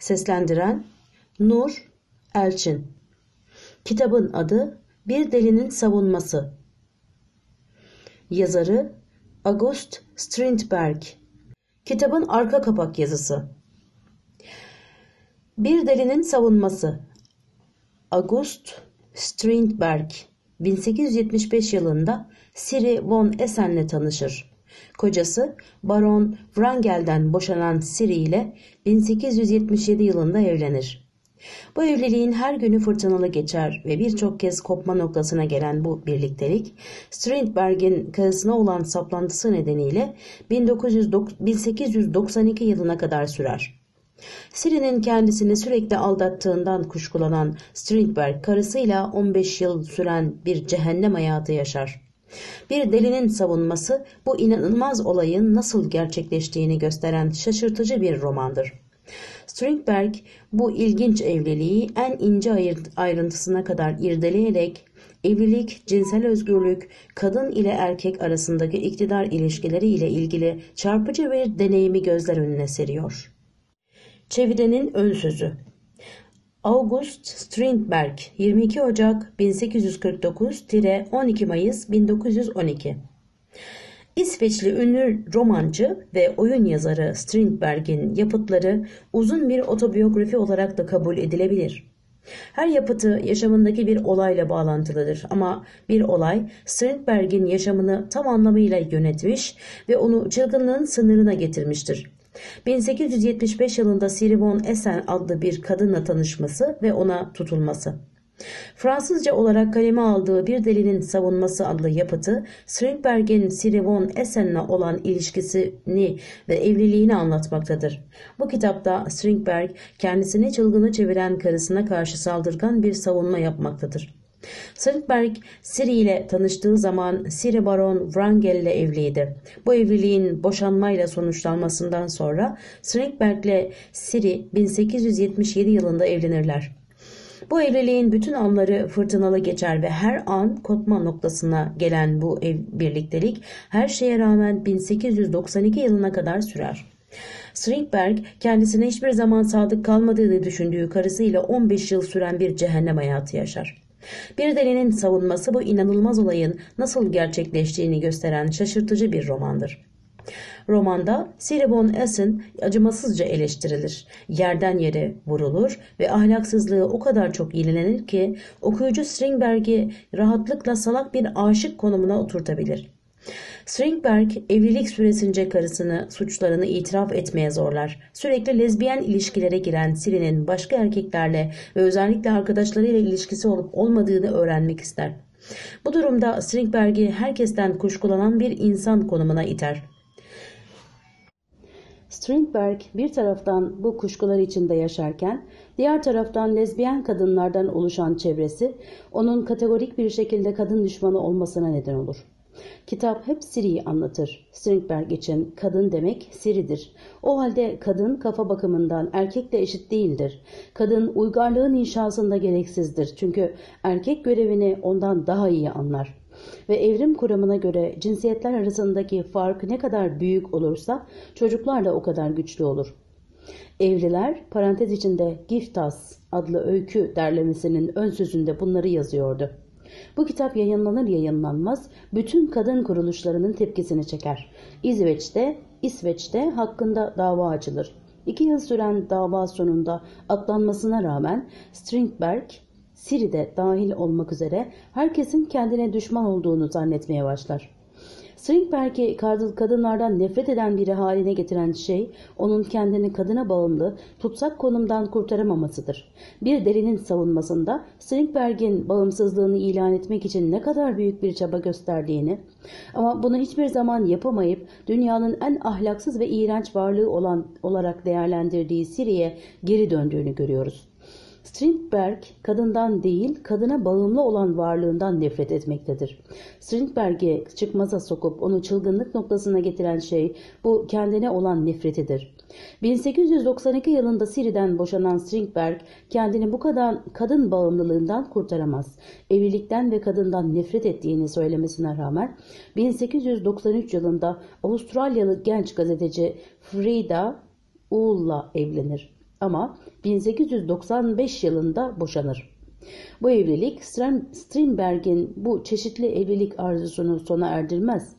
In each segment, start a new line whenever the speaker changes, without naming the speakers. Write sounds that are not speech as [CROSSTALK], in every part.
Seslendiren Nur Elçin Kitabın adı Bir Delinin Savunması Yazarı August Strindberg Kitabın arka kapak yazısı Bir Delinin Savunması August Strindberg 1875 yılında Siri von Essen'le tanışır. Kocası Baron Wrangel'den boşanan Siri ile 1877 yılında evlenir. Bu evliliğin her günü fırtınalı geçer ve birçok kez kopma noktasına gelen bu birliktelik, Strindberg'in karısına olan saplantısı nedeniyle 1892 yılına kadar sürer. Siri'nin kendisini sürekli aldattığından kuşkulanan Strindberg karısıyla 15 yıl süren bir cehennem hayatı yaşar. Bir delinin savunması bu inanılmaz olayın nasıl gerçekleştiğini gösteren şaşırtıcı bir romandır. Strindberg bu ilginç evliliği en ince ayrıntısına kadar irdeleyerek evlilik, cinsel özgürlük, kadın ile erkek arasındaki iktidar ilişkileri ile ilgili çarpıcı bir deneyimi gözler önüne seriyor. Çevirenin ön sözü August Strindberg 22 Ocak 1849-12 Mayıs 1912 İsveçli ünlü romancı ve oyun yazarı Strindberg'in yapıtları uzun bir otobiyografi olarak da kabul edilebilir. Her yapıtı yaşamındaki bir olayla bağlantılıdır ama bir olay Strindberg'in yaşamını tam anlamıyla yönetmiş ve onu çılgınlığın sınırına getirmiştir. 1875 yılında Sirivon Esen adlı bir kadınla tanışması ve ona tutulması. Fransızca olarak kaleme aldığı Bir Delinin Savunması adlı yapıtı, Strindberg'in Sirivon Esen'le olan ilişkisini ve evliliğini anlatmaktadır. Bu kitapta Strindberg kendisini çılgını çeviren karısına karşı saldırgan bir savunma yapmaktadır. Sandberg Siri ile tanıştığı zaman Siri Baron Wrangel ile evliydi. Bu evliliğin boşanmayla sonuçlanmasından sonra Sandberg ile Siri 1877 yılında evlenirler. Bu evliliğin bütün anları fırtınalı geçer ve her an kopma noktasına gelen bu ev birliktelik her şeye rağmen 1892 yılına kadar sürer. Strindberg kendisine hiçbir zaman sadık kalmadığını düşündüğü karısıyla 15 yıl süren bir cehennem hayatı yaşar. Bir delinin savunması bu inanılmaz olayın nasıl gerçekleştiğini gösteren şaşırtıcı bir romandır. Romanda Siribon Esin acımasızca eleştirilir, yerden yere vurulur ve ahlaksızlığı o kadar çok yenilenir ki okuyucu Stringberg'i rahatlıkla salak bir aşık konumuna oturtabilir. Stringberg evlilik süresince karısını suçlarını itiraf etmeye zorlar. Sürekli lezbiyen ilişkilere giren Siri'nin başka erkeklerle ve özellikle arkadaşlarıyla ilişkisi olup olmadığını öğrenmek ister. Bu durumda Stringberg'i herkesten kuşkulanan bir insan konumuna iter. Strindberg bir taraftan bu kuşkular içinde yaşarken, diğer taraftan lezbiyen kadınlardan oluşan çevresi, onun kategorik bir şekilde kadın düşmanı olmasına neden olur. Kitap hep Siri'yi anlatır. Strindberg için kadın demek Siri'dir. O halde kadın kafa bakımından erkekle eşit değildir. Kadın uygarlığın inşasında gereksizdir. Çünkü erkek görevini ondan daha iyi anlar ve evrim kuramına göre cinsiyetler arasındaki fark ne kadar büyük olursa çocuklar da o kadar güçlü olur. Evliler parantez içinde Giftas adlı öykü derlemesinin ön sözünde bunları yazıyordu. Bu kitap yayınlanır yayınlanmaz bütün kadın kuruluşlarının tepkisini çeker. İsveç'te, İsveç'te hakkında dava açılır. İki yıl süren dava sonunda atlanmasına rağmen Strindberg, Siri de dahil olmak üzere herkesin kendine düşman olduğunu zannetmeye başlar. Strindberg'i kadınlardan nefret eden biri haline getiren şey, onun kendini kadına bağımlı, tutsak konumdan kurtaramamasıdır. Bir derinin savunmasında Strindberg'in bağımsızlığını ilan etmek için ne kadar büyük bir çaba gösterdiğini ama bunu hiçbir zaman yapamayıp dünyanın en ahlaksız ve iğrenç varlığı olan olarak değerlendirdiği Siri'ye geri döndüğünü görüyoruz. Strindberg kadından değil kadına bağımlı olan varlığından nefret etmektedir. Strindberg'i çıkmaza sokup onu çılgınlık noktasına getiren şey bu kendine olan nefretidir. 1892 yılında Siri'den boşanan Strindberg kendini bu kadar kadın bağımlılığından kurtaramaz. Evlilikten ve kadından nefret ettiğini söylemesine rağmen 1893 yılında Avustralyalı genç gazeteci Frida Ull'la evlenir. Ama 1895 yılında boşanır. Bu evlilik Strindberg'in bu çeşitli evlilik arzusunu sona erdirmez.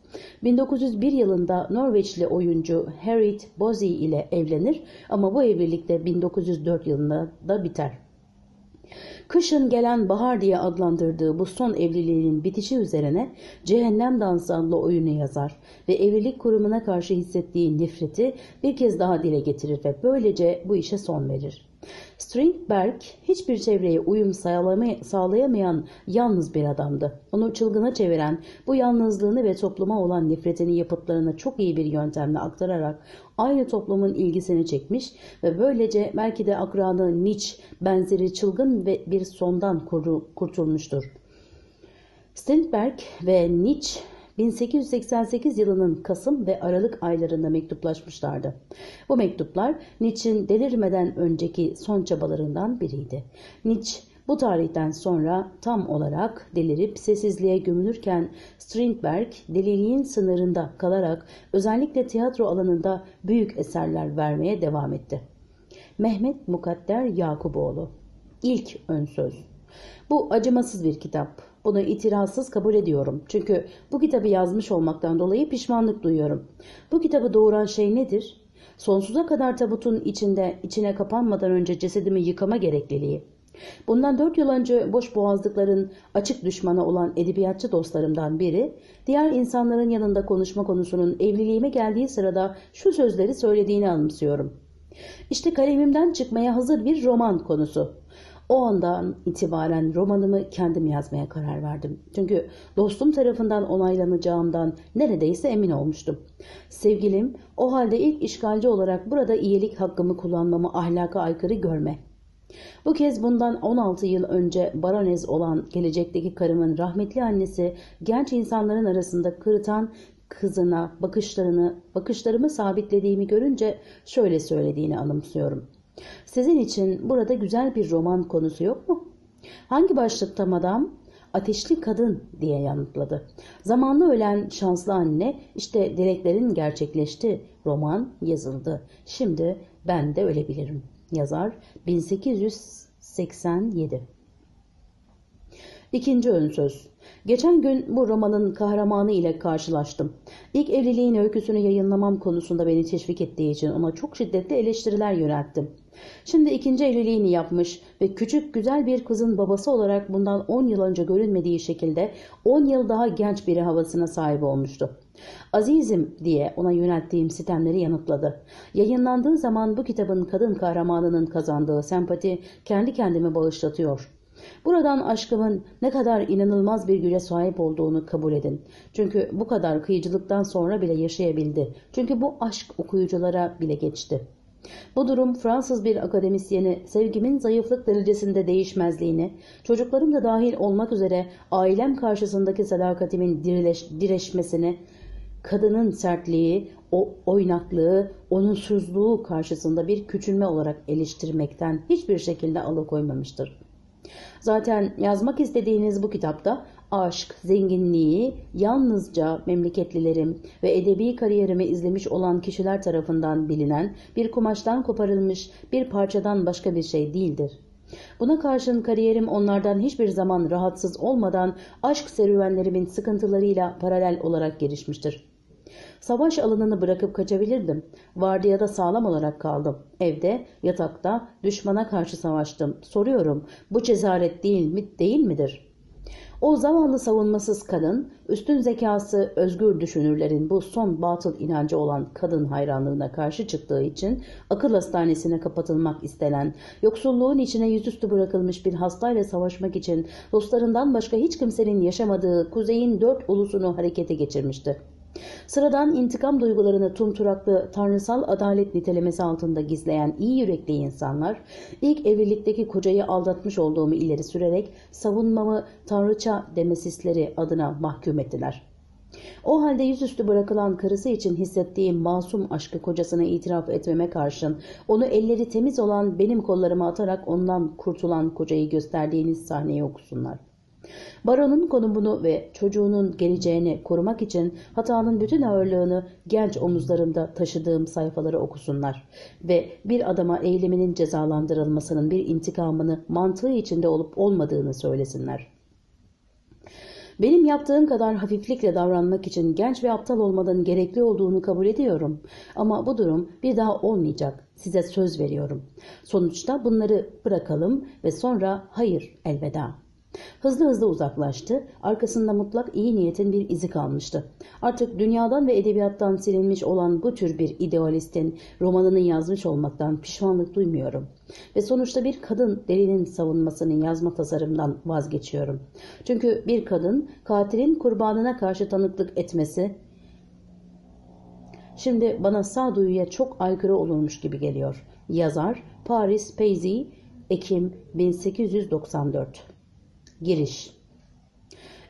1901 yılında Norveçli oyuncu Harriet Bosie ile evlenir ama bu evlilik de 1904 yılında da biter. Kışın gelen bahar diye adlandırdığı bu son evliliğinin bitişi üzerine Cehennem Dansı adlı oyunu yazar ve evlilik kurumuna karşı hissettiği nefreti bir kez daha dile getirir ve böylece bu işe son verir. Strindberg hiçbir çevreye uyum sağlayamayan yalnız bir adamdı. Onu çılgına çeviren bu yalnızlığını ve topluma olan nefretini yapıtlarına çok iyi bir yöntemle aktararak aynı toplumun ilgisini çekmiş ve böylece belki de akranı Nietzsche benzeri çılgın ve bir sondan kurtulmuştur. Strindberg ve Nietzsche 1888 yılının Kasım ve Aralık aylarında mektuplaşmışlardı. Bu mektuplar Nietzsche'nin delirmeden önceki son çabalarından biriydi. Nietzsche bu tarihten sonra tam olarak delirip sessizliğe gömülürken Strindberg deliliğin sınırında kalarak özellikle tiyatro alanında büyük eserler vermeye devam etti. Mehmet Mukadder Yakuboğlu İlk Ön Söz Bu acımasız bir kitap. Bunu itirazsız kabul ediyorum. Çünkü bu kitabı yazmış olmaktan dolayı pişmanlık duyuyorum. Bu kitabı doğuran şey nedir? Sonsuza kadar tabutun içinde içine kapanmadan önce cesedimi yıkama gerekliliği. Bundan dört yıl önce boş boğazlıkların açık düşmana olan edebiyatçı dostlarımdan biri, diğer insanların yanında konuşma konusunun evliliğime geldiği sırada şu sözleri söylediğini anımsıyorum. İşte kalemimden çıkmaya hazır bir roman konusu. O andan itibaren romanımı kendim yazmaya karar verdim. Çünkü dostum tarafından onaylanacağımdan neredeyse emin olmuştum. Sevgilim o halde ilk işgalci olarak burada iyilik hakkımı kullanmamı ahlaka aykırı görme. Bu kez bundan 16 yıl önce baronez olan gelecekteki karımın rahmetli annesi genç insanların arasında kırıtan kızına bakışlarını, bakışlarımı sabitlediğimi görünce şöyle söylediğini anımsıyorum.'' Sizin için burada güzel bir roman konusu yok mu? Hangi başlıkta madam? Ateşli kadın diye yanıtladı. Zamanlı ölen şanslı anne işte dileklerin gerçekleşti. Roman yazıldı. Şimdi ben de ölebilirim. Yazar 1887 İkinci ön söz. Geçen gün bu romanın kahramanı ile karşılaştım. İlk evliliğin öyküsünü yayınlamam konusunda beni teşvik ettiği için ona çok şiddetli eleştiriler yönelttim. Şimdi ikinci evliliğini yapmış ve küçük güzel bir kızın babası olarak bundan 10 yıl önce görünmediği şekilde 10 yıl daha genç biri havasına sahip olmuştu. Azizim diye ona yönelttiğim sitemleri yanıtladı. Yayınlandığı zaman bu kitabın kadın kahramanının kazandığı sempati kendi kendime bağışlatıyor. Buradan aşkımın ne kadar inanılmaz bir güce sahip olduğunu kabul edin. Çünkü bu kadar kıyıcılıktan sonra bile yaşayabildi. Çünkü bu aşk okuyuculara bile geçti.'' Bu durum Fransız bir akademisyeni sevgimin zayıflık derecesinde değişmezliğini, çocuklarım da dahil olmak üzere ailem karşısındaki sadakatimin dirileş, direşmesini, kadının sertliği, o oynaklığı, onunsuzluğu karşısında bir küçülme olarak eleştirmekten hiçbir şekilde alıkoymamıştır. Zaten yazmak istediğiniz bu kitapta aşk, zenginliği yalnızca memleketlilerim ve edebi kariyerimi izlemiş olan kişiler tarafından bilinen bir kumaştan koparılmış bir parçadan başka bir şey değildir. Buna karşın kariyerim onlardan hiçbir zaman rahatsız olmadan aşk serüvenlerimin sıkıntılarıyla paralel olarak gelişmiştir. Savaş alanını bırakıp kaçabilirdim. Vardiyada sağlam olarak kaldım. Evde, yatakta düşmana karşı savaştım. Soruyorum bu cezaret değil mi değil midir?'' O zamanlı savunmasız kadın, üstün zekası özgür düşünürlerin bu son batıl inancı olan kadın hayranlığına karşı çıktığı için akıl hastanesine kapatılmak istenen, yoksulluğun içine yüzüstü bırakılmış bir hastayla savaşmak için dostlarından başka hiç kimsenin yaşamadığı kuzeyin dört ulusunu harekete geçirmişti. Sıradan intikam duygularını tumturaklı tanrısal adalet nitelemesi altında gizleyen iyi yürekli insanlar, ilk evlilikteki kocayı aldatmış olduğumu ileri sürerek savunmamı tanrıça demesisleri adına mahkum ettiler. O halde yüzüstü bırakılan karısı için hissettiği masum aşkı kocasına itiraf etmeme karşın onu elleri temiz olan benim kollarıma atarak ondan kurtulan kocayı gösterdiğiniz sahneyi okusunlar. Baronun konumunu ve çocuğunun geleceğini korumak için hatanın bütün ağırlığını genç omuzlarımda taşıdığım sayfaları okusunlar ve bir adama eyleminin cezalandırılmasının bir intikamını mantığı içinde olup olmadığını söylesinler.'' Benim yaptığım kadar hafiflikle davranmak için genç ve aptal olmadan gerekli olduğunu kabul ediyorum. Ama bu durum bir daha olmayacak. Size söz veriyorum. Sonuçta bunları bırakalım ve sonra hayır elveda.'' Hızlı hızlı uzaklaştı. Arkasında mutlak iyi niyetin bir izi kalmıştı. Artık dünyadan ve edebiyattan silinmiş olan bu tür bir idealistin romanını yazmış olmaktan pişmanlık duymuyorum. Ve sonuçta bir kadın delinin savunmasını yazma tasarımdan vazgeçiyorum. Çünkü bir kadın katilin kurbanına karşı tanıklık etmesi şimdi bana sağduyuya çok aykırı olunmuş gibi geliyor. Yazar Paris Peyzi Ekim 1894 Giriş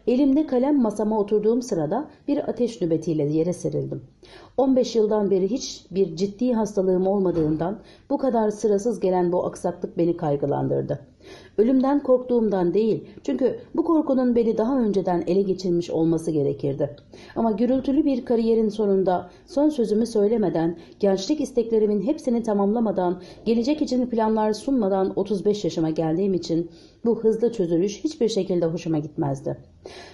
Elimde kalem masama oturduğum sırada bir ateş nöbetiyle yere serildim. 15 yıldan beri hiç bir ciddi hastalığım olmadığından bu kadar sırasız gelen bu aksaklık beni kaygılandırdı. Ölümden korktuğumdan değil çünkü bu korkunun beni daha önceden ele geçirmiş olması gerekirdi. Ama gürültülü bir kariyerin sonunda son sözümü söylemeden, gençlik isteklerimin hepsini tamamlamadan, gelecek için planlar sunmadan 35 yaşıma geldiğim için bu hızlı çözülüş hiçbir şekilde hoşuma gitmezdi.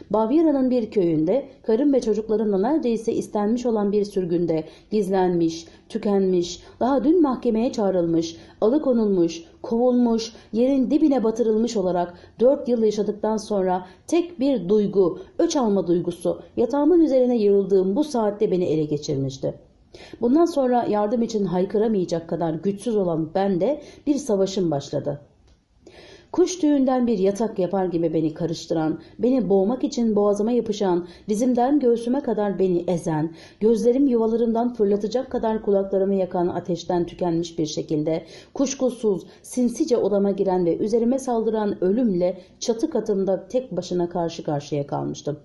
Bavyera'nın bir köyünde karım ve çocuklarımla neredeyse istenmiş olan bir sürgünde, gizlenmiş, tükenmiş, daha dün mahkemeye çağrılmış, alıkonulmuş, kovulmuş, yerin dibine batırılmış olarak dört yıl yaşadıktan sonra tek bir duygu, öç alma duygusu yatağımın üzerine yığıldığım bu saatte beni ele geçirmişti. Bundan sonra yardım için haykıramayacak kadar güçsüz olan ben de bir savaşım başladı.'' Kuş tüyünden bir yatak yapar gibi beni karıştıran, beni boğmak için boğazıma yapışan, dizimden göğsüme kadar beni ezen, gözlerim yuvalarından fırlatacak kadar kulaklarımı yakan ateşten tükenmiş bir şekilde, kuşkusuz, sinsice odama giren ve üzerime saldıran ölümle çatı katımda tek başına karşı karşıya kalmıştım.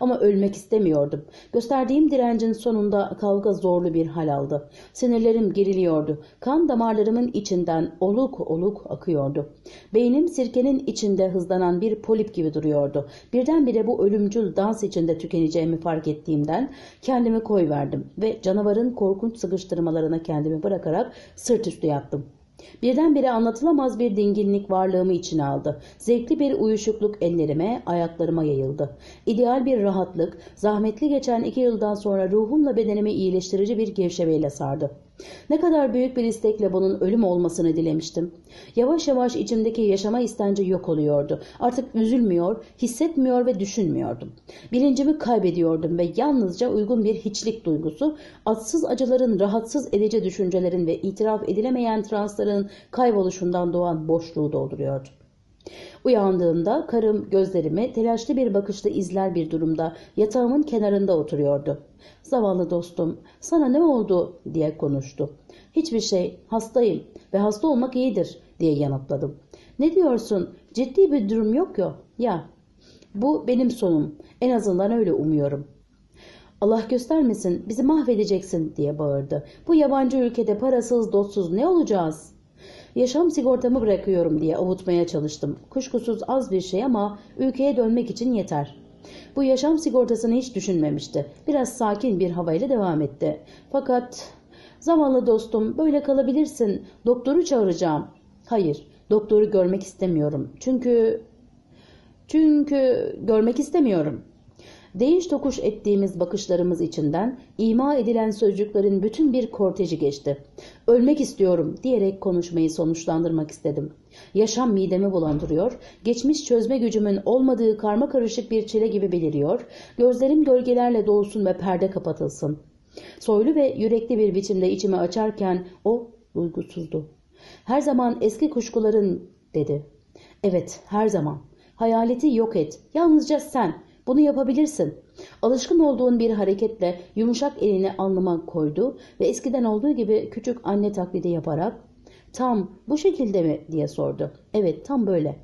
Ama ölmek istemiyordum. Gösterdiğim direncin sonunda kavga zorlu bir hal aldı. Sinirlerim geriliyordu. Kan damarlarımın içinden oluk oluk akıyordu. Beynim sirkenin içinde hızlanan bir polip gibi duruyordu. Birdenbire bu ölümcül dans içinde tükeneceğimi fark ettiğimden kendimi koyverdim ve canavarın korkunç sıkıştırmalarına kendimi bırakarak sırt üstü yattım. Birdenbire anlatılamaz bir dinginlik varlığımı içine aldı. Zevkli bir uyuşukluk ellerime, ayaklarıma yayıldı. İdeal bir rahatlık, zahmetli geçen iki yıldan sonra ruhumla bedenimi iyileştirici bir gevşemeyle sardı. Ne kadar büyük bir istekle bunun ölüm olmasını dilemiştim. Yavaş yavaş içimdeki yaşama istenci yok oluyordu. Artık üzülmüyor, hissetmiyor ve düşünmüyordum. Bilincimi kaybediyordum ve yalnızca uygun bir hiçlik duygusu, atsız acıların, rahatsız edici düşüncelerin ve itiraf edilemeyen transların kayboluşundan doğan boşluğu dolduruyordu. Uyandığımda karım gözlerimi telaşlı bir bakışla izler bir durumda yatağımın kenarında oturuyordu. Zavallı dostum sana ne oldu diye konuştu. Hiçbir şey hastayım ve hasta olmak iyidir diye yanıtladım. Ne diyorsun ciddi bir durum yok ya. Ya bu benim sonum en azından öyle umuyorum. Allah göstermesin bizi mahvedeceksin diye bağırdı. Bu yabancı ülkede parasız dostsuz ne olacağız? Yaşam sigortamı bırakıyorum diye avutmaya çalıştım. Kuşkusuz az bir şey ama ülkeye dönmek için yeter. Bu yaşam sigortasını hiç düşünmemişti. Biraz sakin bir havayla devam etti. Fakat zamanlı dostum böyle kalabilirsin. Doktoru çağıracağım. Hayır doktoru görmek istemiyorum. Çünkü... Çünkü görmek istemiyorum.'' Değiş tokuş ettiğimiz bakışlarımız içinden ima edilen sözcüklerin bütün bir korteji geçti. Ölmek istiyorum diyerek konuşmayı sonuçlandırmak istedim. Yaşam midemi bulandırıyor, geçmiş çözme gücümün olmadığı karma karışık bir çile gibi beliriyor, gözlerim gölgelerle dolsun ve perde kapatılsın. Soylu ve yürekli bir biçimde içimi açarken o duygusuzdu. Her zaman eski kuşkuların dedi. Evet her zaman. Hayaleti yok et. Yalnızca sen. Bunu yapabilirsin. Alışkın olduğun bir hareketle yumuşak elini alnıma koydu ve eskiden olduğu gibi küçük anne taklidi yaparak ''Tam bu şekilde mi?'' diye sordu. ''Evet tam böyle.''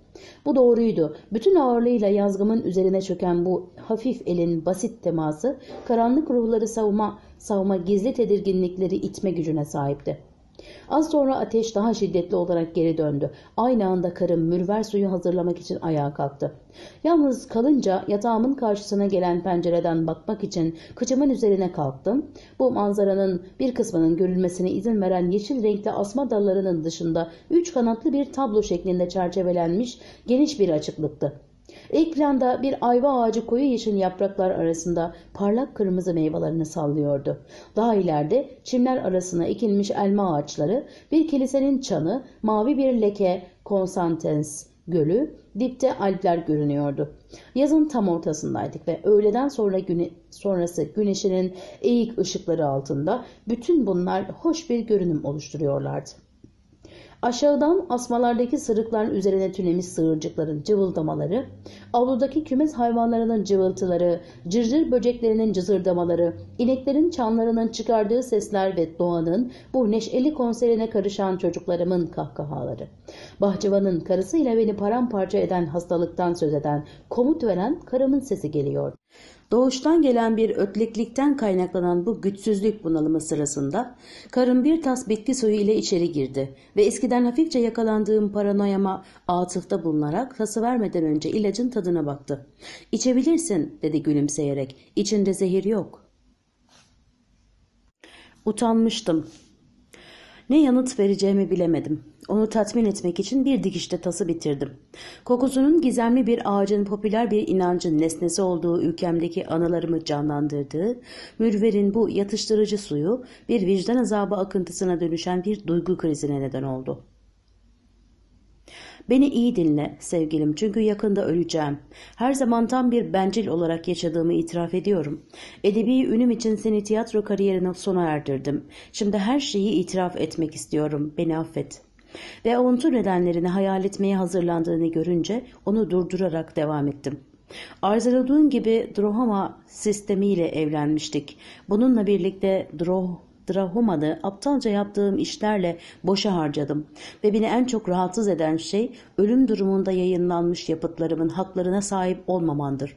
Bu doğruydu. Bütün ağırlığıyla yazgımın üzerine çöken bu hafif elin basit teması karanlık ruhları savuma, savuma gizli tedirginlikleri itme gücüne sahipti. Az sonra ateş daha şiddetli olarak geri döndü. Aynı anda karım mürver suyu hazırlamak için ayağa kalktı. Yalnız kalınca yatağımın karşısına gelen pencereden bakmak için kıçımın üzerine kalktım. Bu manzaranın bir kısmının görülmesine izin veren yeşil renkli asma dallarının dışında üç kanatlı bir tablo şeklinde çerçevelenmiş geniş bir açıklıktı. İlk planda bir ayva ağacı koyu yeşil yapraklar arasında parlak kırmızı meyvelerini sallıyordu. Daha ileride çimler arasına ekilmiş elma ağaçları, bir kilisenin çanı, mavi bir leke, Konsantens gölü, dipte Alpler görünüyordu. Yazın tam ortasındaydık ve öğleden sonra güne, sonrası güneşinin eğik ışıkları altında bütün bunlar hoş bir görünüm oluşturuyorlardı. Aşağıdan asmalardaki sırıkların üzerine tünemiş sığırcıkların cıvıldamaları, avludaki kümes hayvanlarının cıvıltıları, cırcır böceklerinin cızırdamaları, ineklerin çanlarının çıkardığı sesler ve doğanın bu neşeli konserine karışan çocuklarımın kahkahaları. Bahçıvanın karısıyla beni paramparça eden hastalıktan söz eden, komut veren karımın sesi geliyor. Doğuştan gelen bir ötleklikten kaynaklanan bu güçsüzlük bunalımı sırasında karım bir tas bitki suyu ile içeri girdi ve eskiden hafifçe yakalandığım paranoyama atıfta bulunarak tası vermeden önce ilacın tadına baktı. İçebilirsin dedi gülümseyerek. İçinde zehir yok. Utanmıştım. Ne yanıt vereceğimi bilemedim. Onu tatmin etmek için bir dikişte tası bitirdim. Kokusunun gizemli bir ağacın popüler bir inancın nesnesi olduğu ülkemdeki anılarımı canlandırdığı, mürverin bu yatıştırıcı suyu bir vicdan azabı akıntısına dönüşen bir duygu krizine neden oldu.'' Beni iyi dinle sevgilim çünkü yakında öleceğim. Her zaman tam bir bencil olarak yaşadığımı itiraf ediyorum. Edebi ünüm için seni tiyatro kariyerine sona erdirdim. Şimdi her şeyi itiraf etmek istiyorum. Beni affet.'' ve avuntu nedenlerini hayal etmeye hazırlandığını görünce onu durdurarak devam ettim. Arzaladığın gibi Drohama sistemiyle evlenmiştik. Bununla birlikte Droh drahomada aptalca yaptığım işlerle boşa harcadım ve beni en çok rahatsız eden şey ölüm durumunda yayınlanmış yapıtlarımın haklarına sahip olmamandır.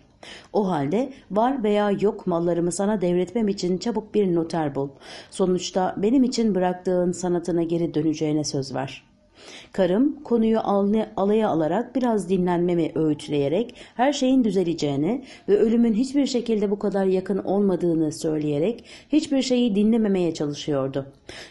O halde var veya yok mallarımı sana devretmem için çabuk bir noter bul. Sonuçta benim için bıraktığın sanatına geri döneceğine söz ver.'' Karım konuyu alaya alarak biraz dinlenmemi öğütleyerek her şeyin düzeleceğini ve ölümün hiçbir şekilde bu kadar yakın olmadığını söyleyerek hiçbir şeyi dinlememeye çalışıyordu.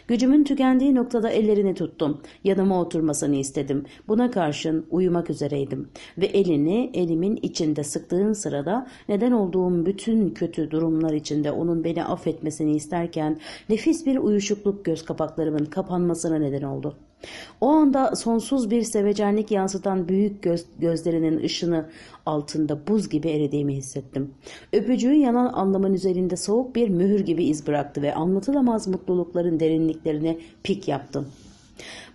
Gücümün tükendiği noktada ellerini tuttum. Yanıma oturmasını istedim. Buna karşın uyumak üzereydim ve elini elimin içinde sıktığın sırada neden olduğum bütün kötü durumlar içinde onun beni affetmesini isterken nefis bir uyuşukluk göz kapaklarımın kapanmasına neden oldu. O anda sonsuz bir sevecenlik yansıtan büyük göz, gözlerinin ışını altında buz gibi eridiğimi hissettim. Öpücüğün yanan anlamın üzerinde soğuk bir mühür gibi iz bıraktı ve anlatılamaz mutlulukların derinliklerine pik yaptım.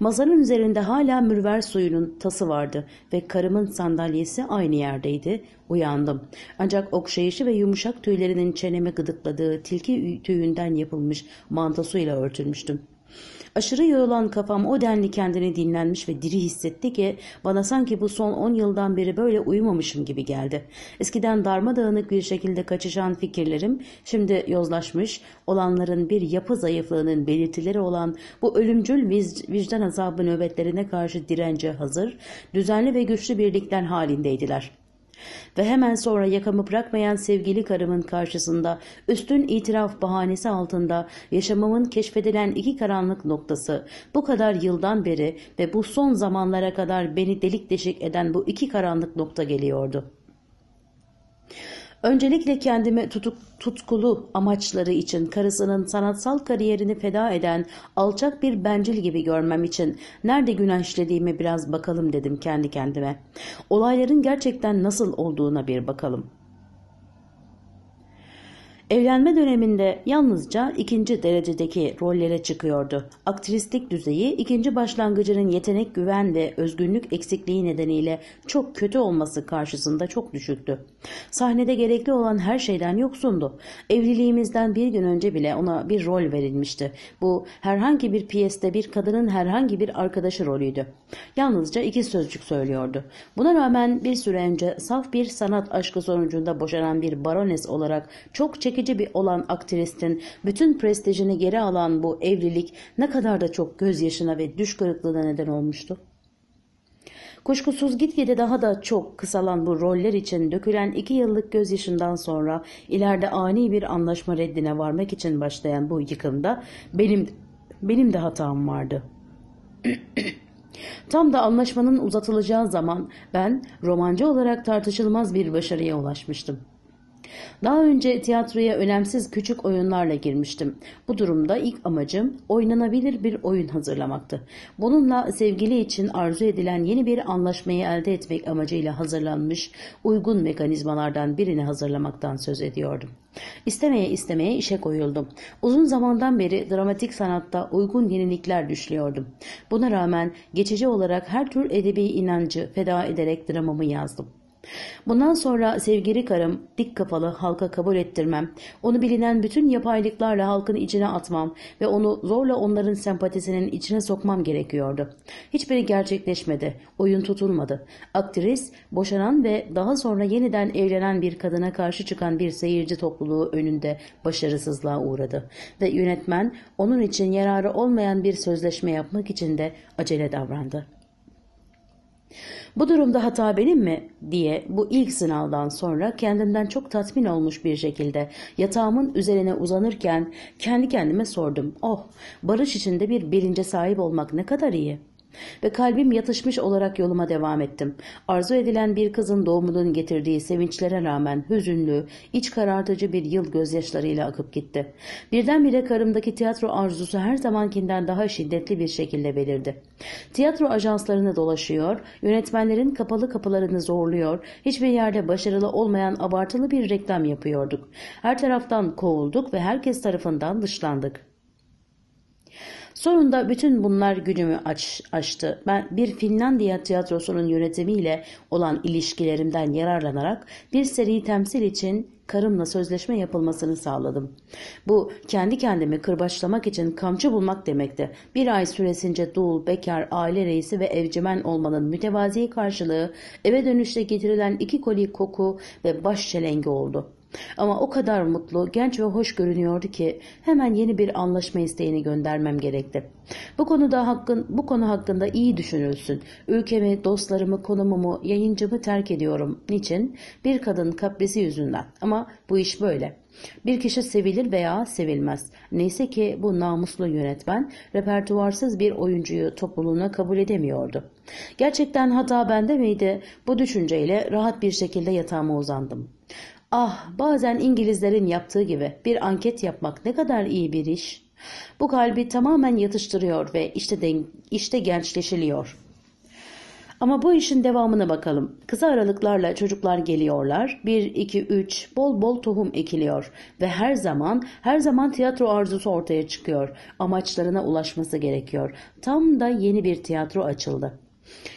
Mazanın üzerinde hala mürver suyunun tası vardı ve karımın sandalyesi aynı yerdeydi. Uyandım. Ancak okşayışı ve yumuşak tüylerinin çeneme gıdıkladığı tilki tüyünden yapılmış mantosuyla örtülmüştüm. Aşırı yorulan kafam o denli kendini dinlenmiş ve diri hissetti ki bana sanki bu son 10 yıldan beri böyle uyumamışım gibi geldi. Eskiden darmadağınık bir şekilde kaçışan fikirlerim şimdi yozlaşmış olanların bir yapı zayıflığının belirtileri olan bu ölümcül vicdan azabı nöbetlerine karşı dirence hazır, düzenli ve güçlü birlikler halindeydiler.'' Ve hemen sonra yakamı bırakmayan sevgili karımın karşısında üstün itiraf bahanesi altında yaşamamın keşfedilen iki karanlık noktası bu kadar yıldan beri ve bu son zamanlara kadar beni delik deşik eden bu iki karanlık nokta geliyordu. Öncelikle kendimi tutuk, tutkulu amaçları için karısının sanatsal kariyerini feda eden alçak bir bencil gibi görmem için nerede günah güneşlediğimi biraz bakalım dedim kendi kendime. Olayların gerçekten nasıl olduğuna bir bakalım. Evlenme döneminde yalnızca ikinci derecedeki rollere çıkıyordu. Aktrislik düzeyi ikinci başlangıcının yetenek, güven ve özgünlük eksikliği nedeniyle çok kötü olması karşısında çok düşüktü. Sahnede gerekli olan her şeyden yoksundu. Evliliğimizden bir gün önce bile ona bir rol verilmişti. Bu herhangi bir piyeste bir kadının herhangi bir arkadaşı rolüydü. Yalnızca iki sözcük söylüyordu. Buna rağmen bir süre önce saf bir sanat aşkı sonucunda boşanan bir barones olarak çok çekici çekici bir olan aktristin bütün prestijini geri alan bu evlilik ne kadar da çok gözyaşına ve düş kırıklığına neden olmuştu. Kuşkusuz gitgide daha da çok kısalan bu roller için dökülen iki yıllık gözyaşından sonra ileride ani bir anlaşma reddine varmak için başlayan bu yıkımda benim benim de hatam vardı. [CLEARS THROAT] Tam da anlaşmanın uzatılacağı zaman ben romancı olarak tartışılmaz bir başarıya ulaşmıştım. Daha önce tiyatroya önemsiz küçük oyunlarla girmiştim. Bu durumda ilk amacım oynanabilir bir oyun hazırlamaktı. Bununla sevgili için arzu edilen yeni bir anlaşmayı elde etmek amacıyla hazırlanmış uygun mekanizmalardan birini hazırlamaktan söz ediyordum. İstemeye istemeye işe koyuldum. Uzun zamandan beri dramatik sanatta uygun yenilikler düşlüyordum. Buna rağmen geçici olarak her tür edebi inancı feda ederek dramamı yazdım. Bundan sonra sevgili karım dik kafalı halka kabul ettirmem. Onu bilinen bütün yapaylıklarla halkın içine atmam ve onu zorla onların sempatisinin içine sokmam gerekiyordu. Hiçbiri gerçekleşmedi. Oyun tutulmadı. Aktris boşanan ve daha sonra yeniden evlenen bir kadına karşı çıkan bir seyirci topluluğu önünde başarısızlığa uğradı. Ve yönetmen onun için yararı olmayan bir sözleşme yapmak için de acele davrandı. Bu durumda hata benim mi diye bu ilk sınavdan sonra kendimden çok tatmin olmuş bir şekilde yatağımın üzerine uzanırken kendi kendime sordum. Oh barış içinde bir bilince sahip olmak ne kadar iyi.'' Ve kalbim yatışmış olarak yoluma devam ettim. Arzu edilen bir kızın doğumunun getirdiği sevinçlere rağmen hüzünlü, iç karartıcı bir yıl gözyaşlarıyla akıp gitti. Birdenbire karımdaki tiyatro arzusu her zamankinden daha şiddetli bir şekilde belirdi. Tiyatro ajanslarını dolaşıyor, yönetmenlerin kapalı kapılarını zorluyor, hiçbir yerde başarılı olmayan abartılı bir reklam yapıyorduk. Her taraftan kovulduk ve herkes tarafından dışlandık. Sonunda bütün bunlar gücümü aç, aştı. Ben bir Finlandiya tiyatrosunun yönetimiyle olan ilişkilerimden yararlanarak bir seri temsil için karımla sözleşme yapılmasını sağladım. Bu kendi kendimi kırbaçlamak için kamçı bulmak demekti. Bir ay süresince dul, bekar, aile reisi ve evcimen olmanın mütevazi karşılığı eve dönüşte getirilen iki koli koku ve baş çelengi oldu. Ama o kadar mutlu, genç ve hoş görünüyordu ki hemen yeni bir anlaşma isteğini göndermem gerekti. Bu konuda hakkın, bu konu hakkında iyi düşünülsün. Ülkemi, dostlarımı, konumumu, yayıncımı terk ediyorum. Niçin? Bir kadın kaprisi yüzünden. Ama bu iş böyle. Bir kişi sevilir veya sevilmez. Neyse ki bu namuslu yönetmen repertuvarsız bir oyuncuyu topluluğuna kabul edemiyordu. Gerçekten hata bende miydi? Bu düşünceyle rahat bir şekilde yatağıma uzandım. Ah bazen İngilizlerin yaptığı gibi bir anket yapmak ne kadar iyi bir iş. Bu kalbi tamamen yatıştırıyor ve işte, de, işte gençleşiliyor. Ama bu işin devamına bakalım. Kısa aralıklarla çocuklar geliyorlar. 1, 2, 3 bol bol tohum ekiliyor. Ve her zaman her zaman tiyatro arzusu ortaya çıkıyor. Amaçlarına ulaşması gerekiyor. Tam da yeni bir tiyatro açıldı.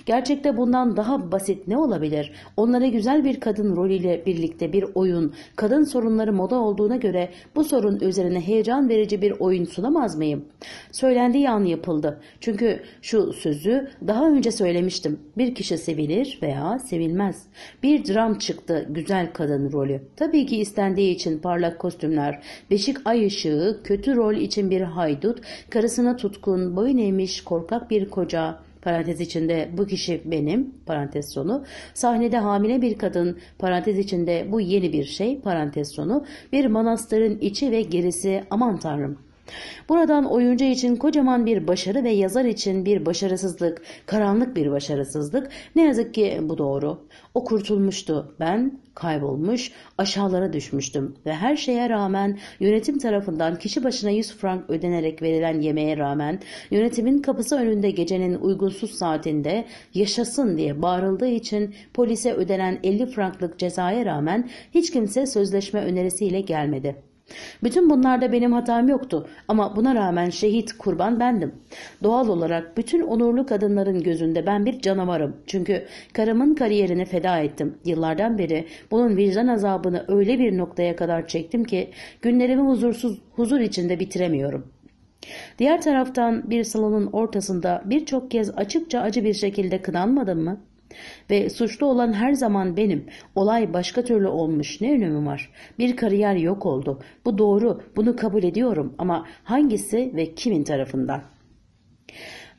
Gerçekte bundan daha basit ne olabilir? Onlara güzel bir kadın rolüyle birlikte bir oyun, kadın sorunları moda olduğuna göre bu sorun üzerine heyecan verici bir oyun sunamaz mıyım? Söylendiği an yapıldı. Çünkü şu sözü daha önce söylemiştim. Bir kişi sevilir veya sevilmez. Bir dram çıktı güzel kadın rolü. Tabii ki istendiği için parlak kostümler, beşik ay ışığı, kötü rol için bir haydut, karısına tutkun, boyun eğmiş korkak bir koca, parantez içinde bu kişi benim parantez sonu. Sahnede hamile bir kadın parantez içinde bu yeni bir şey parantez sonu. Bir manastırın içi ve gerisi aman tanrım Buradan oyuncu için kocaman bir başarı ve yazar için bir başarısızlık, karanlık bir başarısızlık. Ne yazık ki bu doğru. O kurtulmuştu. Ben kaybolmuş, aşağılara düşmüştüm ve her şeye rağmen yönetim tarafından kişi başına 100 frank ödenerek verilen yemeğe rağmen yönetimin kapısı önünde gecenin uygunsuz saatinde yaşasın diye bağırıldığı için polise ödenen 50 franklık cezaya rağmen hiç kimse sözleşme önerisiyle gelmedi. Bütün bunlarda benim hatam yoktu ama buna rağmen şehit kurban bendim. Doğal olarak bütün onurlu kadınların gözünde ben bir canavarım. Çünkü karımın kariyerini feda ettim. Yıllardan beri bunun vicdan azabını öyle bir noktaya kadar çektim ki günlerimi huzursuz huzur içinde bitiremiyorum.'' Diğer taraftan bir salonun ortasında birçok kez açıkça acı bir şekilde kınanmadın mı? Ve suçlu olan her zaman benim. Olay başka türlü olmuş. Ne önemi var? Bir kariyer yok oldu. Bu doğru. Bunu kabul ediyorum ama hangisi ve kimin tarafından?''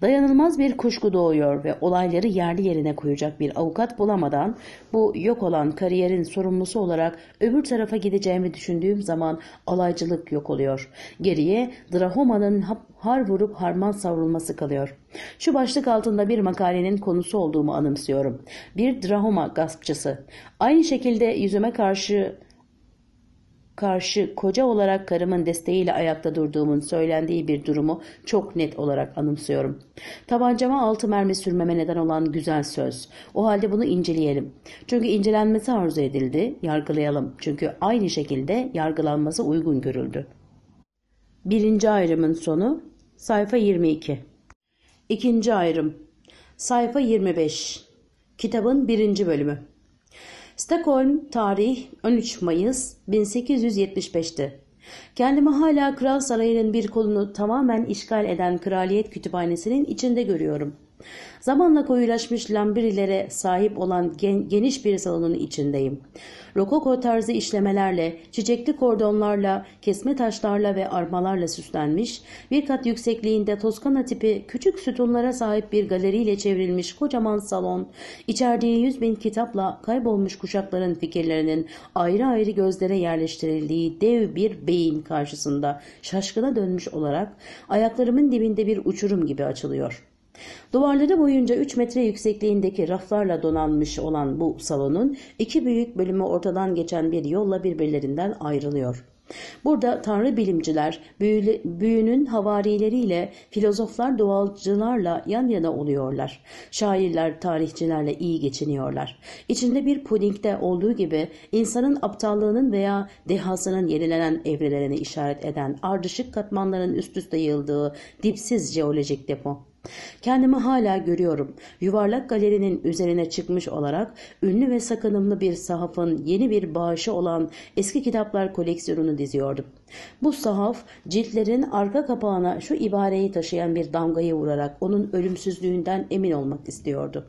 Dayanılmaz bir kuşku doğuyor ve olayları yerli yerine koyacak bir avukat bulamadan bu yok olan kariyerin sorumlusu olarak öbür tarafa gideceğimi düşündüğüm zaman alaycılık yok oluyor. Geriye Drahoma'nın har vurup harman savrulması kalıyor. Şu başlık altında bir makalenin konusu olduğumu anımsıyorum. Bir Drahoma gaspçısı. Aynı şekilde yüzüme karşı karşı koca olarak karımın desteğiyle ayakta durduğumun söylendiği bir durumu çok net olarak anımsıyorum. Tabancama altı mermi sürmeme neden olan güzel söz. O halde bunu inceleyelim. Çünkü incelenmesi arzu edildi, yargılayalım. Çünkü aynı şekilde yargılanması uygun görüldü. Birinci ayrımın sonu sayfa 22. İkinci ayrım sayfa 25. Kitabın birinci bölümü. Stockholm tarih 13 Mayıs 1875'ti. Kendimi hala Kral Sarayı'nın bir kolunu tamamen işgal eden Kraliyet Kütüphanesi'nin içinde görüyorum. Zamanla koyulaşmış lambirilere sahip olan gen geniş bir salonun içindeyim. Rokoko tarzı işlemelerle, çiçekli kordonlarla, kesme taşlarla ve armalarla süslenmiş, bir kat yüksekliğinde Toskana tipi küçük sütunlara sahip bir galeriyle çevrilmiş kocaman salon, içerdiği yüz bin kitapla kaybolmuş kuşakların fikirlerinin ayrı ayrı gözlere yerleştirildiği dev bir beyin karşısında şaşkına dönmüş olarak ayaklarımın dibinde bir uçurum gibi açılıyor.'' Duvarları boyunca 3 metre yüksekliğindeki raflarla donanmış olan bu salonun iki büyük bölümü ortadan geçen bir yolla birbirlerinden ayrılıyor. Burada tanrı bilimciler büyü, büyünün havarileriyle, filozoflar doğalcılarla yan yana oluyorlar. Şairler tarihçilerle iyi geçiniyorlar. İçinde bir pudingde olduğu gibi insanın aptallığının veya dehasının yenilenen evrelerini işaret eden ardışık katmanların üst üste yığıldığı dipsiz jeolojik depo. Kendimi hala görüyorum. Yuvarlak galerinin üzerine çıkmış olarak ünlü ve sakınımlı bir sahafın yeni bir bağışı olan eski kitaplar koleksiyonunu diziyordum. Bu sahaf ciltlerin arka kapağına şu ibareyi taşıyan bir damgayı vurarak onun ölümsüzlüğünden emin olmak istiyordu.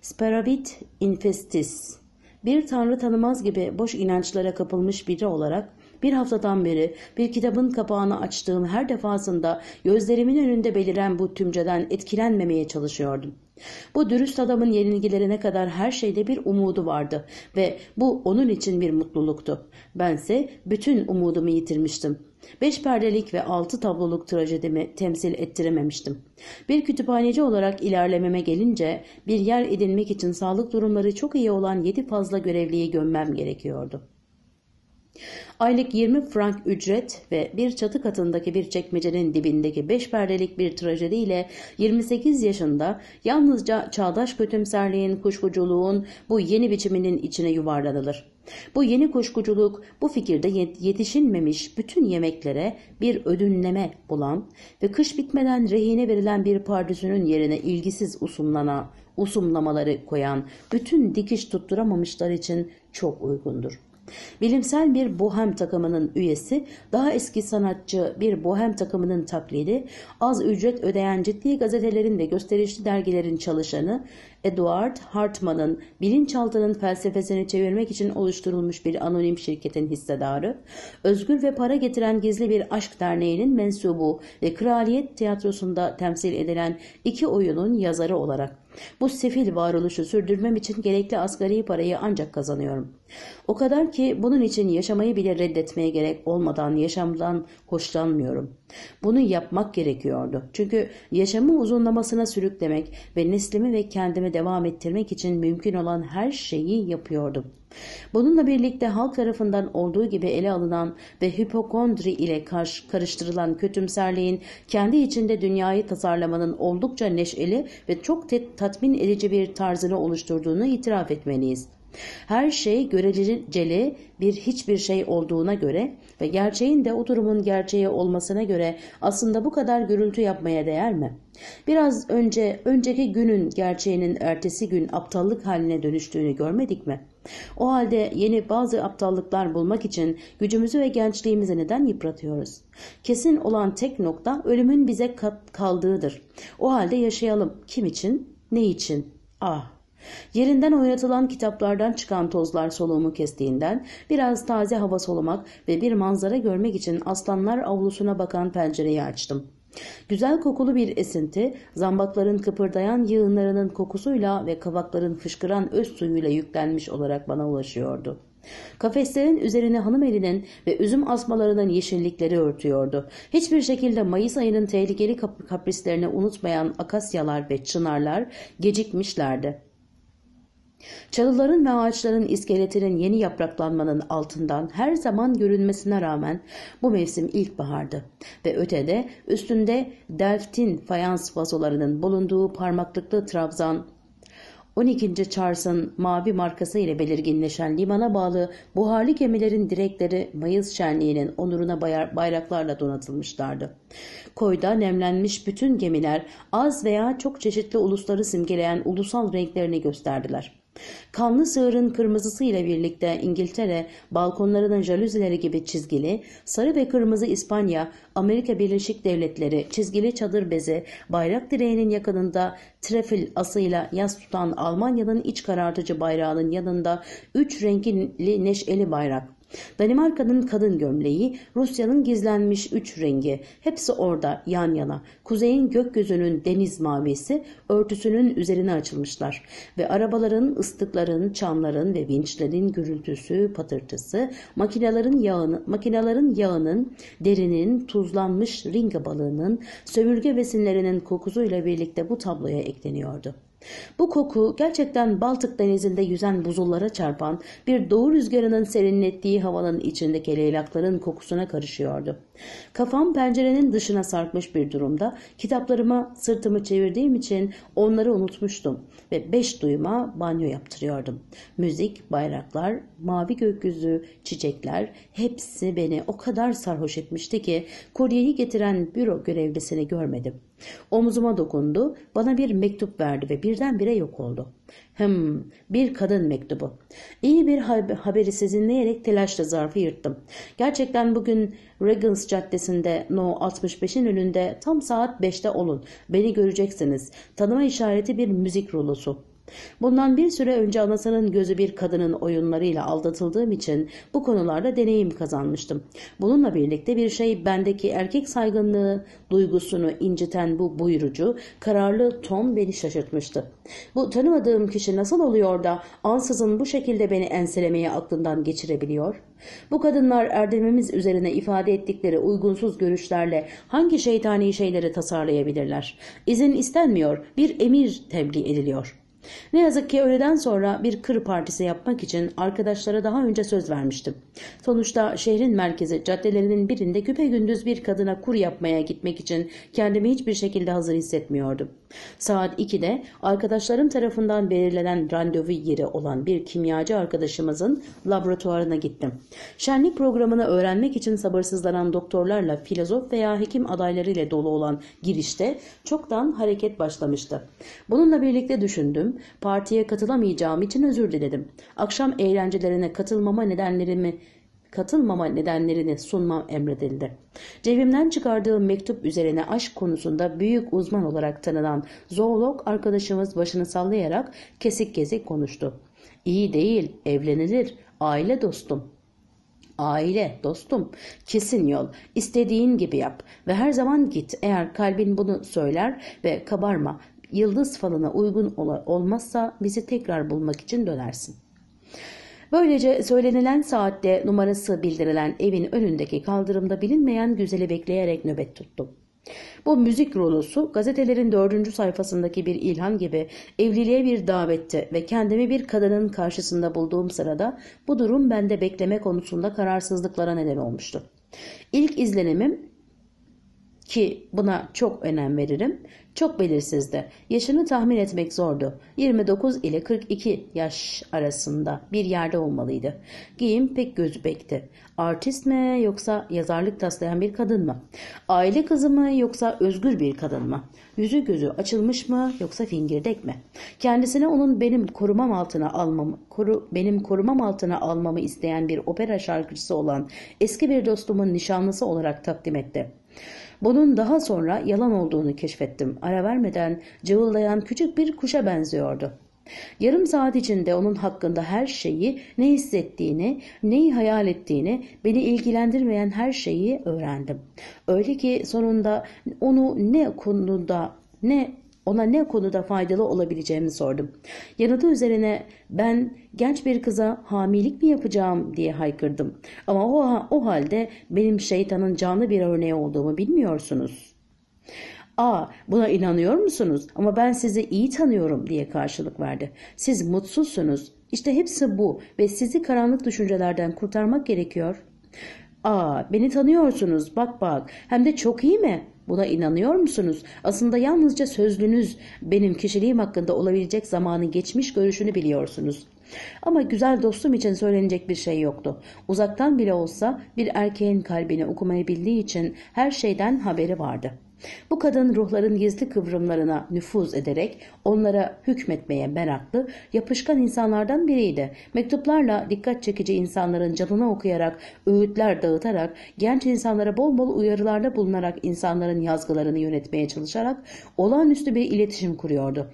Speravit infestis bir tanrı tanımaz gibi boş inançlara kapılmış biri olarak bir haftadan beri bir kitabın kapağını açtığım her defasında gözlerimin önünde beliren bu tümceden etkilenmemeye çalışıyordum. Bu dürüst adamın yenilgilerine kadar her şeyde bir umudu vardı ve bu onun için bir mutluluktu. Bense bütün umudumu yitirmiştim. Beş perdelik ve altı tabloluk trajedimi temsil ettirememiştim. Bir kütüphaneci olarak ilerlememe gelince bir yer edinmek için sağlık durumları çok iyi olan yedi fazla görevliyi gömmem gerekiyordu. Aylık 20 frank ücret ve bir çatı katındaki bir çekmecenin dibindeki 5 perdelik bir trajediyle 28 yaşında yalnızca çağdaş kötümserliğin, kuşkuculuğun bu yeni biçiminin içine yuvarlanılır. Bu yeni kuşkuculuk bu fikirde yetişinmemiş bütün yemeklere bir ödünleme bulan ve kış bitmeden rehine verilen bir pardüsünün yerine ilgisiz usumlana, usumlamaları koyan bütün dikiş tutturamamışlar için çok uygundur. Bilimsel bir bohem takımının üyesi, daha eski sanatçı bir bohem takımının taklidi, az ücret ödeyen ciddi gazetelerin ve gösterişli dergilerin çalışanı, Edward Hartman'ın bilinçaltının felsefesini çevirmek için oluşturulmuş bir anonim şirketin hissedarı, özgür ve para getiren gizli bir aşk derneğinin mensubu ve kraliyet tiyatrosunda temsil edilen iki oyunun yazarı olarak bu sefil varoluşu sürdürmem için gerekli asgari parayı ancak kazanıyorum. O kadar ki bunun için yaşamayı bile reddetmeye gerek olmadan yaşamdan hoşlanmıyorum. Bunu yapmak gerekiyordu. Çünkü yaşamı uzunlamasına sürüklemek ve neslimi ve kendimi devam ettirmek için mümkün olan her şeyi yapıyordum. Bununla birlikte halk tarafından olduğu gibi ele alınan ve hipokondri ile karıştırılan kötümserliğin kendi içinde dünyayı tasarlamanın oldukça neşeli ve çok tatmin edici bir tarzını oluşturduğunu itiraf etmeliyiz. Her şey göreceli bir hiçbir şey olduğuna göre ve gerçeğin de o durumun gerçeği olmasına göre aslında bu kadar gürültü yapmaya değer mi? Biraz önce önceki günün gerçeğinin ertesi gün aptallık haline dönüştüğünü görmedik mi? O halde yeni bazı aptallıklar bulmak için gücümüzü ve gençliğimizi neden yıpratıyoruz? Kesin olan tek nokta ölümün bize kaldığıdır. O halde yaşayalım. Kim için? Ne için? Ah Yerinden oynatılan kitaplardan çıkan tozlar soluğumu kestiğinden biraz taze hava solumak ve bir manzara görmek için aslanlar avlusuna bakan pencereyi açtım. Güzel kokulu bir esinti, zambakların kıpırdayan yığınlarının kokusuyla ve kavakların fışkıran öz suyuyla yüklenmiş olarak bana ulaşıyordu. Kafeslerin üzerine hanım elinin ve üzüm asmalarının yeşillikleri örtüyordu. Hiçbir şekilde Mayıs ayının tehlikeli kaprislerini unutmayan akasyalar ve çınarlar gecikmişlerdi. Çalıların ve ağaçların iskeletinin yeni yapraklanmanın altından her zaman görünmesine rağmen bu mevsim ilkbahardı ve ötede üstünde Delft'in fayans vazolarının bulunduğu parmaklıklı trabzan 12. Charles'ın mavi markası ile belirginleşen limana bağlı buharlı gemilerin direkleri Mayıs şenliğinin onuruna bayraklarla donatılmışlardı. Koyda nemlenmiş bütün gemiler az veya çok çeşitli ulusları simgeleyen ulusal renklerini gösterdiler. Kanlı sığırın kırmızısıyla birlikte İngiltere balkonlarının jalüzileri gibi çizgili, sarı ve kırmızı İspanya, Amerika Birleşik Devletleri çizgili çadır bezi, bayrak direğinin yakınında trefil asıyla yas tutan Almanya'nın iç karartıcı bayrağının yanında üç renkli neşeli bayrak. Danimarka'nın kadın gömleği, Rusya'nın gizlenmiş üç rengi hepsi orada yan yana. Kuzeyin gökyüzünün deniz mavisi örtüsünün üzerine açılmışlar ve arabaların, ıslıkların, çamların ve vinçlerin gürültüsü, patırtısı, makinelerin yağını, makinelerin yağının, derinin, tuzlanmış ringa balığının, sömürge besinlerinin kokusuyla birlikte bu tabloya ekleniyordu. Bu koku gerçekten Baltık denizinde yüzen buzullara çarpan bir doğu rüzgarının serinlettiği havanın içindeki leylakların kokusuna karışıyordu. Kafam pencerenin dışına sarkmış bir durumda kitaplarıma sırtımı çevirdiğim için onları unutmuştum ve beş duyuma banyo yaptırıyordum. Müzik, bayraklar, mavi gökyüzü, çiçekler hepsi beni o kadar sarhoş etmişti ki kuryeyi getiren büro görevlisini görmedim. Omzuma dokundu, bana bir mektup verdi ve birdenbire yok oldu. Hım, bir kadın mektubu. İyi bir haberi sizinleyerek telaşla zarfı yırttım. Gerçekten bugün Regans Caddesi'nde No 65'in önünde tam saat 5'te olun. Beni göreceksiniz. Tanıma işareti bir müzik rulosu. Bundan bir süre önce anasının gözü bir kadının oyunlarıyla aldatıldığım için bu konularda deneyim kazanmıştım. Bununla birlikte bir şey bendeki erkek saygınlığı duygusunu inciten bu buyurucu, kararlı ton beni şaşırtmıştı. Bu tanımadığım kişi nasıl oluyor da ansızın bu şekilde beni enselemeye aklından geçirebiliyor? Bu kadınlar erdemimiz üzerine ifade ettikleri uygunsuz görüşlerle hangi şeytani şeyleri tasarlayabilirler? İzin istenmiyor, bir emir tebliğ ediliyor.'' Ne yazık ki öğleden sonra bir kır partisi yapmak için arkadaşlara daha önce söz vermiştim. Sonuçta şehrin merkezi caddelerinin birinde küpe gündüz bir kadına kur yapmaya gitmek için kendimi hiçbir şekilde hazır hissetmiyordum. Saat 2'de arkadaşlarım tarafından belirlenen randevu yeri olan bir kimyacı arkadaşımızın laboratuvarına gittim. Şenlik programını öğrenmek için sabırsızlanan doktorlarla filozof veya hekim adaylarıyla dolu olan girişte çoktan hareket başlamıştı. Bununla birlikte düşündüm. Partiye katılamayacağım için özür diledim. Akşam eğlencelerine katılmama nedenlerimi katılmama nedenlerini sunmam emredildi. Cebimden çıkardığı mektup üzerine aşk konusunda büyük uzman olarak tanınan zoolog arkadaşımız başını sallayarak kesik kesik konuştu. İyi değil, evlenilir, aile dostum. Aile, dostum, kesin yol, istediğin gibi yap ve her zaman git eğer kalbin bunu söyler ve kabarma, yıldız falına uygun olmazsa bizi tekrar bulmak için dönersin. Böylece söylenilen saatte numarası bildirilen evin önündeki kaldırımda bilinmeyen güzeli bekleyerek nöbet tuttum. Bu müzik rolosu gazetelerin dördüncü sayfasındaki bir ilham gibi evliliğe bir davetti ve kendimi bir kadının karşısında bulduğum sırada bu durum bende bekleme konusunda kararsızlıklara neden olmuştu. İlk izlenimim ki buna çok önem veririm, çok belirsizdi. Yaşını tahmin etmek zordu. 29 ile 42 yaş arasında bir yerde olmalıydı. Giyim pek gözü bekti. Artist mi yoksa yazarlık taslayan bir kadın mı? Aile kızı mı yoksa özgür bir kadın mı? Yüzü gözü açılmış mı yoksa fingirdek mi? Kendisine onun benim korumam altına almamı, koru, benim korumam altına almamı isteyen bir opera şarkıcısı olan eski bir dostumun nişanlısı olarak takdim etti. Bunun daha sonra yalan olduğunu keşfettim. Ara vermeden cıvıllayan küçük bir kuşa benziyordu. Yarım saat içinde onun hakkında her şeyi, ne hissettiğini, neyi hayal ettiğini, beni ilgilendirmeyen her şeyi öğrendim. Öyle ki sonunda onu ne konuda ne ona ne konuda faydalı olabileceğimi sordum. Yanıtı üzerine ben genç bir kıza hamilik mi yapacağım diye haykırdım. Ama o, o halde benim şeytanın canlı bir örneği olduğumu bilmiyorsunuz. A, buna inanıyor musunuz ama ben sizi iyi tanıyorum diye karşılık verdi. Siz mutsuzsunuz. İşte hepsi bu ve sizi karanlık düşüncelerden kurtarmak gerekiyor. A, beni tanıyorsunuz bak bak hem de çok iyi mi? Buna inanıyor musunuz? Aslında yalnızca sözlünüz benim kişiliğim hakkında olabilecek zamanın geçmiş görüşünü biliyorsunuz. Ama güzel dostum için söylenecek bir şey yoktu. Uzaktan bile olsa bir erkeğin kalbini okumayı bildiği için her şeyden haberi vardı.'' Bu kadın ruhların gizli kıvrımlarına nüfuz ederek onlara hükmetmeye meraklı, yapışkan insanlardan biriydi. Mektuplarla dikkat çekici insanların canına okuyarak, öğütler dağıtarak, genç insanlara bol bol uyarılarda bulunarak insanların yazgılarını yönetmeye çalışarak olağanüstü bir iletişim kuruyordu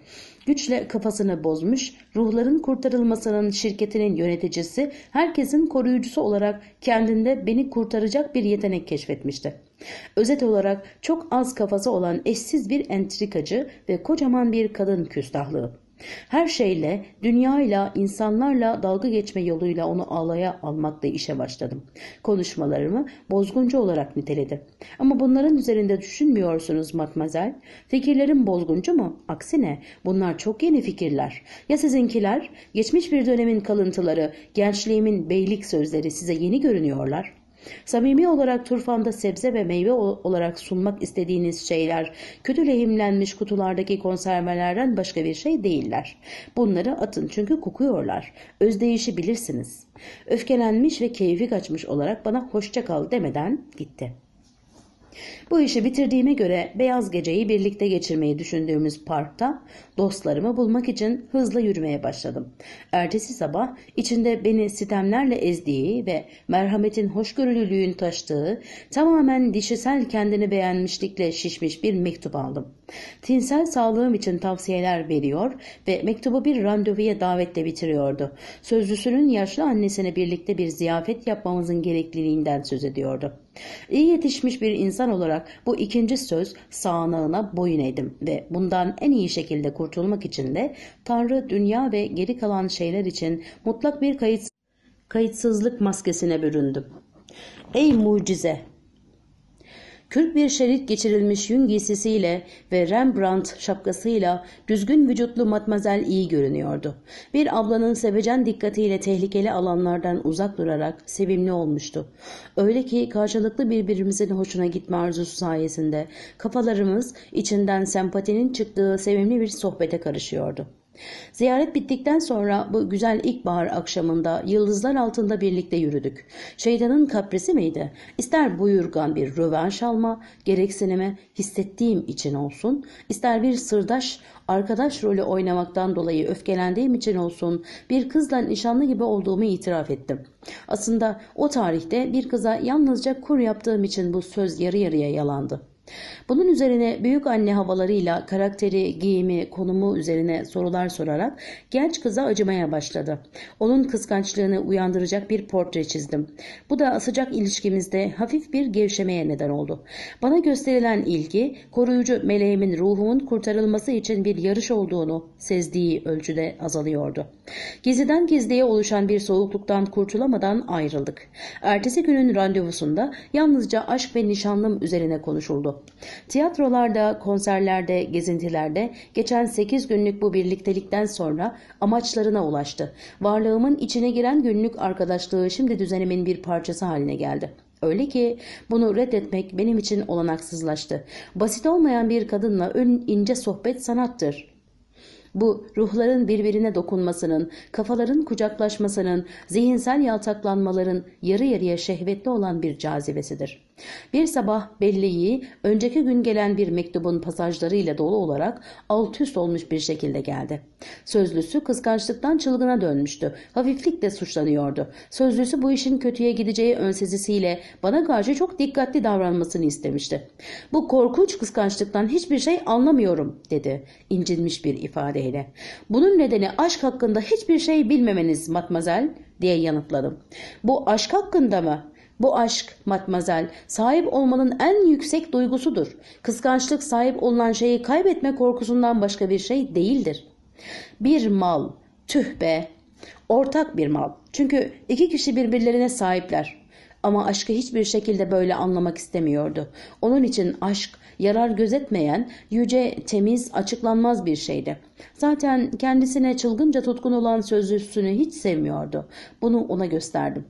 güçle kafasını bozmuş, ruhların kurtarılmasının şirketinin yöneticisi, herkesin koruyucusu olarak kendinde beni kurtaracak bir yetenek keşfetmişti. Özet olarak çok az kafası olan eşsiz bir entrikacı ve kocaman bir kadın küstahlığı. Her şeyle, dünyayla, insanlarla dalga geçme yoluyla onu alaya almakla işe başladım. Konuşmalarımı bozguncu olarak niteledi. Ama bunların üzerinde düşünmüyorsunuz matmazel. Fikirlerim bozguncu mu? Aksine bunlar çok yeni fikirler. Ya sizinkiler? Geçmiş bir dönemin kalıntıları, gençliğimin beylik sözleri size yeni görünüyorlar. Samimi olarak turfanda sebze ve meyve olarak sunmak istediğiniz şeyler kötü lehimlenmiş kutulardaki konservelerden başka bir şey değiller. Bunları atın çünkü kokuyorlar. Özdeyişi bilirsiniz. Öfkelenmiş ve keyfi kaçmış olarak bana hoşça kal demeden gitti. Bu işi bitirdiğime göre beyaz geceyi birlikte geçirmeyi düşündüğümüz parkta dostlarımı bulmak için hızla yürümeye başladım. Ertesi sabah içinde beni sitemlerle ezdiği ve merhametin hoşgörülülüğün taştığı tamamen dişisel kendini beğenmişlikle şişmiş bir mektup aldım. Tinsel sağlığım için tavsiyeler veriyor ve mektubu bir randevuya davetle bitiriyordu. Sözlüsünün yaşlı annesine birlikte bir ziyafet yapmamızın gerekliliğinden söz ediyordu. İyi yetişmiş bir insan olarak olarak bu ikinci söz sağanağına boyun eğdim ve bundan en iyi şekilde kurtulmak için de Tanrı dünya ve geri kalan şeyler için mutlak bir kayıtsızlık maskesine büründüm. Ey mucize! Kürk bir şerit geçirilmiş yün giysisiyle ve Rembrandt şapkasıyla düzgün vücutlu matmazel iyi görünüyordu. Bir ablanın sevecen dikkatiyle tehlikeli alanlardan uzak durarak sevimli olmuştu. Öyle ki karşılıklı birbirimizin hoşuna gitme arzusu sayesinde kafalarımız içinden sempatinin çıktığı sevimli bir sohbete karışıyordu. Ziyaret bittikten sonra bu güzel ilkbahar akşamında yıldızlar altında birlikte yürüdük. Şeytanın kaprisi miydi? İster buyurgan bir rövanş alma, gereksinimi hissettiğim için olsun, ister bir sırdaş, arkadaş rolü oynamaktan dolayı öfkelendiğim için olsun, bir kızla nişanlı gibi olduğumu itiraf ettim. Aslında o tarihte bir kıza yalnızca kur yaptığım için bu söz yarı yarıya yalandı. Bunun üzerine büyük anne havalarıyla karakteri, giyimi, konumu üzerine sorular sorarak genç kıza acımaya başladı. Onun kıskançlığını uyandıracak bir portre çizdim. Bu da sıcak ilişkimizde hafif bir gevşemeye neden oldu. Bana gösterilen ilgi koruyucu meleğimin ruhumun kurtarılması için bir yarış olduğunu sezdiği ölçüde azalıyordu. Gizliden gizliye oluşan bir soğukluktan kurtulamadan ayrıldık. Ertesi günün randevusunda yalnızca aşk ve nişanlım üzerine konuşuldu. Tiyatrolarda, konserlerde, gezintilerde geçen 8 günlük bu birliktelikten sonra amaçlarına ulaştı. Varlığımın içine giren günlük arkadaşlığı şimdi düzenimin bir parçası haline geldi. Öyle ki bunu reddetmek benim için olanaksızlaştı. Basit olmayan bir kadınla ön ince sohbet sanattır. Bu ruhların birbirine dokunmasının, kafaların kucaklaşmasının, zihinsel yaltaklanmaların yarı yarıya şehvetli olan bir cazibesidir.'' Bir sabah belleği önceki gün gelen bir mektubun pasajlarıyla dolu olarak alt üst olmuş bir şekilde geldi. Sözlüsü kıskançlıktan çılgına dönmüştü. Hafiflikle suçlanıyordu. Sözlüsü bu işin kötüye gideceği önsezisiyle bana karşı çok dikkatli davranmasını istemişti. Bu korkunç kıskançlıktan hiçbir şey anlamıyorum dedi incinmiş bir ifadeyle. Bunun nedeni aşk hakkında hiçbir şey bilmemeniz matmazel diye yanıtladım. Bu aşk hakkında mı? Bu aşk matmazel sahip olmanın en yüksek duygusudur. Kıskançlık sahip olunan şeyi kaybetme korkusundan başka bir şey değildir. Bir mal, tüh be, ortak bir mal. Çünkü iki kişi birbirlerine sahipler. Ama aşkı hiçbir şekilde böyle anlamak istemiyordu. Onun için aşk yarar gözetmeyen yüce, temiz, açıklanmaz bir şeydi. Zaten kendisine çılgınca tutkun olan sözlüsünü hiç sevmiyordu. Bunu ona gösterdim.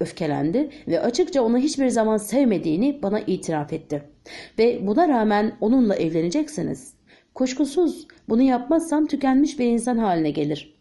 Öfkelendi ve açıkça onu hiçbir zaman sevmediğini bana itiraf etti. Ve buna rağmen onunla evleneceksiniz. Kuşkusuz bunu yapmazsam tükenmiş bir insan haline gelir.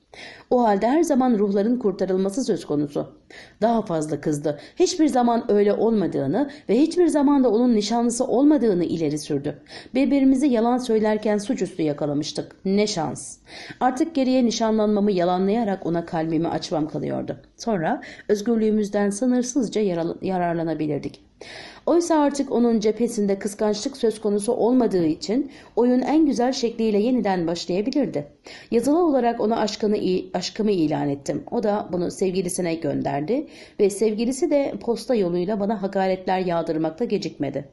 O halde her zaman ruhların kurtarılması söz konusu. Daha fazla kızdı. Hiçbir zaman öyle olmadığını ve hiçbir zaman da onun nişanlısı olmadığını ileri sürdü. Birbirimizi yalan söylerken suçüstü yakalamıştık. Ne şans. Artık geriye nişanlanmamı yalanlayarak ona kalbimi açmam kalıyordu. Sonra özgürlüğümüzden sınırsızca yararlanabilirdik. Oysa artık onun cephesinde kıskançlık söz konusu olmadığı için oyun en güzel şekliyle yeniden başlayabilirdi. Yazılı olarak ona aşkını, aşkımı ilan ettim. O da bunu sevgilisine gönderdi ve sevgilisi de posta yoluyla bana hakaretler yağdırmakta gecikmedi.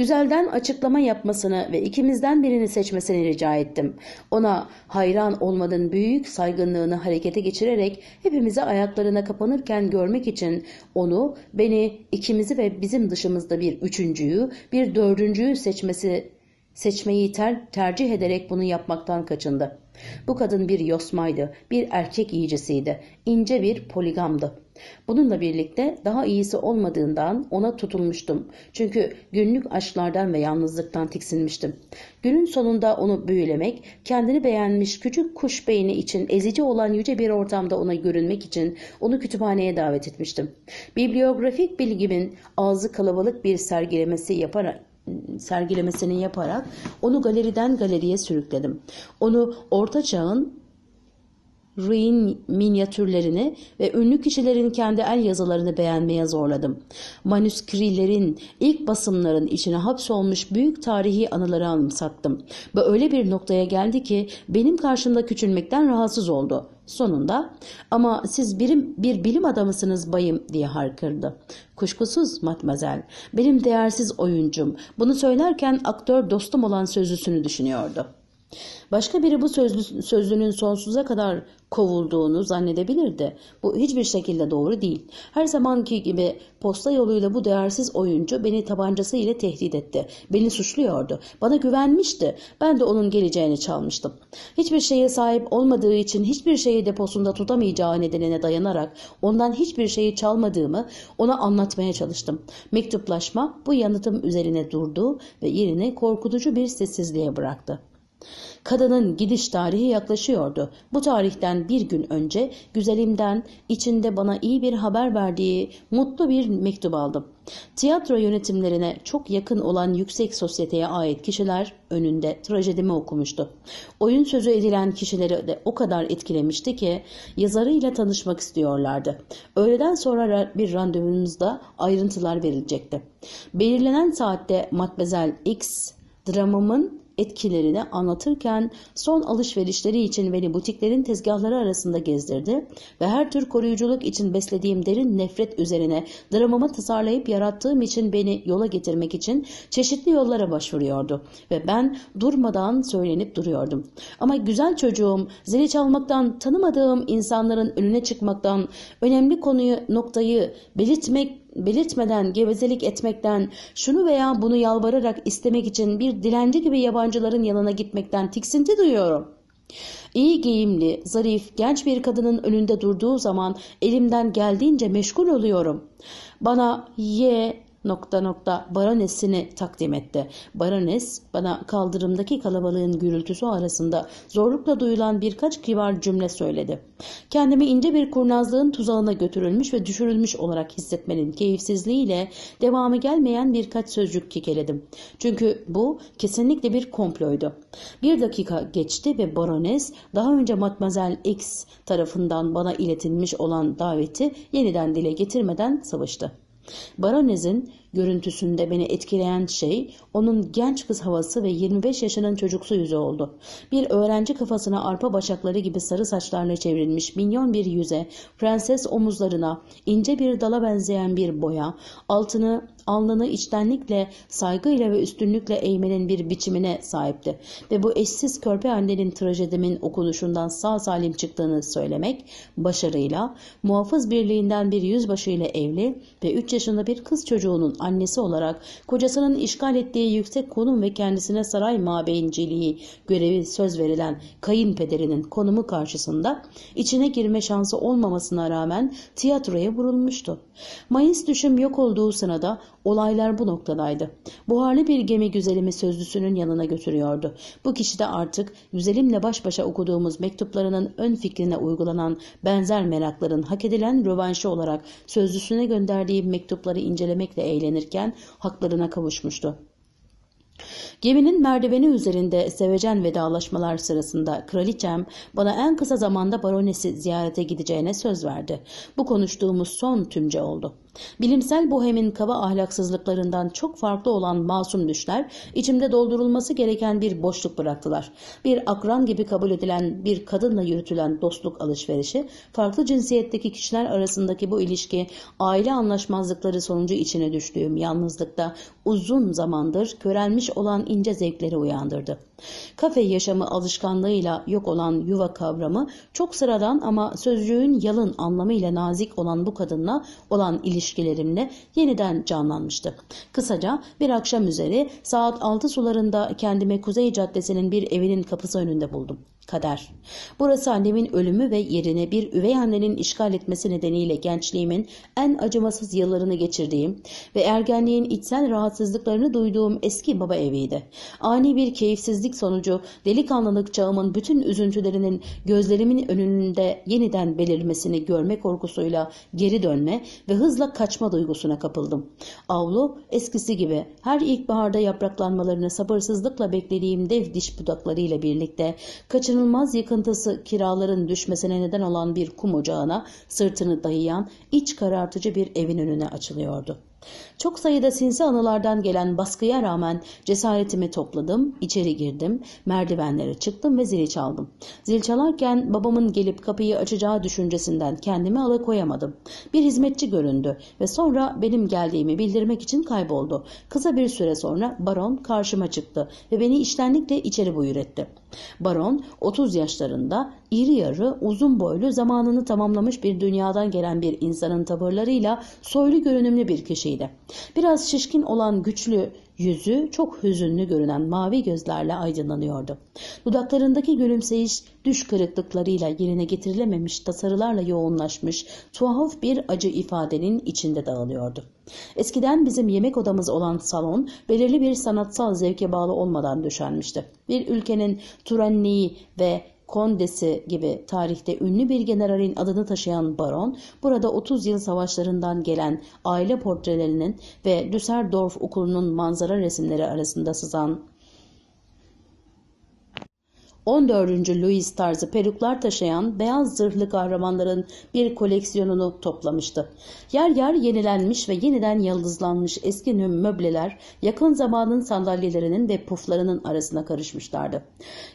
Güzelden açıklama yapmasını ve ikimizden birini seçmesini rica ettim. Ona hayran olmadığın büyük saygınlığını harekete geçirerek hepimize ayaklarına kapanırken görmek için onu, beni, ikimizi ve bizim dışımızda bir üçüncüyü, bir dördüncüyü seçmesi seçmeyi ter tercih ederek bunu yapmaktan kaçındı. Bu kadın bir yosmaydı, bir erkek iyicisiydi, ince bir poligamdı. Bununla birlikte daha iyisi olmadığından ona tutulmuştum. Çünkü günlük aşklardan ve yalnızlıktan tiksinmiştim. Günün sonunda onu büyülemek, kendini beğenmiş küçük kuş beyni için ezici olan yüce bir ortamda ona görünmek için onu kütüphaneye davet etmiştim. Bibliografik bilgimin ağzı kalabalık bir sergilemesi yaparak sergilemesini yaparak onu galeriden galeriye sürükledim. Onu orta çağın Ruin minyatürlerini ve ünlü kişilerin kendi el yazılarını beğenmeye zorladım. Manuskrilerin, ilk basımların içine hapsolmuş büyük tarihi anıları anımsattım. Ve öyle bir noktaya geldi ki benim karşımda küçülmekten rahatsız oldu. Sonunda ama siz birim, bir bilim adamısınız bayım diye harkırdı. Kuşkusuz matmazel benim değersiz oyuncum bunu söylerken aktör dostum olan sözlüsünü düşünüyordu. Başka biri bu sözlü, sözlünün sonsuza kadar kovulduğunu zannedebilirdi. Bu hiçbir şekilde doğru değil. Her zamanki gibi posta yoluyla bu değersiz oyuncu beni tabancası ile tehdit etti. Beni suçluyordu. Bana güvenmişti. Ben de onun geleceğini çalmıştım. Hiçbir şeye sahip olmadığı için hiçbir şeyi deposunda tutamayacağı nedenine dayanarak ondan hiçbir şeyi çalmadığımı ona anlatmaya çalıştım. Mektuplaşma bu yanıtım üzerine durdu ve yerini korkutucu bir sessizliğe bıraktı. Kadının gidiş tarihi yaklaşıyordu. Bu tarihten bir gün önce güzelimden içinde bana iyi bir haber verdiği mutlu bir mektup aldım. Tiyatro yönetimlerine çok yakın olan yüksek sosyeteye ait kişiler önünde trajedimi okumuştu. Oyun sözü edilen kişileri de o kadar etkilemişti ki yazarıyla tanışmak istiyorlardı. Öğleden sonra bir randevumuzda ayrıntılar verilecekti. Belirlenen saatte Matmazel X dramımın etkilerini anlatırken son alışverişleri için beni butiklerin tezgahları arasında gezdirdi ve her tür koruyuculuk için beslediğim derin nefret üzerine dramamı tasarlayıp yarattığım için beni yola getirmek için çeşitli yollara başvuruyordu ve ben durmadan söylenip duruyordum. Ama güzel çocuğum zili çalmaktan tanımadığım insanların önüne çıkmaktan önemli konuyu noktayı belirtmek belirtmeden gevezelik etmekten, şunu veya bunu yalvararak istemek için bir dilenci gibi yabancıların yanına gitmekten tiksinti duyuyorum. İyi giyimli, zarif, genç bir kadının önünde durduğu zaman elimden geldiğince meşgul oluyorum. Bana ye, nokta nokta baronesini takdim etti. Barones bana kaldırımdaki kalabalığın gürültüsü arasında zorlukla duyulan birkaç kibar cümle söyledi. Kendimi ince bir kurnazlığın tuzağına götürülmüş ve düşürülmüş olarak hissetmenin keyifsizliğiyle devamı gelmeyen birkaç sözcük kekeledim. Çünkü bu kesinlikle bir komploydu. Bir dakika geçti ve barones daha önce Matmazel X tarafından bana iletilmiş olan daveti yeniden dile getirmeden savaştı. Baronez'in görüntüsünde beni etkileyen şey onun genç kız havası ve 25 yaşının çocuksu yüzü oldu. Bir öğrenci kafasına arpa başakları gibi sarı saçlarla çevrilmiş minyon bir yüze, prenses omuzlarına, ince bir dala benzeyen bir boya, altını alnını içtenlikle, saygıyla ve üstünlükle eğmenin bir biçimine sahipti. Ve bu eşsiz körpe annenin trajedimin okunuşundan sağ salim çıktığını söylemek başarıyla, muhafız birliğinden bir yüzbaşıyla evli ve 3 yaşında bir kız çocuğunun annesi olarak kocasının işgal ettiği yüksek konum ve kendisine saray mabeyinciliği görevi söz verilen kayınpederinin konumu karşısında içine girme şansı olmamasına rağmen tiyatroya vurulmuştu. Mayıs düşüm yok olduğu sırada Olaylar bu noktadaydı. Buharlı bir gemi güzelimi sözlüsünün yanına götürüyordu. Bu kişi de artık güzelimle baş başa okuduğumuz mektuplarının ön fikrine uygulanan benzer merakların hak edilen rövanşı olarak sözlüsüne gönderdiği mektupları incelemekle eğlenirken haklarına kavuşmuştu. Geminin merdiveni üzerinde sevecen vedalaşmalar sırasında kraliçem bana en kısa zamanda baronesi ziyarete gideceğine söz verdi. Bu konuştuğumuz son tümce oldu. Bilimsel bohemin kaba ahlaksızlıklarından çok farklı olan masum düşler içimde doldurulması gereken bir boşluk bıraktılar. Bir akran gibi kabul edilen bir kadınla yürütülen dostluk alışverişi, farklı cinsiyetteki kişiler arasındaki bu ilişki, aile anlaşmazlıkları sonucu içine düştüğüm yalnızlıkta uzun zamandır körelmiş olan ince zevkleri uyandırdı. Kafe yaşamı alışkanlığıyla yok olan yuva kavramı çok sıradan ama sözcüğün yalın anlamıyla nazik olan bu kadınla olan ilişkilerimle yeniden canlanmıştı. Kısaca bir akşam üzeri saat 6 sularında kendimi Kuzey Caddesi'nin bir evinin kapısı önünde buldum. Kader. Burası annemin ölümü ve yerine bir üvey annenin işgal etmesi nedeniyle gençliğimin en acımasız yıllarını geçirdiğim ve ergenliğin içsel rahatsızlıklarını duyduğum eski baba eviydi. Ani bir keyifsizlik sonucu delikanlılık çağımın bütün üzüntülerinin gözlerimin önünde yeniden belirmesini görme korkusuyla geri dönme ve hızla kaçma duygusuna kapıldım. Avlu eskisi gibi her ilkbaharda yapraklanmalarını sabırsızlıkla beklediğim dev diş budaklarıyla birlikte kaçırmıştım kaçınılmaz yıkıntısı kiraların düşmesine neden olan bir kum ocağına sırtını dayayan iç karartıcı bir evin önüne açılıyordu. Çok sayıda sinsi anılardan gelen baskıya rağmen cesaretimi topladım, içeri girdim, merdivenlere çıktım ve zil çaldım. Zil çalarken babamın gelip kapıyı açacağı düşüncesinden kendimi alakoyamadım. Bir hizmetçi göründü ve sonra benim geldiğimi bildirmek için kayboldu. Kısa bir süre sonra baron karşıma çıktı ve beni iştenlikle içeri buyur etti. Baron 30 yaşlarında iri yarı, uzun boylu, zamanını tamamlamış bir dünyadan gelen bir insanın tavırlarıyla soylu görünümlü bir kişiydi. Biraz şişkin olan güçlü, Yüzü çok hüzünlü görünen mavi gözlerle aydınlanıyordu. Dudaklarındaki gülümseyiş düş kırıklıklarıyla yerine getirilememiş tasarılarla yoğunlaşmış tuhaf bir acı ifadenin içinde dağılıyordu. Eskiden bizim yemek odamız olan salon belirli bir sanatsal zevke bağlı olmadan döşenmişti. Bir ülkenin Turenliği ve Kondesi gibi tarihte ünlü bir generalin adını taşıyan baron, burada 30 yıl savaşlarından gelen aile portrelerinin ve Düsseldorf okulunun manzara resimleri arasında sızan 14. Louis tarzı peruklar taşıyan beyaz zırhlı kahramanların bir koleksiyonunu toplamıştı. Yer yer yenilenmiş ve yeniden yıldızlanmış eski möbleler yakın zamanın sandalyelerinin ve puflarının arasına karışmışlardı.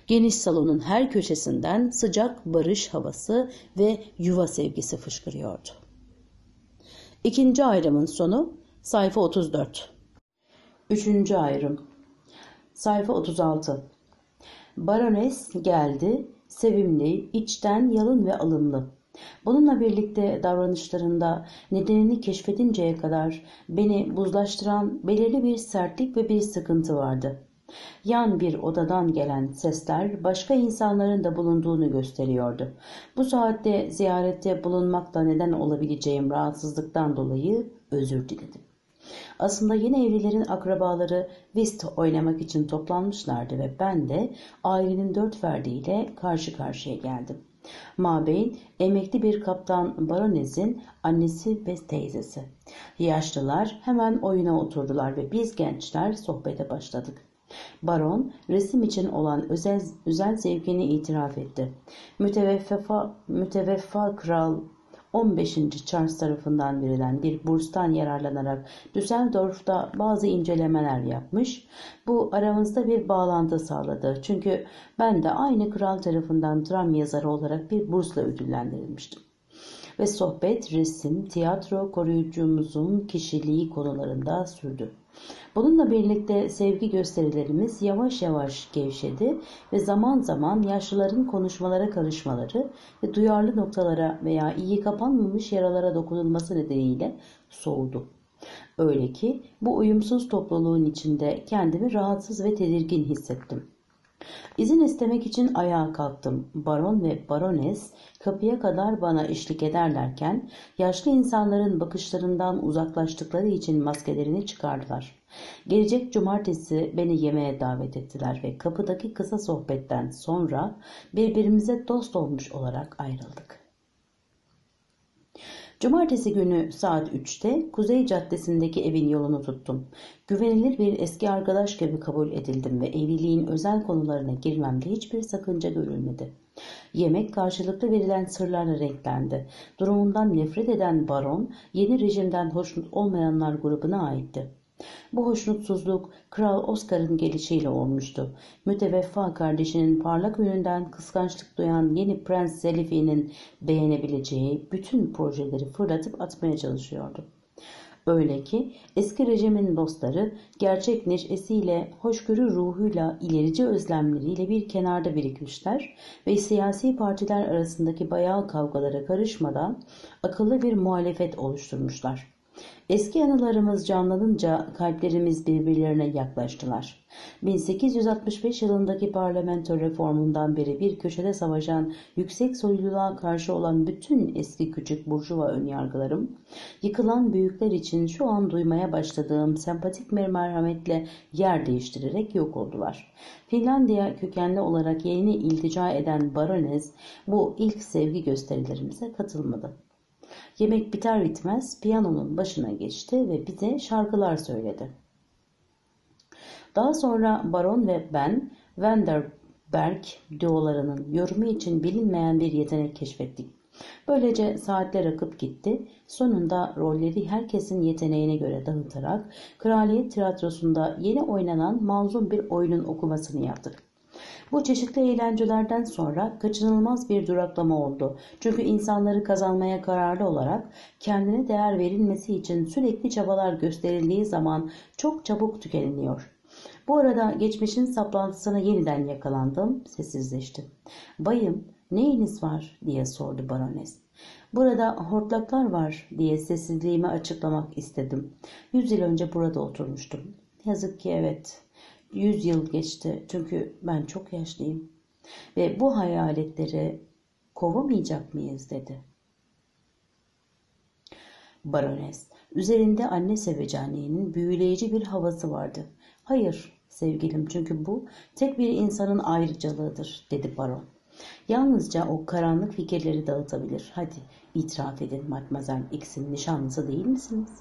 Geniş salonun her köşesinden sıcak barış havası ve yuva sevgisi fışkırıyordu. İkinci ayrımın sonu sayfa 34. Üçüncü ayrım sayfa 36. Barones geldi, sevimli, içten yalın ve alımlı. Bununla birlikte davranışlarında nedenini keşfedinceye kadar beni buzlaştıran belirli bir sertlik ve bir sıkıntı vardı. Yan bir odadan gelen sesler başka insanların da bulunduğunu gösteriyordu. Bu saatte ziyarette bulunmakla neden olabileceğim rahatsızlıktan dolayı özür diledim. Aslında yeni evlilerin akrabaları Whist oynamak için toplanmışlardı ve ben de ailenin dört ferdiyle karşı karşıya geldim. Mabeyn emekli bir kaptan baronezin annesi ve teyzesi. Yaşlılar hemen oyuna oturdular ve biz gençler sohbete başladık. Baron resim için olan özel, özel zevkini itiraf etti. Müteveffa, müteveffa kral 15. Charles tarafından verilen bir burstan yararlanarak Düsseldorf'ta bazı incelemeler yapmış. Bu aramızda bir bağlantı sağladı. Çünkü ben de aynı kral tarafından dram yazarı olarak bir bursla ödüllendirilmiştim ve sohbet, resim, tiyatro koruyucumuzun kişiliği konularında sürdü. Bununla birlikte sevgi gösterilerimiz yavaş yavaş gevşedi ve zaman zaman yaşlıların konuşmalara karışmaları ve duyarlı noktalara veya iyi kapanmamış yaralara dokunulması nedeniyle soğudu. Öyle ki bu uyumsuz topluluğun içinde kendimi rahatsız ve tedirgin hissettim. İzin istemek için ayağa kalktım. Baron ve barones kapıya kadar bana işlik ederlerken yaşlı insanların bakışlarından uzaklaştıkları için maskelerini çıkardılar. Gelecek cumartesi beni yemeğe davet ettiler ve kapıdaki kısa sohbetten sonra birbirimize dost olmuş olarak ayrıldık. Cumartesi günü saat 3'te Kuzey Caddesi'ndeki evin yolunu tuttum. Güvenilir bir eski arkadaş gibi kabul edildim ve evliliğin özel konularına girmemde hiçbir sakınca görülmedi. Yemek karşılıklı verilen sırlarla renklendi. Durumundan nefret eden baron yeni rejimden hoşnut olmayanlar grubuna aitti. Bu hoşnutsuzluk Kral Oscar'ın gelişiyle olmuştu. Müteveffa kardeşinin parlak üründen kıskançlık duyan yeni Prens Selifi'nin beğenebileceği bütün projeleri fırlatıp atmaya çalışıyordu. Öyle ki eski rejimin dostları gerçek neşesiyle, hoşgörü ruhuyla, ilerici özlemleriyle bir kenarda birikmişler ve siyasi partiler arasındaki bayağı kavgalara karışmadan akıllı bir muhalefet oluşturmuşlar. Eski anılarımız canlanınca kalplerimiz birbirlerine yaklaştılar. 1865 yılındaki parlamento reformundan beri bir köşede savaşan yüksek soyluluğa karşı olan bütün eski küçük burjuva önyargılarım, yıkılan büyükler için şu an duymaya başladığım sempatik merhametle yer değiştirerek yok oldular. Finlandiya kökenli olarak yeni iltica eden baronez bu ilk sevgi gösterilerimize katılmadı. Yemek biter bitmez piyanonun başına geçti ve bize şarkılar söyledi. Daha sonra Baron ve ben Vanderberg duolarının yorumu için bilinmeyen bir yetenek keşfettik. Böylece saatler akıp gitti. Sonunda rolleri herkesin yeteneğine göre dağıtarak Kraliyet Tiyatrosu'nda yeni oynanan manzum bir oyunun okumasını yaptık. Bu çeşitli eğlencelerden sonra kaçınılmaz bir duraklama oldu. Çünkü insanları kazanmaya kararlı olarak kendine değer verilmesi için sürekli çabalar gösterildiği zaman çok çabuk tükeniliyor. Bu arada geçmişin saplantısına yeniden yakalandım, sessizleştim. Bayım, neyiniz var diye sordu barones. Burada hortlaklar var diye sessizliğimi açıklamak istedim. Yüz yıl önce burada oturmuştum. Yazık ki evet Yüz yıl geçti. Çünkü ben çok yaşlıyım. Ve bu hayaletleri kovamayacak mıyız dedi. Barones, üzerinde anne sevecenliğinin büyüleyici bir havası vardı. Hayır sevgilim çünkü bu tek bir insanın ayrıcalığıdır dedi baron. Yalnızca o karanlık fikirleri dağıtabilir. Hadi itiraf edin Matmazel X'in nişanlısı değil misiniz?''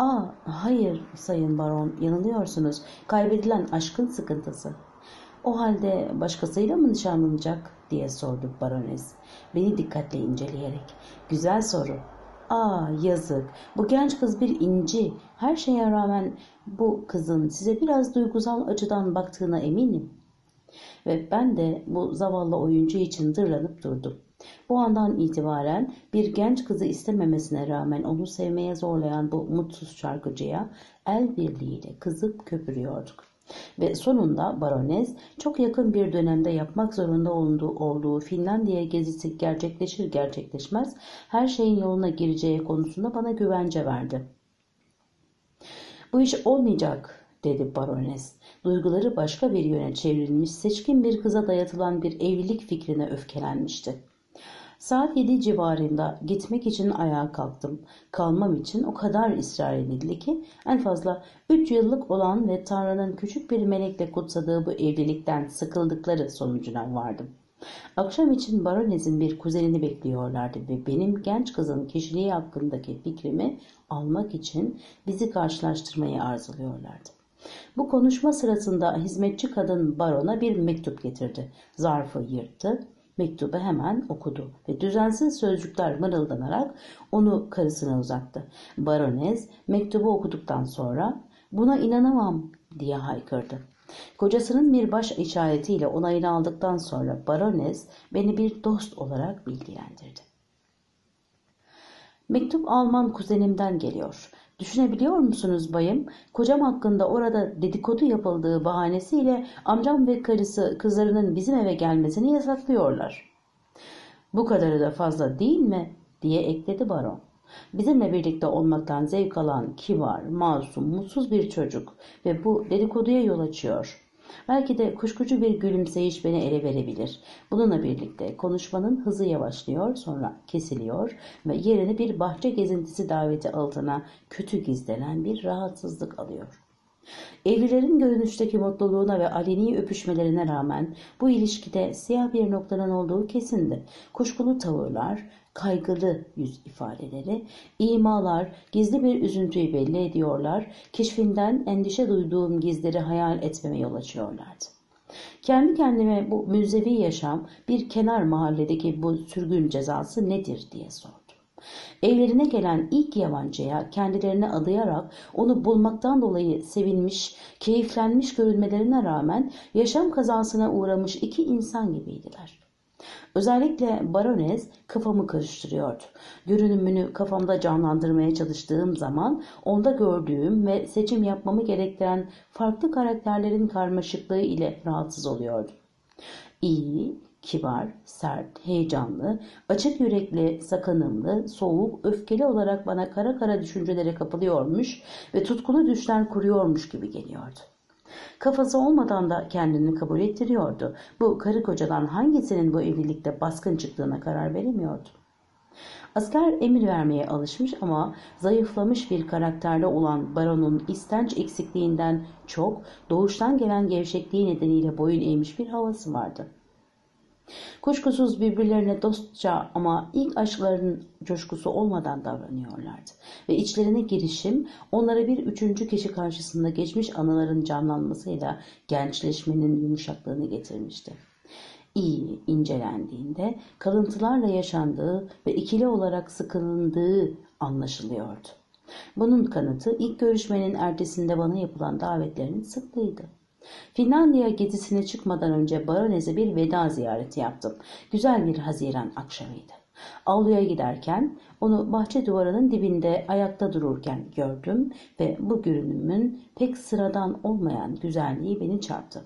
Aa hayır sayın baron yanılıyorsunuz. Kaybedilen aşkın sıkıntısı. O halde başkasıyla mı nişanlanacak diye sordu barones. Beni dikkatle inceleyerek. Güzel soru. Aa yazık. Bu genç kız bir inci. Her şeye rağmen bu kızın size biraz duygusal açıdan baktığına eminim. Ve ben de bu zavallı oyuncu için dırlanıp durdum. Bu andan itibaren bir genç kızı istememesine rağmen onu sevmeye zorlayan bu mutsuz şarkıcıya el birliğiyle kızıp köpürüyorduk. Ve sonunda baronez çok yakın bir dönemde yapmak zorunda olduğu, olduğu Finlandiya gezisi gerçekleşir gerçekleşmez her şeyin yoluna gireceği konusunda bana güvence verdi. Bu iş olmayacak dedi barones. Duyguları başka bir yöne çevrilmiş seçkin bir kıza dayatılan bir evlilik fikrine öfkelenmişti. Saat yedi civarında gitmek için ayağa kalktım. Kalmam için o kadar ısrar edildi ki en fazla üç yıllık olan ve Tanrı'nın küçük bir melekle kutsadığı bu evlilikten sıkıldıkları sonucuna vardım. Akşam için baronezin bir kuzenini bekliyorlardı ve benim genç kızın kişiliği hakkındaki fikrimi almak için bizi karşılaştırmayı arzuluyorlardı. Bu konuşma sırasında hizmetçi kadın barona bir mektup getirdi. Zarfı yırttı Mektubu hemen okudu ve düzensiz sözcükler mırıldanarak onu karısına uzattı. Baronez mektubu okuduktan sonra buna inanamam diye haykırdı. Kocasının bir baş işaretiyle onayını aldıktan sonra baronez beni bir dost olarak bilgilendirdi. Mektup Alman kuzenimden geliyor. Düşünebiliyor musunuz bayım? Kocam hakkında orada dedikodu yapıldığı bahanesiyle amcam ve karısı kızlarının bizim eve gelmesini yasaklıyorlar. Bu kadarı da fazla değil mi? diye ekledi baron. Bizimle birlikte olmaktan zevk alan kibar, masum, mutsuz bir çocuk ve bu dedikoduya yol açıyor. Belki de kuşkucu bir gülümseyiş beni ele verebilir. Bununla birlikte konuşmanın hızı yavaşlıyor, sonra kesiliyor ve yerini bir bahçe gezintisi daveti altına kötü gizlenen bir rahatsızlık alıyor. Evlilerin görünüşteki mutluluğuna ve aleni öpüşmelerine rağmen bu ilişkide siyah bir noktanın olduğu kesindi. Kuşkulu tavırlar, kaygılı yüz ifadeleri, imalar, gizli bir üzüntüyü belli ediyorlar, keşfinden endişe duyduğum gizleri hayal etmeme yol açıyorlardı. Kendi kendime bu münzevi yaşam bir kenar mahalledeki bu sürgün cezası nedir diye sordum. Evlerine gelen ilk yabancıya kendilerini adayarak onu bulmaktan dolayı sevinmiş, keyiflenmiş görünmelerine rağmen yaşam kazasına uğramış iki insan gibiydiler. Özellikle baronez kafamı karıştırıyordu. Görünümünü kafamda canlandırmaya çalıştığım zaman onda gördüğüm ve seçim yapmamı gerektiren farklı karakterlerin karmaşıklığı ile rahatsız oluyordum. İyi, kibar, sert, heyecanlı, açık yürekli, sakınımlı, soğuk, öfkeli olarak bana kara kara düşüncelere kapılıyormuş ve tutkulu düşler kuruyormuş gibi geliyordu. Kafası olmadan da kendini kabul ettiriyordu. Bu karı kocadan hangisinin bu evlilikte baskın çıktığına karar veremiyordu. Asker emir vermeye alışmış ama zayıflamış bir karakterli olan baronun istenç eksikliğinden çok doğuştan gelen gevşekliği nedeniyle boyun eğmiş bir havası vardı. Kuşkusuz birbirlerine dostça ama ilk aşkların coşkusu olmadan davranıyorlardı. Ve içlerine girişim onlara bir üçüncü kişi karşısında geçmiş anıların canlanmasıyla gençleşmenin yumuşaklığını getirmişti İyi incelendiğinde kalıntılarla yaşandığı ve ikili olarak sıkılındığı anlaşılıyordu. Bunun kanıtı ilk görüşmenin ertesinde bana yapılan davetlerin sıklığıydı. Finlandiya gezisine çıkmadan önce Baronez'e bir veda ziyareti yaptım. Güzel bir Haziran akşamıydı. Avluya giderken onu bahçe duvarının dibinde ayakta dururken gördüm ve bu görünümün pek sıradan olmayan güzelliği beni çarptı.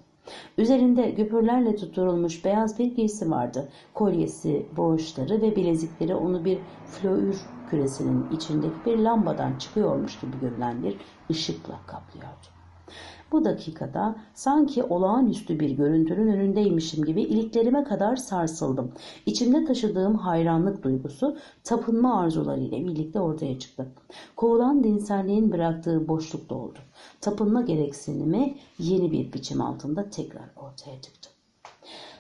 Üzerinde güpürlerle tutturulmuş beyaz bir giysi vardı. Kolyesi, boğuşları ve bilezikleri onu bir flöür küresinin içindeki bir lambadan çıkıyormuş gibi görünen bir ışıkla kaplıyordu. Bu dakikada sanki olağanüstü bir görüntünün önündeymişim gibi iliklerime kadar sarsıldım. İçimde taşıdığım hayranlık duygusu tapınma arzuları ile birlikte ortaya çıktı. Kovulan dinselliğin bıraktığı boşluk doldu. Tapınma gereksinimi yeni bir biçim altında tekrar ortaya çıktı.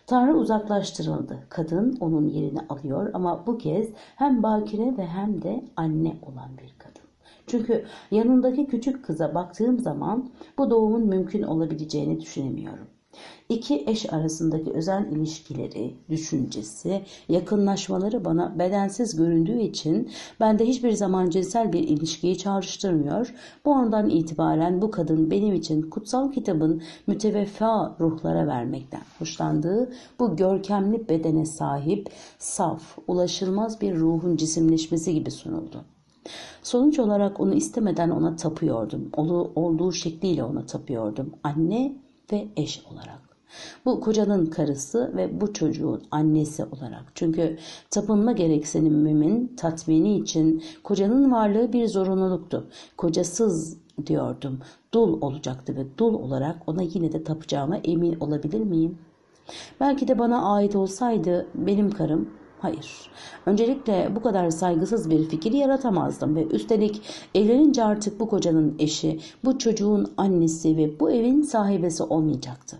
Tanrı uzaklaştırıldı. Kadın onun yerini alıyor ama bu kez hem bakire ve hem de anne olan bir kadın. Çünkü yanındaki küçük kıza baktığım zaman bu doğumun mümkün olabileceğini düşünemiyorum. İki eş arasındaki özel ilişkileri, düşüncesi, yakınlaşmaları bana bedensiz göründüğü için bende hiçbir zaman cinsel bir ilişkiyi çağrıştırmıyor. Bu andan itibaren bu kadın benim için kutsal kitabın müteveffa ruhlara vermekten hoşlandığı bu görkemli bedene sahip, saf, ulaşılmaz bir ruhun cisimleşmesi gibi sunuldu. Sonuç olarak onu istemeden ona tapıyordum. Onu olduğu şekliyle ona tapıyordum. Anne ve eş olarak. Bu kocanın karısı ve bu çocuğun annesi olarak. Çünkü tapınma gereksinimimin tatmini için kocanın varlığı bir zorunluluktu. Kocasız diyordum. Dul olacaktı ve dul olarak ona yine de tapacağıma emin olabilir miyim? Belki de bana ait olsaydı benim karım Hayır. Öncelikle bu kadar saygısız bir fikir yaratamazdım ve üstelik evlenince artık bu kocanın eşi, bu çocuğun annesi ve bu evin sahibesi olmayacaktı.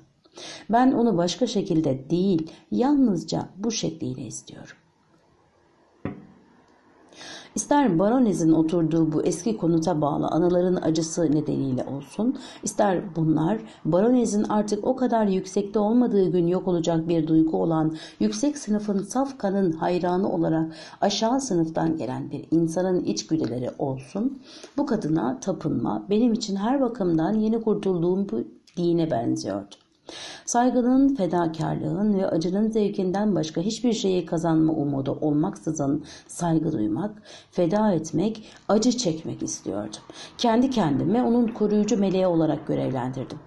Ben onu başka şekilde değil, yalnızca bu şekliyle istiyorum. İster baronezin oturduğu bu eski konuta bağlı anaların acısı nedeniyle olsun, ister bunlar baronezin artık o kadar yüksekte olmadığı gün yok olacak bir duygu olan yüksek sınıfın saf kanın hayranı olarak aşağı sınıftan gelen bir insanın içgüdüleri olsun, bu kadına tapınma benim için her bakımdan yeni kurtulduğum bu dine benziyordu. Saygının, fedakarlığın ve acının zevkinden başka hiçbir şeyi kazanma umudu olmaksızın saygı duymak, feda etmek, acı çekmek istiyordum. Kendi kendimi onun koruyucu meleği olarak görevlendirdim.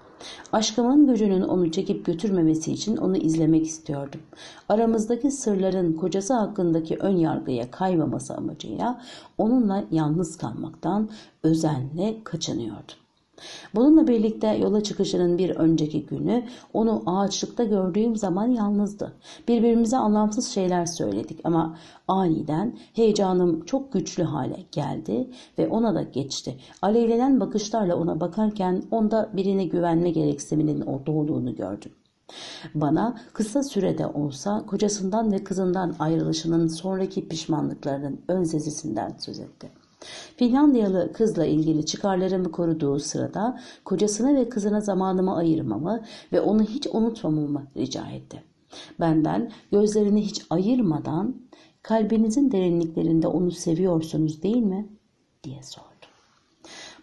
Aşkımın gücünün onu çekip götürmemesi için onu izlemek istiyordum. Aramızdaki sırların kocası hakkındaki ön yargıya kaymaması amacıyla onunla yalnız kalmaktan özenle kaçınıyordum. Bununla birlikte yola çıkışının bir önceki günü onu ağaçlıkta gördüğüm zaman yalnızdı. Birbirimize anlamsız şeyler söyledik ama aniden heyecanım çok güçlü hale geldi ve ona da geçti. Alevlenen bakışlarla ona bakarken onda birine güvenme o doğduğunu gördüm. Bana kısa sürede olsa kocasından ve kızından ayrılışının sonraki pişmanlıklarının ön sezisinden söz etti. Finlandiyalı kızla ilgili çıkarlarımı koruduğu sırada kocasına ve kızına zamanımı ayırmamı ve onu hiç unutmamamı rica etti. Benden gözlerini hiç ayırmadan kalbinizin derinliklerinde onu seviyorsunuz değil mi diye sordu.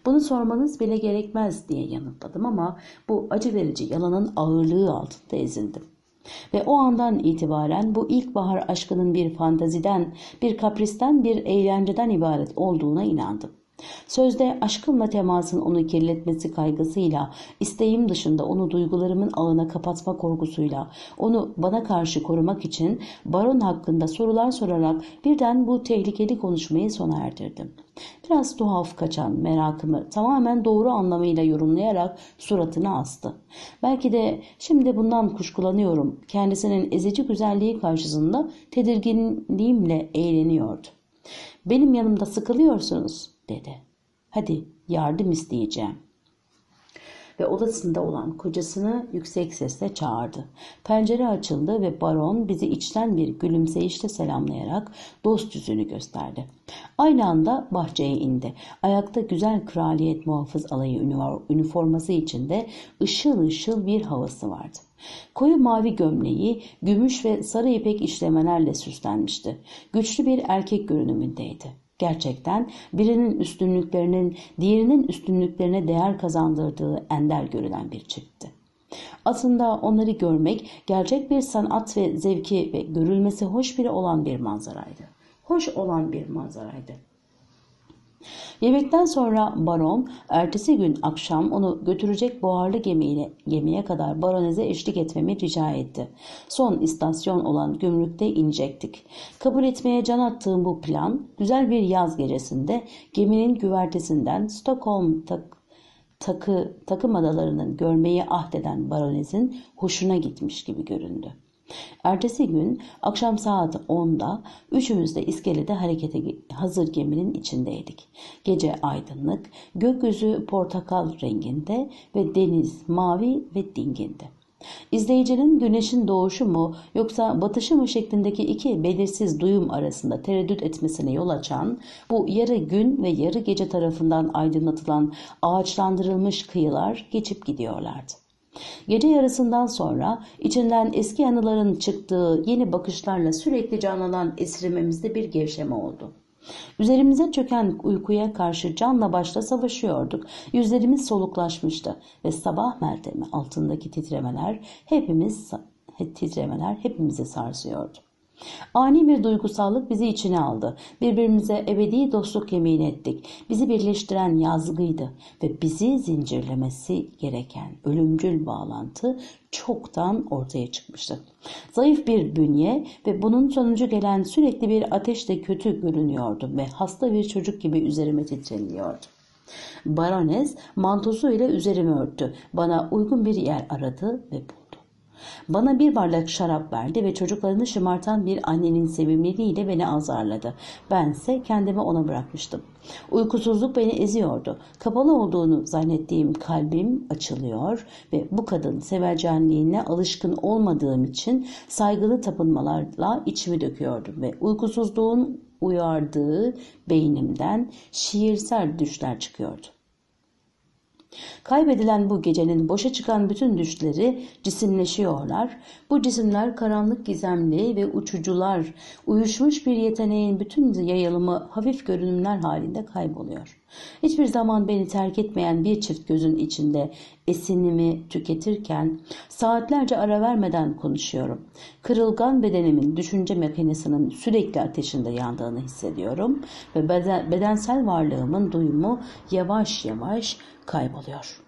Bunu sormanız bile gerekmez diye yanıtladım ama bu acı verici yalanın ağırlığı altında ezindim. Ve o andan itibaren bu ilkbahar aşkının bir fantaziden, bir kapristen, bir eğlenceden ibaret olduğuna inandım. Sözde aşkımla temasın onu kirletmesi kaygısıyla, isteğim dışında onu duygularımın ağına kapatma korkusuyla, onu bana karşı korumak için baron hakkında sorular sorarak birden bu tehlikeli konuşmayı sona erdirdim. Biraz tuhaf kaçan merakımı tamamen doğru anlamıyla yorumlayarak suratını astı. Belki de şimdi bundan kuşkulanıyorum. Kendisinin ezici güzelliği karşısında tedirginliğimle eğleniyordu. Benim yanımda sıkılıyorsunuz dedi. Hadi yardım isteyeceğim. Ve odasında olan kocasını yüksek sesle çağırdı. Pencere açıldı ve baron bizi içten bir gülümseyişle selamlayarak dost yüzünü gösterdi. Aynı anda bahçeye indi. Ayakta güzel kraliyet muhafız alayı üniforması içinde ışıl ışıl bir havası vardı. Koyu mavi gömleği gümüş ve sarı ipek işlemelerle süslenmişti. Güçlü bir erkek görünümündeydi gerçekten birinin üstünlüklerinin diğerinin üstünlüklerine değer kazandırdığı ender görülen bir çiftti. Aslında onları görmek gerçek bir sanat ve zevki ve görülmesi hoş biri olan bir manzaraydı. Hoş olan bir manzaraydı. Yemekten sonra baron ertesi gün akşam onu götürecek buharlı gemiyle gemiye kadar baroneze eşlik etmemi rica etti. Son istasyon olan gümrükte inecektik. Kabul etmeye can attığım bu plan güzel bir yaz gecesinde geminin güvertesinden Stockholm tak takı takım adalarının görmeyi ahdeden baronezin hoşuna gitmiş gibi göründü. Ertesi gün akşam saat 10'da üçümüz de iskelede harekete hazır geminin içindeydik. Gece aydınlık, gökyüzü portakal renginde ve deniz mavi ve dingindi. İzleyicinin güneşin doğuşu mu yoksa batışı mı şeklindeki iki belirsiz duyum arasında tereddüt etmesine yol açan bu yarı gün ve yarı gece tarafından aydınlatılan ağaçlandırılmış kıyılar geçip gidiyorlardı. Gece yarısından sonra içinden eski anıların çıktığı yeni bakışlarla sürekli canlanan esrimemizde bir gevşeme oldu. Üzerimize çöken uykuya karşı canla başla savaşıyorduk. Yüzlerimiz soluklaşmıştı ve sabah mertemi altındaki titremeler hepimiz titremeler hepimizi sarsıyordu. Ani bir duygusallık bizi içine aldı. Birbirimize ebedi dostluk yemin ettik. Bizi birleştiren yazgıydı ve bizi zincirlemesi gereken ölümcül bağlantı çoktan ortaya çıkmıştı. Zayıf bir bünye ve bunun sonucu gelen sürekli bir ateşle kötü görünüyordu ve hasta bir çocuk gibi üzerime titreniyordu. Barones mantosu ile üzerimi örttü. Bana uygun bir yer aradı ve buldu. Bana bir bardak şarap verdi ve çocuklarını şımartan bir annenin sevimliliğiyle beni azarladı. Bense kendimi ona bırakmıştım. Uykusuzluk beni eziyordu. Kapalı olduğunu zannettiğim kalbim açılıyor ve bu kadın sevecenliğine alışkın olmadığım için saygılı tapınmalarla içimi döküyordum ve uykusuzluğun uyardığı beynimden şiirsel düşler çıkıyordu. Kaybedilen bu gecenin boşa çıkan bütün düşleri cisimleşiyorlar. Bu cisimler karanlık gizemli ve uçucular, uyuşmuş bir yeteneğin bütün yayılımı hafif görünümler halinde kayboluyor. Hiçbir zaman beni terk etmeyen bir çift gözün içinde esinimi tüketirken saatlerce ara vermeden konuşuyorum. Kırılgan bedenimin düşünce mekanizmasının sürekli ateşinde yandığını hissediyorum ve bedensel varlığımın duyumu yavaş yavaş kayboluyor.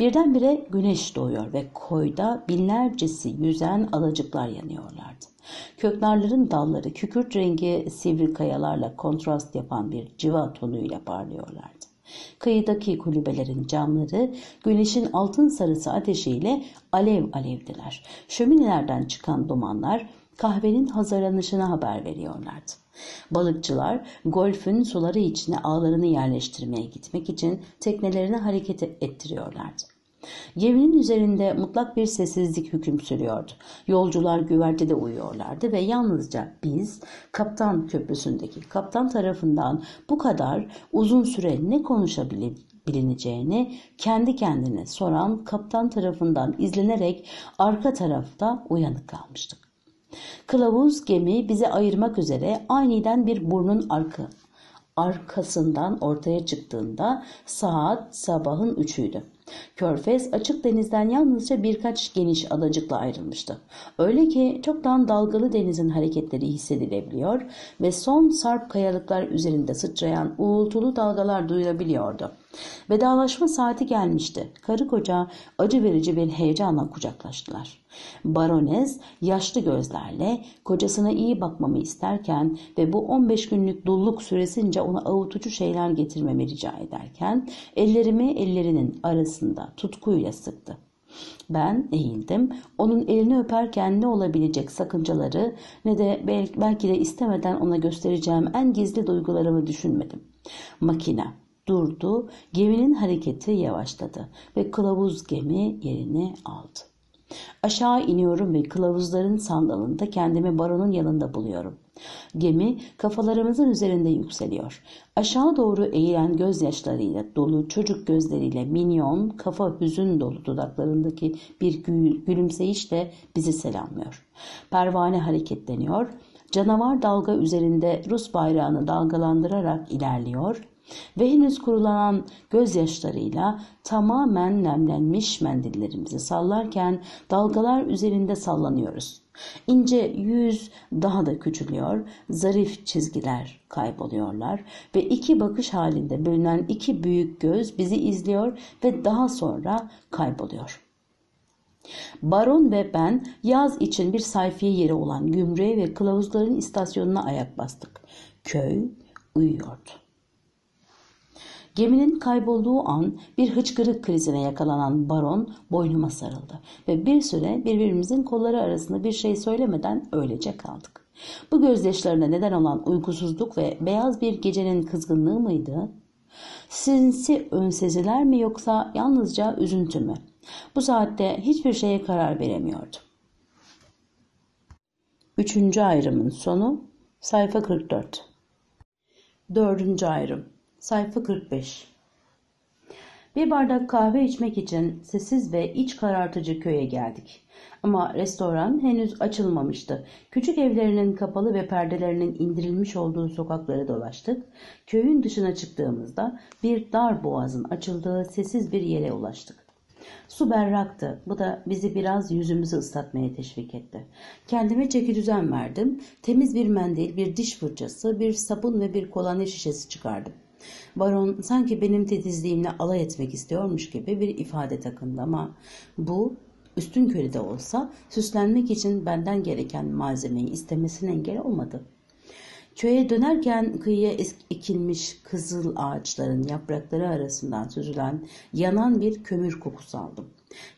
Birdenbire güneş doğuyor ve koyda binlercesi yüzen alacıklar yanıyorlardı. Köknarların dalları kükürt rengi sivri kayalarla kontrast yapan bir civa tonuyla parlıyorlardı. Kıyıdaki kulübelerin camları güneşin altın sarısı ateşiyle alev alevdiler. Şöminelerden çıkan dumanlar kahvenin hazırlanışına haber veriyorlardı. Balıkçılar golfün suları içine ağlarını yerleştirmeye gitmek için teknelerini hareket e- ettiriyorlardı. Geminin üzerinde mutlak bir sessizlik hüküm sürüyordu. Yolcular güvertede uyuyorlardı ve yalnızca biz kaptan köprüsündeki kaptan tarafından bu kadar uzun süre ne konuşabileceğini kendi kendine soran kaptan tarafından izlenerek arka tarafta uyanık kalmıştık. Kılavuz gemi bizi ayırmak üzere aniden bir burnun arka, arkasından ortaya çıktığında saat sabahın üçüydü. Körfez açık denizden yalnızca birkaç geniş adacıkla ayrılmıştı. Öyle ki çoktan dalgalı denizin hareketleri hissedilebiliyor ve son sarp kayalıklar üzerinde sıçrayan uğultulu dalgalar duyulabiliyordu. Vedalaşma saati gelmişti. Karı koca acı verici bir heyecanla kucaklaştılar. Baronez yaşlı gözlerle kocasına iyi bakmamı isterken ve bu 15 günlük dulluk süresince ona avutucu şeyler getirmemi rica ederken ellerimi ellerinin arasında tutkuyla sıktı. Ben eğildim. Onun elini öperken ne olabilecek sakıncaları ne de belki de istemeden ona göstereceğim en gizli duygularımı düşünmedim. Makine durdu, geminin hareketi yavaşladı ve kılavuz gemi yerini aldı. Aşağı iniyorum ve kılavuzların sandalında kendimi baronun yanında buluyorum. Gemi kafalarımızın üzerinde yükseliyor. Aşağı doğru eğilen gözyaşlarıyla dolu çocuk gözleriyle minyon kafa hüzün dolu dudaklarındaki bir gülümseyişle bizi selamlıyor. Pervane hareketleniyor. Canavar dalga üzerinde Rus bayrağını dalgalandırarak ilerliyor ve henüz kurulanan gözyaşlarıyla tamamen nemlenmiş mendillerimizi sallarken dalgalar üzerinde sallanıyoruz. İnce yüz daha da küçülüyor, zarif çizgiler kayboluyorlar ve iki bakış halinde bölünen iki büyük göz bizi izliyor ve daha sonra kayboluyor.'' Baron ve ben yaz için bir sayfiye yeri olan gümrüğe ve kılavuzların istasyonuna ayak bastık. Köy uyuyordu. Geminin kaybolduğu an bir hıçkırık krizine yakalanan baron boynuma sarıldı ve bir süre birbirimizin kolları arasında bir şey söylemeden öylece kaldık. Bu gözyaşlarına neden olan uykusuzluk ve beyaz bir gecenin kızgınlığı mıydı? Sinsi önseziler mi yoksa yalnızca üzüntü mü? Bu saatte hiçbir şeye karar veremiyordum. Üçüncü ayrımın sonu sayfa 44. Dördüncü ayrım Sayfa 45 Bir bardak kahve içmek için sessiz ve iç karartıcı köye geldik. Ama restoran henüz açılmamıştı. Küçük evlerinin kapalı ve perdelerinin indirilmiş olduğu sokakları dolaştık. Köyün dışına çıktığımızda bir dar boğazın açıldığı sessiz bir yere ulaştık. Su berraktı. Bu da bizi biraz yüzümüzü ıslatmaya teşvik etti. Kendime çeki düzen verdim. Temiz bir mendil, bir diş fırçası, bir sabun ve bir kolonya şişesi çıkardım. Baron sanki benim titizliğimle alay etmek istiyormuş gibi bir ifade takındı ama bu üstün körü de olsa süslenmek için benden gereken malzemeyi istemesine engel olmadı. Köye dönerken kıyıya ekilmiş kızıl ağaçların yaprakları arasından süzülen yanan bir kömür kokusu aldım.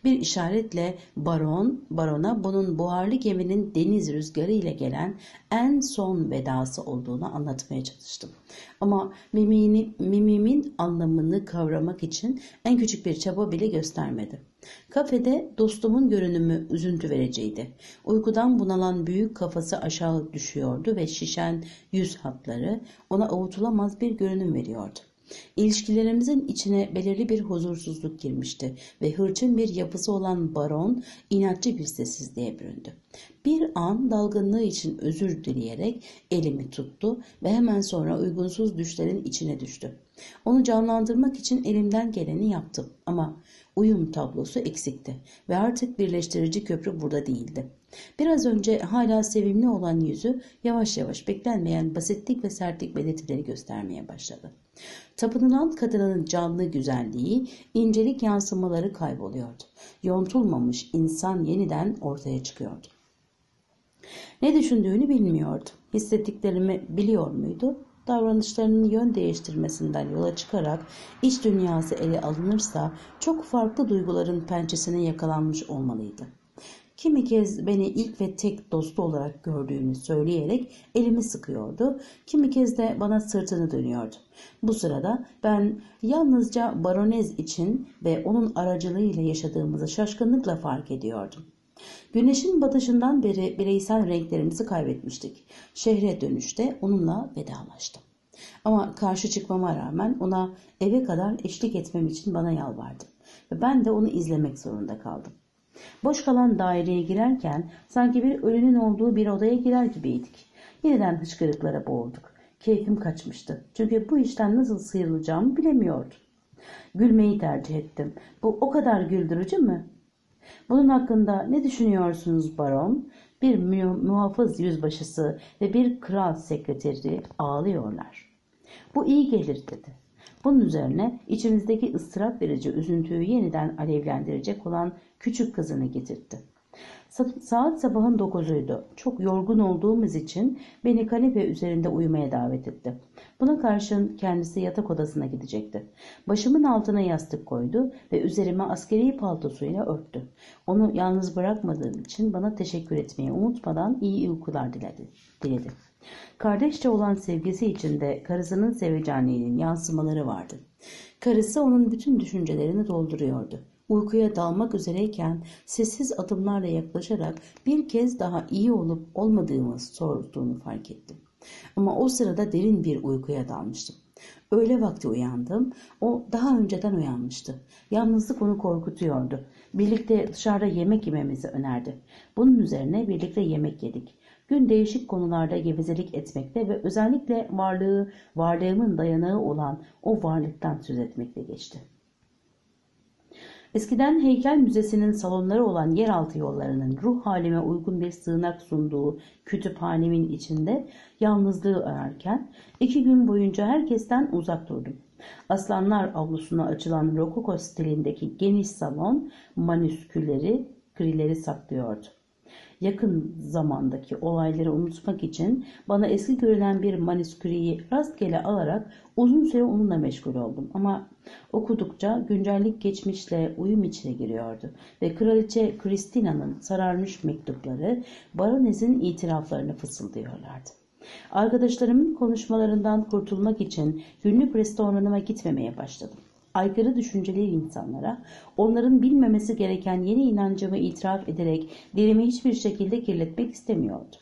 Bir işaretle baron, barona bunun buharlı geminin deniz rüzgarı ile gelen en son vedası olduğunu anlatmaya çalıştım. Ama mimini, mimimin anlamını kavramak için en küçük bir çaba bile göstermedi. Kafede dostumun görünümü üzüntü vereceğiydi. Uykudan bunalan büyük kafası aşağı düşüyordu ve şişen yüz hatları ona avutulamaz bir görünüm veriyordu. İlişkilerimizin içine belirli bir huzursuzluk girmişti ve hırçın bir yapısı olan baron inatçı bir sessizliğe büründü. Bir an dalgınlığı için özür dileyerek elimi tuttu ve hemen sonra uygunsuz düşlerin içine düştü. Onu canlandırmak için elimden geleni yaptım ama uyum tablosu eksikti ve artık birleştirici köprü burada değildi. Biraz önce hala sevimli olan yüzü yavaş yavaş beklenmeyen basitlik ve sertlik belirtileri göstermeye başladı. Tapınılan kadının canlı güzelliği, incelik yansımaları kayboluyordu. Yontulmamış insan yeniden ortaya çıkıyordu. Ne düşündüğünü bilmiyordu. Hissettiklerimi biliyor muydu? Davranışlarının yön değiştirmesinden yola çıkarak iç dünyası ele alınırsa çok farklı duyguların pençesine yakalanmış olmalıydı.'' Kimi kez beni ilk ve tek dostu olarak gördüğünü söyleyerek elimi sıkıyordu. Kimi kez de bana sırtını dönüyordu. Bu sırada ben yalnızca baronez için ve onun aracılığıyla yaşadığımızı şaşkınlıkla fark ediyordum. Güneşin batışından beri bireysel renklerimizi kaybetmiştik. Şehre dönüşte onunla vedalaştım. Ama karşı çıkmama rağmen ona eve kadar eşlik etmem için bana yalvardı. Ve ben de onu izlemek zorunda kaldım. Boş kalan daireye girerken sanki bir ölünün olduğu bir odaya girer gibiydik. Yeniden hıçkırıklara boğulduk. Keyfim kaçmıştı. Çünkü bu işten nasıl sıyrılacağımı bilemiyordum. Gülmeyi tercih ettim. Bu o kadar güldürücü mü? Bunun hakkında ne düşünüyorsunuz baron? Bir muhafız yüzbaşısı ve bir kral sekreteri ağlıyorlar. Bu iyi gelir dedi. Bunun üzerine içimizdeki ıstırap verici üzüntüyü yeniden alevlendirecek olan küçük kızını getirtti. Saat sabahın dokuzuydu. Çok yorgun olduğumuz için beni kanepe üzerinde uyumaya davet etti. Buna karşın kendisi yatak odasına gidecekti. Başımın altına yastık koydu ve üzerime askeri paltosuyla örttü. Onu yalnız bırakmadığım için bana teşekkür etmeyi unutmadan iyi uykular diledi. diledi. Kardeşçe olan sevgisi içinde karısının sevecenliğinin yansımaları vardı. Karısı onun bütün düşüncelerini dolduruyordu. Uykuya dalmak üzereyken sessiz adımlarla yaklaşarak bir kez daha iyi olup olmadığımı sorduğunu fark ettim. Ama o sırada derin bir uykuya dalmıştım. Öğle vakti uyandım. O daha önceden uyanmıştı. Yalnızlık onu korkutuyordu. Birlikte dışarıda yemek yememizi önerdi. Bunun üzerine birlikte yemek yedik. Gün değişik konularda gevezelik etmekte ve özellikle varlığı, varlığımın dayanağı olan o varlıktan söz etmekte geçti. Eskiden heykel müzesinin salonları olan yeraltı yollarının ruh halime uygun bir sığınak sunduğu kütüphanemin içinde yalnızlığı ararken iki gün boyunca herkesten uzak durdum. Aslanlar avlusuna açılan rokoko stilindeki geniş salon manüskülleri, krileri saklıyordu yakın zamandaki olayları unutmak için bana eski görülen bir manuskriyi rastgele alarak uzun süre onunla meşgul oldum. Ama okudukça güncellik geçmişle uyum içine giriyordu ve kraliçe Kristina'nın sararmış mektupları Baronezin itiraflarını fısıldıyorlardı. Arkadaşlarımın konuşmalarından kurtulmak için günlük restoranıma gitmemeye başladım aykırı düşünceli insanlara, onların bilmemesi gereken yeni inancımı itiraf ederek derimi hiçbir şekilde kirletmek istemiyordu.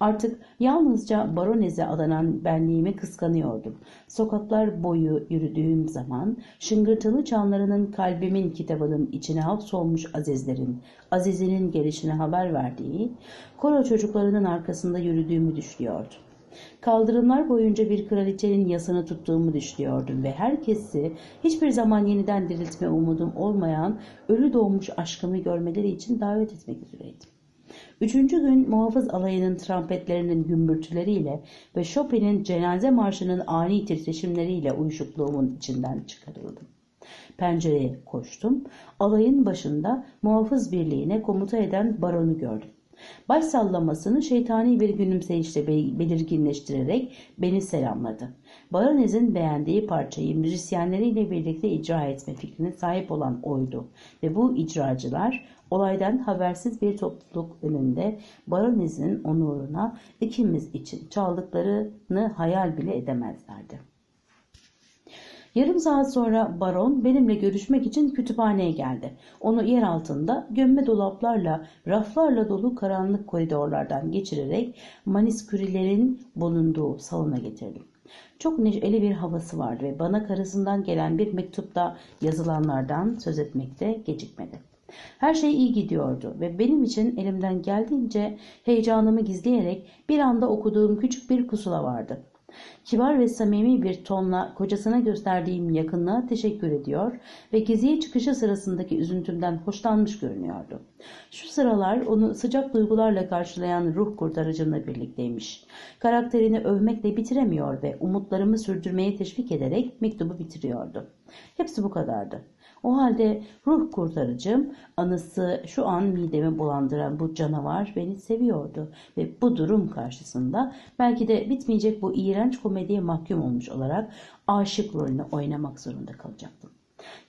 Artık yalnızca baroneze adanan benliğimi kıskanıyordum. Sokaklar boyu yürüdüğüm zaman şıngırtılı çanlarının kalbimin kitabının içine hapsolmuş azizlerin, azizinin gelişine haber verdiği, koro çocuklarının arkasında yürüdüğümü düşünüyordum. Kaldırımlar boyunca bir kraliçenin yasını tuttuğumu düşünüyordum ve herkesi hiçbir zaman yeniden diriltme umudum olmayan ölü doğmuş aşkımı görmeleri için davet etmek üzereydim. Üçüncü gün muhafız alayının trampetlerinin gümbürtüleriyle ve Chopin'in cenaze marşının ani titreşimleriyle uyuşukluğumun içinden çıkarıldım. Pencereye koştum. Alayın başında muhafız birliğine komuta eden baronu gördüm. Baş sallamasını şeytani bir gülümseyişle belirginleştirerek beni selamladı. Baronez'in beğendiği parçayı müzisyenleriyle birlikte icra etme fikrine sahip olan oydu ve bu icracılar olaydan habersiz bir topluluk önünde Baronez'in onuruna ikimiz için çaldıklarını hayal bile edemezlerdi. Yarım saat sonra baron benimle görüşmek için kütüphaneye geldi. Onu yer altında gömme dolaplarla, raflarla dolu karanlık koridorlardan geçirerek maniskürilerin bulunduğu salona getirdim. Çok neşeli bir havası vardı ve bana karısından gelen bir mektupta yazılanlardan söz etmekte gecikmedi. Her şey iyi gidiyordu ve benim için elimden geldiğince heyecanımı gizleyerek bir anda okuduğum küçük bir pusula vardı. Kibar ve samimi bir tonla kocasına gösterdiğim yakınlığa teşekkür ediyor ve geziye çıkışı sırasındaki üzüntümden hoşlanmış görünüyordu. Şu sıralar onu sıcak duygularla karşılayan ruh kurtarıcımla birlikteymiş. Karakterini övmekle bitiremiyor ve umutlarımı sürdürmeye teşvik ederek mektubu bitiriyordu. Hepsi bu kadardı. O halde ruh kurtarıcım anısı şu an midemi bulandıran bu canavar beni seviyordu ve bu durum karşısında belki de bitmeyecek bu iğrenç komediye mahkum olmuş olarak aşık rolünü oynamak zorunda kalacaktım.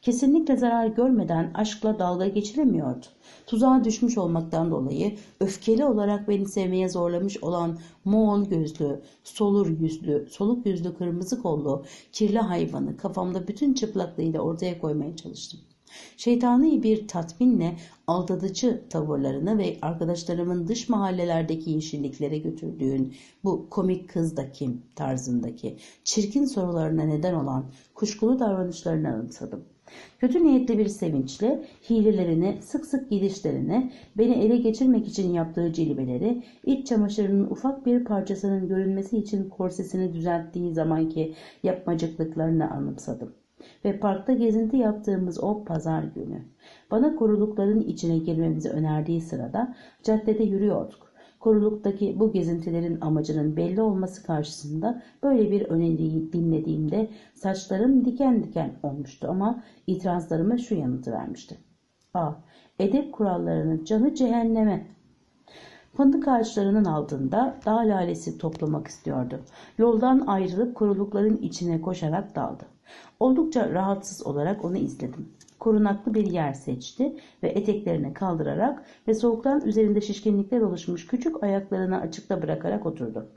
Kesinlikle zarar görmeden aşkla dalga geçilemiyordu. Tuzağa düşmüş olmaktan dolayı öfkeli olarak beni sevmeye zorlamış olan Moğol gözlü, solur yüzlü, soluk yüzlü kırmızı kollu, kirli hayvanı kafamda bütün çıplaklığıyla ortaya koymaya çalıştım. Şeytani bir tatminle aldatıcı tavırlarını ve arkadaşlarımın dış mahallelerdeki yeşilliklere götürdüğün bu komik kız da kim tarzındaki çirkin sorularına neden olan kuşkulu davranışlarını anımsadım. Kötü niyetli bir sevinçle hilelerini, sık sık gidişlerini, beni ele geçirmek için yaptığı cilveleri, iç çamaşırının ufak bir parçasının görünmesi için korsesini düzelttiği zamanki yapmacıklıklarını anımsadım ve parkta gezinti yaptığımız o pazar günü. Bana korulukların içine girmemizi önerdiği sırada caddede yürüyorduk. Koruluktaki bu gezintilerin amacının belli olması karşısında böyle bir öneriyi dinlediğimde saçlarım diken diken olmuştu ama itirazlarıma şu yanıtı vermişti. A. Edep kurallarının canı cehenneme Fındık ağaçlarının altında dağ lalesi toplamak istiyordu. Yoldan ayrılıp korulukların içine koşarak daldı. Oldukça rahatsız olarak onu izledim. Korunaklı bir yer seçti ve eteklerini kaldırarak ve soğuktan üzerinde şişkinlikler oluşmuş küçük ayaklarını açıkta bırakarak oturdu.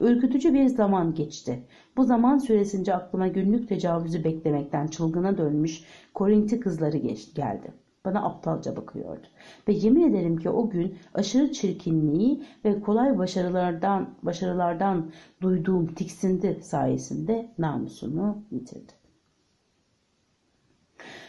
Ürkütücü bir zaman geçti. Bu zaman süresince aklıma günlük tecavüzü beklemekten çılgına dönmüş Korinti kızları geldi. Bana aptalca bakıyordu. Ve yemin ederim ki o gün aşırı çirkinliği ve kolay başarılardan, başarılardan duyduğum tiksindi sayesinde namusunu yitirdi.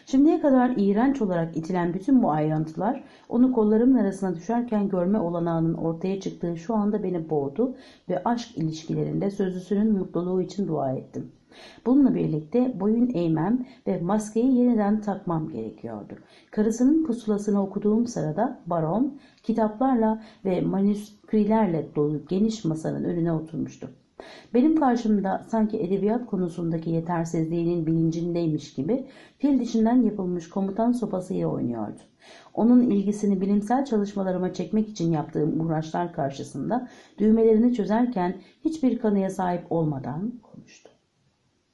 Şimdiye kadar iğrenç olarak itilen bütün bu ayrıntılar onu kollarımın arasına düşerken görme olanağının ortaya çıktığı şu anda beni boğdu ve aşk ilişkilerinde sözlüsünün mutluluğu için dua ettim. Bununla birlikte boyun eğmem ve maskeyi yeniden takmam gerekiyordu. Karısının pusulasını okuduğum sırada baron kitaplarla ve manüskrilerle dolu geniş masanın önüne oturmuştu. Benim karşımda sanki edebiyat konusundaki yetersizliğinin bilincindeymiş gibi fil dişinden yapılmış komutan sopasıyla oynuyordu. Onun ilgisini bilimsel çalışmalarıma çekmek için yaptığım uğraşlar karşısında düğmelerini çözerken hiçbir kanıya sahip olmadan konuştu.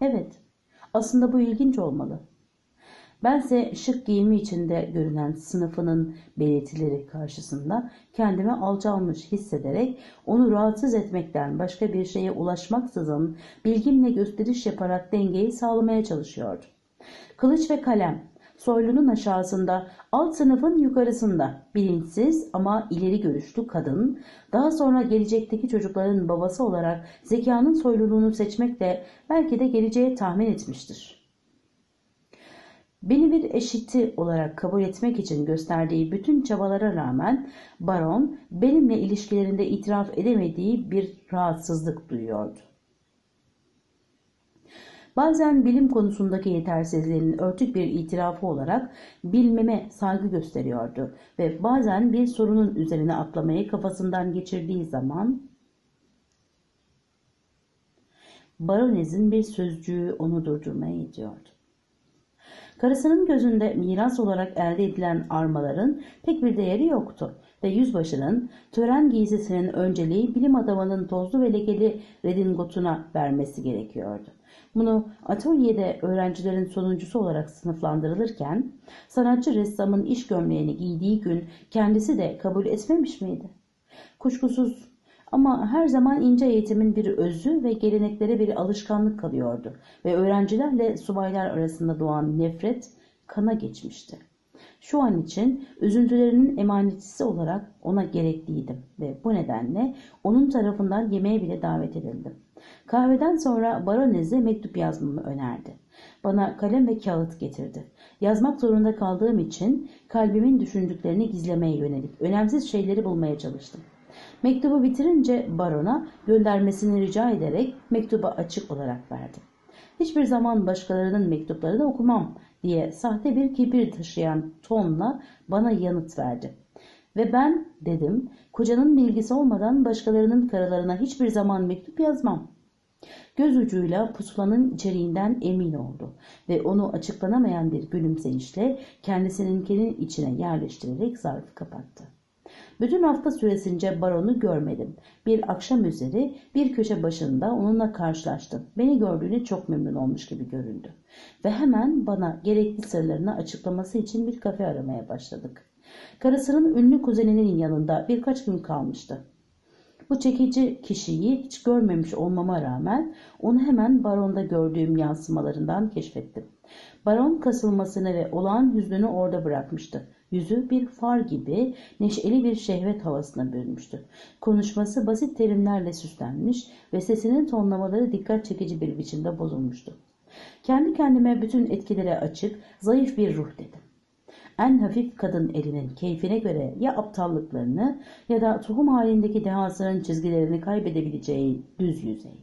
Evet, aslında bu ilginç olmalı. Bense şık giyimi içinde görünen sınıfının belirtileri karşısında kendimi alçalmış hissederek onu rahatsız etmekten başka bir şeye ulaşmaksızın bilgimle gösteriş yaparak dengeyi sağlamaya çalışıyordu. Kılıç ve kalem soylunun aşağısında, alt sınıfın yukarısında bilinçsiz ama ileri görüşlü kadın, daha sonra gelecekteki çocukların babası olarak zekanın soyluluğunu seçmekle belki de geleceğe tahmin etmiştir. Beni bir eşiti olarak kabul etmek için gösterdiği bütün çabalara rağmen baron benimle ilişkilerinde itiraf edemediği bir rahatsızlık duyuyordu. Bazen bilim konusundaki yetersizliğinin örtük bir itirafı olarak bilmeme saygı gösteriyordu ve bazen bir sorunun üzerine atlamayı kafasından geçirdiği zaman baronezin bir sözcüğü onu durdurmaya ediyordu. Karısının gözünde miras olarak elde edilen armaların pek bir değeri yoktu ve yüzbaşının tören giysisinin önceliği bilim adamının tozlu ve lekeli redingotuna vermesi gerekiyordu. Bunu atölyede öğrencilerin sonuncusu olarak sınıflandırılırken sanatçı ressamın iş gömleğini giydiği gün kendisi de kabul etmemiş miydi? Kuşkusuz ama her zaman ince eğitimin bir özü ve geleneklere bir alışkanlık kalıyordu ve öğrencilerle subaylar arasında doğan nefret kana geçmişti. Şu an için üzüntülerinin emanetçisi olarak ona gerekliydim ve bu nedenle onun tarafından yemeğe bile davet edildim. Kahveden sonra baroneze mektup yazmamı önerdi. Bana kalem ve kağıt getirdi. Yazmak zorunda kaldığım için kalbimin düşündüklerini gizlemeye yönelik önemsiz şeyleri bulmaya çalıştım. Mektubu bitirince barona göndermesini rica ederek mektubu açık olarak verdi. Hiçbir zaman başkalarının mektuplarını okumam diye sahte bir kibir taşıyan tonla bana yanıt verdi. Ve ben dedim kocanın bilgisi olmadan başkalarının karılarına hiçbir zaman mektup yazmam. Göz ucuyla pusulanın içeriğinden emin oldu ve onu açıklanamayan bir gülümseyişle kendisininkinin içine yerleştirerek zarfı kapattı. Bütün hafta süresince baronu görmedim. Bir akşam üzeri bir köşe başında onunla karşılaştım. Beni gördüğüne çok memnun olmuş gibi göründü. Ve hemen bana gerekli sırlarını açıklaması için bir kafe aramaya başladık. Karısının ünlü kuzeninin yanında birkaç gün kalmıştı. Bu çekici kişiyi hiç görmemiş olmama rağmen onu hemen baronda gördüğüm yansımalarından keşfettim. Baron kasılmasını ve olağan hüznünü orada bırakmıştı. Yüzü bir far gibi neşeli bir şehvet havasına bürünmüştü. Konuşması basit terimlerle süslenmiş ve sesinin tonlamaları dikkat çekici bir biçimde bozulmuştu. Kendi kendime bütün etkilere açık, zayıf bir ruh dedim. En hafif kadın elinin keyfine göre ya aptallıklarını ya da tohum halindeki dehasının çizgilerini kaybedebileceği düz yüzey.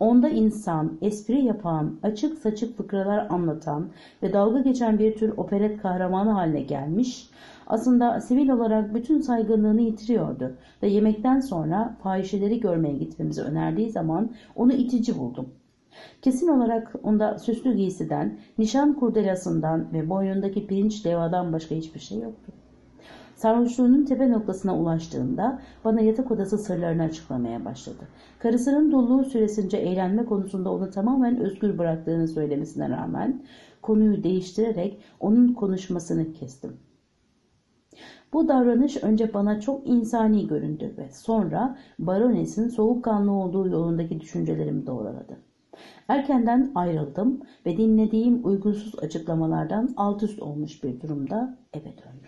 Onda insan, espri yapan, açık saçık fıkralar anlatan ve dalga geçen bir tür operet kahramanı haline gelmiş, aslında sivil olarak bütün saygınlığını yitiriyordu ve yemekten sonra fahişeleri görmeye gitmemizi önerdiği zaman onu itici buldum. Kesin olarak onda süslü giysiden, nişan kurdelasından ve boynundaki pirinç devadan başka hiçbir şey yoktu. Sarhoşluğunun tepe noktasına ulaştığında bana yatak odası sırlarını açıklamaya başladı. Karısının dulluğu süresince eğlenme konusunda onu tamamen özgür bıraktığını söylemesine rağmen konuyu değiştirerek onun konuşmasını kestim. Bu davranış önce bana çok insani göründü ve sonra baronesin soğukkanlı olduğu yolundaki düşüncelerimi doğruladı. Erkenden ayrıldım ve dinlediğim uygunsuz açıklamalardan alt üst olmuş bir durumda eve döndüm.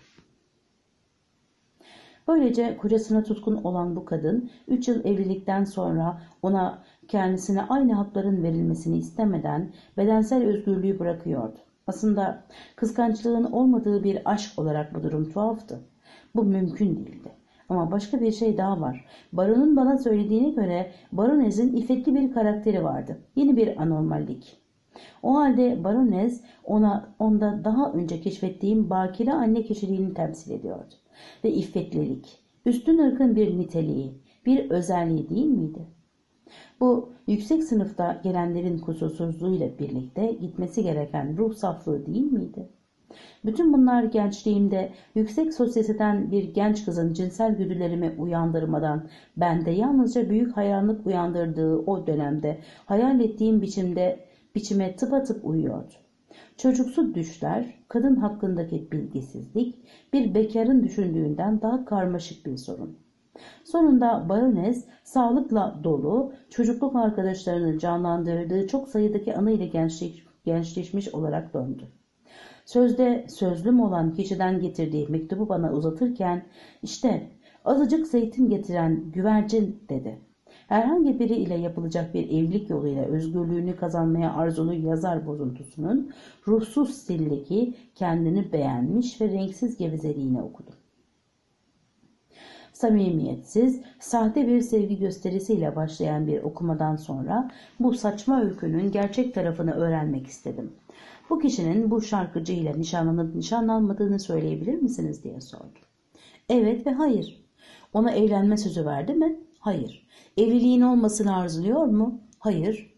Böylece kocasına tutkun olan bu kadın 3 yıl evlilikten sonra ona kendisine aynı hakların verilmesini istemeden bedensel özgürlüğü bırakıyordu. Aslında kıskançlığın olmadığı bir aşk olarak bu durum tuhaftı. Bu mümkün değildi. Ama başka bir şey daha var. Baron'un bana söylediğine göre Baronez'in ifetli bir karakteri vardı. Yeni bir anormallik. O halde Baronez ona onda daha önce keşfettiğim bakire anne kişiliğini temsil ediyordu ve iffetlilik, üstün ırkın bir niteliği, bir özelliği değil miydi? Bu yüksek sınıfta gelenlerin kusursuzluğuyla birlikte gitmesi gereken ruh saflığı değil miydi? Bütün bunlar gençliğimde yüksek sosyeteden bir genç kızın cinsel güdülerimi uyandırmadan bende yalnızca büyük hayranlık uyandırdığı o dönemde hayal ettiğim biçimde biçime tıpatıp uyuyordu. Çocuksu düşler, kadın hakkındaki bilgisizlik bir bekarın düşündüğünden daha karmaşık bir sorun. Sonunda Bayones sağlıkla dolu, çocukluk arkadaşlarını canlandırdığı çok sayıdaki anı ile gençleş, gençleşmiş olarak döndü. Sözde sözlüm olan kişiden getirdiği mektubu bana uzatırken işte azıcık zeytin getiren güvercin dedi herhangi biri ile yapılacak bir evlilik yoluyla özgürlüğünü kazanmaya arzulu yazar bozuntusunun ruhsuz stildeki kendini beğenmiş ve renksiz gevezeliğine okudum samimiyetsiz, sahte bir sevgi gösterisiyle başlayan bir okumadan sonra bu saçma öykünün gerçek tarafını öğrenmek istedim. Bu kişinin bu şarkıcıyla nişanlanıp nişanlanmadığını söyleyebilir misiniz diye sordum. Evet ve hayır. Ona evlenme sözü verdi mi? Hayır evliliğin olmasını arzuluyor mu? Hayır.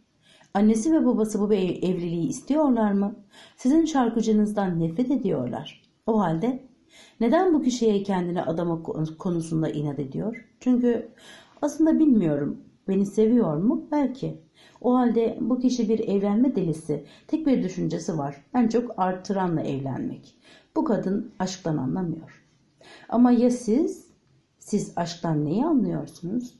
Annesi ve babası bu evliliği istiyorlar mı? Sizin şarkıcınızdan nefret ediyorlar. O halde neden bu kişiye kendini adama konusunda inat ediyor? Çünkü aslında bilmiyorum. Beni seviyor mu? Belki. O halde bu kişi bir evlenme delisi. Tek bir düşüncesi var. En çok artıranla evlenmek. Bu kadın aşktan anlamıyor. Ama ya siz? Siz aşktan neyi anlıyorsunuz?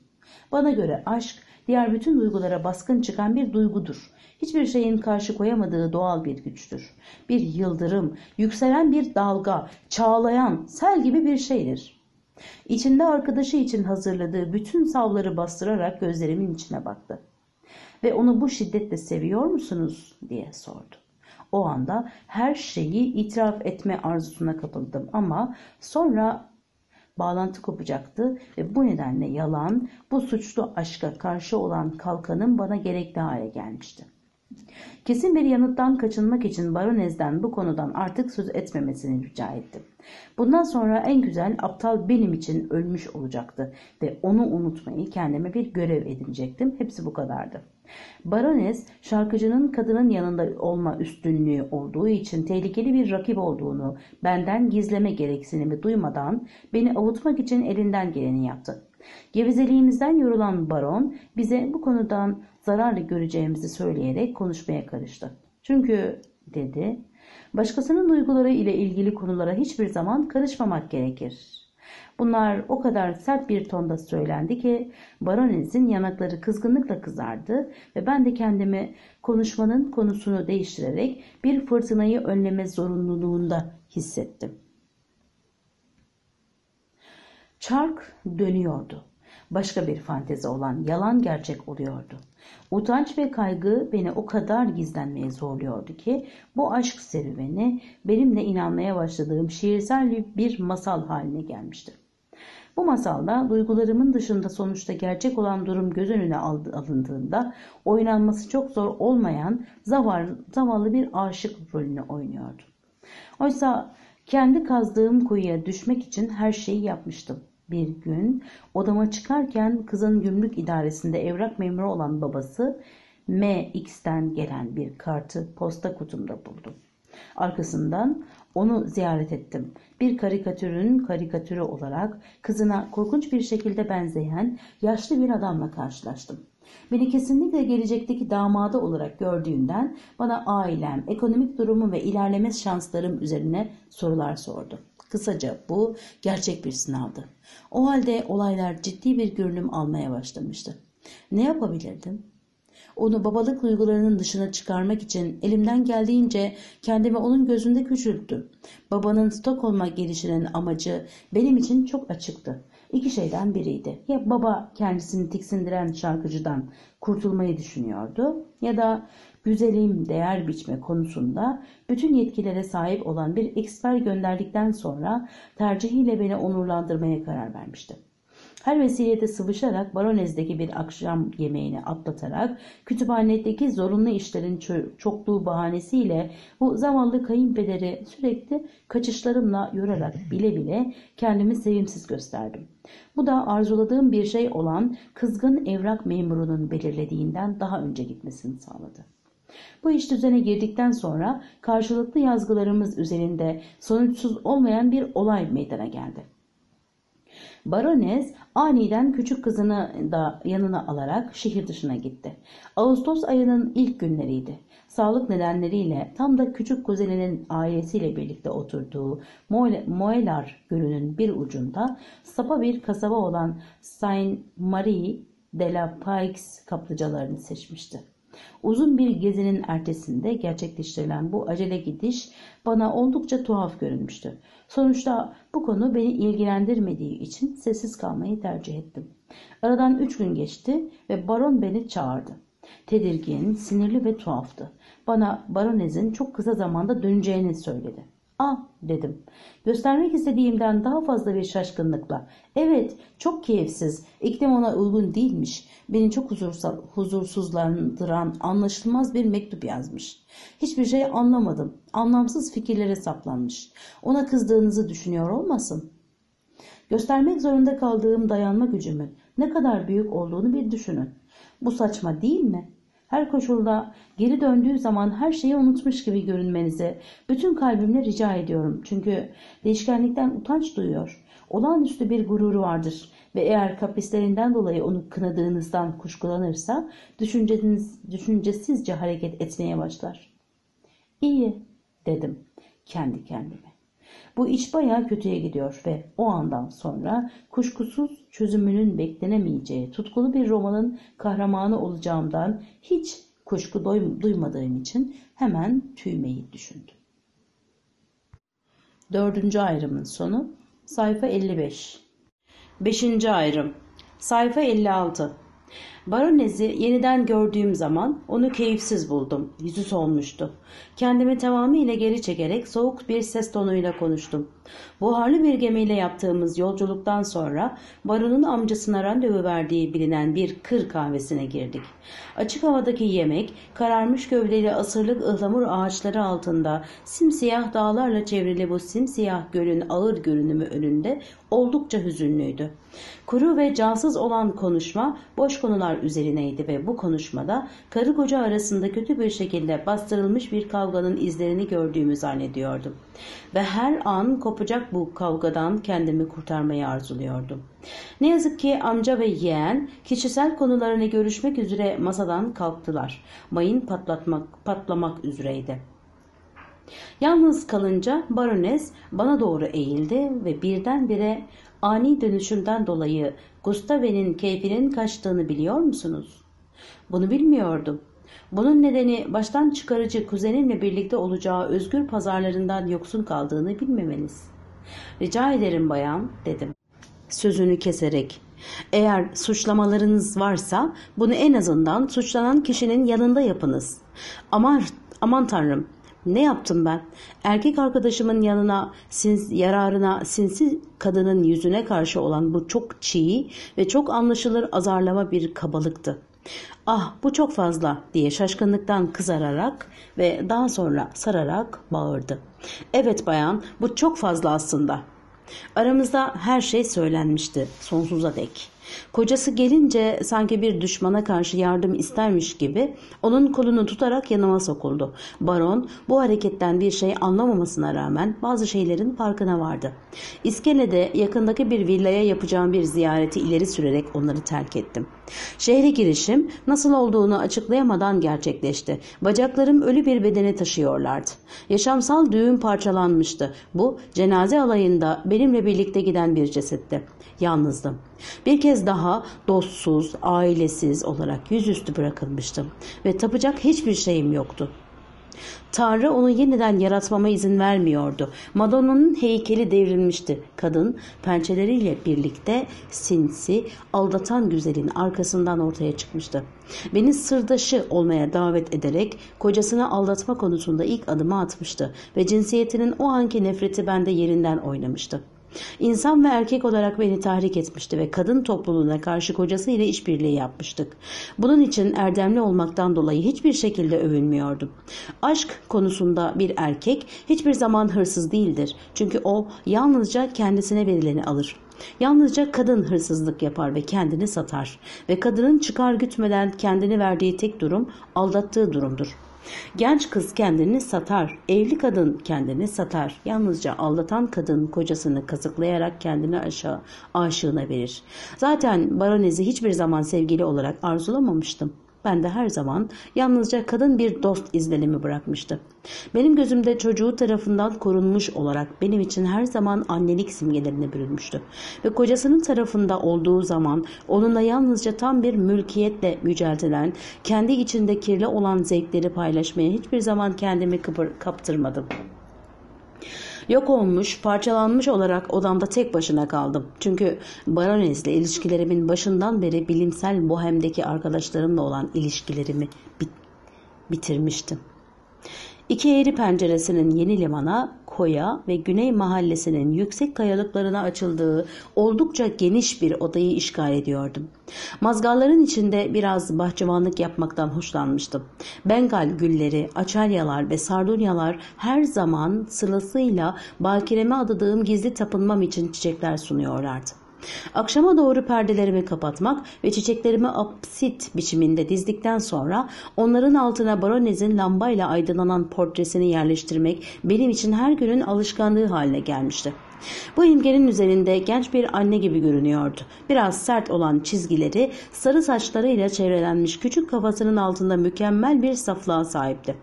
Bana göre aşk diğer bütün duygulara baskın çıkan bir duygudur. Hiçbir şeyin karşı koyamadığı doğal bir güçtür. Bir yıldırım, yükselen bir dalga, çağlayan, sel gibi bir şeydir. İçinde arkadaşı için hazırladığı bütün savları bastırarak gözlerimin içine baktı. Ve onu bu şiddetle seviyor musunuz diye sordu. O anda her şeyi itiraf etme arzusuna kapıldım ama sonra bağlantı kopacaktı ve bu nedenle yalan bu suçlu aşka karşı olan kalkanın bana gerekli hale gelmişti. Kesin bir yanıttan kaçınmak için baronezden bu konudan artık söz etmemesini rica ettim. Bundan sonra en güzel aptal benim için ölmüş olacaktı ve onu unutmayı kendime bir görev edinecektim. Hepsi bu kadardı. Barones şarkıcının kadının yanında olma üstünlüğü olduğu için tehlikeli bir rakip olduğunu benden gizleme gereksinimi duymadan beni avutmak için elinden geleni yaptı. Gevezeliğimizden yorulan baron bize bu konudan zararlı göreceğimizi söyleyerek konuşmaya karıştı. Çünkü dedi başkasının duyguları ile ilgili konulara hiçbir zaman karışmamak gerekir. Bunlar o kadar sert bir tonda söylendi ki baronesin yanakları kızgınlıkla kızardı ve ben de kendimi konuşmanın konusunu değiştirerek bir fırtınayı önleme zorunluluğunda hissettim. Çark dönüyordu. Başka bir fantezi olan yalan gerçek oluyordu. Utanç ve kaygı beni o kadar gizlenmeye zorluyordu ki bu aşk serüveni benimle inanmaya başladığım şiirsel bir masal haline gelmişti. Bu masalda duygularımın dışında sonuçta gerçek olan durum göz önüne alındığında oynanması çok zor olmayan zavallı, bir aşık rolünü oynuyordu. Oysa kendi kazdığım kuyuya düşmek için her şeyi yapmıştım. Bir gün odama çıkarken kızın gümrük idaresinde evrak memuru olan babası MX'ten gelen bir kartı posta kutumda buldum. Arkasından onu ziyaret ettim. Bir karikatürün karikatürü olarak kızına korkunç bir şekilde benzeyen yaşlı bir adamla karşılaştım. Beni kesinlikle gelecekteki damadı olarak gördüğünden bana ailem, ekonomik durumum ve ilerleme şanslarım üzerine sorular sordu. Kısaca bu gerçek bir sınavdı. O halde olaylar ciddi bir görünüm almaya başlamıştı. Ne yapabilirdim? Onu babalık duygularının dışına çıkarmak için elimden geldiğince kendimi onun gözünde küçülttüm. Babanın Stockholm'a gelişinin amacı benim için çok açıktı. İki şeyden biriydi. Ya baba kendisini tiksindiren şarkıcıdan kurtulmayı düşünüyordu ya da güzelim değer biçme konusunda bütün yetkilere sahip olan bir eksper gönderdikten sonra tercihiyle beni onurlandırmaya karar vermişti. Her vesilede sıvışarak Baronez'deki bir akşam yemeğini atlatarak kütüphanedeki zorunlu işlerin çokluğu bahanesiyle bu zavallı kayınpederi sürekli kaçışlarımla yorarak bile bile kendimi sevimsiz gösterdim. Bu da arzuladığım bir şey olan kızgın evrak memurunun belirlediğinden daha önce gitmesini sağladı. Bu iş düzene girdikten sonra karşılıklı yazgılarımız üzerinde sonuçsuz olmayan bir olay meydana geldi. Baronez aniden küçük kızını da yanına alarak şehir dışına gitti. Ağustos ayının ilk günleriydi. Sağlık nedenleriyle tam da küçük kuzeninin ailesiyle birlikte oturduğu Moelar Gölü'nün bir ucunda sapa bir kasaba olan Saint Marie de la Paix kaplıcalarını seçmişti. Uzun bir gezinin ertesinde gerçekleştirilen bu acele gidiş bana oldukça tuhaf görünmüştü. Sonuçta bu konu beni ilgilendirmediği için sessiz kalmayı tercih ettim. Aradan üç gün geçti ve baron beni çağırdı. Tedirgin, sinirli ve tuhaftı. Bana baronezin çok kısa zamanda döneceğini söyledi. Ah dedim. Göstermek istediğimden daha fazla bir şaşkınlıkla. Evet çok keyifsiz. İklim ona uygun değilmiş. Beni çok huzursuz, huzursuzlandıran anlaşılmaz bir mektup yazmış. Hiçbir şey anlamadım. Anlamsız fikirlere saplanmış. Ona kızdığınızı düşünüyor olmasın? Göstermek zorunda kaldığım dayanma gücümün ne kadar büyük olduğunu bir düşünün. Bu saçma değil mi? Her koşulda geri döndüğü zaman her şeyi unutmuş gibi görünmenizi bütün kalbimle rica ediyorum. Çünkü değişkenlikten utanç duyuyor. Olağanüstü bir gururu vardır ve eğer kaprislerinden dolayı onu kınadığınızdan kuşkulanırsa düşünceniz, düşüncesizce hareket etmeye başlar. İyi dedim kendi kendime. Bu iş baya kötüye gidiyor ve o andan sonra kuşkusuz çözümünün beklenemeyeceği tutkulu bir romanın kahramanı olacağımdan hiç kuşku duymadığım için hemen tüymeyi düşündüm. Dördüncü ayrımın sonu sayfa 55. Beşinci ayrım sayfa 56. Baronezi yeniden gördüğüm zaman onu keyifsiz buldum. Yüzü solmuştu. Kendimi tamamıyla geri çekerek soğuk bir ses tonuyla konuştum. Buharlı bir gemiyle yaptığımız yolculuktan sonra baronun amcasına randevu verdiği bilinen bir kır kahvesine girdik. Açık havadaki yemek, kararmış gövdeli asırlık ıhlamur ağaçları altında simsiyah dağlarla çevrili bu simsiyah gölün ağır görünümü önünde oldukça hüzünlüydü. Kuru ve cansız olan konuşma boş konular konular üzerineydi ve bu konuşmada karı koca arasında kötü bir şekilde bastırılmış bir kavganın izlerini gördüğümü zannediyordum. Ve her an kopacak bu kavgadan kendimi kurtarmayı arzuluyordum. Ne yazık ki amca ve yeğen kişisel konularını görüşmek üzere masadan kalktılar. Mayın patlatmak, patlamak üzereydi. Yalnız kalınca barones bana doğru eğildi ve birdenbire ani dönüşümden dolayı Gustave'nin keyfinin kaçtığını biliyor musunuz? Bunu bilmiyordum. Bunun nedeni baştan çıkarıcı kuzeninle birlikte olacağı özgür pazarlarından yoksun kaldığını bilmemeniz. Rica ederim bayan dedim. Sözünü keserek eğer suçlamalarınız varsa bunu en azından suçlanan kişinin yanında yapınız. Aman, aman tanrım ne yaptım ben? Erkek arkadaşımın yanına, sins, yararına, sinsi kadının yüzüne karşı olan bu çok çiğ ve çok anlaşılır azarlama bir kabalıktı. Ah bu çok fazla diye şaşkınlıktan kızararak ve daha sonra sararak bağırdı. Evet bayan bu çok fazla aslında. Aramızda her şey söylenmişti sonsuza dek. Kocası gelince sanki bir düşmana karşı yardım istermiş gibi onun kolunu tutarak yanıma sokuldu. Baron bu hareketten bir şey anlamamasına rağmen bazı şeylerin farkına vardı. İskelede yakındaki bir villaya yapacağım bir ziyareti ileri sürerek onları terk ettim. Şehre girişim nasıl olduğunu açıklayamadan gerçekleşti. Bacaklarım ölü bir bedene taşıyorlardı. Yaşamsal düğüm parçalanmıştı. Bu cenaze alayında benimle birlikte giden bir cesetti. Yalnızdım. Bir kez daha dostsuz, ailesiz olarak yüzüstü bırakılmıştım ve tapacak hiçbir şeyim yoktu. Tanrı onu yeniden yaratmama izin vermiyordu. Madonna'nın heykeli devrilmişti. Kadın pençeleriyle birlikte sinsi, aldatan güzelin arkasından ortaya çıkmıştı. Beni sırdaşı olmaya davet ederek kocasını aldatma konusunda ilk adımı atmıştı ve cinsiyetinin o anki nefreti bende yerinden oynamıştı. İnsan ve erkek olarak beni tahrik etmişti ve kadın topluluğuna karşı kocası ile işbirliği yapmıştık. Bunun için erdemli olmaktan dolayı hiçbir şekilde övünmüyordum. Aşk konusunda bir erkek hiçbir zaman hırsız değildir. Çünkü o yalnızca kendisine verileni alır. Yalnızca kadın hırsızlık yapar ve kendini satar ve kadının çıkar gütmeden kendini verdiği tek durum aldattığı durumdur. Genç kız kendini satar, evli kadın kendini satar. Yalnızca aldatan kadın kocasını kazıklayarak kendini aşağı aşığına verir. Zaten baronezi hiçbir zaman sevgili olarak arzulamamıştım. Ben de her zaman yalnızca kadın bir dost izlenimi bırakmıştı. Benim gözümde çocuğu tarafından korunmuş olarak benim için her zaman annelik simgelerine bürünmüştü. Ve kocasının tarafında olduğu zaman onunla yalnızca tam bir mülkiyetle mücadelen, kendi içinde kirli olan zevkleri paylaşmaya hiçbir zaman kendimi kaptırmadım. Yok olmuş, parçalanmış olarak odamda tek başına kaldım. Çünkü baronesle ilişkilerimin başından beri bilimsel bohemdeki arkadaşlarımla olan ilişkilerimi bitirmiştim. İki eğri penceresinin yeni limana koya ve güney mahallesinin yüksek kayalıklarına açıldığı oldukça geniş bir odayı işgal ediyordum. Mazgalların içinde biraz bahçıvanlık yapmaktan hoşlanmıştım. Bengal gülleri, açalyalar ve sardunyalar her zaman sırasıyla bakireme adadığım gizli tapınmam için çiçekler sunuyorlardı. Akşama doğru perdelerimi kapatmak ve çiçeklerimi apsit biçiminde dizdikten sonra onların altına baronezin lambayla aydınlanan portresini yerleştirmek benim için her günün alışkanlığı haline gelmişti. Bu imgenin üzerinde genç bir anne gibi görünüyordu. Biraz sert olan çizgileri sarı saçlarıyla çevrelenmiş küçük kafasının altında mükemmel bir saflığa sahipti.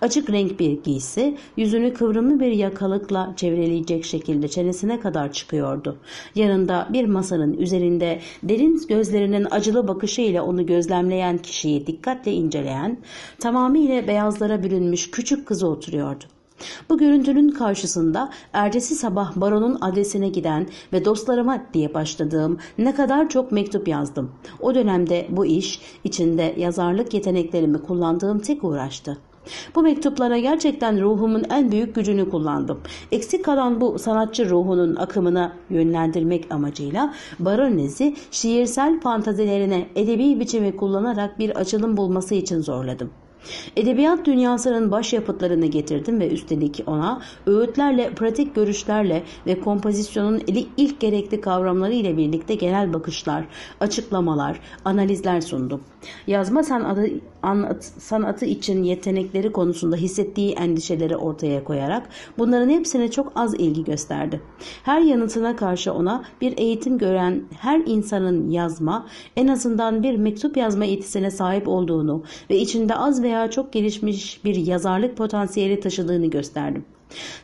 Açık renk bir giysi yüzünü kıvrımlı bir yakalıkla çevreleyecek şekilde çenesine kadar çıkıyordu. Yanında bir masanın üzerinde derin gözlerinin acılı bakışıyla onu gözlemleyen kişiyi dikkatle inceleyen tamamıyla beyazlara bürünmüş küçük kızı oturuyordu. Bu görüntünün karşısında ertesi sabah baronun adresine giden ve dostlarıma diye başladığım ne kadar çok mektup yazdım. O dönemde bu iş içinde yazarlık yeteneklerimi kullandığım tek uğraştı. Bu mektuplara gerçekten ruhumun en büyük gücünü kullandım. Eksik kalan bu sanatçı ruhunun akımına yönlendirmek amacıyla baronezi şiirsel fantazilerine edebi biçimi kullanarak bir açılım bulması için zorladım. Edebiyat dünyasının başyapıtlarını getirdim ve üstelik ona öğütlerle, pratik görüşlerle ve kompozisyonun ilk gerekli kavramları ile birlikte genel bakışlar, açıklamalar, analizler sundum. Yazma sanatı, anlat, sanatı için yetenekleri konusunda hissettiği endişeleri ortaya koyarak bunların hepsine çok az ilgi gösterdi. Her yanıtına karşı ona bir eğitim gören her insanın yazma, en azından bir mektup yazma yetisine sahip olduğunu ve içinde az ve veya çok gelişmiş bir yazarlık potansiyeli taşıdığını gösterdim.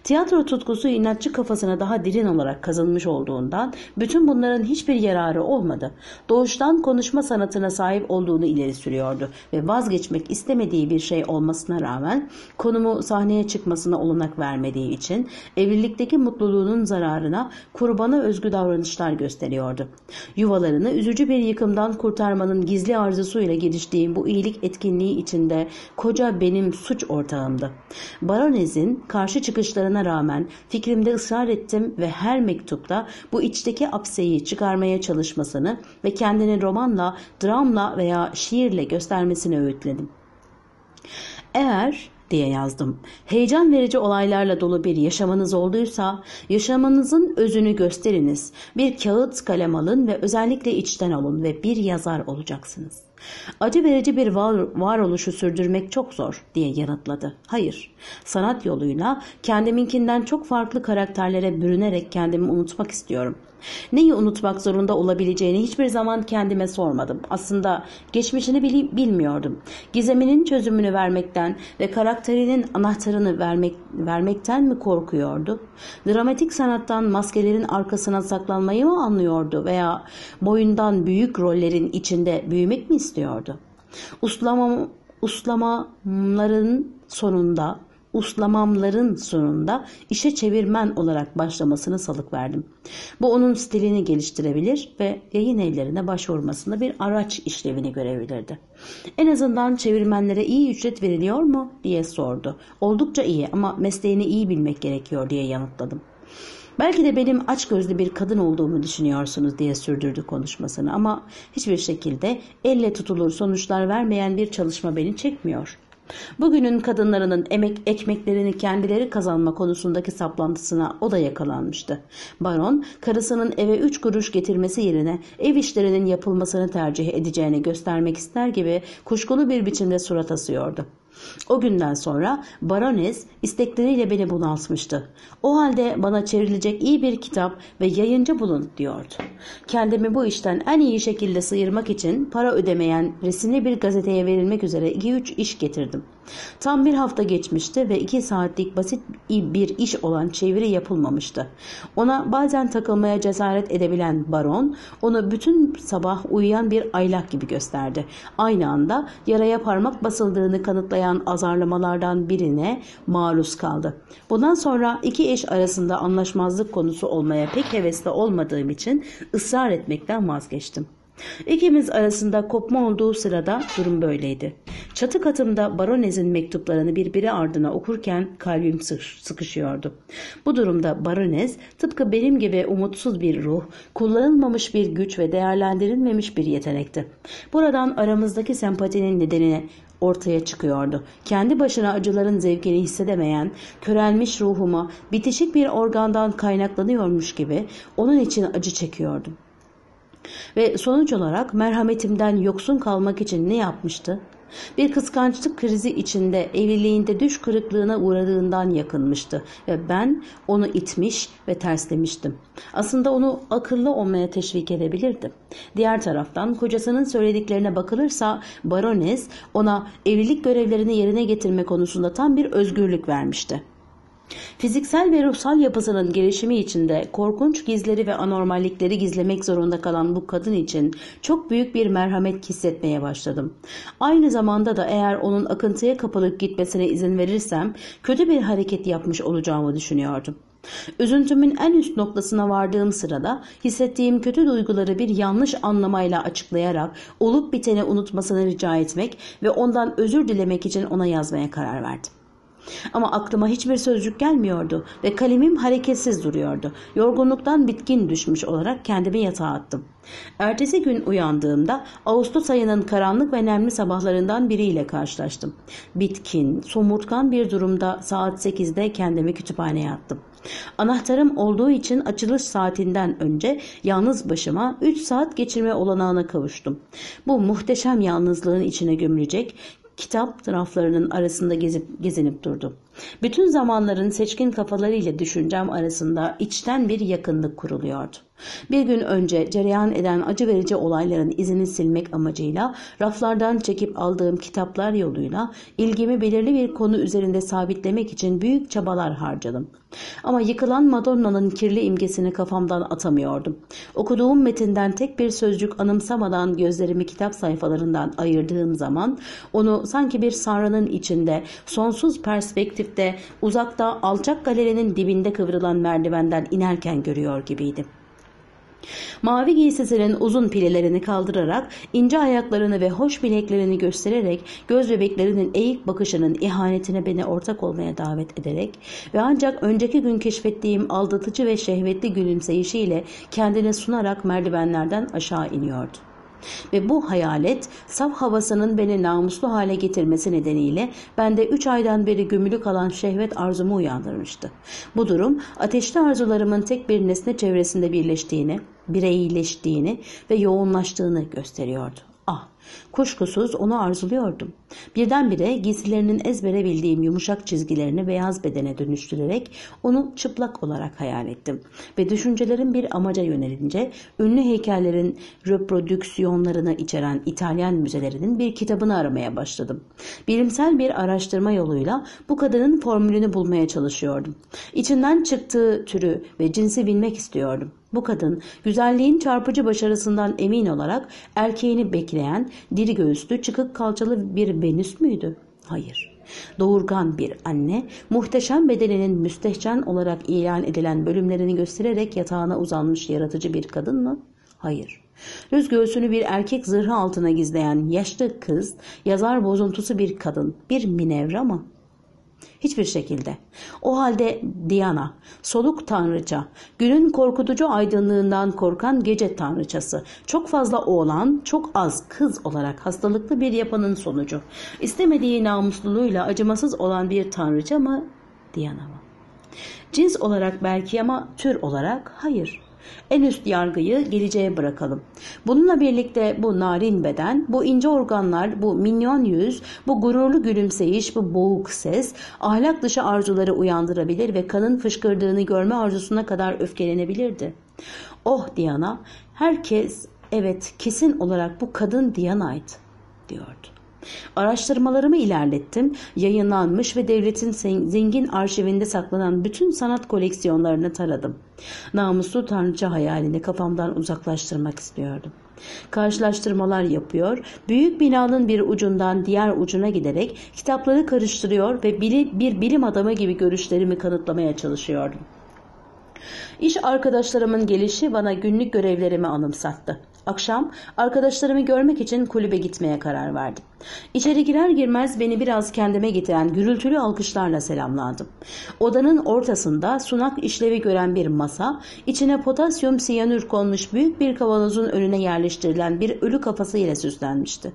Tiyatro tutkusu inatçı kafasına daha derin olarak kazınmış olduğundan bütün bunların hiçbir yararı olmadı. Doğuştan konuşma sanatına sahip olduğunu ileri sürüyordu ve vazgeçmek istemediği bir şey olmasına rağmen konumu sahneye çıkmasına olanak vermediği için evlilikteki mutluluğunun zararına kurbana özgü davranışlar gösteriyordu. Yuvalarını üzücü bir yıkımdan kurtarmanın gizli arzusuyla giriştiği bu iyilik etkinliği içinde koca benim suç ortağımdı. Baronezin karşı çıkışlarına çıkışlarına rağmen fikrimde ısrar ettim ve her mektupta bu içteki apseyi çıkarmaya çalışmasını ve kendini romanla, dramla veya şiirle göstermesini öğütledim. Eğer diye yazdım. Heyecan verici olaylarla dolu bir yaşamınız olduysa yaşamınızın özünü gösteriniz. Bir kağıt kalem alın ve özellikle içten olun ve bir yazar olacaksınız. Acı verici bir var, varoluşu sürdürmek çok zor diye yanıtladı. Hayır, sanat yoluyla kendiminkinden çok farklı karakterlere bürünerek kendimi unutmak istiyorum. Neyi unutmak zorunda olabileceğini hiçbir zaman kendime sormadım. Aslında geçmişini bili- bilmiyordum. Gizeminin çözümünü vermekten ve karakterinin anahtarını vermek vermekten mi korkuyordu? Dramatik sanattan maskelerin arkasına saklanmayı mı anlıyordu veya boyundan büyük rollerin içinde büyümek mi istiyordu? Uslamam, uslamamların sonunda uslamamların sonunda işe çevirmen olarak başlamasını salık verdim. Bu onun stilini geliştirebilir ve yayın evlerine başvurmasında bir araç işlevini görebilirdi. En azından çevirmenlere iyi ücret veriliyor mu diye sordu. Oldukça iyi ama mesleğini iyi bilmek gerekiyor diye yanıtladım. Belki de benim açgözlü bir kadın olduğumu düşünüyorsunuz diye sürdürdü konuşmasını ama hiçbir şekilde elle tutulur sonuçlar vermeyen bir çalışma beni çekmiyor. Bugünün kadınlarının emek ekmeklerini kendileri kazanma konusundaki saplantısına o da yakalanmıştı. Baron karısının eve üç kuruş getirmesi yerine ev işlerinin yapılmasını tercih edeceğini göstermek ister gibi kuşkulu bir biçimde surat asıyordu. O günden sonra barones istekleriyle beni bunaltmıştı. O halde bana çevrilecek iyi bir kitap ve yayıncı bulun diyordu. Kendimi bu işten en iyi şekilde sıyırmak için para ödemeyen resimli bir gazeteye verilmek üzere 2-3 iş getirdim. Tam bir hafta geçmişti ve iki saatlik basit bir iş olan çeviri yapılmamıştı. Ona bazen takılmaya cesaret edebilen baron onu bütün sabah uyuyan bir aylak gibi gösterdi. Aynı anda yaraya parmak basıldığını kanıtlayan azarlamalardan birine maruz kaldı. Bundan sonra iki eş arasında anlaşmazlık konusu olmaya pek hevesli olmadığım için ısrar etmekten vazgeçtim. İkimiz arasında kopma olduğu sırada durum böyleydi. Çatı katımda baronezin mektuplarını birbiri ardına okurken kalbim sıkışıyordu. Bu durumda baronez tıpkı benim gibi umutsuz bir ruh, kullanılmamış bir güç ve değerlendirilmemiş bir yetenekti. Buradan aramızdaki sempatinin nedenine ortaya çıkıyordu. Kendi başına acıların zevkini hissedemeyen, körelmiş ruhuma bitişik bir organdan kaynaklanıyormuş gibi onun için acı çekiyordum. Ve sonuç olarak merhametimden yoksun kalmak için ne yapmıştı? Bir kıskançlık krizi içinde evliliğinde düş kırıklığına uğradığından yakınmıştı ve ben onu itmiş ve terslemiştim. Aslında onu akıllı olmaya teşvik edebilirdim. Diğer taraftan kocasının söylediklerine bakılırsa barones ona evlilik görevlerini yerine getirme konusunda tam bir özgürlük vermişti. Fiziksel ve ruhsal yapısının gelişimi içinde korkunç gizleri ve anormallikleri gizlemek zorunda kalan bu kadın için çok büyük bir merhamet hissetmeye başladım. Aynı zamanda da eğer onun akıntıya kapılıp gitmesine izin verirsem kötü bir hareket yapmış olacağımı düşünüyordum. Üzüntümün en üst noktasına vardığım sırada hissettiğim kötü duyguları bir yanlış anlamayla açıklayarak olup biteni unutmasını rica etmek ve ondan özür dilemek için ona yazmaya karar verdim. Ama aklıma hiçbir sözcük gelmiyordu ve kalemim hareketsiz duruyordu. Yorgunluktan bitkin düşmüş olarak kendimi yatağa attım. Ertesi gün uyandığımda Ağustos ayının karanlık ve nemli sabahlarından biriyle karşılaştım. Bitkin, somurtkan bir durumda saat 8'de kendimi kütüphaneye attım. Anahtarım olduğu için açılış saatinden önce yalnız başıma 3 saat geçirme olanağına kavuştum. Bu muhteşem yalnızlığın içine gömülecek, kitap taraflarının arasında gezip gezinip durdum. Bütün zamanların seçkin kafalarıyla düşüncem arasında içten bir yakınlık kuruluyordu. Bir gün önce cereyan eden acı verici olayların izini silmek amacıyla raflardan çekip aldığım kitaplar yoluyla ilgimi belirli bir konu üzerinde sabitlemek için büyük çabalar harcadım. Ama yıkılan Madonna'nın kirli imgesini kafamdan atamıyordum. Okuduğum metinden tek bir sözcük anımsamadan gözlerimi kitap sayfalarından ayırdığım zaman onu sanki bir sarının içinde, sonsuz perspektifte, uzakta alçak galerinin dibinde kıvrılan merdivenden inerken görüyor gibiydim. Mavi giysisinin uzun pilelerini kaldırarak, ince ayaklarını ve hoş bileklerini göstererek, göz bebeklerinin eğik bakışının ihanetine beni ortak olmaya davet ederek ve ancak önceki gün keşfettiğim aldatıcı ve şehvetli gülümseyişiyle kendini sunarak merdivenlerden aşağı iniyordu. Ve bu hayalet saf havasının beni namuslu hale getirmesi nedeniyle bende 3 aydan beri gömülü kalan şehvet arzumu uyandırmıştı. Bu durum ateşli arzularımın tek bir nesne çevresinde birleştiğini, bireyleştiğini ve yoğunlaştığını gösteriyordu. Kuşkusuz onu arzuluyordum. Birdenbire giysilerinin ezbere bildiğim yumuşak çizgilerini beyaz bedene dönüştürerek onu çıplak olarak hayal ettim. Ve düşüncelerin bir amaca yönelince ünlü heykellerin reprodüksiyonlarını içeren İtalyan müzelerinin bir kitabını aramaya başladım. Bilimsel bir araştırma yoluyla bu kadının formülünü bulmaya çalışıyordum. İçinden çıktığı türü ve cinsi bilmek istiyordum. Bu kadın güzelliğin çarpıcı başarısından emin olarak erkeğini bekleyen diri göğüslü çıkık kalçalı bir venüs müydü? Hayır. Doğurgan bir anne muhteşem bedeninin müstehcen olarak ilan edilen bölümlerini göstererek yatağına uzanmış yaratıcı bir kadın mı? Hayır. Düz göğsünü bir erkek zırhı altına gizleyen yaşlı kız, yazar bozuntusu bir kadın, bir minevra mı? Hiçbir şekilde. O halde Diana, soluk tanrıça, günün korkutucu aydınlığından korkan gece tanrıçası, çok fazla oğlan, çok az kız olarak hastalıklı bir yapanın sonucu. İstemediği namusluluğuyla acımasız olan bir tanrıça mı, Diana mı? Cins olarak belki ama tür olarak hayır. En üst yargıyı geleceğe bırakalım. Bununla birlikte bu narin beden, bu ince organlar, bu minyon yüz, bu gururlu gülümseyiş, bu boğuk ses ahlak dışı arzuları uyandırabilir ve kanın fışkırdığını görme arzusuna kadar öfkelenebilirdi. Oh Diana, herkes evet kesin olarak bu kadın Diana'ydı diyordu. Araştırmalarımı ilerlettim. Yayınlanmış ve devletin zengin arşivinde saklanan bütün sanat koleksiyonlarını taradım. Namuslu tanrıça hayalini kafamdan uzaklaştırmak istiyordum. Karşılaştırmalar yapıyor, büyük binanın bir ucundan diğer ucuna giderek kitapları karıştırıyor ve bir bilim adamı gibi görüşlerimi kanıtlamaya çalışıyordum. İş arkadaşlarımın gelişi bana günlük görevlerimi anımsattı. Akşam arkadaşlarımı görmek için kulübe gitmeye karar verdim. İçeri girer girmez beni biraz kendime getiren gürültülü alkışlarla selamlandım. Odanın ortasında sunak işlevi gören bir masa, içine potasyum siyanür konmuş büyük bir kavanozun önüne yerleştirilen bir ölü kafası ile süslenmişti.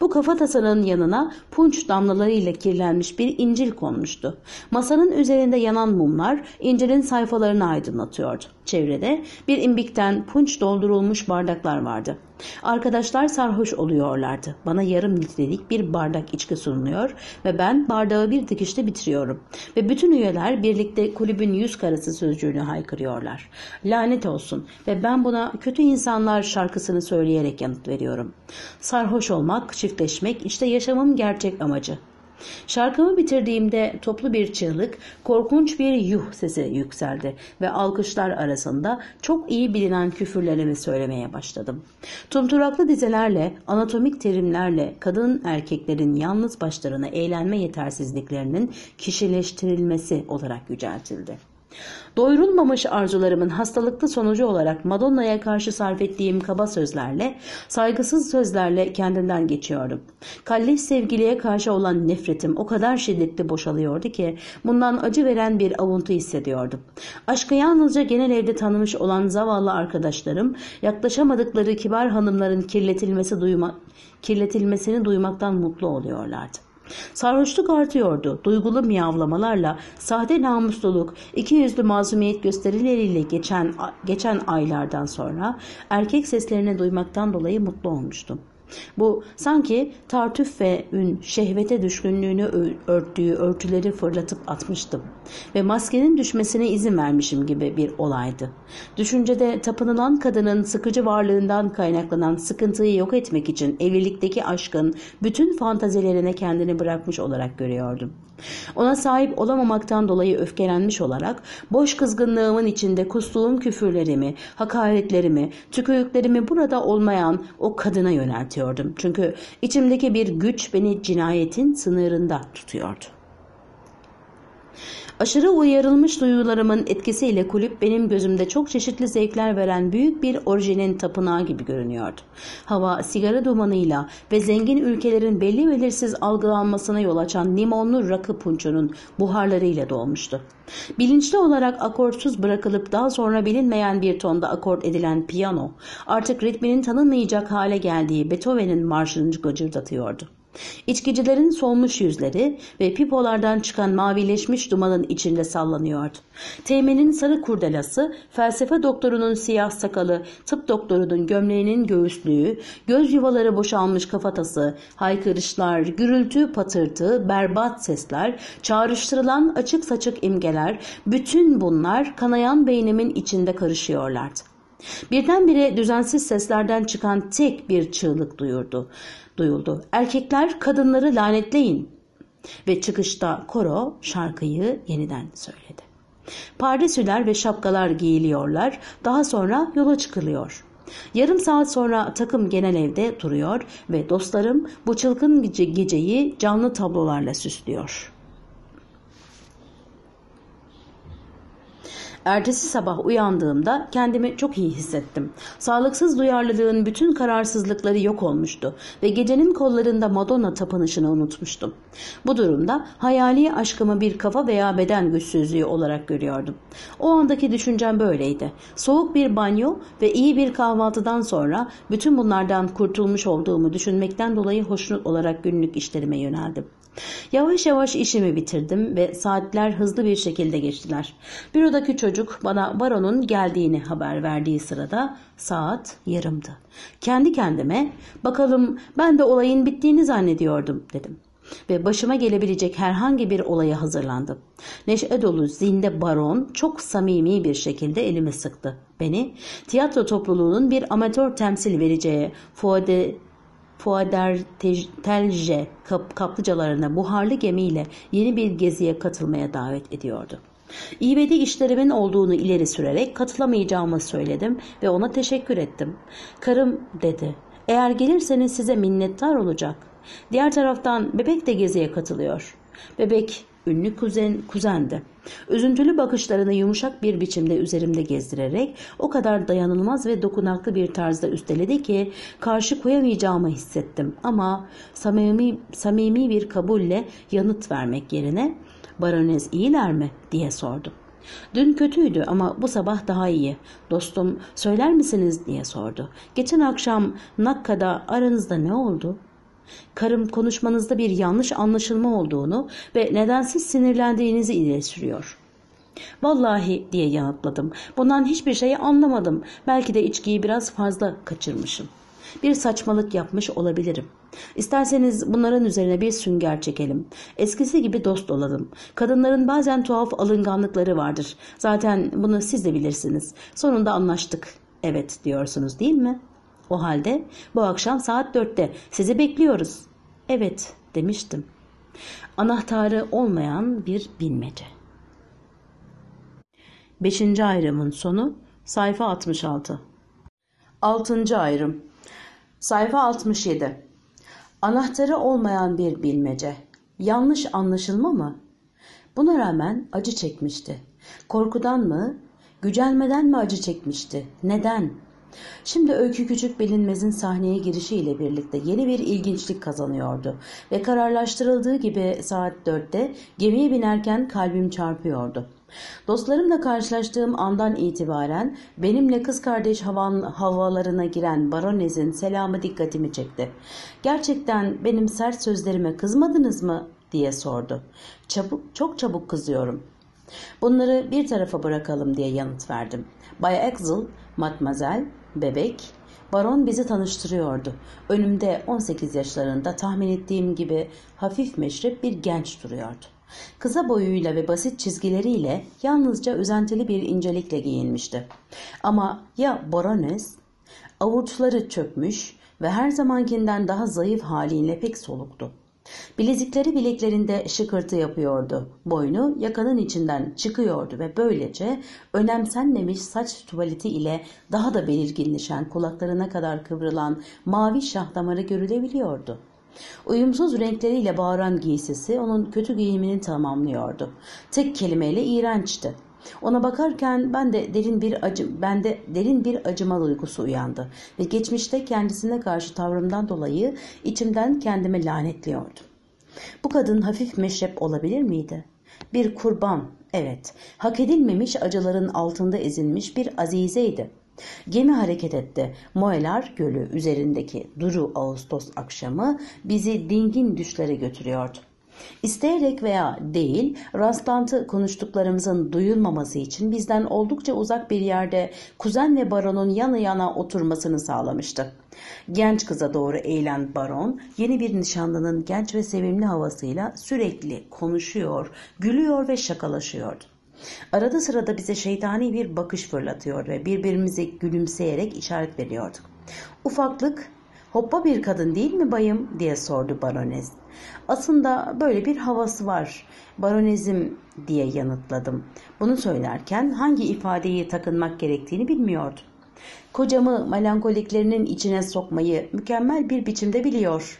Bu kafa kafatasının yanına punç damlalarıyla kirlenmiş bir incil konmuştu. Masanın üzerinde yanan mumlar incilin sayfalarını aydınlatıyordu. Çevrede bir imbikten punç doldurulmuş bardaklar vardı. Arkadaşlar sarhoş oluyorlardı. Bana yarım litrelik bir bardak içki sunuluyor ve ben bardağı bir dikişte bitiriyorum. Ve bütün üyeler birlikte kulübün yüz karası sözcüğünü haykırıyorlar. Lanet olsun ve ben buna kötü insanlar şarkısını söyleyerek yanıt veriyorum. Sarhoş olmak, çiftleşmek işte yaşamım gerçek amacı. Şarkımı bitirdiğimde toplu bir çığlık, korkunç bir yuh sesi yükseldi ve alkışlar arasında çok iyi bilinen küfürlerimi söylemeye başladım. Tumturaklı dizelerle, anatomik terimlerle kadın erkeklerin yalnız başlarına eğlenme yetersizliklerinin kişileştirilmesi olarak yüceltildi. Doyurulmamış arzularımın hastalıklı sonucu olarak Madonna'ya karşı sarf ettiğim kaba sözlerle, saygısız sözlerle kendinden geçiyordum. Kalleş sevgiliye karşı olan nefretim o kadar şiddetli boşalıyordu ki bundan acı veren bir avuntu hissediyordum. Aşkı yalnızca genel evde tanımış olan zavallı arkadaşlarım yaklaşamadıkları kibar hanımların kirletilmesi duyma, kirletilmesini duymaktan mutlu oluyorlardı. Sarhoşluk artıyordu. Duygulu miyavlamalarla, sahte namusluluk, iki yüzlü mazumiyet gösterileriyle geçen, geçen aylardan sonra erkek seslerini duymaktan dolayı mutlu olmuştum. Bu sanki tartüf ve ün şehvete düşkünlüğünü örttüğü örtüleri fırlatıp atmıştım ve maskenin düşmesine izin vermişim gibi bir olaydı. Düşüncede tapınılan kadının sıkıcı varlığından kaynaklanan sıkıntıyı yok etmek için evlilikteki aşkın bütün fantazilerine kendini bırakmış olarak görüyordum. Ona sahip olamamaktan dolayı öfkelenmiş olarak boş kızgınlığımın içinde kustuğum küfürlerimi, hakaretlerimi, tükürüklerimi burada olmayan o kadına yöneltiyordum. Çünkü içimdeki bir güç beni cinayetin sınırında tutuyordu. Aşırı uyarılmış duyularımın etkisiyle kulüp benim gözümde çok çeşitli zevkler veren büyük bir orijinin tapınağı gibi görünüyordu. Hava sigara dumanıyla ve zengin ülkelerin belli belirsiz algılanmasına yol açan limonlu rakı punçonun buharlarıyla dolmuştu. Bilinçli olarak akortsuz bırakılıp daha sonra bilinmeyen bir tonda akort edilen piyano artık ritminin tanınmayacak hale geldiği Beethoven'in marşını gıcırdatıyordu. İçkicilerin solmuş yüzleri ve pipolardan çıkan mavileşmiş dumanın içinde sallanıyordu. Teğmenin sarı kurdelası, felsefe doktorunun siyah sakalı, tıp doktorunun gömleğinin göğüslüğü, göz yuvaları boşalmış kafatası, haykırışlar, gürültü, patırtı, berbat sesler, çağrıştırılan açık saçık imgeler, bütün bunlar kanayan beynimin içinde karışıyorlardı. Birdenbire düzensiz seslerden çıkan tek bir çığlık duyurdu duyuldu. Erkekler kadınları lanetleyin ve çıkışta koro şarkıyı yeniden söyledi. Pardesüler ve şapkalar giyiliyorlar, daha sonra yola çıkılıyor. Yarım saat sonra takım genel evde duruyor ve dostlarım bu çılgın geceyi canlı tablolarla süslüyor.'' Ertesi sabah uyandığımda kendimi çok iyi hissettim. Sağlıksız duyarlılığın bütün kararsızlıkları yok olmuştu ve gecenin kollarında Madonna tapınışını unutmuştum. Bu durumda hayali aşkımı bir kafa veya beden güçsüzlüğü olarak görüyordum. O andaki düşüncem böyleydi. Soğuk bir banyo ve iyi bir kahvaltıdan sonra bütün bunlardan kurtulmuş olduğumu düşünmekten dolayı hoşnut olarak günlük işlerime yöneldim. Yavaş yavaş işimi bitirdim ve saatler hızlı bir şekilde geçtiler. Bürodaki çocuk bana baronun geldiğini haber verdiği sırada saat yarımdı. Kendi kendime bakalım ben de olayın bittiğini zannediyordum dedim ve başıma gelebilecek herhangi bir olaya hazırlandım. Neşe dolu zinde baron çok samimi bir şekilde elimi sıktı. Beni tiyatro topluluğunun bir amatör temsil vereceği Fuade Fuadertelje kap kaplıcalarına buharlı gemiyle yeni bir geziye katılmaya davet ediyordu. İvedi işlerimin olduğunu ileri sürerek katılamayacağımı söyledim ve ona teşekkür ettim. Karım dedi, eğer gelirseniz size minnettar olacak. Diğer taraftan bebek de geziye katılıyor. Bebek ünlü kuzen, kuzendi. Üzüntülü bakışlarını yumuşak bir biçimde üzerimde gezdirerek o kadar dayanılmaz ve dokunaklı bir tarzda üsteledi ki karşı koyamayacağımı hissettim ama samimi, samimi bir kabulle yanıt vermek yerine baronez iyiler mi diye sordum. Dün kötüydü ama bu sabah daha iyi. Dostum söyler misiniz diye sordu. Geçen akşam Nakka'da aranızda ne oldu? Karım konuşmanızda bir yanlış anlaşılma olduğunu ve nedensiz sinirlendiğinizi ileri sürüyor. Vallahi diye yanıtladım. Bundan hiçbir şeyi anlamadım. Belki de içkiyi biraz fazla kaçırmışım. Bir saçmalık yapmış olabilirim. İsterseniz bunların üzerine bir sünger çekelim. Eskisi gibi dost olalım. Kadınların bazen tuhaf alınganlıkları vardır. Zaten bunu siz de bilirsiniz. Sonunda anlaştık. Evet diyorsunuz değil mi?'' O halde bu akşam saat dörtte sizi bekliyoruz. Evet demiştim. Anahtarı olmayan bir bilmece. Beşinci ayrımın sonu sayfa 66. Altıncı ayrım sayfa 67. Anahtarı olmayan bir bilmece. Yanlış anlaşılma mı? Buna rağmen acı çekmişti. Korkudan mı, gücenmeden mi acı çekmişti? Neden? Şimdi Öykü Küçük Bilinmez'in sahneye girişiyle birlikte yeni bir ilginçlik kazanıyordu ve kararlaştırıldığı gibi saat 4'te gemiye binerken kalbim çarpıyordu. Dostlarımla karşılaştığım andan itibaren benimle kız kardeş havan, havalarına giren baronezin selamı dikkatimi çekti. Gerçekten benim sert sözlerime kızmadınız mı diye sordu. Çabuk, çok çabuk kızıyorum. Bunları bir tarafa bırakalım diye yanıt verdim. Bay Axel, Matmazel, Bebek, baron bizi tanıştırıyordu. Önümde 18 yaşlarında tahmin ettiğim gibi hafif meşrep bir genç duruyordu. Kısa boyuyla ve basit çizgileriyle yalnızca üzentili bir incelikle giyinmişti. Ama ya barones? Avuçları çökmüş ve her zamankinden daha zayıf haliyle pek soluktu. Bilezikleri bileklerinde şıkırtı yapıyordu. Boynu yakanın içinden çıkıyordu ve böylece önemsenmemiş saç tuvaleti ile daha da belirginleşen kulaklarına kadar kıvrılan mavi şah damarı görülebiliyordu. Uyumsuz renkleriyle bağıran giysisi onun kötü giyimini tamamlıyordu. Tek kelimeyle iğrençti. Ona bakarken ben de derin bir acı bende derin bir acıma duygusu uyandı ve geçmişte kendisine karşı tavrımdan dolayı içimden kendimi lanetliyordum. Bu kadın hafif meşrep olabilir miydi? Bir kurban, evet, hak edilmemiş acıların altında ezilmiş bir azizeydi. Gemi hareket etti. Moeller Gölü üzerindeki duru Ağustos akşamı bizi dingin düşlere götürüyordu. İsteyerek veya değil rastlantı konuştuklarımızın duyulmaması için bizden oldukça uzak bir yerde kuzen ve baronun yanı yana oturmasını sağlamıştı. Genç kıza doğru eğilen baron yeni bir nişanlının genç ve sevimli havasıyla sürekli konuşuyor, gülüyor ve şakalaşıyordu. Arada sırada bize şeytani bir bakış fırlatıyor ve birbirimize gülümseyerek işaret veriyorduk. Ufaklık, hoppa bir kadın değil mi bayım diye sordu barones aslında böyle bir havası var. baronizm diye yanıtladım. Bunu söylerken hangi ifadeyi takınmak gerektiğini bilmiyordu. Kocamı melankoliklerinin içine sokmayı mükemmel bir biçimde biliyor.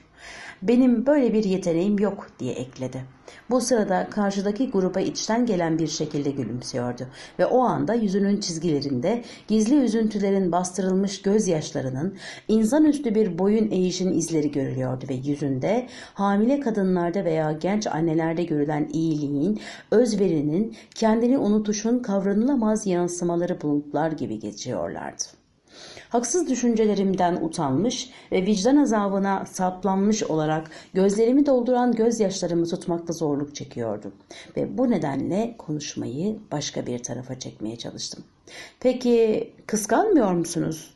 Benim böyle bir yeteneğim yok diye ekledi.'' Bu sırada karşıdaki gruba içten gelen bir şekilde gülümsüyordu ve o anda yüzünün çizgilerinde gizli üzüntülerin bastırılmış gözyaşlarının insanüstü bir boyun eğişin izleri görülüyordu ve yüzünde hamile kadınlarda veya genç annelerde görülen iyiliğin, özverinin, kendini unutuşun kavranılamaz yansımaları bulutlar gibi geçiyorlardı. Haksız düşüncelerimden utanmış ve vicdan azabına saplanmış olarak gözlerimi dolduran gözyaşlarımı tutmakta zorluk çekiyordum. Ve bu nedenle konuşmayı başka bir tarafa çekmeye çalıştım. Peki kıskanmıyor musunuz?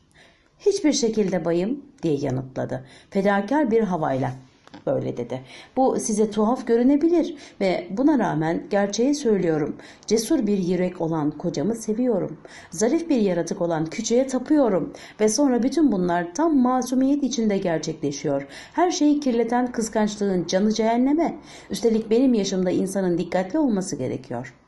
Hiçbir şekilde bayım diye yanıtladı. Fedakar bir havayla böyle dedi. Bu size tuhaf görünebilir ve buna rağmen gerçeği söylüyorum. Cesur bir yürek olan kocamı seviyorum. Zarif bir yaratık olan küçüğe tapıyorum ve sonra bütün bunlar tam masumiyet içinde gerçekleşiyor. Her şeyi kirleten kıskançlığın canı cehenneme. Üstelik benim yaşımda insanın dikkatli olması gerekiyor.''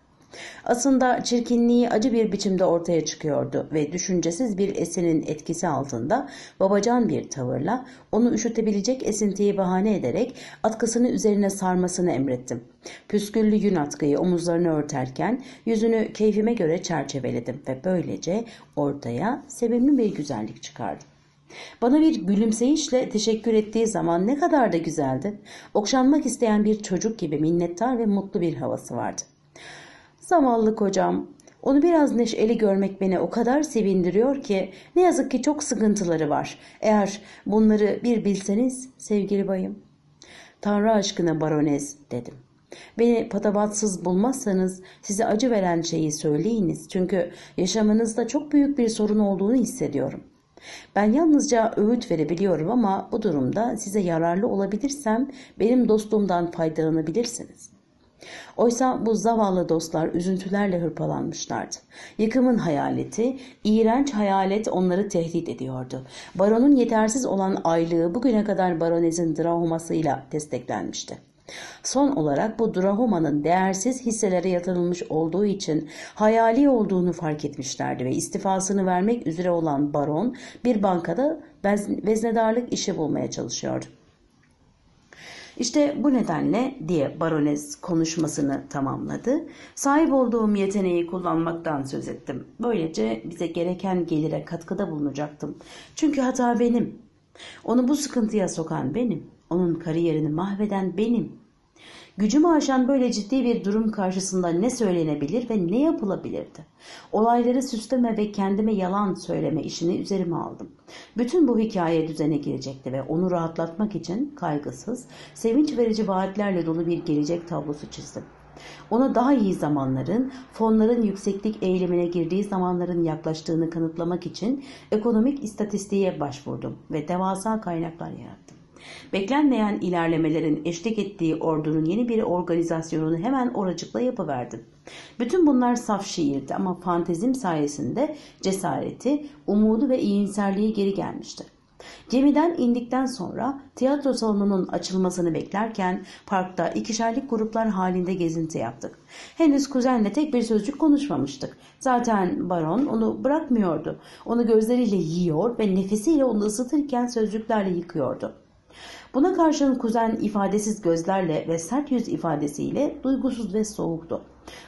Aslında çirkinliği acı bir biçimde ortaya çıkıyordu ve düşüncesiz bir esinin etkisi altında babacan bir tavırla onu üşütebilecek esintiyi bahane ederek atkısını üzerine sarmasını emrettim. Püsküllü yün atkıyı omuzlarını örterken yüzünü keyfime göre çerçeveledim ve böylece ortaya sevimli bir güzellik çıkardım. Bana bir gülümseyişle teşekkür ettiği zaman ne kadar da güzeldi. Okşanmak isteyen bir çocuk gibi minnettar ve mutlu bir havası vardı. Zavallı kocam. Onu biraz neşeli görmek beni o kadar sevindiriyor ki ne yazık ki çok sıkıntıları var. Eğer bunları bir bilseniz sevgili bayım. Tanrı aşkına baronez dedim. Beni patavatsız bulmazsanız size acı veren şeyi söyleyiniz. Çünkü yaşamınızda çok büyük bir sorun olduğunu hissediyorum. Ben yalnızca öğüt verebiliyorum ama bu durumda size yararlı olabilirsem benim dostluğumdan faydalanabilirsiniz. Oysa bu zavallı dostlar üzüntülerle hırpalanmışlardı. Yıkımın hayaleti, iğrenç hayalet onları tehdit ediyordu. Baronun yetersiz olan aylığı bugüne kadar baronezin drahumasıyla desteklenmişti. Son olarak bu drahomanın değersiz hisselere yatırılmış olduğu için hayali olduğunu fark etmişlerdi ve istifasını vermek üzere olan baron bir bankada veznedarlık işi bulmaya çalışıyordu. İşte bu nedenle diye barones konuşmasını tamamladı. Sahip olduğum yeteneği kullanmaktan söz ettim. Böylece bize gereken gelire katkıda bulunacaktım. Çünkü hata benim. Onu bu sıkıntıya sokan benim. Onun kariyerini mahveden benim. Gücümü aşan böyle ciddi bir durum karşısında ne söylenebilir ve ne yapılabilirdi? Olayları süsleme ve kendime yalan söyleme işini üzerime aldım. Bütün bu hikaye düzene girecekti ve onu rahatlatmak için kaygısız, sevinç verici vaatlerle dolu bir gelecek tablosu çizdim. Ona daha iyi zamanların, fonların yükseklik eğilimine girdiği zamanların yaklaştığını kanıtlamak için ekonomik istatistiğe başvurdum ve devasa kaynaklar yarattım. Beklenmeyen ilerlemelerin eşlik ettiği ordunun yeni bir organizasyonunu hemen oracıkla yapıverdim. Bütün bunlar saf şiirdi ama fantezim sayesinde cesareti, umudu ve iyimserliği geri gelmişti. Gemiden indikten sonra tiyatro salonunun açılmasını beklerken parkta ikişerlik gruplar halinde gezinti yaptık. Henüz kuzenle tek bir sözcük konuşmamıştık. Zaten baron onu bırakmıyordu. Onu gözleriyle yiyor ve nefesiyle onu ısıtırken sözcüklerle yıkıyordu. Buna karşın kuzen ifadesiz gözlerle ve sert yüz ifadesiyle duygusuz ve soğuktu.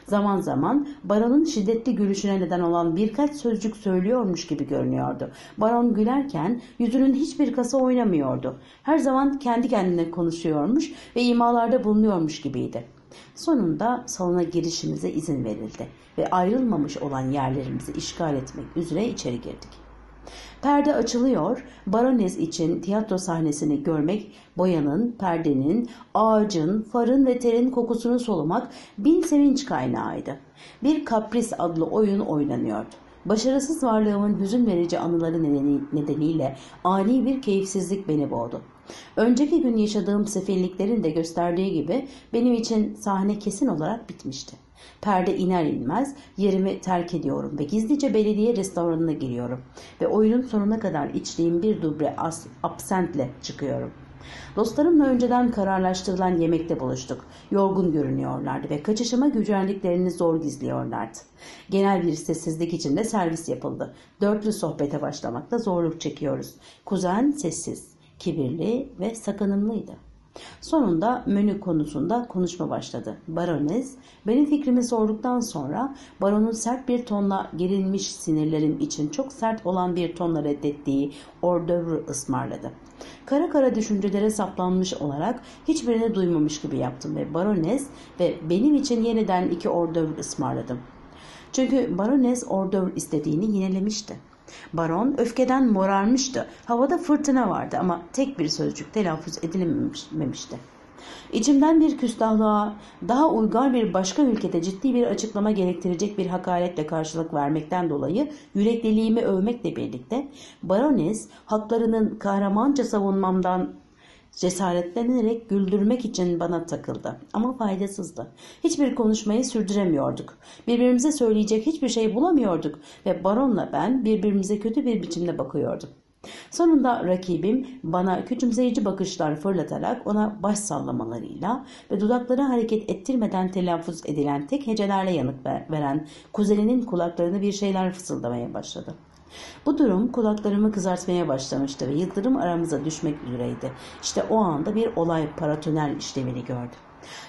Zaman zaman baronun şiddetli gülüşüne neden olan birkaç sözcük söylüyormuş gibi görünüyordu. Baron gülerken yüzünün hiçbir kası oynamıyordu. Her zaman kendi kendine konuşuyormuş ve imalarda bulunuyormuş gibiydi. Sonunda salona girişimize izin verildi ve ayrılmamış olan yerlerimizi işgal etmek üzere içeri girdik. Perde açılıyor, Barones için tiyatro sahnesini görmek, boyanın, perdenin, ağacın, farın ve terin kokusunu solumak bin sevinç kaynağıydı. Bir Kapris adlı oyun oynanıyordu. Başarısız varlığımın hüzün verici anıları nedeniyle ani bir keyifsizlik beni boğdu. Önceki gün yaşadığım sefilliklerin de gösterdiği gibi benim için sahne kesin olarak bitmişti. Perde iner inmez yerimi terk ediyorum ve gizlice belediye restoranına giriyorum ve oyunun sonuna kadar içtiğim bir dubre absentle çıkıyorum. Dostlarımla önceden kararlaştırılan yemekte buluştuk. Yorgun görünüyorlardı ve kaçışıma gücendiklerini zor gizliyorlardı. Genel bir sessizlik içinde servis yapıldı. Dörtlü sohbete başlamakta zorluk çekiyoruz. Kuzen sessiz, kibirli ve sakınımlıydı. Sonunda menü konusunda konuşma başladı. Baroniz benim fikrimi sorduktan sonra baronun sert bir tonla gerilmiş sinirlerim için çok sert olan bir tonla reddettiği ordövru ısmarladı. Kara kara düşüncelere saplanmış olarak hiçbirini duymamış gibi yaptım ve baronez ve benim için yeniden iki ordövr ısmarladım. Çünkü baronez ordövr istediğini yinelemişti. Baron öfkeden morarmıştı. Havada fırtına vardı ama tek bir sözcük telaffuz edilmemişti. İçimden bir küstahlığa, daha uygar bir başka ülkede ciddi bir açıklama gerektirecek bir hakaretle karşılık vermekten dolayı yürekliliğimi övmekle birlikte Barones haklarının kahramanca savunmamdan Cesaretlenerek güldürmek için bana takıldı ama faydasızdı. Hiçbir konuşmayı sürdüremiyorduk. Birbirimize söyleyecek hiçbir şey bulamıyorduk ve baronla ben birbirimize kötü bir biçimde bakıyorduk. Sonunda rakibim bana küçümseyici bakışlar fırlatarak ona baş sallamalarıyla ve dudakları hareket ettirmeden telaffuz edilen tek hecelerle yanık veren kuzeninin kulaklarını bir şeyler fısıldamaya başladı. Bu durum kulaklarımı kızartmaya başlamıştı ve yıldırım aramıza düşmek üzereydi. İşte o anda bir olay paratonel işlevini gördüm.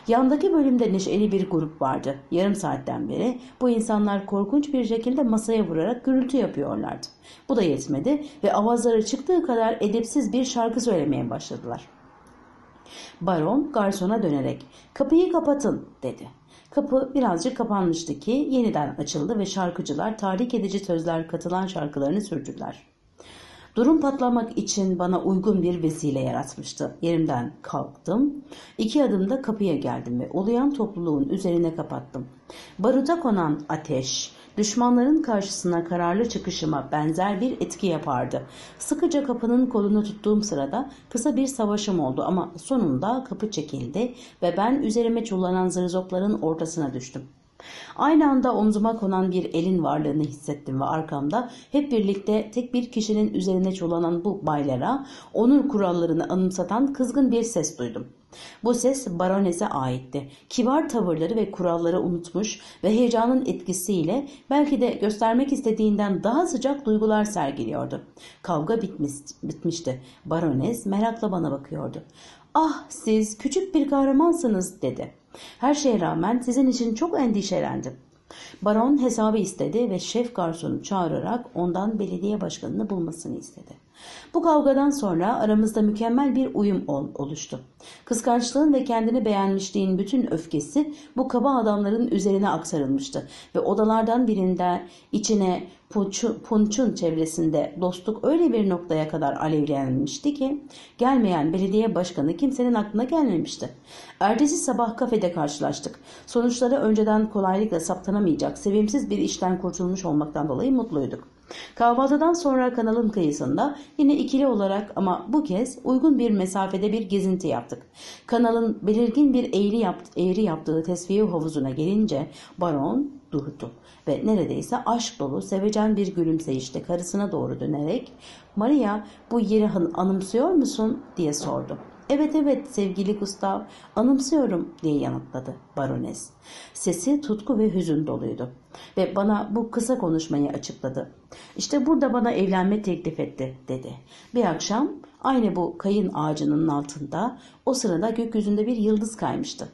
Yandaki bölümde neşeli bir grup vardı. Yarım saatten beri bu insanlar korkunç bir şekilde masaya vurarak gürültü yapıyorlardı. Bu da yetmedi ve avazları çıktığı kadar edepsiz bir şarkı söylemeye başladılar. Baron garsona dönerek kapıyı kapatın dedi. Kapı birazcık kapanmıştı ki yeniden açıldı ve şarkıcılar tahrik edici sözler katılan şarkılarını sürdüler. Durum patlamak için bana uygun bir vesile yaratmıştı. Yerimden kalktım. İki adımda kapıya geldim ve oluyan topluluğun üzerine kapattım. Baruda konan ateş düşmanların karşısına kararlı çıkışıma benzer bir etki yapardı. Sıkıca kapının kolunu tuttuğum sırada kısa bir savaşım oldu ama sonunda kapı çekildi ve ben üzerime çullanan zırzopların ortasına düştüm. Aynı anda omzuma konan bir elin varlığını hissettim ve arkamda hep birlikte tek bir kişinin üzerine çullanan bu baylara onur kurallarını anımsatan kızgın bir ses duydum. Bu ses baronese aitti. Kibar tavırları ve kuralları unutmuş ve heyecanın etkisiyle belki de göstermek istediğinden daha sıcak duygular sergiliyordu. Kavga bitmiş, bitmişti. Barones merakla bana bakıyordu. Ah siz küçük bir kahramansınız dedi. Her şeye rağmen sizin için çok endişelendim. Baron hesabı istedi ve şef garsonu çağırarak ondan belediye başkanını bulmasını istedi. Bu kavgadan sonra aramızda mükemmel bir uyum oluştu. Kıskançlığın ve kendini beğenmişliğin bütün öfkesi bu kaba adamların üzerine aktarılmıştı ve odalardan birinde içine Punç'un çevresinde dostluk öyle bir noktaya kadar alevlenmişti ki gelmeyen belediye başkanı kimsenin aklına gelmemişti. Ertesi sabah kafede karşılaştık. Sonuçları önceden kolaylıkla saptanamayacak sevimsiz bir işten kurtulmuş olmaktan dolayı mutluyduk. Kahvaltıdan sonra kanalın kıyısında yine ikili olarak ama bu kez uygun bir mesafede bir gezinti yaptık. Kanalın belirgin bir eğri, yapt eğri yaptığı tesviye havuzuna gelince baron durdu ve neredeyse aşk dolu sevecen bir gülümseyişle karısına doğru dönerek Maria bu yeri anımsıyor musun diye sordu. Evet evet sevgili Gustav anımsıyorum diye yanıtladı barones. Sesi tutku ve hüzün doluydu ve bana bu kısa konuşmayı açıkladı. İşte burada bana evlenme teklif etti dedi. Bir akşam aynı bu kayın ağacının altında o sırada gökyüzünde bir yıldız kaymıştı.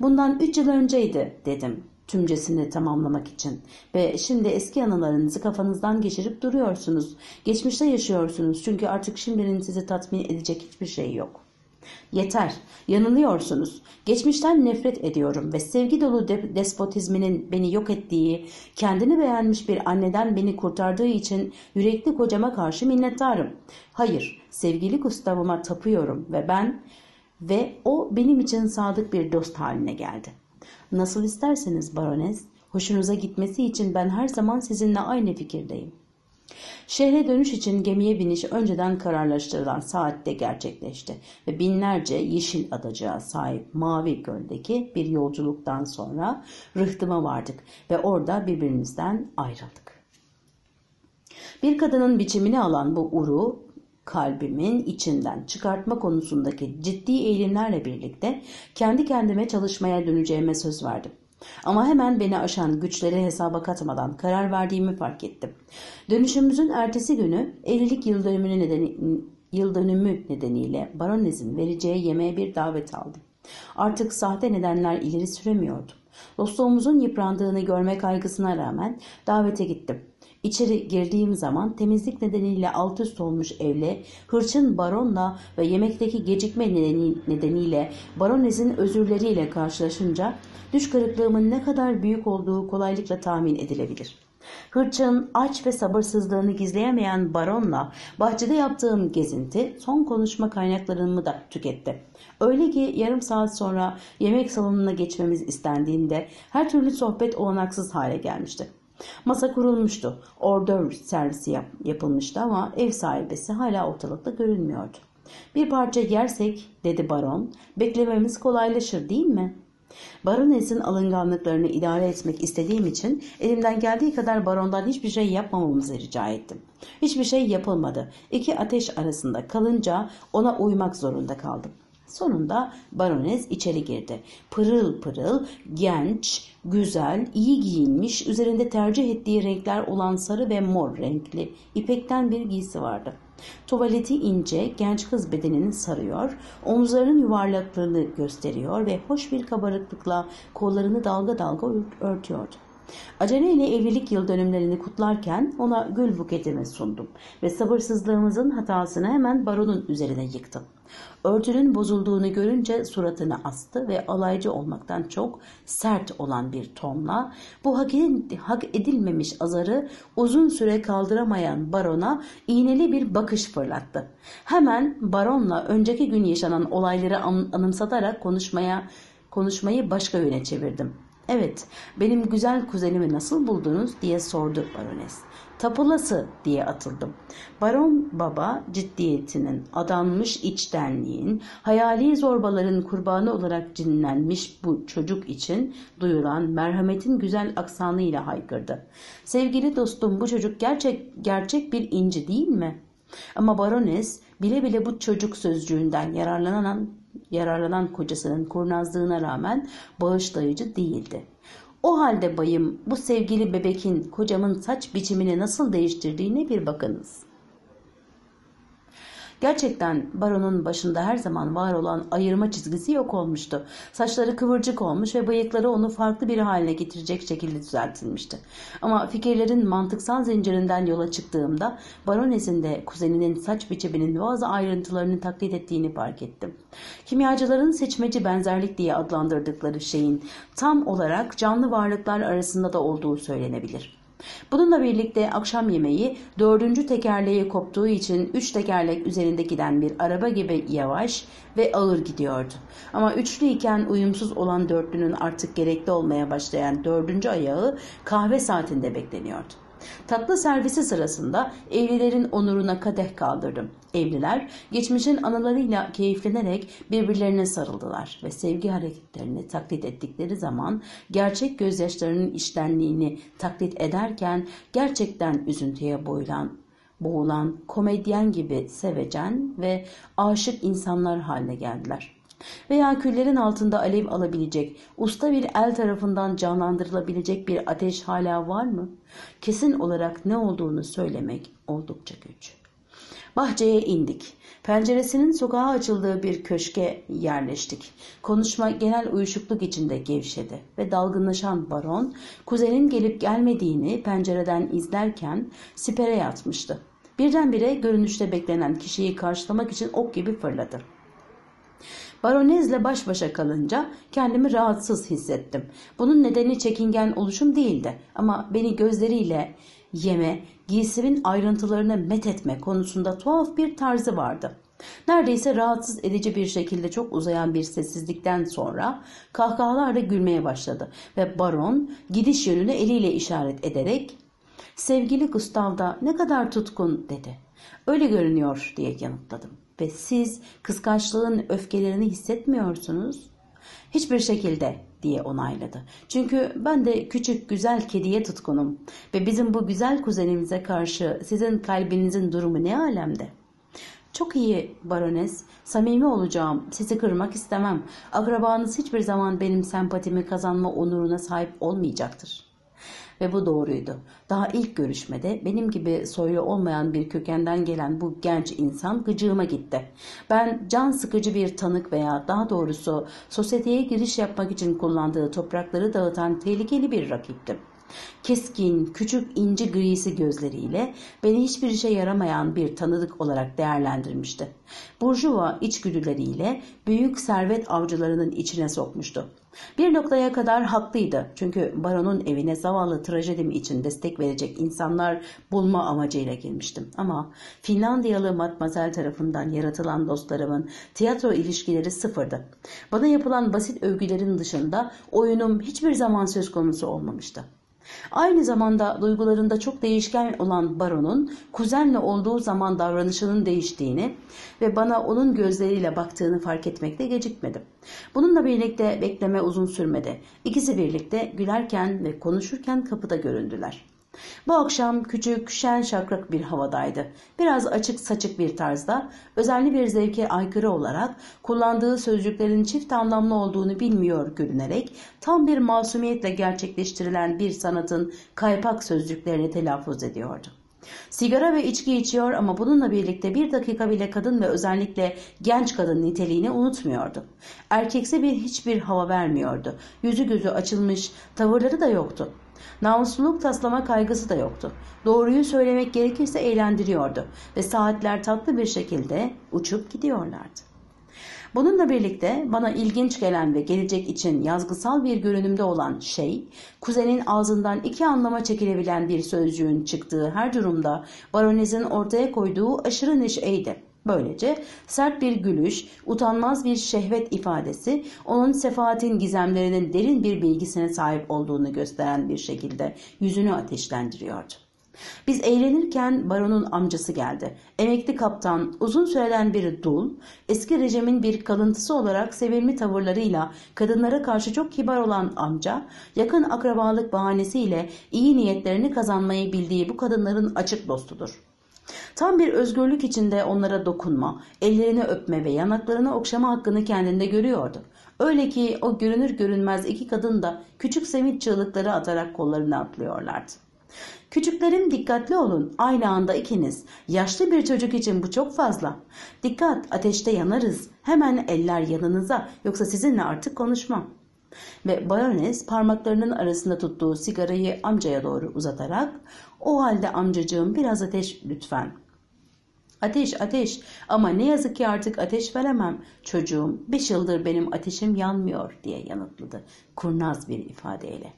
Bundan üç yıl önceydi dedim tümcesini tamamlamak için. Ve şimdi eski anılarınızı kafanızdan geçirip duruyorsunuz. Geçmişte yaşıyorsunuz çünkü artık şimdinin sizi tatmin edecek hiçbir şey yok. Yeter, yanılıyorsunuz. Geçmişten nefret ediyorum ve sevgi dolu de despotizminin beni yok ettiği, kendini beğenmiş bir anneden beni kurtardığı için yürekli kocama karşı minnettarım. Hayır, sevgili Gustav'ıma tapıyorum ve ben ve o benim için sadık bir dost haline geldi. Nasıl isterseniz barones, hoşunuza gitmesi için ben her zaman sizinle aynı fikirdeyim. Şehre dönüş için gemiye biniş önceden kararlaştırılan saatte gerçekleşti ve binlerce yeşil adacığa sahip Mavi Göl'deki bir yolculuktan sonra rıhtıma vardık ve orada birbirimizden ayrıldık. Bir kadının biçimini alan bu uru kalbimin içinden çıkartma konusundaki ciddi eğilimlerle birlikte kendi kendime çalışmaya döneceğime söz verdim. Ama hemen beni aşan güçleri hesaba katmadan karar verdiğimi fark ettim. Dönüşümüzün ertesi günü evlilik yıldönümü nedeni, yıl nedeniyle baronezin vereceği yemeğe bir davet aldım. Artık sahte nedenler ileri süremiyordum. Dostluğumuzun yıprandığını görme kaygısına rağmen davete gittim. İçeri girdiğim zaman temizlik nedeniyle alt üst olmuş evle, hırçın baronla ve yemekteki gecikme nedeniyle baronesin özürleriyle karşılaşınca düş kırıklığımın ne kadar büyük olduğu kolaylıkla tahmin edilebilir. Hırçın, aç ve sabırsızlığını gizleyemeyen baronla bahçede yaptığım gezinti son konuşma kaynaklarımı da tüketti. Öyle ki yarım saat sonra yemek salonuna geçmemiz istendiğinde her türlü sohbet olanaksız hale gelmişti. Masa kurulmuştu. Ordör servisi yap yapılmıştı ama ev sahibesi hala ortalıkta görünmüyordu. Bir parça yersek dedi baron beklememiz kolaylaşır değil mi? Baronesin alınganlıklarını idare etmek istediğim için elimden geldiği kadar barondan hiçbir şey yapmamamızı rica ettim. Hiçbir şey yapılmadı. İki ateş arasında kalınca ona uymak zorunda kaldım. Sonunda baronez içeri girdi. Pırıl pırıl, genç, güzel, iyi giyinmiş, üzerinde tercih ettiği renkler olan sarı ve mor renkli ipekten bir giysi vardı. Tuvaleti ince, genç kız bedenini sarıyor, omuzlarının yuvarlaklığını gösteriyor ve hoş bir kabarıklıkla kollarını dalga dalga örtüyordu. Aceleyle evlilik yıl dönümlerini kutlarken ona gül buketimi sundum ve sabırsızlığımızın hatasını hemen baronun üzerine yıktım. Örtünün bozulduğunu görünce suratını astı ve alaycı olmaktan çok sert olan bir tonla bu hak edilmemiş azarı uzun süre kaldıramayan barona iğneli bir bakış fırlattı. Hemen baronla önceki gün yaşanan olayları anımsatarak konuşmaya konuşmayı başka yöne çevirdim. Evet, benim güzel kuzenimi nasıl buldunuz diye sordu barones. Tapulası diye atıldım. Baron baba ciddiyetinin, adanmış içtenliğin, hayali zorbaların kurbanı olarak cinlenmiş bu çocuk için duyuran merhametin güzel aksanıyla haykırdı. Sevgili dostum bu çocuk gerçek, gerçek bir inci değil mi? Ama barones bile bile bu çocuk sözcüğünden yararlanan yararlanan kocasının kurnazlığına rağmen bağışlayıcı değildi. O halde bayım bu sevgili bebekin kocamın saç biçimini nasıl değiştirdiğine bir bakınız. Gerçekten baronun başında her zaman var olan ayırma çizgisi yok olmuştu. Saçları kıvırcık olmuş ve bıyıkları onu farklı bir haline getirecek şekilde düzeltilmişti. Ama fikirlerin mantıksal zincirinden yola çıktığımda baronesin de kuzeninin saç biçiminin bazı ayrıntılarını taklit ettiğini fark ettim. Kimyacıların seçmeci benzerlik diye adlandırdıkları şeyin tam olarak canlı varlıklar arasında da olduğu söylenebilir. Bununla birlikte akşam yemeği dördüncü tekerleği koptuğu için üç tekerlek üzerinde giden bir araba gibi yavaş ve ağır gidiyordu. Ama üçlü iken uyumsuz olan dörtlünün artık gerekli olmaya başlayan dördüncü ayağı kahve saatinde bekleniyordu. Tatlı servisi sırasında evlilerin onuruna kadeh kaldırdım. Evliler geçmişin anılarıyla keyiflenerek birbirlerine sarıldılar ve sevgi hareketlerini taklit ettikleri zaman gerçek gözyaşlarının işlenliğini taklit ederken gerçekten üzüntüye boylan, boğulan komedyen gibi sevecen ve aşık insanlar haline geldiler. Veya küllerin altında alev alabilecek, usta bir el tarafından canlandırılabilecek bir ateş hala var mı? Kesin olarak ne olduğunu söylemek oldukça güç. Bahçeye indik. Penceresinin sokağa açıldığı bir köşke yerleştik. Konuşma genel uyuşukluk içinde gevşedi ve dalgınlaşan baron kuzenin gelip gelmediğini pencereden izlerken sipere yatmıştı. Birdenbire görünüşte beklenen kişiyi karşılamak için ok gibi fırladı. Baronezle baş başa kalınca kendimi rahatsız hissettim. Bunun nedeni çekingen oluşum değildi ama beni gözleriyle yeme, giysimin ayrıntılarını met etme konusunda tuhaf bir tarzı vardı. Neredeyse rahatsız edici bir şekilde çok uzayan bir sessizlikten sonra kahkahalarla gülmeye başladı ve baron gidiş yönünü eliyle işaret ederek ''Sevgili Gustav da ne kadar tutkun'' dedi. ''Öyle görünüyor'' diye yanıtladım ve siz kıskançlığın öfkelerini hissetmiyorsunuz. Hiçbir şekilde diye onayladı. Çünkü ben de küçük güzel kediye tutkunum ve bizim bu güzel kuzenimize karşı sizin kalbinizin durumu ne alemde? Çok iyi barones, samimi olacağım, sizi kırmak istemem. Akrabanız hiçbir zaman benim sempatimi kazanma onuruna sahip olmayacaktır.'' ve bu doğruydu. Daha ilk görüşmede benim gibi soylu olmayan bir kökenden gelen bu genç insan gıcığıma gitti. Ben can sıkıcı bir tanık veya daha doğrusu sosyeteye giriş yapmak için kullandığı toprakları dağıtan tehlikeli bir rakiptim. Keskin, küçük, ince grisi gözleriyle beni hiçbir işe yaramayan bir tanıdık olarak değerlendirmişti. Burjuva içgüdüleriyle büyük servet avcılarının içine sokmuştu. Bir noktaya kadar haklıydı. Çünkü baronun evine zavallı trajedim için destek verecek insanlar bulma amacıyla gelmiştim. Ama Finlandiyalı matmazel tarafından yaratılan dostlarımın tiyatro ilişkileri sıfırdı. Bana yapılan basit övgülerin dışında oyunum hiçbir zaman söz konusu olmamıştı. Aynı zamanda duygularında çok değişken olan baronun kuzenle olduğu zaman davranışının değiştiğini ve bana onun gözleriyle baktığını fark etmekte gecikmedim. Bununla birlikte bekleme uzun sürmedi. İkisi birlikte gülerken ve konuşurken kapıda göründüler. Bu akşam küçük, şen şakrak bir havadaydı. Biraz açık saçık bir tarzda, özenli bir zevke aykırı olarak kullandığı sözcüklerin çift anlamlı olduğunu bilmiyor görünerek tam bir masumiyetle gerçekleştirilen bir sanatın kaypak sözcüklerini telaffuz ediyordu. Sigara ve içki içiyor ama bununla birlikte bir dakika bile kadın ve özellikle genç kadın niteliğini unutmuyordu. Erkekse bir hiçbir hava vermiyordu. Yüzü gözü açılmış, tavırları da yoktu. Namusluluk taslama kaygısı da yoktu. Doğruyu söylemek gerekirse eğlendiriyordu ve saatler tatlı bir şekilde uçup gidiyorlardı. Bununla birlikte bana ilginç gelen ve gelecek için yazgısal bir görünümde olan şey, kuzenin ağzından iki anlama çekilebilen bir sözcüğün çıktığı her durumda Baroniz'in ortaya koyduğu aşırı neşeydi. Böylece sert bir gülüş, utanmaz bir şehvet ifadesi onun sefaatin gizemlerinin derin bir bilgisine sahip olduğunu gösteren bir şekilde yüzünü ateşlendiriyordu. Biz eğlenirken baronun amcası geldi. Emekli kaptan uzun süreden beri dul, eski rejimin bir kalıntısı olarak sevimli tavırlarıyla kadınlara karşı çok kibar olan amca, yakın akrabalık bahanesiyle iyi niyetlerini kazanmayı bildiği bu kadınların açık dostudur. Tam bir özgürlük içinde onlara dokunma, ellerini öpme ve yanaklarını okşama hakkını kendinde görüyordu. Öyle ki o görünür görünmez iki kadın da küçük sevinç çığlıkları atarak kollarını atlıyorlardı. Küçüklerin dikkatli olun. Aynı anda ikiniz. Yaşlı bir çocuk için bu çok fazla. Dikkat ateşte yanarız. Hemen eller yanınıza yoksa sizinle artık konuşmam. Ve barones parmaklarının arasında tuttuğu sigarayı amcaya doğru uzatarak o halde amcacığım biraz ateş lütfen. Ateş ateş ama ne yazık ki artık ateş veremem çocuğum. Beş yıldır benim ateşim yanmıyor diye yanıtladı kurnaz bir ifadeyle.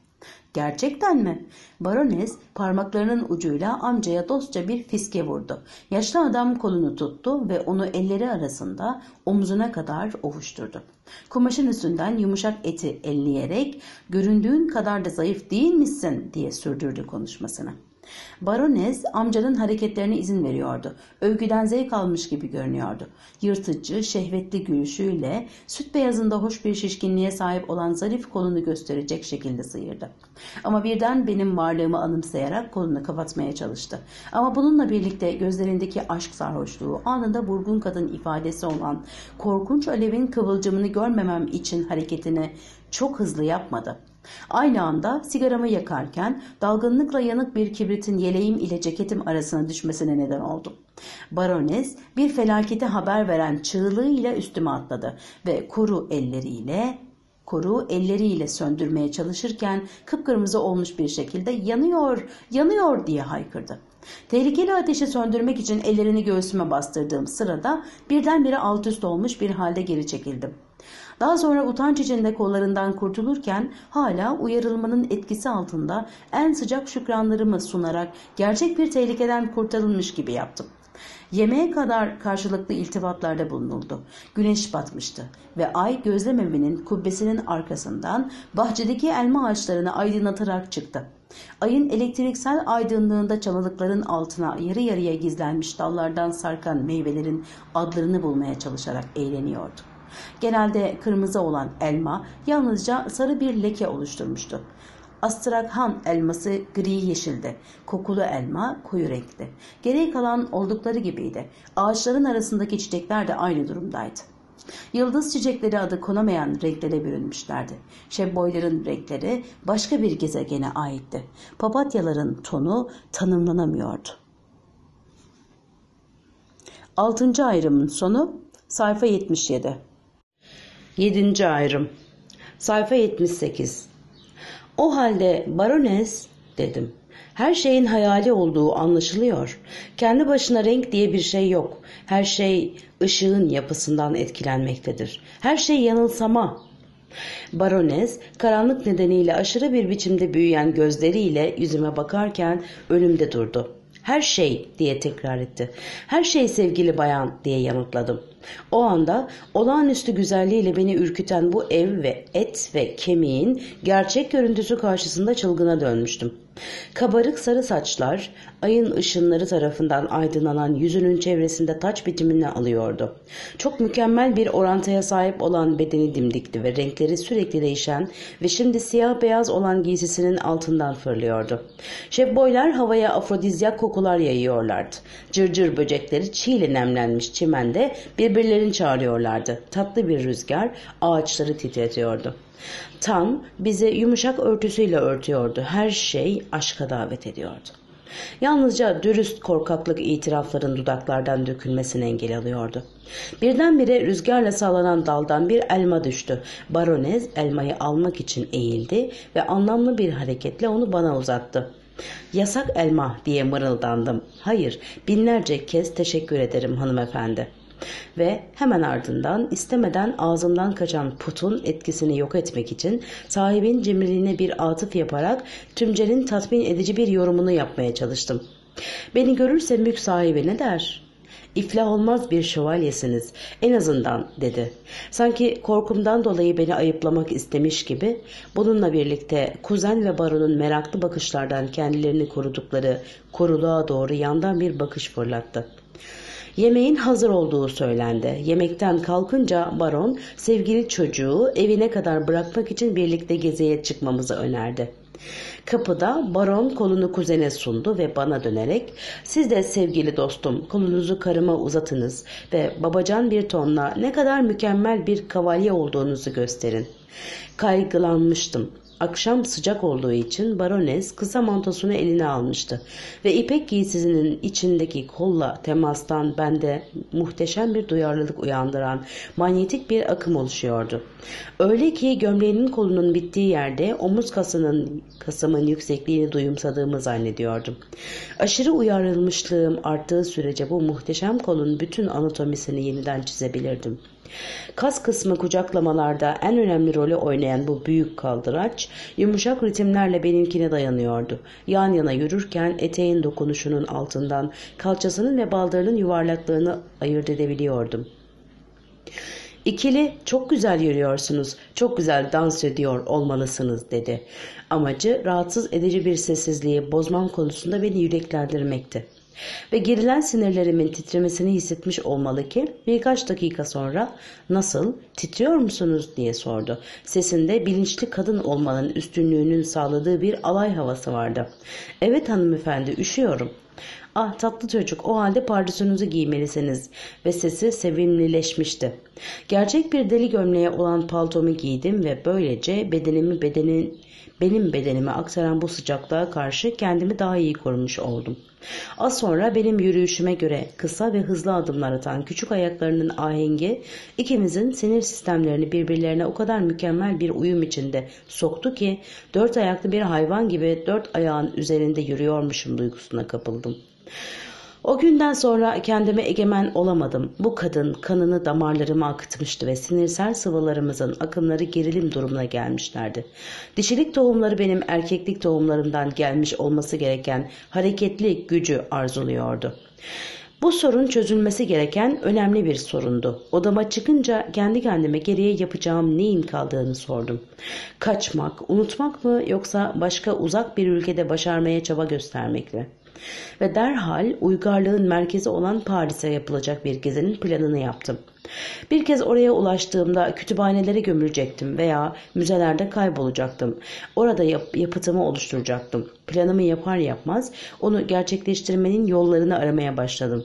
Gerçekten mi? Barones parmaklarının ucuyla amcaya dostça bir fiske vurdu. Yaşlı adam kolunu tuttu ve onu elleri arasında omzuna kadar ovuşturdu. Kumaşın üstünden yumuşak eti elleyerek göründüğün kadar da zayıf değil misin diye sürdürdü konuşmasını. Baronez amcanın hareketlerine izin veriyordu. Övgüden zevk almış gibi görünüyordu. Yırtıcı, şehvetli gülüşüyle süt beyazında hoş bir şişkinliğe sahip olan zarif kolunu gösterecek şekilde sıyırdı. Ama birden benim varlığımı anımsayarak kolunu kapatmaya çalıştı. Ama bununla birlikte gözlerindeki aşk sarhoşluğu anında burgun kadın ifadesi olan korkunç alevin kıvılcımını görmemem için hareketini çok hızlı yapmadı. Aynı anda sigaramı yakarken dalgınlıkla yanık bir kibritin yeleğim ile ceketim arasına düşmesine neden oldum. Barones bir felakete haber veren çığlığıyla üstüme atladı ve kuru elleriyle kuru elleriyle söndürmeye çalışırken kıpkırmızı olmuş bir şekilde yanıyor, yanıyor diye haykırdı. Tehlikeli ateşi söndürmek için ellerini göğsüme bastırdığım sırada birdenbire alt üst olmuş bir halde geri çekildim. Daha sonra utanç içinde kollarından kurtulurken hala uyarılmanın etkisi altında en sıcak şükranlarımı sunarak gerçek bir tehlikeden kurtarılmış gibi yaptım. Yemeğe kadar karşılıklı iltifatlarda bulunuldu. Güneş batmıştı ve ay gözlem kubbesinin arkasından bahçedeki elma ağaçlarını aydınlatarak çıktı. Ayın elektriksel aydınlığında çalılıkların altına yarı yarıya gizlenmiş dallardan sarkan meyvelerin adlarını bulmaya çalışarak eğleniyordu. Genelde kırmızı olan elma yalnızca sarı bir leke oluşturmuştu. Astrakhan elması gri yeşildi. Kokulu elma koyu renkti. Geriye kalan oldukları gibiydi. Ağaçların arasındaki çiçekler de aynı durumdaydı. Yıldız çiçekleri adı konamayan renklere bürünmüşlerdi. Şebboyların renkleri başka bir gezegene aitti. Papatyaların tonu tanımlanamıyordu. Altıncı ayrımın sonu sayfa 77. 7. ayrım. Sayfa 78. O halde barones dedim. Her şeyin hayali olduğu anlaşılıyor. Kendi başına renk diye bir şey yok. Her şey ışığın yapısından etkilenmektedir. Her şey yanılsama. Barones, karanlık nedeniyle aşırı bir biçimde büyüyen gözleriyle yüzüme bakarken önümde durdu. Her şey diye tekrar etti. Her şey sevgili bayan diye yanıtladım. O anda olağanüstü güzelliğiyle beni ürküten bu ev ve et ve kemiğin gerçek görüntüsü karşısında çılgına dönmüştüm. Kabarık sarı saçlar ayın ışınları tarafından aydınlanan yüzünün çevresinde taç bitimini alıyordu. Çok mükemmel bir orantıya sahip olan bedeni dimdikti ve renkleri sürekli değişen ve şimdi siyah beyaz olan giysisinin altından fırlıyordu. Şebboylar havaya afrodizyak kokular yayıyorlardı. Cırcır böcekleri çiğle nemlenmiş çimende bir birbirlerini çağırıyorlardı. Tatlı bir rüzgar ağaçları titretiyordu. Tan bize yumuşak örtüsüyle örtüyordu. Her şey aşka davet ediyordu. Yalnızca dürüst korkaklık itirafların dudaklardan dökülmesini engel alıyordu. Birdenbire rüzgarla sallanan daldan bir elma düştü. Baronez elmayı almak için eğildi ve anlamlı bir hareketle onu bana uzattı. Yasak elma diye mırıldandım. Hayır, binlerce kez teşekkür ederim hanımefendi. Ve hemen ardından istemeden ağzımdan kaçan putun etkisini yok etmek için sahibin cimriliğine bir atıf yaparak tümcenin tatmin edici bir yorumunu yapmaya çalıştım. Beni görürse mülk sahibi ne der?'' İflah olmaz bir şövalyesiniz. En azından dedi. Sanki korkumdan dolayı beni ayıplamak istemiş gibi bununla birlikte kuzen ve baronun meraklı bakışlardan kendilerini korudukları koruluğa doğru yandan bir bakış fırlattı. Yemeğin hazır olduğu söylendi. Yemekten kalkınca baron sevgili çocuğu evine kadar bırakmak için birlikte geziye çıkmamızı önerdi. Kapıda baron kolunu kuzene sundu ve bana dönerek siz de sevgili dostum kolunuzu karıma uzatınız ve babacan bir tonla ne kadar mükemmel bir kavalye olduğunuzu gösterin. Kaygılanmıştım. Akşam sıcak olduğu için barones kısa mantosunu eline almıştı ve ipek giysisinin içindeki kolla temastan bende muhteşem bir duyarlılık uyandıran manyetik bir akım oluşuyordu. Öyle ki gömleğinin kolunun bittiği yerde omuz kasının kasımın yüksekliğini duyumsadığımı zannediyordum. Aşırı uyarılmışlığım arttığı sürece bu muhteşem kolun bütün anatomisini yeniden çizebilirdim. Kas kısmı kucaklamalarda en önemli rolü oynayan bu büyük kaldıraç yumuşak ritimlerle benimkine dayanıyordu. Yan yana yürürken eteğin dokunuşunun altından kalçasının ve baldırının yuvarlaklığını ayırt edebiliyordum. İkili çok güzel yürüyorsunuz, çok güzel dans ediyor olmalısınız dedi. Amacı rahatsız edici bir sessizliği bozmam konusunda beni yüreklendirmekti. Ve gerilen sinirlerimin titremesini hissetmiş olmalı ki birkaç dakika sonra nasıl titriyor musunuz diye sordu. Sesinde bilinçli kadın olmanın üstünlüğünün sağladığı bir alay havası vardı. Evet hanımefendi üşüyorum. Ah tatlı çocuk o halde pardesünüzü giymelisiniz ve sesi sevimlileşmişti. Gerçek bir deli gömleğe olan paltomu giydim ve böylece bedenimi bedenin benim bedenime aktaran bu sıcaklığa karşı kendimi daha iyi korumuş oldum.'' Az sonra benim yürüyüşüme göre kısa ve hızlı adımlar atan küçük ayaklarının ahengi ikimizin sinir sistemlerini birbirlerine o kadar mükemmel bir uyum içinde soktu ki dört ayaklı bir hayvan gibi dört ayağın üzerinde yürüyormuşum duygusuna kapıldım. O günden sonra kendime egemen olamadım. Bu kadın kanını damarlarıma akıtmıştı ve sinirsel sıvılarımızın akımları gerilim durumuna gelmişlerdi. Dişilik tohumları benim erkeklik tohumlarımdan gelmiş olması gereken hareketli gücü arzuluyordu. Bu sorun çözülmesi gereken önemli bir sorundu. Odama çıkınca kendi kendime geriye yapacağım neyin kaldığını sordum. Kaçmak, unutmak mı yoksa başka uzak bir ülkede başarmaya çaba göstermek mi? Ve derhal uygarlığın merkezi olan Paris'e yapılacak bir gezinin planını yaptım. Bir kez oraya ulaştığımda kütüphanelere gömülecektim veya müzelerde kaybolacaktım. Orada yap yapıtımı oluşturacaktım. Planımı yapar yapmaz onu gerçekleştirmenin yollarını aramaya başladım.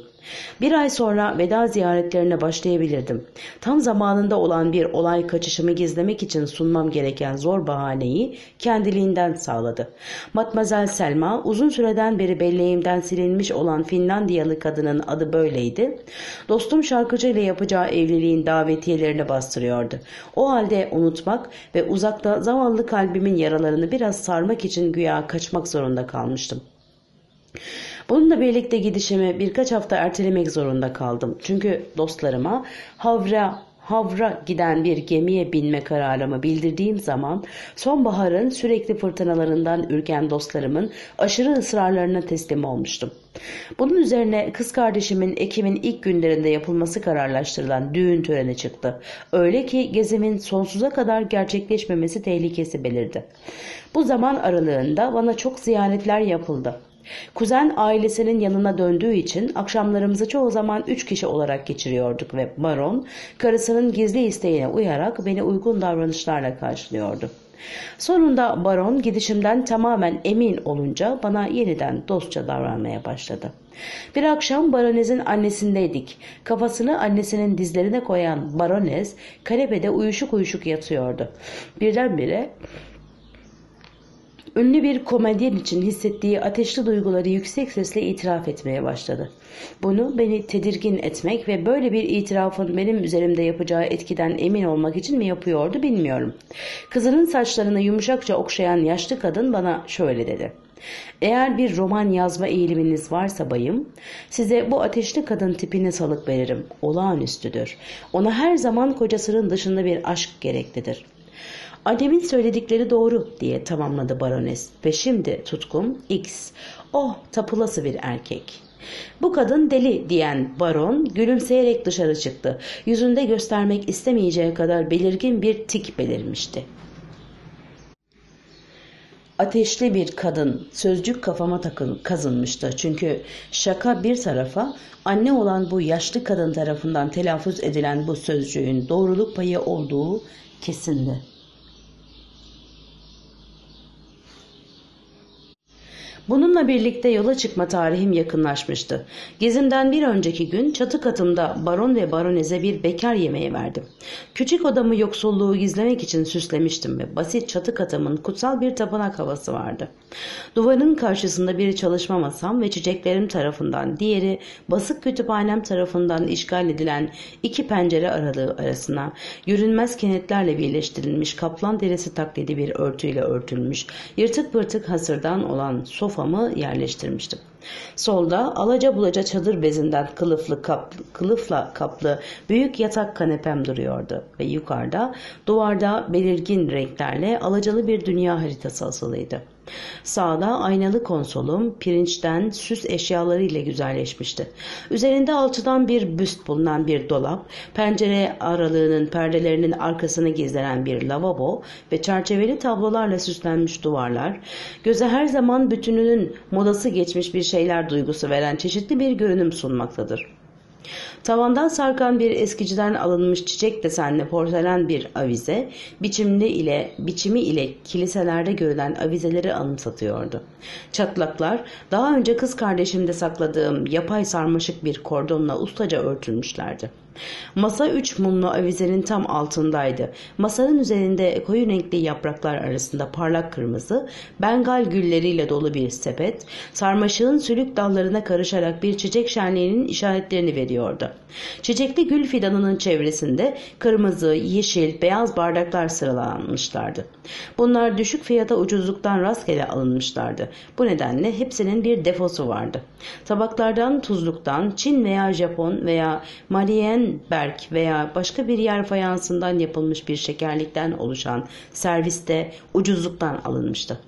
Bir ay sonra veda ziyaretlerine başlayabilirdim. Tam zamanında olan bir olay kaçışımı gizlemek için sunmam gereken zor bahaneyi kendiliğinden sağladı. Matmazel Selma uzun süreden beri belleğimden silinmiş olan Finlandiyalı kadının adı böyleydi. Dostum şarkıcı ile yapacağı evliliğin davetiyelerini bastırıyordu. O halde unutmak ve uzakta zavallı kalbimin yaralarını biraz sarmak için güya kaçmak zorunda kalmıştım. Bununla birlikte gidişimi birkaç hafta ertelemek zorunda kaldım. Çünkü dostlarıma Havra Havra giden bir gemiye binme kararımı bildirdiğim zaman sonbaharın sürekli fırtınalarından ürken dostlarımın aşırı ısrarlarına teslim olmuştum. Bunun üzerine kız kardeşimin Ekim'in ilk günlerinde yapılması kararlaştırılan düğün töreni çıktı. Öyle ki gezimin sonsuza kadar gerçekleşmemesi tehlikesi belirdi. Bu zaman aralığında bana çok ziyaretler yapıldı. Kuzen ailesinin yanına döndüğü için akşamlarımızı çoğu zaman üç kişi olarak geçiriyorduk ve Baron karısının gizli isteğine uyarak beni uygun davranışlarla karşılıyordu. Sonunda baron gidişimden tamamen emin olunca bana yeniden dostça davranmaya başladı. Bir akşam baronezin annesindeydik. Kafasını annesinin dizlerine koyan baronez kanepede uyuşuk uyuşuk yatıyordu. Birdenbire Ünlü bir komedyen için hissettiği ateşli duyguları yüksek sesle itiraf etmeye başladı. Bunu beni tedirgin etmek ve böyle bir itirafın benim üzerimde yapacağı etkiden emin olmak için mi yapıyordu bilmiyorum. Kızının saçlarını yumuşakça okşayan yaşlı kadın bana şöyle dedi. Eğer bir roman yazma eğiliminiz varsa bayım, size bu ateşli kadın tipini salık veririm. Olağanüstüdür. Ona her zaman kocasının dışında bir aşk gereklidir.'' Annemin söyledikleri doğru diye tamamladı barones ve şimdi tutkum X. Oh tapulası bir erkek. Bu kadın deli diyen baron gülümseyerek dışarı çıktı. Yüzünde göstermek istemeyeceği kadar belirgin bir tik belirmişti. Ateşli bir kadın sözcük kafama takın, kazınmıştı. Çünkü şaka bir tarafa anne olan bu yaşlı kadın tarafından telaffuz edilen bu sözcüğün doğruluk payı olduğu kesindi. Bununla birlikte yola çıkma tarihim yakınlaşmıştı. Gezimden bir önceki gün çatı katımda baron ve baroneze bir bekar yemeği verdim. Küçük odamı yoksulluğu gizlemek için süslemiştim ve basit çatı katımın kutsal bir tapınak havası vardı. Duvarın karşısında biri çalışma masam ve çiçeklerim tarafından, diğeri basık kütüphanem tarafından işgal edilen iki pencere aralığı arasına yürünmez kenetlerle birleştirilmiş kaplan derisi taklidi bir örtüyle örtülmüş, yırtık pırtık hasırdan olan sofa kafamı yerleştirmiştim. Solda alaca bulaca çadır bezinden kılıflı kaplı, kılıfla kaplı büyük yatak kanepem duruyordu ve yukarıda duvarda belirgin renklerle alacalı bir dünya haritası asılıydı. Sağda aynalı konsolum pirinçten süs eşyaları ile güzelleşmişti. Üzerinde alçıdan bir büst bulunan bir dolap, pencere aralığının perdelerinin arkasını gizlenen bir lavabo ve çerçeveli tablolarla süslenmiş duvarlar, göze her zaman bütününün modası geçmiş bir şeyler duygusu veren çeşitli bir görünüm sunmaktadır. Tavandan sarkan bir eskiciden alınmış çiçek desenli porselen bir avize, biçimli ile biçimi ile kiliselerde görülen avizeleri anımsatıyordu. Çatlaklar, daha önce kız kardeşimde sakladığım yapay sarmaşık bir kordonla ustaca örtülmüşlerdi. Masa üç mumlu avizenin tam altındaydı. Masanın üzerinde koyu renkli yapraklar arasında parlak kırmızı, bengal gülleriyle dolu bir sepet, sarmaşığın sülük dallarına karışarak bir çiçek şenliğinin işaretlerini veriyordu. Çiçekli gül fidanının çevresinde kırmızı, yeşil, beyaz bardaklar sıralanmışlardı. Bunlar düşük fiyata ucuzluktan rastgele alınmışlardı. Bu nedenle hepsinin bir defosu vardı. Tabaklardan, tuzluktan, Çin veya Japon veya Malien berk veya başka bir yer fayansından yapılmış bir şekerlikten oluşan serviste ucuzluktan alınmıştı.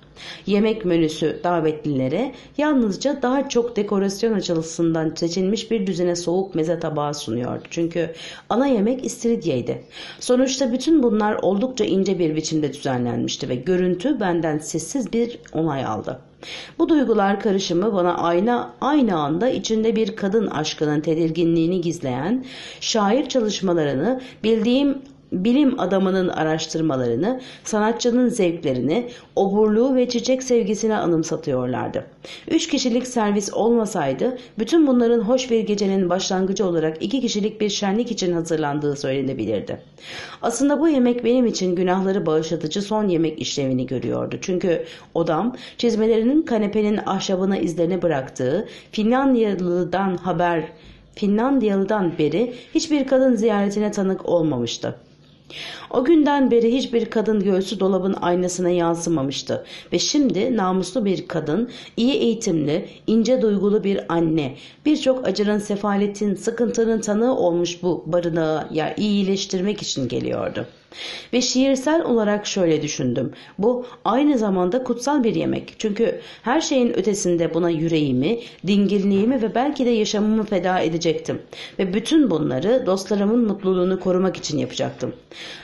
Yemek menüsü davetlilere yalnızca daha çok dekorasyon açısından seçilmiş bir düzine soğuk meze tabağı sunuyordu. Çünkü ana yemek istiridyeydi. Sonuçta bütün bunlar oldukça ince bir biçimde düzenlenmişti ve görüntü benden sessiz bir onay aldı. Bu duygular karışımı bana aynı, aynı anda içinde bir kadın aşkının tedirginliğini gizleyen şair çalışmalarını bildiğim bilim adamının araştırmalarını, sanatçının zevklerini, oburluğu ve çiçek sevgisine anımsatıyorlardı. Üç kişilik servis olmasaydı bütün bunların hoş bir gecenin başlangıcı olarak iki kişilik bir şenlik için hazırlandığı söylenebilirdi. Aslında bu yemek benim için günahları bağışlatıcı son yemek işlevini görüyordu. Çünkü odam çizmelerinin kanepenin ahşabına izlerini bıraktığı Finlandiyalı'dan haber Finlandiyalı'dan beri hiçbir kadın ziyaretine tanık olmamıştı. O günden beri hiçbir kadın göğsü dolabın aynasına yansımamıştı ve şimdi namuslu bir kadın, iyi eğitimli, ince duygulu bir anne, birçok acının, sefaletin, sıkıntının tanığı olmuş bu barınağı ya iyileştirmek için geliyordu.'' Ve şiirsel olarak şöyle düşündüm. Bu aynı zamanda kutsal bir yemek. Çünkü her şeyin ötesinde buna yüreğimi, dinginliğimi ve belki de yaşamımı feda edecektim. Ve bütün bunları dostlarımın mutluluğunu korumak için yapacaktım.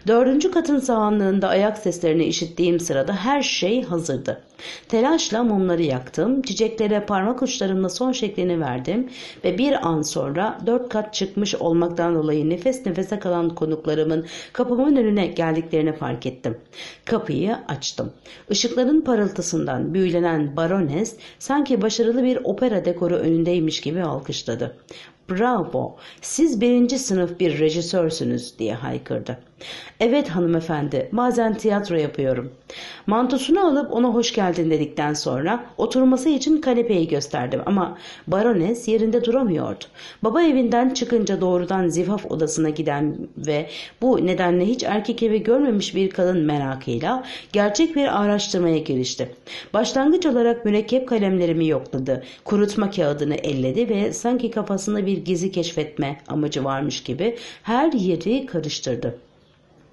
Dördüncü katın sahanlığında ayak seslerini işittiğim sırada her şey hazırdı. Telaşla mumları yaktım, çiçeklere parmak uçlarımla son şeklini verdim ve bir an sonra dört kat çıkmış olmaktan dolayı nefes nefese kalan konuklarımın kapımın önüne geldiklerini fark ettim. Kapıyı açtım. Işıkların parıltısından büyülenen barones sanki başarılı bir opera dekoru önündeymiş gibi alkışladı. Bravo, siz birinci sınıf bir rejisörsünüz diye haykırdı. Evet hanımefendi bazen tiyatro yapıyorum. Mantosunu alıp ona hoş geldin dedikten sonra oturması için kanepeyi gösterdim ama barones yerinde duramıyordu. Baba evinden çıkınca doğrudan zifaf odasına giden ve bu nedenle hiç erkek evi görmemiş bir kadın merakıyla gerçek bir araştırmaya girişti. Başlangıç olarak mürekkep kalemlerimi yokladı. Kurutma kağıdını elledi ve sanki kafasında bir gizli keşfetme amacı varmış gibi her yeri karıştırdı.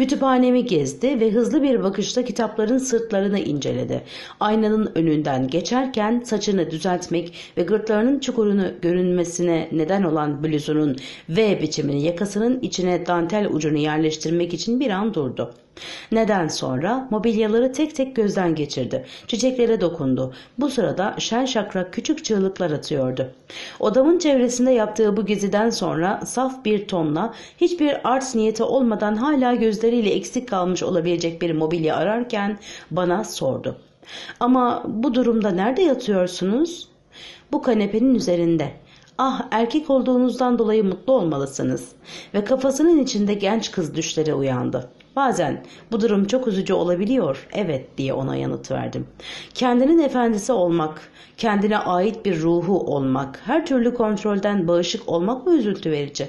Kütüphanemi gezdi ve hızlı bir bakışla kitapların sırtlarını inceledi. Aynanın önünden geçerken saçını düzeltmek ve gırtlarının çukurunu görünmesine neden olan bluzunun V biçimini yakasının içine dantel ucunu yerleştirmek için bir an durdu. Neden sonra mobilyaları tek tek gözden geçirdi. Çiçeklere dokundu. Bu sırada şen şakrak küçük çığlıklar atıyordu. Odamın çevresinde yaptığı bu geziden sonra saf bir tonla hiçbir art niyeti olmadan hala gözleri ile eksik kalmış olabilecek bir mobilya ararken bana sordu. Ama bu durumda nerede yatıyorsunuz? Bu kanepenin üzerinde. Ah erkek olduğunuzdan dolayı mutlu olmalısınız. Ve kafasının içinde genç kız düşleri uyandı. Bazen bu durum çok üzücü olabiliyor. Evet diye ona yanıt verdim. Kendinin efendisi olmak, kendine ait bir ruhu olmak, her türlü kontrolden bağışık olmak mı üzüntü verici?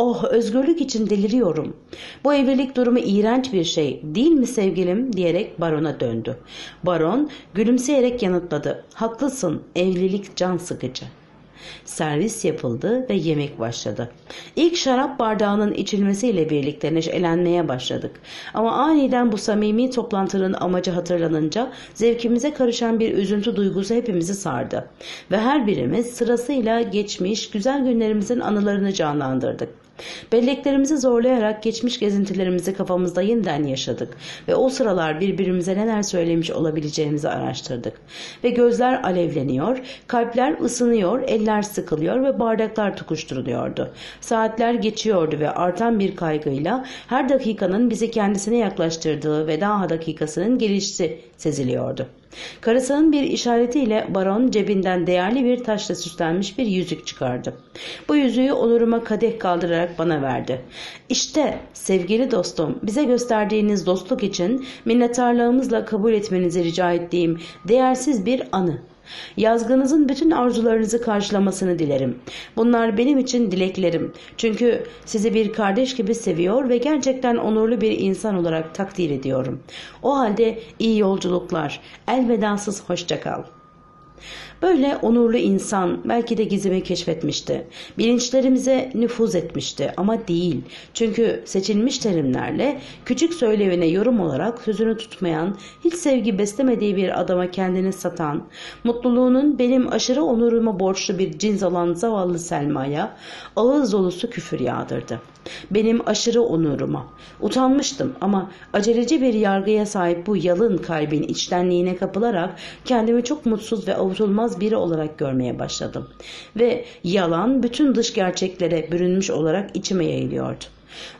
Oh özgürlük için deliriyorum. Bu evlilik durumu iğrenç bir şey değil mi sevgilim diyerek barona döndü. Baron gülümseyerek yanıtladı. Haklısın evlilik can sıkıcı. Servis yapıldı ve yemek başladı. İlk şarap bardağının içilmesiyle birlikte neşelenmeye başladık. Ama aniden bu samimi toplantının amacı hatırlanınca zevkimize karışan bir üzüntü duygusu hepimizi sardı. Ve her birimiz sırasıyla geçmiş güzel günlerimizin anılarını canlandırdık. Belleklerimizi zorlayarak geçmiş gezintilerimizi kafamızda yeniden yaşadık ve o sıralar birbirimize neler söylemiş olabileceğimizi araştırdık. Ve gözler alevleniyor, kalpler ısınıyor, eller sıkılıyor ve bardaklar tokuşturuluyordu. Saatler geçiyordu ve artan bir kaygıyla her dakikanın bizi kendisine yaklaştırdığı ve daha dakikasının gelişti seziliyordu. Karısının bir işaretiyle baron cebinden değerli bir taşla süslenmiş bir yüzük çıkardı. Bu yüzüğü onuruma kadeh kaldırarak bana verdi. İşte sevgili dostum bize gösterdiğiniz dostluk için minnettarlığımızla kabul etmenizi rica ettiğim değersiz bir anı. Yazgınızın bütün arzularınızı karşılamasını dilerim. Bunlar benim için dileklerim. Çünkü sizi bir kardeş gibi seviyor ve gerçekten onurlu bir insan olarak takdir ediyorum. O halde iyi yolculuklar. Elvedasız hoşçakal. Böyle onurlu insan belki de gizimi keşfetmişti. Bilinçlerimize nüfuz etmişti ama değil. Çünkü seçilmiş terimlerle küçük söylevine yorum olarak sözünü tutmayan, hiç sevgi beslemediği bir adama kendini satan, mutluluğunun benim aşırı onuruma borçlu bir cins olan zavallı Selma'ya, ağız dolusu küfür yağdırdı. Benim aşırı onuruma. Utanmıştım ama aceleci bir yargıya sahip bu yalın kalbin içtenliğine kapılarak kendimi çok mutsuz ve avutulmaz biri olarak görmeye başladım. Ve yalan bütün dış gerçeklere bürünmüş olarak içime yayılıyordu.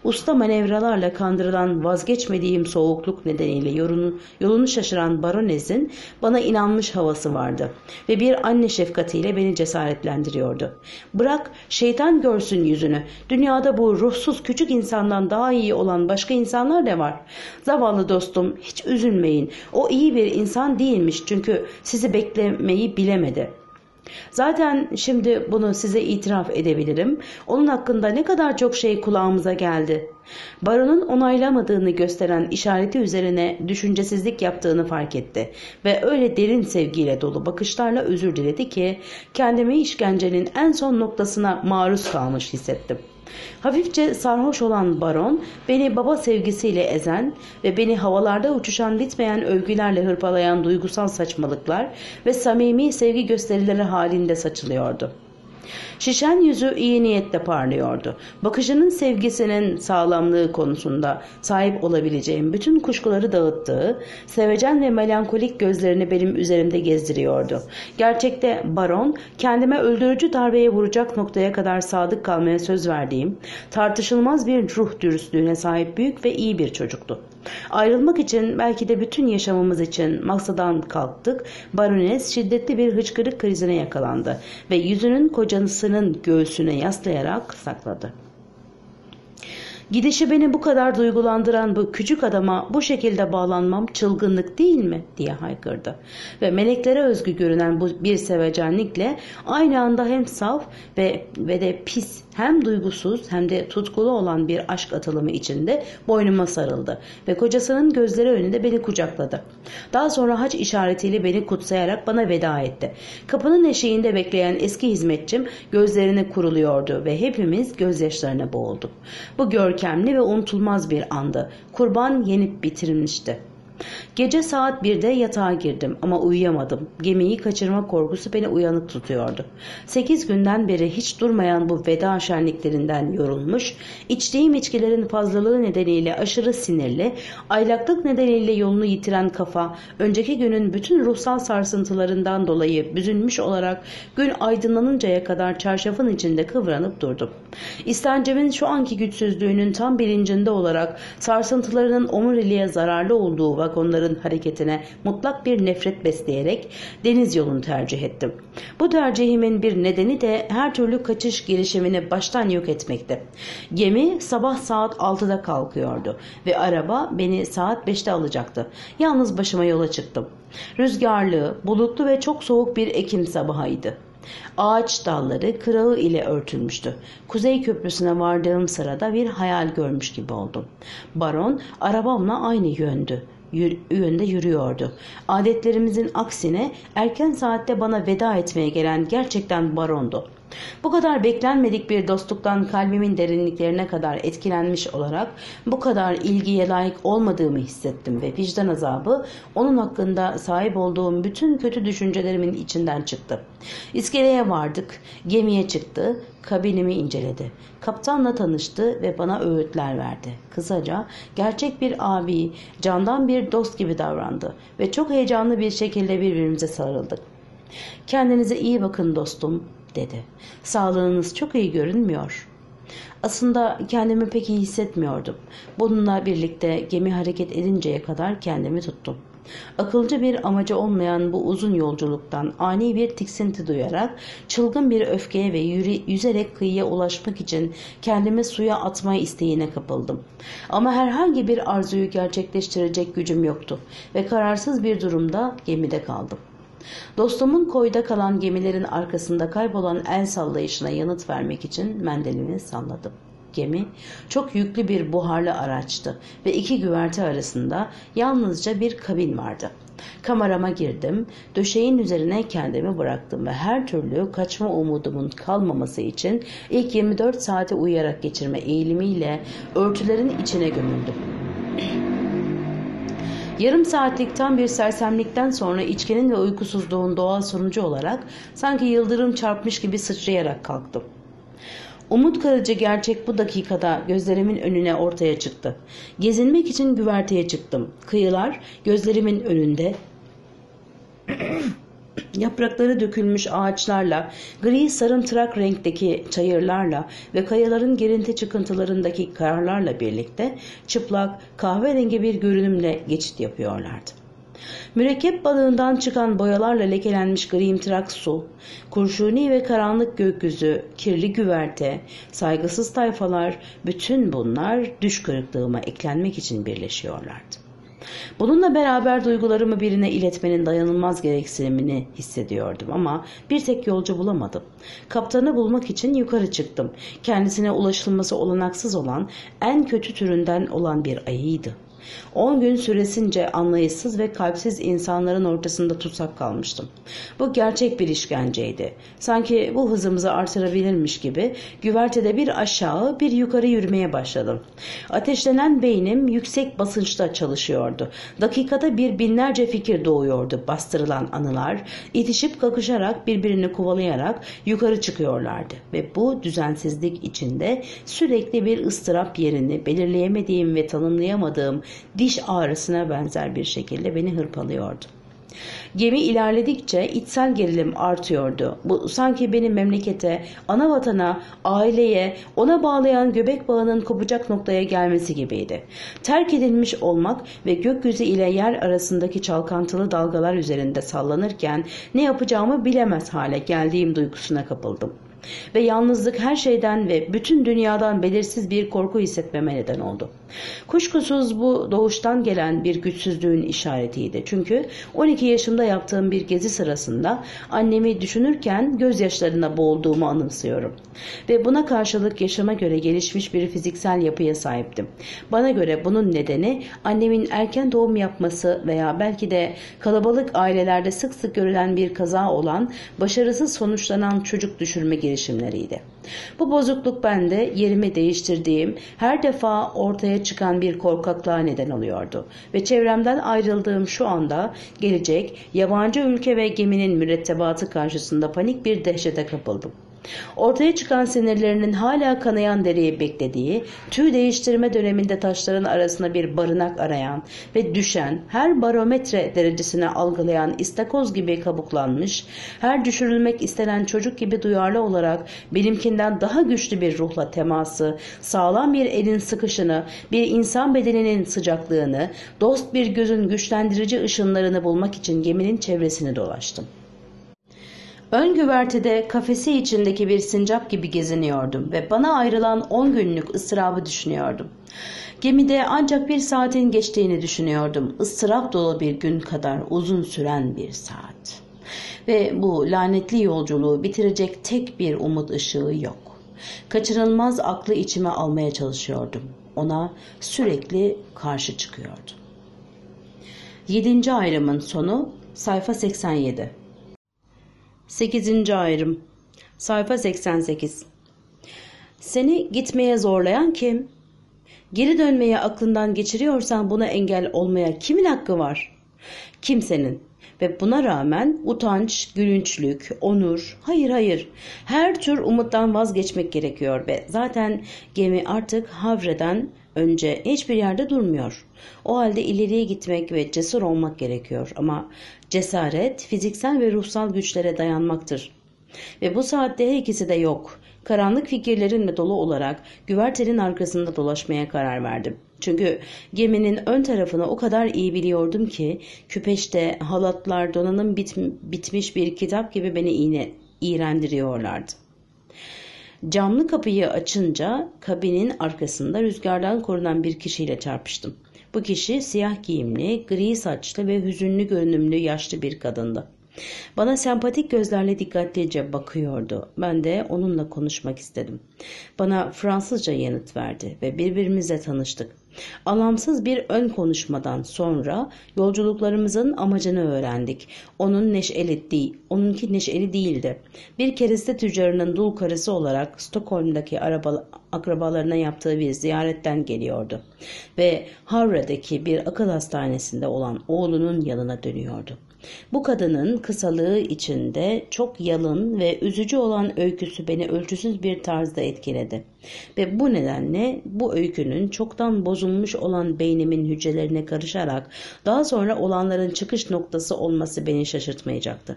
Usta manevralarla kandırılan vazgeçmediğim soğukluk nedeniyle yolunu, yolunu şaşıran baronezin bana inanmış havası vardı ve bir anne şefkatiyle beni cesaretlendiriyordu. Bırak şeytan görsün yüzünü. Dünyada bu ruhsuz küçük insandan daha iyi olan başka insanlar da var. Zavallı dostum hiç üzülmeyin. O iyi bir insan değilmiş çünkü sizi beklemeyi bilemedi. Zaten şimdi bunu size itiraf edebilirim. Onun hakkında ne kadar çok şey kulağımıza geldi. Baron'un onaylamadığını gösteren işareti üzerine düşüncesizlik yaptığını fark etti ve öyle derin sevgiyle dolu bakışlarla özür diledi ki kendimi işkencenin en son noktasına maruz kalmış hissettim. Hafifçe sarhoş olan baron beni baba sevgisiyle ezen ve beni havalarda uçuşan bitmeyen övgülerle hırpalayan duygusal saçmalıklar ve samimi sevgi gösterileri halinde saçılıyordu.'' Şişen yüzü iyi niyetle parlıyordu. Bakışının sevgisinin sağlamlığı konusunda sahip olabileceğim bütün kuşkuları dağıttığı, sevecen ve melankolik gözlerini benim üzerimde gezdiriyordu. Gerçekte baron, kendime öldürücü darbeye vuracak noktaya kadar sadık kalmaya söz verdiğim, tartışılmaz bir ruh dürüstlüğüne sahip büyük ve iyi bir çocuktu. Ayrılmak için belki de bütün yaşamımız için masadan kalktık. Barones şiddetli bir hıçkırık krizine yakalandı ve yüzünün kocanısının göğsüne yaslayarak sakladı. Gidişi beni bu kadar duygulandıran bu küçük adama bu şekilde bağlanmam çılgınlık değil mi diye haykırdı. Ve meleklere özgü görünen bu bir sevecenlikle aynı anda hem saf ve, ve de pis hem duygusuz hem de tutkulu olan bir aşk atılımı içinde boynuma sarıldı ve kocasının gözleri önünde beni kucakladı. Daha sonra haç işaretiyle beni kutsayarak bana veda etti. Kapının eşiğinde bekleyen eski hizmetçim gözlerini kuruluyordu ve hepimiz gözyaşlarına boğulduk. Bu görgü görkemli ve unutulmaz bir andı. Kurban yenip bitirilmişti. Gece saat 1'de yatağa girdim ama uyuyamadım. Gemiyi kaçırma korkusu beni uyanık tutuyordu. 8 günden beri hiç durmayan bu veda şenliklerinden yorulmuş, içtiğim içkilerin fazlalığı nedeniyle aşırı sinirli, aylaklık nedeniyle yolunu yitiren kafa, önceki günün bütün ruhsal sarsıntılarından dolayı büzülmüş olarak gün aydınlanıncaya kadar çarşafın içinde kıvranıp durdum. İstencemin şu anki güçsüzlüğünün tam bilincinde olarak sarsıntılarının omuriliğe zararlı olduğu vagonların hareketine mutlak bir nefret besleyerek deniz yolunu tercih ettim. Bu tercihimin bir nedeni de her türlü kaçış girişimini baştan yok etmekti. Gemi sabah saat 6'da kalkıyordu ve araba beni saat 5'te alacaktı. Yalnız başıma yola çıktım. Rüzgarlı, bulutlu ve çok soğuk bir Ekim sabahıydı. Ağaç dalları kırağı ile örtülmüştü. Kuzey köprüsüne vardığım sırada bir hayal görmüş gibi oldum. Baron arabamla aynı yöndü yönde yürüyordu. Adetlerimizin aksine erken saatte bana veda etmeye gelen gerçekten barondu. Bu kadar beklenmedik bir dostluktan kalbimin derinliklerine kadar etkilenmiş olarak bu kadar ilgiye layık olmadığımı hissettim ve vicdan azabı onun hakkında sahip olduğum bütün kötü düşüncelerimin içinden çıktı. İskeleye vardık, gemiye çıktı, kabinimi inceledi. Kaptanla tanıştı ve bana öğütler verdi. Kısaca gerçek bir abi, candan bir dost gibi davrandı ve çok heyecanlı bir şekilde birbirimize sarıldık. Kendinize iyi bakın dostum dedi. Sağlığınız çok iyi görünmüyor. Aslında kendimi pek iyi hissetmiyordum. Bununla birlikte gemi hareket edinceye kadar kendimi tuttum. Akılcı bir amacı olmayan bu uzun yolculuktan ani bir tiksinti duyarak çılgın bir öfkeye ve yürü, yüzerek kıyıya ulaşmak için kendimi suya atma isteğine kapıldım. Ama herhangi bir arzuyu gerçekleştirecek gücüm yoktu ve kararsız bir durumda gemide kaldım. Dostumun koyda kalan gemilerin arkasında kaybolan el sallayışına yanıt vermek için mendilini salladım. Gemi çok yüklü bir buharlı araçtı ve iki güverte arasında yalnızca bir kabin vardı. Kamerama girdim, döşeğin üzerine kendimi bıraktım ve her türlü kaçma umudumun kalmaması için ilk 24 saati uyuyarak geçirme eğilimiyle örtülerin içine gömüldüm. Yarım saatlik tam bir sersemlikten sonra içkinin ve uykusuzluğun doğal sonucu olarak sanki yıldırım çarpmış gibi sıçrayarak kalktım. Umut kırıcı gerçek bu dakikada gözlerimin önüne ortaya çıktı. Gezinmek için güverteye çıktım. Kıyılar gözlerimin önünde Yaprakları dökülmüş ağaçlarla, gri sarımtırak renkteki çayırlarla ve kayaların gerinti çıkıntılarındaki karlarla birlikte çıplak kahverengi bir görünümle geçit yapıyorlardı. Mürekkep balığından çıkan boyalarla lekelenmiş grimtırak su, kurşuni ve karanlık gökyüzü, kirli güverte, saygısız tayfalar bütün bunlar düş kırıklığıma eklenmek için birleşiyorlardı. Bununla beraber duygularımı birine iletmenin dayanılmaz gereksinimini hissediyordum ama bir tek yolcu bulamadım. Kaptanı bulmak için yukarı çıktım. Kendisine ulaşılması olanaksız olan en kötü türünden olan bir ayıydı. 10 gün süresince anlayışsız ve kalpsiz insanların ortasında tutsak kalmıştım. Bu gerçek bir işkenceydi. Sanki bu hızımızı artırabilirmiş gibi güvertede bir aşağı bir yukarı yürümeye başladım. Ateşlenen beynim yüksek basınçta çalışıyordu. Dakikada bir binlerce fikir doğuyordu. Bastırılan anılar itişip kakışarak birbirini kovalayarak yukarı çıkıyorlardı ve bu düzensizlik içinde sürekli bir ıstırap yerini belirleyemediğim ve tanımlayamadığım diş ağrısına benzer bir şekilde beni hırpalıyordu. Gemi ilerledikçe içsel gerilim artıyordu. Bu sanki beni memlekete, ana vatana, aileye, ona bağlayan göbek bağının kopacak noktaya gelmesi gibiydi. Terk edilmiş olmak ve gökyüzü ile yer arasındaki çalkantılı dalgalar üzerinde sallanırken ne yapacağımı bilemez hale geldiğim duygusuna kapıldım. Ve yalnızlık her şeyden ve bütün dünyadan belirsiz bir korku hissetmeme neden oldu.'' Kuşkusuz bu doğuştan gelen bir güçsüzlüğün işaretiydi. Çünkü 12 yaşımda yaptığım bir gezi sırasında annemi düşünürken gözyaşlarına boğulduğumu anımsıyorum. Ve buna karşılık yaşama göre gelişmiş bir fiziksel yapıya sahiptim. Bana göre bunun nedeni annemin erken doğum yapması veya belki de kalabalık ailelerde sık sık görülen bir kaza olan başarısız sonuçlanan çocuk düşürme girişimleriydi. Bu bozukluk bende yerimi değiştirdiğim, her defa ortaya öne çıkan bir korkaklığa neden oluyordu. Ve çevremden ayrıldığım şu anda gelecek yabancı ülke ve geminin mürettebatı karşısında panik bir dehşete kapıldım. Ortaya çıkan sinirlerinin hala kanayan deriyi beklediği, tüy değiştirme döneminde taşların arasına bir barınak arayan ve düşen, her barometre derecesine algılayan istakoz gibi kabuklanmış, her düşürülmek istenen çocuk gibi duyarlı olarak benimkinden daha güçlü bir ruhla teması, sağlam bir elin sıkışını, bir insan bedeninin sıcaklığını, dost bir gözün güçlendirici ışınlarını bulmak için geminin çevresini dolaştım. Ön güvertede kafesi içindeki bir sincap gibi geziniyordum ve bana ayrılan 10 günlük ıstırabı düşünüyordum. Gemide ancak bir saatin geçtiğini düşünüyordum. Istırap dolu bir gün kadar uzun süren bir saat. Ve bu lanetli yolculuğu bitirecek tek bir umut ışığı yok. Kaçırılmaz aklı içime almaya çalışıyordum. Ona sürekli karşı çıkıyordum. 7. ayrımın sonu sayfa 87. 8. ayrım. Sayfa 88. Seni gitmeye zorlayan kim? Geri dönmeye aklından geçiriyorsan buna engel olmaya kimin hakkı var? Kimsenin. Ve buna rağmen utanç, gülünçlük, onur, hayır hayır her tür umuttan vazgeçmek gerekiyor ve zaten gemi artık Havre'den önce hiçbir yerde durmuyor. O halde ileriye gitmek ve cesur olmak gerekiyor ama Cesaret fiziksel ve ruhsal güçlere dayanmaktır. Ve bu saatte her ikisi de yok. Karanlık fikirlerin dolu olarak güvertenin arkasında dolaşmaya karar verdim. Çünkü geminin ön tarafını o kadar iyi biliyordum ki küpeşte halatlar donanım bit bitmiş bir kitap gibi beni iğne iğrendiriyorlardı. Camlı kapıyı açınca kabinin arkasında rüzgardan korunan bir kişiyle çarpıştım. Bu kişi siyah giyimli, gri saçlı ve hüzünlü görünümlü yaşlı bir kadındı. Bana sempatik gözlerle dikkatlice bakıyordu. Ben de onunla konuşmak istedim. Bana Fransızca yanıt verdi ve birbirimize tanıştık. Alamsız bir ön konuşmadan sonra yolculuklarımızın amacını öğrendik. Onun neşeli değil, onunki neşeli değildi. Bir kereste tüccarının dul karısı olarak Stockholm'daki araba, akrabalarına yaptığı bir ziyaretten geliyordu ve Havra'daki bir akıl hastanesinde olan oğlunun yanına dönüyordu. Bu kadının kısalığı içinde çok yalın ve üzücü olan öyküsü beni ölçüsüz bir tarzda etkiledi. Ve bu nedenle bu öykünün çoktan bozulmuş olan beynimin hücrelerine karışarak daha sonra olanların çıkış noktası olması beni şaşırtmayacaktı.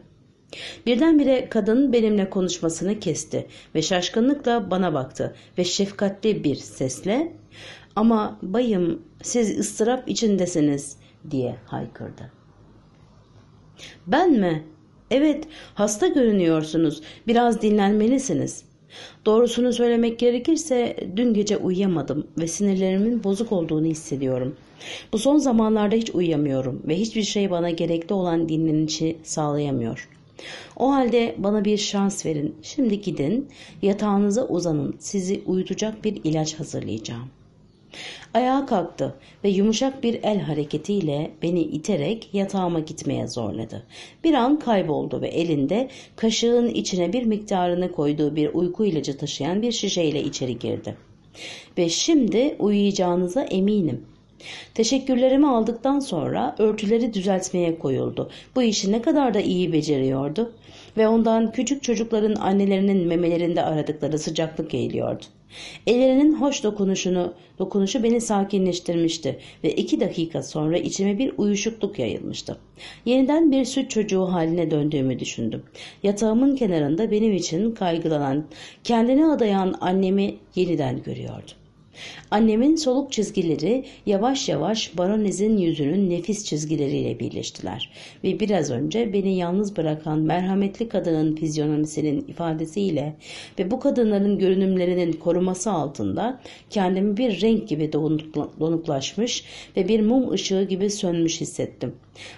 Birdenbire kadın benimle konuşmasını kesti ve şaşkınlıkla bana baktı ve şefkatli bir sesle ''Ama bayım siz ıstırap içindesiniz.'' diye haykırdı. Ben mi? Evet, hasta görünüyorsunuz. Biraz dinlenmelisiniz. Doğrusunu söylemek gerekirse dün gece uyuyamadım ve sinirlerimin bozuk olduğunu hissediyorum. Bu son zamanlarda hiç uyuyamıyorum ve hiçbir şey bana gerekli olan dinlenişi sağlayamıyor. O halde bana bir şans verin. Şimdi gidin, yatağınıza uzanın. Sizi uyutacak bir ilaç hazırlayacağım. Ayağa kalktı ve yumuşak bir el hareketiyle beni iterek yatağıma gitmeye zorladı. Bir an kayboldu ve elinde kaşığın içine bir miktarını koyduğu bir uyku ilacı taşıyan bir şişeyle içeri girdi. Ve şimdi uyuyacağınıza eminim Teşekkürlerimi aldıktan sonra örtüleri düzeltmeye koyuldu. Bu işi ne kadar da iyi beceriyordu ve ondan küçük çocukların annelerinin memelerinde aradıkları sıcaklık geliyordu. Ellerinin hoş dokunuşunu, dokunuşu beni sakinleştirmişti ve iki dakika sonra içime bir uyuşukluk yayılmıştı. Yeniden bir süt çocuğu haline döndüğümü düşündüm. Yatağımın kenarında benim için kaygılanan, kendine adayan annemi yeniden görüyordum. Annemin soluk çizgileri yavaş yavaş baronezin yüzünün nefis çizgileriyle birleştiler ve biraz önce beni yalnız bırakan merhametli kadının fizyonomisinin ifadesiyle ve bu kadınların görünümlerinin koruması altında kendimi bir renk gibi donuklaşmış ve bir mum ışığı gibi sönmüş hissettim.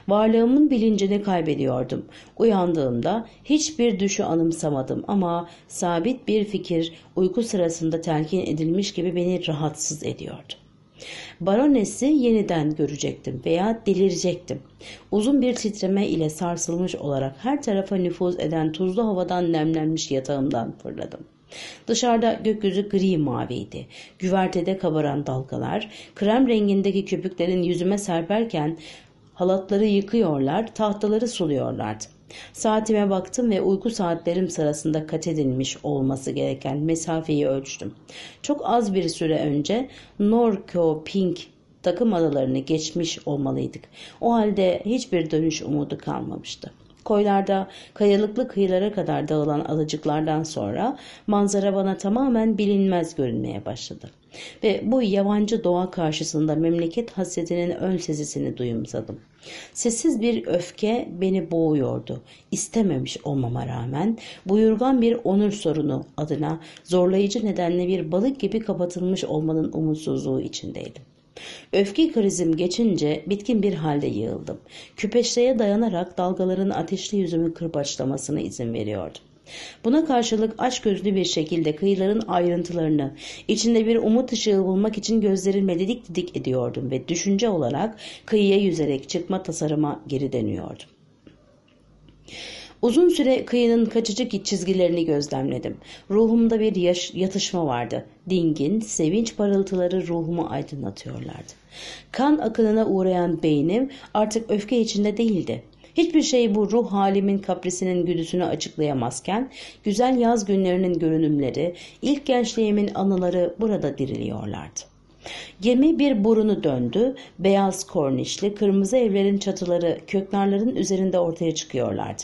Varlığımın bilincini kaybediyordum. Uyandığımda hiçbir düşü anımsamadım ama sabit bir fikir uyku sırasında telkin edilmiş gibi beni rahatsız ediyordu. Baronesi yeniden görecektim veya delirecektim. Uzun bir titreme ile sarsılmış olarak her tarafa nüfuz eden tuzlu havadan nemlenmiş yatağımdan fırladım. Dışarıda gökyüzü gri maviydi. Güvertede kabaran dalgalar, krem rengindeki köpüklerin yüzüme serperken Halatları yıkıyorlar, tahtaları suluyorlardı. Saatime baktım ve uyku saatlerim sırasında kat edilmiş olması gereken mesafeyi ölçtüm. Çok az bir süre önce Norköping takım adalarını geçmiş olmalıydık. O halde hiçbir dönüş umudu kalmamıştı koylarda kayalıklı kıyılara kadar dağılan alıcıklardan sonra manzara bana tamamen bilinmez görünmeye başladı. Ve bu yabancı doğa karşısında memleket hasretinin ön sesini duyumsadım. Sessiz bir öfke beni boğuyordu. İstememiş olmama rağmen buyurgan bir onur sorunu adına zorlayıcı nedenle bir balık gibi kapatılmış olmanın umutsuzluğu içindeydim. Öfke krizim geçince bitkin bir halde yığıldım. Küpeşteye dayanarak dalgaların ateşli yüzümü kırbaçlamasına izin veriyordum. Buna karşılık aç gözlü bir şekilde kıyıların ayrıntılarını, içinde bir umut ışığı bulmak için gözlerime didik didik ediyordum ve düşünce olarak kıyıya yüzerek çıkma tasarıma geri dönüyordum. Uzun süre kıyının kaçıcık çizgilerini gözlemledim. Ruhumda bir yaş- yatışma vardı. Dingin, sevinç parıltıları ruhumu aydınlatıyorlardı. Kan akınına uğrayan beynim artık öfke içinde değildi. Hiçbir şey bu ruh halimin kaprisinin güdüsünü açıklayamazken güzel yaz günlerinin görünümleri, ilk gençliğimin anıları burada diriliyorlardı. Gemi bir burunu döndü. Beyaz kornişli kırmızı evlerin çatıları köknarların üzerinde ortaya çıkıyorlardı.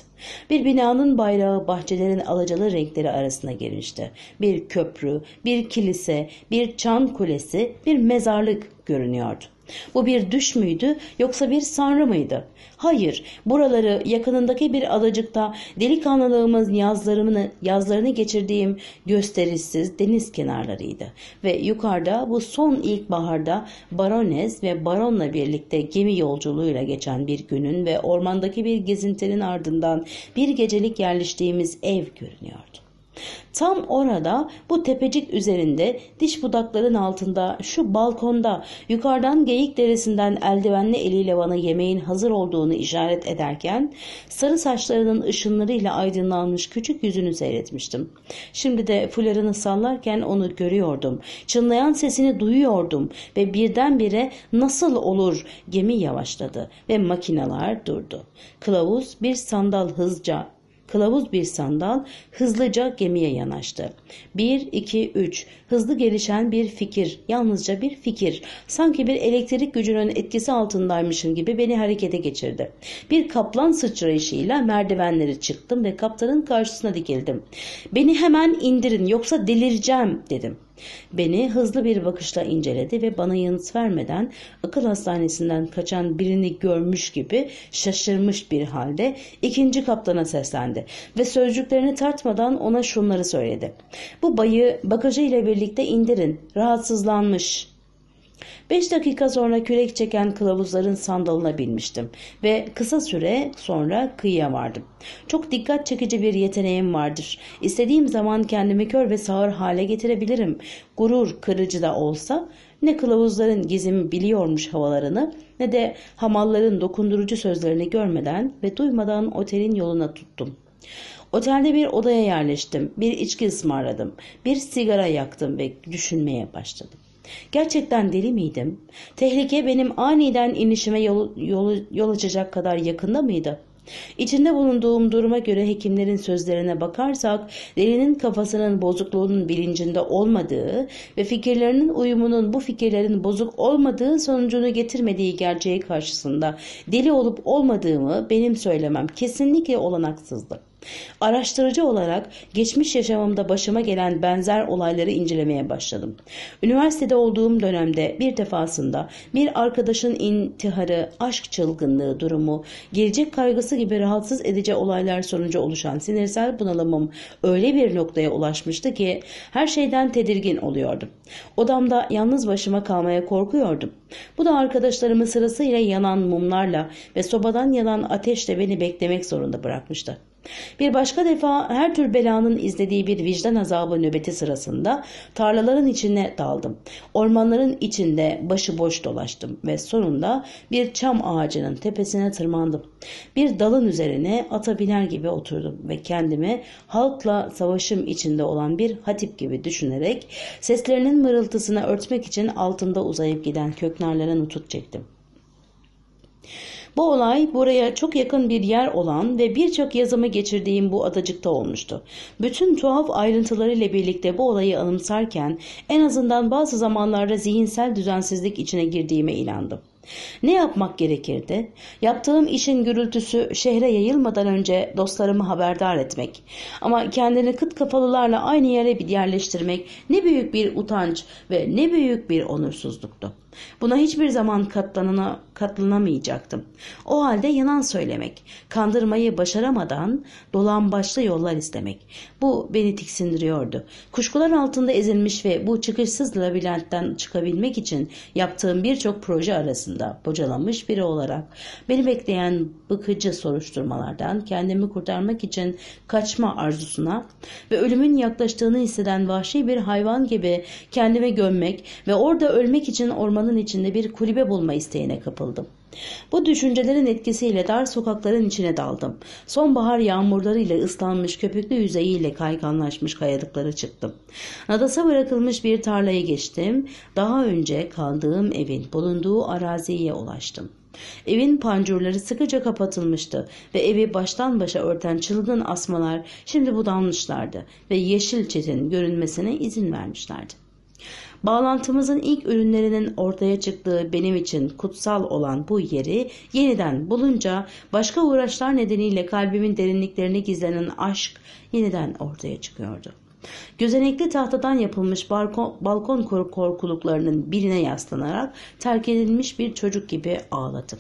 Bir binanın bayrağı bahçelerin alacalı renkleri arasına girmişti. Bir köprü, bir kilise, bir çan kulesi, bir mezarlık görünüyordu. Bu bir düş müydü yoksa bir sanrı mıydı? Hayır, buraları yakınındaki bir adacıkta delikanlılığımız yazlarımını, yazlarını geçirdiğim gösterişsiz deniz kenarlarıydı. Ve yukarıda bu son ilkbaharda baronez ve baronla birlikte gemi yolculuğuyla geçen bir günün ve ormandaki bir gezintinin ardından bir gecelik yerleştiğimiz ev görünüyordu. Tam orada bu tepecik üzerinde diş budakların altında şu balkonda yukarıdan Geyik Deresi'nden eldivenli eliyle bana yemeğin hazır olduğunu işaret ederken sarı saçlarının ışınlarıyla aydınlanmış küçük yüzünü seyretmiştim. Şimdi de fularını sallarken onu görüyordum. Çınlayan sesini duyuyordum ve birdenbire nasıl olur gemi yavaşladı ve makineler durdu. Kılavuz bir sandal hızca kılavuz bir sandal hızlıca gemiye yanaştı. 1, 2, 3 hızlı gelişen bir fikir, yalnızca bir fikir. Sanki bir elektrik gücünün etkisi altındaymışım gibi beni harekete geçirdi. Bir kaplan sıçrayışıyla merdivenleri çıktım ve kaptanın karşısına dikildim. Beni hemen indirin yoksa delireceğim dedim. Beni hızlı bir bakışla inceledi ve bana yanıt vermeden akıl hastanesinden kaçan birini görmüş gibi şaşırmış bir halde ikinci kaptana seslendi ve sözcüklerini tartmadan ona şunları söyledi. Bu bayı bagajı ile birlikte birlikte indirin. Rahatsızlanmış. Beş dakika sonra kürek çeken kılavuzların sandalına binmiştim ve kısa süre sonra kıyıya vardım. Çok dikkat çekici bir yeteneğim vardır. İstediğim zaman kendimi kör ve sağır hale getirebilirim. Gurur kırıcı da olsa ne kılavuzların gizimi biliyormuş havalarını ne de hamalların dokundurucu sözlerini görmeden ve duymadan otelin yoluna tuttum.'' Otelde bir odaya yerleştim. Bir içki ısmarladım. Bir sigara yaktım ve düşünmeye başladım. Gerçekten deli miydim? Tehlike benim aniden inişime yol, yol, yol açacak kadar yakında mıydı? İçinde bulunduğum duruma göre hekimlerin sözlerine bakarsak delinin kafasının bozukluğunun bilincinde olmadığı ve fikirlerinin uyumunun bu fikirlerin bozuk olmadığı sonucunu getirmediği gerçeği karşısında deli olup olmadığımı benim söylemem kesinlikle olanaksızdı. Araştırıcı olarak geçmiş yaşamımda başıma gelen benzer olayları incelemeye başladım. Üniversitede olduğum dönemde bir defasında bir arkadaşın intiharı, aşk çılgınlığı durumu, gelecek kaygısı gibi rahatsız edici olaylar sonucu oluşan sinirsel bunalımım öyle bir noktaya ulaşmıştı ki her şeyden tedirgin oluyordum. Odamda yalnız başıma kalmaya korkuyordum. Bu da arkadaşlarımı sırasıyla yanan mumlarla ve sobadan yanan ateşle beni beklemek zorunda bırakmıştı. Bir başka defa her tür belanın izlediği bir vicdan azabı nöbeti sırasında tarlaların içine daldım. Ormanların içinde başıboş dolaştım ve sonunda bir çam ağacının tepesine tırmandım. Bir dalın üzerine ata biner gibi oturdum ve kendimi halkla savaşım içinde olan bir hatip gibi düşünerek seslerinin mırıltısını örtmek için altında uzayıp giden köknarlara nutut çektim. Bu olay buraya çok yakın bir yer olan ve birçok yazımı geçirdiğim bu adacıkta olmuştu. Bütün tuhaf ayrıntılarıyla birlikte bu olayı anımsarken en azından bazı zamanlarda zihinsel düzensizlik içine girdiğime inandım. Ne yapmak gerekirdi? Yaptığım işin gürültüsü şehre yayılmadan önce dostlarımı haberdar etmek. Ama kendini kıt kafalılarla aynı yere bir yerleştirmek ne büyük bir utanç ve ne büyük bir onursuzluktu. Buna hiçbir zaman katlanana, katlanamayacaktım. O halde yalan söylemek, kandırmayı başaramadan dolan dolambaçlı yollar istemek. Bu beni tiksindiriyordu. Kuşkular altında ezilmiş ve bu çıkışsız labirentten çıkabilmek için yaptığım birçok proje arasında bocalanmış biri olarak beni bekleyen bıkıcı soruşturmalardan kendimi kurtarmak için kaçma arzusuna ve ölümün yaklaştığını hisseden vahşi bir hayvan gibi kendime gömmek ve orada ölmek için ormanın ormanın içinde bir kulübe bulma isteğine kapıldım. Bu düşüncelerin etkisiyle dar sokakların içine daldım. Sonbahar yağmurlarıyla ıslanmış köpüklü yüzeyiyle kayganlaşmış kayalıklara çıktım. Nadasa bırakılmış bir tarlaya geçtim. Daha önce kaldığım evin bulunduğu araziye ulaştım. Evin pancurları sıkıca kapatılmıştı ve evi baştan başa örten çılgın asmalar şimdi budanmışlardı ve yeşil çetenin görünmesine izin vermişlerdi. Bağlantımızın ilk ürünlerinin ortaya çıktığı benim için kutsal olan bu yeri yeniden bulunca başka uğraşlar nedeniyle kalbimin derinliklerini gizlenen aşk yeniden ortaya çıkıyordu. Gözenekli tahtadan yapılmış balkon, balkon korkuluklarının birine yaslanarak terk edilmiş bir çocuk gibi ağladım.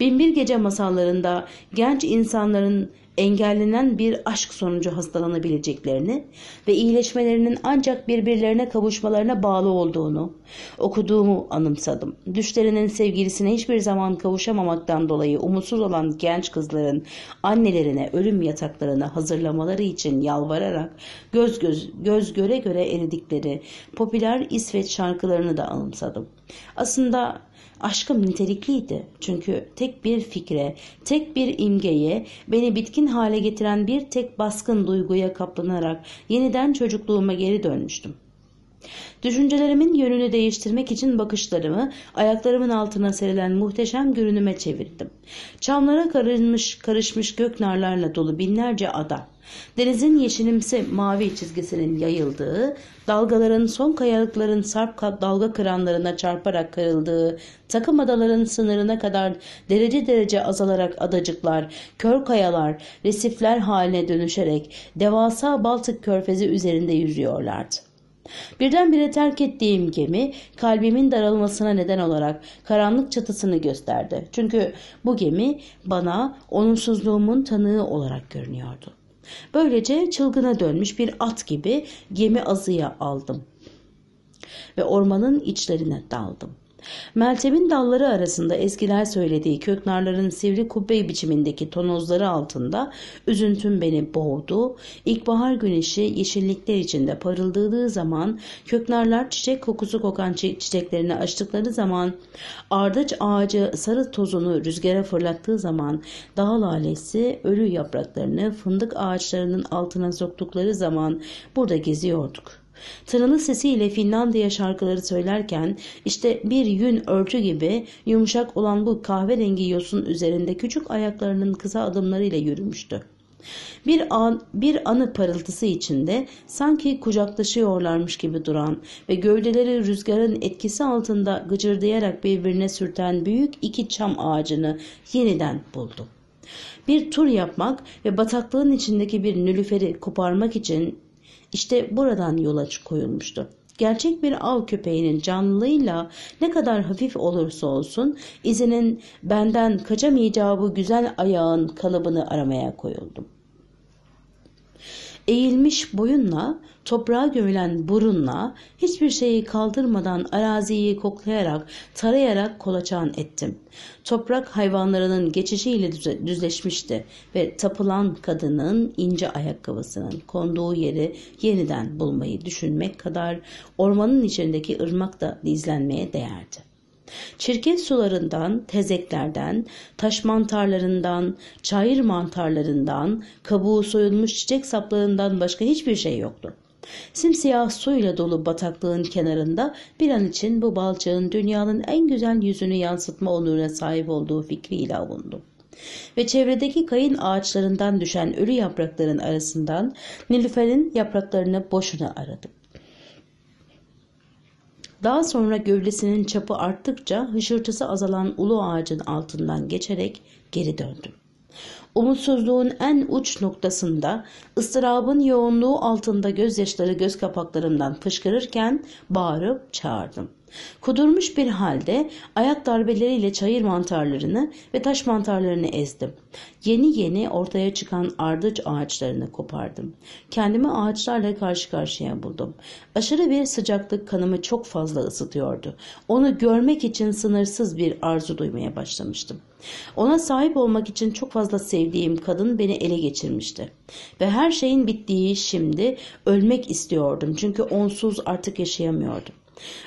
Binbir Gece masallarında genç insanların engellenen bir aşk sonucu hastalanabileceklerini ve iyileşmelerinin ancak birbirlerine kavuşmalarına bağlı olduğunu okuduğumu anımsadım. Düşlerinin sevgilisine hiçbir zaman kavuşamamaktan dolayı umutsuz olan genç kızların annelerine ölüm yataklarını hazırlamaları için yalvararak göz göz, göz göre göre eridikleri popüler İsveç şarkılarını da anımsadım. Aslında Aşkım nitelikliydi. Çünkü tek bir fikre, tek bir imgeye, beni bitkin hale getiren bir tek baskın duyguya kaplanarak yeniden çocukluğuma geri dönmüştüm. Düşüncelerimin yönünü değiştirmek için bakışlarımı ayaklarımın altına serilen muhteşem görünüme çevirdim. Çamlara karışmış, karışmış gök narlarla dolu binlerce ada. Denizin yeşilimsi mavi çizgisinin yayıldığı dalgaların son kayalıkların sarp dalga kıranlarına çarparak kırıldığı, takım adaların sınırına kadar derece derece azalarak adacıklar, kör kayalar, resifler haline dönüşerek devasa Baltık körfezi üzerinde yürüyorlardı. Birdenbire terk ettiğim gemi kalbimin daralmasına neden olarak karanlık çatısını gösterdi. Çünkü bu gemi bana onunsuzluğumun tanığı olarak görünüyordu. Böylece çılgına dönmüş bir at gibi gemi azıya aldım ve ormanın içlerine daldım. Meltem'in dalları arasında eskiler söylediği köknarların sivri kubbe biçimindeki tonozları altında üzüntüm beni boğdu. İlkbahar güneşi yeşillikler içinde parıldığı zaman köknarlar çiçek kokusu kokan çiçeklerini açtıkları zaman ardıç ağacı sarı tozunu rüzgara fırlattığı zaman dağ lalesi ölü yapraklarını fındık ağaçlarının altına soktukları zaman burada geziyorduk. Taralı sesiyle Finlandiya şarkıları söylerken işte bir yün örtü gibi yumuşak olan bu kahverengi yosun üzerinde küçük ayaklarının kısa adımlarıyla yürümüştü. Bir, an, bir anı parıltısı içinde sanki kucaklaşıyorlarmış gibi duran ve gövdeleri rüzgarın etkisi altında gıcırdayarak birbirine sürten büyük iki çam ağacını yeniden buldu. Bir tur yapmak ve bataklığın içindeki bir nülüferi koparmak için işte buradan yola koyulmuştu. Gerçek bir av köpeğinin canlılığıyla ne kadar hafif olursa olsun izinin benden kaçamayacağı bu güzel ayağın kalıbını aramaya koyuldum eğilmiş boyunla, toprağa gömülen burunla, hiçbir şeyi kaldırmadan araziyi koklayarak, tarayarak kolaçan ettim. Toprak hayvanlarının geçişiyle düzleşmişti ve tapılan kadının ince ayakkabısının konduğu yeri yeniden bulmayı düşünmek kadar ormanın içindeki ırmak da dizlenmeye değerdi. Çirkin sularından, tezeklerden, taş mantarlarından, çayır mantarlarından, kabuğu soyulmuş çiçek saplarından başka hiçbir şey yoktu. Simsiyah suyla dolu bataklığın kenarında bir an için bu balçığın dünyanın en güzel yüzünü yansıtma onuruna sahip olduğu fikriyle avundu ve çevredeki kayın ağaçlarından düşen ölü yaprakların arasından Nilüfer'in yapraklarını boşuna aradı. Daha sonra gövdesinin çapı arttıkça hışırtısı azalan ulu ağacın altından geçerek geri döndüm. Umutsuzluğun en uç noktasında ıstırabın yoğunluğu altında gözyaşları göz kapaklarımdan fışkırırken bağırıp çağırdım. Kudurmuş bir halde ayak darbeleriyle çayır mantarlarını ve taş mantarlarını ezdim. Yeni yeni ortaya çıkan ardıç ağaçlarını kopardım. Kendimi ağaçlarla karşı karşıya buldum. Aşırı bir sıcaklık kanımı çok fazla ısıtıyordu. Onu görmek için sınırsız bir arzu duymaya başlamıştım. Ona sahip olmak için çok fazla sevdiğim kadın beni ele geçirmişti. Ve her şeyin bittiği şimdi ölmek istiyordum çünkü onsuz artık yaşayamıyordum.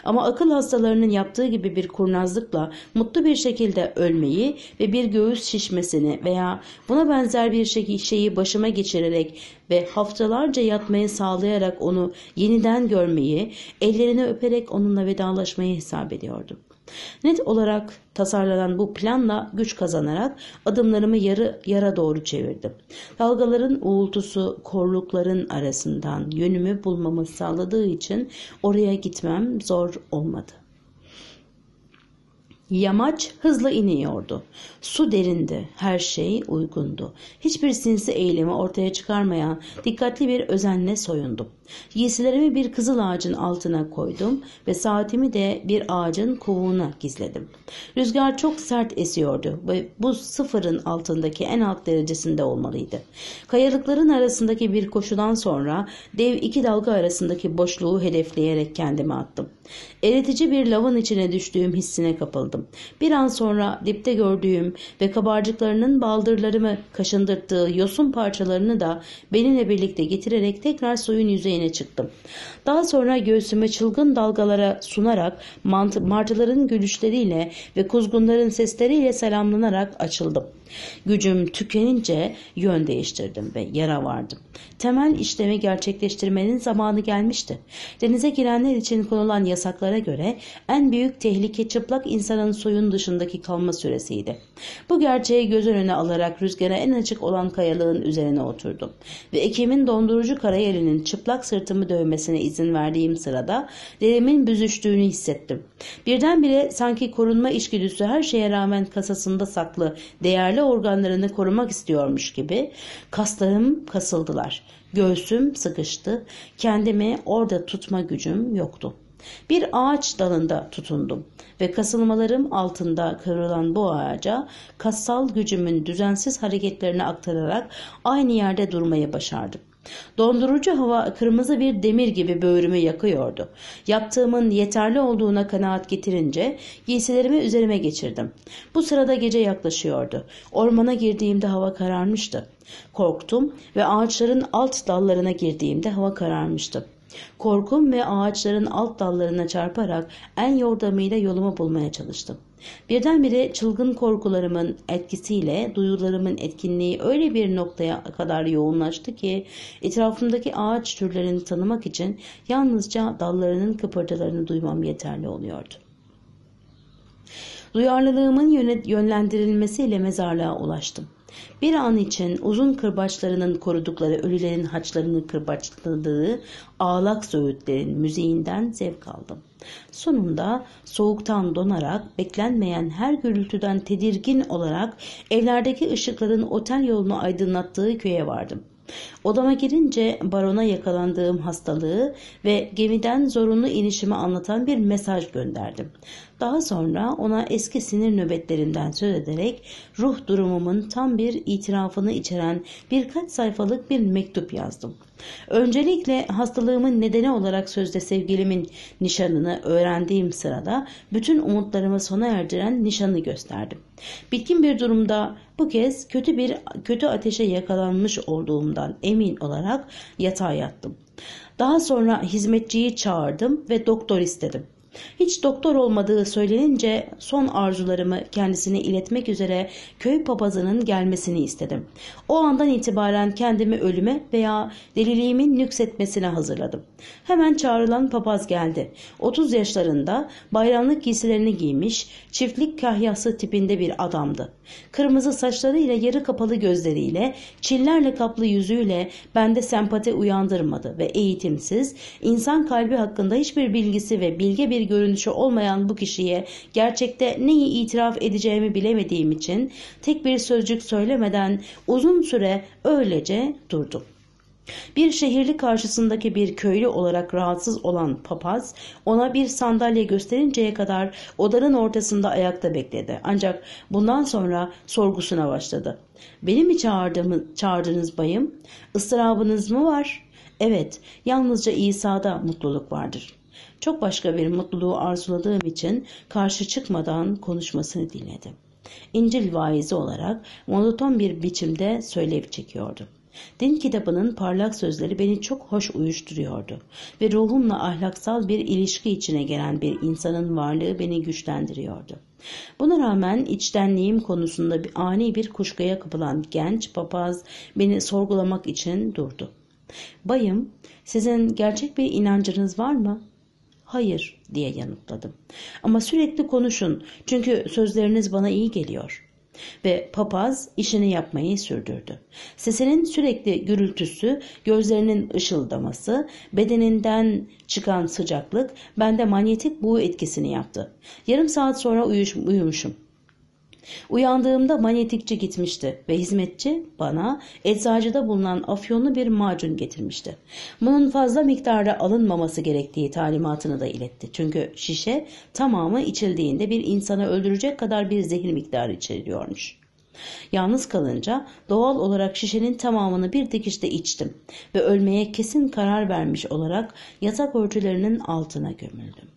Ama akıl hastalarının yaptığı gibi bir kurnazlıkla mutlu bir şekilde ölmeyi ve bir göğüs şişmesini veya buna benzer bir şeyi başıma geçirerek ve haftalarca yatmayı sağlayarak onu yeniden görmeyi, ellerini öperek onunla vedalaşmayı hesap ediyordum. Net olarak tasarlanan bu planla güç kazanarak adımlarımı yarı yara doğru çevirdim. Dalgaların uğultusu korlukların arasından yönümü bulmamı sağladığı için oraya gitmem zor olmadı. Yamaç hızla iniyordu. Su derindi, her şey uygundu. Hiçbir sinsi eylemi ortaya çıkarmayan dikkatli bir özenle soyundum. Giysilerimi bir kızıl ağacın altına koydum ve saatimi de bir ağacın kovuğuna gizledim. Rüzgar çok sert esiyordu ve bu sıfırın altındaki en alt derecesinde olmalıydı. Kayalıkların arasındaki bir koşudan sonra dev iki dalga arasındaki boşluğu hedefleyerek kendimi attım. Eritici bir lavın içine düştüğüm hissine kapıldım. Bir an sonra dipte gördüğüm ve kabarcıklarının baldırlarımı kaşındırttığı yosun parçalarını da benimle birlikte getirerek tekrar suyun yüzeyine çıktım. Daha sonra göğsüme çılgın dalgalara sunarak martıların gülüşleriyle ve kuzgunların sesleriyle selamlanarak açıldım. Gücüm tükenince yön değiştirdim ve yara vardım. Temel işlemi gerçekleştirmenin zamanı gelmişti. Denize girenler için konulan yasaklara göre en büyük tehlike çıplak insanın suyun dışındaki kalma süresiydi. Bu gerçeği göz önüne alarak rüzgara en açık olan kayalığın üzerine oturdum ve Ekim'in dondurucu karayelinin çıplak sırtımı dövmesine izin verdiğim sırada derimin büzüştüğünü hissettim. Birdenbire sanki korunma işgüdüsü her şeye rağmen kasasında saklı, değerli aile organlarını korumak istiyormuş gibi kaslarım kasıldılar. Göğsüm sıkıştı. Kendimi orada tutma gücüm yoktu. Bir ağaç dalında tutundum ve kasılmalarım altında kıvrılan bu ağaca kassal gücümün düzensiz hareketlerini aktararak aynı yerde durmayı başardım. Dondurucu hava kırmızı bir demir gibi böğrümü yakıyordu. Yaptığımın yeterli olduğuna kanaat getirince giysilerimi üzerime geçirdim. Bu sırada gece yaklaşıyordu. Ormana girdiğimde hava kararmıştı. Korktum ve ağaçların alt dallarına girdiğimde hava kararmıştı. Korkum ve ağaçların alt dallarına çarparak en yordamıyla yolumu bulmaya çalıştım. Birdenbire çılgın korkularımın etkisiyle duyularımın etkinliği öyle bir noktaya kadar yoğunlaştı ki etrafımdaki ağaç türlerini tanımak için yalnızca dallarının kıpırtılarını duymam yeterli oluyordu. Duyarlılığımın yönlendirilmesiyle mezarlığa ulaştım. Bir an için uzun kırbaçlarının korudukları ölülerin haçlarını kırbaçladığı ağlak söğütlerin müziğinden zevk aldım. Sonunda soğuktan donarak, beklenmeyen her gürültüden tedirgin olarak evlerdeki ışıkların otel yolunu aydınlattığı köye vardım. Odama girince barona yakalandığım hastalığı ve gemiden zorunlu inişimi anlatan bir mesaj gönderdim. Daha sonra ona eski sinir nöbetlerinden söz ederek ruh durumumun tam bir itirafını içeren birkaç sayfalık bir mektup yazdım. Öncelikle hastalığımın nedeni olarak sözde sevgilimin nişanını öğrendiğim sırada bütün umutlarımı sona erdiren nişanı gösterdim. Bitkin bir durumda bu kez kötü bir kötü ateşe yakalanmış olduğumdan emin olarak yatağa yattım. Daha sonra hizmetçiyi çağırdım ve doktor istedim. Hiç doktor olmadığı söylenince son arzularımı kendisine iletmek üzere köy papazının gelmesini istedim. O andan itibaren kendimi ölüme veya deliliğimin nüksetmesine hazırladım. Hemen çağrılan papaz geldi. 30 yaşlarında bayramlık giysilerini giymiş, çiftlik kahyası tipinde bir adamdı. Kırmızı saçlarıyla yarı kapalı gözleriyle, çillerle kaplı yüzüyle bende sempati uyandırmadı ve eğitimsiz, insan kalbi hakkında hiçbir bilgisi ve bilge bir bir görünüşü olmayan bu kişiye gerçekte neyi itiraf edeceğimi bilemediğim için tek bir sözcük söylemeden uzun süre öylece durdum. Bir şehirli karşısındaki bir köylü olarak rahatsız olan papaz ona bir sandalye gösterinceye kadar odanın ortasında ayakta bekledi. Ancak bundan sonra sorgusuna başladı. Beni mi çağırdınız bayım? Isırabınız mı var? Evet, yalnızca İsa'da mutluluk vardır.'' Çok başka bir mutluluğu arzuladığım için karşı çıkmadan konuşmasını dinledim. İncil vaizi olarak monoton bir biçimde söylev çekiyordu. Din kitabının parlak sözleri beni çok hoş uyuşturuyordu ve ruhumla ahlaksal bir ilişki içine gelen bir insanın varlığı beni güçlendiriyordu. Buna rağmen içtenliğim konusunda bir ani bir kuşkuya kapılan genç papaz beni sorgulamak için durdu. Bayım, sizin gerçek bir inancınız var mı? hayır diye yanıtladım. Ama sürekli konuşun çünkü sözleriniz bana iyi geliyor. Ve papaz işini yapmayı sürdürdü. Sesinin sürekli gürültüsü, gözlerinin ışıldaması, bedeninden çıkan sıcaklık bende manyetik buğu etkisini yaptı. Yarım saat sonra uyuş, uyumuşum. Uyandığımda manyetikçi gitmişti ve hizmetçi bana eczacıda bulunan afyonlu bir macun getirmişti. Bunun fazla miktarda alınmaması gerektiği talimatını da iletti. Çünkü şişe tamamı içildiğinde bir insana öldürecek kadar bir zehir miktarı içeriyormuş.'' Yalnız kalınca doğal olarak şişenin tamamını bir dikişte içtim ve ölmeye kesin karar vermiş olarak yatak örtülerinin altına gömüldüm.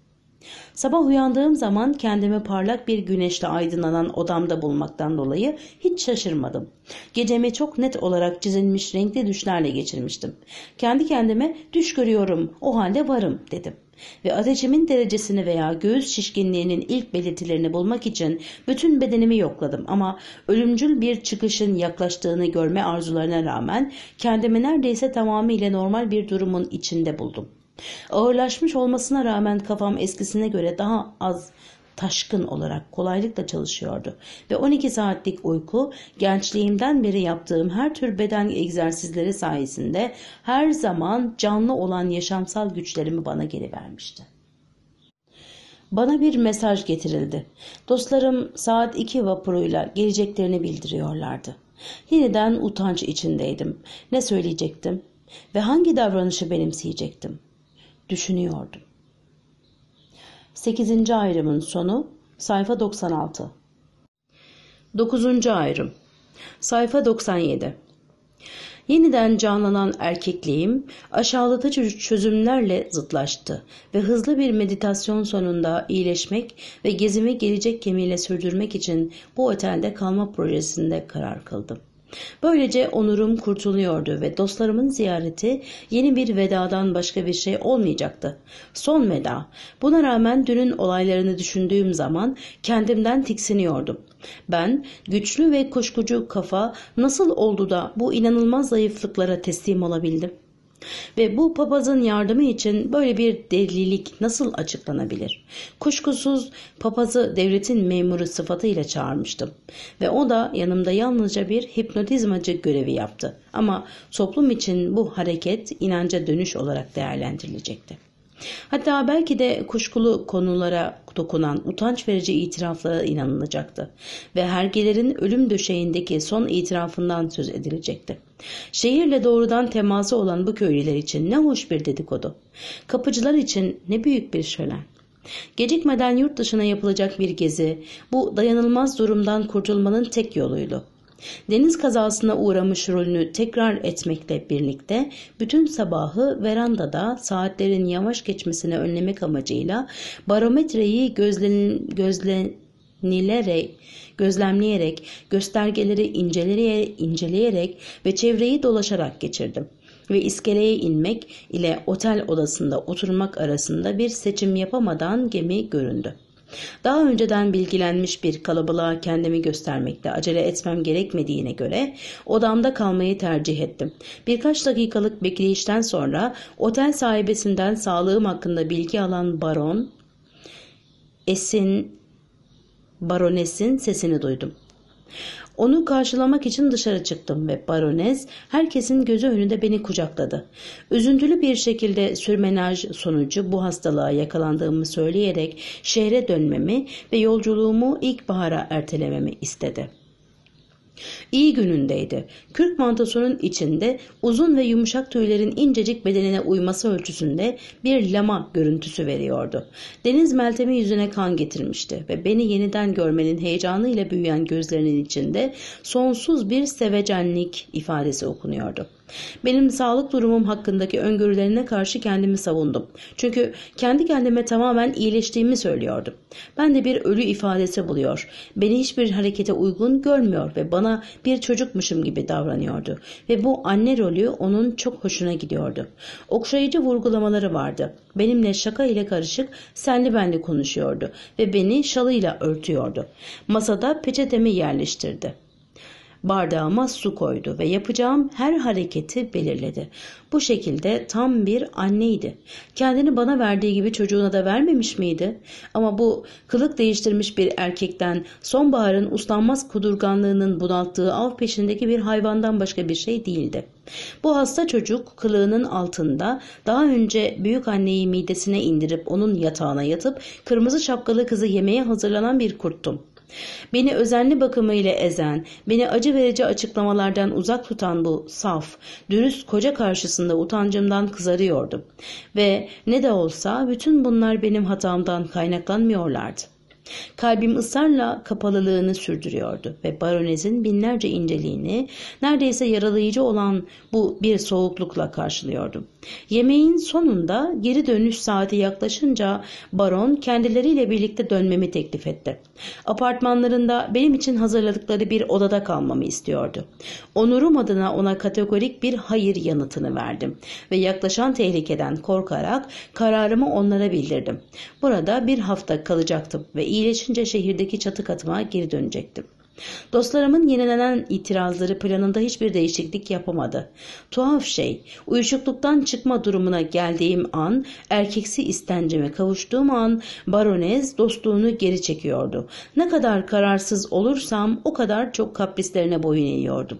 Sabah uyandığım zaman kendimi parlak bir güneşle aydınlanan odamda bulmaktan dolayı hiç şaşırmadım. Gecemi çok net olarak çizilmiş renkli düşlerle geçirmiştim. Kendi kendime düş görüyorum o halde varım dedim ve ateşimin derecesini veya göğüs şişkinliğinin ilk belirtilerini bulmak için bütün bedenimi yokladım ama ölümcül bir çıkışın yaklaştığını görme arzularına rağmen kendimi neredeyse tamamıyla normal bir durumun içinde buldum. Ağırlaşmış olmasına rağmen kafam eskisine göre daha az taşkın olarak kolaylıkla çalışıyordu ve 12 saatlik uyku gençliğimden beri yaptığım her tür beden egzersizleri sayesinde her zaman canlı olan yaşamsal güçlerimi bana geri vermişti. Bana bir mesaj getirildi. Dostlarım saat 2 vapuruyla geleceklerini bildiriyorlardı. Yeniden utanç içindeydim. Ne söyleyecektim ve hangi davranışı benimseyecektim? düşünüyordum. 8. ayrımın sonu sayfa 96. 9. ayrım sayfa 97. Yeniden canlanan erkekliğim aşağılatıcı çözümlerle zıtlaştı ve hızlı bir meditasyon sonunda iyileşmek ve gezimi gelecek gemiyle sürdürmek için bu otelde kalma projesinde karar kıldım. Böylece onurum kurtuluyordu ve dostlarımın ziyareti yeni bir vedadan başka bir şey olmayacaktı. Son veda. Buna rağmen dünün olaylarını düşündüğüm zaman kendimden tiksiniyordum. Ben güçlü ve kuşkucu kafa nasıl oldu da bu inanılmaz zayıflıklara teslim olabildim? Ve bu papazın yardımı için böyle bir delilik nasıl açıklanabilir? Kuşkusuz papazı devletin memuru sıfatıyla çağırmıştım. Ve o da yanımda yalnızca bir hipnotizmacı görevi yaptı. Ama toplum için bu hareket inanca dönüş olarak değerlendirilecekti. Hatta belki de kuşkulu konulara dokunan utanç verici itiraflara inanılacaktı ve hergelerin ölüm döşeğindeki son itirafından söz edilecekti. Şehirle doğrudan teması olan bu köylüler için ne hoş bir dedikodu. Kapıcılar için ne büyük bir şölen. Gecikmeden yurt dışına yapılacak bir gezi bu dayanılmaz durumdan kurtulmanın tek yoluydu. Deniz kazasına uğramış rolünü tekrar etmekle birlikte bütün sabahı verandada saatlerin yavaş geçmesini önlemek amacıyla barometreyi gözlen, gözlenilerek gözlemleyerek, göstergeleri inceleyerek ve çevreyi dolaşarak geçirdim ve iskeleye inmek ile otel odasında oturmak arasında bir seçim yapamadan gemi göründü. Daha önceden bilgilenmiş bir kalabalığa kendimi göstermekte acele etmem gerekmediğine göre odamda kalmayı tercih ettim. Birkaç dakikalık bekleyişten sonra otel sahibesinden sağlığım hakkında bilgi alan baron Esin Baronesin sesini duydum. Onu karşılamak için dışarı çıktım ve baronez herkesin gözü önünde beni kucakladı. Üzüntülü bir şekilde sürmenaj sonucu bu hastalığa yakalandığımı söyleyerek şehre dönmemi ve yolculuğumu ilkbahara ertelememi istedi.'' İyi günündeydi. Kürk mantosunun içinde uzun ve yumuşak tüylerin incecik bedenine uyması ölçüsünde bir lama görüntüsü veriyordu. Deniz Meltem'i yüzüne kan getirmişti ve beni yeniden görmenin heyecanıyla büyüyen gözlerinin içinde sonsuz bir sevecenlik ifadesi okunuyordu. Benim sağlık durumum hakkındaki öngörülerine karşı kendimi savundum. Çünkü kendi kendime tamamen iyileştiğimi söylüyordum. Ben de bir ölü ifadesi buluyor. Beni hiçbir harekete uygun görmüyor ve bana bir çocukmuşum gibi davranıyordu. Ve bu anne rolü onun çok hoşuna gidiyordu. Okşayıcı vurgulamaları vardı. Benimle şaka ile karışık senli benli konuşuyordu ve beni şalıyla örtüyordu. Masada peçetemi yerleştirdi. Bardağıma su koydu ve yapacağım her hareketi belirledi. Bu şekilde tam bir anneydi. Kendini bana verdiği gibi çocuğuna da vermemiş miydi? Ama bu kılık değiştirmiş bir erkekten sonbaharın uslanmaz kudurganlığının bunalttığı av peşindeki bir hayvandan başka bir şey değildi. Bu hasta çocuk kılığının altında daha önce büyük anneyi midesine indirip onun yatağına yatıp kırmızı şapkalı kızı yemeğe hazırlanan bir kurttum. Beni özenli bakımıyla ezen, beni acı verici açıklamalardan uzak tutan bu saf, dürüst koca karşısında utancımdan kızarıyordum. Ve ne de olsa bütün bunlar benim hatamdan kaynaklanmıyorlardı. Kalbim ısrarla kapalılığını sürdürüyordu ve baronezin binlerce inceliğini neredeyse yaralayıcı olan bu bir soğuklukla karşılıyordum. Yemeğin sonunda geri dönüş saati yaklaşınca baron kendileriyle birlikte dönmemi teklif etti. Apartmanlarında benim için hazırladıkları bir odada kalmamı istiyordu. Onurum adına ona kategorik bir hayır yanıtını verdim ve yaklaşan tehlikeden korkarak kararımı onlara bildirdim. Burada bir hafta kalacaktım ve iyileşince şehirdeki çatı katıma geri dönecektim. Dostlarımın yenilenen itirazları planında hiçbir değişiklik yapamadı. Tuhaf şey, uyuşukluktan çıkma durumuna geldiğim an, erkeksi istenceme kavuştuğum an baronez dostluğunu geri çekiyordu. Ne kadar kararsız olursam o kadar çok kaprislerine boyun eğiyordum.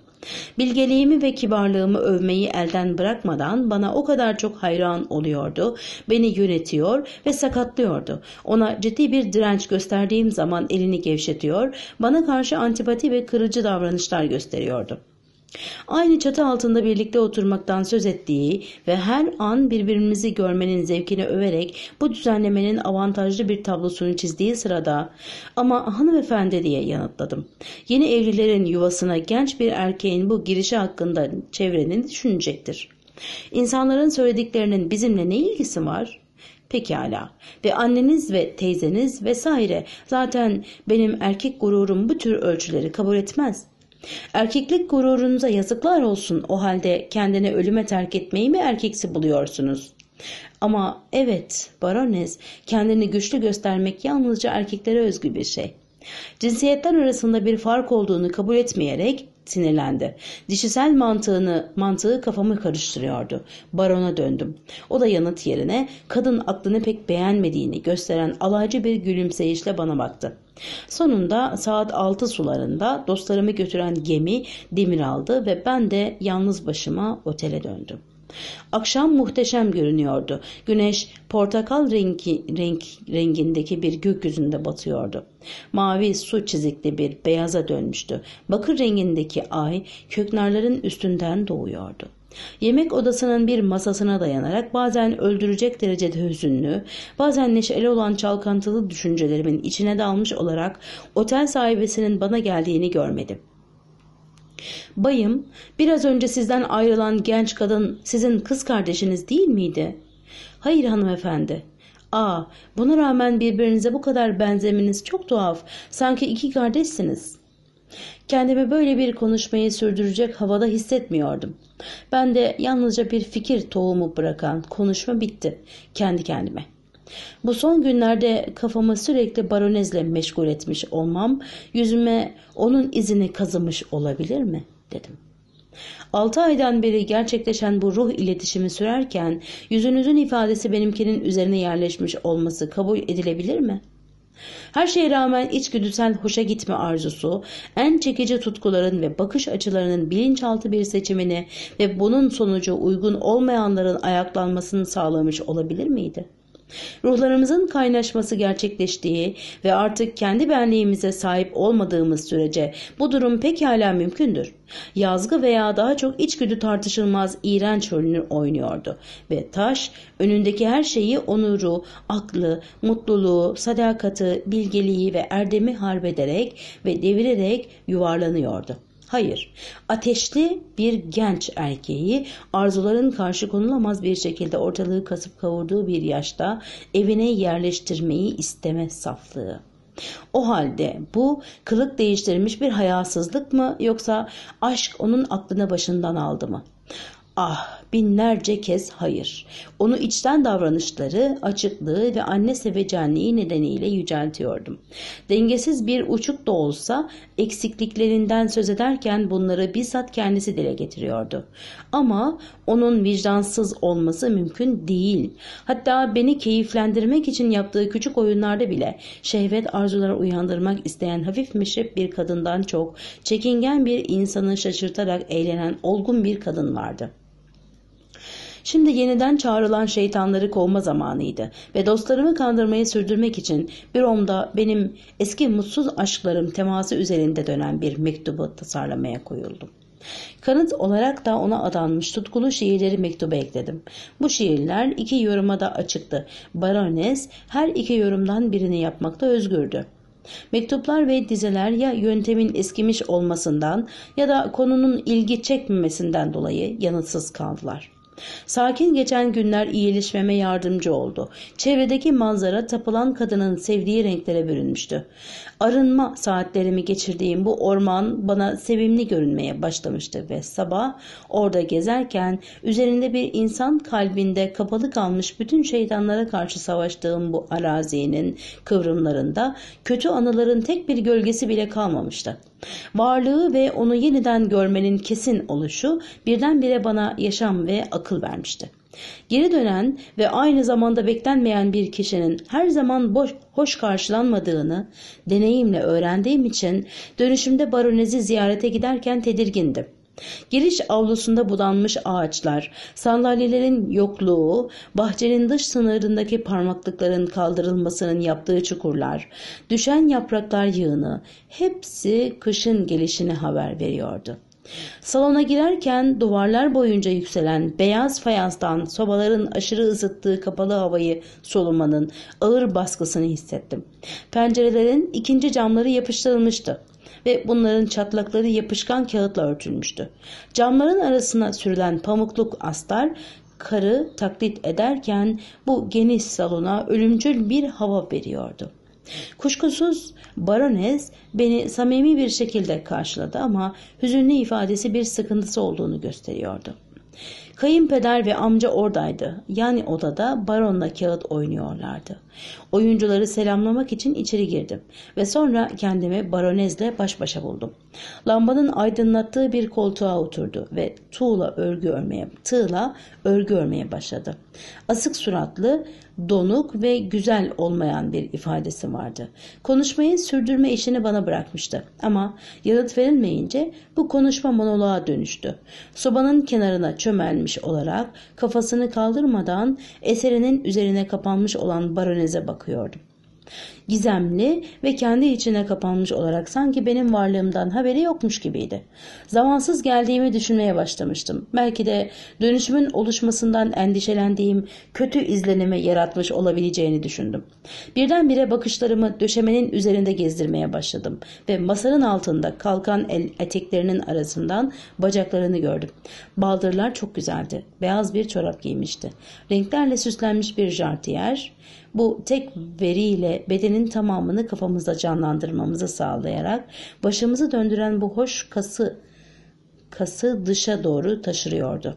Bilgeliğimi ve kibarlığımı övmeyi elden bırakmadan bana o kadar çok hayran oluyordu, beni yönetiyor ve sakatlıyordu. Ona ciddi bir direnç gösterdiğim zaman elini gevşetiyor, bana karşı antipati ve kırıcı davranışlar gösteriyordu.'' Aynı çatı altında birlikte oturmaktan söz ettiği ve her an birbirimizi görmenin zevkini överek bu düzenlemenin avantajlı bir tablosunu çizdiği sırada ama hanımefendi diye yanıtladım. Yeni evlilerin yuvasına genç bir erkeğin bu girişi hakkında çevrenin düşünecektir. İnsanların söylediklerinin bizimle ne ilgisi var?'' Pekala ve anneniz ve teyzeniz vesaire zaten benim erkek gururum bu tür ölçüleri kabul etmez. Erkeklik gururunuza yazıklar olsun o halde kendini ölüme terk etmeyi mi erkeksi buluyorsunuz? Ama evet barones kendini güçlü göstermek yalnızca erkeklere özgü bir şey. Cinsiyetler arasında bir fark olduğunu kabul etmeyerek sinirlendi. Dişisel mantığını, mantığı kafamı karıştırıyordu. Barona döndüm. O da yanıt yerine kadın aklını pek beğenmediğini gösteren alaycı bir gülümseyişle bana baktı. Sonunda saat 6 sularında dostlarımı götüren gemi demir aldı ve ben de yalnız başıma otele döndüm. Akşam muhteşem görünüyordu. Güneş portakal rengi, renk, rengindeki bir gökyüzünde batıyordu. Mavi su çizikli bir beyaza dönmüştü. Bakır rengindeki ay köknarların üstünden doğuyordu. Yemek odasının bir masasına dayanarak bazen öldürecek derecede hüzünlü, bazen neşeli olan çalkantılı düşüncelerimin içine dalmış olarak otel sahibesinin bana geldiğini görmedim. Bayım, biraz önce sizden ayrılan genç kadın sizin kız kardeşiniz değil miydi? Hayır hanımefendi. Aa, buna rağmen birbirinize bu kadar benzemeniz çok tuhaf. Sanki iki kardeşsiniz.'' Kendimi böyle bir konuşmayı sürdürecek havada hissetmiyordum. Ben de yalnızca bir fikir tohumu bırakan konuşma bitti kendi kendime. Bu son günlerde kafamı sürekli baronezle meşgul etmiş olmam yüzüme onun izini kazımış olabilir mi dedim. 6 aydan beri gerçekleşen bu ruh iletişimi sürerken yüzünüzün ifadesi benimkinin üzerine yerleşmiş olması kabul edilebilir mi?'' Her şeye rağmen içgüdüsel hoşa gitme arzusu, en çekici tutkuların ve bakış açılarının bilinçaltı bir seçimini ve bunun sonucu uygun olmayanların ayaklanmasını sağlamış olabilir miydi? Ruhlarımızın kaynaşması gerçekleştiği ve artık kendi benliğimize sahip olmadığımız sürece bu durum pekala mümkündür. Yazgı veya daha çok içgüdü tartışılmaz iğrenç rolünü oynuyordu ve taş önündeki her şeyi onuru, aklı, mutluluğu, sadakati, bilgeliği ve erdemi harbederek ve devirerek yuvarlanıyordu. Hayır, ateşli bir genç erkeği arzuların karşı konulamaz bir şekilde ortalığı kasıp kavurduğu bir yaşta evine yerleştirmeyi isteme saflığı. O halde bu kılık değiştirmiş bir hayasızlık mı yoksa aşk onun aklını başından aldı mı? Ah binlerce kez hayır. Onu içten davranışları, açıklığı ve anne sevecenliği nedeniyle yüceltiyordum. Dengesiz bir uçuk da olsa eksikliklerinden söz ederken bunları bizzat kendisi dile getiriyordu. Ama onun vicdansız olması mümkün değil. Hatta beni keyiflendirmek için yaptığı küçük oyunlarda bile şehvet arzuları uyandırmak isteyen hafif meşrep bir kadından çok çekingen bir insanı şaşırtarak eğlenen olgun bir kadın vardı.'' Şimdi yeniden çağrılan şeytanları kovma zamanıydı ve dostlarımı kandırmayı sürdürmek için bir omda benim eski mutsuz aşklarım teması üzerinde dönen bir mektubu tasarlamaya koyuldum. Kanıt olarak da ona adanmış tutkulu şiirleri mektuba ekledim. Bu şiirler iki yoruma da açıktı. Barones her iki yorumdan birini yapmakta özgürdü. Mektuplar ve dizeler ya yöntemin eskimiş olmasından ya da konunun ilgi çekmemesinden dolayı yanıtsız kaldılar. Sakin geçen günler iyileşmeme yardımcı oldu. Çevredeki manzara tapılan kadının sevdiği renklere bürünmüştü. Arınma saatlerimi geçirdiğim bu orman bana sevimli görünmeye başlamıştı ve sabah orada gezerken üzerinde bir insan kalbinde kapalı kalmış bütün şeytanlara karşı savaştığım bu arazinin kıvrımlarında kötü anıların tek bir gölgesi bile kalmamıştı. Varlığı ve onu yeniden görmenin kesin oluşu birdenbire bana yaşam ve akıl vermişti.'' Geri dönen ve aynı zamanda beklenmeyen bir kişinin her zaman boş, hoş karşılanmadığını deneyimle öğrendiğim için dönüşümde baronezi ziyarete giderken tedirgindim. Giriş avlusunda bulanmış ağaçlar, sandalyelerin yokluğu, bahçenin dış sınırındaki parmaklıkların kaldırılmasının yaptığı çukurlar, düşen yapraklar yığını hepsi kışın gelişini haber veriyordu. Salona girerken duvarlar boyunca yükselen beyaz fayanstan sobaların aşırı ısıttığı kapalı havayı solumanın ağır baskısını hissettim. Pencerelerin ikinci camları yapıştırılmıştı ve bunların çatlakları yapışkan kağıtla örtülmüştü. Camların arasına sürülen pamukluk astar karı taklit ederken bu geniş salona ölümcül bir hava veriyordu. Kuşkusuz Barones beni samimi bir şekilde karşıladı ama hüzünlü ifadesi bir sıkıntısı olduğunu gösteriyordu. Kayınpeder ve amca oradaydı. Yani odada baronla kağıt oynuyorlardı. Oyuncuları selamlamak için içeri girdim ve sonra kendimi baronezle baş başa buldum. Lambanın aydınlattığı bir koltuğa oturdu ve tuğla örgü örmeye, tığla örgü örmeye başladı. Asık suratlı, donuk ve güzel olmayan bir ifadesi vardı. Konuşmayı sürdürme işini bana bırakmıştı ama yanıt verilmeyince bu konuşma monoloğa dönüştü. Sobanın kenarına çömelmiş olarak kafasını kaldırmadan eserinin üzerine kapanmış olan baroneze bakıyordu bakıyordu. Gizemli ve kendi içine kapanmış olarak sanki benim varlığımdan haberi yokmuş gibiydi. Zamansız geldiğimi düşünmeye başlamıştım. Belki de dönüşümün oluşmasından endişelendiğim kötü izlenimi yaratmış olabileceğini düşündüm. Birdenbire bakışlarımı döşemenin üzerinde gezdirmeye başladım ve masanın altında kalkan el eteklerinin arasından bacaklarını gördüm. Baldırlar çok güzeldi. Beyaz bir çorap giymişti. Renklerle süslenmiş bir jartiyer, bu tek veriyle bedenin tamamını kafamızda canlandırmamızı sağlayarak başımızı döndüren bu hoş kası kası dışa doğru taşırıyordu.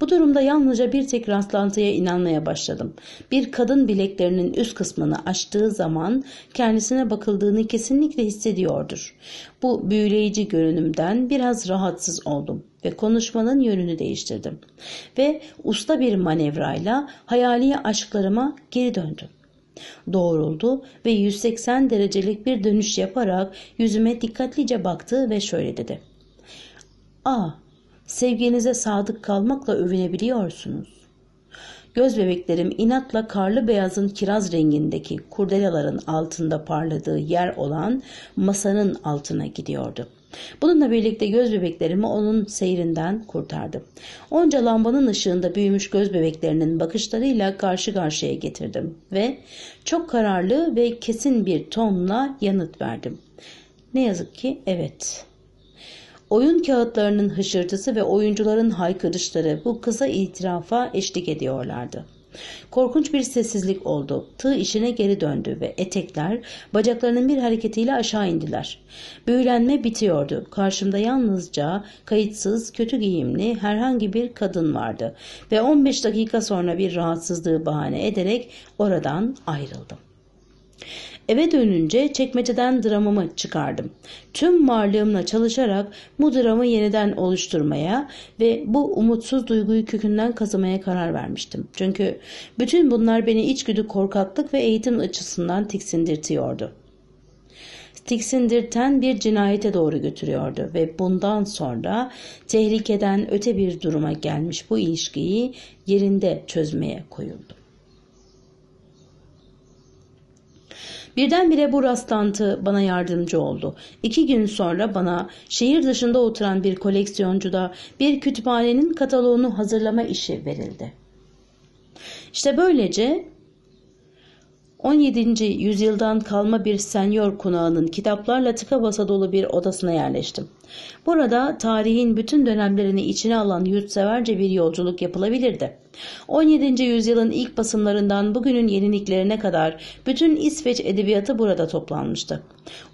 Bu durumda yalnızca bir tek rastlantıya inanmaya başladım. Bir kadın bileklerinin üst kısmını açtığı zaman kendisine bakıldığını kesinlikle hissediyordur. Bu büyüleyici görünümden biraz rahatsız oldum ve konuşmanın yönünü değiştirdim. Ve usta bir manevrayla hayali aşklarıma geri döndüm. Doğruldu ve 180 derecelik bir dönüş yaparak yüzüme dikkatlice baktı ve şöyle dedi. A. Sevginize sadık kalmakla övünebiliyorsunuz. Göz bebeklerim inatla karlı beyazın kiraz rengindeki kurdelaların altında parladığı yer olan masanın altına gidiyordu. Bununla birlikte göz bebeklerimi onun seyrinden kurtardım. Onca lambanın ışığında büyümüş göz bebeklerinin bakışlarıyla karşı karşıya getirdim ve çok kararlı ve kesin bir tonla yanıt verdim. Ne yazık ki evet. Oyun kağıtlarının hışırtısı ve oyuncuların haykırışları bu kısa itirafa eşlik ediyorlardı. Korkunç bir sessizlik oldu. Tığ işine geri döndü ve etekler bacaklarının bir hareketiyle aşağı indiler. Büyülenme bitiyordu. Karşımda yalnızca kayıtsız, kötü giyimli herhangi bir kadın vardı ve 15 dakika sonra bir rahatsızlığı bahane ederek oradan ayrıldım. Eve dönünce çekmeceden dramımı çıkardım. Tüm varlığımla çalışarak bu dramı yeniden oluşturmaya ve bu umutsuz duyguyu kökünden kazımaya karar vermiştim. Çünkü bütün bunlar beni içgüdü korkaklık ve eğitim açısından tiksindirtiyordu tiksindirten bir cinayete doğru götürüyordu ve bundan sonra tehlikeden öte bir duruma gelmiş bu ilişkiyi yerinde çözmeye koyuldu. Birdenbire bu rastlantı bana yardımcı oldu. İki gün sonra bana şehir dışında oturan bir koleksiyoncuda bir kütüphanenin kataloğunu hazırlama işi verildi. İşte böylece 17. yüzyıldan kalma bir senyor konağının kitaplarla tıka basa dolu bir odasına yerleştim. Burada tarihin bütün dönemlerini içine alan yurtseverce bir yolculuk yapılabilirdi. 17. yüzyılın ilk basımlarından bugünün yeniliklerine kadar bütün İsveç edebiyatı burada toplanmıştı.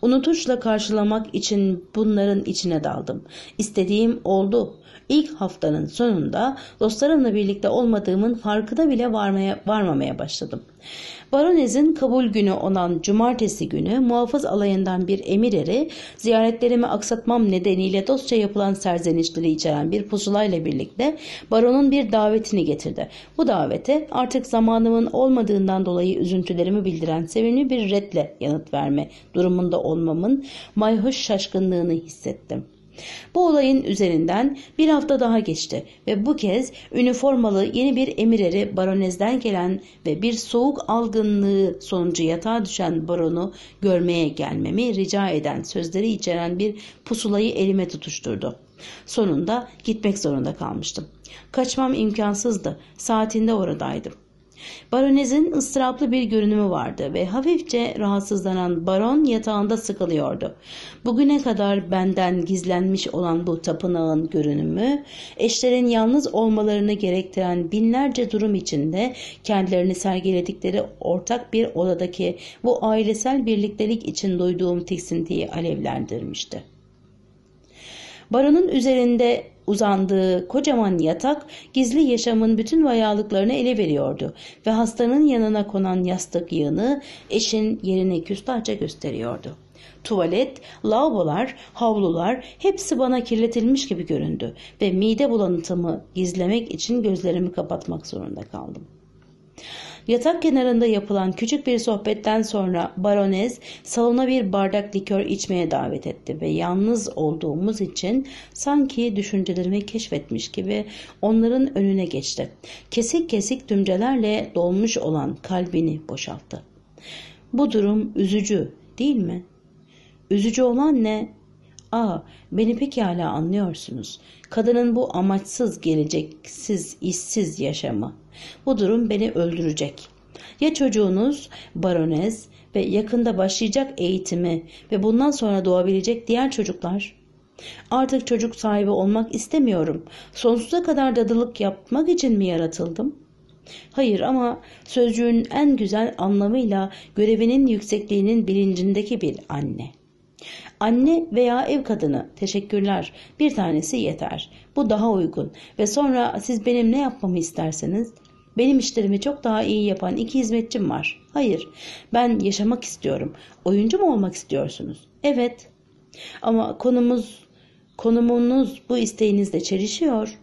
Unutuşla karşılamak için bunların içine daldım. İstediğim oldu. İlk haftanın sonunda dostlarımla birlikte olmadığımın farkına bile varmaya, varmamaya başladım. Baronez'in kabul günü olan cumartesi günü muhafız alayından bir emir eri ziyaretlerimi aksatmam nedeniyle dostça yapılan serzenişleri içeren bir pusulayla birlikte baronun bir davetini getirdi. Bu davete artık zamanımın olmadığından dolayı üzüntülerimi bildiren sevimli bir redle yanıt verme durumunda olmamın mayhoş şaşkınlığını hissettim. Bu olayın üzerinden bir hafta daha geçti ve bu kez üniformalı yeni bir emir baronezden gelen ve bir soğuk algınlığı sonucu yatağa düşen baronu görmeye gelmemi rica eden sözleri içeren bir pusulayı elime tutuşturdu. Sonunda gitmek zorunda kalmıştım. Kaçmam imkansızdı. Saatinde oradaydım. Baronezin ıstıraplı bir görünümü vardı ve hafifçe rahatsızlanan baron yatağında sıkılıyordu. Bugüne kadar benden gizlenmiş olan bu tapınağın görünümü, eşlerin yalnız olmalarını gerektiren binlerce durum içinde kendilerini sergiledikleri ortak bir odadaki bu ailesel birliktelik için duyduğum tiksintiyi alevlendirmişti. Baronun üzerinde uzandığı kocaman yatak gizli yaşamın bütün vayalıklarını ele veriyordu ve hastanın yanına konan yastık yığını eşin yerine küstahça gösteriyordu. Tuvalet, lavabolar, havlular hepsi bana kirletilmiş gibi göründü ve mide bulanıtımı gizlemek için gözlerimi kapatmak zorunda kaldım.'' Yatak kenarında yapılan küçük bir sohbetten sonra baronez salona bir bardak likör içmeye davet etti ve yalnız olduğumuz için sanki düşüncelerimi keşfetmiş gibi onların önüne geçti. Kesik kesik dümcelerle dolmuş olan kalbini boşalttı. Bu durum üzücü değil mi? Üzücü olan ne? Aa, beni pekala anlıyorsunuz. Kadının bu amaçsız, geleceksiz, işsiz yaşamı. Bu durum beni öldürecek. Ya çocuğunuz baronez ve yakında başlayacak eğitimi ve bundan sonra doğabilecek diğer çocuklar? Artık çocuk sahibi olmak istemiyorum. Sonsuza kadar dadılık yapmak için mi yaratıldım? Hayır ama sözcüğün en güzel anlamıyla görevinin yüksekliğinin bilincindeki bir anne. Anne veya ev kadını teşekkürler bir tanesi yeter. Bu daha uygun ve sonra siz benim ne yapmamı isterseniz benim işlerimi çok daha iyi yapan iki hizmetçim var. Hayır, ben yaşamak istiyorum. Oyuncu mu olmak istiyorsunuz? Evet. Ama konumuz, konumunuz bu isteğinizle çelişiyor.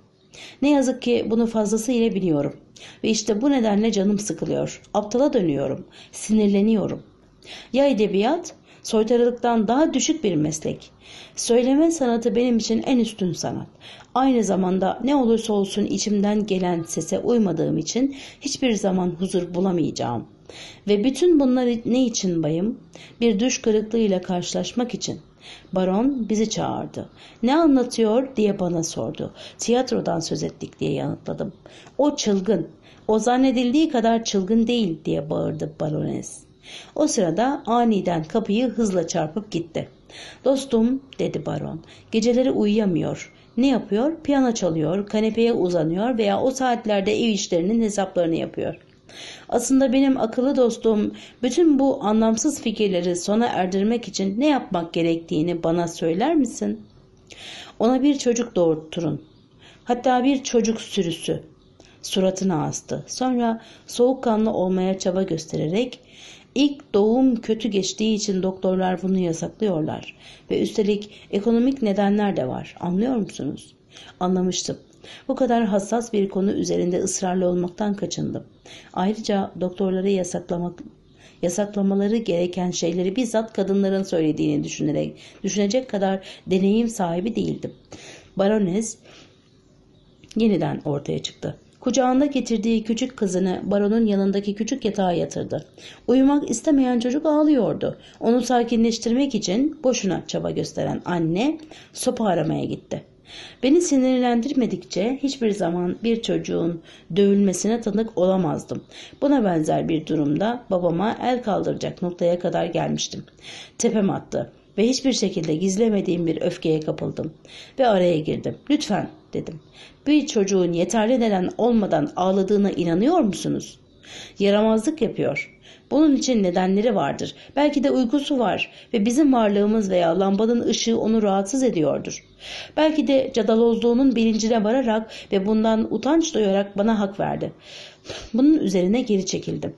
Ne yazık ki bunu fazlasıyla biliyorum. Ve işte bu nedenle canım sıkılıyor. Aptala dönüyorum. Sinirleniyorum. Ya edebiyat soytarılıktan daha düşük bir meslek. Söyleme sanatı benim için en üstün sanat. Aynı zamanda ne olursa olsun içimden gelen sese uymadığım için hiçbir zaman huzur bulamayacağım. Ve bütün bunlar ne için bayım? Bir düş kırıklığıyla karşılaşmak için. Baron bizi çağırdı. Ne anlatıyor diye bana sordu. Tiyatrodan söz ettik diye yanıtladım. O çılgın. O zannedildiği kadar çılgın değil diye bağırdı barones. O sırada aniden kapıyı hızla çarpıp gitti. Dostum dedi baron geceleri uyuyamıyor. Ne yapıyor? Piyano çalıyor, kanepeye uzanıyor veya o saatlerde ev işlerinin hesaplarını yapıyor. Aslında benim akıllı dostum bütün bu anlamsız fikirleri sona erdirmek için ne yapmak gerektiğini bana söyler misin? Ona bir çocuk doğurtturun. Hatta bir çocuk sürüsü. Suratına astı. Sonra soğukkanlı olmaya çaba göstererek İlk doğum kötü geçtiği için doktorlar bunu yasaklıyorlar. Ve üstelik ekonomik nedenler de var. Anlıyor musunuz? Anlamıştım. Bu kadar hassas bir konu üzerinde ısrarlı olmaktan kaçındım. Ayrıca doktorları yasaklamak yasaklamaları gereken şeyleri bizzat kadınların söylediğini düşünerek düşünecek kadar deneyim sahibi değildim. Barones yeniden ortaya çıktı. Kucağında getirdiği küçük kızını baronun yanındaki küçük yatağa yatırdı. Uyumak istemeyen çocuk ağlıyordu. Onu sakinleştirmek için boşuna çaba gösteren anne sopa aramaya gitti. Beni sinirlendirmedikçe hiçbir zaman bir çocuğun dövülmesine tanık olamazdım. Buna benzer bir durumda babama el kaldıracak noktaya kadar gelmiştim. Tepem attı ve hiçbir şekilde gizlemediğim bir öfkeye kapıldım ve araya girdim. Lütfen dedim. Bir çocuğun yeterli neden olmadan ağladığına inanıyor musunuz? Yaramazlık yapıyor. Bunun için nedenleri vardır. Belki de uykusu var ve bizim varlığımız veya lambanın ışığı onu rahatsız ediyordur. Belki de cadalozluğunun bilincine vararak ve bundan utanç duyarak bana hak verdi. Bunun üzerine geri çekildim.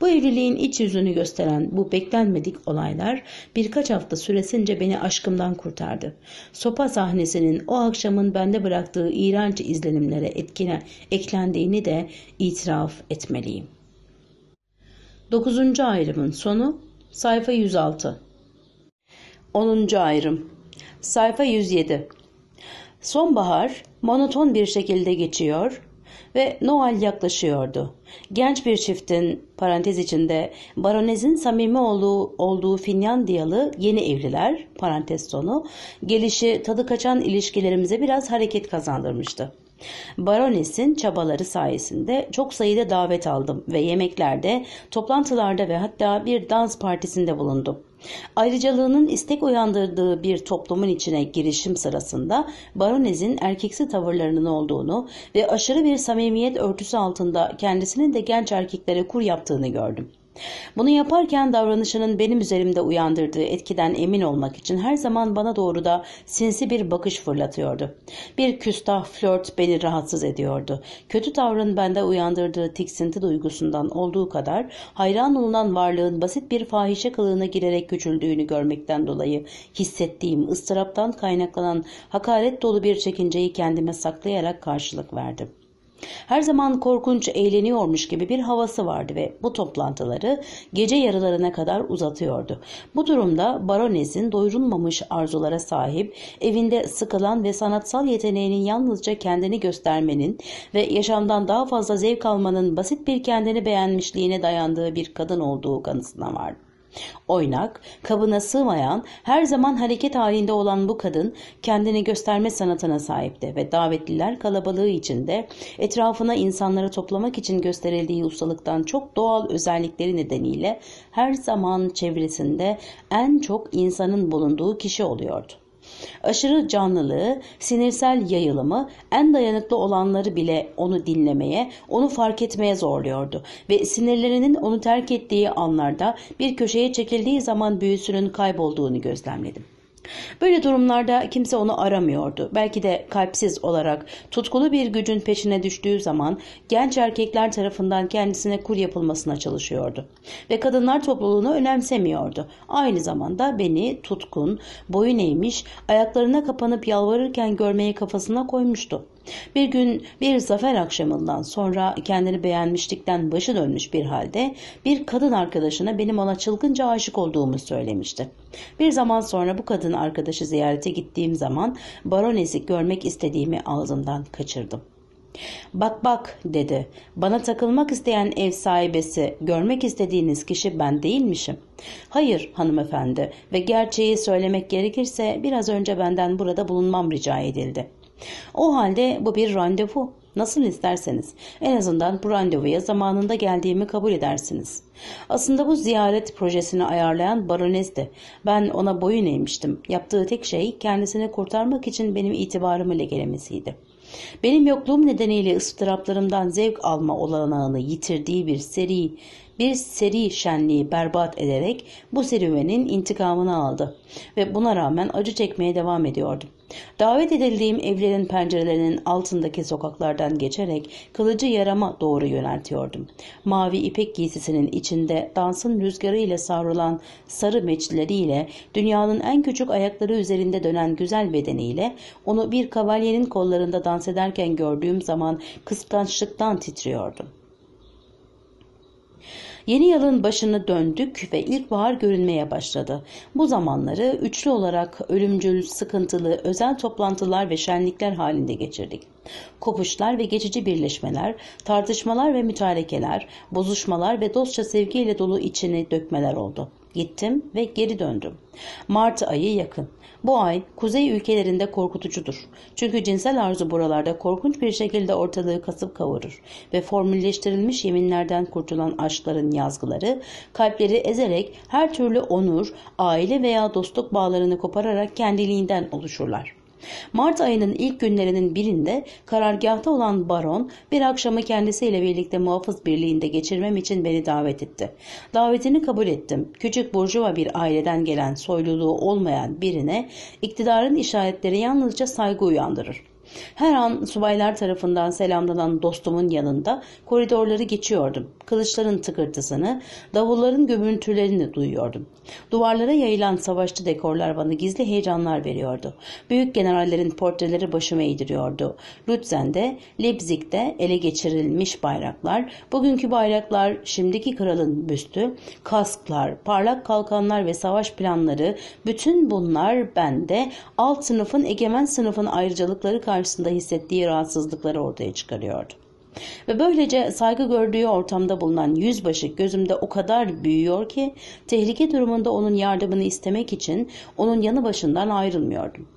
Bu evliliğin iç yüzünü gösteren bu beklenmedik olaylar birkaç hafta süresince beni aşkımdan kurtardı. Sopa sahnesinin o akşamın bende bıraktığı iğrenç izlenimlere etkine eklendiğini de itiraf etmeliyim. 9. ayrımın sonu sayfa 106 10. ayrım sayfa 107 Sonbahar monoton bir şekilde geçiyor ve Noel yaklaşıyordu. Genç bir çiftin parantez içinde baronezin samimi olduğu, olduğu Finlandiyalı yeni evliler parantez sonu gelişi tadı kaçan ilişkilerimize biraz hareket kazandırmıştı. Barones'in çabaları sayesinde çok sayıda davet aldım ve yemeklerde, toplantılarda ve hatta bir dans partisinde bulundum. Ayrıcalığının istek uyandırdığı bir toplumun içine girişim sırasında baronezin erkeksi tavırlarının olduğunu ve aşırı bir samimiyet örtüsü altında kendisinin de genç erkeklere kur yaptığını gördüm. Bunu yaparken davranışının benim üzerimde uyandırdığı etkiden emin olmak için her zaman bana doğru da sinsi bir bakış fırlatıyordu. Bir küstah flört beni rahatsız ediyordu. Kötü tavrın bende uyandırdığı tiksinti duygusundan olduğu kadar hayran olunan varlığın basit bir fahişe kılığına girerek küçüldüğünü görmekten dolayı hissettiğim ıstıraptan kaynaklanan hakaret dolu bir çekinceyi kendime saklayarak karşılık verdim. Her zaman korkunç eğleniyormuş gibi bir havası vardı ve bu toplantıları gece yarılarına kadar uzatıyordu. Bu durumda baronesin doyurulmamış arzulara sahip, evinde sıkılan ve sanatsal yeteneğinin yalnızca kendini göstermenin ve yaşamdan daha fazla zevk almanın basit bir kendini beğenmişliğine dayandığı bir kadın olduğu kanısına vardı. Oynak, kabına sığmayan, her zaman hareket halinde olan bu kadın kendini gösterme sanatına sahipti ve davetliler kalabalığı içinde etrafına insanları toplamak için gösterildiği ustalıktan çok doğal özellikleri nedeniyle her zaman çevresinde en çok insanın bulunduğu kişi oluyordu. Aşırı canlılığı, sinirsel yayılımı en dayanıklı olanları bile onu dinlemeye, onu fark etmeye zorluyordu ve sinirlerinin onu terk ettiği anlarda bir köşeye çekildiği zaman büyüsünün kaybolduğunu gözlemledim. Böyle durumlarda kimse onu aramıyordu. Belki de kalpsiz olarak tutkulu bir gücün peşine düştüğü zaman genç erkekler tarafından kendisine kur yapılmasına çalışıyordu. Ve kadınlar topluluğunu önemsemiyordu. Aynı zamanda beni tutkun, boyun eğmiş, ayaklarına kapanıp yalvarırken görmeyi kafasına koymuştu. Bir gün bir zafer akşamından sonra kendini beğenmişlikten başı dönmüş bir halde bir kadın arkadaşına benim ona çılgınca aşık olduğumu söylemişti. Bir zaman sonra bu kadın arkadaşı ziyarete gittiğim zaman baronesi görmek istediğimi ağzımdan kaçırdım. Bak bak dedi. Bana takılmak isteyen ev sahibesi, görmek istediğiniz kişi ben değilmişim. Hayır hanımefendi ve gerçeği söylemek gerekirse biraz önce benden burada bulunmam rica edildi. O halde bu bir randevu. Nasıl isterseniz. En azından bu randevuya zamanında geldiğimi kabul edersiniz. Aslında bu ziyaret projesini ayarlayan baronesti. Ben ona boyun eğmiştim. Yaptığı tek şey kendisini kurtarmak için benim itibarımı gelemesiydi. Benim yokluğum nedeniyle ıstıraplarımdan zevk alma olanağını yitirdiği bir seri, bir seri şenliği berbat ederek bu serüvenin intikamını aldı ve buna rağmen acı çekmeye devam ediyordum. Davet edildiğim evlerin pencerelerinin altındaki sokaklardan geçerek kılıcı yarama doğru yöneltiyordum. Mavi ipek giysisinin içinde dansın rüzgarıyla savrulan sarı meçlileriyle, dünyanın en küçük ayakları üzerinde dönen güzel bedeniyle, onu bir kavalyenin kollarında dans ederken gördüğüm zaman kıskançlıktan titriyordum. Yeni yılın başını döndük ve ilkbahar görünmeye başladı. Bu zamanları üçlü olarak ölümcül, sıkıntılı, özel toplantılar ve şenlikler halinde geçirdik. Kopuşlar ve geçici birleşmeler, tartışmalar ve mütarekeler, bozuşmalar ve dostça sevgiyle dolu içini dökmeler oldu. Gittim ve geri döndüm. Mart ayı yakın. Bu ay kuzey ülkelerinde korkutucudur. Çünkü cinsel arzu buralarda korkunç bir şekilde ortalığı kasıp kavurur ve formülleştirilmiş yeminlerden kurtulan aşkların yazgıları kalpleri ezerek her türlü onur, aile veya dostluk bağlarını kopararak kendiliğinden oluşurlar. Mart ayının ilk günlerinin birinde karargahta olan baron bir akşamı kendisiyle birlikte muhafız birliğinde geçirmem için beni davet etti. Davetini kabul ettim. Küçük burjuva bir aileden gelen soyluluğu olmayan birine iktidarın işaretleri yalnızca saygı uyandırır. Her an subaylar tarafından selamlanan dostumun yanında koridorları geçiyordum. Kılıçların tıkırtısını, davulların gömüntülerini duyuyordum. Duvarlara yayılan savaşçı dekorlar bana gizli heyecanlar veriyordu. Büyük generallerin portreleri başıma eğdiriyordu. Lützen'de, Leipzig'te ele geçirilmiş bayraklar, bugünkü bayraklar, şimdiki kralın büstü, kasklar, parlak kalkanlar ve savaş planları, bütün bunlar bende alt sınıfın egemen sınıfın ayrıcalıkları karşısında karşısında hissettiği rahatsızlıkları ortaya çıkarıyordu. Ve böylece saygı gördüğü ortamda bulunan yüzbaşı gözümde o kadar büyüyor ki tehlike durumunda onun yardımını istemek için onun yanı başından ayrılmıyordum.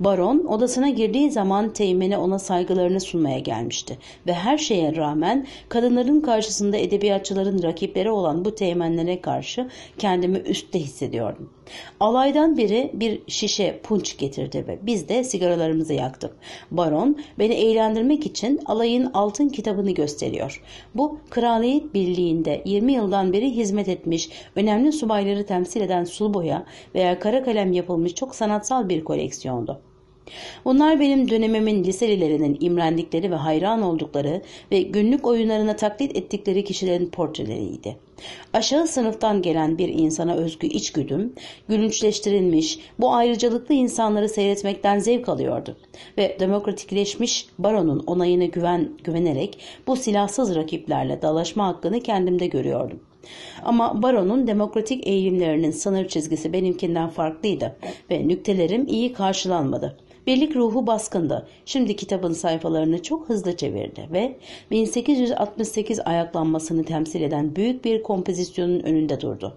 Baron odasına girdiği zaman teğmeni ona saygılarını sunmaya gelmişti ve her şeye rağmen kadınların karşısında edebiyatçıların rakipleri olan bu teğmenlere karşı kendimi üstte hissediyordum. Alaydan biri bir şişe punç getirdi ve biz de sigaralarımızı yaktık. Baron beni eğlendirmek için alayın altın kitabını gösteriyor. Bu Kraliyet Birliği'nde 20 yıldan beri hizmet etmiş, önemli subayları temsil eden sulboya veya kara kalem yapılmış çok sanatsal bir koleksiyondu. Bunlar benim dönemimin liselilerinin imrendikleri ve hayran oldukları ve günlük oyunlarına taklit ettikleri kişilerin portreleriydi.'' Aşağı sınıftan gelen bir insana özgü içgüdüm, gülünçleştirilmiş, bu ayrıcalıklı insanları seyretmekten zevk alıyordu ve demokratikleşmiş baronun onayına güven, güvenerek bu silahsız rakiplerle dalaşma hakkını kendimde görüyordum. Ama baronun demokratik eğilimlerinin sınır çizgisi benimkinden farklıydı ve nüktelerim iyi karşılanmadı. Birlik ruhu baskındı. Şimdi kitabın sayfalarını çok hızlı çevirdi ve 1868 ayaklanmasını temsil eden büyük bir kompozisyonun önünde durdu.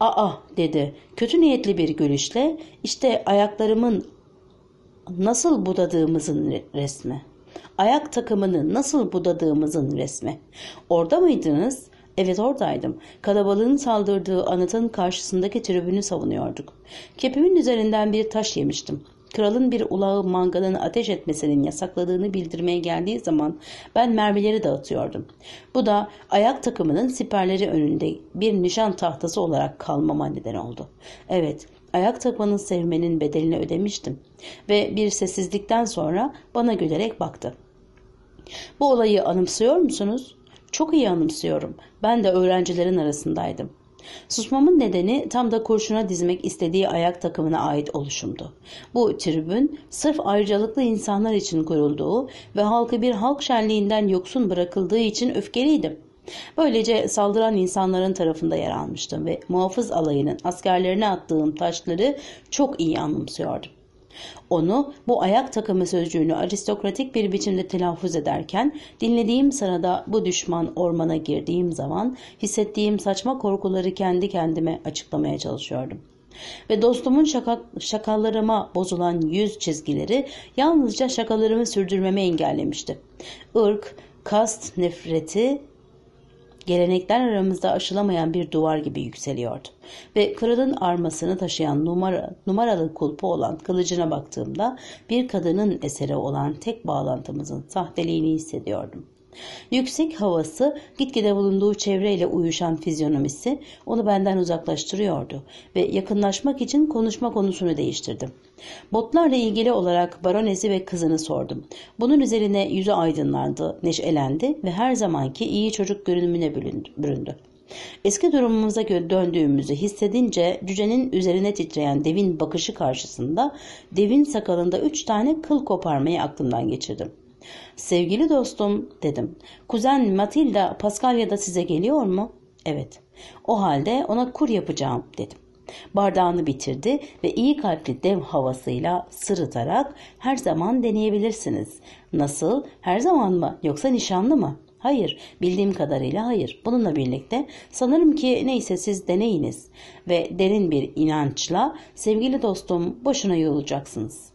Aa dedi kötü niyetli bir gülüşle işte ayaklarımın nasıl budadığımızın resmi. Ayak takımını nasıl budadığımızın resmi. Orada mıydınız? Evet oradaydım. Kalabalığın saldırdığı anıtın karşısındaki tribünü savunuyorduk. Kepimin üzerinden bir taş yemiştim kralın bir ulağı mangalını ateş etmesinin yasakladığını bildirmeye geldiği zaman ben mermileri dağıtıyordum. Bu da ayak takımının siperleri önünde bir nişan tahtası olarak kalmama neden oldu. Evet, ayak takımının sevmenin bedelini ödemiştim ve bir sessizlikten sonra bana gülerek baktı. Bu olayı anımsıyor musunuz? Çok iyi anımsıyorum. Ben de öğrencilerin arasındaydım. Susmamın nedeni tam da kurşuna dizmek istediği ayak takımına ait oluşumdu. Bu tribün sırf ayrıcalıklı insanlar için kurulduğu ve halkı bir halk şenliğinden yoksun bırakıldığı için öfkeliydim. Böylece saldıran insanların tarafında yer almıştım ve muhafız alayının askerlerine attığım taşları çok iyi anımsıyordum. Onu bu ayak takımı sözcüğünü aristokratik bir biçimde telaffuz ederken dinlediğim sırada bu düşman ormana girdiğim zaman hissettiğim saçma korkuları kendi kendime açıklamaya çalışıyordum ve dostumun şaka, şakalarıma bozulan yüz çizgileri yalnızca şakalarımı sürdürmeme engellemişti. Irk, kast nefreti gelenekler aramızda aşılamayan bir duvar gibi yükseliyordu. Ve kralın armasını taşıyan numara, numaralı kulpu olan kılıcına baktığımda bir kadının eseri olan tek bağlantımızın sahteliğini hissediyordum. Yüksek havası, gitgide bulunduğu çevreyle uyuşan fizyonomisi onu benden uzaklaştırıyordu ve yakınlaşmak için konuşma konusunu değiştirdim. Botlarla ilgili olarak baronesi ve kızını sordum. Bunun üzerine yüzü aydınlandı, neşelendi ve her zamanki iyi çocuk görünümüne büründü. Eski durumumuza döndüğümüzü hissedince cücenin üzerine titreyen devin bakışı karşısında devin sakalında üç tane kıl koparmayı aklımdan geçirdim. Sevgili dostum dedim. Kuzen Matilda Paskalya'da size geliyor mu? Evet. O halde ona kur yapacağım dedim. Bardağını bitirdi ve iyi kalpli dev havasıyla sırıtarak her zaman deneyebilirsiniz. Nasıl? Her zaman mı? Yoksa nişanlı mı? Hayır, bildiğim kadarıyla hayır. Bununla birlikte sanırım ki neyse siz deneyiniz ve derin bir inançla sevgili dostum boşuna yorulacaksınız.''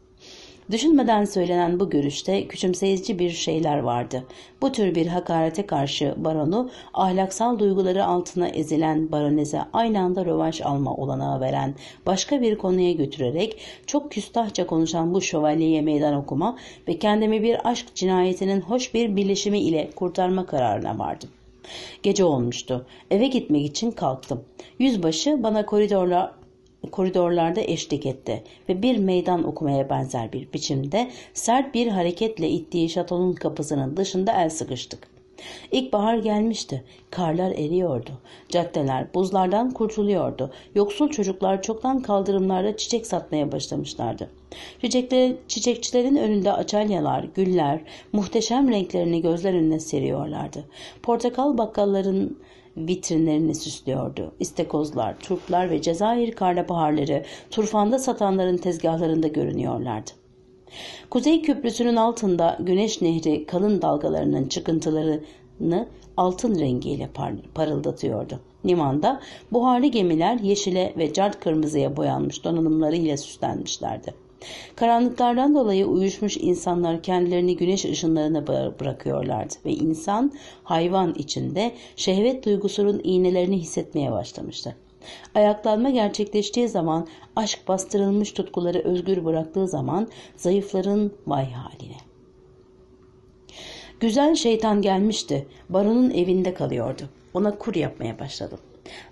Düşünmeden söylenen bu görüşte küçümseyici bir şeyler vardı. Bu tür bir hakarete karşı baronu ahlaksal duyguları altına ezilen baroneze aynı anda rövanş alma olanağı veren başka bir konuya götürerek çok küstahça konuşan bu şövalyeye meydan okuma ve kendimi bir aşk cinayetinin hoş bir birleşimi ile kurtarma kararına vardım. Gece olmuştu. Eve gitmek için kalktım. Yüzbaşı bana koridorla koridorlarda eşlik etti ve bir meydan okumaya benzer bir biçimde sert bir hareketle ittiği şatonun kapısının dışında el sıkıştık. İlkbahar gelmişti. Karlar eriyordu. Caddeler buzlardan kurtuluyordu. Yoksul çocuklar çoktan kaldırımlarda çiçek satmaya başlamışlardı. Çiçekleri, çiçekçilerin önünde açalyalar, güller, muhteşem renklerini gözler önüne seriyorlardı. Portakal bakkalların vitrinlerini süslüyordu. İstekozlar, turplar ve Cezayir karnabaharları turfanda satanların tezgahlarında görünüyorlardı. Kuzey Köprüsü'nün altında Güneş Nehri kalın dalgalarının çıkıntılarını altın rengiyle parıldatıyordu. Limanda buharlı gemiler yeşile ve cart kırmızıya boyanmış donanımlarıyla süslenmişlerdi. Karanlıklardan dolayı uyuşmuş insanlar kendilerini güneş ışınlarına bırakıyorlardı ve insan hayvan içinde şehvet duygusunun iğnelerini hissetmeye başlamıştı. Ayaklanma gerçekleştiği zaman aşk bastırılmış tutkuları özgür bıraktığı zaman zayıfların vay haline. Güzel şeytan gelmişti. Baron'un evinde kalıyordu. Ona kur yapmaya başladım.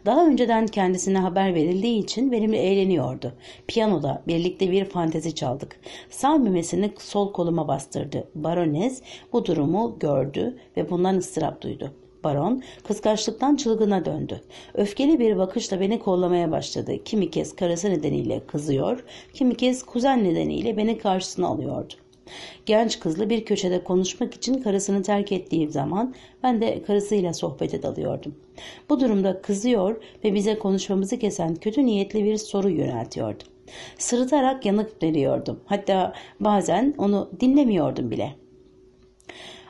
Daha önceden kendisine haber verildiği için benimle eğleniyordu. Piyanoda birlikte bir fantezi çaldık. Sağ mümesini sol koluma bastırdı. Baronez bu durumu gördü ve bundan ıstırap duydu. Baron kıskançlıktan çılgına döndü. Öfkeli bir bakışla beni kollamaya başladı. Kimi kez karısı nedeniyle kızıyor, kimi kez kuzen nedeniyle beni karşısına alıyordu. Genç kızla bir köşede konuşmak için karısını terk ettiği zaman ben de karısıyla sohbete dalıyordum. Bu durumda kızıyor ve bize konuşmamızı kesen kötü niyetli bir soru yöneltiyordu. Sırıtarak yanık veriyordum. Hatta bazen onu dinlemiyordum bile.''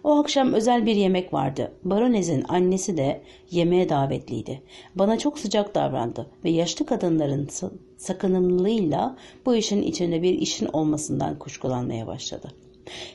O akşam özel bir yemek vardı. Baronez'in annesi de yemeğe davetliydi. Bana çok sıcak davrandı ve yaşlı kadınların sakınımlılığıyla bu işin içinde bir işin olmasından kuşkulanmaya başladı.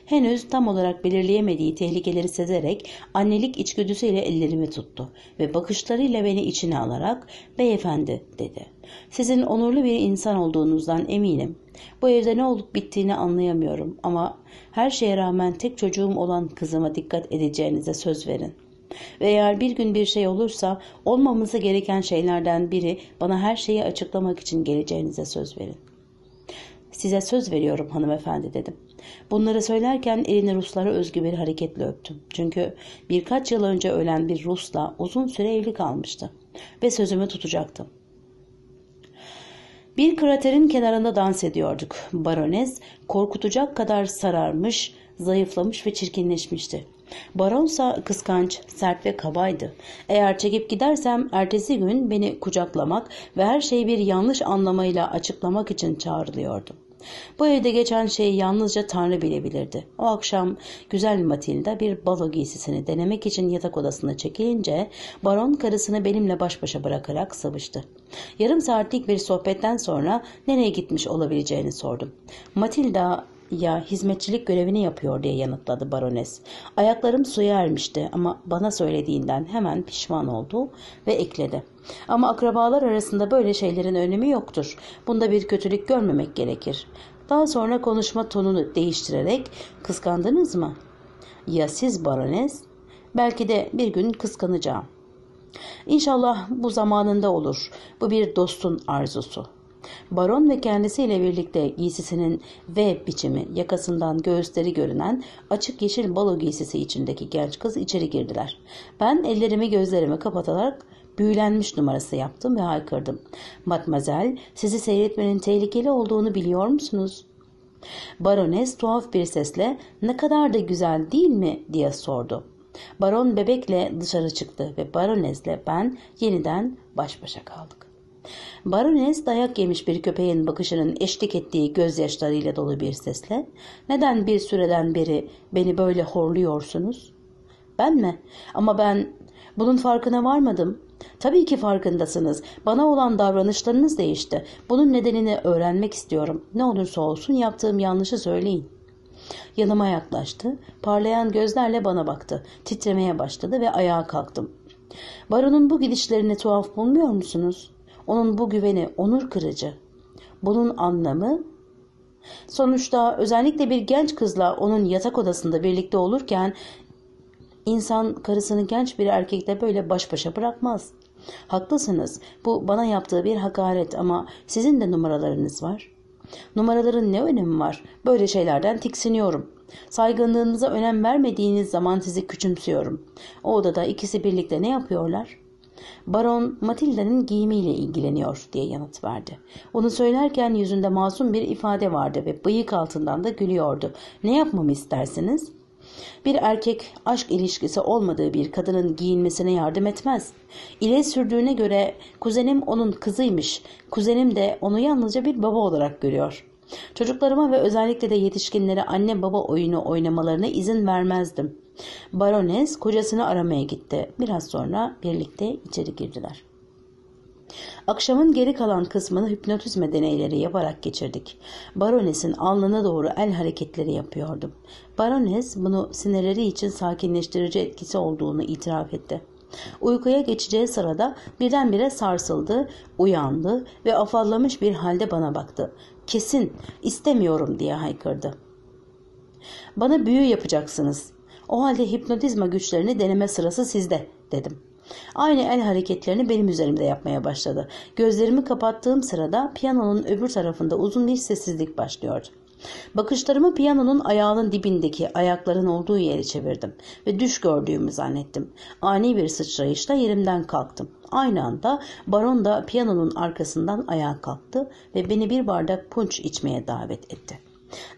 Henüz tam olarak belirleyemediği tehlikeleri sezerek annelik içgüdüsüyle ellerimi tuttu ve bakışlarıyla beni içine alarak beyefendi dedi. Sizin onurlu bir insan olduğunuzdan eminim. Bu evde ne olup bittiğini anlayamıyorum ama her şeye rağmen tek çocuğum olan kızıma dikkat edeceğinize söz verin.'' Ve eğer bir gün bir şey olursa olmaması gereken şeylerden biri bana her şeyi açıklamak için geleceğinize söz verin. Size söz veriyorum hanımefendi dedim. Bunları söylerken elini Ruslara özgü bir hareketle öptüm. Çünkü birkaç yıl önce ölen bir Rus'la uzun süre evli kalmıştı ve sözümü tutacaktım. Bir kraterin kenarında dans ediyorduk. Barones korkutacak kadar sararmış, zayıflamış ve çirkinleşmişti. Baronsa kıskanç, sert ve kabaydı. Eğer çekip gidersem ertesi gün beni kucaklamak ve her şeyi bir yanlış anlamayla açıklamak için çağrılıyordu. Bu evde geçen şeyi yalnızca Tanrı bilebilirdi. O akşam güzel Matilda bir balo giysisini denemek için yatak odasına çekilince baron karısını benimle baş başa bırakarak sıvıştı. Yarım saatlik bir sohbetten sonra nereye gitmiş olabileceğini sordum. Matilda ya hizmetçilik görevini yapıyor diye yanıtladı barones. Ayaklarım suya ermişti ama bana söylediğinden hemen pişman oldu ve ekledi. Ama akrabalar arasında böyle şeylerin önemi yoktur. Bunda bir kötülük görmemek gerekir. Daha sonra konuşma tonunu değiştirerek kıskandınız mı? Ya siz barones? Belki de bir gün kıskanacağım. İnşallah bu zamanında olur. Bu bir dostun arzusu.'' Baron ve kendisiyle birlikte giysisinin V biçimi yakasından göğüsleri görünen açık yeşil balo giysisi içindeki genç kız içeri girdiler. Ben ellerimi gözlerimi kapatarak büyülenmiş numarası yaptım ve haykırdım. Matmazel sizi seyretmenin tehlikeli olduğunu biliyor musunuz? Barones tuhaf bir sesle ne kadar da güzel değil mi diye sordu. Baron bebekle dışarı çıktı ve baronezle ben yeniden baş başa kaldık. Barones dayak yemiş bir köpeğin bakışının eşlik ettiği gözyaşlarıyla dolu bir sesle ''Neden bir süreden beri beni böyle horluyorsunuz?'' ''Ben mi? Ama ben bunun farkına varmadım. Tabii ki farkındasınız. Bana olan davranışlarınız değişti. Bunun nedenini öğrenmek istiyorum. Ne olursa olsun yaptığım yanlışı söyleyin.'' Yanıma yaklaştı. Parlayan gözlerle bana baktı. Titremeye başladı ve ayağa kalktım. Baron'un bu gidişlerini tuhaf bulmuyor musunuz? Onun bu güveni onur kırıcı. Bunun anlamı sonuçta özellikle bir genç kızla onun yatak odasında birlikte olurken insan karısını genç bir erkekle böyle baş başa bırakmaz. Haklısınız. Bu bana yaptığı bir hakaret ama sizin de numaralarınız var. Numaraların ne önemi var? Böyle şeylerden tiksiniyorum. Saygınlığınıza önem vermediğiniz zaman sizi küçümsüyorum. O odada ikisi birlikte ne yapıyorlar? Baron Matilda'nın giyimiyle ilgileniyor diye yanıt verdi. Onu söylerken yüzünde masum bir ifade vardı ve bıyık altından da gülüyordu. Ne yapmamı istersiniz? Bir erkek aşk ilişkisi olmadığı bir kadının giyinmesine yardım etmez. İle sürdüğüne göre kuzenim onun kızıymış. Kuzenim de onu yalnızca bir baba olarak görüyor.'' Çocuklarıma ve özellikle de yetişkinlere anne baba oyunu oynamalarına izin vermezdim. Barones kocasını aramaya gitti. Biraz sonra birlikte içeri girdiler. Akşamın geri kalan kısmını hipnotizme deneyleri yaparak geçirdik. Barones'in alnına doğru el hareketleri yapıyordum. Barones bunu sinirleri için sakinleştirici etkisi olduğunu itiraf etti. Uykuya geçeceği sırada birdenbire sarsıldı, uyandı ve afallamış bir halde bana baktı. Kesin istemiyorum diye haykırdı. Bana büyü yapacaksınız o halde hipnotizma güçlerini deneme sırası sizde dedim. Aynı el hareketlerini benim üzerimde yapmaya başladı. Gözlerimi kapattığım sırada piyanonun öbür tarafında uzun bir sessizlik başlıyordu. Bakışlarımı piyanonun ayağının dibindeki ayakların olduğu yere çevirdim ve düş gördüğümü zannettim. Ani bir sıçrayışla yerimden kalktım. Aynı anda baron da piyanonun arkasından ayağa kalktı ve beni bir bardak punç içmeye davet etti.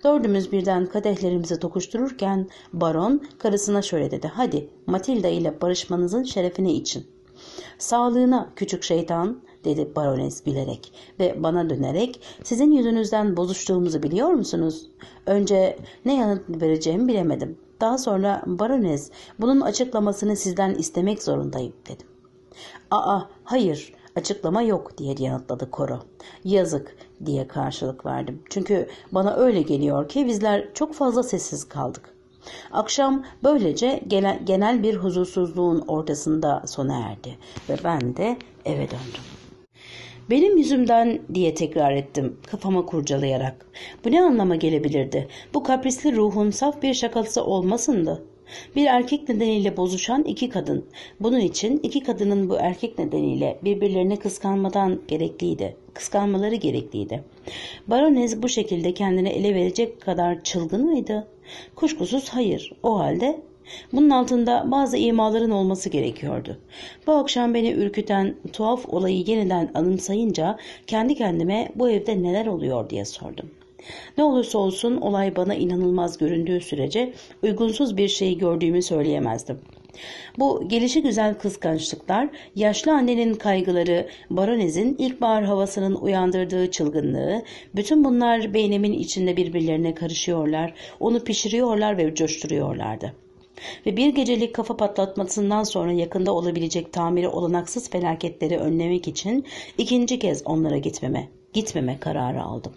Dördümüz birden kadehlerimizi tokuştururken baron karısına şöyle dedi. Hadi Matilda ile barışmanızın şerefine için. Sağlığına küçük şeytan dedi barones bilerek ve bana dönerek sizin yüzünüzden bozuştuğumuzu biliyor musunuz? Önce ne yanıt vereceğimi bilemedim. Daha sonra barones bunun açıklamasını sizden istemek zorundayım dedim. Aa hayır açıklama yok diye yanıtladı Koro. Yazık diye karşılık verdim. Çünkü bana öyle geliyor ki bizler çok fazla sessiz kaldık. Akşam böylece genel bir huzursuzluğun ortasında sona erdi ve ben de eve döndüm. Benim yüzümden diye tekrar ettim kafama kurcalayarak. Bu ne anlama gelebilirdi? Bu kaprisli ruhun saf bir şakası olmasındı. Bir erkek nedeniyle bozuşan iki kadın. Bunun için iki kadının bu erkek nedeniyle birbirlerine kıskanmadan gerekliydi kıskanmaları gerekliydi. Baronez bu şekilde kendini ele verecek kadar çılgın mıydı? Kuşkusuz hayır. O halde bunun altında bazı imaların olması gerekiyordu. Bu akşam beni ürküten tuhaf olayı yeniden anımsayınca kendi kendime bu evde neler oluyor diye sordum. Ne olursa olsun olay bana inanılmaz göründüğü sürece uygunsuz bir şeyi gördüğümü söyleyemezdim. Bu gelişi güzel kıskançlıklar, yaşlı annenin kaygıları, baronezin ilkbahar havasının uyandırdığı çılgınlığı, bütün bunlar beynimin içinde birbirlerine karışıyorlar, onu pişiriyorlar ve coşturuyorlardı.'' ve bir gecelik kafa patlatmasından sonra yakında olabilecek tamiri olanaksız felaketleri önlemek için ikinci kez onlara gitmeme, gitmeme kararı aldım.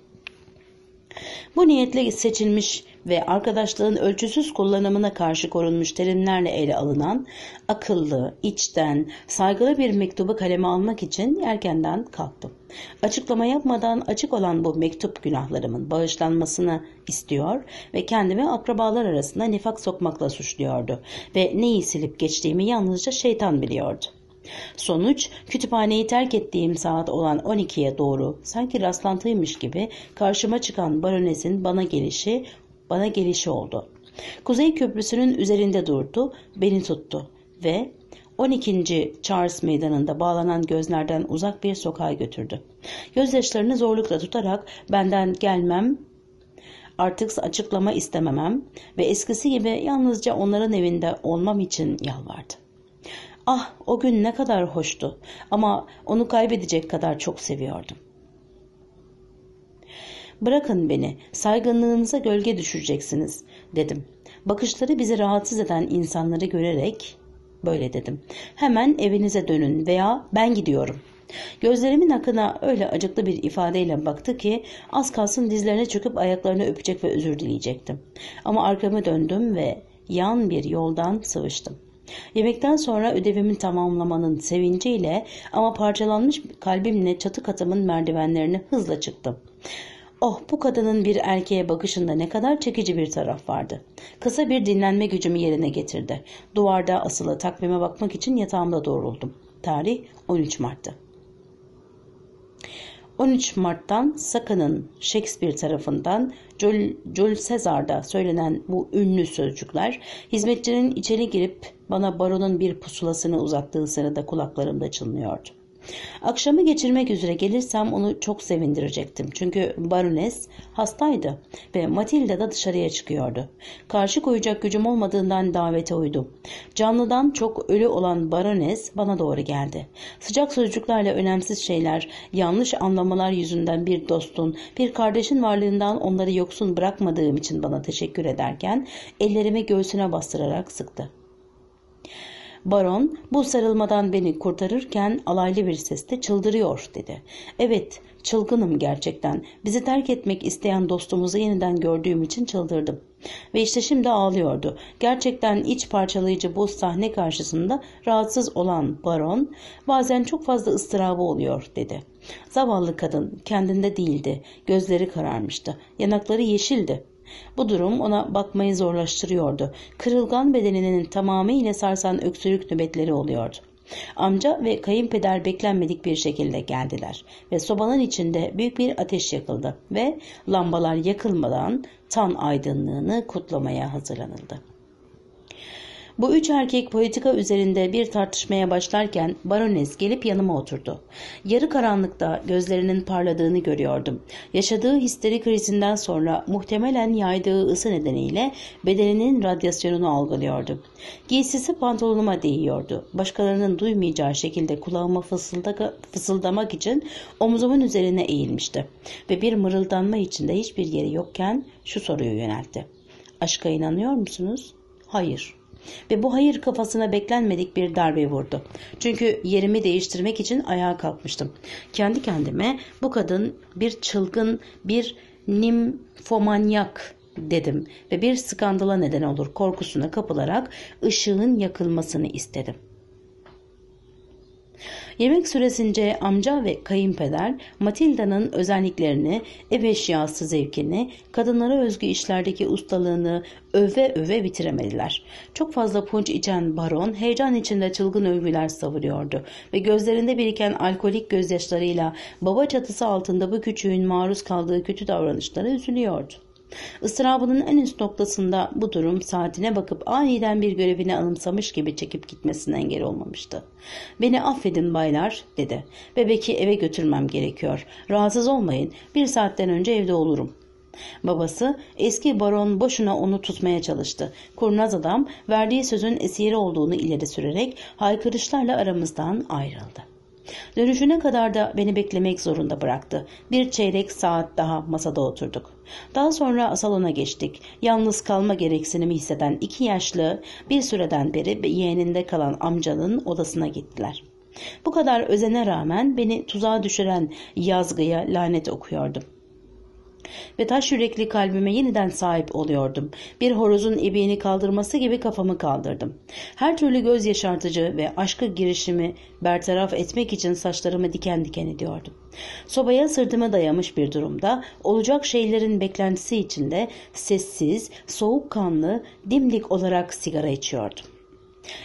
Bu niyetle seçilmiş ve arkadaşlığın ölçüsüz kullanımına karşı korunmuş terimlerle ele alınan akıllı, içten, saygılı bir mektubu kaleme almak için erkenden kalktım. Açıklama yapmadan açık olan bu mektup günahlarımın bağışlanmasını istiyor ve kendimi akrabalar arasında nifak sokmakla suçluyordu ve neyi silip geçtiğimi yalnızca şeytan biliyordu. Sonuç kütüphaneyi terk ettiğim saat olan 12'ye doğru sanki rastlantıymış gibi karşıma çıkan baronesin bana gelişi bana gelişi oldu. Kuzey Köprüsü'nün üzerinde durdu, beni tuttu ve 12. Charles Meydanı'nda bağlanan gözlerden uzak bir sokağa götürdü. Gözyaşlarını zorlukla tutarak benden gelmem, artık açıklama istememem ve eskisi gibi yalnızca onların evinde olmam için yalvardı. Ah o gün ne kadar hoştu ama onu kaybedecek kadar çok seviyordum. Bırakın beni, saygınlığınıza gölge düşüreceksiniz, dedim. Bakışları bizi rahatsız eden insanları görerek böyle dedim. Hemen evinize dönün veya ben gidiyorum. Gözlerimin akına öyle acıklı bir ifadeyle baktı ki az kalsın dizlerine çöküp ayaklarını öpecek ve özür dileyecektim. Ama arkamı döndüm ve yan bir yoldan sıvıştım. Yemekten sonra ödevimi tamamlamanın sevinciyle ama parçalanmış kalbimle çatı katımın merdivenlerine hızla çıktım. Oh bu kadının bir erkeğe bakışında ne kadar çekici bir taraf vardı. Kısa bir dinlenme gücümü yerine getirdi. Duvarda asılı takvime bakmak için yatağımda doğruldum. Tarih 13 Mart'tı. 13 Mart'tan Sakın'ın Shakespeare tarafından Jül Sezar'da söylenen bu ünlü sözcükler hizmetçinin içeri girip bana baronun bir pusulasını uzattığı sırada kulaklarımda çınlıyordu. Akşamı geçirmek üzere gelirsem onu çok sevindirecektim. Çünkü barones hastaydı ve Matilda da dışarıya çıkıyordu. Karşı koyacak gücüm olmadığından davete uydum. Canlıdan çok ölü olan barones bana doğru geldi. Sıcak sözcüklerle önemsiz şeyler, yanlış anlamalar yüzünden bir dostun, bir kardeşin varlığından onları yoksun bırakmadığım için bana teşekkür ederken ellerimi göğsüne bastırarak sıktı. Baron bu sarılmadan beni kurtarırken alaylı bir sesle çıldırıyor dedi. Evet çılgınım gerçekten. Bizi terk etmek isteyen dostumuzu yeniden gördüğüm için çıldırdım. Ve işte şimdi ağlıyordu. Gerçekten iç parçalayıcı bu sahne karşısında rahatsız olan baron bazen çok fazla ıstırabı oluyor dedi. Zavallı kadın kendinde değildi. Gözleri kararmıştı. Yanakları yeşildi. Bu durum ona bakmayı zorlaştırıyordu. Kırılgan bedeninin tamamıyla sarsan öksürük nöbetleri oluyordu. Amca ve kayınpeder beklenmedik bir şekilde geldiler ve sobanın içinde büyük bir ateş yakıldı ve lambalar yakılmadan tan aydınlığını kutlamaya hazırlanıldı. Bu üç erkek politika üzerinde bir tartışmaya başlarken barones gelip yanıma oturdu. Yarı karanlıkta gözlerinin parladığını görüyordum. Yaşadığı histeri krizinden sonra muhtemelen yaydığı ısı nedeniyle bedeninin radyasyonunu algılıyordum. Giysisi pantolonuma değiyordu. Başkalarının duymayacağı şekilde kulağıma fısıldamak için omzumun üzerine eğilmişti. Ve bir mırıldanma içinde hiçbir yeri yokken şu soruyu yöneltti. Aşka inanıyor musunuz? Hayır. Ve bu hayır kafasına beklenmedik bir darbe vurdu. Çünkü yerimi değiştirmek için ayağa kalkmıştım. Kendi kendime bu kadın bir çılgın, bir nimfomanyak dedim ve bir skandala neden olur korkusuna kapılarak ışığın yakılmasını istedim. Yemek süresince amca ve kayınpeder Matilda'nın özelliklerini, ev eşyası zevkini, kadınlara özgü işlerdeki ustalığını öve öve bitiremediler. Çok fazla punç içen baron heyecan içinde çılgın övgüler savuruyordu ve gözlerinde biriken alkolik gözyaşlarıyla baba çatısı altında bu küçüğün maruz kaldığı kötü davranışlara üzülüyordu. Israbının en üst noktasında bu durum saatine bakıp aniden bir görevini anımsamış gibi çekip gitmesine engel olmamıştı. Beni affedin baylar dedi. Bebeki eve götürmem gerekiyor. Rahatsız olmayın. Bir saatten önce evde olurum. Babası eski baron boşuna onu tutmaya çalıştı. Kurnaz adam verdiği sözün esiri olduğunu ileri sürerek haykırışlarla aramızdan ayrıldı. Dönüşüne kadar da beni beklemek zorunda bıraktı. Bir çeyrek saat daha masada oturduk. Daha sonra salona geçtik. Yalnız kalma gereksinimi hisseden iki yaşlı bir süreden beri yeğeninde kalan amcanın odasına gittiler. Bu kadar özene rağmen beni tuzağa düşüren yazgıya lanet okuyordum. Ve taş yürekli kalbime yeniden sahip oluyordum. Bir horozun ibiğini kaldırması gibi kafamı kaldırdım. Her türlü göz yaşartıcı ve aşkı girişimi bertaraf etmek için saçlarımı diken diken ediyordum. Sobaya sırtıma dayamış bir durumda, olacak şeylerin beklentisi içinde sessiz, soğukkanlı, dimdik olarak sigara içiyordum.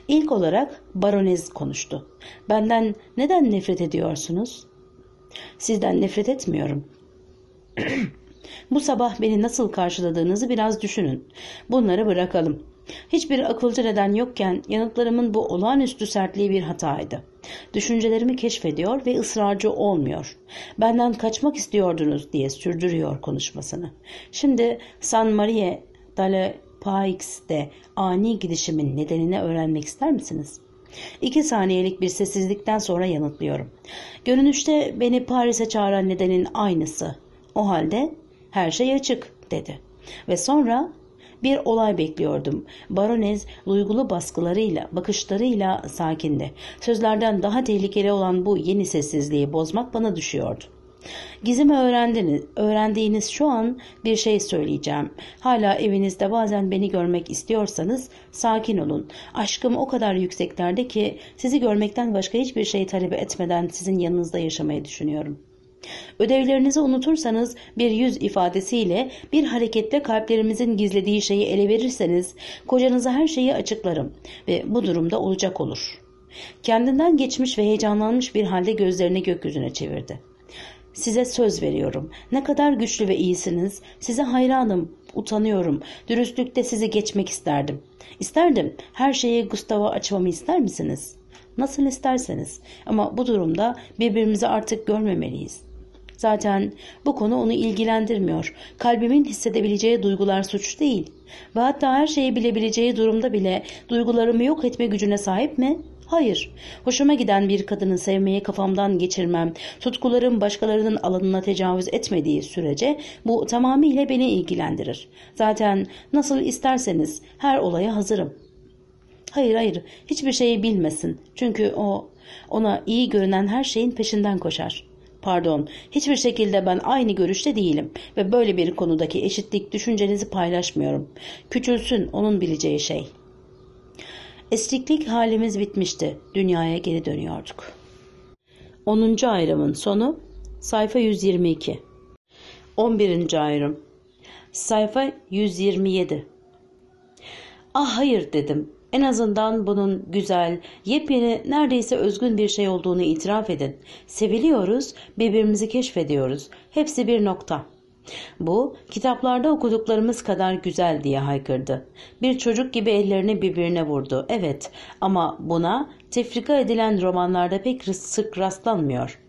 İlk olarak baronez konuştu. Benden neden nefret ediyorsunuz? Sizden nefret etmiyorum. [CLEARS THROAT] Bu sabah beni nasıl karşıladığınızı biraz düşünün. Bunları bırakalım. Hiçbir akılcı neden yokken yanıtlarımın bu olağanüstü sertliği bir hataydı. Düşüncelerimi keşfediyor ve ısrarcı olmuyor. Benden kaçmak istiyordunuz diye sürdürüyor konuşmasını. Şimdi San Maria Dale Paix'te ani gidişimin nedenini öğrenmek ister misiniz?'' İki saniyelik bir sessizlikten sonra yanıtlıyorum. Görünüşte beni Paris'e çağıran nedenin aynısı. O halde her şey açık dedi. Ve sonra bir olay bekliyordum. Baronez duygulu baskılarıyla, bakışlarıyla sakindi. Sözlerden daha tehlikeli olan bu yeni sessizliği bozmak bana düşüyordu. Gizimi öğrendiniz, öğrendiğiniz şu an bir şey söyleyeceğim. Hala evinizde bazen beni görmek istiyorsanız sakin olun. Aşkım o kadar yükseklerde ki sizi görmekten başka hiçbir şey talep etmeden sizin yanınızda yaşamayı düşünüyorum.'' Ödevlerinizi unutursanız bir yüz ifadesiyle bir harekette kalplerimizin gizlediği şeyi ele verirseniz kocanıza her şeyi açıklarım ve bu durumda olacak olur. Kendinden geçmiş ve heyecanlanmış bir halde gözlerini gökyüzüne çevirdi. Size söz veriyorum. Ne kadar güçlü ve iyisiniz. Size hayranım, utanıyorum. Dürüstlükte sizi geçmek isterdim. İsterdim. Her şeyi Gustav'a açmamı ister misiniz? Nasıl isterseniz. Ama bu durumda birbirimizi artık görmemeliyiz. Zaten bu konu onu ilgilendirmiyor. Kalbimin hissedebileceği duygular suç değil. Ve hatta her şeyi bilebileceği durumda bile duygularımı yok etme gücüne sahip mi? Hayır. Hoşuma giden bir kadını sevmeyi kafamdan geçirmem, tutkularım başkalarının alanına tecavüz etmediği sürece bu tamamıyla beni ilgilendirir. Zaten nasıl isterseniz her olaya hazırım. Hayır hayır hiçbir şeyi bilmesin. Çünkü o ona iyi görünen her şeyin peşinden koşar. Pardon, hiçbir şekilde ben aynı görüşte değilim ve böyle bir konudaki eşitlik düşüncenizi paylaşmıyorum. Küçülsün onun bileceği şey. Esriklik halimiz bitmişti. Dünyaya geri dönüyorduk. 10. ayrımın sonu sayfa 122. 11. ayrım sayfa 127. Ah hayır dedim en azından bunun güzel, yepyeni, neredeyse özgün bir şey olduğunu itiraf edin. Seviliyoruz, birbirimizi keşfediyoruz. Hepsi bir nokta. Bu, kitaplarda okuduklarımız kadar güzel diye haykırdı. Bir çocuk gibi ellerini birbirine vurdu. Evet ama buna tefrika edilen romanlarda pek sık rastlanmıyor.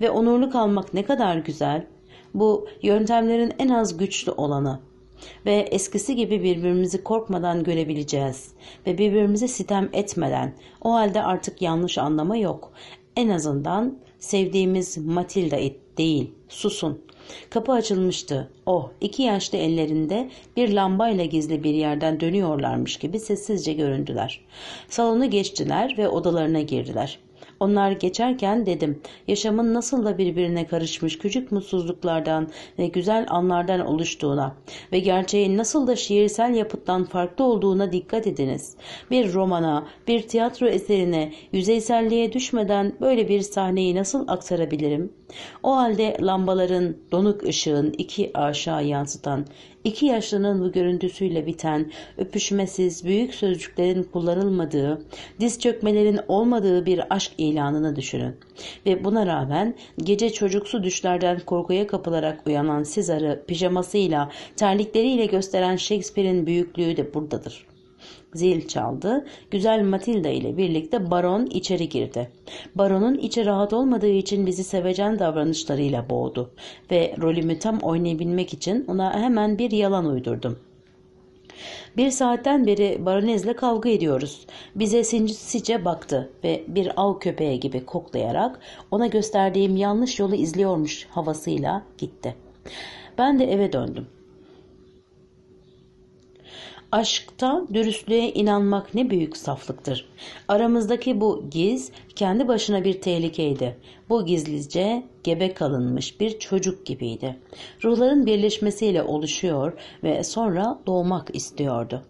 Ve onurlu kalmak ne kadar güzel. Bu, yöntemlerin en az güçlü olanı. Ve eskisi gibi birbirimizi korkmadan görebileceğiz. Ve birbirimize sitem etmeden. O halde artık yanlış anlama yok. En azından sevdiğimiz Matilda değil. Susun. Kapı açılmıştı. Oh, iki yaşlı ellerinde bir lambayla gizli bir yerden dönüyorlarmış gibi sessizce göründüler. Salonu geçtiler ve odalarına girdiler. Onlar geçerken dedim. Yaşamın nasıl da birbirine karışmış küçük mutsuzluklardan ve güzel anlardan oluştuğuna ve gerçeğin nasıl da şiirsel yapıttan farklı olduğuna dikkat ediniz. Bir romana, bir tiyatro eserine, yüzeyselliğe düşmeden böyle bir sahneyi nasıl aktarabilirim? O halde lambaların donuk ışığın iki aşağı yansıtan iki yaşlının bu görüntüsüyle biten, öpüşmesiz, büyük sözcüklerin kullanılmadığı, diz çökmelerin olmadığı bir aşk ilanını düşünün. Ve buna rağmen gece çocuksu düşlerden korkuya kapılarak uyanan Sezar'ı pijamasıyla, terlikleriyle gösteren Shakespeare'in büyüklüğü de buradadır zil çaldı. Güzel Matilda ile birlikte baron içeri girdi. Baronun içi rahat olmadığı için bizi sevecen davranışlarıyla boğdu ve rolümü tam oynayabilmek için ona hemen bir yalan uydurdum. Bir saatten beri baronezle kavga ediyoruz. Bize sinsice baktı ve bir av köpeği gibi koklayarak ona gösterdiğim yanlış yolu izliyormuş havasıyla gitti. Ben de eve döndüm. Aşkta dürüstlüğe inanmak ne büyük saflıktır. Aramızdaki bu giz kendi başına bir tehlikeydi. Bu gizlice gebe kalınmış bir çocuk gibiydi. Ruhların birleşmesiyle oluşuyor ve sonra doğmak istiyordu.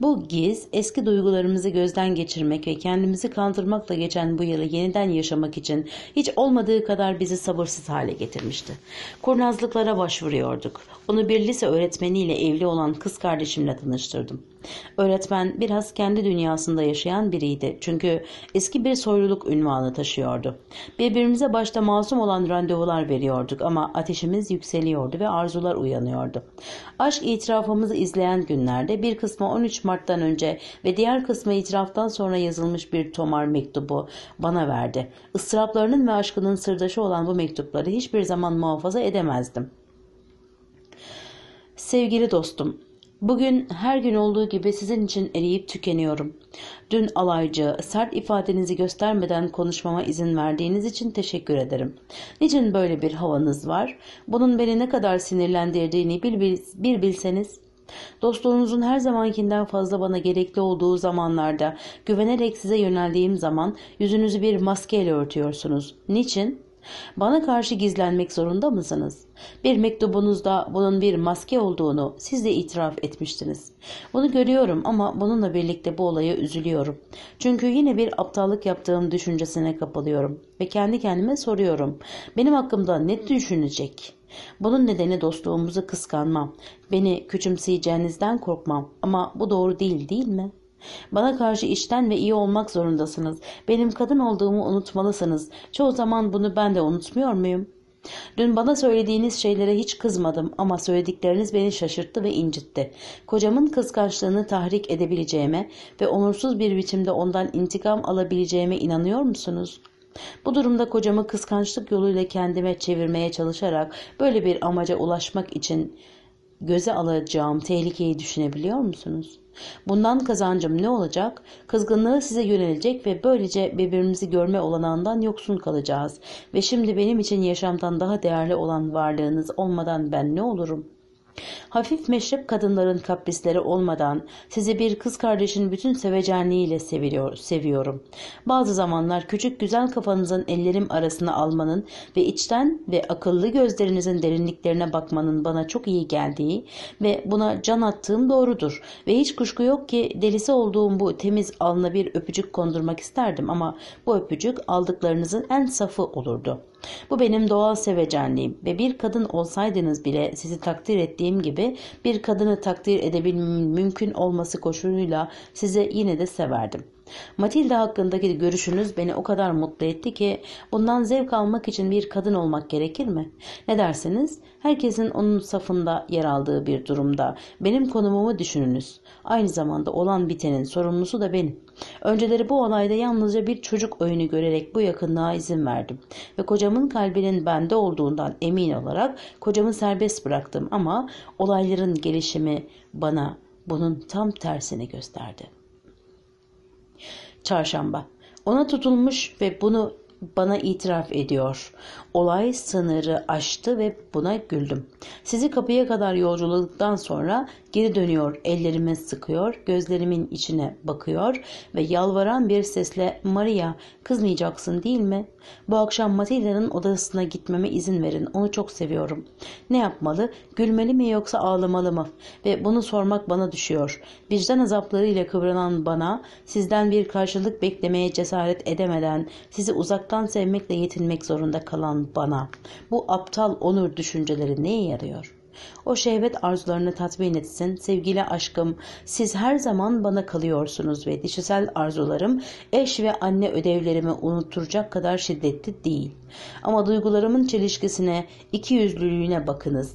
Bu giz eski duygularımızı gözden geçirmek ve kendimizi kandırmakla geçen bu yılı yeniden yaşamak için hiç olmadığı kadar bizi sabırsız hale getirmişti. Kurnazlıklara başvuruyorduk. Onu bir lise öğretmeniyle evli olan kız kardeşimle tanıştırdım. Öğretmen biraz kendi dünyasında yaşayan biriydi. Çünkü eski bir soyluluk ünvanı taşıyordu. Birbirimize başta masum olan randevular veriyorduk ama ateşimiz yükseliyordu ve arzular uyanıyordu. Aşk itirafımızı izleyen günlerde bir kısmı 13 Mart'tan önce ve diğer kısmı itiraftan sonra yazılmış bir tomar mektubu bana verdi. Israplarının ve aşkının sırdaşı olan bu mektupları hiçbir zaman muhafaza edemezdim. Sevgili dostum, Bugün her gün olduğu gibi sizin için eriyip tükeniyorum. Dün alaycı, sert ifadenizi göstermeden konuşmama izin verdiğiniz için teşekkür ederim. Niçin böyle bir havanız var? Bunun beni ne kadar sinirlendirdiğini bir, bil, bir bilseniz. Dostluğunuzun her zamankinden fazla bana gerekli olduğu zamanlarda güvenerek size yöneldiğim zaman yüzünüzü bir maskeyle örtüyorsunuz. Niçin? Bana karşı gizlenmek zorunda mısınız? Bir mektubunuzda bunun bir maske olduğunu siz de itiraf etmiştiniz. Bunu görüyorum ama bununla birlikte bu olaya üzülüyorum. Çünkü yine bir aptallık yaptığım düşüncesine kapılıyorum ve kendi kendime soruyorum. Benim hakkımda ne düşünecek?'' Bunun nedeni dostluğumuzu kıskanmam, beni küçümseyeceğinizden korkmam ama bu doğru değil değil mi?'' Bana karşı içten ve iyi olmak zorundasınız. Benim kadın olduğumu unutmalısınız. Çoğu zaman bunu ben de unutmuyor muyum? Dün bana söylediğiniz şeylere hiç kızmadım ama söyledikleriniz beni şaşırttı ve incitti. Kocamın kıskançlığını tahrik edebileceğime ve onursuz bir biçimde ondan intikam alabileceğime inanıyor musunuz?'' Bu durumda kocamı kıskançlık yoluyla kendime çevirmeye çalışarak böyle bir amaca ulaşmak için göze alacağım tehlikeyi düşünebiliyor musunuz? Bundan kazancım ne olacak? Kızgınlığı size yönelecek ve böylece birbirimizi görme olanağından yoksun kalacağız. Ve şimdi benim için yaşamdan daha değerli olan varlığınız olmadan ben ne olurum?'' Hafif meşrep kadınların kaprisleri olmadan sizi bir kız kardeşin bütün sevecenliğiyle seviyor, seviyorum. Bazı zamanlar küçük güzel kafanızın ellerim arasına almanın ve içten ve akıllı gözlerinizin derinliklerine bakmanın bana çok iyi geldiği ve buna can attığım doğrudur. Ve hiç kuşku yok ki delisi olduğum bu temiz alnına bir öpücük kondurmak isterdim ama bu öpücük aldıklarınızın en safı olurdu. Bu benim doğal sevecenliğim ve bir kadın olsaydınız bile sizi takdir ettiğim gibi bir kadını takdir edebilmemin mümkün olması koşuluyla size yine de severdim. Matilda hakkındaki görüşünüz beni o kadar mutlu etti ki bundan zevk almak için bir kadın olmak gerekir mi? Ne dersiniz? Herkesin onun safında yer aldığı bir durumda. Benim konumumu düşününüz. Aynı zamanda olan bitenin sorumlusu da benim. Önceleri bu olayda yalnızca bir çocuk oyunu görerek bu yakınlığa izin verdim. Ve kocamın kalbinin bende olduğundan emin olarak kocamı serbest bıraktım ama olayların gelişimi bana bunun tam tersini gösterdi. Çarşamba. Ona tutulmuş ve bunu bana itiraf ediyor. Olay sınırı aştı ve buna güldüm. Sizi kapıya kadar yolculuktan sonra geri dönüyor, ellerimi sıkıyor, gözlerimin içine bakıyor ve yalvaran bir sesle Maria kızmayacaksın değil mi? Bu akşam Matilda'nın odasına gitmeme izin verin, onu çok seviyorum. Ne yapmalı, gülmeli mi yoksa ağlamalı mı? Ve bunu sormak bana düşüyor. Vicdan azaplarıyla kıvranan bana, sizden bir karşılık beklemeye cesaret edemeden, sizi uzaktan sevmekle yetinmek zorunda kalan bana bu aptal onur düşünceleri neye yarıyor? O şehvet arzularını tatmin etsin sevgili aşkım siz her zaman bana kalıyorsunuz ve dişisel arzularım eş ve anne ödevlerimi unutturacak kadar şiddetli değil. Ama duygularımın çelişkisine iki yüzlülüğüne bakınız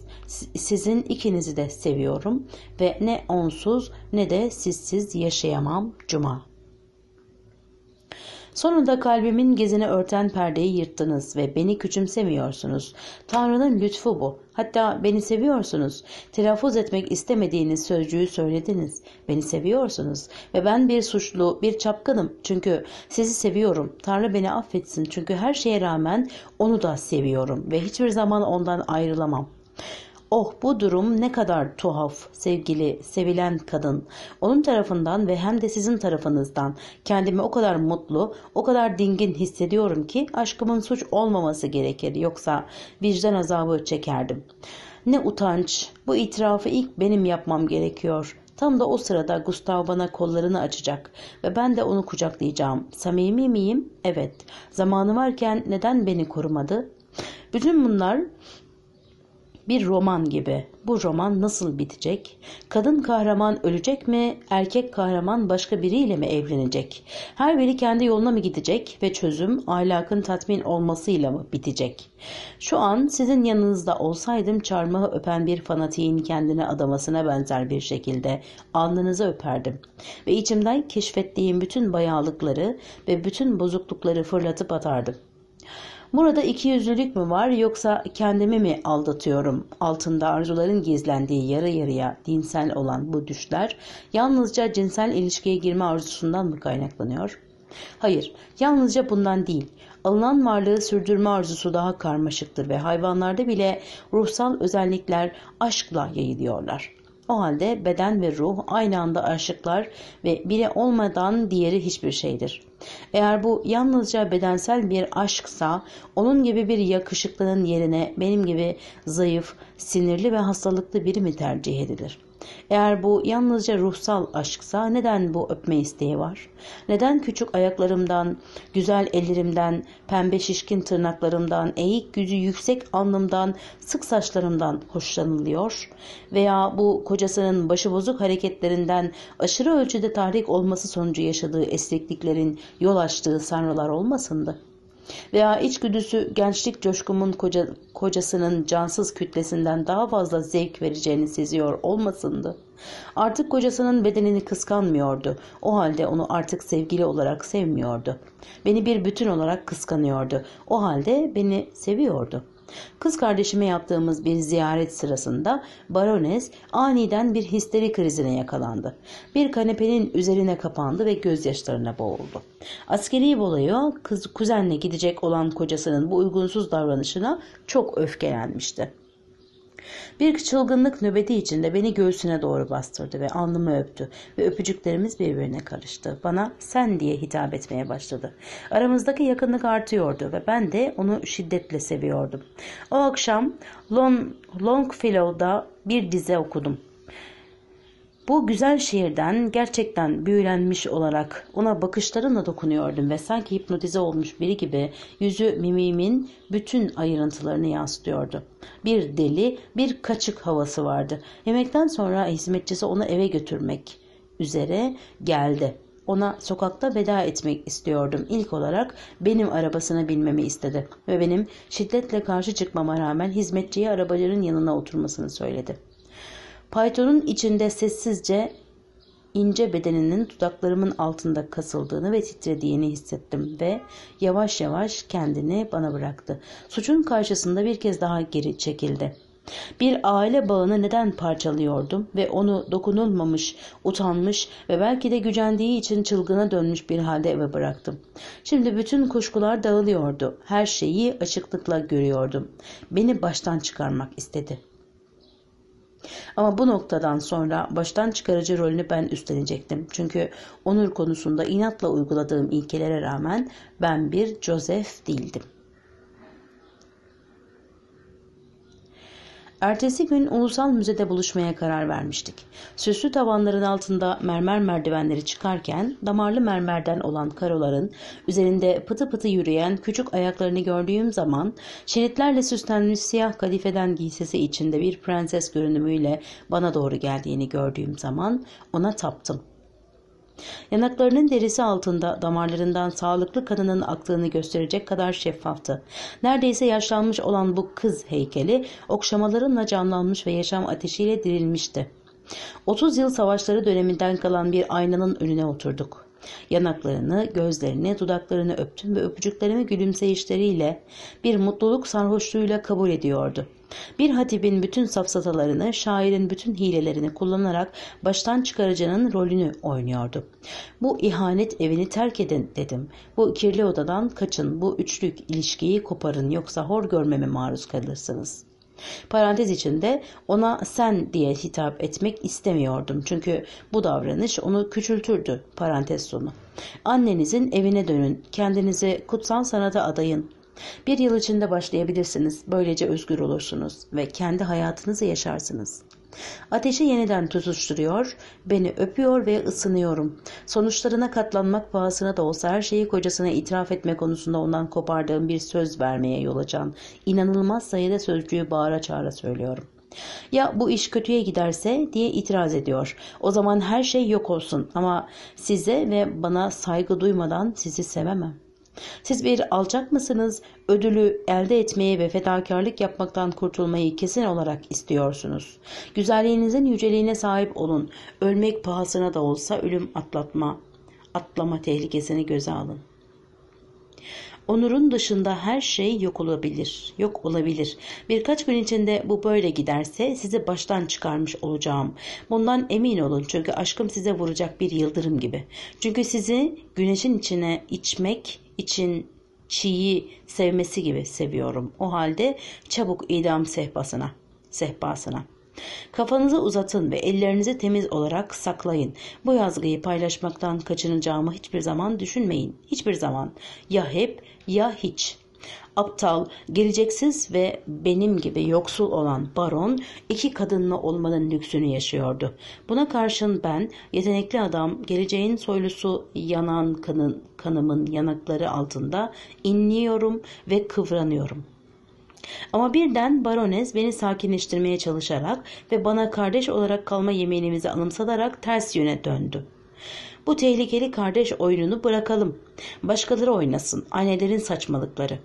sizin ikinizi de seviyorum ve ne onsuz ne de sizsiz yaşayamam cuma.'' Sonunda kalbimin gezini örten perdeyi yırttınız ve beni küçümsemiyorsunuz. Tanrı'nın lütfu bu. Hatta beni seviyorsunuz. Telaffuz etmek istemediğiniz sözcüğü söylediniz. Beni seviyorsunuz. Ve ben bir suçlu, bir çapkınım. Çünkü sizi seviyorum. Tanrı beni affetsin. Çünkü her şeye rağmen onu da seviyorum. Ve hiçbir zaman ondan ayrılamam. Oh bu durum ne kadar tuhaf sevgili sevilen kadın. Onun tarafından ve hem de sizin tarafınızdan kendimi o kadar mutlu, o kadar dingin hissediyorum ki aşkımın suç olmaması gerekir yoksa vicdan azabı çekerdim. Ne utanç. Bu itirafı ilk benim yapmam gerekiyor. Tam da o sırada Gustav bana kollarını açacak ve ben de onu kucaklayacağım. Samimi miyim? Evet. Zamanı varken neden beni korumadı? Bütün bunlar bir roman gibi. Bu roman nasıl bitecek? Kadın kahraman ölecek mi? Erkek kahraman başka biriyle mi evlenecek? Her biri kendi yoluna mı gidecek ve çözüm ahlakın tatmin olmasıyla mı bitecek? Şu an sizin yanınızda olsaydım çarmıhı öpen bir fanatiğin kendine adamasına benzer bir şekilde alnınızı öperdim. Ve içimden keşfettiğim bütün bayağılıkları ve bütün bozuklukları fırlatıp atardım. Burada ikiyüzlülük mü var yoksa kendimi mi aldatıyorum? Altında arzuların gizlendiği yarı yarıya dinsel olan bu düşler yalnızca cinsel ilişkiye girme arzusundan mı kaynaklanıyor? Hayır, yalnızca bundan değil. Alınan varlığı sürdürme arzusu daha karmaşıktır ve hayvanlarda bile ruhsal özellikler aşkla yayılıyorlar. O halde beden ve ruh aynı anda aşıklar ve biri olmadan diğeri hiçbir şeydir. Eğer bu yalnızca bedensel bir aşksa onun gibi bir yakışıklının yerine benim gibi zayıf, sinirli ve hastalıklı biri mi tercih edilir? Eğer bu yalnızca ruhsal aşksa neden bu öpme isteği var? Neden küçük ayaklarımdan, güzel ellerimden, pembe şişkin tırnaklarımdan, eğik yüzü yüksek alnımdan, sık saçlarımdan hoşlanılıyor? Veya bu kocasının başıbozuk hareketlerinden aşırı ölçüde tahrik olması sonucu yaşadığı esnekliklerin yol açtığı sanrılar olmasındı? Veya içgüdüsü gençlik coşkumun koca, kocasının cansız kütlesinden daha fazla zevk vereceğini seziyor olmasındı. Artık kocasının bedenini kıskanmıyordu. O halde onu artık sevgili olarak sevmiyordu. Beni bir bütün olarak kıskanıyordu. O halde beni seviyordu.'' Kız kardeşime yaptığımız bir ziyaret sırasında barones aniden bir histeri krizine yakalandı. Bir kanepenin üzerine kapandı ve gözyaşlarına boğuldu. Askeri Bolayo kız, kuzenle gidecek olan kocasının bu uygunsuz davranışına çok öfkelenmişti. Bir çılgınlık nöbeti içinde beni göğsüne doğru bastırdı ve alnımı öptü ve öpücüklerimiz birbirine karıştı. Bana sen diye hitap etmeye başladı. Aramızdaki yakınlık artıyordu ve ben de onu şiddetle seviyordum. O akşam Long, Longfellow'da bir dize okudum. Bu güzel şiirden gerçekten büyülenmiş olarak ona bakışlarımla dokunuyordum ve sanki hipnotize olmuş biri gibi yüzü mimimin bütün ayrıntılarını yansıtıyordu. Bir deli, bir kaçık havası vardı. Yemekten sonra hizmetçisi onu eve götürmek üzere geldi. Ona sokakta veda etmek istiyordum. İlk olarak benim arabasına binmemi istedi ve benim şiddetle karşı çıkmama rağmen hizmetçiye arabaların yanına oturmasını söyledi.'' Paytonun içinde sessizce ince bedeninin dudaklarımın altında kasıldığını ve titrediğini hissettim ve yavaş yavaş kendini bana bıraktı. Suçun karşısında bir kez daha geri çekildi. Bir aile bağını neden parçalıyordum ve onu dokunulmamış, utanmış ve belki de gücendiği için çılgına dönmüş bir halde eve bıraktım. Şimdi bütün kuşkular dağılıyordu. Her şeyi açıklıkla görüyordum. Beni baştan çıkarmak istedi.'' Ama bu noktadan sonra baştan çıkarıcı rolünü ben üstlenecektim. Çünkü onur konusunda inatla uyguladığım ilkelere rağmen ben bir Joseph değildim. Ertesi gün ulusal müzede buluşmaya karar vermiştik. Süslü tavanların altında mermer merdivenleri çıkarken damarlı mermerden olan karoların üzerinde pıtı pıtı yürüyen küçük ayaklarını gördüğüm zaman şeritlerle süslenmiş siyah kadifeden giysisi içinde bir prenses görünümüyle bana doğru geldiğini gördüğüm zaman ona taptım.'' Yanaklarının derisi altında damarlarından sağlıklı kanının aktığını gösterecek kadar şeffaftı. Neredeyse yaşlanmış olan bu kız heykeli okşamalarınla canlanmış ve yaşam ateşiyle dirilmişti. 30 yıl savaşları döneminden kalan bir aynanın önüne oturduk. Yanaklarını, gözlerini, dudaklarını öptüm ve öpücüklerimi gülümseyişleriyle bir mutluluk sarhoşluğuyla kabul ediyordu. Bir hatibin bütün safsatalarını, şairin bütün hilelerini kullanarak baştan çıkarıcının rolünü oynuyordu. Bu ihanet evini terk edin dedim. Bu kirli odadan kaçın, bu üçlük ilişkiyi koparın yoksa hor görmeme maruz kalırsınız.'' Parantez içinde ona sen diye hitap etmek istemiyordum. Çünkü bu davranış onu küçültürdü. Parantez sonu. Annenizin evine dönün. Kendinizi kutsal sanata adayın. Bir yıl içinde başlayabilirsiniz. Böylece özgür olursunuz ve kendi hayatınızı yaşarsınız. Ateşi yeniden tutuşturuyor, beni öpüyor ve ısınıyorum. Sonuçlarına katlanmak pahasına da olsa her şeyi kocasına itiraf etme konusunda ondan kopardığım bir söz vermeye yol açan, inanılmaz sayıda sözcüğü bağıra çağıra söylüyorum. Ya bu iş kötüye giderse diye itiraz ediyor. O zaman her şey yok olsun ama size ve bana saygı duymadan sizi sevemem. Siz bir alçak mısınız? Ödülü elde etmeyi ve fedakarlık yapmaktan kurtulmayı kesin olarak istiyorsunuz. Güzelliğinizin yüceliğine sahip olun. Ölmek pahasına da olsa ölüm atlatma, atlama tehlikesini göze alın. Onurun dışında her şey yok olabilir. Yok olabilir. Birkaç gün içinde bu böyle giderse sizi baştan çıkarmış olacağım. Bundan emin olun çünkü aşkım size vuracak bir yıldırım gibi. Çünkü sizi güneşin içine içmek için çiği sevmesi gibi seviyorum. O halde çabuk idam sehpasına, sehpasına. Kafanızı uzatın ve ellerinizi temiz olarak saklayın. Bu yazgıyı paylaşmaktan kaçınacağımı hiçbir zaman düşünmeyin. Hiçbir zaman. Ya hep ya hiç. Aptal, geleceksiz ve benim gibi yoksul olan baron iki kadınla olmanın lüksünü yaşıyordu. Buna karşın ben yetenekli adam, geleceğin soylusu yanan kanın kanımın yanakları altında inliyorum ve kıvranıyorum. Ama birden barones beni sakinleştirmeye çalışarak ve bana kardeş olarak kalma yeminimizi anımsatarak ters yöne döndü. Bu tehlikeli kardeş oyununu bırakalım. Başkaları oynasın. Annelerin saçmalıkları.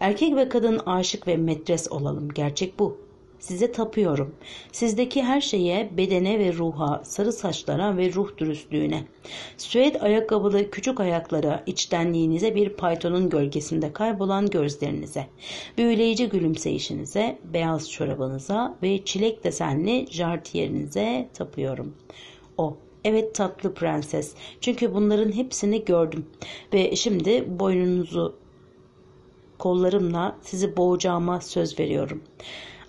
Erkek ve kadın aşık ve metres olalım. Gerçek bu. Size tapıyorum. Sizdeki her şeye, bedene ve ruha, sarı saçlara ve ruh dürüstlüğüne. Süet ayakkabılı küçük ayaklara, içtenliğinize bir paytonun gölgesinde kaybolan gözlerinize, büyüleyici gülümseyişinize, beyaz çorabınıza ve çilek desenli jartiyerinize tapıyorum. O. Evet tatlı prenses. Çünkü bunların hepsini gördüm. Ve şimdi boynunuzu kollarımla sizi boğacağıma söz veriyorum.''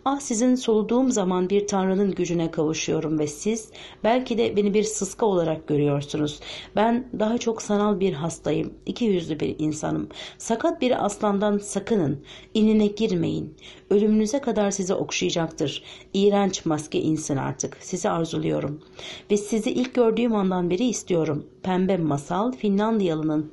Ah sizin soluduğum zaman bir tanrının gücüne kavuşuyorum ve siz belki de beni bir sıska olarak görüyorsunuz. Ben daha çok sanal bir hastayım. iki yüzlü bir insanım. Sakat bir aslandan sakının. İnine girmeyin. Ölümünüze kadar sizi okşayacaktır. İğrenç maske insin artık. Sizi arzuluyorum. Ve sizi ilk gördüğüm andan beri istiyorum. Pembe masal Finlandiyalının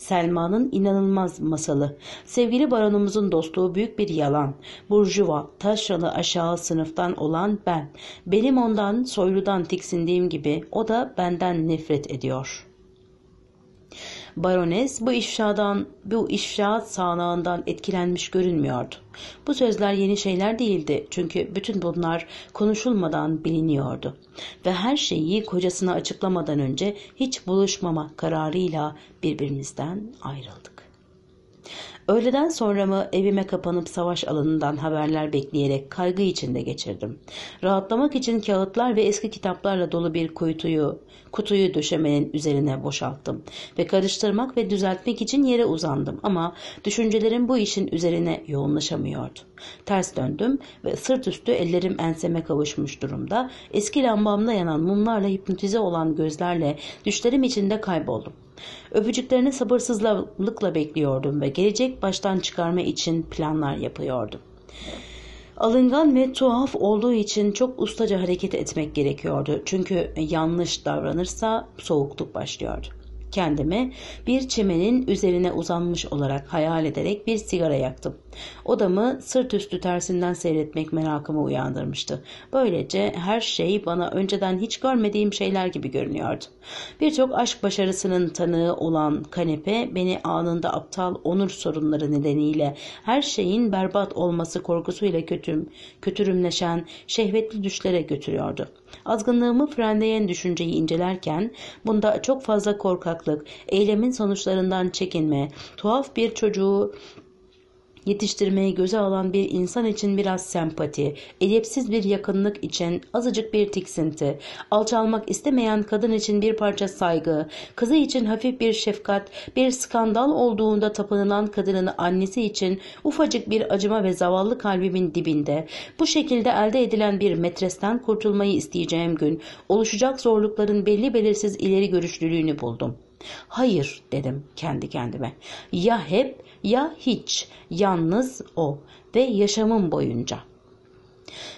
Selma'nın inanılmaz masalı. Sevgili baronumuzun dostluğu büyük bir yalan. Burjuva, taşralı aşağı sınıftan olan ben. Benim ondan soyludan tiksindiğim gibi o da benden nefret ediyor.'' Barones bu ifşadan, bu ifşaat sağlağından etkilenmiş görünmüyordu. Bu sözler yeni şeyler değildi çünkü bütün bunlar konuşulmadan biliniyordu. Ve her şeyi kocasına açıklamadan önce hiç buluşmama kararıyla birbirimizden ayrıldık. Öğleden sonra mı evime kapanıp savaş alanından haberler bekleyerek kaygı içinde geçirdim. Rahatlamak için kağıtlar ve eski kitaplarla dolu bir kutuyu, kutuyu döşemenin üzerine boşalttım ve karıştırmak ve düzeltmek için yere uzandım ama düşüncelerim bu işin üzerine yoğunlaşamıyordu. Ters döndüm ve sırt üstü ellerim enseme kavuşmuş durumda eski lambamda yanan mumlarla hipnotize olan gözlerle düşlerim içinde kayboldum. Öpücüklerini sabırsızlıkla bekliyordum ve gelecek baştan çıkarma için planlar yapıyordum. Alıngan ve tuhaf olduğu için çok ustaca hareket etmek gerekiyordu. Çünkü yanlış davranırsa soğukluk başlıyordu. Kendimi bir çimenin üzerine uzanmış olarak hayal ederek bir sigara yaktım. Odamı sırt üstü tersinden seyretmek merakımı uyandırmıştı. Böylece her şey bana önceden hiç görmediğim şeyler gibi görünüyordu. Birçok aşk başarısının tanığı olan kanepe beni anında aptal onur sorunları nedeniyle her şeyin berbat olması korkusuyla kötüm, kötürümleşen şehvetli düşlere götürüyordu. Azgınlığımı frenleyen düşünceyi incelerken bunda çok fazla korkaklık, eylemin sonuçlarından çekinme, tuhaf bir çocuğu Yetiştirmeyi göze alan bir insan için biraz sempati, edepsiz bir yakınlık için azıcık bir tiksinti, alçalmak istemeyen kadın için bir parça saygı, kızı için hafif bir şefkat, bir skandal olduğunda tapınılan kadının annesi için ufacık bir acıma ve zavallı kalbimin dibinde. Bu şekilde elde edilen bir metresten kurtulmayı isteyeceğim gün oluşacak zorlukların belli belirsiz ileri görüşlülüğünü buldum. Hayır dedim kendi kendime. Ya hep ya hiç, yalnız o ve yaşamım boyunca.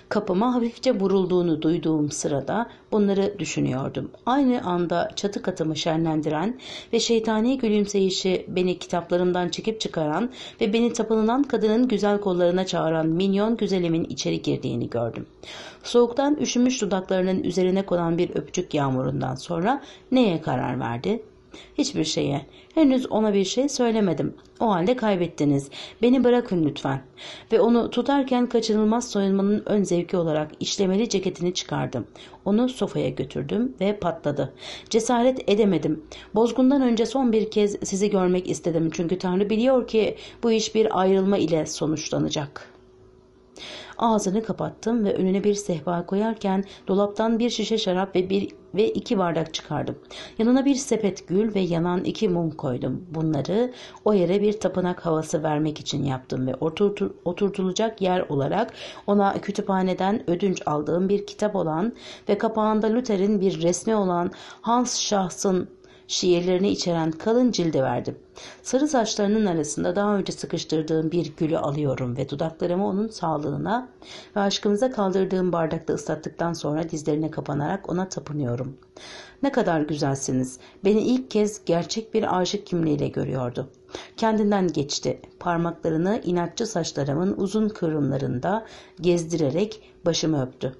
Kapıma hafifçe vurulduğunu duyduğum sırada bunları düşünüyordum. Aynı anda çatı katımı şenlendiren ve şeytani gülümseyişi beni kitaplarımdan çekip çıkaran ve beni tapınılan kadının güzel kollarına çağıran minyon güzelimin içeri girdiğini gördüm. Soğuktan üşümüş dudaklarının üzerine konan bir öpücük yağmurundan sonra neye karar verdi? Hiçbir şeye. Henüz ona bir şey söylemedim. O halde kaybettiniz. Beni bırakın lütfen. Ve onu tutarken kaçınılmaz soyunmanın ön zevki olarak işlemeli ceketini çıkardım. Onu sofaya götürdüm ve patladı. Cesaret edemedim. Bozgundan önce son bir kez sizi görmek istedim. Çünkü Tanrı biliyor ki bu iş bir ayrılma ile sonuçlanacak.'' Ağzını kapattım ve önüne bir sehpa koyarken dolaptan bir şişe şarap ve bir ve iki bardak çıkardım. Yanına bir sepet gül ve yanan iki mum koydum. Bunları o yere bir tapınak havası vermek için yaptım ve oturtulacak yer olarak ona kütüphaneden ödünç aldığım bir kitap olan ve kapağında Luther'in bir resmi olan Hans Schachs'ın şiirlerini içeren kalın cilde verdim. Sarı saçlarının arasında daha önce sıkıştırdığım bir gülü alıyorum ve dudaklarımı onun sağlığına ve aşkımıza kaldırdığım bardakta ıslattıktan sonra dizlerine kapanarak ona tapınıyorum. Ne kadar güzelsiniz. Beni ilk kez gerçek bir aşık kimliğiyle görüyordu. Kendinden geçti. Parmaklarını inatçı saçlarımın uzun kıvrımlarında gezdirerek başımı öptü.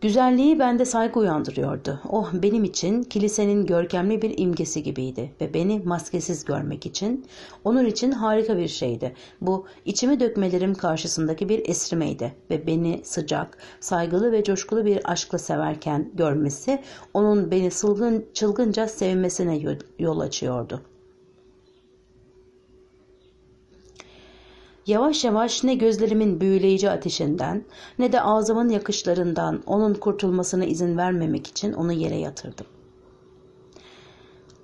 Güzelliği bende saygı uyandırıyordu. Oh benim için kilisenin görkemli bir imgesi gibiydi ve beni maskesiz görmek için, onun için harika bir şeydi. Bu içimi dökmelerim karşısındaki bir esrimeydi ve beni sıcak, saygılı ve coşkulu bir aşkla severken görmesi, onun beni çılgınca sevmesine yol açıyordu.'' Yavaş yavaş ne gözlerimin büyüleyici ateşinden ne de ağzımın yakışlarından onun kurtulmasına izin vermemek için onu yere yatırdım.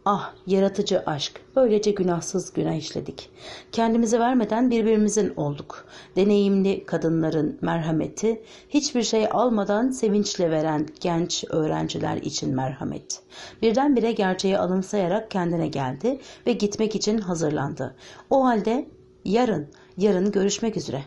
Ah yaratıcı aşk böylece günahsız günah işledik. Kendimizi vermeden birbirimizin olduk. Deneyimli kadınların merhameti hiçbir şey almadan sevinçle veren genç öğrenciler için merhamet. Birdenbire gerçeği alımsayarak kendine geldi ve gitmek için hazırlandı. O halde yarın Yarın görüşmek üzere.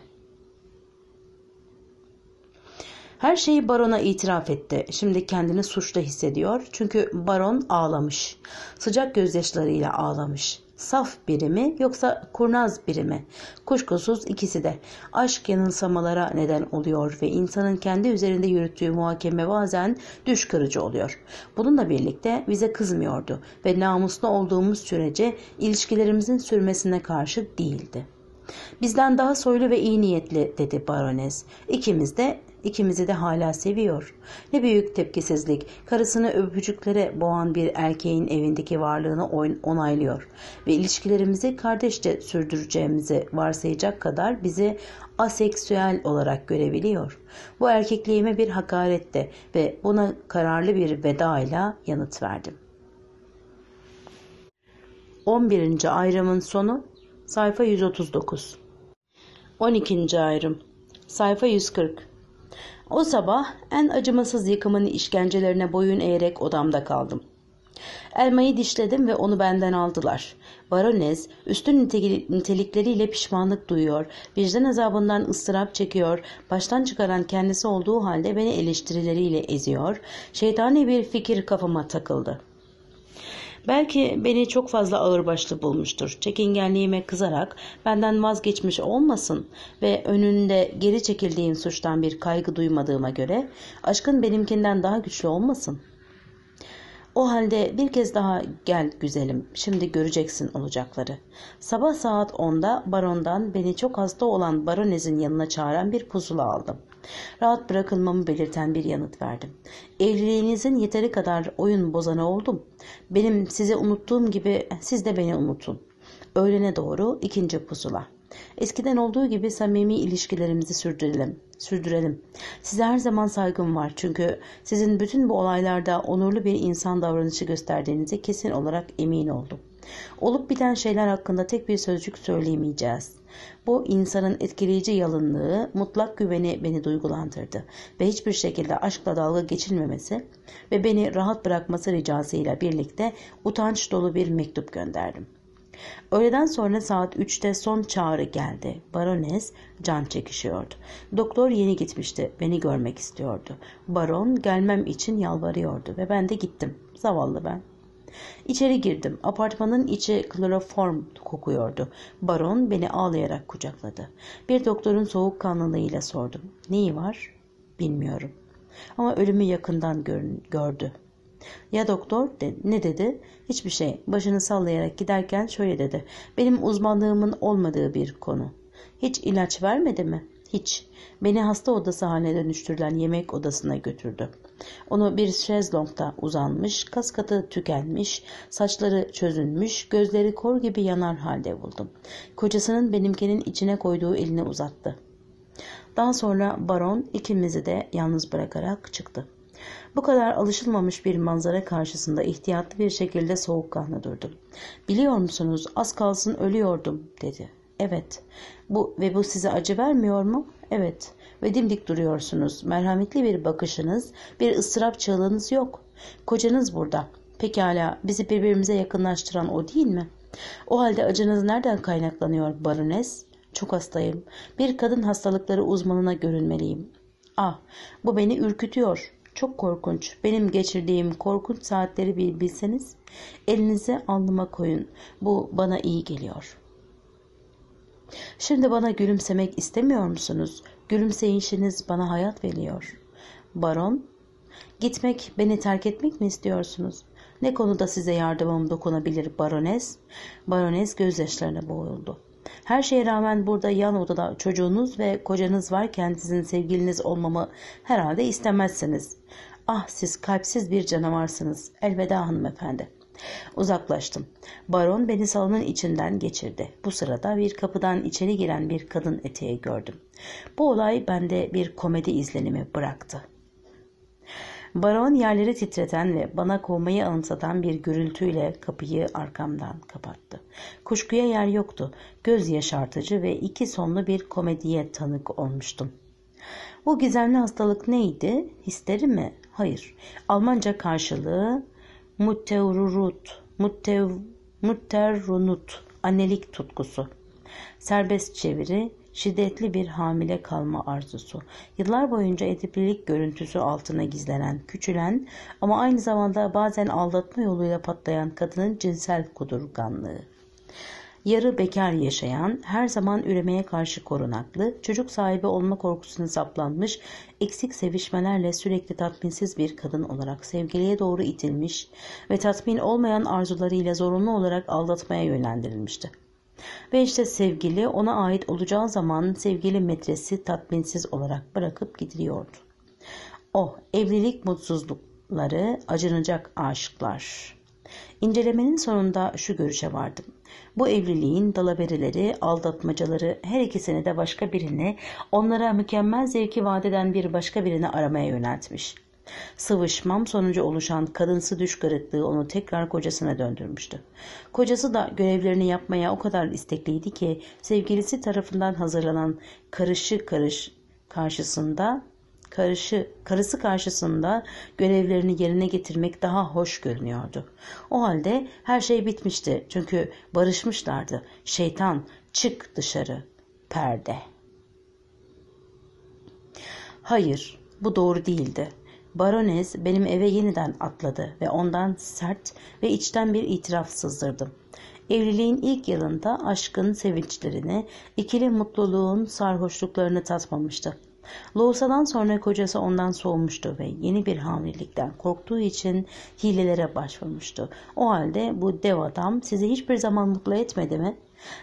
Her şeyi barona itiraf etti. Şimdi kendini suçlu hissediyor. Çünkü baron ağlamış. Sıcak gözyaşlarıyla ağlamış. Saf biri mi yoksa kurnaz biri mi? Kuşkusuz ikisi de. Aşk yanılsamalara neden oluyor ve insanın kendi üzerinde yürüttüğü muhakeme bazen düş kırıcı oluyor. Bununla birlikte bize kızmıyordu ve namuslu olduğumuz sürece ilişkilerimizin sürmesine karşı değildi. Bizden daha soylu ve iyi niyetli dedi barones. İkimiz de ikimizi de hala seviyor. Ne büyük tepkisizlik. Karısını öpücüklere boğan bir erkeğin evindeki varlığını onaylıyor ve ilişkilerimizi kardeşçe sürdüreceğimizi varsayacak kadar bizi aseksüel olarak görebiliyor. Bu erkekliğime bir hakarette ve buna kararlı bir vedayla yanıt verdim. 11. ayrımın sonu Sayfa 139 12. Ayrım Sayfa 140 O sabah en acımasız yıkımın işkencelerine boyun eğerek odamda kaldım. Elmayı dişledim ve onu benden aldılar. Baronez üstün nitelikleriyle pişmanlık duyuyor, vicdan azabından ıstırap çekiyor, baştan çıkaran kendisi olduğu halde beni eleştirileriyle eziyor, şeytani bir fikir kafama takıldı. Belki beni çok fazla ağırbaşlı bulmuştur. Çekingenliğime kızarak benden vazgeçmiş olmasın ve önünde geri çekildiğim suçtan bir kaygı duymadığıma göre aşkın benimkinden daha güçlü olmasın. O halde bir kez daha gel güzelim. Şimdi göreceksin olacakları. Sabah saat 10'da barondan beni çok hasta olan baronezin yanına çağıran bir pusula aldım. Rahat bırakılmamı belirten bir yanıt verdim. Evliliğinizin yeteri kadar oyun bozanı oldum. Benim size unuttuğum gibi siz de beni unutun. Öğlene doğru ikinci pusula. Eskiden olduğu gibi samimi ilişkilerimizi sürdürelim. Sürdürelim. Size her zaman saygım var çünkü sizin bütün bu olaylarda onurlu bir insan davranışı gösterdiğinize kesin olarak emin oldum. Olup biten şeyler hakkında tek bir sözcük söyleyemeyeceğiz. Bu insanın etkileyici yalınlığı, mutlak güveni beni duygulandırdı ve hiçbir şekilde aşkla dalga geçilmemesi ve beni rahat bırakması ricasıyla birlikte utanç dolu bir mektup gönderdim. Öğleden sonra saat 3'te son çağrı geldi. Barones can çekişiyordu. Doktor yeni gitmişti. Beni görmek istiyordu. Baron gelmem için yalvarıyordu ve ben de gittim. Zavallı ben. İçeri girdim. Apartmanın içi kloroform kokuyordu. Baron beni ağlayarak kucakladı. Bir doktorun soğuk soğukkanlılığıyla sordum. Neyi var? Bilmiyorum. Ama ölümü yakından gördü. Ya doktor de, ne dedi? Hiçbir şey. Başını sallayarak giderken şöyle dedi. Benim uzmanlığımın olmadığı bir konu. Hiç ilaç vermedi mi? Hiç. Beni hasta odası haline dönüştürülen yemek odasına götürdü. Onu bir şezlongda uzanmış, kaskatı tükenmiş, saçları çözülmüş, gözleri kor gibi yanar halde buldum. Kocasının benimkinin içine koyduğu elini uzattı. Daha sonra baron ikimizi de yalnız bırakarak çıktı. Bu kadar alışılmamış bir manzara karşısında ihtiyatlı bir şekilde soğukkanlı durdum. Biliyor musunuz az kalsın ölüyordum dedi. Evet. Bu ve bu size acı vermiyor mu? Evet ve dimdik duruyorsunuz. Merhametli bir bakışınız, bir ısrap çığlığınız yok. Kocanız burada. Pekala bizi birbirimize yakınlaştıran o değil mi? O halde acınız nereden kaynaklanıyor barones? Çok hastayım. Bir kadın hastalıkları uzmanına görünmeliyim. Ah bu beni ürkütüyor. Çok korkunç. Benim geçirdiğim korkunç saatleri bir bilseniz elinize alnıma koyun. Bu bana iyi geliyor.'' Şimdi bana gülümsemek istemiyor musunuz? Gülümseyişiniz bana hayat veriyor. Baron, gitmek, beni terk etmek mi istiyorsunuz? Ne konuda size yardımım dokunabilir barones? Barones gözyaşlarına boğuldu. Her şeye rağmen burada yan odada çocuğunuz ve kocanız varken sizin sevgiliniz olmamı herhalde istemezsiniz. Ah siz kalpsiz bir canavarsınız. Elveda hanımefendi. Uzaklaştım. Baron beni salonun içinden geçirdi. Bu sırada bir kapıdan içeri giren bir kadın eteği gördüm. Bu olay bende bir komedi izlenimi bıraktı. Baron yerleri titreten ve bana kovmayı anımsatan bir gürültüyle kapıyı arkamdan kapattı. Kuşkuya yer yoktu. Göz yaşartıcı ve iki sonlu bir komediye tanık olmuştum. Bu gizemli hastalık neydi? Histeri mi? Hayır. Almanca karşılığı Muttevurut, muttev, mutterrunut, annelik tutkusu. Serbest çeviri, şiddetli bir hamile kalma arzusu, yıllar boyunca ediplilik görüntüsü altına gizlenen, küçülen ama aynı zamanda bazen aldatma yoluyla patlayan kadının cinsel kudurganlığı yarı bekar yaşayan, her zaman üremeye karşı korunaklı, çocuk sahibi olma korkusuna saplanmış, eksik sevişmelerle sürekli tatminsiz bir kadın olarak sevgiliye doğru itilmiş ve tatmin olmayan arzularıyla zorunlu olarak aldatmaya yönlendirilmişti. Ve işte sevgili ona ait olacağı zaman sevgili metresi tatminsiz olarak bırakıp gidiliyordu. O oh, evlilik mutsuzlukları acınacak aşıklar. İncelemenin sonunda şu görüşe vardım. Bu evliliğin dalavereleri, aldatmacaları her ikisini de başka birini, onlara mükemmel zevki vaat eden bir başka birini aramaya yöneltmiş. Sıvışmam sonucu oluşan kadınsı düş kırıklığı onu tekrar kocasına döndürmüştü. Kocası da görevlerini yapmaya o kadar istekliydi ki sevgilisi tarafından hazırlanan karışık karış karşısında karışı, karısı karşısında görevlerini yerine getirmek daha hoş görünüyordu. O halde her şey bitmişti çünkü barışmışlardı. Şeytan çık dışarı perde. Hayır bu doğru değildi. Baronez benim eve yeniden atladı ve ondan sert ve içten bir itiraf sızdırdım. Evliliğin ilk yılında aşkın sevinçlerini, ikili mutluluğun sarhoşluklarını tatmamıştı. Loğusa'dan sonra kocası ondan soğumuştu ve yeni bir hamilelikten korktuğu için hilelere başvurmuştu. O halde bu dev adam sizi hiçbir zaman mutlu etmedi mi?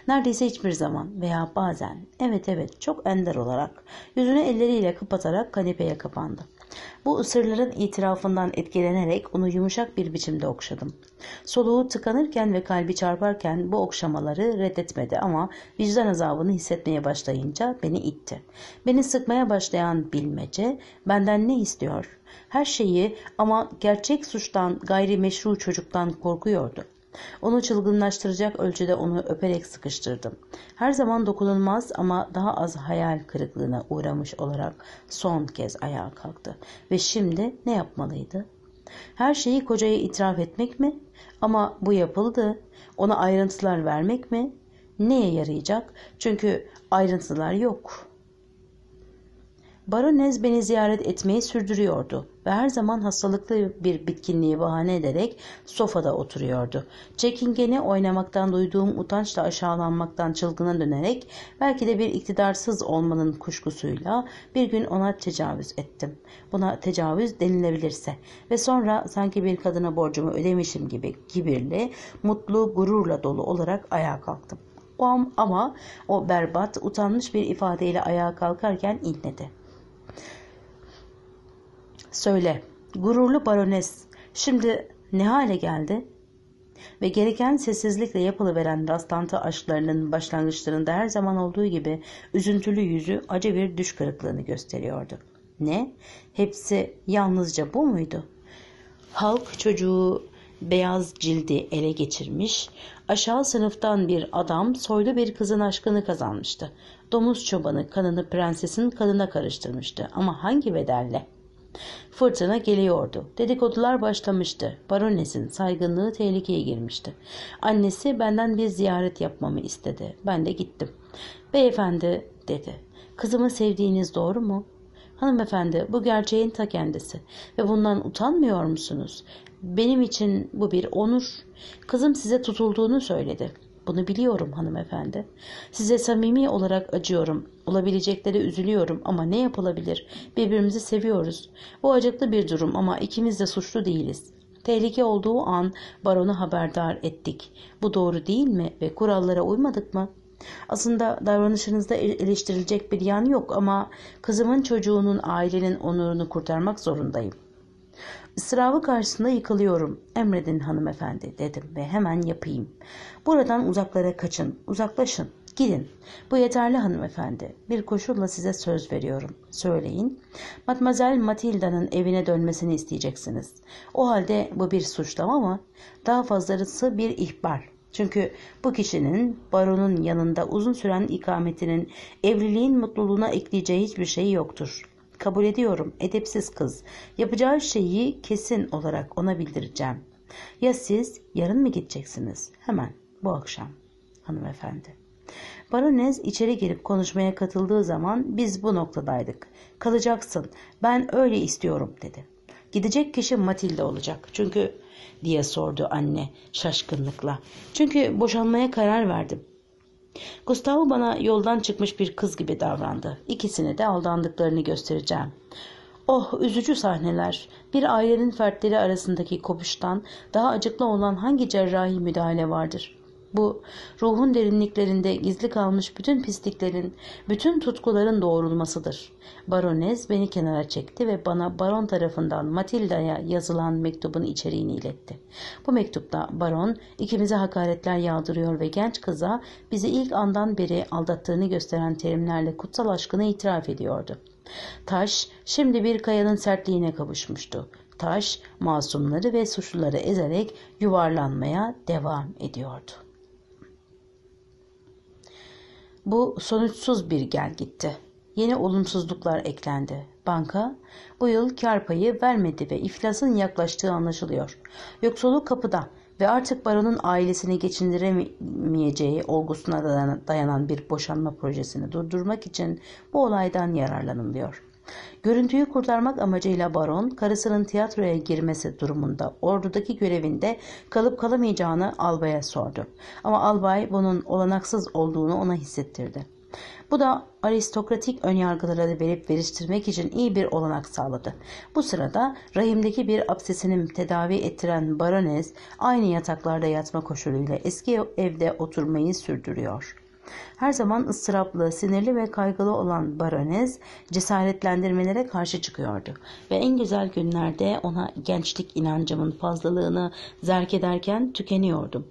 Neredeyse hiçbir zaman veya bazen evet evet çok ender olarak yüzünü elleriyle kapatarak kanepeye kapandı. Bu ısırların itirafından etkilenerek onu yumuşak bir biçimde okşadım. Soluğu tıkanırken ve kalbi çarparken bu okşamaları reddetmedi ama vicdan azabını hissetmeye başlayınca beni itti. Beni sıkmaya başlayan bilmece benden ne istiyor? Her şeyi ama gerçek suçtan gayrimeşru çocuktan korkuyordu. Onu çılgınlaştıracak ölçüde onu öperek sıkıştırdım. Her zaman dokunulmaz ama daha az hayal kırıklığına uğramış olarak son kez ayağa kalktı. Ve şimdi ne yapmalıydı? Her şeyi kocaya itiraf etmek mi? Ama bu yapıldı. Ona ayrıntılar vermek mi? Neye yarayacak? Çünkü ayrıntılar yok.'' Baronez beni ziyaret etmeyi sürdürüyordu ve her zaman hastalıklı bir bitkinliği bahane ederek sofada oturuyordu. Çekingeni oynamaktan duyduğum utançla aşağılanmaktan çılgına dönerek belki de bir iktidarsız olmanın kuşkusuyla bir gün ona tecavüz ettim. Buna tecavüz denilebilirse ve sonra sanki bir kadına borcumu ödemişim gibi kibirli, mutlu, gururla dolu olarak ayağa kalktım. O ama o berbat, utanmış bir ifadeyle ayağa kalkarken inledi. Söyle, gururlu barones şimdi ne hale geldi? Ve gereken sessizlikle yapılıveren rastlantı aşklarının başlangıçlarında her zaman olduğu gibi üzüntülü yüzü acı bir düş kırıklığını gösteriyordu. Ne? Hepsi yalnızca bu muydu? Halk çocuğu beyaz cildi ele geçirmiş, aşağı sınıftan bir adam soylu bir kızın aşkını kazanmıştı. Domuz çobanı kanını prensesin kanına karıştırmıştı ama hangi bedelle? Fırtına geliyordu. Dedikodular başlamıştı. Baronesin saygınlığı tehlikeye girmişti. Annesi benden bir ziyaret yapmamı istedi. Ben de gittim. Beyefendi dedi. Kızımı sevdiğiniz doğru mu? Hanımefendi bu gerçeğin ta kendisi ve bundan utanmıyor musunuz? Benim için bu bir onur. Kızım size tutulduğunu söyledi. Bunu biliyorum hanımefendi. Size samimi olarak acıyorum. Olabileceklere üzülüyorum ama ne yapılabilir? Birbirimizi seviyoruz. Bu acıklı bir durum ama ikimiz de suçlu değiliz. Tehlike olduğu an baronu haberdar ettik. Bu doğru değil mi ve kurallara uymadık mı?'' Aslında davranışınızda e- eleştirilecek bir yan yok ama kızımın çocuğunun ailenin onurunu kurtarmak zorundayım. Israrı karşısında yıkılıyorum. Emredin hanımefendi dedim ve hemen yapayım. Buradan uzaklara kaçın, uzaklaşın, gidin. Bu yeterli hanımefendi. Bir koşulla size söz veriyorum. Söyleyin. Matmazel Matilda'nın evine dönmesini isteyeceksiniz. O halde bu bir suçlama ama daha fazlası bir ihbar. Çünkü bu kişinin baronun yanında uzun süren ikametinin evliliğin mutluluğuna ekleyeceği hiçbir şey yoktur. Kabul ediyorum edepsiz kız. Yapacağı şeyi kesin olarak ona bildireceğim. Ya siz yarın mı gideceksiniz? Hemen bu akşam hanımefendi. Baronez içeri girip konuşmaya katıldığı zaman biz bu noktadaydık. Kalacaksın ben öyle istiyorum dedi. Gidecek kişi Matilde olacak. Çünkü diye sordu anne şaşkınlıkla. Çünkü boşanmaya karar verdim. Gustavo bana yoldan çıkmış bir kız gibi davrandı. İkisine de aldandıklarını göstereceğim. Oh üzücü sahneler. Bir ailenin fertleri arasındaki kopuştan daha acıklı olan hangi cerrahi müdahale vardır? bu ruhun derinliklerinde gizli kalmış bütün pisliklerin, bütün tutkuların doğrulmasıdır. Baronez beni kenara çekti ve bana baron tarafından Matilda'ya yazılan mektubun içeriğini iletti. Bu mektupta baron ikimize hakaretler yağdırıyor ve genç kıza bizi ilk andan beri aldattığını gösteren terimlerle kutsal aşkını itiraf ediyordu. Taş şimdi bir kayanın sertliğine kavuşmuştu. Taş masumları ve suçluları ezerek yuvarlanmaya devam ediyordu. Bu sonuçsuz bir gel gitti. Yeni olumsuzluklar eklendi. Banka bu yıl kar payı vermedi ve iflasın yaklaştığı anlaşılıyor. Yoksulluk kapıda ve artık baronun ailesini geçindiremeyeceği olgusuna dayanan bir boşanma projesini durdurmak için bu olaydan yararlanılıyor.'' Görüntüyü kurtarmak amacıyla baron karısının tiyatroya girmesi durumunda ordudaki görevinde kalıp kalamayacağını albaya sordu. Ama albay bunun olanaksız olduğunu ona hissettirdi. Bu da aristokratik önyargılara verip veriştirmek için iyi bir olanak sağladı. Bu sırada rahimdeki bir absesini tedavi ettiren baronez aynı yataklarda yatma koşuluyla eski evde oturmayı sürdürüyor. Her zaman ıstıraplı, sinirli ve kaygılı olan barones cesaretlendirmelere karşı çıkıyordu. Ve en güzel günlerde ona gençlik inancımın fazlalığını zerk ederken tükeniyordum.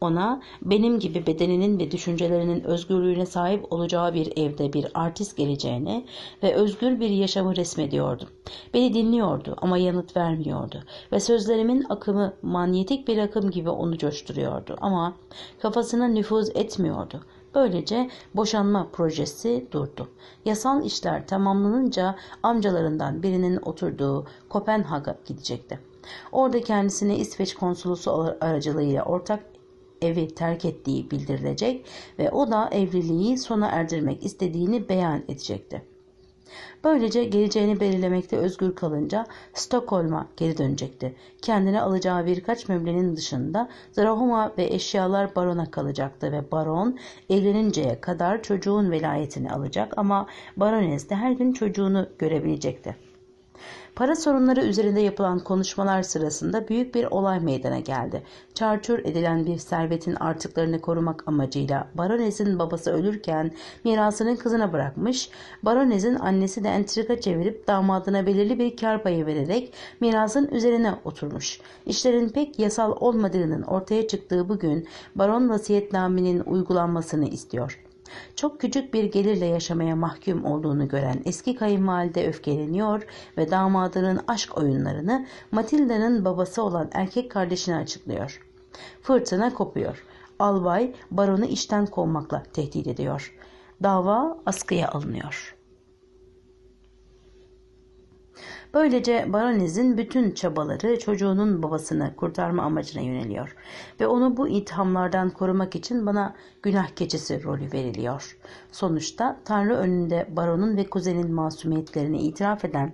Ona benim gibi bedeninin ve düşüncelerinin özgürlüğüne sahip olacağı bir evde bir artist geleceğini ve özgür bir yaşamı resmediyordum. Beni dinliyordu ama yanıt vermiyordu ve sözlerimin akımı manyetik bir akım gibi onu coşturuyordu ama kafasına nüfuz etmiyordu. Böylece boşanma projesi durdu. Yasal işler tamamlanınca amcalarından birinin oturduğu Kopenhag'a gidecekti. Orada kendisine İsveç konsolosu aracılığıyla ortak evi terk ettiği bildirilecek ve o da evliliği sona erdirmek istediğini beyan edecekti. Böylece geleceğini belirlemekte özgür kalınca Stockholm'a geri dönecekti. Kendine alacağı birkaç möblenin dışında Zarahuma ve eşyalar barona kalacaktı ve baron evleninceye kadar çocuğun velayetini alacak ama baronez de her gün çocuğunu görebilecekti. Para sorunları üzerinde yapılan konuşmalar sırasında büyük bir olay meydana geldi. Çarçur edilen bir servetin artıklarını korumak amacıyla baronezin babası ölürken mirasını kızına bırakmış, baronezin annesi de entrika çevirip damadına belirli bir kar payı vererek mirasın üzerine oturmuş. İşlerin pek yasal olmadığının ortaya çıktığı bugün baron vasiyetnamenin uygulanmasını istiyor. Çok küçük bir gelirle yaşamaya mahkum olduğunu gören eski kayınvalide öfkeleniyor ve damadının aşk oyunlarını Matilda'nın babası olan erkek kardeşine açıklıyor. Fırtına kopuyor. Albay baronu işten kovmakla tehdit ediyor. Dava askıya alınıyor. Böylece baronizin bütün çabaları çocuğunun babasını kurtarma amacına yöneliyor ve onu bu ithamlardan korumak için bana günah keçisi rolü veriliyor. Sonuçta Tanrı önünde baronun ve kuzenin masumiyetlerini itiraf eden,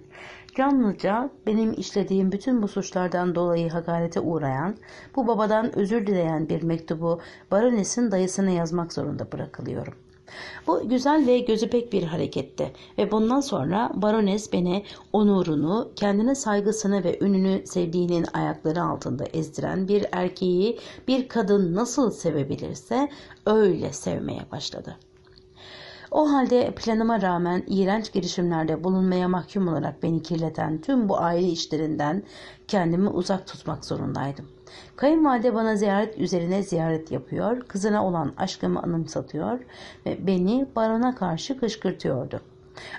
yalnızca benim işlediğim bütün bu suçlardan dolayı hakarete uğrayan, bu babadan özür dileyen bir mektubu baronesin dayısına yazmak zorunda bırakılıyorum.'' Bu güzel ve gözü pek bir hareketti ve bundan sonra barones beni onurunu, kendine saygısını ve ününü sevdiğinin ayakları altında ezdiren bir erkeği bir kadın nasıl sevebilirse öyle sevmeye başladı.'' O halde planıma rağmen iğrenç girişimlerde bulunmaya mahkum olarak beni kirleten tüm bu aile işlerinden kendimi uzak tutmak zorundaydım. Kayınvalide bana ziyaret üzerine ziyaret yapıyor, kızına olan aşkımı anımsatıyor ve beni barona karşı kışkırtıyordu.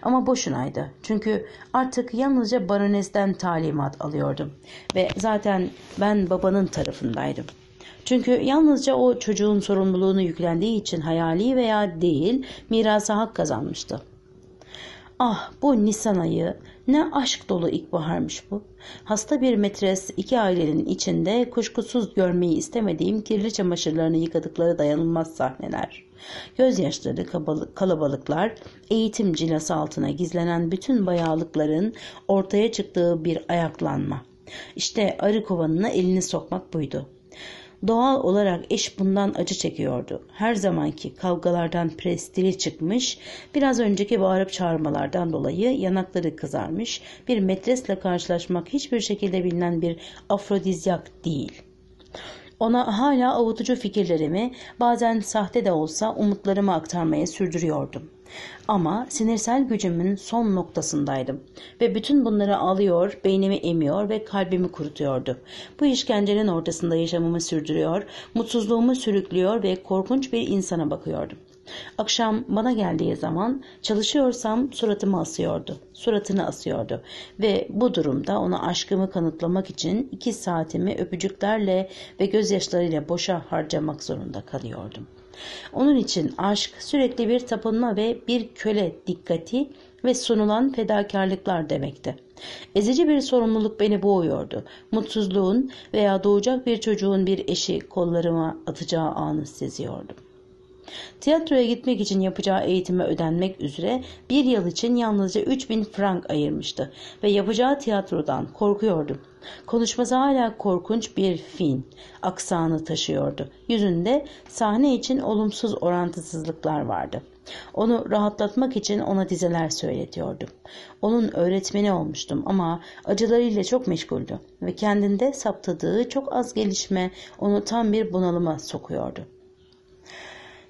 Ama boşunaydı çünkü artık yalnızca baronesten talimat alıyordum ve zaten ben babanın tarafındaydım. Çünkü yalnızca o çocuğun sorumluluğunu yüklendiği için hayali veya değil mirasa hak kazanmıştı. Ah bu Nisan ayı ne aşk dolu ilkbaharmış bu. Hasta bir metres iki ailenin içinde kuşkusuz görmeyi istemediğim kirli çamaşırlarını yıkadıkları dayanılmaz sahneler. Gözyaşları kalabalıklar, eğitim cilası altına gizlenen bütün bayağılıkların ortaya çıktığı bir ayaklanma. İşte arı kovanına elini sokmak buydu. Doğal olarak eş bundan acı çekiyordu. Her zamanki kavgalardan prestili çıkmış, biraz önceki bağırıp çağırmalardan dolayı yanakları kızarmış, bir metresle karşılaşmak hiçbir şekilde bilinen bir afrodizyak değil.'' ona hala avutucu fikirlerimi, bazen sahte de olsa umutlarımı aktarmaya sürdürüyordum. Ama sinirsel gücümün son noktasındaydım ve bütün bunları alıyor, beynimi emiyor ve kalbimi kurutuyordu. Bu işkencenin ortasında yaşamımı sürdürüyor, mutsuzluğumu sürüklüyor ve korkunç bir insana bakıyordum. Akşam bana geldiği zaman çalışıyorsam suratımı asıyordu. Suratını asıyordu. Ve bu durumda ona aşkımı kanıtlamak için iki saatimi öpücüklerle ve gözyaşlarıyla boşa harcamak zorunda kalıyordum.'' Onun için aşk sürekli bir tapınma ve bir köle dikkati ve sunulan fedakarlıklar demekti. Ezici bir sorumluluk beni boğuyordu. Mutsuzluğun veya doğacak bir çocuğun bir eşi kollarıma atacağı anı seziyordum. Tiyatroya gitmek için yapacağı eğitime ödenmek üzere bir yıl için yalnızca 3000 frank ayırmıştı ve yapacağı tiyatrodan korkuyordu. Konuşması hala korkunç bir fin aksanı taşıyordu. Yüzünde sahne için olumsuz orantısızlıklar vardı. Onu rahatlatmak için ona dizeler söyletiyordum. Onun öğretmeni olmuştum ama acılarıyla çok meşguldü ve kendinde saptadığı çok az gelişme onu tam bir bunalıma sokuyordu.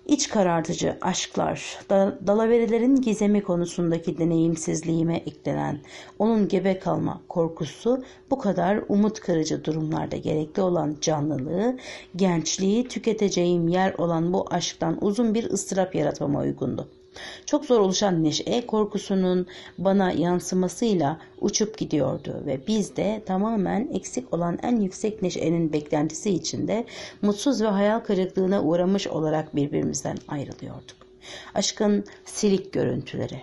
İç karartıcı aşklar, da, dalaverelerin gizemi konusundaki deneyimsizliğime eklenen, onun gebe kalma korkusu bu kadar umut kırıcı durumlarda gerekli olan canlılığı, gençliği tüketeceğim yer olan bu aşktan uzun bir ıstırap yaratmama uygundu.'' Çok zor oluşan neşe korkusunun bana yansımasıyla uçup gidiyordu ve biz de tamamen eksik olan en yüksek neşenin beklentisi içinde mutsuz ve hayal kırıklığına uğramış olarak birbirimizden ayrılıyorduk. Aşkın silik görüntüleri.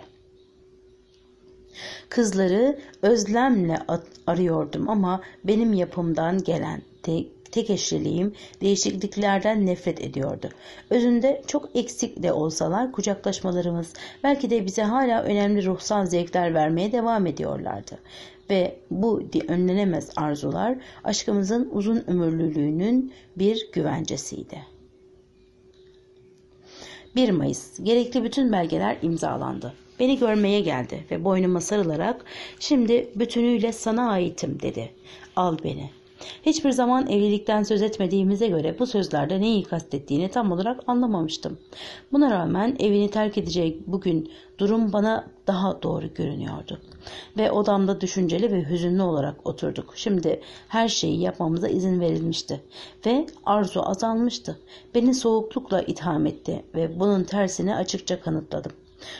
Kızları özlemle arıyordum ama benim yapımdan gelen tek eşliliğim, değişikliklerden nefret ediyordu. Özünde çok eksik de olsalar kucaklaşmalarımız belki de bize hala önemli ruhsal zevkler vermeye devam ediyorlardı. Ve bu önlenemez arzular aşkımızın uzun ömürlülüğünün bir güvencesiydi. 1 Mayıs. Gerekli bütün belgeler imzalandı. Beni görmeye geldi ve boynuma sarılarak şimdi bütünüyle sana aitim dedi. Al beni. Hiçbir zaman evlilikten söz etmediğimize göre bu sözlerde neyi kastettiğini tam olarak anlamamıştım. Buna rağmen evini terk edecek bugün durum bana daha doğru görünüyordu. Ve odamda düşünceli ve hüzünlü olarak oturduk. Şimdi her şeyi yapmamıza izin verilmişti ve arzu azalmıştı. Beni soğuklukla itham etti ve bunun tersini açıkça kanıtladım.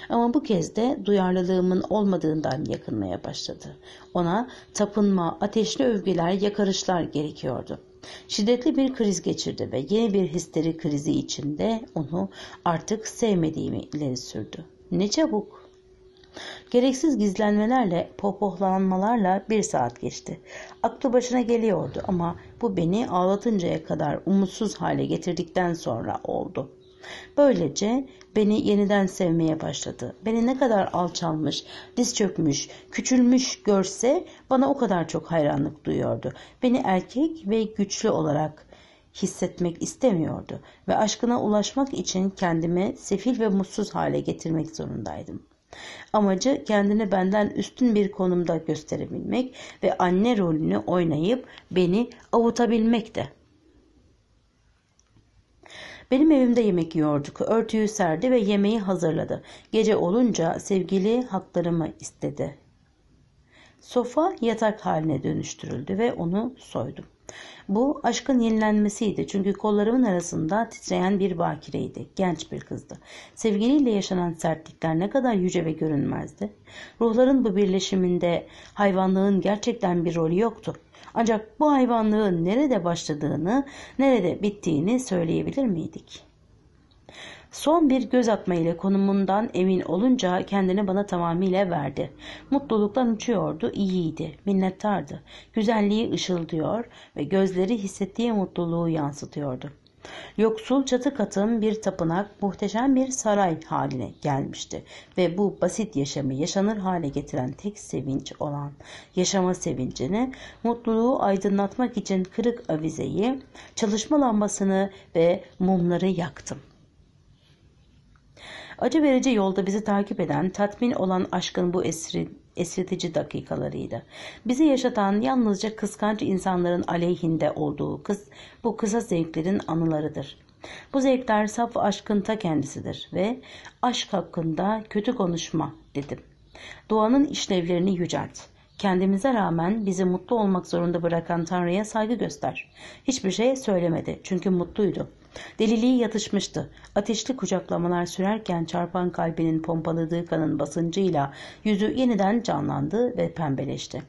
Ama bu kez de duyarlılığımın olmadığından yakınmaya başladı. Ona tapınma, ateşli övgüler, yakarışlar gerekiyordu. Şiddetli bir kriz geçirdi ve yeni bir histeri krizi içinde onu artık sevmediğimi ileri sürdü. Ne çabuk. Gereksiz gizlenmelerle, popohlanmalarla bir saat geçti. Aklı başına geliyordu ama bu beni ağlatıncaya kadar umutsuz hale getirdikten sonra oldu. Böylece beni yeniden sevmeye başladı. Beni ne kadar alçalmış, diz çökmüş, küçülmüş görse bana o kadar çok hayranlık duyuyordu. Beni erkek ve güçlü olarak hissetmek istemiyordu ve aşkına ulaşmak için kendimi sefil ve mutsuz hale getirmek zorundaydım. Amacı kendini benden üstün bir konumda gösterebilmek ve anne rolünü oynayıp beni avutabilmekti. Benim evimde yemek yiyorduk. Örtüyü serdi ve yemeği hazırladı. Gece olunca sevgili haklarımı istedi. Sofa yatak haline dönüştürüldü ve onu soydum. Bu aşkın yenilenmesiydi çünkü kollarımın arasında titreyen bir bakireydi, genç bir kızdı. Sevgiliyle yaşanan sertlikler ne kadar yüce ve görünmezdi. Ruhların bu birleşiminde hayvanlığın gerçekten bir rolü yoktu. Ancak bu hayvanlığın nerede başladığını, nerede bittiğini söyleyebilir miydik? Son bir göz atma ile konumundan emin olunca kendini bana tamamıyla verdi. Mutluluktan uçuyordu, iyiydi, minnettardı. Güzelliği ışıldıyor ve gözleri hissettiği mutluluğu yansıtıyordu. Yoksul çatı katın bir tapınak muhteşem bir saray haline gelmişti ve bu basit yaşamı yaşanır hale getiren tek sevinç olan yaşama sevincini, mutluluğu aydınlatmak için kırık avizeyi, çalışma lambasını ve mumları yaktım. Acı verici yolda bizi takip eden, tatmin olan aşkın bu esri esretici dakikalarıydı. Bizi yaşatan yalnızca kıskanç insanların aleyhinde olduğu kız, bu kısa zevklerin anılarıdır. Bu zevkler saf aşkın ta kendisidir ve aşk hakkında kötü konuşma dedim. Doğanın işlevlerini yücelt. Kendimize rağmen bizi mutlu olmak zorunda bırakan Tanrı'ya saygı göster. Hiçbir şey söylemedi çünkü mutluydu. Deliliği yatışmıştı. Ateşli kucaklamalar sürerken çarpan kalbinin pompaladığı kanın basıncıyla yüzü yeniden canlandı ve pembeleşti.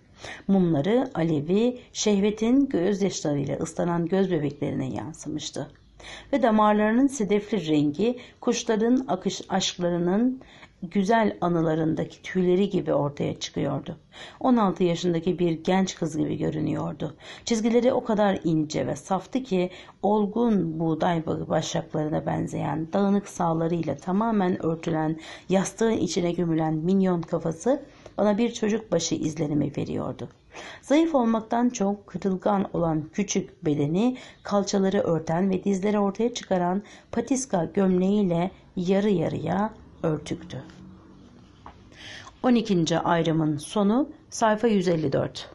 Mumları, alevi, şehvetin gözyaşlarıyla ıslanan göz bebeklerine yansımıştı ve damarlarının sedefli rengi kuşların akış aşklarının güzel anılarındaki tüyleri gibi ortaya çıkıyordu. 16 yaşındaki bir genç kız gibi görünüyordu. Çizgileri o kadar ince ve saftı ki olgun buğday başaklarına benzeyen dağınık sağlarıyla tamamen örtülen yastığın içine gömülen minyon kafası bana bir çocuk başı izlenimi veriyordu. Zayıf olmaktan çok kırılgan olan küçük bedeni kalçaları örten ve dizleri ortaya çıkaran patiska gömleğiyle yarı yarıya örtüktü. 12. ayrımın sonu sayfa 154.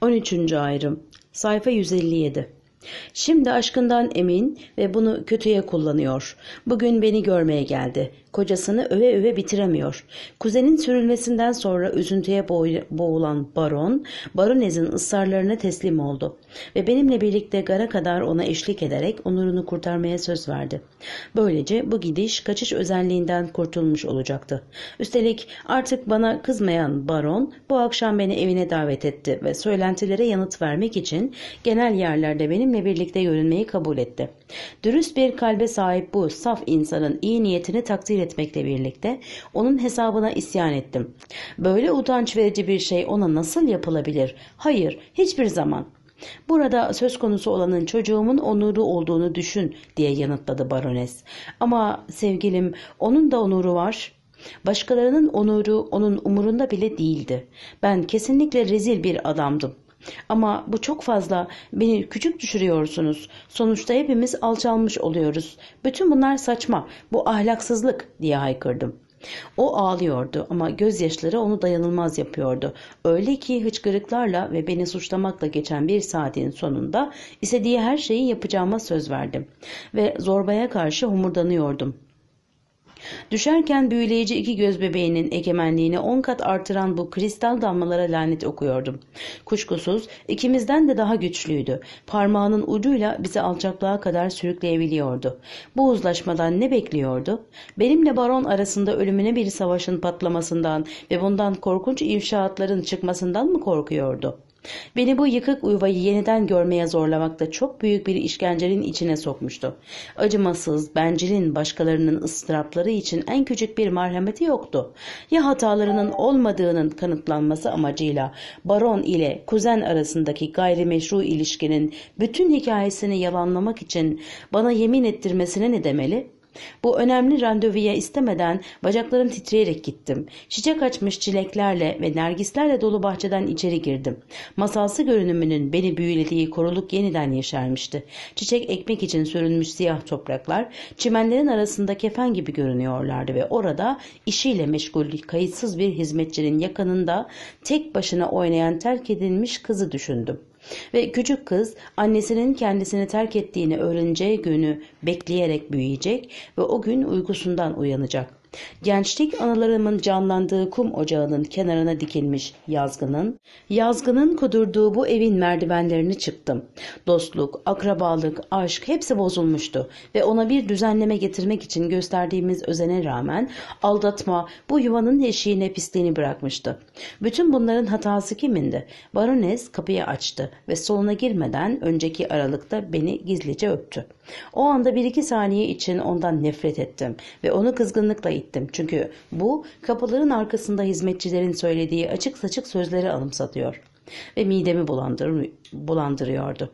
13. ayrım sayfa 157. Şimdi aşkından emin ve bunu kötüye kullanıyor. Bugün beni görmeye geldi kocasını öve öve bitiremiyor. Kuzenin sürülmesinden sonra üzüntüye boğulan baron, baronezin ısrarlarına teslim oldu ve benimle birlikte gara kadar ona eşlik ederek onurunu kurtarmaya söz verdi. Böylece bu gidiş kaçış özelliğinden kurtulmuş olacaktı. Üstelik artık bana kızmayan baron bu akşam beni evine davet etti ve söylentilere yanıt vermek için genel yerlerde benimle birlikte görünmeyi kabul etti. Dürüst bir kalbe sahip bu saf insanın iyi niyetini takdir etmekle birlikte onun hesabına isyan ettim. Böyle utanç verici bir şey ona nasıl yapılabilir? Hayır, hiçbir zaman. Burada söz konusu olanın çocuğumun onuru olduğunu düşün diye yanıtladı barones. Ama sevgilim onun da onuru var. Başkalarının onuru onun umurunda bile değildi. Ben kesinlikle rezil bir adamdım. Ama bu çok fazla. Beni küçük düşürüyorsunuz. Sonuçta hepimiz alçalmış oluyoruz. Bütün bunlar saçma. Bu ahlaksızlık diye haykırdım. O ağlıyordu ama gözyaşları onu dayanılmaz yapıyordu. Öyle ki hıçkırıklarla ve beni suçlamakla geçen bir saatin sonunda istediği her şeyi yapacağıma söz verdim. Ve zorbaya karşı homurdanıyordum. Düşerken büyüleyici iki göz bebeğinin egemenliğini on kat artıran bu kristal damlalara lanet okuyordum. Kuşkusuz ikimizden de daha güçlüydü. Parmağının ucuyla bizi alçaklığa kadar sürükleyebiliyordu. Bu uzlaşmadan ne bekliyordu? Benimle baron arasında ölümüne bir savaşın patlamasından ve bundan korkunç inşaatların çıkmasından mı korkuyordu? Beni bu yıkık yuvayı yeniden görmeye zorlamakta çok büyük bir işkencenin içine sokmuştu. Acımasız, bencilin başkalarının ıstırapları için en küçük bir merhameti yoktu. Ya hatalarının olmadığının kanıtlanması amacıyla baron ile kuzen arasındaki gayrimeşru ilişkinin bütün hikayesini yalanlamak için bana yemin ettirmesine ne demeli? Bu önemli randevuya istemeden bacaklarım titreyerek gittim. Çiçek açmış çileklerle ve nergislerle dolu bahçeden içeri girdim. Masalsı görünümünün beni büyülediği koruluk yeniden yeşermişti. Çiçek ekmek için sürünmüş siyah topraklar çimenlerin arasında kefen gibi görünüyorlardı ve orada işiyle meşgul kayıtsız bir hizmetçinin yakanında tek başına oynayan terk edilmiş kızı düşündüm. Ve küçük kız annesinin kendisini terk ettiğini öğreneceği günü bekleyerek büyüyecek ve o gün uykusundan uyanacak. Gençlik anılarımın canlandığı kum ocağının kenarına dikilmiş yazgının, yazgının kudurduğu bu evin merdivenlerini çıktım. Dostluk, akrabalık, aşk hepsi bozulmuştu ve ona bir düzenleme getirmek için gösterdiğimiz özene rağmen aldatma bu yuvanın eşiğine pisliğini bırakmıştı. Bütün bunların hatası kimindi? Barones kapıyı açtı ve soluna girmeden önceki aralıkta beni gizlice öptü. O anda bir iki saniye için ondan nefret ettim ve onu kızgınlıkla ittim. Çünkü bu kapıların arkasında hizmetçilerin söylediği açık saçık sözleri anımsatıyor ve midemi bulandır bulandırıyordu.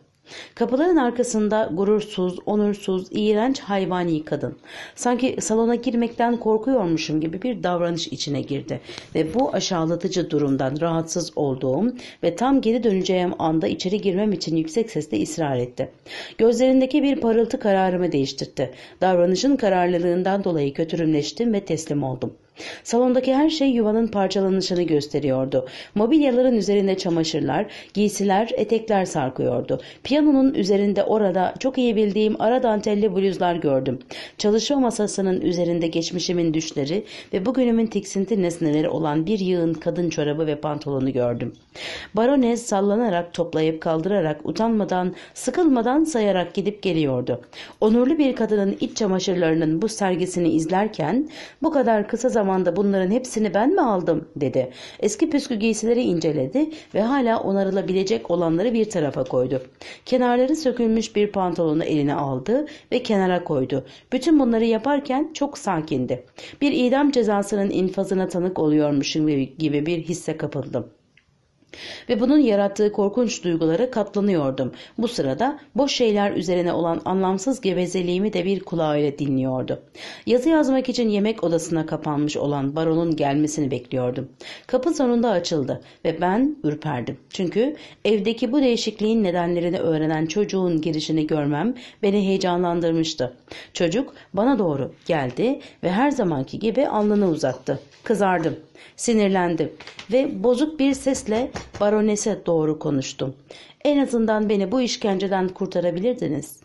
Kapıların arkasında gurursuz, onursuz, iğrenç hayvani kadın. Sanki salona girmekten korkuyormuşum gibi bir davranış içine girdi ve bu aşağılatıcı durumdan rahatsız olduğum ve tam geri döneceğim anda içeri girmem için yüksek sesle ısrar etti. Gözlerindeki bir parıltı kararımı değiştirdi. Davranışın kararlılığından dolayı kötürümleştim ve teslim oldum. Salondaki her şey yuvanın parçalanışını gösteriyordu. Mobilyaların üzerinde çamaşırlar, giysiler, etekler sarkıyordu. Piyanonun üzerinde orada çok iyi bildiğim ara dantelli bluzlar gördüm. Çalışma masasının üzerinde geçmişimin düşleri ve bugünümün tiksinti nesneleri olan bir yığın kadın çorabı ve pantolonu gördüm. Baronez sallanarak toplayıp kaldırarak utanmadan, sıkılmadan sayarak gidip geliyordu. Onurlu bir kadının iç çamaşırlarının bu sergisini izlerken bu kadar kısa zamanda zamanda bunların hepsini ben mi aldım dedi. Eski püskü giysileri inceledi ve hala onarılabilecek olanları bir tarafa koydu. Kenarları sökülmüş bir pantolonu eline aldı ve kenara koydu. Bütün bunları yaparken çok sakindi. Bir idam cezasının infazına tanık oluyormuşum gibi bir hisse kapıldım. Ve bunun yarattığı korkunç duygulara katlanıyordum. Bu sırada boş şeyler üzerine olan anlamsız gevezeliğimi de bir kulağıyla dinliyordu. Yazı yazmak için yemek odasına kapanmış olan baronun gelmesini bekliyordum. Kapı sonunda açıldı ve ben ürperdim. Çünkü evdeki bu değişikliğin nedenlerini öğrenen çocuğun girişini görmem beni heyecanlandırmıştı. Çocuk bana doğru geldi ve her zamanki gibi alnını uzattı. Kızardım. Sinirlendim ve bozuk bir sesle baronese doğru konuştum. En azından beni bu işkenceden kurtarabilirdiniz.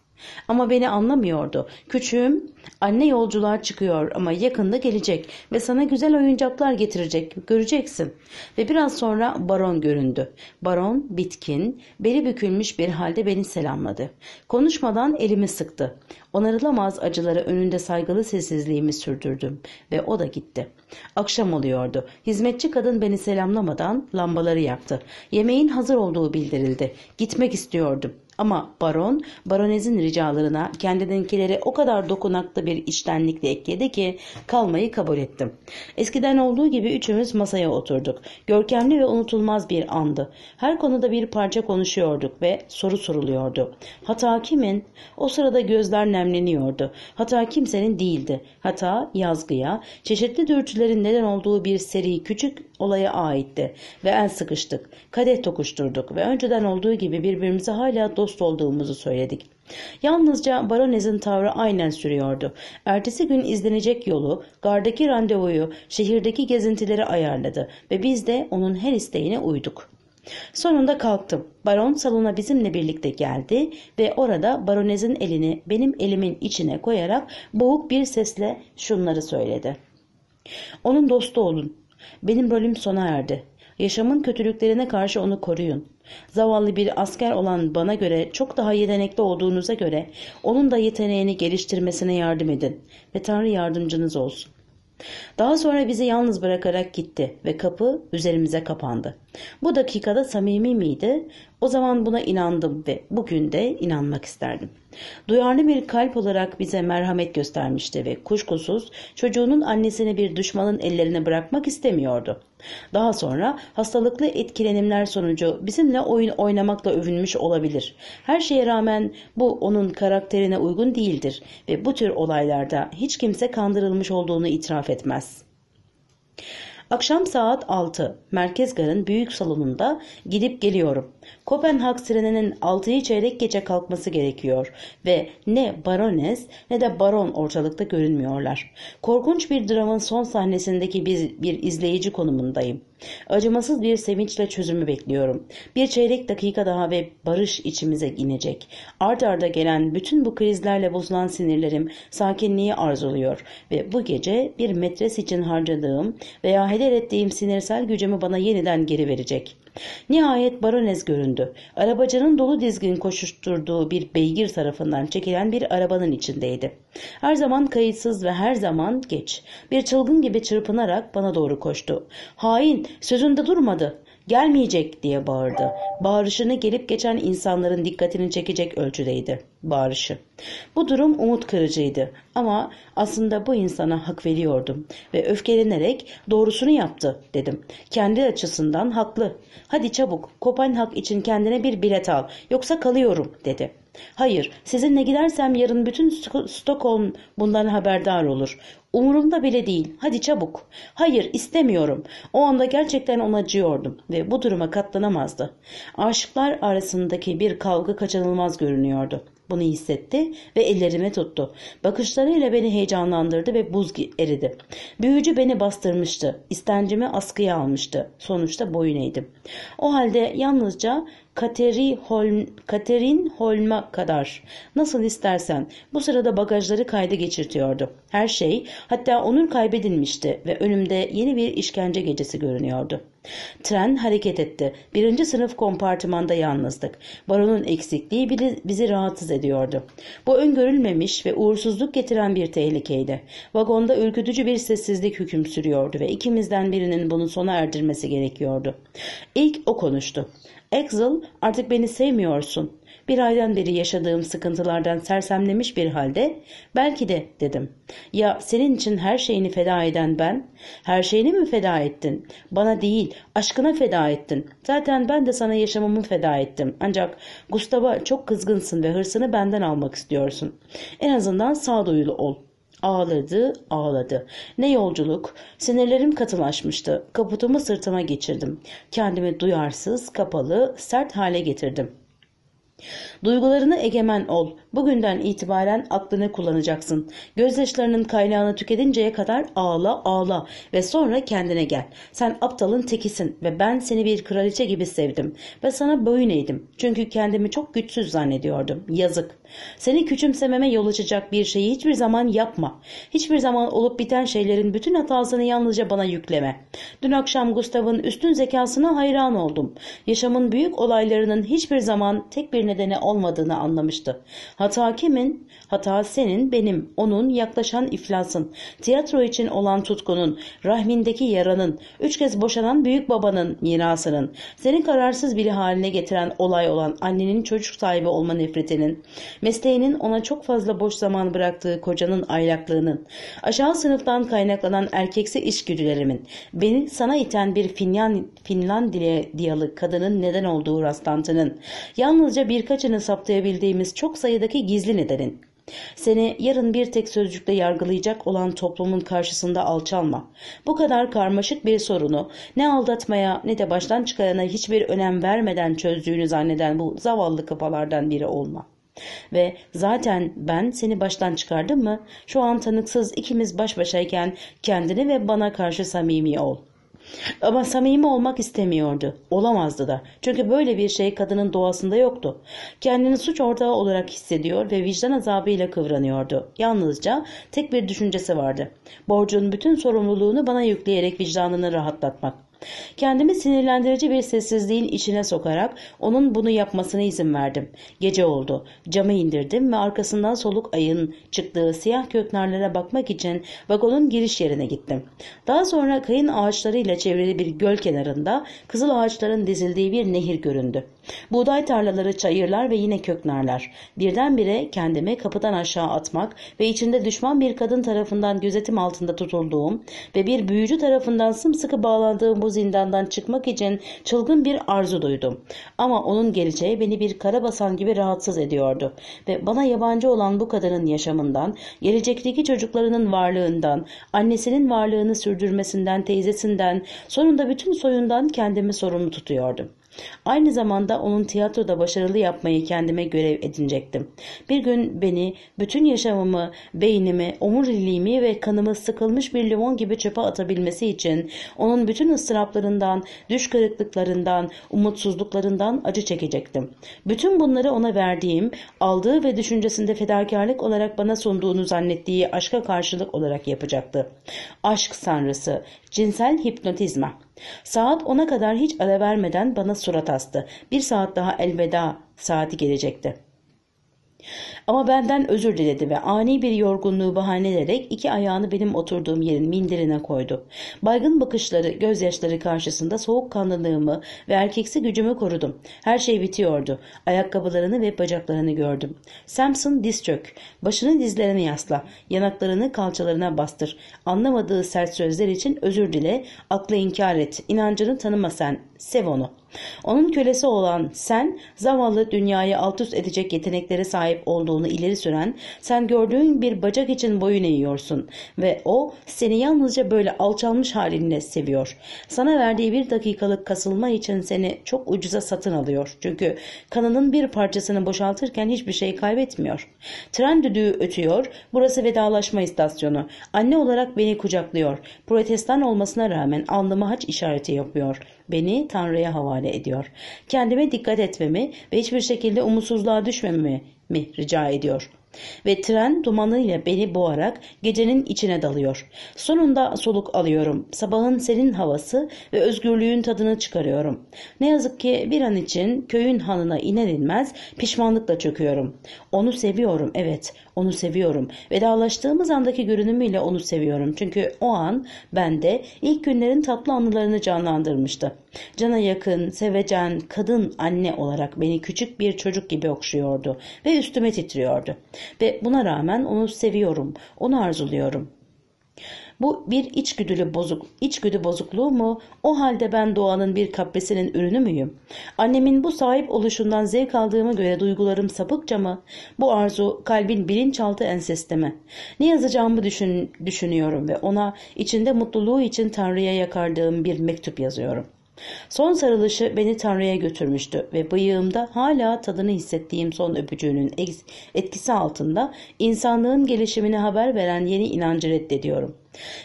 Ama beni anlamıyordu. Küçüğüm anne yolculuğa çıkıyor ama yakında gelecek ve sana güzel oyuncaklar getirecek göreceksin. Ve biraz sonra baron göründü. Baron bitkin, beli bükülmüş bir halde beni selamladı. Konuşmadan elimi sıktı. Onarılamaz acıları önünde saygılı sessizliğimi sürdürdüm ve o da gitti. Akşam oluyordu. Hizmetçi kadın beni selamlamadan lambaları yaktı. Yemeğin hazır olduğu bildirildi. Gitmek istiyordum. Ama baron, baronezin ricalarına kendininkilere o kadar dokunaklı bir içtenlikle ekledi ki kalmayı kabul ettim. Eskiden olduğu gibi üçümüz masaya oturduk. Görkemli ve unutulmaz bir andı. Her konuda bir parça konuşuyorduk ve soru soruluyordu. Hata kimin? O sırada gözler nemleniyordu. Hata kimsenin değildi. Hata yazgıya, çeşitli dürtülerin neden olduğu bir seri küçük olaya aitti ve en sıkıştık, kadeh tokuşturduk ve önceden olduğu gibi birbirimize hala dost olduğumuzu söyledik. Yalnızca baronezin tavrı aynen sürüyordu. Ertesi gün izlenecek yolu, gardaki randevuyu, şehirdeki gezintileri ayarladı ve biz de onun her isteğine uyduk. Sonunda kalktım. Baron salona bizimle birlikte geldi ve orada baronezin elini benim elimin içine koyarak boğuk bir sesle şunları söyledi. Onun dostu olun. Benim bölüm sona erdi. Yaşamın kötülüklerine karşı onu koruyun. Zavallı bir asker olan bana göre çok daha yetenekli olduğunuza göre onun da yeteneğini geliştirmesine yardım edin ve Tanrı yardımcınız olsun. Daha sonra bizi yalnız bırakarak gitti ve kapı üzerimize kapandı. Bu dakikada samimi miydi? O zaman buna inandım ve bugün de inanmak isterdim. Duyarlı bir kalp olarak bize merhamet göstermişti ve kuşkusuz çocuğunun annesini bir düşmanın ellerine bırakmak istemiyordu. Daha sonra hastalıklı etkilenimler sonucu bizimle oyun oynamakla övünmüş olabilir. Her şeye rağmen bu onun karakterine uygun değildir ve bu tür olaylarda hiç kimse kandırılmış olduğunu itiraf etmez. Akşam saat 6 Merkez Gar'ın büyük salonunda gidip geliyorum. Kopenhag treninin 6'yı çeyrek gece kalkması gerekiyor ve ne barones ne de baron ortalıkta görünmüyorlar. Korkunç bir dramın son sahnesindeki bir, bir izleyici konumundayım. Acımasız bir sevinçle çözümü bekliyorum. Bir çeyrek dakika daha ve barış içimize inecek. Art arda gelen bütün bu krizlerle bozulan sinirlerim sakinliği arzuluyor ve bu gece bir metres için harcadığım veya heder ettiğim sinirsel gücümü bana yeniden geri verecek. Nihayet baronez göründü. Arabacının dolu dizgin koşuşturduğu bir beygir tarafından çekilen bir arabanın içindeydi. Her zaman kayıtsız ve her zaman geç. Bir çılgın gibi çırpınarak bana doğru koştu. Hain sözünde durmadı. Gelmeyecek diye bağırdı. Bağırışını gelip geçen insanların dikkatini çekecek ölçüdeydi. Bağırışı. Bu durum umut kırıcıydı ama aslında bu insana hak veriyordum ve öfkelenerek doğrusunu yaptı dedim. Kendi açısından haklı. Hadi çabuk Kopenhag için kendine bir bilet al yoksa kalıyorum dedi. Hayır, sizinle gidersem yarın bütün Stockholm bundan haberdar olur. Umurumda bile değil. Hadi çabuk. Hayır istemiyorum. O anda gerçekten ona acıyordum ve bu duruma katlanamazdı. Aşıklar arasındaki bir kavga kaçınılmaz görünüyordu. Bunu hissetti ve ellerime tuttu. Bakışlarıyla beni heyecanlandırdı ve buz eridi. Büyücü beni bastırmıştı. İstencimi askıya almıştı. Sonuçta boyun eğdim. O halde yalnızca Kateri Holm, Katerin Holm'a kadar nasıl istersen bu sırada bagajları kayda geçirtiyordu. Her şey hatta onun kaybedilmişti ve önümde yeni bir işkence gecesi görünüyordu. Tren hareket etti. Birinci sınıf kompartımanda yalnızdık. Baron'un eksikliği bizi rahatsız ediyordu. Bu öngörülmemiş ve uğursuzluk getiren bir tehlikeydi. Vagonda ürkütücü bir sessizlik hüküm sürüyordu ve ikimizden birinin bunu sona erdirmesi gerekiyordu. İlk o konuştu. Axel artık beni sevmiyorsun. Bir aydan beri yaşadığım sıkıntılardan sersemlemiş bir halde belki de dedim. Ya senin için her şeyini feda eden ben? Her şeyini mi feda ettin? Bana değil aşkına feda ettin. Zaten ben de sana yaşamımı feda ettim. Ancak Gustav'a çok kızgınsın ve hırsını benden almak istiyorsun. En azından sağduyulu ol. Ağladı, ağladı. Ne yolculuk. Sinirlerim katılaşmıştı. Kaputumu sırtıma geçirdim. Kendimi duyarsız, kapalı, sert hale getirdim. Duygularını egemen ol. Bugünden itibaren aklını kullanacaksın. Gözyaşlarının kaynağını tüketinceye kadar ağla ağla ve sonra kendine gel. Sen aptalın tekisin ve ben seni bir kraliçe gibi sevdim ve sana boyun eğdim. Çünkü kendimi çok güçsüz zannediyordum. Yazık. Seni küçümsememe yol açacak bir şeyi hiçbir zaman yapma. Hiçbir zaman olup biten şeylerin bütün hatasını yalnızca bana yükleme. Dün akşam Gustav'ın üstün zekasına hayran oldum. Yaşamın büyük olaylarının hiçbir zaman tek bir nedeni olmadığını olmadığını anlamıştı. Hata kimin? Hata senin, benim, onun, yaklaşan iflasın, tiyatro için olan tutkunun, rahmindeki yaranın, üç kez boşanan büyük babanın, mirasının, seni kararsız biri haline getiren olay olan annenin çocuk sahibi olma nefretinin, mesleğinin ona çok fazla boş zaman bıraktığı kocanın aylaklığının, aşağı sınıftan kaynaklanan erkeksi işgüdülerimin, beni sana iten bir Finyan, Finlandiyalı kadının neden olduğu rastlantının, yalnızca birkaçını saptayabildiğimiz çok sayıdaki gizli nedenin. Seni yarın bir tek sözcükle yargılayacak olan toplumun karşısında alçalma. Bu kadar karmaşık bir sorunu ne aldatmaya ne de baştan çıkarana hiçbir önem vermeden çözdüğünü zanneden bu zavallı kafalardan biri olma. Ve zaten ben seni baştan çıkardım mı şu an tanıksız ikimiz baş başayken kendine ve bana karşı samimi ol.'' Ama samimi olmak istemiyordu. Olamazdı da. Çünkü böyle bir şey kadının doğasında yoktu. Kendini suç ortağı olarak hissediyor ve vicdan azabıyla kıvranıyordu. Yalnızca tek bir düşüncesi vardı. Borcun bütün sorumluluğunu bana yükleyerek vicdanını rahatlatmak. Kendimi sinirlendirici bir sessizliğin içine sokarak onun bunu yapmasına izin verdim. Gece oldu. Camı indirdim ve arkasından soluk ayın çıktığı siyah köknarlara bakmak için vagonun giriş yerine gittim. Daha sonra kayın ağaçlarıyla çevrili bir göl kenarında kızıl ağaçların dizildiği bir nehir göründü. Buğday tarlaları, çayırlar ve yine köknarlar. Birdenbire kendimi kapıdan aşağı atmak ve içinde düşman bir kadın tarafından gözetim altında tutulduğum ve bir büyücü tarafından sımsıkı bağlandığım bu zindandan çıkmak için çılgın bir arzu duydum. Ama onun geleceği beni bir kara basan gibi rahatsız ediyordu ve bana yabancı olan bu kadının yaşamından, gelecekteki çocuklarının varlığından, annesinin varlığını sürdürmesinden, teyzesinden, sonunda bütün soyundan kendimi sorumlu tutuyordum. Aynı zamanda onun tiyatroda başarılı yapmayı kendime görev edinecektim. Bir gün beni, bütün yaşamımı, beynimi, omuriliğimi ve kanımı sıkılmış bir limon gibi çöpe atabilmesi için onun bütün ıstıraplarından, düş kırıklıklarından, umutsuzluklarından acı çekecektim. Bütün bunları ona verdiğim, aldığı ve düşüncesinde fedakarlık olarak bana sunduğunu zannettiği aşka karşılık olarak yapacaktı. Aşk sanrısı, Cinsel hipnotizma. Saat 10'a kadar hiç ara vermeden bana surat astı. Bir saat daha elveda saati gelecekti. Ama benden özür diledi ve ani bir yorgunluğu bahane ederek iki ayağını benim oturduğum yerin mindirine koydu. Baygın bakışları, gözyaşları karşısında soğuk soğukkanlılığımı ve erkeksi gücümü korudum. Her şey bitiyordu. Ayakkabılarını ve bacaklarını gördüm. Samson diz çök. Başını dizlerine yasla. Yanaklarını kalçalarına bastır. Anlamadığı sert sözler için özür dile. Aklı inkar et. İnancını tanıma sen. Sev onu.'' Onun kölesi olan sen zavallı dünyayı alt üst edecek yeteneklere sahip olduğunu ileri süren sen gördüğün bir bacak için boyun eğiyorsun ve o seni yalnızca böyle alçalmış halinle seviyor. Sana verdiği bir dakikalık kasılma için seni çok ucuza satın alıyor. Çünkü kanının bir parçasını boşaltırken hiçbir şey kaybetmiyor. Tren düdüğü ötüyor. Burası vedalaşma istasyonu. Anne olarak beni kucaklıyor. Protestan olmasına rağmen alnıma haç işareti yapıyor. Beni Tanrı'ya havale ediyor. Kendime dikkat etmemi ve hiçbir şekilde umutsuzluğa düşmememi mi rica ediyor. Ve tren dumanıyla beni boğarak gecenin içine dalıyor. Sonunda soluk alıyorum. Sabahın serin havası ve özgürlüğün tadını çıkarıyorum. Ne yazık ki bir an için köyün hanına iner inmez pişmanlıkla çöküyorum. Onu seviyorum evet. Onu seviyorum. Vedalaştığımız andaki görünümüyle onu seviyorum. Çünkü o an bende ilk günlerin tatlı anılarını canlandırmıştı. Cana yakın, sevecen, kadın anne olarak beni küçük bir çocuk gibi okşuyordu ve üstüme titriyordu. Ve buna rağmen onu seviyorum, onu arzuluyorum. Bu bir içgüdülü bozuk, içgüdü bozukluğu mu? O halde ben doğanın bir kabbesinin ürünü müyüm? Annemin bu sahip oluşundan zevk aldığımı göre duygularım sapıkça mı? Bu arzu kalbin bilinçaltı enseste mi? Ne yazacağımı düşün, düşünüyorum ve ona içinde mutluluğu için Tanrı'ya yakardığım bir mektup yazıyorum.'' Son sarılışı beni Tanrı'ya götürmüştü ve bıyığımda hala tadını hissettiğim son öpücüğünün etkisi altında insanlığın gelişimini haber veren yeni inancı reddediyorum.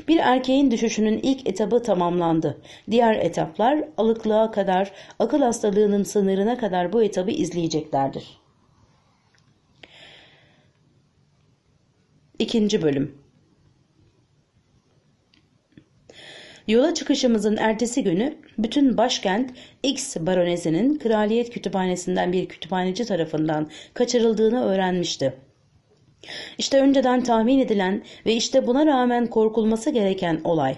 Bir erkeğin düşüşünün ilk etabı tamamlandı. Diğer etaplar alıklığa kadar, akıl hastalığının sınırına kadar bu etabı izleyeceklerdir. İkinci bölüm Yola çıkışımızın ertesi günü bütün başkent X baronesinin kraliyet kütüphanesinden bir kütüphaneci tarafından kaçırıldığını öğrenmişti. İşte önceden tahmin edilen ve işte buna rağmen korkulması gereken olay.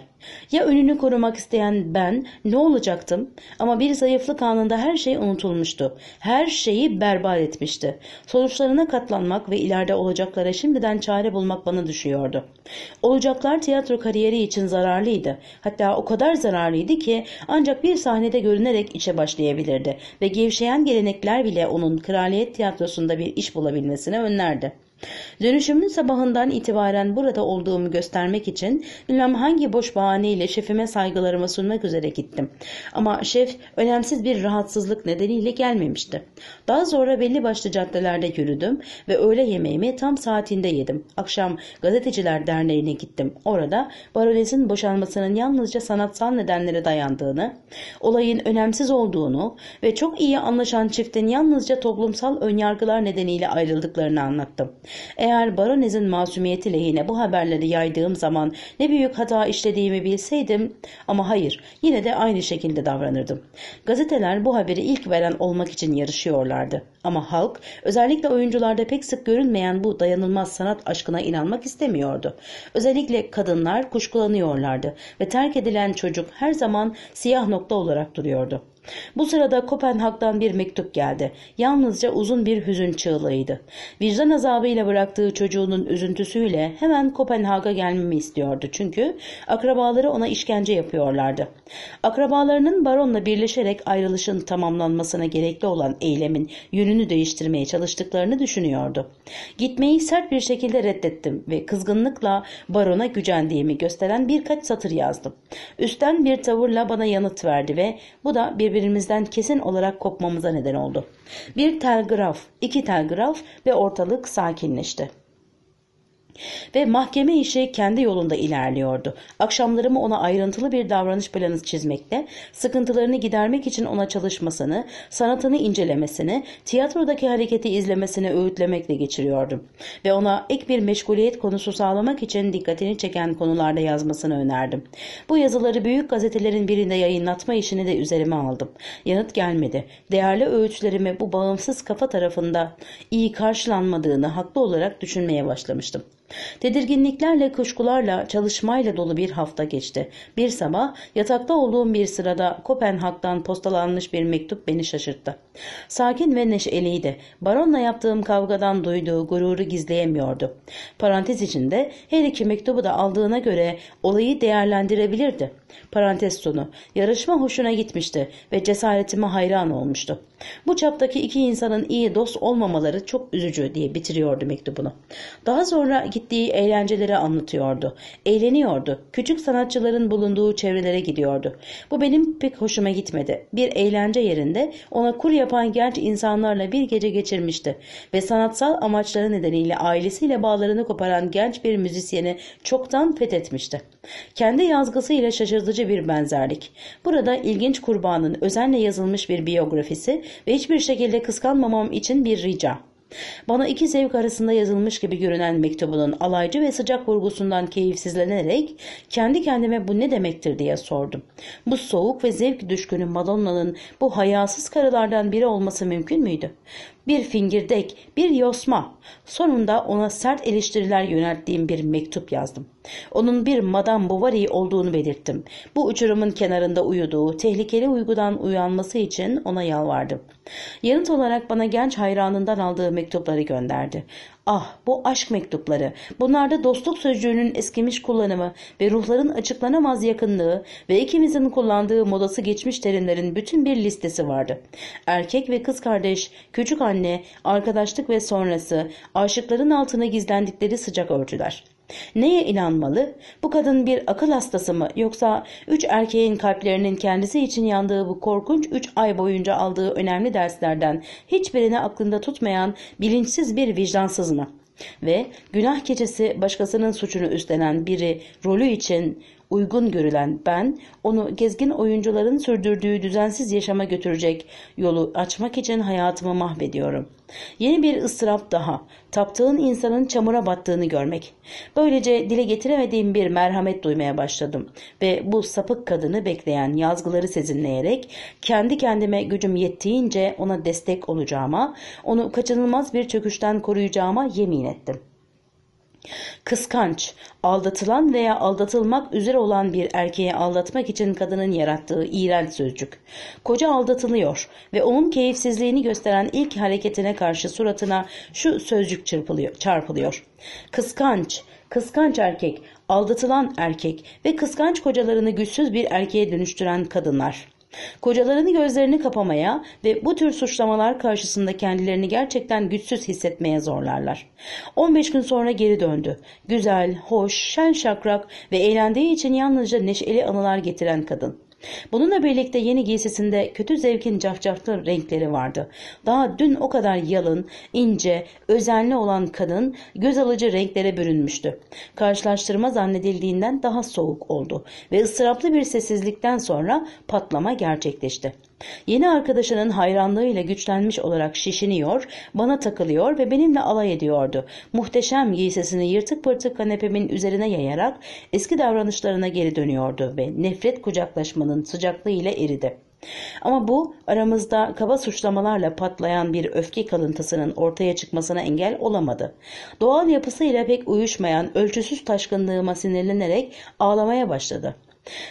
Ya önünü korumak isteyen ben ne olacaktım? Ama bir zayıflık anında her şey unutulmuştu. Her şeyi berbat etmişti. Sonuçlarına katlanmak ve ileride olacaklara şimdiden çare bulmak bana düşüyordu. Olacaklar tiyatro kariyeri için zararlıydı. Hatta o kadar zararlıydı ki ancak bir sahnede görünerek işe başlayabilirdi ve gevşeyen gelenekler bile onun kraliyet tiyatrosunda bir iş bulabilmesine önlerdi. Dönüşümün sabahından itibaren burada olduğumu göstermek için bilmem hangi boş bahaneyle şefime saygılarımı sunmak üzere gittim. Ama şef önemsiz bir rahatsızlık nedeniyle gelmemişti. Daha sonra belli başlı caddelerde yürüdüm ve öğle yemeğimi tam saatinde yedim. Akşam Gazeteciler Derneği'ne gittim. Orada baronesin boşanmasının yalnızca sanatsal nedenlere dayandığını, olayın önemsiz olduğunu ve çok iyi anlaşan çiftin yalnızca toplumsal önyargılar nedeniyle ayrıldıklarını anlattım. Eğer baronezin masumiyeti lehine bu haberleri yaydığım zaman ne büyük hata işlediğimi bilseydim ama hayır yine de aynı şekilde davranırdım. Gazeteler bu haberi ilk veren olmak için yarışıyorlardı. Ama halk özellikle oyuncularda pek sık görünmeyen bu dayanılmaz sanat aşkına inanmak istemiyordu. Özellikle kadınlar kuşkulanıyorlardı ve terk edilen çocuk her zaman siyah nokta olarak duruyordu. Bu sırada Kopenhag'dan bir mektup geldi. Yalnızca uzun bir hüzün çığlığıydı. Vicdan azabıyla bıraktığı çocuğunun üzüntüsüyle hemen Kopenhag'a gelmemi istiyordu. Çünkü akrabaları ona işkence yapıyorlardı. Akrabalarının baronla birleşerek ayrılışın tamamlanmasına gerekli olan eylemin yönünü değiştirmeye çalıştıklarını düşünüyordu. Gitmeyi sert bir şekilde reddettim ve kızgınlıkla barona gücendiğimi gösteren birkaç satır yazdım. Üstten bir tavırla bana yanıt verdi ve bu da birbirine birbirimizden kesin olarak kopmamıza neden oldu. Bir telgraf, iki telgraf ve ortalık sakinleşti. Ve mahkeme işi kendi yolunda ilerliyordu. Akşamlarımı ona ayrıntılı bir davranış planı çizmekte, sıkıntılarını gidermek için ona çalışmasını, sanatını incelemesini, tiyatrodaki hareketi izlemesini öğütlemekle geçiriyordum. Ve ona ek bir meşguliyet konusu sağlamak için dikkatini çeken konularda yazmasını önerdim. Bu yazıları büyük gazetelerin birinde yayınlatma işini de üzerime aldım. Yanıt gelmedi. Değerli öğütlerimi bu bağımsız kafa tarafında iyi karşılanmadığını haklı olarak düşünmeye başlamıştım. Tedirginliklerle, kuşkularla, çalışmayla dolu bir hafta geçti. Bir sabah yatakta olduğum bir sırada Kopenhag'dan postalanmış bir mektup beni şaşırttı. Sakin ve neşeliydi. Baronla yaptığım kavgadan duyduğu gururu gizleyemiyordu. Parantez içinde her iki mektubu da aldığına göre olayı değerlendirebilirdi. Parantez sonu. Yarışma hoşuna gitmişti ve cesaretime hayran olmuştu. Bu çaptaki iki insanın iyi dost olmamaları çok üzücü diye bitiriyordu mektubunu. Daha sonra gittiği eğlenceleri anlatıyordu. Eğleniyordu. Küçük sanatçıların bulunduğu çevrelere gidiyordu. Bu benim pek hoşuma gitmedi. Bir eğlence yerinde ona kur yapan genç insanlarla bir gece geçirmişti ve sanatsal amaçları nedeniyle ailesiyle bağlarını koparan genç bir müzisyeni çoktan fethetmişti. Kendi yazgısıyla şaşırtıcı bir benzerlik. Burada ilginç kurbanın özenle yazılmış bir biyografisi ve hiçbir şekilde kıskanmamam için bir rica. Bana iki zevk arasında yazılmış gibi görünen mektubunun alaycı ve sıcak vurgusundan keyifsizlenerek kendi kendime bu ne demektir diye sordum. Bu soğuk ve zevk düşkünü Madonna'nın bu hayasız karılardan biri olması mümkün müydü? bir fingirdek, bir yosma. Sonunda ona sert eleştiriler yönelttiğim bir mektup yazdım. Onun bir Madame Bovary olduğunu belirttim. Bu uçurumun kenarında uyuduğu, tehlikeli uykudan uyanması için ona yalvardım. Yanıt olarak bana genç hayranından aldığı mektupları gönderdi. Ah bu aşk mektupları. Bunlarda dostluk sözcüğünün eskimiş kullanımı ve ruhların açıklanamaz yakınlığı ve ikimizin kullandığı modası geçmiş terimlerin bütün bir listesi vardı. Erkek ve kız kardeş, küçük anne, arkadaşlık ve sonrası, aşıkların altına gizlendikleri sıcak örtüler.'' Neye inanmalı? Bu kadın bir akıl hastası mı yoksa üç erkeğin kalplerinin kendisi için yandığı bu korkunç üç ay boyunca aldığı önemli derslerden hiçbirini aklında tutmayan bilinçsiz bir vicdansız mı? Ve günah keçesi başkasının suçunu üstlenen biri rolü için uygun görülen ben onu gezgin oyuncuların sürdürdüğü düzensiz yaşama götürecek yolu açmak için hayatımı mahvediyorum. Yeni bir ıstırap daha. Taptığın insanın çamura battığını görmek. Böylece dile getiremediğim bir merhamet duymaya başladım ve bu sapık kadını bekleyen yazgıları sezinleyerek kendi kendime gücüm yettiğince ona destek olacağıma, onu kaçınılmaz bir çöküşten koruyacağıma yemin ettim. Kıskanç, aldatılan veya aldatılmak üzere olan bir erkeği aldatmak için kadının yarattığı iğrenç sözcük. Koca aldatılıyor ve onun keyifsizliğini gösteren ilk hareketine karşı suratına şu sözcük çarpılıyor. Kıskanç, kıskanç erkek, aldatılan erkek ve kıskanç kocalarını güçsüz bir erkeğe dönüştüren kadınlar. Kocalarını gözlerini kapamaya ve bu tür suçlamalar karşısında kendilerini gerçekten güçsüz hissetmeye zorlarlar. 15 gün sonra geri döndü. Güzel, hoş, şen şakrak ve eğlendiği için yalnızca neşeli anılar getiren kadın. Bununla birlikte yeni giysisinde kötü zevkin cafcaflı renkleri vardı. Daha dün o kadar yalın, ince, özenli olan kadın göz alıcı renklere bürünmüştü. Karşılaştırma zannedildiğinden daha soğuk oldu ve ıstıraplı bir sessizlikten sonra patlama gerçekleşti. Yeni arkadaşının hayranlığıyla güçlenmiş olarak şişiniyor, bana takılıyor ve benimle alay ediyordu. Muhteşem giysisini yırtık pırtık kanepemin üzerine yayarak eski davranışlarına geri dönüyordu ve nefret kucaklaşmanın sıcaklığıyla eridi. Ama bu aramızda kaba suçlamalarla patlayan bir öfke kalıntısının ortaya çıkmasına engel olamadı. Doğal yapısıyla pek uyuşmayan ölçüsüz taşkınlığıma sinirlenerek ağlamaya başladı.''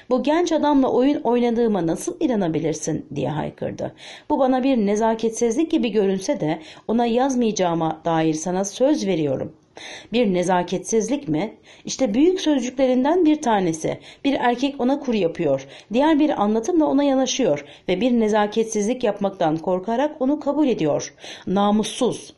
Bu genç adamla oyun oynadığıma nasıl inanabilirsin diye haykırdı. Bu bana bir nezaketsizlik gibi görünse de ona yazmayacağıma dair sana söz veriyorum. Bir nezaketsizlik mi? İşte büyük sözcüklerinden bir tanesi. Bir erkek ona kuru yapıyor. Diğer bir anlatımla ona yanaşıyor ve bir nezaketsizlik yapmaktan korkarak onu kabul ediyor. Namussuz.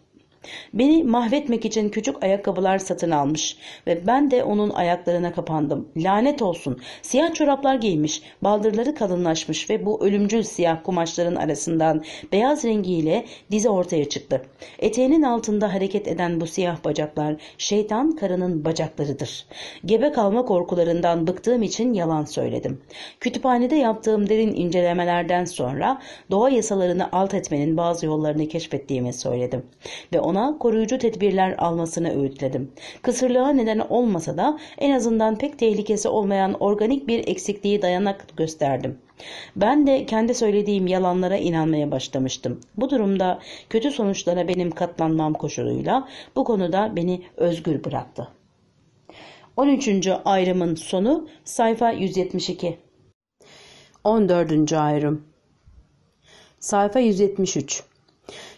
Beni mahvetmek için küçük ayakkabılar satın almış ve ben de onun ayaklarına kapandım. Lanet olsun. Siyah çoraplar giymiş, baldırları kalınlaşmış ve bu ölümcül siyah kumaşların arasından beyaz rengiyle dizi ortaya çıktı. Eteğinin altında hareket eden bu siyah bacaklar şeytan karının bacaklarıdır. Gebe kalma korkularından bıktığım için yalan söyledim. Kütüphanede yaptığım derin incelemelerden sonra doğa yasalarını alt etmenin bazı yollarını keşfettiğimi söyledim ve ona koruyucu tedbirler almasını öğütledim. Kısırlığa neden olmasa da en azından pek tehlikesi olmayan organik bir eksikliği dayanak gösterdim. Ben de kendi söylediğim yalanlara inanmaya başlamıştım. Bu durumda kötü sonuçlara benim katlanmam koşuluyla bu konuda beni özgür bıraktı. 13. ayrımın sonu sayfa 172. 14. ayrım sayfa 173.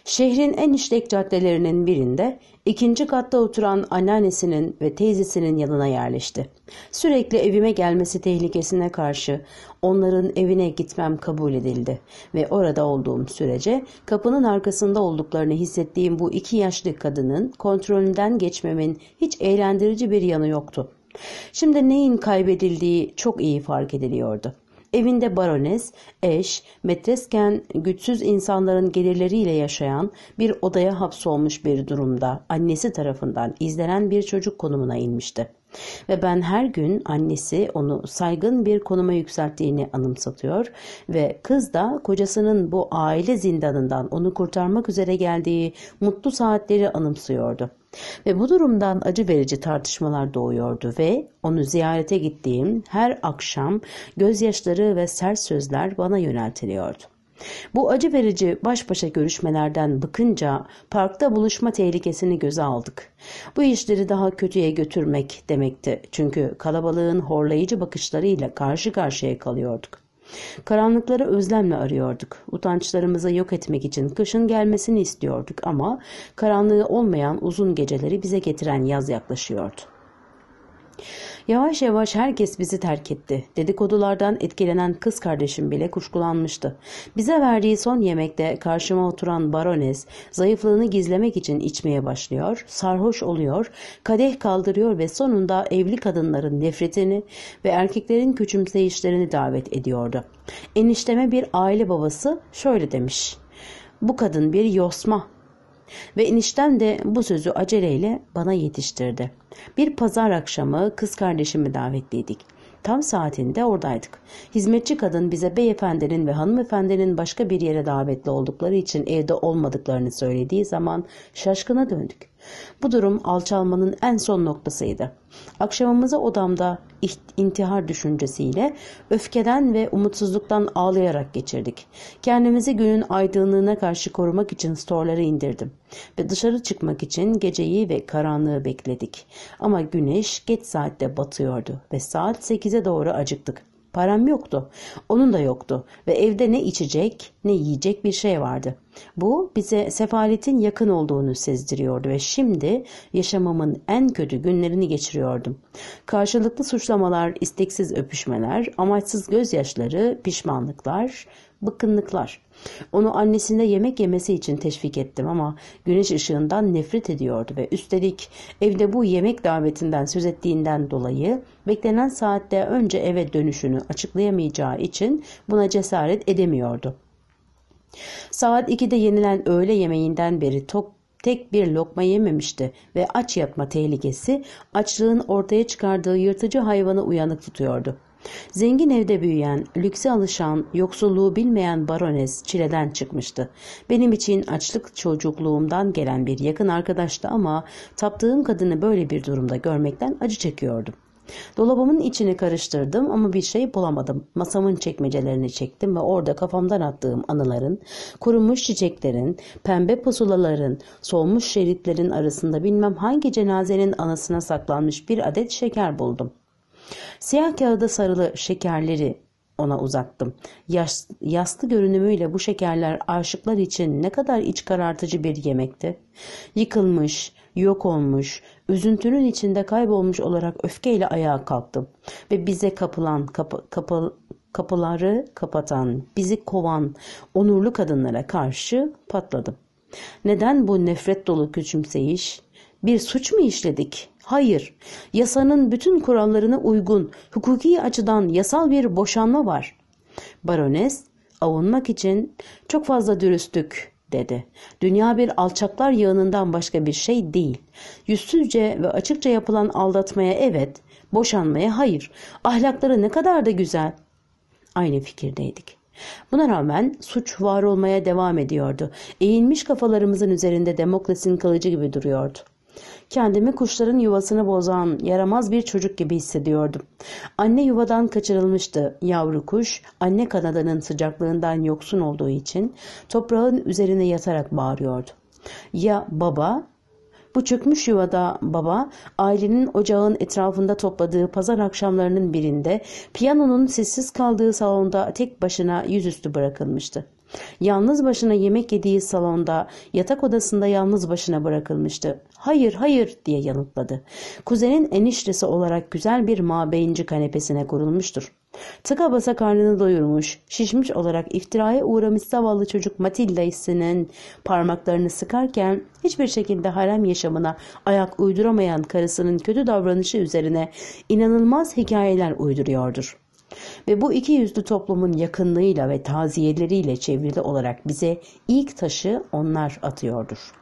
Şehrin en işlek caddelerinin birinde ikinci katta oturan anneannesinin ve teyzesinin yanına yerleşti. Sürekli evime gelmesi tehlikesine karşı onların evine gitmem kabul edildi ve orada olduğum sürece kapının arkasında olduklarını hissettiğim bu iki yaşlı kadının kontrolünden geçmemin hiç eğlendirici bir yanı yoktu. Şimdi neyin kaybedildiği çok iyi fark ediliyordu. Evinde barones, eş, metresken güçsüz insanların gelirleriyle yaşayan bir odaya hapsolmuş bir durumda annesi tarafından izlenen bir çocuk konumuna inmişti. Ve ben her gün annesi onu saygın bir konuma yükselttiğini anımsatıyor ve kız da kocasının bu aile zindanından onu kurtarmak üzere geldiği mutlu saatleri anımsıyordu. Ve bu durumdan acı verici tartışmalar doğuyordu ve onu ziyarete gittiğim her akşam gözyaşları ve sert sözler bana yöneltiliyordu. Bu acı verici baş başa görüşmelerden bıkınca parkta buluşma tehlikesini göze aldık. Bu işleri daha kötüye götürmek demekti. Çünkü kalabalığın horlayıcı bakışlarıyla karşı karşıya kalıyorduk. Karanlıkları özlemle arıyorduk. Utançlarımızı yok etmek için kışın gelmesini istiyorduk ama karanlığı olmayan uzun geceleri bize getiren yaz yaklaşıyordu. Yavaş yavaş herkes bizi terk etti. Dedikodulardan etkilenen kız kardeşim bile kuşkulanmıştı. Bize verdiği son yemekte karşıma oturan barones zayıflığını gizlemek için içmeye başlıyor, sarhoş oluyor, kadeh kaldırıyor ve sonunda evli kadınların nefretini ve erkeklerin küçümseyişlerini davet ediyordu. Enişteme bir aile babası şöyle demiş. Bu kadın bir yosma ve eniştem de bu sözü aceleyle bana yetiştirdi. Bir pazar akşamı kız kardeşimi davetliydik. Tam saatinde oradaydık. Hizmetçi kadın bize beyefendinin ve hanımefendinin başka bir yere davetli oldukları için evde olmadıklarını söylediği zaman şaşkına döndük. Bu durum alçalmanın en son noktasıydı. Akşamımıza odamda intihar düşüncesiyle öfkeden ve umutsuzluktan ağlayarak geçirdik. Kendimizi günün aydınlığına karşı korumak için storları indirdim ve dışarı çıkmak için geceyi ve karanlığı bekledik. Ama güneş geç saatte batıyordu ve saat 8'e doğru acıktık. Param yoktu. Onun da yoktu ve evde ne içecek ne yiyecek bir şey vardı. Bu bize sefaletin yakın olduğunu sezdiriyordu ve şimdi yaşamamın en kötü günlerini geçiriyordum. Karşılıklı suçlamalar, isteksiz öpüşmeler, amaçsız gözyaşları, pişmanlıklar, bıkkınlıklar. Onu annesinde yemek yemesi için teşvik ettim ama güneş ışığından nefret ediyordu ve üstelik evde bu yemek davetinden söz ettiğinden dolayı beklenen saatte önce eve dönüşünü açıklayamayacağı için buna cesaret edemiyordu. Saat 2'de yenilen öğle yemeğinden beri tok tek bir lokma yememişti ve aç yatma tehlikesi açlığın ortaya çıkardığı yırtıcı hayvanı uyanık tutuyordu. Zengin evde büyüyen, lükse alışan, yoksulluğu bilmeyen barones çileden çıkmıştı. Benim için açlık çocukluğumdan gelen bir yakın arkadaştı ama taptığım kadını böyle bir durumda görmekten acı çekiyordum. Dolabımın içini karıştırdım ama bir şey bulamadım. Masamın çekmecelerini çektim ve orada kafamdan attığım anıların, kurumuş çiçeklerin, pembe pusulaların, solmuş şeritlerin arasında bilmem hangi cenazenin anasına saklanmış bir adet şeker buldum. Siyah kağıda sarılı şekerleri ona uzattım. Yas, yaslı görünümüyle bu şekerler aşıklar için ne kadar iç karartıcı bir yemekti. Yıkılmış, yok olmuş, üzüntünün içinde kaybolmuş olarak öfkeyle ayağa kalktım. Ve bize kapılan, kapı, kapı, kapıları kapatan, bizi kovan onurlu kadınlara karşı patladım. Neden bu nefret dolu küçümseyiş? Bir suç mu işledik? Hayır, yasanın bütün kurallarına uygun, hukuki açıdan yasal bir boşanma var. Barones, avunmak için çok fazla dürüstlük dedi. Dünya bir alçaklar yığınından başka bir şey değil. Yüzsüzce ve açıkça yapılan aldatmaya evet, boşanmaya hayır. Ahlakları ne kadar da güzel. Aynı fikirdeydik. Buna rağmen suç var olmaya devam ediyordu. Eğilmiş kafalarımızın üzerinde demokrasinin kalıcı gibi duruyordu. Kendimi kuşların yuvasını bozan yaramaz bir çocuk gibi hissediyordum. Anne yuvadan kaçırılmıştı. Yavru kuş anne kanadının sıcaklığından yoksun olduğu için toprağın üzerine yatarak bağırıyordu. Ya baba bu çökmüş yuvada baba ailenin ocağın etrafında topladığı pazar akşamlarının birinde piyanonun sessiz kaldığı salonda tek başına yüzüstü bırakılmıştı. Yalnız başına yemek yediği salonda, yatak odasında yalnız başına bırakılmıştı. Hayır, hayır diye yanıtladı. Kuzenin eniştesi olarak güzel bir mabeyinci kanepesine kurulmuştur. Tıka basa karnını doyurmuş, şişmiş olarak iftiraya uğramış zavallı çocuk Matilda hissinin parmaklarını sıkarken hiçbir şekilde harem yaşamına ayak uyduramayan karısının kötü davranışı üzerine inanılmaz hikayeler uyduruyordur. Ve bu iki yüzlü toplumun yakınlığıyla ve taziyeleriyle çevrili olarak bize ilk taşı onlar atıyordur.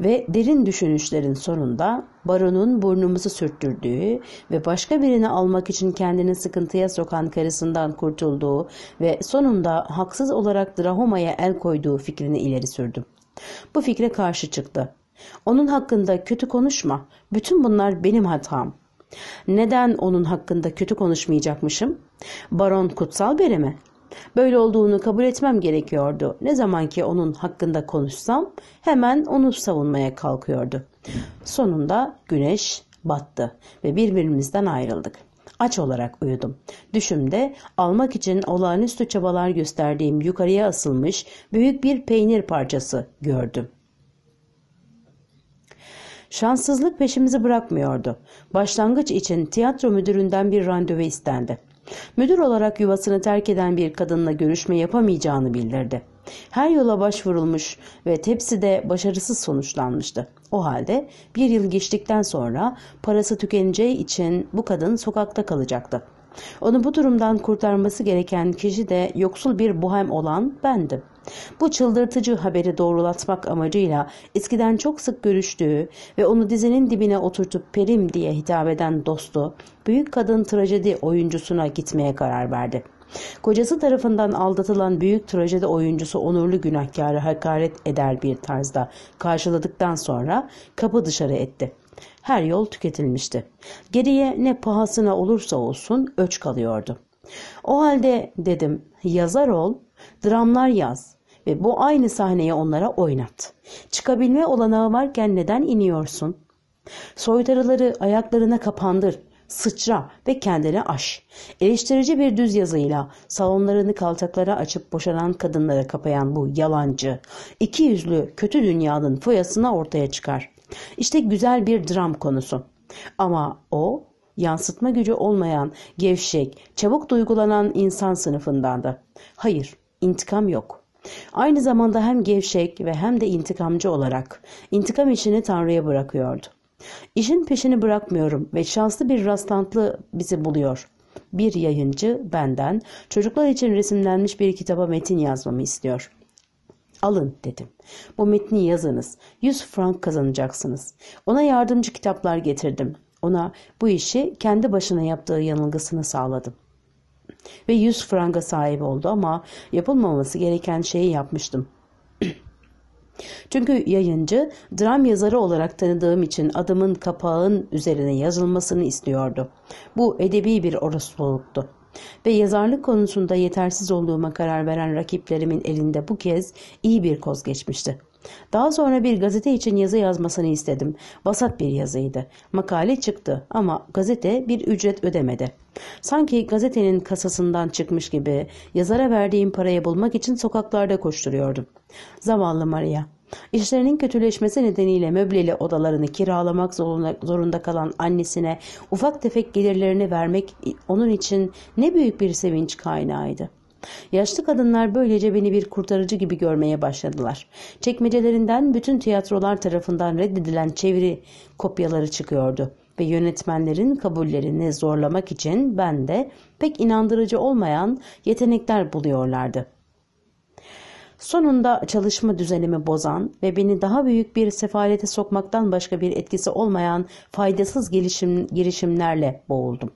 Ve derin düşünüşlerin sonunda baronun burnumuzu sürttürdüğü ve başka birini almak için kendini sıkıntıya sokan karısından kurtulduğu ve sonunda haksız olarak Drahoma'ya el koyduğu fikrini ileri sürdüm. Bu fikre karşı çıktı. Onun hakkında kötü konuşma. Bütün bunlar benim hatam. Neden onun hakkında kötü konuşmayacakmışım? Baron kutsal biri mi? Böyle olduğunu kabul etmem gerekiyordu. Ne zaman ki onun hakkında konuşsam hemen onu savunmaya kalkıyordu. Sonunda güneş battı ve birbirimizden ayrıldık. Aç olarak uyudum. Düşümde almak için olağanüstü çabalar gösterdiğim yukarıya asılmış büyük bir peynir parçası gördüm. Şanssızlık peşimizi bırakmıyordu. Başlangıç için tiyatro müdüründen bir randevu istendi. Müdür olarak yuvasını terk eden bir kadınla görüşme yapamayacağını bildirdi. Her yola başvurulmuş ve tepsi de başarısız sonuçlanmıştı. O halde bir yıl geçtikten sonra parası tükeneceği için bu kadın sokakta kalacaktı. Onu bu durumdan kurtarması gereken kişi de yoksul bir bohem olan bendim. Bu çıldırtıcı haberi doğrulatmak amacıyla eskiden çok sık görüştüğü ve onu dizinin dibine oturtup Perim diye hitap eden dostu, büyük kadın trajedi oyuncusuna gitmeye karar verdi. Kocası tarafından aldatılan büyük trajedi oyuncusu onurlu günahkarı hakaret eder bir tarzda karşıladıktan sonra kapı dışarı etti. Her yol tüketilmişti. Geriye ne pahasına olursa olsun öç kalıyordu. O halde dedim yazar ol, dramlar yaz, ve bu aynı sahneyi onlara oynat. Çıkabilme olanağı varken neden iniyorsun? Soytarıları ayaklarına kapandır, sıçra ve kendini aş. Eleştirici bir düz yazıyla salonlarını kaltaklara açıp boşanan kadınlara kapayan bu yalancı, iki yüzlü kötü dünyanın foyasına ortaya çıkar. İşte güzel bir dram konusu. Ama o yansıtma gücü olmayan, gevşek, çabuk duygulanan insan sınıfındandı. Hayır, intikam yok. Aynı zamanda hem gevşek ve hem de intikamcı olarak intikam işini Tanrı'ya bırakıyordu. İşin peşini bırakmıyorum ve şanslı bir rastlantı bizi buluyor. Bir yayıncı benden çocuklar için resimlenmiş bir kitaba metin yazmamı istiyor. Alın dedim. Bu metni yazınız. 100 frank kazanacaksınız. Ona yardımcı kitaplar getirdim. Ona bu işi kendi başına yaptığı yanılgısını sağladım. Ve 100 franga sahip oldu ama yapılmaması gereken şeyi yapmıştım. [CLEARS THROAT] Çünkü yayıncı dram yazarı olarak tanıdığım için adımın kapağın üzerine yazılmasını istiyordu. Bu edebi bir orospuluktu. Ve yazarlık konusunda yetersiz olduğuma karar veren rakiplerimin elinde bu kez iyi bir koz geçmişti. Daha sonra bir gazete için yazı yazmasını istedim. Vasat bir yazıydı. Makale çıktı ama gazete bir ücret ödemedi. Sanki gazetenin kasasından çıkmış gibi yazara verdiğim parayı bulmak için sokaklarda koşturuyordum. Zavallı Maria. İşlerinin kötüleşmesi nedeniyle möbleli odalarını kiralamak zorunda kalan annesine ufak tefek gelirlerini vermek onun için ne büyük bir sevinç kaynağıydı. Yaşlı kadınlar böylece beni bir kurtarıcı gibi görmeye başladılar. Çekmecelerinden bütün tiyatrolar tarafından reddedilen çeviri kopyaları çıkıyordu ve yönetmenlerin kabullerini zorlamak için ben de pek inandırıcı olmayan yetenekler buluyorlardı. Sonunda çalışma düzenimi bozan ve beni daha büyük bir sefalete sokmaktan başka bir etkisi olmayan faydasız gelişim, girişimlerle boğuldum.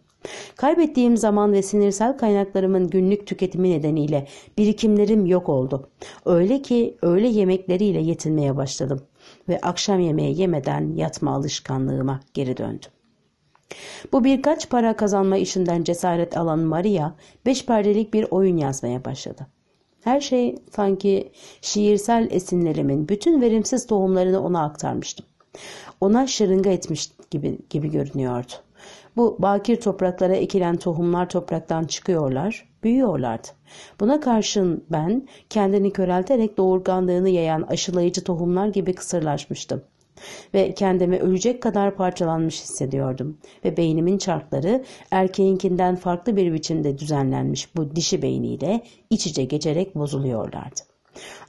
Kaybettiğim zaman ve sinirsel kaynaklarımın günlük tüketimi nedeniyle birikimlerim yok oldu. Öyle ki öğle yemekleriyle yetinmeye başladım ve akşam yemeği yemeden yatma alışkanlığıma geri döndüm. Bu birkaç para kazanma işinden cesaret alan Maria beş perdelik bir oyun yazmaya başladı. Her şey sanki şiirsel esinlerimin bütün verimsiz tohumlarını ona aktarmıştım. Ona şırınga etmiş gibi, gibi görünüyordu. Bu bakir topraklara ekilen tohumlar topraktan çıkıyorlar, büyüyorlardı. Buna karşın ben kendini körelterek doğurganlığını yayan aşılayıcı tohumlar gibi kısırlaşmıştım ve kendimi ölecek kadar parçalanmış hissediyordum ve beynimin çarkları erkeğinkinden farklı bir biçimde düzenlenmiş bu dişi beyniyle iç içe geçerek bozuluyorlardı.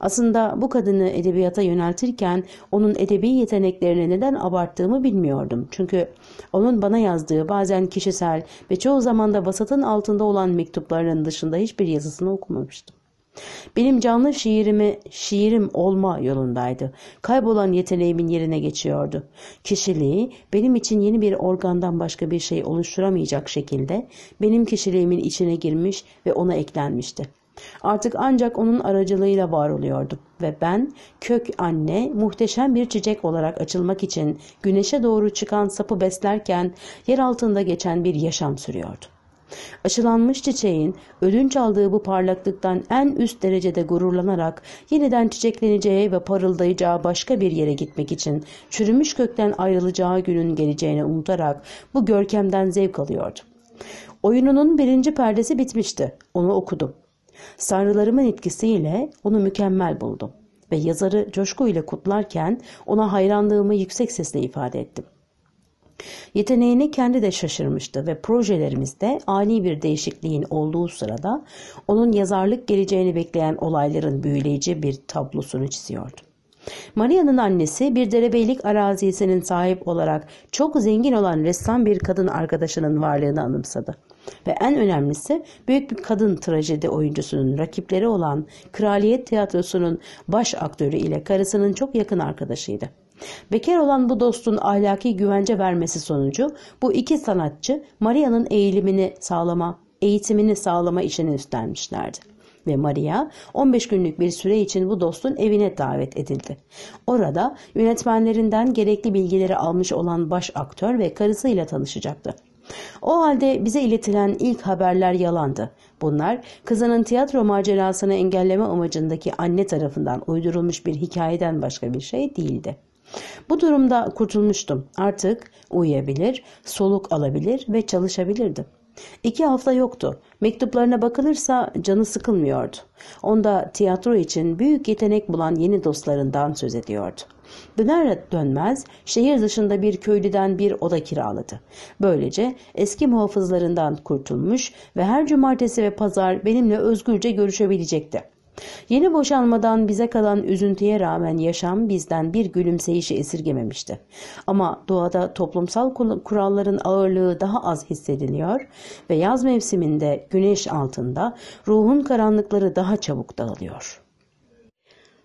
Aslında bu kadını edebiyata yöneltirken onun edebi yeteneklerini neden abarttığımı bilmiyordum. Çünkü onun bana yazdığı bazen kişisel ve çoğu zaman da vasatın altında olan mektuplarının dışında hiçbir yazısını okumamıştım. Benim canlı şiirimi şiirim olma yolundaydı. Kaybolan yeteneğimin yerine geçiyordu. Kişiliği benim için yeni bir organdan başka bir şey oluşturamayacak şekilde benim kişiliğimin içine girmiş ve ona eklenmişti. Artık ancak onun aracılığıyla var oluyordum ve ben kök anne muhteşem bir çiçek olarak açılmak için güneşe doğru çıkan sapı beslerken yer altında geçen bir yaşam sürüyordu. Aşılanmış çiçeğin ödünç aldığı bu parlaklıktan en üst derecede gururlanarak yeniden çiçekleneceği ve parıldayacağı başka bir yere gitmek için çürümüş kökten ayrılacağı günün geleceğini unutarak bu görkemden zevk alıyordu. Oyununun birinci perdesi bitmişti. Onu okudum. Sarrılarımın etkisiyle onu mükemmel buldum ve yazarı coşku ile kutlarken ona hayranlığımı yüksek sesle ifade ettim. Yeteneğine kendi de şaşırmıştı ve projelerimizde ani bir değişikliğin olduğu sırada onun yazarlık geleceğini bekleyen olayların büyüleyici bir tablosunu çiziyordu. Maria'nın annesi bir derebeylik arazisinin sahip olarak çok zengin olan ressam bir kadın arkadaşının varlığını anımsadı. Ve en önemlisi büyük bir kadın trajedi oyuncusunun rakipleri olan Kraliyet Tiyatrosu'nun baş aktörü ile karısının çok yakın arkadaşıydı. Bekar olan bu dostun ahlaki güvence vermesi sonucu bu iki sanatçı Maria'nın eğilimini sağlama, eğitimini sağlama işini üstlenmişlerdi ve Maria 15 günlük bir süre için bu dostun evine davet edildi. Orada yönetmenlerinden gerekli bilgileri almış olan baş aktör ve karısıyla tanışacaktı. O halde bize iletilen ilk haberler yalandı. Bunlar kızının tiyatro macerasını engelleme amacındaki anne tarafından uydurulmuş bir hikayeden başka bir şey değildi. Bu durumda kurtulmuştum. Artık uyuyabilir, soluk alabilir ve çalışabilirdim. İki hafta yoktu. Mektuplarına bakılırsa canı sıkılmıyordu. Onda tiyatro için büyük yetenek bulan yeni dostlarından söz ediyordu. Döner dönmez şehir dışında bir köylüden bir oda kiraladı. Böylece eski muhafızlarından kurtulmuş ve her cumartesi ve pazar benimle özgürce görüşebilecekti. Yeni boşanmadan bize kalan üzüntüye rağmen yaşam bizden bir gülümseyişi esirgememişti. Ama doğada toplumsal kuralların ağırlığı daha az hissediliyor ve yaz mevsiminde güneş altında ruhun karanlıkları daha çabuk dağılıyor.''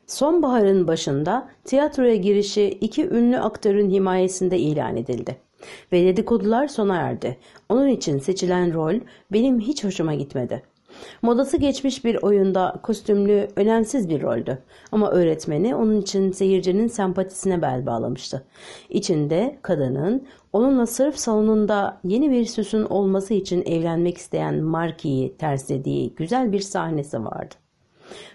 Sonbaharın başında tiyatroya girişi iki ünlü aktörün himayesinde ilan edildi. Ve dedikodular sona erdi. Onun için seçilen rol benim hiç hoşuma gitmedi. Modası geçmiş bir oyunda kostümlü önemsiz bir roldü. Ama öğretmeni onun için seyircinin sempatisine bel bağlamıştı. İçinde kadının onunla sırf salonunda yeni bir süsün olması için evlenmek isteyen Marki'yi terslediği güzel bir sahnesi vardı.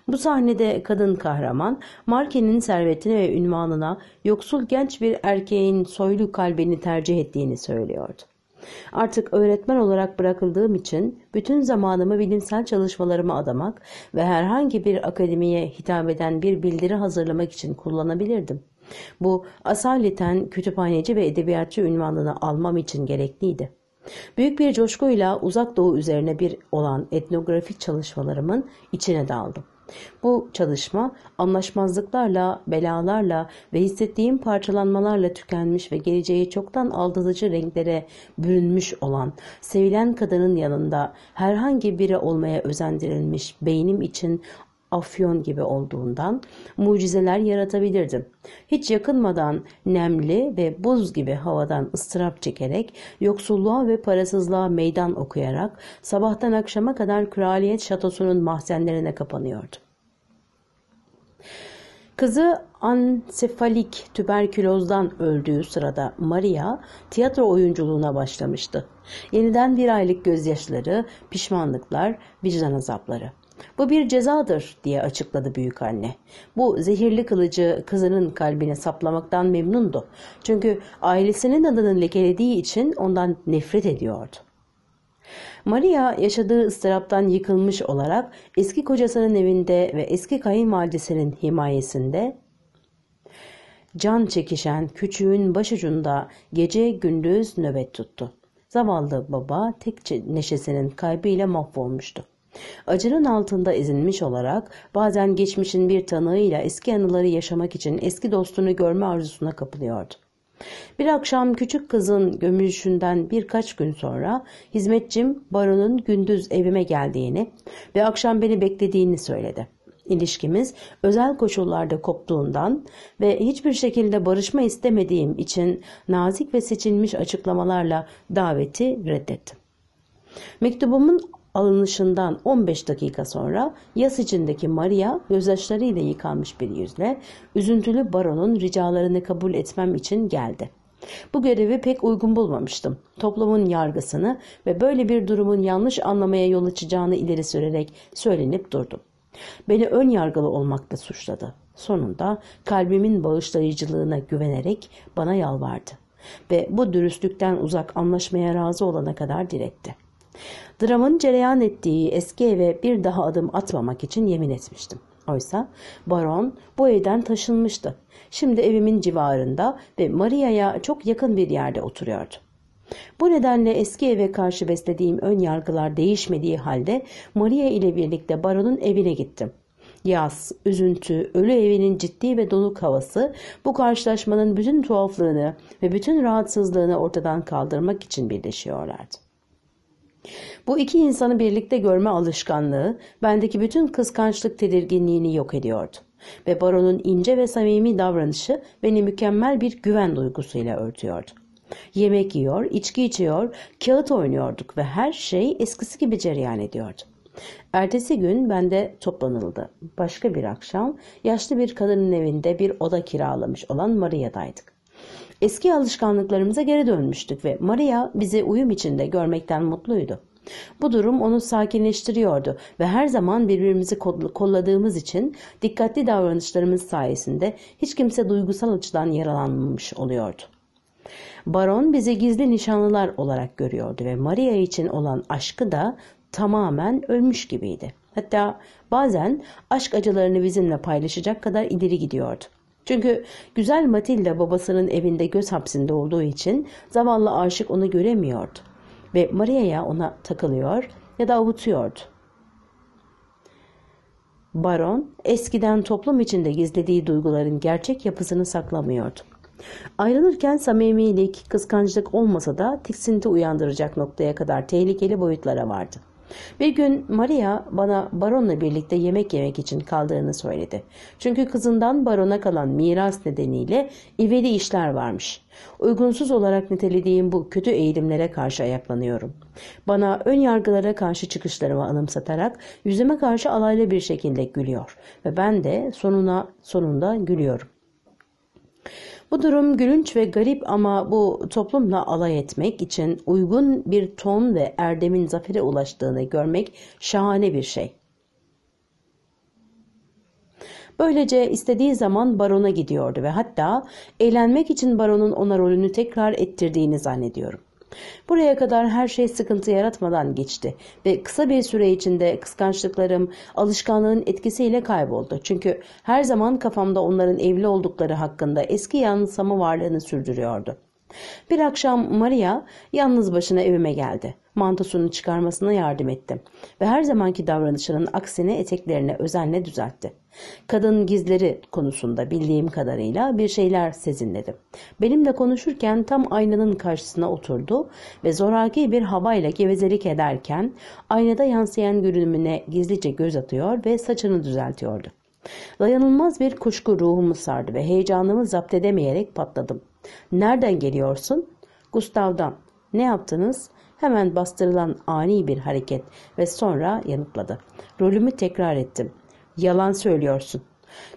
Bu sahnede kadın kahraman Marke'nin servetine ve ünvanına yoksul genç bir erkeğin soylu kalbini tercih ettiğini söylüyordu. Artık öğretmen olarak bırakıldığım için bütün zamanımı bilimsel çalışmalarıma adamak ve herhangi bir akademiye hitap eden bir bildiri hazırlamak için kullanabilirdim. Bu asaleten kütüphaneci ve edebiyatçı ünvanını almam için gerekliydi. Büyük bir coşkuyla uzak doğu üzerine bir olan etnografik çalışmalarımın içine daldım. Bu çalışma anlaşmazlıklarla, belalarla ve hissettiğim parçalanmalarla tükenmiş ve geleceği çoktan aldatıcı renklere bürünmüş olan, sevilen kadının yanında herhangi biri olmaya özendirilmiş beynim için afyon gibi olduğundan mucizeler yaratabilirdim. Hiç yakınmadan nemli ve buz gibi havadan ıstırap çekerek, yoksulluğa ve parasızlığa meydan okuyarak sabahtan akşama kadar kraliyet şatosunun mahzenlerine kapanıyordu. Kızı ansefalik tüberkülozdan öldüğü sırada Maria tiyatro oyunculuğuna başlamıştı. Yeniden bir aylık gözyaşları, pişmanlıklar, vicdan azapları. Bu bir cezadır diye açıkladı büyük anne. Bu zehirli kılıcı kızının kalbine saplamaktan memnundu. Çünkü ailesinin adını lekelediği için ondan nefret ediyordu. Maria yaşadığı ıstıraptan yıkılmış olarak eski kocasının evinde ve eski kayınvalidesinin himayesinde can çekişen küçüğün başucunda gece gündüz nöbet tuttu. Zavallı baba tek neşesinin kaybıyla mahvolmuştu. Acının altında izinmiş olarak bazen geçmişin bir tanığıyla eski anıları yaşamak için eski dostunu görme arzusuna kapılıyordu. Bir akşam küçük kızın gömülüşünden birkaç gün sonra hizmetçim baronun gündüz evime geldiğini ve akşam beni beklediğini söyledi. İlişkimiz özel koşullarda koptuğundan ve hiçbir şekilde barışma istemediğim için nazik ve seçilmiş açıklamalarla daveti reddettim. Mektubumun alınışından 15 dakika sonra yas içindeki Maria gözyaşlarıyla yıkanmış bir yüzle üzüntülü baronun ricalarını kabul etmem için geldi. Bu görevi pek uygun bulmamıştım. Toplumun yargısını ve böyle bir durumun yanlış anlamaya yol açacağını ileri sürerek söylenip durdum. Beni ön yargılı olmakla suçladı. Sonunda kalbimin bağışlayıcılığına güvenerek bana yalvardı ve bu dürüstlükten uzak anlaşmaya razı olana kadar diretti. Dramın cereyan ettiği eski eve bir daha adım atmamak için yemin etmiştim. Oysa baron bu evden taşınmıştı. Şimdi evimin civarında ve Maria'ya çok yakın bir yerde oturuyordu. Bu nedenle eski eve karşı beslediğim ön yargılar değişmediği halde Maria ile birlikte baronun evine gittim. Yaz, üzüntü, ölü evinin ciddi ve donuk havası bu karşılaşmanın bütün tuhaflığını ve bütün rahatsızlığını ortadan kaldırmak için birleşiyorlardı. Bu iki insanı birlikte görme alışkanlığı bendeki bütün kıskançlık tedirginliğini yok ediyordu. Ve baronun ince ve samimi davranışı beni mükemmel bir güven duygusuyla örtüyordu. Yemek yiyor, içki içiyor, kağıt oynuyorduk ve her şey eskisi gibi cereyan ediyordu. Ertesi gün bende toplanıldı. Başka bir akşam yaşlı bir kadının evinde bir oda kiralamış olan Maria'daydık. Eski alışkanlıklarımıza geri dönmüştük ve Maria bizi uyum içinde görmekten mutluydu. Bu durum onu sakinleştiriyordu ve her zaman birbirimizi kolladığımız için dikkatli davranışlarımız sayesinde hiç kimse duygusal açıdan yaralanmamış oluyordu. Baron bizi gizli nişanlılar olarak görüyordu ve Maria için olan aşkı da tamamen ölmüş gibiydi. Hatta bazen aşk acılarını bizimle paylaşacak kadar ileri gidiyordu. Çünkü güzel Matilda babasının evinde göz hapsinde olduğu için zavallı aşık onu göremiyordu. Ve Maria'ya ona takılıyor ya da avutuyordu. Baron eskiden toplum içinde gizlediği duyguların gerçek yapısını saklamıyordu. Ayrılırken samimilik, kıskançlık olmasa da tiksinti uyandıracak noktaya kadar tehlikeli boyutlara vardı. Bir gün Maria bana baronla birlikte yemek yemek için kaldığını söyledi. Çünkü kızından barona kalan miras nedeniyle ivedi işler varmış. Uygunsuz olarak nitelediğim bu kötü eğilimlere karşı ayaklanıyorum. Bana ön yargılara karşı çıkışlarımı anımsatarak yüzüme karşı alaylı bir şekilde gülüyor ve ben de sonuna sonunda gülüyorum. Bu durum gülünç ve garip ama bu toplumla alay etmek için uygun bir ton ve erdemin zafere ulaştığını görmek şahane bir şey. Böylece istediği zaman barona gidiyordu ve hatta eğlenmek için baronun ona rolünü tekrar ettirdiğini zannediyorum. Buraya kadar her şey sıkıntı yaratmadan geçti ve kısa bir süre içinde kıskançlıklarım alışkanlığın etkisiyle kayboldu. Çünkü her zaman kafamda onların evli oldukları hakkında eski yanılsama varlığını sürdürüyordu. Bir akşam Maria yalnız başına evime geldi. Mantosunu çıkarmasına yardım ettim ve her zamanki davranışının aksine eteklerine özenle düzeltti. Kadın gizleri konusunda bildiğim kadarıyla bir şeyler sezinledim. Benimle konuşurken tam aynanın karşısına oturdu ve zoraki bir havayla gevezelik ederken aynada yansıyan görünümüne gizlice göz atıyor ve saçını düzeltiyordu. Dayanılmaz bir kuşku ruhumu sardı ve heyecanımı zapt edemeyerek patladım. Nereden geliyorsun? Gustav'dan. Ne yaptınız? Hemen bastırılan ani bir hareket ve sonra yanıtladı. Rolümü tekrar ettim. Yalan söylüyorsun.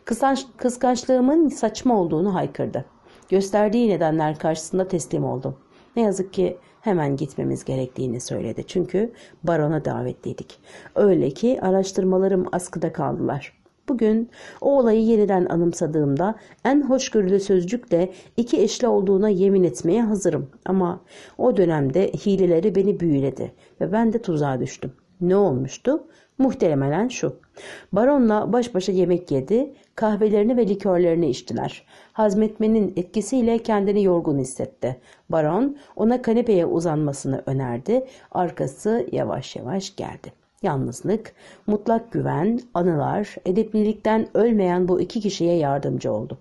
Kıskanç, kıskançlığımın saçma olduğunu haykırdı. Gösterdiği nedenler karşısında teslim oldum. Ne yazık ki hemen gitmemiz gerektiğini söyledi. Çünkü barona davetliydik. Öyle ki araştırmalarım askıda kaldılar.'' Bugün o olayı yeniden anımsadığımda en hoşgörülü sözcükle iki eşli olduğuna yemin etmeye hazırım. Ama o dönemde hileleri beni büyüledi ve ben de tuzağa düştüm. Ne olmuştu? Muhtemelen şu. Baronla baş başa yemek yedi, kahvelerini ve likörlerini içtiler. Hazmetmenin etkisiyle kendini yorgun hissetti. Baron ona kanepeye uzanmasını önerdi. Arkası yavaş yavaş geldi yalnızlık, mutlak güven, anılar, edeplilikten ölmeyen bu iki kişiye yardımcı oldu.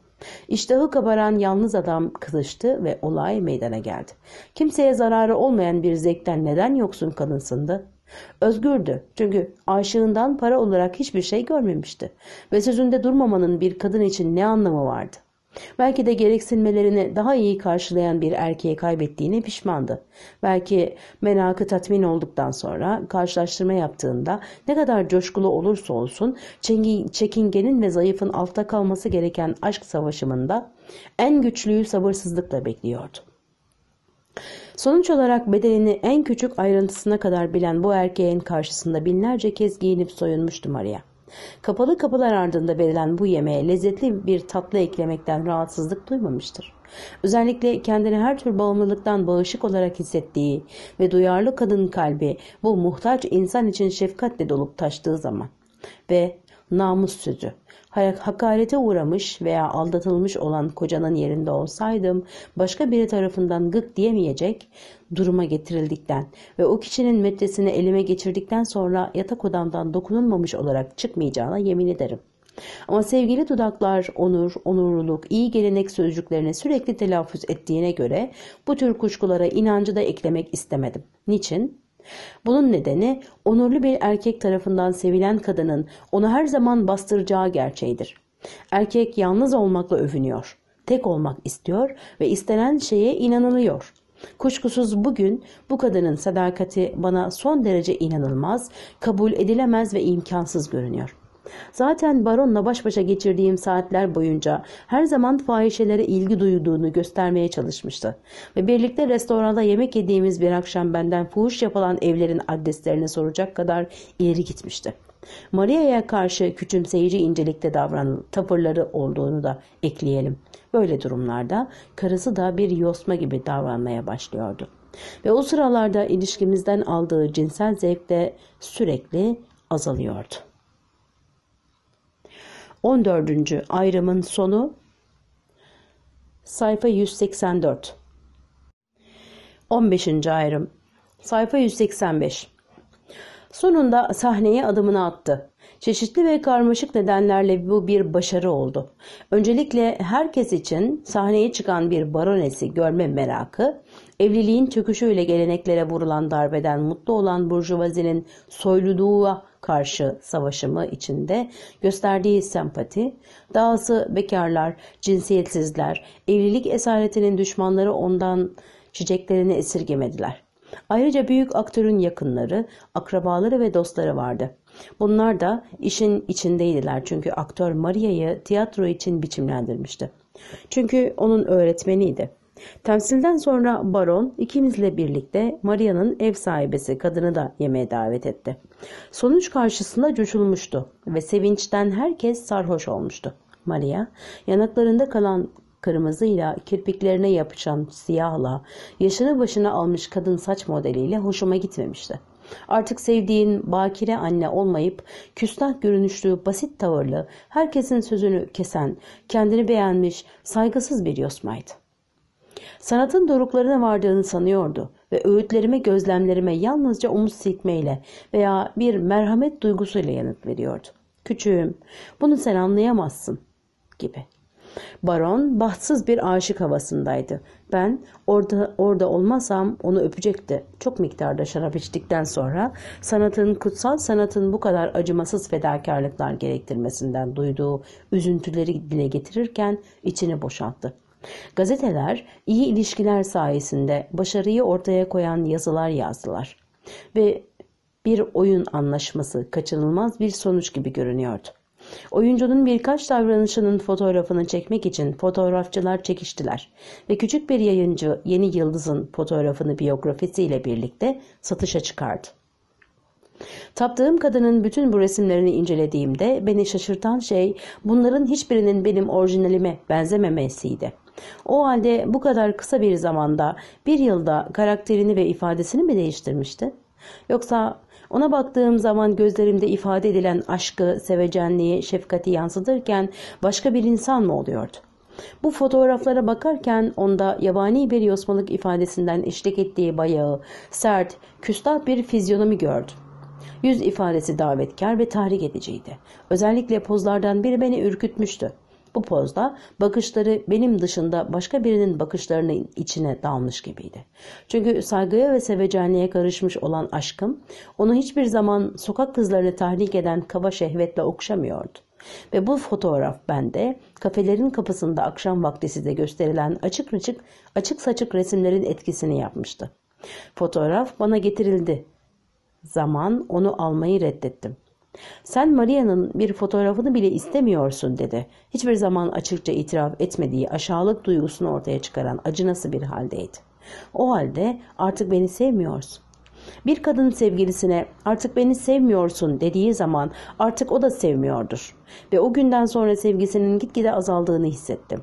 İştahı kabaran yalnız adam kızıştı ve olay meydana geldi. Kimseye zararı olmayan bir zevkten neden yoksun kadınsındı? Özgürdü çünkü aşığından para olarak hiçbir şey görmemişti ve sözünde durmamanın bir kadın için ne anlamı vardı? Belki de gereksinmelerini daha iyi karşılayan bir erkeği kaybettiğine pişmandı. Belki merakı tatmin olduktan sonra karşılaştırma yaptığında ne kadar coşkulu olursa olsun çekingenin ve zayıfın altta kalması gereken aşk savaşımında en güçlüyü sabırsızlıkla bekliyordu. Sonuç olarak bedenini en küçük ayrıntısına kadar bilen bu erkeğin karşısında binlerce kez giyinip soyunmuştu Maria. Kapalı kapılar ardında verilen bu yemeğe lezzetli bir tatlı eklemekten rahatsızlık duymamıştır. Özellikle kendini her tür bağımlılıktan bağışık olarak hissettiği ve duyarlı kadın kalbi bu muhtaç insan için şefkatle dolup taştığı zaman ve namus sözü hakarete uğramış veya aldatılmış olan kocanın yerinde olsaydım başka biri tarafından gık diyemeyecek, duruma getirildikten ve o kişinin metresini elime geçirdikten sonra yatak odamdan dokunulmamış olarak çıkmayacağına yemin ederim. Ama sevgili dudaklar onur, onurluluk, iyi gelenek sözcüklerini sürekli telaffuz ettiğine göre bu tür kuşkulara inancı da eklemek istemedim. Niçin? Bunun nedeni onurlu bir erkek tarafından sevilen kadının onu her zaman bastıracağı gerçeğidir. Erkek yalnız olmakla övünüyor. Tek olmak istiyor ve istenen şeye inanılıyor. Kuşkusuz bugün bu kadının sadakati bana son derece inanılmaz, kabul edilemez ve imkansız görünüyor.'' Zaten baronla baş başa geçirdiğim saatler boyunca her zaman fahişelere ilgi duyduğunu göstermeye çalışmıştı. Ve birlikte restoranda yemek yediğimiz bir akşam benden fuhuş yapılan evlerin adreslerini soracak kadar ileri gitmişti. Maria'ya karşı küçümseyici incelikte davranan tavırları olduğunu da ekleyelim. Böyle durumlarda karısı da bir yosma gibi davranmaya başlıyordu. Ve o sıralarda ilişkimizden aldığı cinsel zevk de sürekli azalıyordu. 14. ayrımın sonu sayfa 184 15. ayrım sayfa 185 Sonunda sahneye adımını attı. Çeşitli ve karmaşık nedenlerle bu bir başarı oldu. Öncelikle herkes için sahneye çıkan bir baronesi görme merakı, evliliğin çöküşüyle geleneklere vurulan darbeden mutlu olan burjuvazinin soyluluğa karşı savaşımı içinde gösterdiği sempati, dahası bekarlar, cinsiyetsizler, evlilik esaretinin düşmanları ondan çiçeklerini esirgemediler. Ayrıca büyük aktörün yakınları, akrabaları ve dostları vardı. Bunlar da işin içindeydiler çünkü aktör Maria'yı tiyatro için biçimlendirmişti. Çünkü onun öğretmeniydi. Temsilden sonra baron ikimizle birlikte Maria'nın ev sahibesi kadını da yemeğe davet etti. Sonuç karşısında coşulmuştu ve sevinçten herkes sarhoş olmuştu. Maria yanaklarında kalan kırmızıyla, kirpiklerine yapışan siyahla, yaşını başına almış kadın saç modeliyle hoşuma gitmemişti. Artık sevdiğin bakire anne olmayıp küstah görünüşlü basit tavırlı herkesin sözünü kesen kendini beğenmiş saygısız bir yosmaydı. Sanatın doruklarına vardığını sanıyordu ve öğütlerime gözlemlerime yalnızca omuz silkmeyle veya bir merhamet duygusuyla yanıt veriyordu. Küçüğüm bunu sen anlayamazsın gibi. Baron bahtsız bir aşık havasındaydı ben orada, orada olmasam onu öpecekti. Çok miktarda şarap içtikten sonra sanatın, kutsal sanatın bu kadar acımasız fedakarlıklar gerektirmesinden duyduğu üzüntüleri dile getirirken içini boşalttı. Gazeteler iyi ilişkiler sayesinde başarıyı ortaya koyan yazılar yazdılar ve bir oyun anlaşması kaçınılmaz bir sonuç gibi görünüyordu. Oyuncunun birkaç davranışının fotoğrafını çekmek için fotoğrafçılar çekiştiler ve küçük bir yayıncı Yeni Yıldız'ın fotoğrafını biyografisiyle birlikte satışa çıkardı. Taptığım kadının bütün bu resimlerini incelediğimde beni şaşırtan şey bunların hiçbirinin benim orijinalime benzememesiydi. O halde bu kadar kısa bir zamanda bir yılda karakterini ve ifadesini mi değiştirmişti? Yoksa ona baktığım zaman gözlerimde ifade edilen aşkı, sevecenliği, şefkati yansıtırken başka bir insan mı oluyordu? Bu fotoğraflara bakarken onda yabani bir yosmalık ifadesinden eşlik ettiği bayağı, sert, küstah bir fizyonomi gördüm. Yüz ifadesi davetkar ve tahrik ediciydi. Özellikle pozlardan biri beni ürkütmüştü. Bu pozda bakışları benim dışında başka birinin bakışlarının içine dalmış gibiydi. Çünkü saygıya ve sevecenliğe karışmış olan aşkım onu hiçbir zaman sokak kızlarını tahrik eden kaba şehvetle okşamıyordu. Ve bu fotoğraf bende kafelerin kapısında akşam vakti size gösterilen açık açık, açık saçık resimlerin etkisini yapmıştı. Fotoğraf bana getirildi. Zaman onu almayı reddettim. Sen Maria'nın bir fotoğrafını bile istemiyorsun dedi. Hiçbir zaman açıkça itiraf etmediği aşağılık duygusunu ortaya çıkaran acınası bir haldeydi. O halde artık beni sevmiyorsun. Bir kadın sevgilisine artık beni sevmiyorsun dediği zaman artık o da sevmiyordur. Ve o günden sonra sevgisinin gitgide azaldığını hissettim.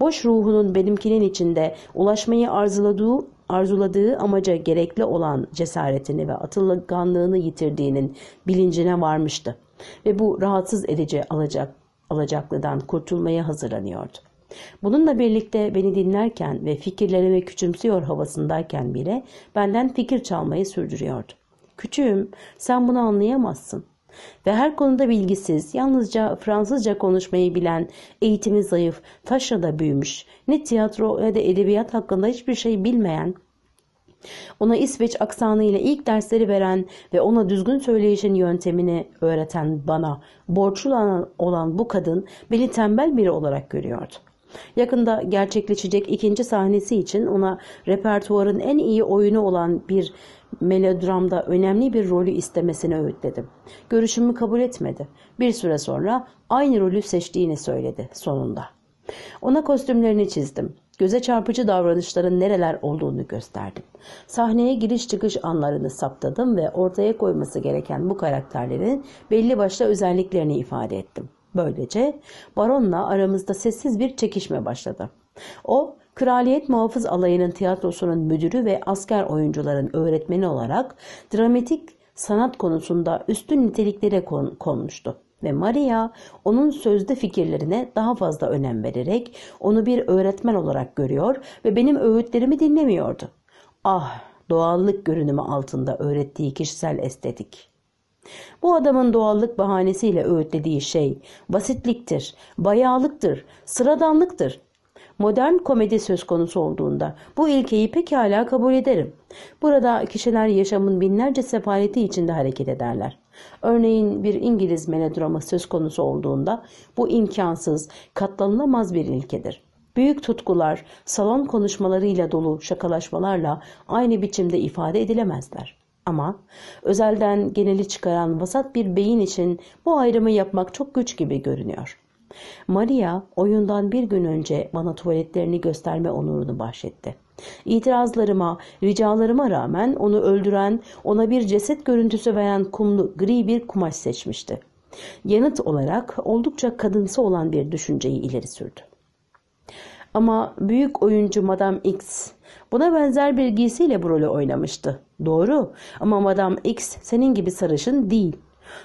Boş ruhunun benimkinin içinde ulaşmayı arzuladığı arzuladığı amaca gerekli olan cesaretini ve atılganlığını yitirdiğinin bilincine varmıştı ve bu rahatsız edici alacak, alacaklıdan kurtulmaya hazırlanıyordu. Bununla birlikte beni dinlerken ve fikirlerimi küçümsüyor havasındayken bile benden fikir çalmayı sürdürüyordu. Küçüğüm sen bunu anlayamazsın. Ve her konuda bilgisiz, yalnızca Fransızca konuşmayı bilen, eğitimi zayıf, taşrada büyümüş, ne tiyatro ne de edebiyat hakkında hiçbir şey bilmeyen, ona İsveç aksanıyla ilk dersleri veren ve ona düzgün söyleyişin yöntemini öğreten bana borçlu olan bu kadın beni tembel biri olarak görüyordu. Yakında gerçekleşecek ikinci sahnesi için ona repertuarın en iyi oyunu olan bir melodramda önemli bir rolü istemesini öğütledim. Görüşümü kabul etmedi. Bir süre sonra aynı rolü seçtiğini söyledi sonunda. Ona kostümlerini çizdim. Göze çarpıcı davranışların nereler olduğunu gösterdim. Sahneye giriş çıkış anlarını saptadım ve ortaya koyması gereken bu karakterlerin belli başlı özelliklerini ifade ettim. Böylece baronla aramızda sessiz bir çekişme başladı. O Kraliyet Muhafız Alayı'nın tiyatrosunun müdürü ve asker oyuncuların öğretmeni olarak dramatik sanat konusunda üstün niteliklere kon konmuştu. Ve Maria onun sözde fikirlerine daha fazla önem vererek onu bir öğretmen olarak görüyor ve benim öğütlerimi dinlemiyordu. Ah doğallık görünümü altında öğrettiği kişisel estetik. Bu adamın doğallık bahanesiyle öğütlediği şey basitliktir, bayağılıktır, sıradanlıktır modern komedi söz konusu olduğunda bu ilkeyi pekala kabul ederim. Burada kişiler yaşamın binlerce sefaleti içinde hareket ederler. Örneğin bir İngiliz melodrama söz konusu olduğunda bu imkansız, katlanılamaz bir ilkedir. Büyük tutkular, salon konuşmalarıyla dolu şakalaşmalarla aynı biçimde ifade edilemezler. Ama özelden geneli çıkaran vasat bir beyin için bu ayrımı yapmak çok güç gibi görünüyor. Maria oyundan bir gün önce bana tuvaletlerini gösterme onurunu bahşetti. İtirazlarıma, ricalarıma rağmen onu öldüren, ona bir ceset görüntüsü veren kumlu gri bir kumaş seçmişti. Yanıt olarak oldukça kadınsı olan bir düşünceyi ileri sürdü. Ama büyük oyuncu Madame X buna benzer bir giysiyle bu rolü oynamıştı. Doğru ama Madame X senin gibi sarışın değil.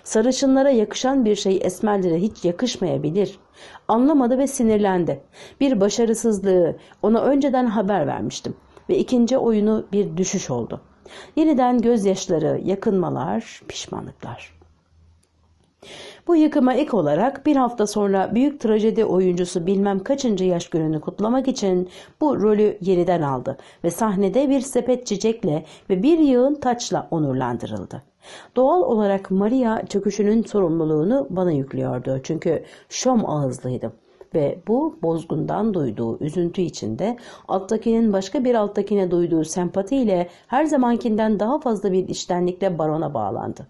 Sarışınlara yakışan bir şey esmerlere hiç yakışmayabilir. Anlamadı ve sinirlendi. Bir başarısızlığı ona önceden haber vermiştim ve ikinci oyunu bir düşüş oldu. Yeniden gözyaşları, yakınmalar, pişmanlıklar. Bu yıkıma ek olarak bir hafta sonra büyük trajedi oyuncusu bilmem kaçıncı yaş gününü kutlamak için bu rolü yeniden aldı ve sahnede bir sepet çiçekle ve bir yığın taçla onurlandırıldı. Doğal olarak Maria çöküşünün sorumluluğunu bana yüklüyordu. Çünkü şom ağızlıydım ve bu bozgundan duyduğu üzüntü içinde alttakinin başka bir alttakine duyduğu sempati ile her zamankinden daha fazla bir içtenlikle barona bağlandı.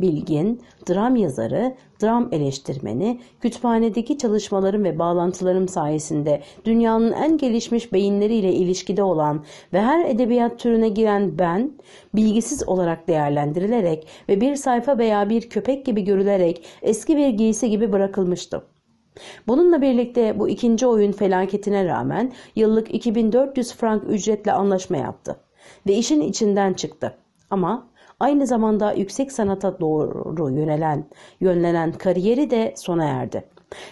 Bilgin, dram yazarı, dram eleştirmeni, kütüphanedeki çalışmalarım ve bağlantılarım sayesinde dünyanın en gelişmiş beyinleriyle ilişkide olan ve her edebiyat türüne giren ben, bilgisiz olarak değerlendirilerek ve bir sayfa veya bir köpek gibi görülerek eski bir giysi gibi bırakılmıştım. Bununla birlikte bu ikinci oyun felaketine rağmen yıllık 2400 frank ücretle anlaşma yaptı ve işin içinden çıktı. Ama Aynı zamanda yüksek sanata doğru yönelen, yönlenen kariyeri de sona erdi.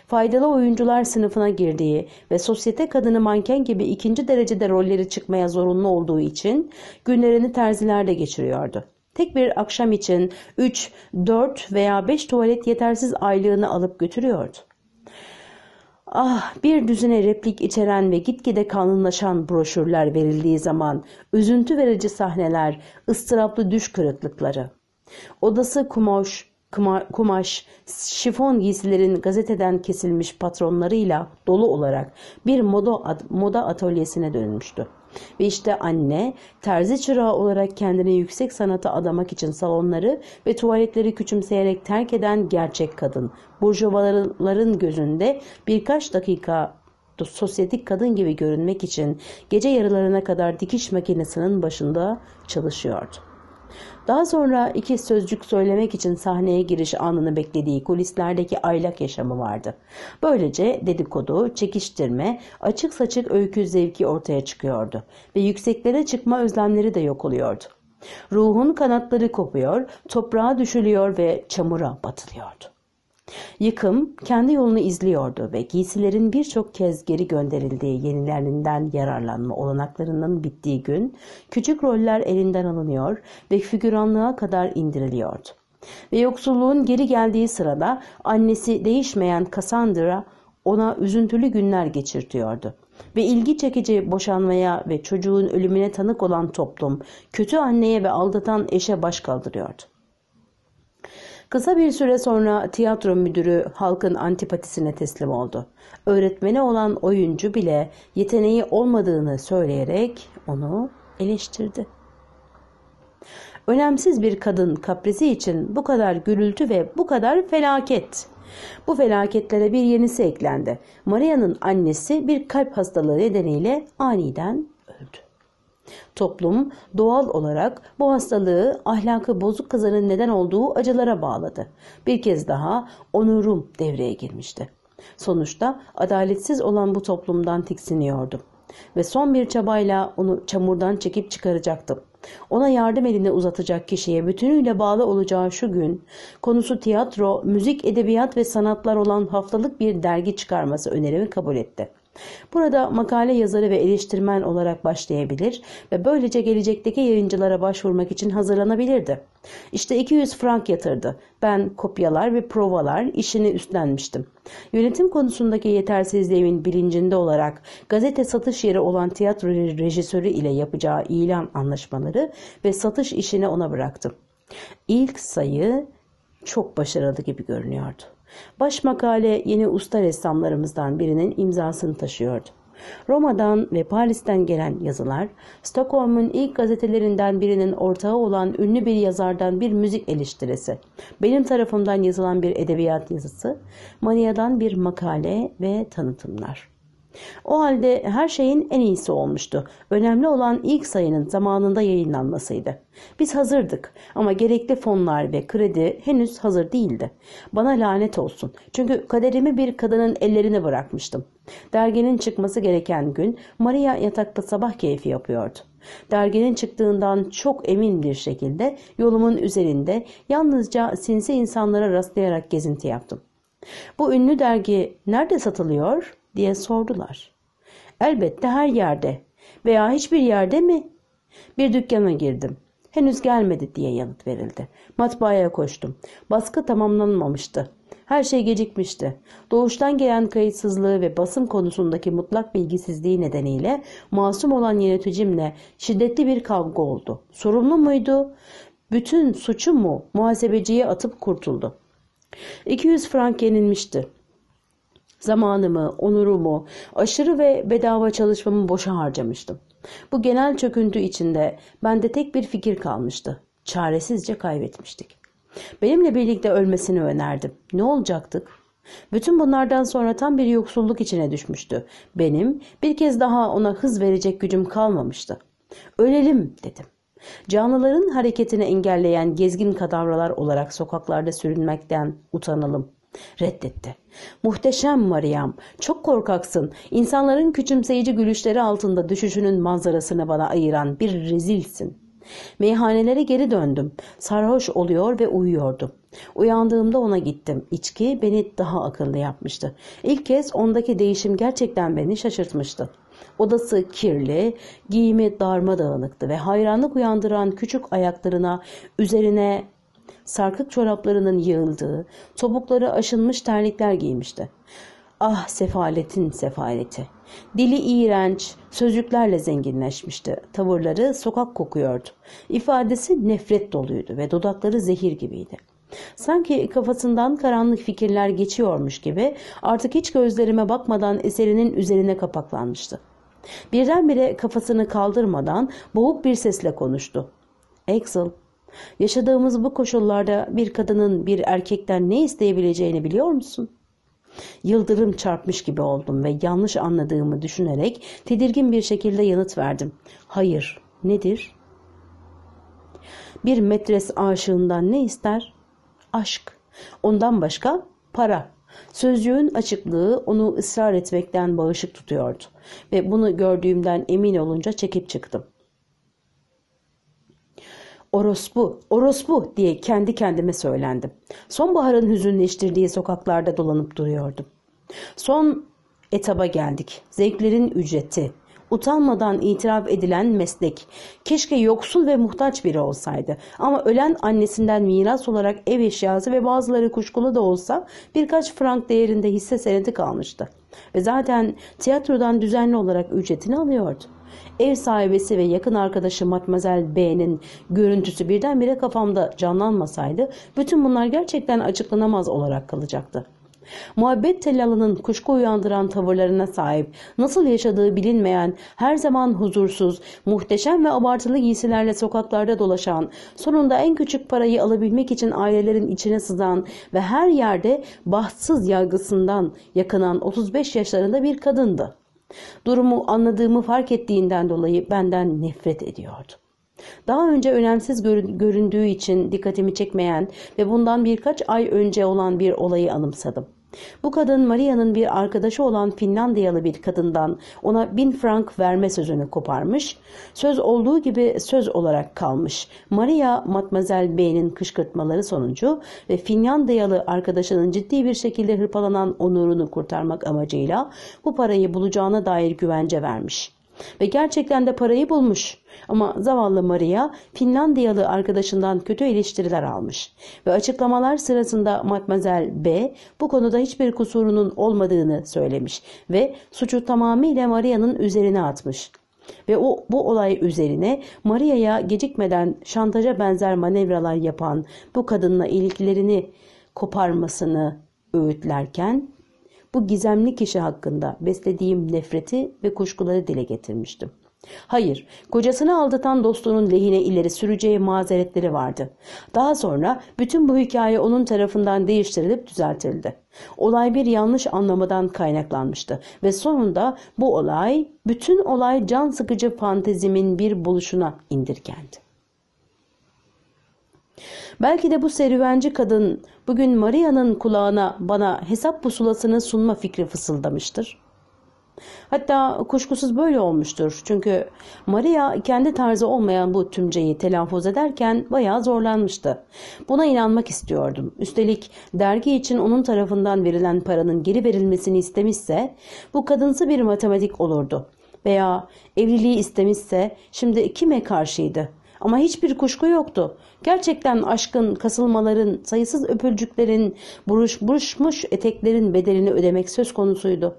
Faydalı oyuncular sınıfına girdiği ve sosyete kadını manken gibi ikinci derecede rolleri çıkmaya zorunlu olduğu için günlerini terzilerde geçiriyordu. Tek bir akşam için 3, 4 veya 5 tuvalet yetersiz aylığını alıp götürüyordu. Ah bir düzine replik içeren ve gitgide kanunlaşan broşürler verildiği zaman üzüntü verici sahneler, ıstıraplı düş kırıklıkları. Odası kumaş, kuma, kumaş, şifon giysilerin gazeteden kesilmiş patronlarıyla dolu olarak bir moda, moda atölyesine dönmüştü. Ve işte anne terzi çırağı olarak kendini yüksek sanata adamak için salonları ve tuvaletleri küçümseyerek terk eden gerçek kadın. Burjuvaların gözünde birkaç dakika sosyetik kadın gibi görünmek için gece yarılarına kadar dikiş makinesinin başında çalışıyordu. Daha sonra iki sözcük söylemek için sahneye giriş anını beklediği kulislerdeki aylak yaşamı vardı. Böylece dedikodu, çekiştirme, açık saçık öykü zevki ortaya çıkıyordu ve yükseklere çıkma özlemleri de yok oluyordu. Ruhun kanatları kopuyor, toprağa düşülüyor ve çamura batılıyordu. Yıkım kendi yolunu izliyordu ve giysilerin birçok kez geri gönderildiği yenilerinden yararlanma olanaklarının bittiği gün küçük roller elinden alınıyor ve figüranlığa kadar indiriliyordu. Ve yoksulluğun geri geldiği sırada annesi değişmeyen Cassandra ona üzüntülü günler geçirtiyordu. Ve ilgi çekici boşanmaya ve çocuğun ölümüne tanık olan toplum kötü anneye ve aldatan eşe baş kaldırıyordu. Kısa bir süre sonra tiyatro müdürü halkın antipatisine teslim oldu. Öğretmeni olan oyuncu bile yeteneği olmadığını söyleyerek onu eleştirdi. Önemsiz bir kadın kaprisi için bu kadar gürültü ve bu kadar felaket. Bu felaketlere bir yenisi eklendi. Maria'nın annesi bir kalp hastalığı nedeniyle aniden Toplum doğal olarak bu hastalığı ahlakı bozuk kızanın neden olduğu acılara bağladı. Bir kez daha onurum devreye girmişti. Sonuçta adaletsiz olan bu toplumdan tiksiniyordum ve son bir çabayla onu çamurdan çekip çıkaracaktım. Ona yardım elini uzatacak kişiye bütünüyle bağlı olacağı şu gün, konusu tiyatro, müzik, edebiyat ve sanatlar olan haftalık bir dergi çıkarması önerimi kabul etti.'' Burada makale yazarı ve eleştirmen olarak başlayabilir ve böylece gelecekteki yayıncılara başvurmak için hazırlanabilirdi. İşte 200 frank yatırdı. Ben kopyalar ve provalar işini üstlenmiştim. Yönetim konusundaki yetersizliğimin bilincinde olarak gazete satış yeri olan tiyatro rejisörü ile yapacağı ilan anlaşmaları ve satış işini ona bıraktım. İlk sayı çok başarılı gibi görünüyordu. Baş makale yeni usta ressamlarımızdan birinin imzasını taşıyordu. Roma'dan ve Paris'ten gelen yazılar, Stockholm'un ilk gazetelerinden birinin ortağı olan ünlü bir yazardan bir müzik eleştirisi, benim tarafımdan yazılan bir edebiyat yazısı, Mania'dan bir makale ve tanıtımlar. O halde her şeyin en iyisi olmuştu. Önemli olan ilk sayının zamanında yayınlanmasıydı. Biz hazırdık ama gerekli fonlar ve kredi henüz hazır değildi. Bana lanet olsun. Çünkü kaderimi bir kadının ellerine bırakmıştım. Derginin çıkması gereken gün Maria yatakta sabah keyfi yapıyordu. Derginin çıktığından çok emin bir şekilde yolumun üzerinde yalnızca sinsi insanlara rastlayarak gezinti yaptım. Bu ünlü dergi nerede satılıyor? diye sordular. Elbette her yerde veya hiçbir yerde mi? Bir dükkana girdim. Henüz gelmedi diye yanıt verildi. Matbaaya koştum. Baskı tamamlanmamıştı. Her şey gecikmişti. Doğuştan gelen kayıtsızlığı ve basım konusundaki mutlak bilgisizliği nedeniyle masum olan yöneticimle şiddetli bir kavga oldu. Sorumlu muydu? Bütün suçu mu muhasebeciye atıp kurtuldu. 200 frank yenilmişti. Zamanımı, onurumu, aşırı ve bedava çalışmamı boşa harcamıştım. Bu genel çöküntü içinde bende tek bir fikir kalmıştı. Çaresizce kaybetmiştik. Benimle birlikte ölmesini önerdim. Ne olacaktık? Bütün bunlardan sonra tam bir yoksulluk içine düşmüştü. Benim bir kez daha ona hız verecek gücüm kalmamıştı. Ölelim dedim. Canlıların hareketini engelleyen gezgin kadavralar olarak sokaklarda sürünmekten utanalım reddetti. Muhteşem Mariam, çok korkaksın. İnsanların küçümseyici gülüşleri altında düşüşünün manzarasını bana ayıran bir rezilsin. Meyhanelere geri döndüm. Sarhoş oluyor ve uyuyordum. Uyandığımda ona gittim. İçki beni daha akıllı yapmıştı. İlk kez ondaki değişim gerçekten beni şaşırtmıştı. Odası kirli, giyimi darmadağınıktı ve hayranlık uyandıran küçük ayaklarına üzerine sarkık çoraplarının yığıldığı, topukları aşınmış terlikler giymişti. Ah sefaletin sefaleti. Dili iğrenç, sözcüklerle zenginleşmişti. Tavırları sokak kokuyordu. İfadesi nefret doluydu ve dudakları zehir gibiydi. Sanki kafasından karanlık fikirler geçiyormuş gibi artık hiç gözlerime bakmadan eserinin üzerine kapaklanmıştı. Birdenbire kafasını kaldırmadan boğuk bir sesle konuştu. Axel, Yaşadığımız bu koşullarda bir kadının bir erkekten ne isteyebileceğini biliyor musun? Yıldırım çarpmış gibi oldum ve yanlış anladığımı düşünerek tedirgin bir şekilde yanıt verdim. Hayır, nedir? Bir metres aşığından ne ister? Aşk. Ondan başka para. Sözcüğün açıklığı onu ısrar etmekten bağışık tutuyordu ve bunu gördüğümden emin olunca çekip çıktım. Orospu, orospu diye kendi kendime söylendim. Sonbaharın hüzünleştirdiği sokaklarda dolanıp duruyordum. Son etaba geldik. Zevklerin ücreti, utanmadan itiraf edilen meslek. Keşke yoksul ve muhtaç biri olsaydı. Ama ölen annesinden miras olarak ev eşyası ve bazıları kuşkulu da olsa birkaç frank değerinde hisse senedi kalmıştı. Ve zaten tiyatrodan düzenli olarak ücretini alıyordu. Ev sahibesi ve yakın arkadaşı Matmazel B'nin görüntüsü birdenbire kafamda canlanmasaydı bütün bunlar gerçekten açıklanamaz olarak kalacaktı. Muhabbet tellalının kuşku uyandıran tavırlarına sahip, nasıl yaşadığı bilinmeyen, her zaman huzursuz, muhteşem ve abartılı giysilerle sokaklarda dolaşan, sonunda en küçük parayı alabilmek için ailelerin içine sızan ve her yerde bahtsız yargısından yakınan 35 yaşlarında bir kadındı. Durumu anladığımı fark ettiğinden dolayı benden nefret ediyordu. Daha önce önemsiz göründüğü için dikkatimi çekmeyen ve bundan birkaç ay önce olan bir olayı anımsadım. Bu kadın Maria'nın bir arkadaşı olan Finlandiyalı bir kadından ona bin frank verme sözünü koparmış. Söz olduğu gibi söz olarak kalmış. Maria, Matmazel Bey'in kışkırtmaları sonucu ve Finlandiyalı arkadaşının ciddi bir şekilde hırpalanan onurunu kurtarmak amacıyla bu parayı bulacağına dair güvence vermiş. Ve gerçekten de parayı bulmuş. Ama zavallı Maria Finlandiyalı arkadaşından kötü eleştiriler almış ve açıklamalar sırasında Matmazel B bu konuda hiçbir kusurunun olmadığını söylemiş ve suçu tamamıyla Maria'nın üzerine atmış. Ve o bu olay üzerine Maria'ya gecikmeden şantaja benzer manevralar yapan bu kadınla ilişkilerini koparmasını öğütlerken bu gizemli kişi hakkında beslediğim nefreti ve kuşkuları dile getirmiştim. Hayır, kocasını aldatan dostunun lehine ileri süreceği mazeretleri vardı. Daha sonra bütün bu hikaye onun tarafından değiştirilip düzeltildi. Olay bir yanlış anlamadan kaynaklanmıştı ve sonunda bu olay, bütün olay can sıkıcı fantezimin bir buluşuna indirgendi. Belki de bu serüvenci kadın bugün Maria'nın kulağına bana hesap pusulasını sunma fikri fısıldamıştır. Hatta kuşkusuz böyle olmuştur. Çünkü Maria kendi tarzı olmayan bu tümceyi telaffuz ederken bayağı zorlanmıştı. Buna inanmak istiyordum. Üstelik dergi için onun tarafından verilen paranın geri verilmesini istemişse bu kadınsı bir matematik olurdu. Veya evliliği istemişse şimdi kime karşıydı? Ama hiçbir kuşku yoktu. Gerçekten aşkın, kasılmaların, sayısız öpülcüklerin, buruş buruşmuş eteklerin bedelini ödemek söz konusuydu.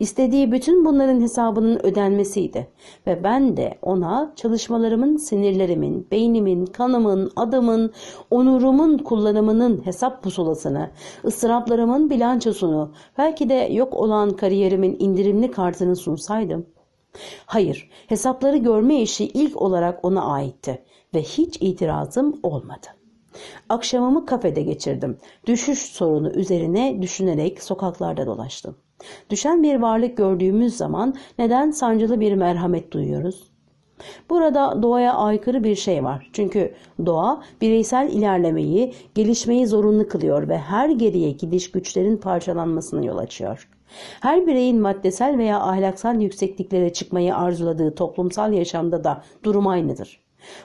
İstediği bütün bunların hesabının ödenmesiydi ve ben de ona çalışmalarımın, sinirlerimin, beynimin, kanımın, adamın, onurumun kullanımının hesap pusulasını, ıstıraplarımın bilançosunu, belki de yok olan kariyerimin indirimli kartını sunsaydım. Hayır, hesapları görme işi ilk olarak ona aitti ve hiç itirazım olmadı. Akşamımı kafede geçirdim. Düşüş sorunu üzerine düşünerek sokaklarda dolaştım. Düşen bir varlık gördüğümüz zaman neden sancılı bir merhamet duyuyoruz? Burada doğaya aykırı bir şey var. Çünkü doğa bireysel ilerlemeyi, gelişmeyi zorunlu kılıyor ve her geriye gidiş güçlerin parçalanmasına yol açıyor. Her bireyin maddesel veya ahlaksal yüksekliklere çıkmayı arzuladığı toplumsal yaşamda da durum aynıdır.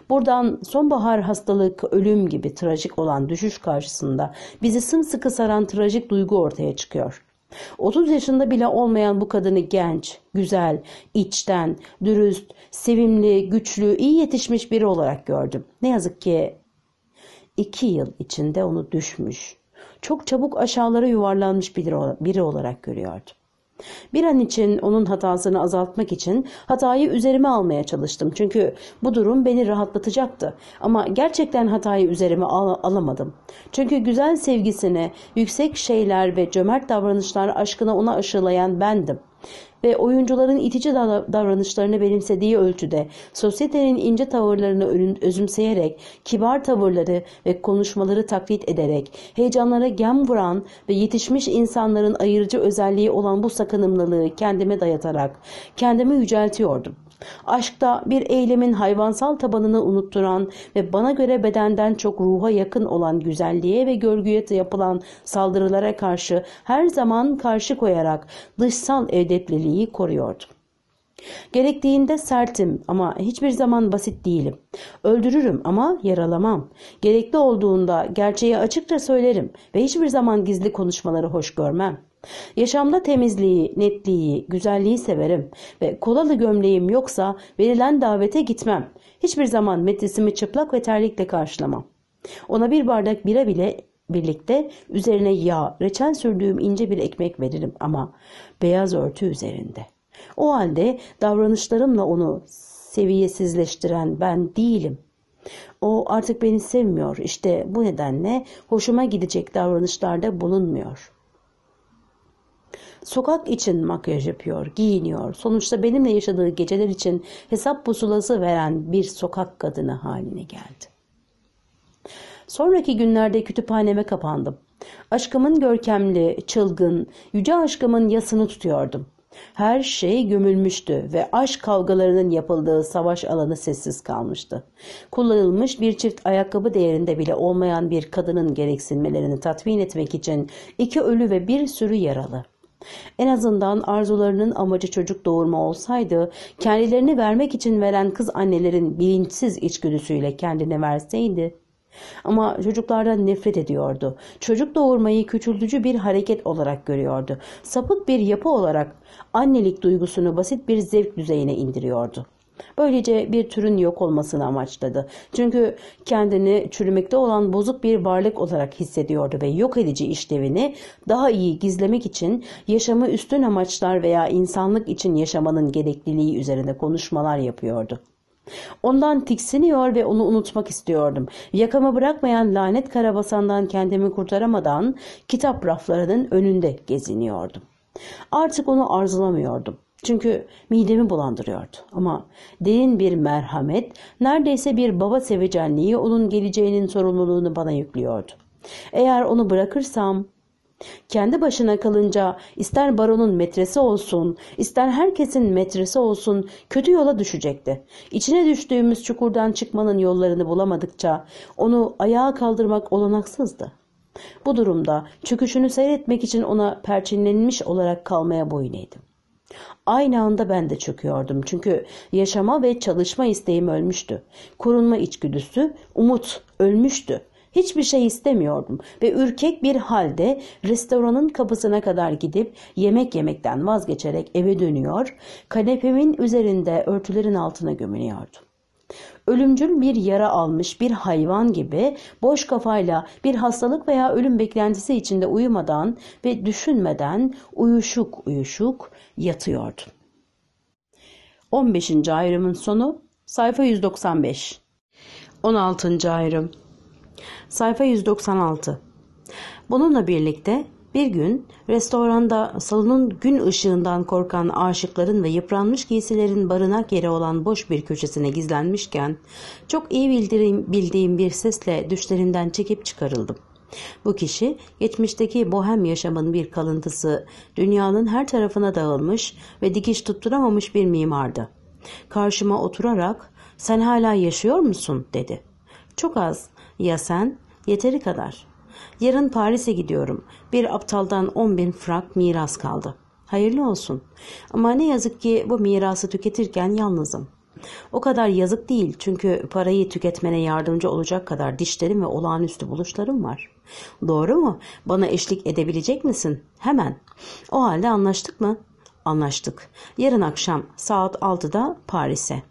Buradan sonbahar hastalık, ölüm gibi trajik olan düşüş karşısında bizi sımsıkı saran trajik duygu ortaya çıkıyor. 30 yaşında bile olmayan bu kadını genç, güzel, içten, dürüst, sevimli, güçlü, iyi yetişmiş biri olarak gördüm. Ne yazık ki iki yıl içinde onu düşmüş, çok çabuk aşağılara yuvarlanmış biri olarak görüyordum. Bir an için onun hatasını azaltmak için hatayı üzerime almaya çalıştım. Çünkü bu durum beni rahatlatacaktı. Ama gerçekten hatayı üzerime al alamadım. Çünkü güzel sevgisine, yüksek şeyler ve cömert davranışlar aşkına ona aşılayan bendim ve oyuncuların itici davranışlarını benimsediği ölçüde sosyetenin ince tavırlarını özümseyerek, kibar tavırları ve konuşmaları taklit ederek, heyecanlara gem vuran ve yetişmiş insanların ayırıcı özelliği olan bu sakınımlılığı kendime dayatarak kendimi yüceltiyordum. Aşkta bir eylemin hayvansal tabanını unutturan ve bana göre bedenden çok ruha yakın olan güzelliğe ve görgüye yapılan saldırılara karşı her zaman karşı koyarak dışsal evdetliliği koruyordum. Gerektiğinde sertim ama hiçbir zaman basit değilim. Öldürürüm ama yaralamam. Gerekli olduğunda gerçeği açıkça söylerim ve hiçbir zaman gizli konuşmaları hoş görmem. Yaşamda temizliği, netliği, güzelliği severim ve kolalı gömleğim yoksa verilen davete gitmem. Hiçbir zaman metresimi çıplak ve terlikle karşılamam. Ona bir bardak bira bile birlikte üzerine yağ, reçel sürdüğüm ince bir ekmek veririm ama beyaz örtü üzerinde. O halde davranışlarımla onu seviyesizleştiren ben değilim. O artık beni sevmiyor. işte bu nedenle hoşuma gidecek davranışlarda bulunmuyor.'' sokak için makyaj yapıyor, giyiniyor. Sonuçta benimle yaşadığı geceler için hesap pusulası veren bir sokak kadını haline geldi. Sonraki günlerde kütüphaneme kapandım. Aşkımın görkemli, çılgın, yüce aşkımın yasını tutuyordum. Her şey gömülmüştü ve aşk kavgalarının yapıldığı savaş alanı sessiz kalmıştı. Kullanılmış bir çift ayakkabı değerinde bile olmayan bir kadının gereksinmelerini tatmin etmek için iki ölü ve bir sürü yaralı. En azından arzularının amacı çocuk doğurma olsaydı, kendilerini vermek için veren kız annelerin bilinçsiz içgüdüsüyle kendine verseydi. Ama çocuklardan nefret ediyordu. Çocuk doğurmayı küçültücü bir hareket olarak görüyordu. Sapık bir yapı olarak annelik duygusunu basit bir zevk düzeyine indiriyordu. Böylece bir türün yok olmasını amaçladı. Çünkü kendini çürümekte olan bozuk bir varlık olarak hissediyordu ve yok edici işlevini daha iyi gizlemek için yaşamı üstün amaçlar veya insanlık için yaşamanın gerekliliği üzerinde konuşmalar yapıyordu. Ondan tiksiniyor ve onu unutmak istiyordum. Yakamı bırakmayan lanet karabasandan kendimi kurtaramadan kitap raflarının önünde geziniyordum. Artık onu arzulamıyordum. Çünkü midemi bulandırıyordu. Ama derin bir merhamet, neredeyse bir baba sevecenliği onun geleceğinin sorumluluğunu bana yüklüyordu. Eğer onu bırakırsam kendi başına kalınca ister baronun metresi olsun, ister herkesin metresi olsun kötü yola düşecekti. İçine düştüğümüz çukurdan çıkmanın yollarını bulamadıkça onu ayağa kaldırmak olanaksızdı. Bu durumda çöküşünü seyretmek için ona perçinlenmiş olarak kalmaya boyun eğdim. Aynı anda ben de çöküyordum. Çünkü yaşama ve çalışma isteğim ölmüştü. Korunma içgüdüsü, umut ölmüştü. Hiçbir şey istemiyordum ve ürkek bir halde restoranın kapısına kadar gidip yemek yemekten vazgeçerek eve dönüyor, kanepemin üzerinde örtülerin altına gömülüyordum. Ölümcül bir yara almış bir hayvan gibi boş kafayla bir hastalık veya ölüm beklentisi içinde uyumadan ve düşünmeden uyuşuk uyuşuk yatıyordu. 15. ayrımın sonu sayfa 195. 16. ayrım sayfa 196. Bununla birlikte bir gün restoranda salonun gün ışığından korkan aşıkların ve yıpranmış giysilerin barınak yeri olan boş bir köşesine gizlenmişken çok iyi bildiğim, bildiğim bir sesle düşlerinden çekip çıkarıldım. Bu kişi geçmişteki bohem yaşamın bir kalıntısı, dünyanın her tarafına dağılmış ve dikiş tutturamamış bir mimardı. Karşıma oturarak sen hala yaşıyor musun dedi. Çok az ya sen yeteri kadar. Yarın Paris'e gidiyorum. Bir aptaldan 10 bin frank miras kaldı. Hayırlı olsun. Ama ne yazık ki bu mirası tüketirken yalnızım. O kadar yazık değil çünkü parayı tüketmene yardımcı olacak kadar dişlerim ve olağanüstü buluşlarım var. Doğru mu? Bana eşlik edebilecek misin? Hemen. O halde anlaştık mı? Anlaştık. Yarın akşam saat 6'da Paris'e.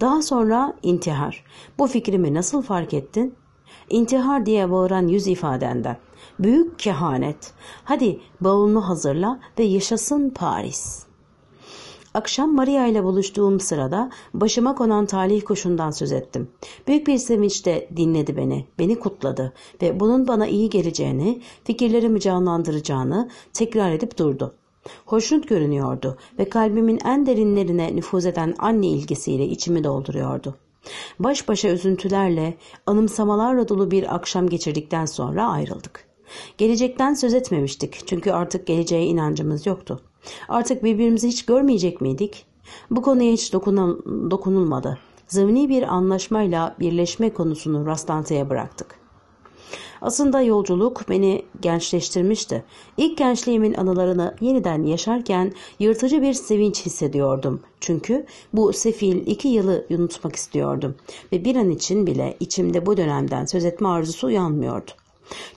Daha sonra intihar. Bu fikrimi nasıl fark ettin? İntihar diye bağıran yüz ifadenden. Büyük kehanet. Hadi bavulunu hazırla ve yaşasın Paris.'' Akşam Maria ile buluştuğum sırada başıma konan talih kuşundan söz ettim. Büyük bir sevinçle dinledi beni, beni kutladı ve bunun bana iyi geleceğini, fikirlerimi canlandıracağını tekrar edip durdu. Hoşnut görünüyordu ve kalbimin en derinlerine nüfuz eden anne ilgisiyle içimi dolduruyordu. Baş başa üzüntülerle, anımsamalarla dolu bir akşam geçirdikten sonra ayrıldık. Gelecekten söz etmemiştik çünkü artık geleceğe inancımız yoktu. Artık birbirimizi hiç görmeyecek miydik? Bu konuya hiç dokunulmadı. Zımni bir anlaşmayla birleşme konusunu rastlantıya bıraktık. Aslında yolculuk beni gençleştirmişti. İlk gençliğimin anılarını yeniden yaşarken yırtıcı bir sevinç hissediyordum. Çünkü bu sefil iki yılı unutmak istiyordum ve bir an için bile içimde bu dönemden söz etme arzusu uyanmıyordu.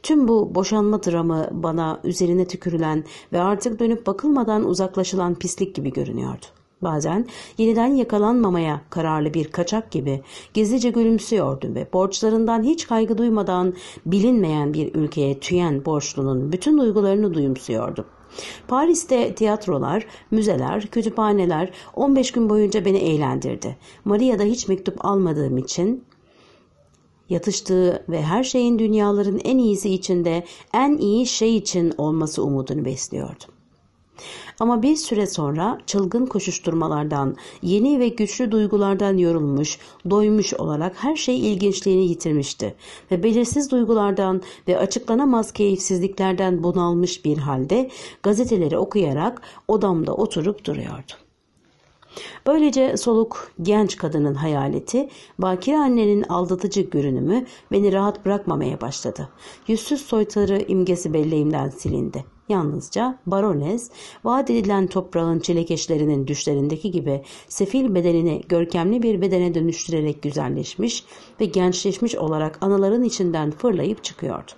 Tüm bu boşanma dramı bana üzerine tükürülen ve artık dönüp bakılmadan uzaklaşılan pislik gibi görünüyordu. Bazen yeniden yakalanmamaya kararlı bir kaçak gibi gizlice gülümsüyordum ve borçlarından hiç kaygı duymadan bilinmeyen bir ülkeye tüyen borçlunun bütün duygularını duyumsuyordum. Paris'te tiyatrolar, müzeler, kütüphaneler 15 gün boyunca beni eğlendirdi. Maria'da hiç mektup almadığım için yatıştığı ve her şeyin dünyaların en iyisi içinde en iyi şey için olması umudunu besliyordu. Ama bir süre sonra çılgın koşuşturmalardan, yeni ve güçlü duygulardan yorulmuş, doymuş olarak her şey ilginçliğini yitirmişti ve belirsiz duygulardan ve açıklanamaz keyifsizliklerden bunalmış bir halde gazeteleri okuyarak odamda oturup duruyordu. Böylece soluk genç kadının hayaleti, bakire annenin aldatıcı görünümü beni rahat bırakmamaya başladı. Yüzsüz soytarı imgesi belleğimden silindi. Yalnızca barones, vaat edilen toprağın çilekeşlerinin düşlerindeki gibi sefil bedenini görkemli bir bedene dönüştürerek güzelleşmiş ve gençleşmiş olarak anaların içinden fırlayıp çıkıyordu.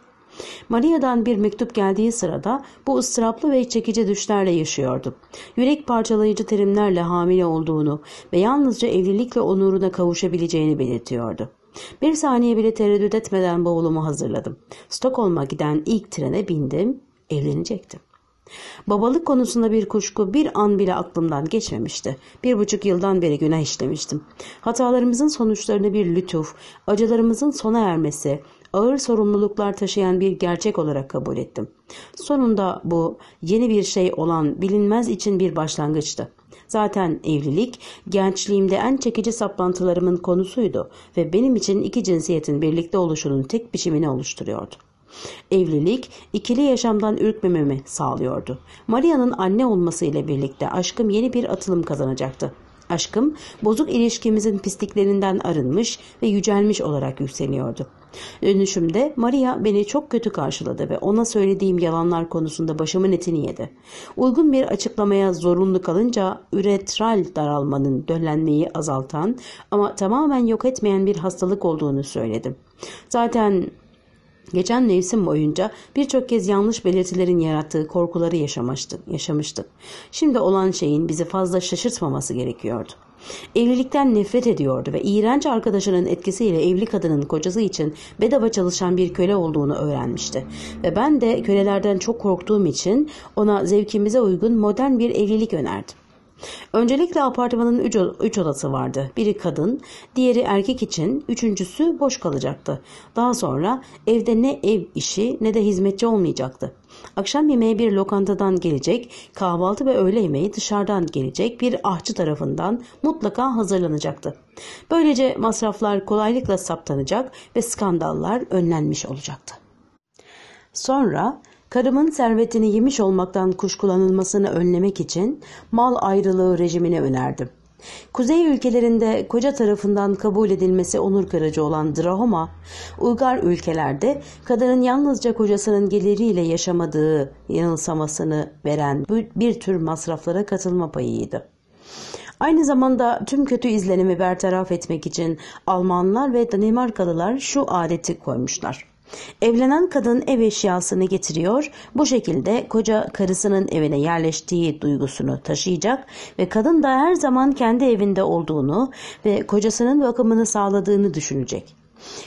Maria'dan bir mektup geldiği sırada bu ıstıraplı ve çekici düşlerle yaşıyordu. Yürek parçalayıcı terimlerle hamile olduğunu ve yalnızca evlilikle onuruna kavuşabileceğini belirtiyordu. Bir saniye bile tereddüt etmeden bavulumu hazırladım. Stockholm'a giden ilk trene bindim, evlenecektim. Babalık konusunda bir kuşku bir an bile aklımdan geçmemişti. Bir buçuk yıldan beri günah işlemiştim. Hatalarımızın sonuçlarını bir lütuf, acılarımızın sona ermesi, ağır sorumluluklar taşıyan bir gerçek olarak kabul ettim. Sonunda bu yeni bir şey olan bilinmez için bir başlangıçtı. Zaten evlilik gençliğimde en çekici saplantılarımın konusuydu ve benim için iki cinsiyetin birlikte oluşunun tek biçimini oluşturuyordu. Evlilik ikili yaşamdan ürkmememi sağlıyordu. Maria'nın anne olması ile birlikte aşkım yeni bir atılım kazanacaktı. Aşkım bozuk ilişkimizin pisliklerinden arınmış ve yücelmiş olarak yükseliyordu. Dönüşümde Maria beni çok kötü karşıladı ve ona söylediğim yalanlar konusunda başımın etini yedi. Uygun bir açıklamaya zorunlu kalınca üretral daralmanın döllenmeyi azaltan ama tamamen yok etmeyen bir hastalık olduğunu söyledim. Zaten Geçen mevsim boyunca birçok kez yanlış belirtilerin yarattığı korkuları yaşamıştık. Şimdi olan şeyin bizi fazla şaşırtmaması gerekiyordu. Evlilikten nefret ediyordu ve iğrenç arkadaşının etkisiyle evli kadının kocası için bedava çalışan bir köle olduğunu öğrenmişti. Ve ben de kölelerden çok korktuğum için ona zevkimize uygun modern bir evlilik önerdim. Öncelikle apartmanın üç, üç odası vardı. Biri kadın, diğeri erkek için, üçüncüsü boş kalacaktı. Daha sonra evde ne ev işi ne de hizmetçi olmayacaktı akşam yemeği bir lokantadan gelecek, kahvaltı ve öğle yemeği dışarıdan gelecek bir ahçı tarafından mutlaka hazırlanacaktı. Böylece masraflar kolaylıkla saptanacak ve skandallar önlenmiş olacaktı. Sonra karımın servetini yemiş olmaktan kuşkulanılmasını önlemek için mal ayrılığı rejimini önerdim. Kuzey ülkelerinde koca tarafından kabul edilmesi onur kırıcı olan Drahoma, uygar ülkelerde kadının yalnızca kocasının geliriyle yaşamadığı yanılsamasını veren bir tür masraflara katılma payıydı. Aynı zamanda tüm kötü izlenimi bertaraf etmek için Almanlar ve Danimarkalılar şu adeti koymuşlar. Evlenen kadın ev eşyasını getiriyor. Bu şekilde koca karısının evine yerleştiği duygusunu taşıyacak ve kadın da her zaman kendi evinde olduğunu ve kocasının bakımını sağladığını düşünecek.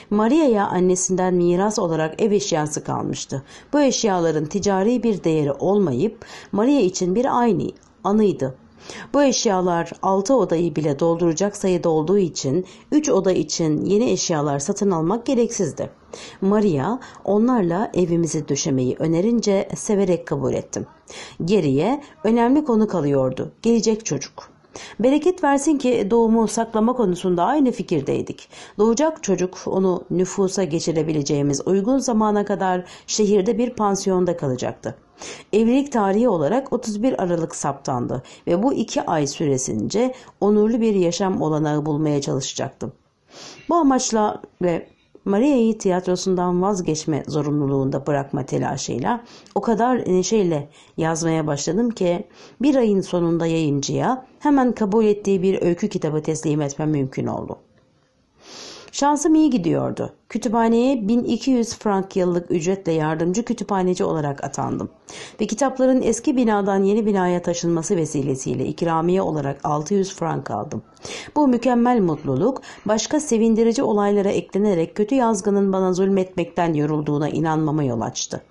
Maria'ya annesinden miras olarak ev eşyası kalmıştı. Bu eşyaların ticari bir değeri olmayıp Maria için bir aynı anıydı. Bu eşyalar 6 odayı bile dolduracak sayıda olduğu için 3 oda için yeni eşyalar satın almak gereksizdi. Maria onlarla evimizi döşemeyi önerince severek kabul ettim. Geriye önemli konu kalıyordu. Gelecek çocuk. Bereket versin ki doğumu saklama konusunda aynı fikirdeydik. Doğacak çocuk onu nüfusa geçirebileceğimiz uygun zamana kadar şehirde bir pansiyonda kalacaktı. Evlilik tarihi olarak 31 Aralık saptandı ve bu iki ay süresince onurlu bir yaşam olanağı bulmaya çalışacaktım. Bu amaçla ve Maria'yı tiyatrosundan vazgeçme zorunluluğunda bırakma telaşıyla o kadar neşeyle yazmaya başladım ki bir ayın sonunda yayıncıya hemen kabul ettiği bir öykü kitabı teslim etmem mümkün oldu. Şansım iyi gidiyordu. Kütüphaneye 1200 frank yıllık ücretle yardımcı kütüphaneci olarak atandım. Ve kitapların eski binadan yeni binaya taşınması vesilesiyle ikramiye olarak 600 frank aldım. Bu mükemmel mutluluk başka sevindirici olaylara eklenerek kötü yazgının bana zulmetmekten yorulduğuna inanmama yol açtı.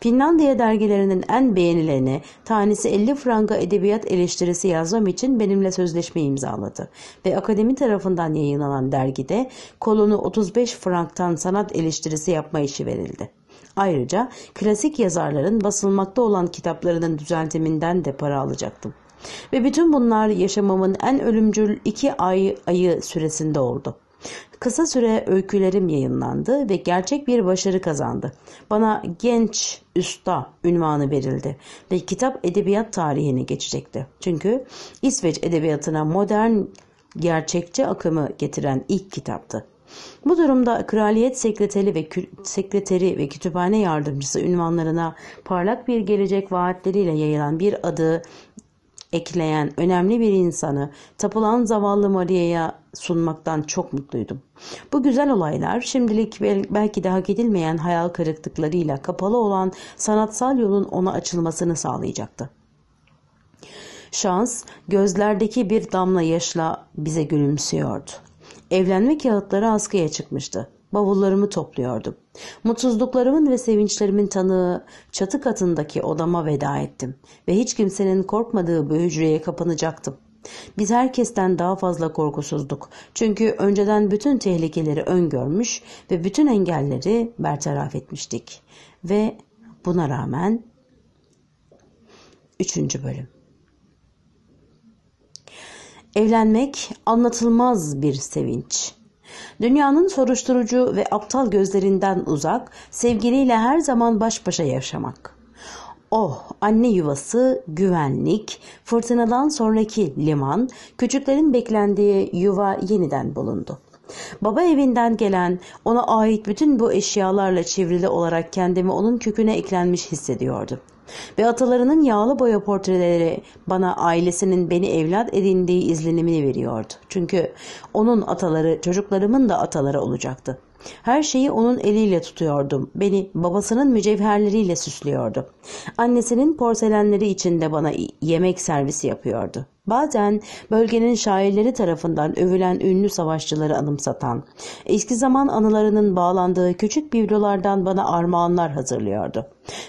Finlandiya dergilerinin en beğenileni tanesi 50 franka edebiyat eleştirisi yazmam için benimle sözleşme imzaladı ve akademi tarafından yayınlanan dergide kolonu 35 franktan sanat eleştirisi yapma işi verildi. Ayrıca klasik yazarların basılmakta olan kitaplarının düzeltiminden de para alacaktım. Ve bütün bunlar yaşamamın en ölümcül iki ay ayı süresinde oldu. Kısa süre öykülerim yayınlandı ve gerçek bir başarı kazandı. Bana genç üsta ünvanı verildi ve kitap edebiyat tarihine geçecekti. Çünkü İsveç edebiyatına modern gerçekçi akımı getiren ilk kitaptı. Bu durumda kraliyet sekreteri ve sekreteri ve kütüphane yardımcısı ünvanlarına parlak bir gelecek vaatleriyle yayılan bir adı ekleyen önemli bir insanı tapılan zavallı Maria'ya sunmaktan çok mutluydum. Bu güzel olaylar şimdilik belki de hak edilmeyen hayal kırıklıklarıyla kapalı olan sanatsal yolun ona açılmasını sağlayacaktı. Şans gözlerdeki bir damla yaşla bize gülümsüyordu. Evlenme kağıtları askıya çıkmıştı. Bavullarımı topluyordum. Mutsuzluklarımın ve sevinçlerimin tanığı çatı katındaki odama veda ettim ve hiç kimsenin korkmadığı bu hücreye kapanacaktım. Biz herkesten daha fazla korkusuzduk. Çünkü önceden bütün tehlikeleri öngörmüş ve bütün engelleri bertaraf etmiştik. Ve buna rağmen 3. bölüm Evlenmek anlatılmaz bir sevinç. Dünyanın soruşturucu ve aptal gözlerinden uzak, sevgiliyle her zaman baş başa yaşamak. Oh, anne yuvası, güvenlik, fırtınadan sonraki liman, küçüklerin beklendiği yuva yeniden bulundu. Baba evinden gelen, ona ait bütün bu eşyalarla çevrili olarak kendimi onun köküne eklenmiş hissediyordum. Ve atalarının yağlı boya portreleri bana ailesinin beni evlat edindiği izlenimini veriyordu. Çünkü onun ataları çocuklarımın da ataları olacaktı. Her şeyi onun eliyle tutuyordum. Beni babasının mücevherleriyle süslüyordu. Annesinin porselenleri içinde bana yemek servisi yapıyordu. Bazen bölgenin şairleri tarafından övülen ünlü savaşçıları anımsatan, eski zaman anılarının bağlandığı küçük biblolardan bana armağanlar hazırlıyordu.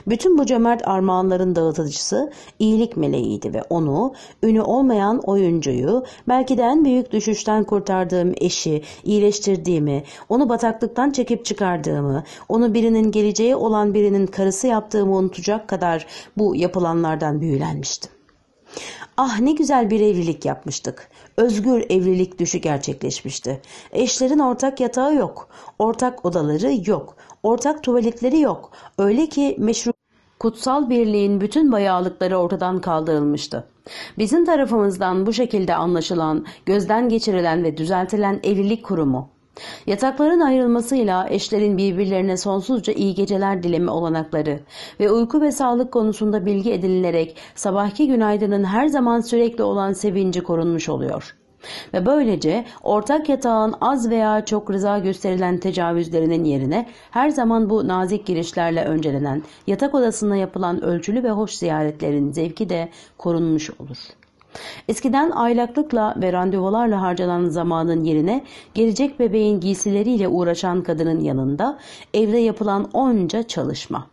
Bütün bu cömert armağanların dağıtıcısı iyilik meleğiydi ve onu, ünü olmayan oyuncuyu, belki de en büyük düşüşten kurtardığım eşi, iyileştirdiğimi, onu bataklıktan çekip çıkardığımı, onu birinin geleceği olan birinin karısı yaptığımı unutacak kadar bu yapılanlardan büyülenmiştim. Ah ne güzel bir evlilik yapmıştık. Özgür evlilik düşü gerçekleşmişti. Eşlerin ortak yatağı yok. Ortak odaları yok. Ortak tuvaletleri yok. Öyle ki meşru kutsal birliğin bütün bayağılıkları ortadan kaldırılmıştı. Bizim tarafımızdan bu şekilde anlaşılan, gözden geçirilen ve düzeltilen evlilik kurumu Yatakların ayrılmasıyla eşlerin birbirlerine sonsuzca iyi geceler dileme olanakları ve uyku ve sağlık konusunda bilgi edinilerek sabahki günaydının her zaman sürekli olan sevinci korunmuş oluyor. Ve böylece ortak yatağın az veya çok rıza gösterilen tecavüzlerinin yerine her zaman bu nazik girişlerle öncelenen yatak odasında yapılan ölçülü ve hoş ziyaretlerin zevki de korunmuş olur.'' Eskiden aylaklıkla ve randevularla harcanan zamanın yerine gelecek bebeğin giysileriyle uğraşan kadının yanında evde yapılan onca çalışma.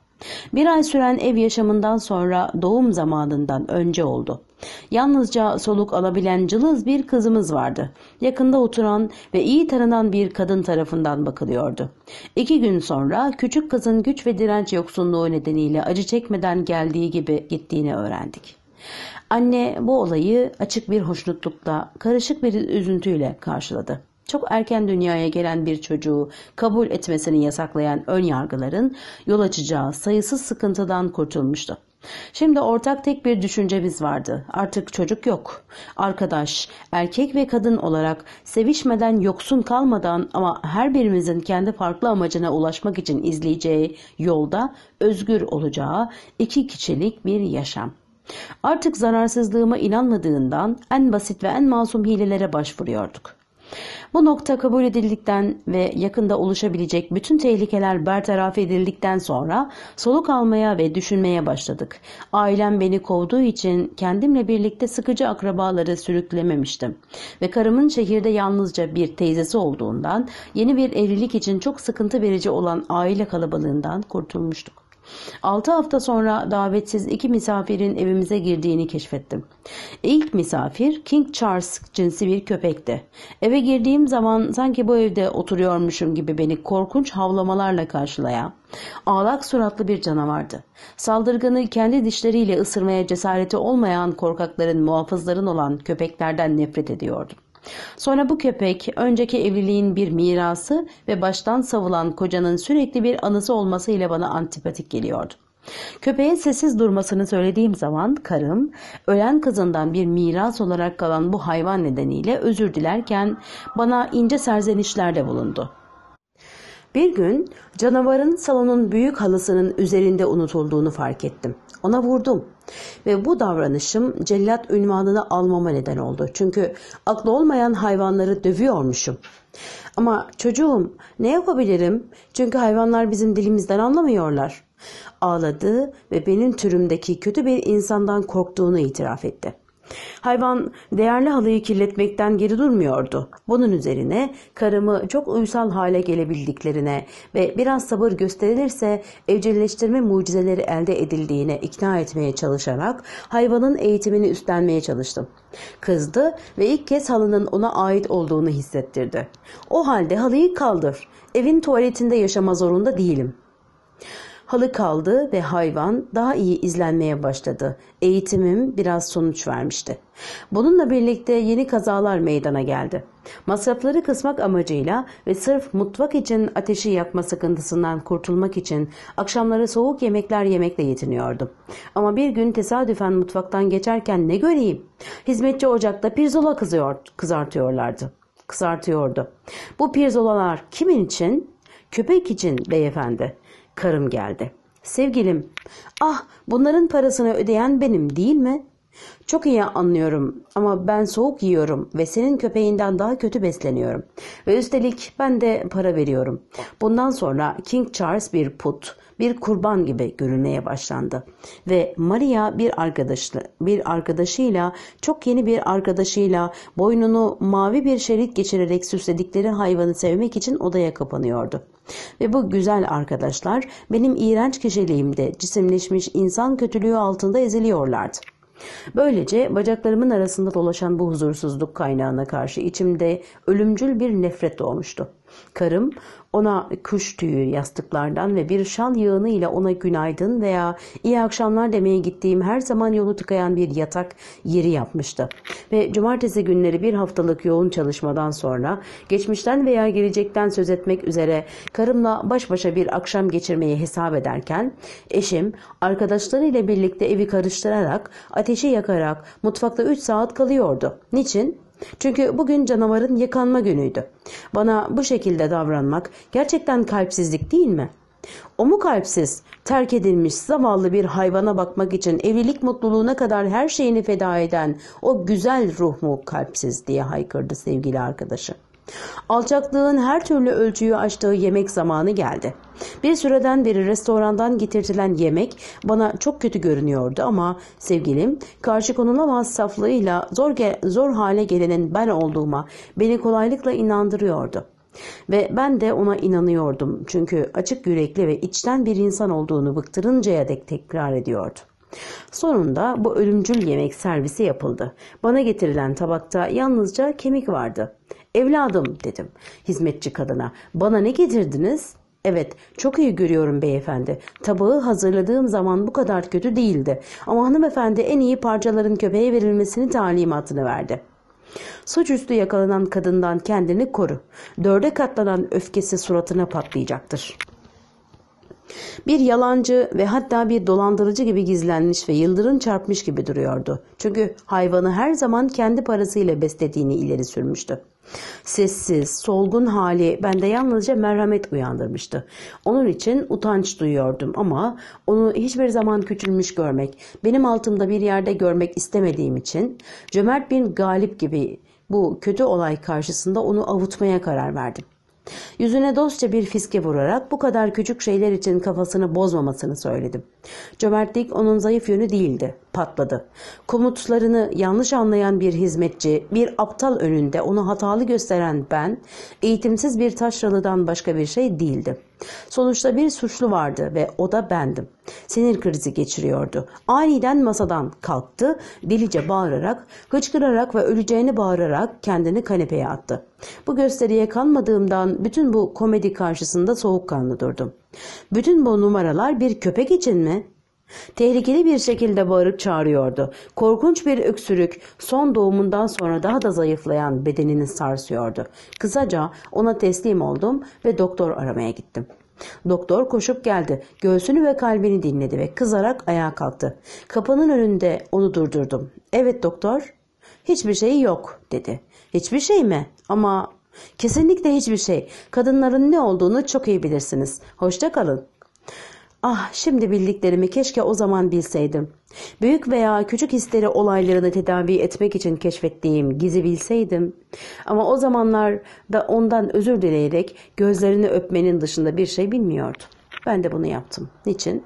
Bir ay süren ev yaşamından sonra doğum zamanından önce oldu. Yalnızca soluk alabilen cılız bir kızımız vardı. Yakında oturan ve iyi tanınan bir kadın tarafından bakılıyordu. İki gün sonra küçük kızın güç ve direnç yoksunluğu nedeniyle acı çekmeden geldiği gibi gittiğini öğrendik. Anne bu olayı açık bir hoşnutlukla, karışık bir üzüntüyle karşıladı. Çok erken dünyaya gelen bir çocuğu kabul etmesini yasaklayan ön yargıların yol açacağı sayısız sıkıntıdan kurtulmuştu. Şimdi ortak tek bir düşüncemiz vardı. Artık çocuk yok. Arkadaş, erkek ve kadın olarak sevişmeden, yoksun kalmadan ama her birimizin kendi farklı amacına ulaşmak için izleyeceği yolda özgür olacağı iki kişilik bir yaşam. Artık zararsızlığıma inanmadığından en basit ve en masum hilelere başvuruyorduk. Bu nokta kabul edildikten ve yakında oluşabilecek bütün tehlikeler bertaraf edildikten sonra soluk almaya ve düşünmeye başladık. Ailem beni kovduğu için kendimle birlikte sıkıcı akrabaları sürüklememiştim. Ve karımın şehirde yalnızca bir teyzesi olduğundan yeni bir evlilik için çok sıkıntı verici olan aile kalabalığından kurtulmuştuk. 6 hafta sonra davetsiz iki misafirin evimize girdiğini keşfettim. İlk misafir King Charles cinsi bir köpekti. Eve girdiğim zaman sanki bu evde oturuyormuşum gibi beni korkunç havlamalarla karşılayan ağlak suratlı bir canavardı. Saldırganı kendi dişleriyle ısırmaya cesareti olmayan korkakların muhafızların olan köpeklerden nefret ediyordum. Sonra bu köpek önceki evliliğin bir mirası ve baştan savulan kocanın sürekli bir anısı olması ile bana antipatik geliyordu. Köpeğe sessiz durmasını söylediğim zaman karım ölen kızından bir miras olarak kalan bu hayvan nedeniyle özür dilerken bana ince serzenişlerde bulundu. Bir gün canavarın salonun büyük halısının üzerinde unutulduğunu fark ettim. Ona vurdum. Ve bu davranışım cellat ünvanını almama neden oldu. Çünkü aklı olmayan hayvanları dövüyormuşum. Ama çocuğum ne yapabilirim? Çünkü hayvanlar bizim dilimizden anlamıyorlar. Ağladı ve benim türümdeki kötü bir insandan korktuğunu itiraf etti. Hayvan değerli halıyı kirletmekten geri durmuyordu. Bunun üzerine karımı çok uysal hale gelebildiklerine ve biraz sabır gösterilirse evcilleştirme mucizeleri elde edildiğine ikna etmeye çalışarak hayvanın eğitimini üstlenmeye çalıştım. Kızdı ve ilk kez halının ona ait olduğunu hissettirdi. O halde halıyı kaldır. Evin tuvaletinde yaşama zorunda değilim. Halı kaldı ve hayvan daha iyi izlenmeye başladı. Eğitimim biraz sonuç vermişti. Bununla birlikte yeni kazalar meydana geldi. Masrafları kısmak amacıyla ve sırf mutfak için ateşi yakma sıkıntısından kurtulmak için akşamları soğuk yemekler yemekle yetiniyordum. Ama bir gün tesadüfen mutfaktan geçerken ne göreyim? Hizmetçi ocakta pirzola kızıyor, kızartıyorlardı. Kızartıyordu. Bu pirzolalar kimin için? Köpek için beyefendi karım geldi. Sevgilim, ah bunların parasını ödeyen benim değil mi? Çok iyi anlıyorum ama ben soğuk yiyorum ve senin köpeğinden daha kötü besleniyorum. Ve üstelik ben de para veriyorum. Bundan sonra King Charles bir put, bir kurban gibi görünmeye başlandı ve Maria bir arkadaşla bir arkadaşıyla çok yeni bir arkadaşıyla boynunu mavi bir şerit geçirerek süsledikleri hayvanı sevmek için odaya kapanıyordu. Ve bu güzel arkadaşlar benim iğrenç kişiliğimde cisimleşmiş insan kötülüğü altında eziliyorlardı. Böylece bacaklarımın arasında dolaşan bu huzursuzluk kaynağına karşı içimde ölümcül bir nefret doğmuştu. Karım ona kuş tüyü yastıklardan ve bir şal yağını ile ona günaydın veya iyi akşamlar demeye gittiğim her zaman yolu tıkayan bir yatak yeri yapmıştı. Ve cumartesi günleri bir haftalık yoğun çalışmadan sonra geçmişten veya gelecekten söz etmek üzere karımla baş başa bir akşam geçirmeyi hesap ederken eşim arkadaşlarıyla birlikte evi karıştırarak ateşi yakarak mutfakta 3 saat kalıyordu. Niçin? Çünkü bugün canavarın yıkanma günüydü. Bana bu şekilde davranmak gerçekten kalpsizlik değil mi? O mu kalpsiz, terk edilmiş zavallı bir hayvana bakmak için evlilik mutluluğuna kadar her şeyini feda eden o güzel ruh mu kalpsiz diye haykırdı sevgili arkadaşım. Alçaklığın her türlü ölçüyü aştığı yemek zamanı geldi. Bir süreden beri restorandan getirilen yemek bana çok kötü görünüyordu ama sevgilim karşı konulamaz saflığıyla zor, ge zor hale gelenin ben olduğuma beni kolaylıkla inandırıyordu. Ve ben de ona inanıyordum çünkü açık yürekli ve içten bir insan olduğunu bıktırıncaya dek tekrar ediyordu. Sonunda bu ölümcül yemek servisi yapıldı. Bana getirilen tabakta yalnızca kemik vardı. Evladım dedim hizmetçi kadına. Bana ne getirdiniz? Evet, çok iyi görüyorum beyefendi. Tabağı hazırladığım zaman bu kadar kötü değildi. Ama hanımefendi en iyi parçaların köpeğe verilmesini talimatını verdi. Suçüstü yakalanan kadından kendini koru. Dörde katlanan öfkesi suratına patlayacaktır.'' Bir yalancı ve hatta bir dolandırıcı gibi gizlenmiş ve yıldırım çarpmış gibi duruyordu. Çünkü hayvanı her zaman kendi parasıyla beslediğini ileri sürmüştü. Sessiz, solgun hali bende yalnızca merhamet uyandırmıştı. Onun için utanç duyuyordum ama onu hiçbir zaman küçülmüş görmek, benim altımda bir yerde görmek istemediğim için cömert bin galip gibi bu kötü olay karşısında onu avutmaya karar verdim. Yüzüne dostça bir fiske vurarak bu kadar küçük şeyler için kafasını bozmamasını söyledim. Cömertlik onun zayıf yönü değildi. Patladı. Komutlarını yanlış anlayan bir hizmetçi, bir aptal önünde onu hatalı gösteren ben, eğitimsiz bir taşralıdan başka bir şey değildim. Sonuçta bir suçlu vardı ve o da bendim. Sinir krizi geçiriyordu. Aniden masadan kalktı, delice bağırarak, hıçkırarak ve öleceğini bağırarak kendini kanepeye attı. Bu gösteriye kanmadığımdan bütün bu komedi karşısında soğukkanlı durdum. Bütün bu numaralar bir köpek için mi? Tehlikeli bir şekilde bağırıp çağırıyordu. Korkunç bir öksürük son doğumundan sonra daha da zayıflayan bedenini sarsıyordu. Kısaca ona teslim oldum ve doktor aramaya gittim. Doktor koşup geldi. Göğsünü ve kalbini dinledi ve kızarak ayağa kalktı. Kapının önünde onu durdurdum. Evet doktor. Hiçbir şey yok dedi. Hiçbir şey mi? Ama Kesinlikle hiçbir şey. Kadınların ne olduğunu çok iyi bilirsiniz. Hoşça kalın. Ah şimdi bildiklerimi keşke o zaman bilseydim. Büyük veya küçük hisleri olaylarını tedavi etmek için keşfettiğim gizi bilseydim. Ama o zamanlar da ondan özür dileyerek gözlerini öpmenin dışında bir şey bilmiyordu. Ben de bunu yaptım. Niçin?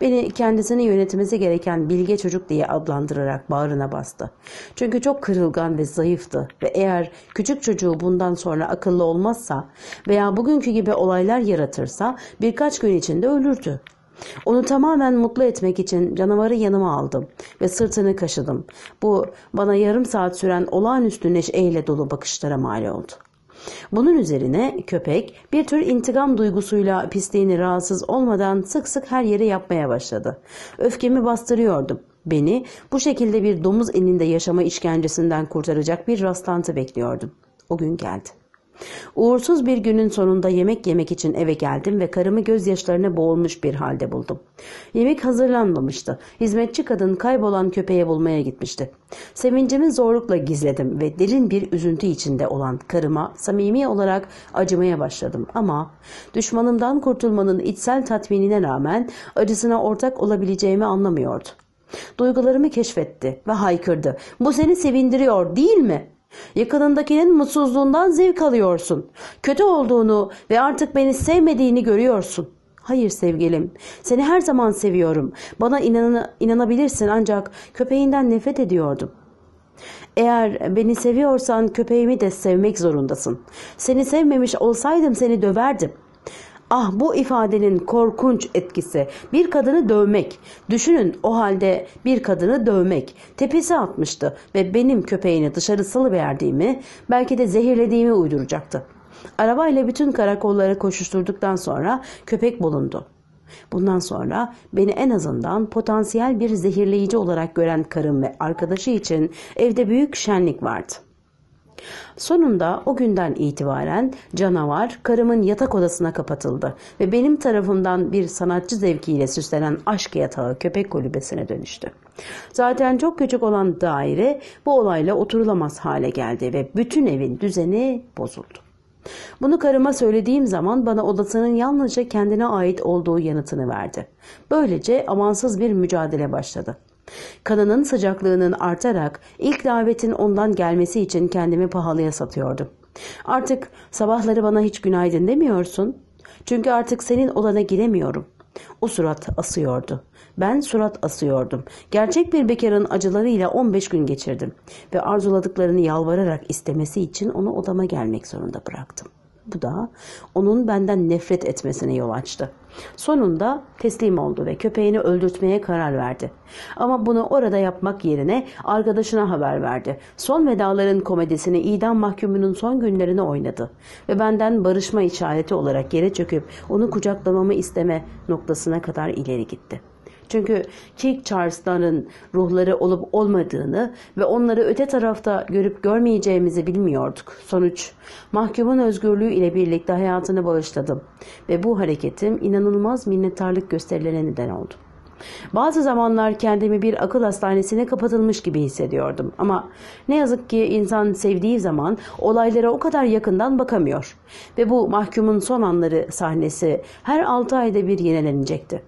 Beni kendisini yönetmesi gereken bilge çocuk diye adlandırarak bağrına bastı. Çünkü çok kırılgan ve zayıftı ve eğer küçük çocuğu bundan sonra akıllı olmazsa veya bugünkü gibi olaylar yaratırsa birkaç gün içinde ölürdü. Onu tamamen mutlu etmek için canavarı yanıma aldım ve sırtını kaşıdım. Bu bana yarım saat süren olağanüstü neşeyle dolu bakışlara mal oldu. Bunun üzerine köpek bir tür intikam duygusuyla pisliğini rahatsız olmadan sık sık her yere yapmaya başladı. Öfkemi bastırıyordum. Beni bu şekilde bir domuz elinde yaşama işkencesinden kurtaracak bir rastlantı bekliyordum. O gün geldi. Uğursuz bir günün sonunda yemek yemek için eve geldim ve karımı gözyaşlarına boğulmuş bir halde buldum. Yemek hazırlanmamıştı. Hizmetçi kadın kaybolan köpeği bulmaya gitmişti. Sevincimi zorlukla gizledim ve derin bir üzüntü içinde olan karıma samimi olarak acımaya başladım. Ama düşmanımdan kurtulmanın içsel tatminine rağmen acısına ortak olabileceğimi anlamıyordu. Duygularımı keşfetti ve haykırdı. Bu seni sevindiriyor değil mi? Yakınındakinin mutsuzluğundan zevk alıyorsun. Kötü olduğunu ve artık beni sevmediğini görüyorsun. Hayır sevgilim, seni her zaman seviyorum. Bana inan inanabilirsin ancak köpeğinden nefret ediyordum. Eğer beni seviyorsan köpeğimi de sevmek zorundasın. Seni sevmemiş olsaydım seni döverdim.'' Ah bu ifadenin korkunç etkisi. Bir kadını dövmek. Düşünün o halde bir kadını dövmek. Tepesi atmıştı ve benim köpeğini dışarı salıverdiğimi, belki de zehirlediğimi uyduracaktı. Arabayla bütün karakollara koşuşturduktan sonra köpek bulundu. Bundan sonra beni en azından potansiyel bir zehirleyici olarak gören karım ve arkadaşı için evde büyük şenlik vardı. Sonunda o günden itibaren canavar karımın yatak odasına kapatıldı ve benim tarafımdan bir sanatçı zevkiyle süslenen aşk yatağı köpek kulübesine dönüştü. Zaten çok küçük olan daire bu olayla oturulamaz hale geldi ve bütün evin düzeni bozuldu. Bunu karıma söylediğim zaman bana odasının yalnızca kendine ait olduğu yanıtını verdi. Böylece amansız bir mücadele başladı. Kanının sıcaklığının artarak ilk davetin ondan gelmesi için kendimi pahalıya satıyordum. Artık sabahları bana hiç günaydın demiyorsun. Çünkü artık senin odana giremiyorum. O surat asıyordu. Ben surat asıyordum. Gerçek bir bekarın acılarıyla 15 gün geçirdim ve arzuladıklarını yalvararak istemesi için onu odama gelmek zorunda bıraktım. Bu da onun benden nefret etmesine yol açtı. Sonunda teslim oldu ve köpeğini öldürtmeye karar verdi. Ama bunu orada yapmak yerine arkadaşına haber verdi. Son vedaların komedisini idam mahkumunun son günlerini oynadı ve benden barışma işareti olarak yere çöküp onu kucaklamamı isteme noktasına kadar ileri gitti.'' Çünkü King Charles'ların ruhları olup olmadığını ve onları öte tarafta görüp görmeyeceğimizi bilmiyorduk. Sonuç, mahkumun özgürlüğü ile birlikte hayatını bağışladım ve bu hareketim inanılmaz minnettarlık gösterilerine neden oldu. Bazı zamanlar kendimi bir akıl hastanesine kapatılmış gibi hissediyordum ama ne yazık ki insan sevdiği zaman olaylara o kadar yakından bakamıyor ve bu mahkumun son anları sahnesi her 6 ayda bir yenilenecekti.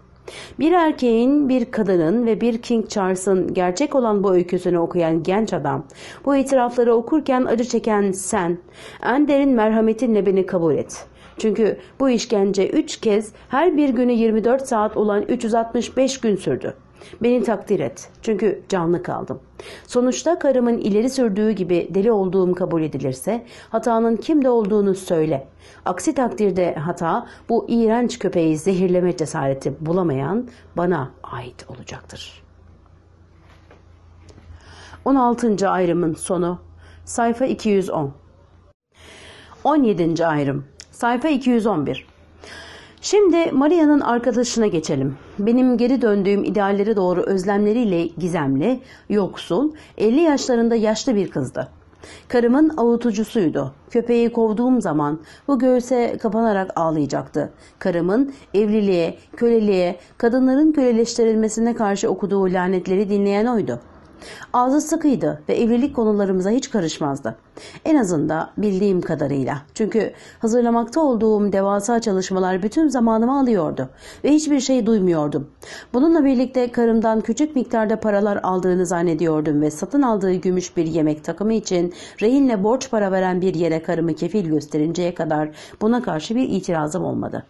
Bir erkeğin, bir kadının ve bir King Charles'ın gerçek olan bu öyküsünü okuyan genç adam, bu itirafları okurken acı çeken sen, en derin merhametinle beni kabul et. Çünkü bu işkence 3 kez her bir günü 24 saat olan 365 gün sürdü. Beni takdir et. Çünkü canlı kaldım. Sonuçta karımın ileri sürdüğü gibi deli olduğum kabul edilirse hatanın kimde olduğunu söyle. Aksi takdirde hata bu iğrenç köpeği zehirleme cesareti bulamayan bana ait olacaktır. 16. ayrımın sonu sayfa 210 17. ayrım sayfa 211 Şimdi Maria'nın arkadaşına geçelim. Benim geri döndüğüm ideallere doğru özlemleriyle gizemli, yoksul, 50 yaşlarında yaşlı bir kızdı. Karımın avutucusuydu. Köpeği kovduğum zaman bu göğse kapanarak ağlayacaktı. Karımın evliliğe, köleliğe, kadınların köleleştirilmesine karşı okuduğu lanetleri dinleyen oydu. Ağzı sıkıydı ve evlilik konularımıza hiç karışmazdı. En azında bildiğim kadarıyla. Çünkü hazırlamakta olduğum devasa çalışmalar bütün zamanımı alıyordu ve hiçbir şey duymuyordum. Bununla birlikte karımdan küçük miktarda paralar aldığını zannediyordum ve satın aldığı gümüş bir yemek takımı için rehinle borç para veren bir yere karımı kefil gösterinceye kadar buna karşı bir itirazım olmadı.''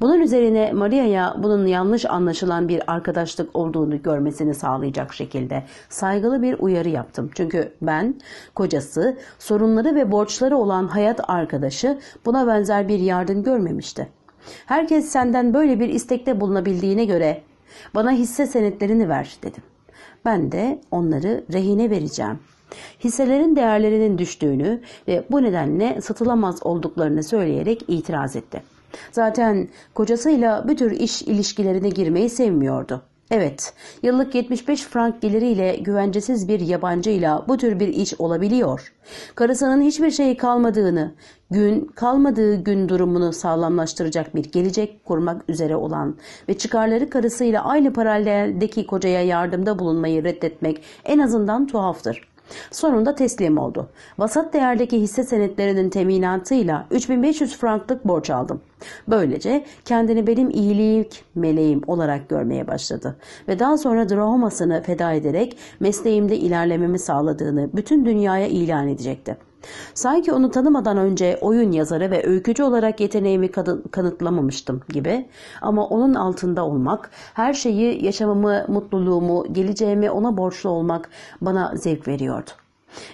Bunun üzerine Maria'ya bunun yanlış anlaşılan bir arkadaşlık olduğunu görmesini sağlayacak şekilde saygılı bir uyarı yaptım. Çünkü ben, kocası, sorunları ve borçları olan hayat arkadaşı buna benzer bir yardım görmemişti. Herkes senden böyle bir istekte bulunabildiğine göre bana hisse senetlerini ver dedim. Ben de onları rehine vereceğim. Hisselerin değerlerinin düştüğünü ve bu nedenle satılamaz olduklarını söyleyerek itiraz etti. Zaten kocasıyla bu tür iş ilişkilerine girmeyi sevmiyordu. Evet, yıllık 75 frank geliriyle güvencesiz bir yabancıyla bu tür bir iş olabiliyor. Karısının hiçbir şeyi kalmadığını, gün kalmadığı gün durumunu sağlamlaştıracak bir gelecek kurmak üzere olan ve çıkarları karısıyla aynı paraleldeki kocaya yardımda bulunmayı reddetmek en azından tuhaftır. Sonunda teslim oldu. Vasat değerdeki hisse senetlerinin teminatıyla 3500 franklık borç aldım. Böylece kendini benim iyilik meleğim olarak görmeye başladı ve daha sonra drahomasını feda ederek mesleğimde ilerlememi sağladığını bütün dünyaya ilan edecekti. Sanki onu tanımadan önce oyun yazarı ve öykücü olarak yeteneğimi kanıtlamamıştım gibi ama onun altında olmak, her şeyi, yaşamımı, mutluluğumu, geleceğimi ona borçlu olmak bana zevk veriyordu.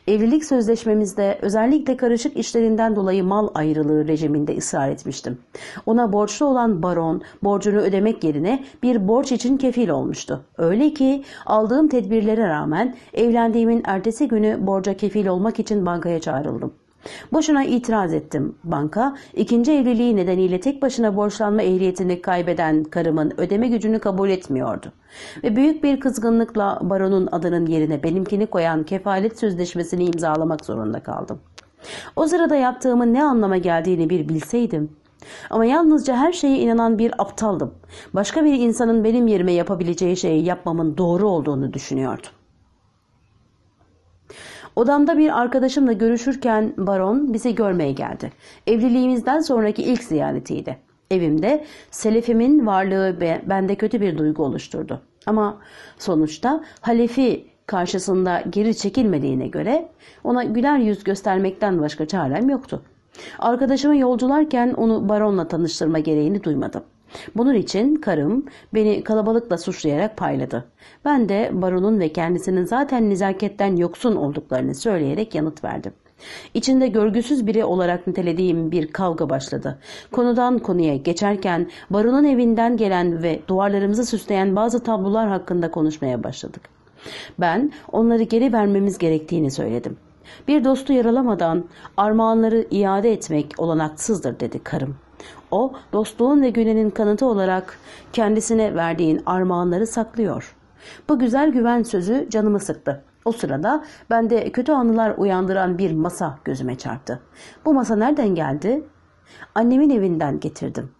Evlilik sözleşmemizde özellikle karışık işlerinden dolayı mal ayrılığı rejiminde ısrar etmiştim. Ona borçlu olan baron borcunu ödemek yerine bir borç için kefil olmuştu. Öyle ki aldığım tedbirlere rağmen evlendiğimin ertesi günü borca kefil olmak için bankaya çağrıldım. Boşuna itiraz ettim banka. ikinci evliliği nedeniyle tek başına borçlanma ehliyetini kaybeden karımın ödeme gücünü kabul etmiyordu. Ve büyük bir kızgınlıkla baronun adının yerine benimkini koyan kefalet sözleşmesini imzalamak zorunda kaldım. O sırada yaptığımın ne anlama geldiğini bir bilseydim. Ama yalnızca her şeye inanan bir aptaldım. Başka bir insanın benim yerime yapabileceği şeyi yapmamın doğru olduğunu düşünüyordum. Odamda bir arkadaşımla görüşürken baron bizi görmeye geldi. Evliliğimizden sonraki ilk ziyaretiydi. Evimde Selef'imin varlığı bende kötü bir duygu oluşturdu. Ama sonuçta halefi karşısında geri çekilmediğine göre ona güler yüz göstermekten başka çarem yoktu. Arkadaşıma yolcularken onu baronla tanıştırma gereğini duymadım. Bunun için karım beni kalabalıkla suçlayarak payladı. Ben de baronun ve kendisinin zaten nizaketten yoksun olduklarını söyleyerek yanıt verdim. İçinde görgüsüz biri olarak nitelediğim bir kavga başladı. Konudan konuya geçerken baronun evinden gelen ve duvarlarımızı süsleyen bazı tablolar hakkında konuşmaya başladık. Ben onları geri vermemiz gerektiğini söyledim. Bir dostu yaralamadan armağanları iade etmek olanaksızdır dedi karım o dostluğun ve güvenin kanıtı olarak kendisine verdiğin armağanları saklıyor. Bu güzel güven sözü canımı sıktı. O sırada bende kötü anılar uyandıran bir masa gözüme çarptı. Bu masa nereden geldi? Annemin evinden getirdim.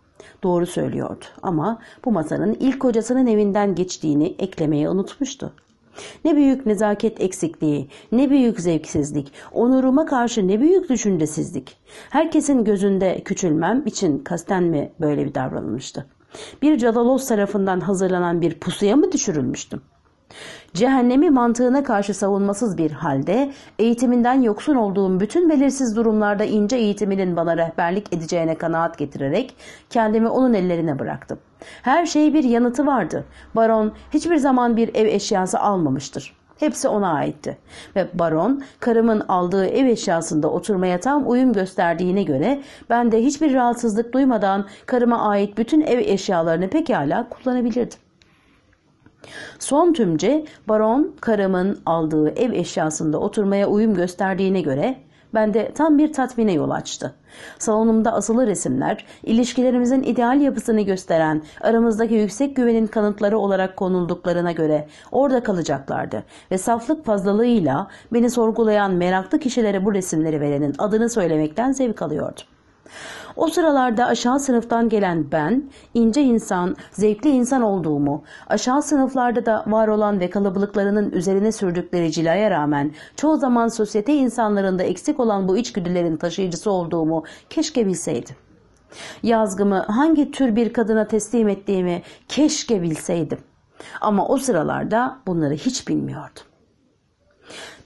Doğru söylüyordu ama bu masanın ilk kocasının evinden geçtiğini eklemeyi unutmuştu. Ne büyük nezaket eksikliği, ne büyük zevksizlik, onuruma karşı ne büyük düşüncesizlik. Herkesin gözünde küçülmem için kasten mi böyle bir davranılmıştı? Bir Cadalos tarafından hazırlanan bir pusuya mı düşürülmüştüm? Cehennemi mantığına karşı savunmasız bir halde eğitiminden yoksun olduğum bütün belirsiz durumlarda ince eğitiminin bana rehberlik edeceğine kanaat getirerek kendimi onun ellerine bıraktım. Her şey bir yanıtı vardı. Baron hiçbir zaman bir ev eşyası almamıştır. Hepsi ona aitti. Ve baron karımın aldığı ev eşyasında oturmaya tam uyum gösterdiğine göre ben de hiçbir rahatsızlık duymadan karıma ait bütün ev eşyalarını pekala kullanabilirdim. Son tümce baron karımın aldığı ev eşyasında oturmaya uyum gösterdiğine göre bende tam bir tatmine yol açtı. Salonumda asılı resimler, ilişkilerimizin ideal yapısını gösteren, aramızdaki yüksek güvenin kanıtları olarak konulduklarına göre orada kalacaklardı ve saflık fazlalığıyla beni sorgulayan meraklı kişilere bu resimleri verenin adını söylemekten zevk alıyordum. O sıralarda aşağı sınıftan gelen ben, ince insan, zevkli insan olduğumu, aşağı sınıflarda da var olan ve kalabalıklarının üzerine sürdükleri cilaya rağmen çoğu zaman sosyete insanlarında eksik olan bu içgüdülerin taşıyıcısı olduğumu keşke bilseydim. Yazgımı hangi tür bir kadına teslim ettiğimi keşke bilseydim. Ama o sıralarda bunları hiç bilmiyordum.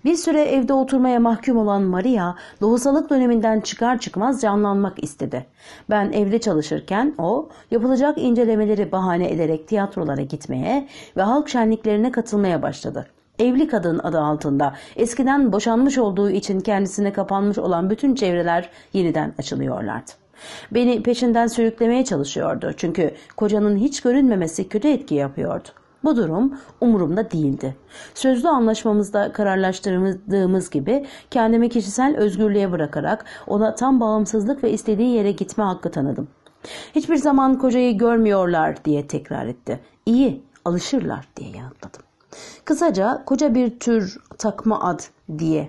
Bir süre evde oturmaya mahkum olan Maria doğusalık döneminden çıkar çıkmaz canlanmak istedi. Ben evde çalışırken o yapılacak incelemeleri bahane ederek tiyatrolara gitmeye ve halk şenliklerine katılmaya başladı. Evli kadın adı altında eskiden boşanmış olduğu için kendisine kapanmış olan bütün çevreler yeniden açılıyorlardı. Beni peşinden sürüklemeye çalışıyordu çünkü kocanın hiç görünmemesi kötü etki yapıyordu. Bu durum umurumda değildi. Sözlü anlaşmamızda kararlaştırdığımız gibi kendimi kişisel özgürlüğe bırakarak ona tam bağımsızlık ve istediği yere gitme hakkı tanıdım. Hiçbir zaman kocayı görmüyorlar diye tekrar etti. İyi, alışırlar diye yanıtladım. Kısaca koca bir tür takma ad diye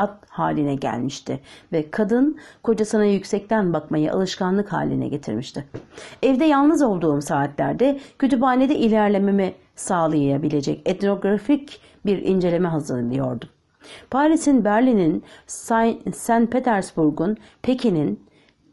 at haline gelmişti ve kadın kocasına yüksekten bakmayı alışkanlık haline getirmişti. Evde yalnız olduğum saatlerde kütüphanede ilerlememi sağlayabilecek etnografik bir inceleme hazırlıyordum. Paris'in, Berlin'in, St. Petersburg'un, Pekin'in,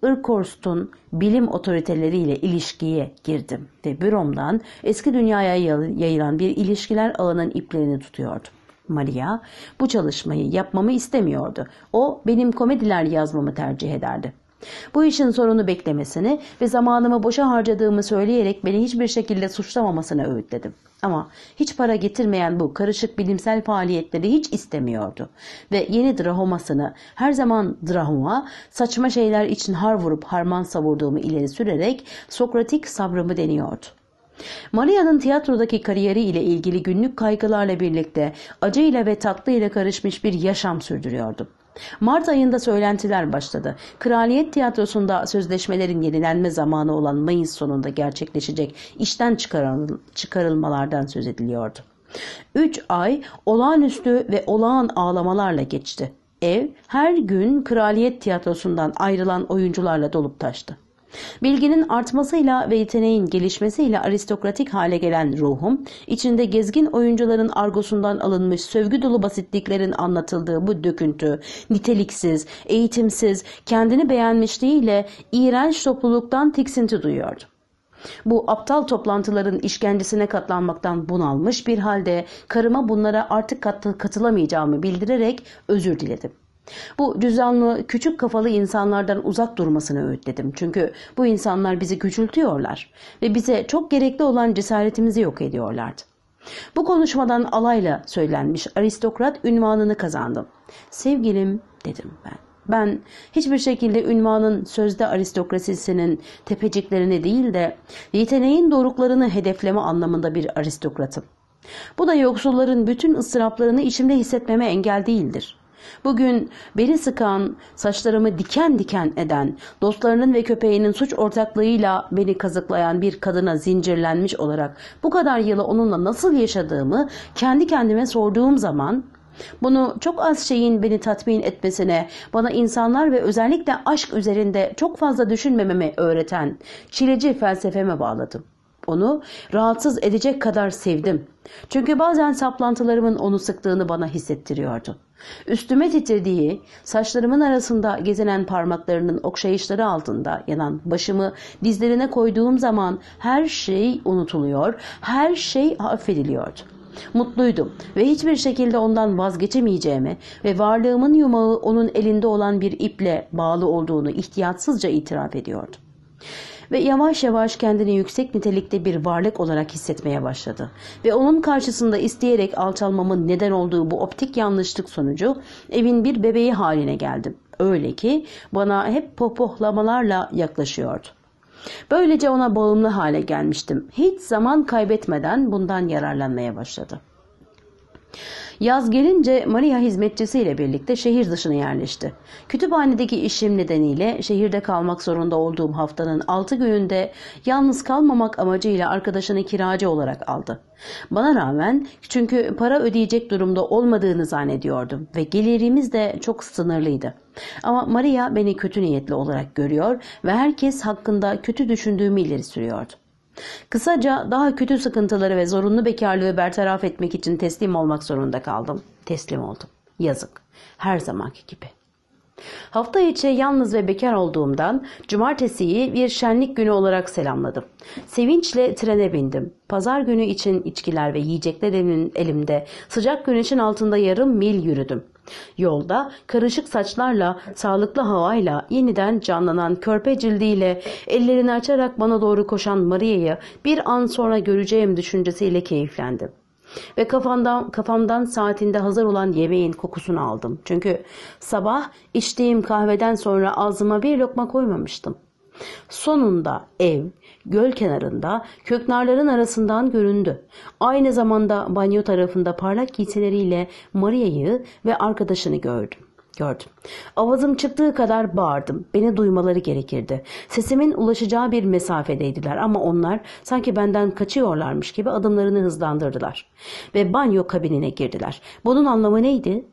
Irkors'tun bilim otoriteleriyle ilişkiye girdim ve büromdan eski dünyaya yayılan bir ilişkiler ağının iplerini tutuyordum. Maria bu çalışmayı yapmamı istemiyordu. O benim komediler yazmamı tercih ederdi. Bu işin sorunu beklemesini ve zamanımı boşa harcadığımı söyleyerek beni hiçbir şekilde suçlamamasına öğütledim. Ama hiç para getirmeyen bu karışık bilimsel faaliyetleri hiç istemiyordu. Ve yeni drahomasını her zaman drahoma saçma şeyler için har vurup harman savurduğumu ileri sürerek Sokratik sabrımı deniyordu. Maria'nın tiyatrodaki kariyeri ile ilgili günlük kaygılarla birlikte acıyla ve tatlıyla karışmış bir yaşam sürdürüyordu. Mart ayında söylentiler başladı. Kraliyet Tiyatrosu'nda sözleşmelerin yenilenme zamanı olan Mayıs sonunda gerçekleşecek işten çıkarıl çıkarılmalardan söz ediliyordu. Üç ay olağanüstü ve olağan ağlamalarla geçti. Ev her gün Kraliyet Tiyatrosu'ndan ayrılan oyuncularla dolup taştı. Bilginin artmasıyla ve yeteneğin gelişmesiyle aristokratik hale gelen ruhum, içinde gezgin oyuncuların argosundan alınmış sövgü dolu basitliklerin anlatıldığı bu döküntü, niteliksiz, eğitimsiz, kendini beğenmişliğiyle iğrenç topluluktan tiksinti duyuyordu. Bu aptal toplantıların işkencesine katlanmaktan bunalmış bir halde karıma bunlara artık katılamayacağımı bildirerek özür diledim. Bu cüzdanlı, küçük kafalı insanlardan uzak durmasını öğütledim. Çünkü bu insanlar bizi küçültüyorlar ve bize çok gerekli olan cesaretimizi yok ediyorlardı. Bu konuşmadan alayla söylenmiş aristokrat ünvanını kazandım. Sevgilim dedim ben. Ben hiçbir şekilde ünvanın sözde aristokrasisinin tepeciklerini değil de yeteneğin doruklarını hedefleme anlamında bir aristokratım. Bu da yoksulların bütün ıstıraplarını içimde hissetmeme engel değildir. Bugün beni sıkan, saçlarımı diken diken eden, dostlarının ve köpeğinin suç ortaklığıyla beni kazıklayan bir kadına zincirlenmiş olarak bu kadar yılı onunla nasıl yaşadığımı kendi kendime sorduğum zaman bunu çok az şeyin beni tatmin etmesine, bana insanlar ve özellikle aşk üzerinde çok fazla düşünmememi öğreten çileci felsefeme bağladım. Onu rahatsız edecek kadar sevdim. Çünkü bazen saplantılarımın onu sıktığını bana hissettiriyordu. Üstüme titrediği, saçlarımın arasında gezinen parmaklarının okşayışları altında yanan başımı dizlerine koyduğum zaman her şey unutuluyor, her şey affediliyordu. Mutluydum ve hiçbir şekilde ondan vazgeçemeyeceğimi ve varlığımın yumağı onun elinde olan bir iple bağlı olduğunu ihtiyatsızca itiraf ediyordum ve yavaş yavaş kendini yüksek nitelikte bir varlık olarak hissetmeye başladı. Ve onun karşısında isteyerek alçalmamın neden olduğu bu optik yanlışlık sonucu evin bir bebeği haline geldim. Öyle ki bana hep popohlamalarla yaklaşıyordu. Böylece ona bağımlı hale gelmiştim. Hiç zaman kaybetmeden bundan yararlanmaya başladı. Yaz gelince Maria hizmetçisiyle birlikte şehir dışına yerleşti. Kütüphanedeki işim nedeniyle şehirde kalmak zorunda olduğum haftanın 6 gününde yalnız kalmamak amacıyla arkadaşını kiracı olarak aldı. Bana rağmen çünkü para ödeyecek durumda olmadığını zannediyordum ve gelirimiz de çok sınırlıydı. Ama Maria beni kötü niyetli olarak görüyor ve herkes hakkında kötü düşündüğümü ileri sürüyordu. Kısaca daha kötü sıkıntıları ve zorunlu bekarlığı bertaraf etmek için teslim olmak zorunda kaldım. Teslim oldum. Yazık. Her zamanki gibi. Hafta içi yalnız ve bekar olduğumdan cumartesiyi bir şenlik günü olarak selamladım. Sevinçle trene bindim. Pazar günü için içkiler ve yiyecekler elimde, sıcak güneşin altında yarım mil yürüdüm. Yolda karışık saçlarla, sağlıklı havayla, yeniden canlanan körpe cildiyle, ellerini açarak bana doğru koşan Maria'yı bir an sonra göreceğim düşüncesiyle keyiflendim. Ve kafamdan, kafamdan saatinde hazır olan yemeğin kokusunu aldım. Çünkü sabah içtiğim kahveden sonra ağzıma bir lokma koymamıştım. Sonunda ev, göl kenarında köknarların arasından göründü. Aynı zamanda banyo tarafında parlak giysileriyle Maria'yı ve arkadaşını gördüm gördüm. Avazım çıktığı kadar bağırdım. Beni duymaları gerekirdi. Sesimin ulaşacağı bir mesafedeydiler ama onlar sanki benden kaçıyorlarmış gibi adımlarını hızlandırdılar. Ve banyo kabinine girdiler. Bunun anlamı neydi?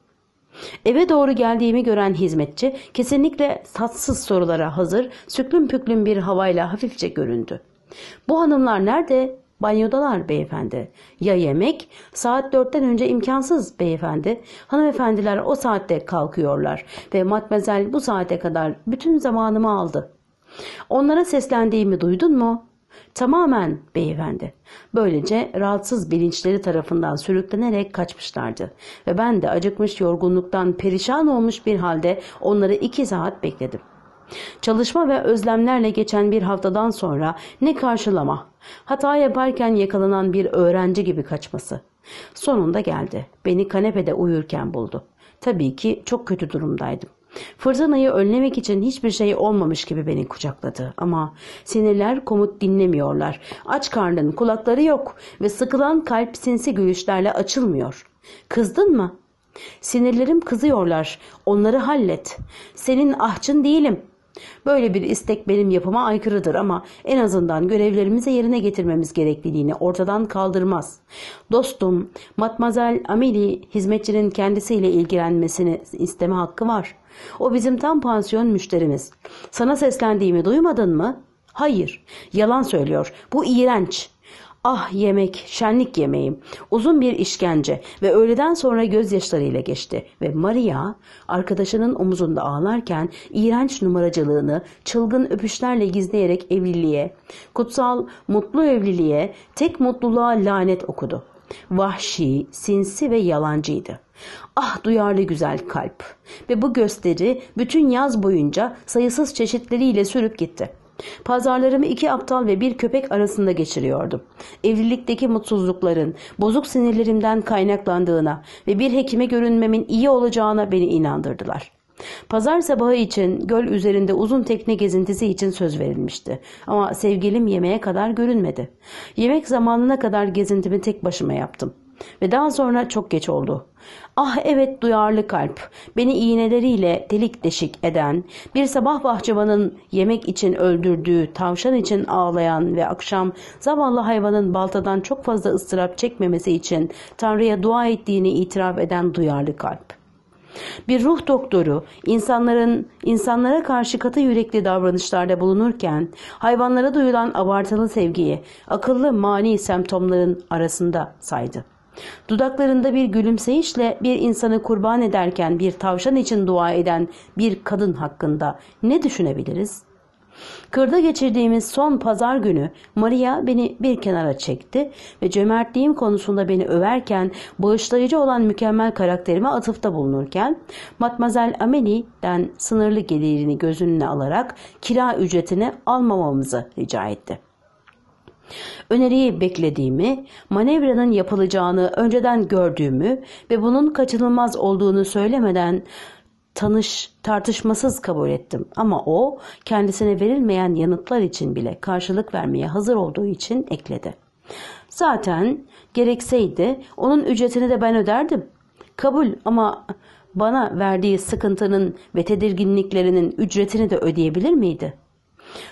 Eve doğru geldiğimi gören hizmetçi kesinlikle tatsız sorulara hazır, süklüm püklüm bir havayla hafifçe göründü. Bu hanımlar nerede? Banyodalar beyefendi. Ya yemek? Saat dörtten önce imkansız beyefendi. Hanımefendiler o saatte kalkıyorlar ve matmazel bu saate kadar bütün zamanımı aldı. Onlara seslendiğimi duydun mu? Tamamen beyefendi. Böylece rahatsız bilinçleri tarafından sürüklenerek kaçmışlardı. Ve ben de acıkmış yorgunluktan perişan olmuş bir halde onları iki saat bekledim. Çalışma ve özlemlerle geçen bir haftadan sonra ne karşılama, hata yaparken yakalanan bir öğrenci gibi kaçması. Sonunda geldi. Beni kanepede uyurken buldu. Tabii ki çok kötü durumdaydım. Fırtınayı önlemek için hiçbir şey olmamış gibi beni kucakladı. Ama sinirler komut dinlemiyorlar. Aç karnın kulakları yok ve sıkılan kalp sinsi gülüşlerle açılmıyor. Kızdın mı? Sinirlerim kızıyorlar. Onları hallet. Senin ahçın değilim. Böyle bir istek benim yapıma aykırıdır ama en azından görevlerimizi yerine getirmemiz gerekliliğini ortadan kaldırmaz. Dostum, Matmazel Amelie hizmetçinin kendisiyle ilgilenmesini isteme hakkı var.'' O bizim tam pansiyon müşterimiz. Sana seslendiğimi duymadın mı? Hayır. Yalan söylüyor. Bu iğrenç. Ah yemek, şenlik yemeğim. Uzun bir işkence ve öğleden sonra gözyaşlarıyla geçti. Ve Maria arkadaşının omuzunda ağlarken iğrenç numaracılığını çılgın öpüşlerle gizleyerek evliliğe, kutsal, mutlu evliliğe, tek mutluluğa lanet okudu. Vahşi, sinsi ve yalancıydı. Ah duyarlı güzel kalp. Ve bu gösteri bütün yaz boyunca sayısız çeşitleriyle sürüp gitti. Pazarlarımı iki aptal ve bir köpek arasında geçiriyordum. Evlilikteki mutsuzlukların, bozuk sinirlerimden kaynaklandığına ve bir hekime görünmemin iyi olacağına beni inandırdılar. Pazar sabahı için göl üzerinde uzun tekne gezintisi için söz verilmişti. Ama sevgilim yemeğe kadar görünmedi. Yemek zamanına kadar gezintimi tek başıma yaptım. Ve daha sonra çok geç oldu. Ah evet duyarlı kalp, beni iğneleriyle delik deşik eden, bir sabah bahçıvanın yemek için öldürdüğü, tavşan için ağlayan ve akşam zavallı hayvanın baltadan çok fazla ıstırap çekmemesi için Tanrı'ya dua ettiğini itiraf eden duyarlı kalp. Bir ruh doktoru insanların insanlara karşı katı yürekli davranışlarda bulunurken hayvanlara duyulan abartılı sevgiyi akıllı mani semptomların arasında saydı. Dudaklarında bir gülümseyişle bir insanı kurban ederken bir tavşan için dua eden bir kadın hakkında ne düşünebiliriz? Kırda geçirdiğimiz son pazar günü Maria beni bir kenara çekti ve cömertliğim konusunda beni överken bağışlayıcı olan mükemmel karakterime atıfta bulunurken Matmazel Amelie'den sınırlı gelirini göz önüne alarak kira ücretini almamamızı rica etti. Öneriyi beklediğimi, manevranın yapılacağını önceden gördüğümü ve bunun kaçınılmaz olduğunu söylemeden tanış tartışmasız kabul ettim ama o kendisine verilmeyen yanıtlar için bile karşılık vermeye hazır olduğu için ekledi. Zaten gerekseydi onun ücretini de ben öderdim. Kabul ama bana verdiği sıkıntının ve tedirginliklerinin ücretini de ödeyebilir miydi?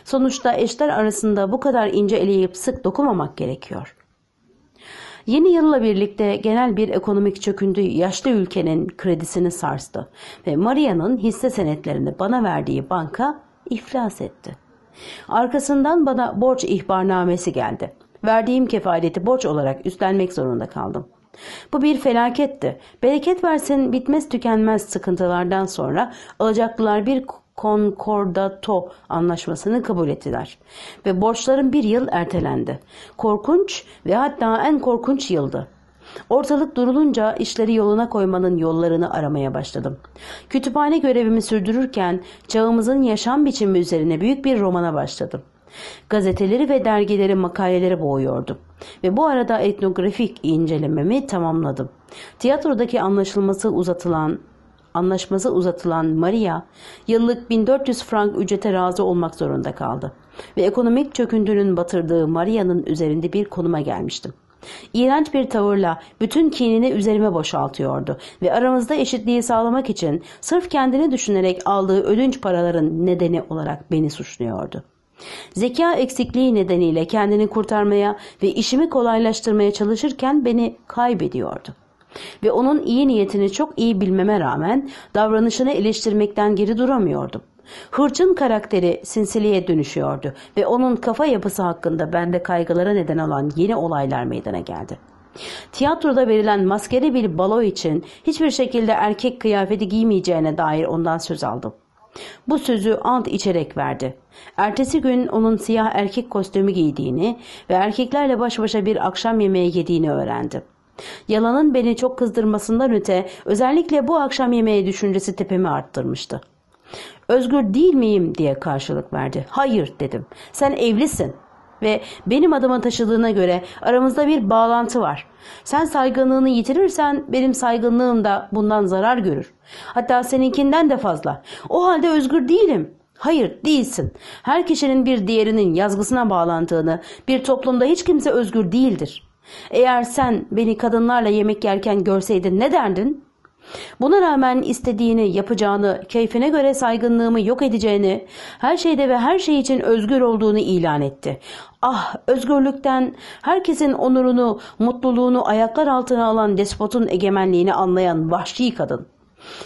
Sonuçta eşler arasında bu kadar ince eleyip sık dokunmamak gerekiyor. Yeni yılla birlikte genel bir ekonomik çöküntü yaşlı ülkenin kredisini sarstı ve Maria'nın hisse senetlerini bana verdiği banka iflas etti. Arkasından bana borç ihbarnamesi geldi. Verdiğim kefaleti borç olarak üstlenmek zorunda kaldım. Bu bir felaketti. Bereket versin bitmez tükenmez sıkıntılardan sonra alacaklılar bir Konkordato anlaşmasını kabul ettiler ve borçların bir yıl ertelendi. Korkunç ve hatta en korkunç yıldı. Ortalık durulunca işleri yoluna koymanın yollarını aramaya başladım. Kütüphane görevimi sürdürürken çağımızın yaşam biçimi üzerine büyük bir romana başladım. Gazeteleri ve dergileri makaleleri boğuyordum ve bu arada etnografik incelememi tamamladım. Tiyatrodaki anlaşılması uzatılan anlaşması uzatılan Maria yıllık 1400 frank ücrete razı olmak zorunda kaldı ve ekonomik çöküntünün batırdığı Maria'nın üzerinde bir konuma gelmiştim. İğrenç bir tavırla bütün kinini üzerime boşaltıyordu ve aramızda eşitliği sağlamak için sırf kendini düşünerek aldığı ödünç paraların nedeni olarak beni suçluyordu. Zeka eksikliği nedeniyle kendini kurtarmaya ve işimi kolaylaştırmaya çalışırken beni kaybediyordu ve onun iyi niyetini çok iyi bilmeme rağmen davranışını eleştirmekten geri duramıyordum. Hırçın karakteri sinsiliğe dönüşüyordu ve onun kafa yapısı hakkında bende kaygılara neden olan yeni olaylar meydana geldi. Tiyatroda verilen maskeli bir balo için hiçbir şekilde erkek kıyafeti giymeyeceğine dair ondan söz aldım. Bu sözü ant içerek verdi. Ertesi gün onun siyah erkek kostümü giydiğini ve erkeklerle baş başa bir akşam yemeği yediğini öğrendim. Yalanın beni çok kızdırmasından öte özellikle bu akşam yemeği düşüncesi tepemi arttırmıştı. Özgür değil miyim diye karşılık verdi. Hayır dedim. Sen evlisin ve benim adıma taşıdığına göre aramızda bir bağlantı var. Sen saygınlığını yitirirsen benim saygınlığım da bundan zarar görür. Hatta seninkinden de fazla. O halde özgür değilim. Hayır değilsin. Her kişinin bir diğerinin yazgısına bağlandığını, bir toplumda hiç kimse özgür değildir.'' Eğer sen beni kadınlarla yemek yerken görseydin ne derdin? Buna rağmen istediğini, yapacağını, keyfine göre saygınlığımı yok edeceğini, her şeyde ve her şey için özgür olduğunu ilan etti. Ah özgürlükten, herkesin onurunu, mutluluğunu ayaklar altına alan despotun egemenliğini anlayan vahşi kadın.''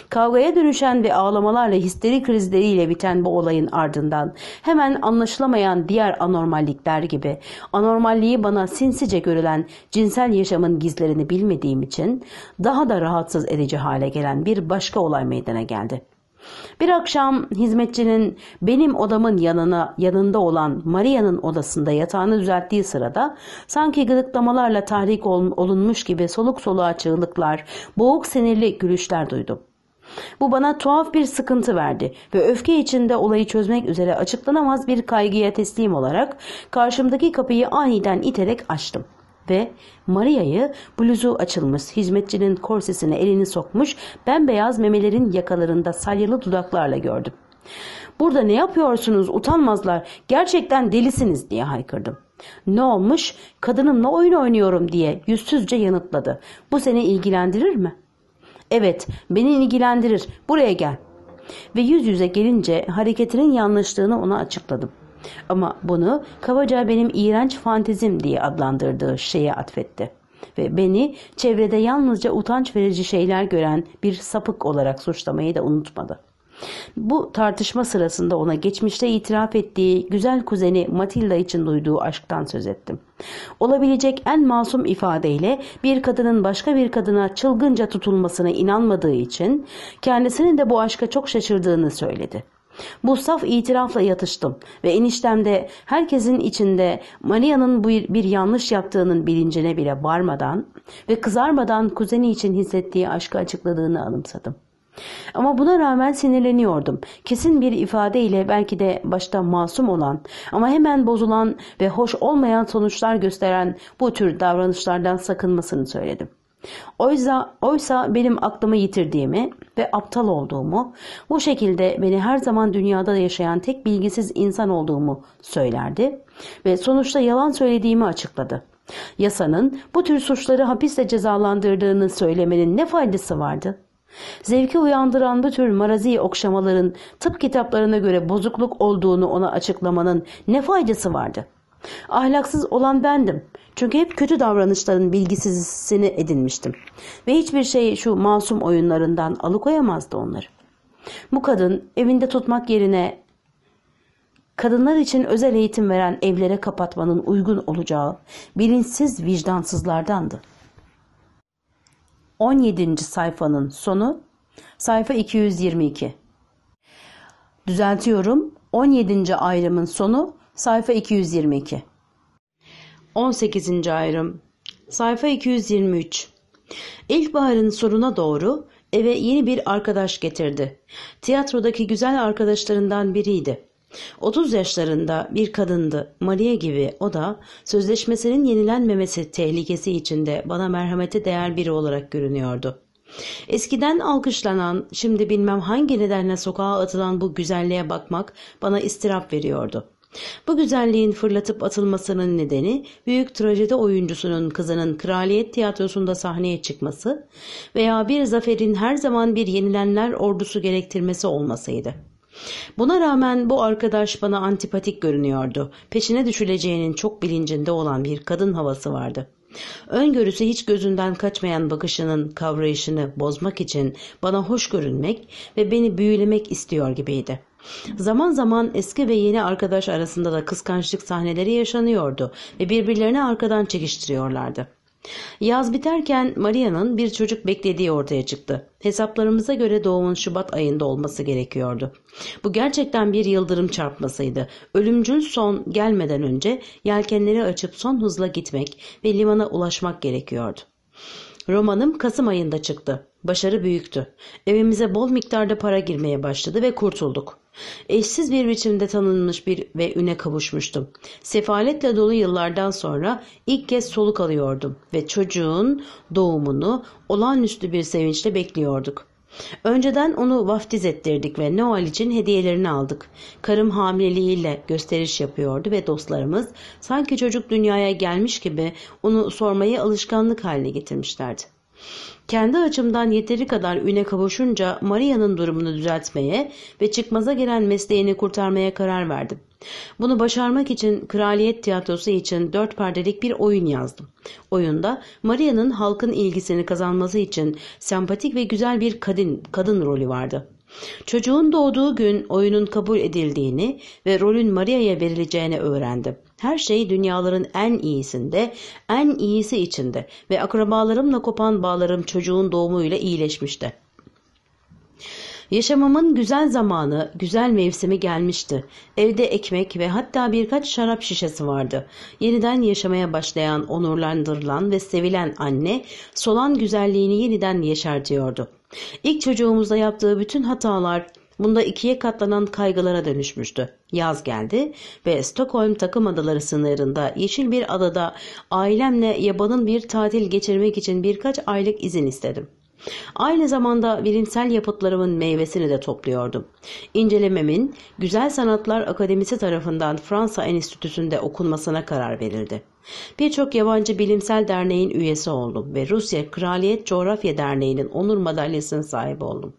Kavgaya dönüşen ve ağlamalarla histeri krizleriyle biten bu olayın ardından hemen anlaşılamayan diğer anormallikler gibi anormalliği bana sinsice görülen cinsel yaşamın gizlerini bilmediğim için daha da rahatsız edici hale gelen bir başka olay meydana geldi. Bir akşam hizmetçinin benim odamın yanına yanında olan Maria'nın odasında yatağını düzelttiği sırada sanki gıdıklamalarla tahrik olunmuş gibi soluk soluğa çığlıklar, boğuk sinirli gülüşler duydum. Bu bana tuhaf bir sıkıntı verdi ve öfke içinde olayı çözmek üzere açıklanamaz bir kaygıya teslim olarak karşımdaki kapıyı aniden iterek açtım ve Maria'yı bluzu açılmış hizmetçinin korsesine elini sokmuş bembeyaz memelerin yakalarında salyalı dudaklarla gördüm. Burada ne yapıyorsunuz utanmazlar gerçekten delisiniz diye haykırdım. Ne olmuş kadınımla oyun oynuyorum diye yüzsüzce yanıtladı. Bu seni ilgilendirir mi? Evet beni ilgilendirir buraya gel ve yüz yüze gelince hareketinin yanlışlığını ona açıkladım. Ama bunu kabaca benim iğrenç fantezim diye adlandırdığı şeye atfetti ve beni çevrede yalnızca utanç verici şeyler gören bir sapık olarak suçlamayı da unutmadı. Bu tartışma sırasında ona geçmişte itiraf ettiği güzel kuzeni Matilda için duyduğu aşktan söz ettim. Olabilecek en masum ifadeyle bir kadının başka bir kadına çılgınca tutulmasına inanmadığı için kendisinin de bu aşka çok şaşırdığını söyledi. Bu saf itirafla yatıştım ve eniştemde herkesin içinde Maria'nın bir, bir yanlış yaptığının bilincine bile varmadan ve kızarmadan kuzeni için hissettiği aşkı açıkladığını anımsadım. Ama buna rağmen sinirleniyordum. Kesin bir ifadeyle belki de başta masum olan ama hemen bozulan ve hoş olmayan sonuçlar gösteren bu tür davranışlardan sakınmasını söyledim. Oysa, oysa benim aklımı yitirdiğimi ve aptal olduğumu, bu şekilde beni her zaman dünyada yaşayan tek bilgisiz insan olduğumu söylerdi ve sonuçta yalan söylediğimi açıkladı. Yasanın bu tür suçları hapiste cezalandırdığını söylemenin ne faydası vardı? Zevki uyandıran bu tür marazi okşamaların tıp kitaplarına göre bozukluk olduğunu ona açıklamanın ne faydası vardı?'' Ahlaksız olan bendim. Çünkü hep kötü davranışların bilgisizliğini edinmiştim. Ve hiçbir şey şu masum oyunlarından alıkoyamazdı onları. Bu kadın evinde tutmak yerine kadınlar için özel eğitim veren evlere kapatmanın uygun olacağı bilinçsiz vicdansızlardandı. 17. sayfanın sonu sayfa 222. Düzeltiyorum. 17. ayrımın sonu Sayfa 222 18. ayrım Sayfa 223 İlkbaharın sonuna doğru eve yeni bir arkadaş getirdi. Tiyatrodaki güzel arkadaşlarından biriydi. 30 yaşlarında bir kadındı. Maria gibi o da sözleşmesinin yenilenmemesi tehlikesi içinde bana merhamete değer biri olarak görünüyordu. Eskiden alkışlanan, şimdi bilmem hangi nedenle sokağa atılan bu güzelliğe bakmak bana istirap veriyordu. Bu güzelliğin fırlatıp atılmasının nedeni büyük trajedi oyuncusunun kızının kraliyet tiyatrosunda sahneye çıkması veya bir zaferin her zaman bir yenilenler ordusu gerektirmesi olmasıydı. Buna rağmen bu arkadaş bana antipatik görünüyordu. Peşine düşüleceğinin çok bilincinde olan bir kadın havası vardı. Öngörüsü hiç gözünden kaçmayan bakışının kavrayışını bozmak için bana hoş görünmek ve beni büyülemek istiyor gibiydi. Zaman zaman eski ve yeni arkadaş arasında da kıskançlık sahneleri yaşanıyordu ve birbirlerini arkadan çekiştiriyorlardı. Yaz biterken Maria'nın bir çocuk beklediği ortaya çıktı. Hesaplarımıza göre doğumun Şubat ayında olması gerekiyordu. Bu gerçekten bir yıldırım çarpmasıydı. Ölümcül son gelmeden önce yelkenleri açıp son hızla gitmek ve limana ulaşmak gerekiyordu. Romanım Kasım ayında çıktı. Başarı büyüktü. Evimize bol miktarda para girmeye başladı ve kurtulduk. Eşsiz bir biçimde tanınmış bir ve üne kavuşmuştum. Sefaletle dolu yıllardan sonra ilk kez soluk alıyordum ve çocuğun doğumunu olağanüstü bir sevinçle bekliyorduk. Önceden onu vaftiz ettirdik ve Noel için hediyelerini aldık. Karım hamileliğiyle gösteriş yapıyordu ve dostlarımız sanki çocuk dünyaya gelmiş gibi onu sormayı alışkanlık haline getirmişlerdi. Kendi açımdan yeteri kadar üne kavuşunca Maria'nın durumunu düzeltmeye ve çıkmaza gelen mesleğini kurtarmaya karar verdim. Bunu başarmak için Kraliyet Tiyatrosu için dört perdelik bir oyun yazdım. Oyunda Maria'nın halkın ilgisini kazanması için sempatik ve güzel bir kadın, kadın rolü vardı. Çocuğun doğduğu gün oyunun kabul edildiğini ve rolün Maria'ya verileceğini öğrendim. Her şey dünyaların en iyisinde, en iyisi içinde ve akrabalarımla kopan bağlarım çocuğun doğumuyla iyileşmişti. Yaşamamın güzel zamanı, güzel mevsimi gelmişti. Evde ekmek ve hatta birkaç şarap şişesi vardı. Yeniden yaşamaya başlayan, onurlandırılan ve sevilen anne, solan güzelliğini yeniden yeşertiyordu. İlk çocuğumuzda yaptığı bütün hatalar, Bunda ikiye katlanan kaygılara dönüşmüştü. Yaz geldi ve Stockholm takım adaları sınırında yeşil bir adada ailemle yabanın bir tatil geçirmek için birkaç aylık izin istedim. Aynı zamanda bilimsel yapıtlarımın meyvesini de topluyordum. İncelememin Güzel Sanatlar Akademisi tarafından Fransa Enstitüsü'nde okunmasına karar verildi. Birçok yabancı bilimsel derneğin üyesi oldum ve Rusya Kraliyet Coğrafya Derneği'nin onur madalyasının sahip oldum.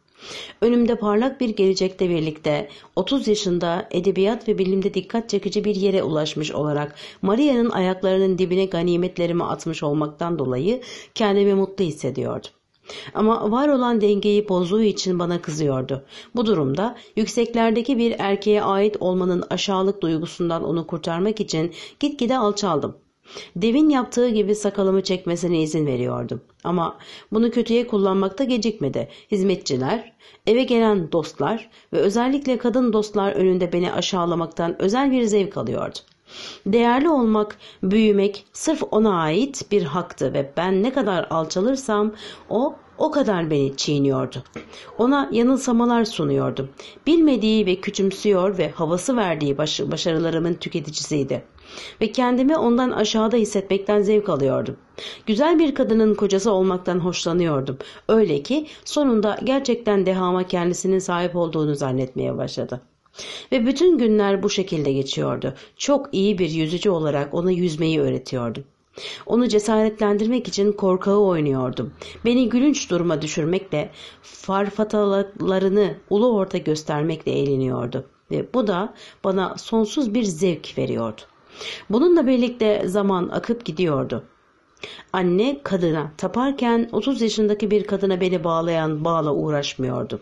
Önümde parlak bir gelecekte birlikte 30 yaşında edebiyat ve bilimde dikkat çekici bir yere ulaşmış olarak Maria'nın ayaklarının dibine ganimetlerimi atmış olmaktan dolayı kendimi mutlu hissediyordum. Ama var olan dengeyi bozduğu için bana kızıyordu. Bu durumda yükseklerdeki bir erkeğe ait olmanın aşağılık duygusundan onu kurtarmak için gitgide alçaldım. Devin yaptığı gibi sakalımı çekmesine izin veriyordum. Ama bunu kötüye kullanmakta gecikmedi. Hizmetçiler, eve gelen dostlar ve özellikle kadın dostlar önünde beni aşağılamaktan özel bir zevk alıyordu. Değerli olmak, büyümek sırf ona ait bir haktı ve ben ne kadar alçalırsam o o kadar beni çiğniyordu. Ona yanılsamalar sunuyordum. Bilmediği ve küçümsüyor ve havası verdiği baş başarılarımın tüketicisiydi ve kendimi ondan aşağıda hissetmekten zevk alıyordum. Güzel bir kadının kocası olmaktan hoşlanıyordum. Öyle ki sonunda gerçekten dehama kendisinin sahip olduğunu zannetmeye başladı. Ve bütün günler bu şekilde geçiyordu. Çok iyi bir yüzücü olarak ona yüzmeyi öğretiyordum. Onu cesaretlendirmek için korkağı oynuyordum. Beni gülünç duruma düşürmekle, farfatalarını ulu orta göstermekle eğleniyordu. Ve bu da bana sonsuz bir zevk veriyordu. Bununla birlikte zaman akıp gidiyordu. Anne kadına taparken 30 yaşındaki bir kadına beni bağlayan bağla uğraşmıyordu.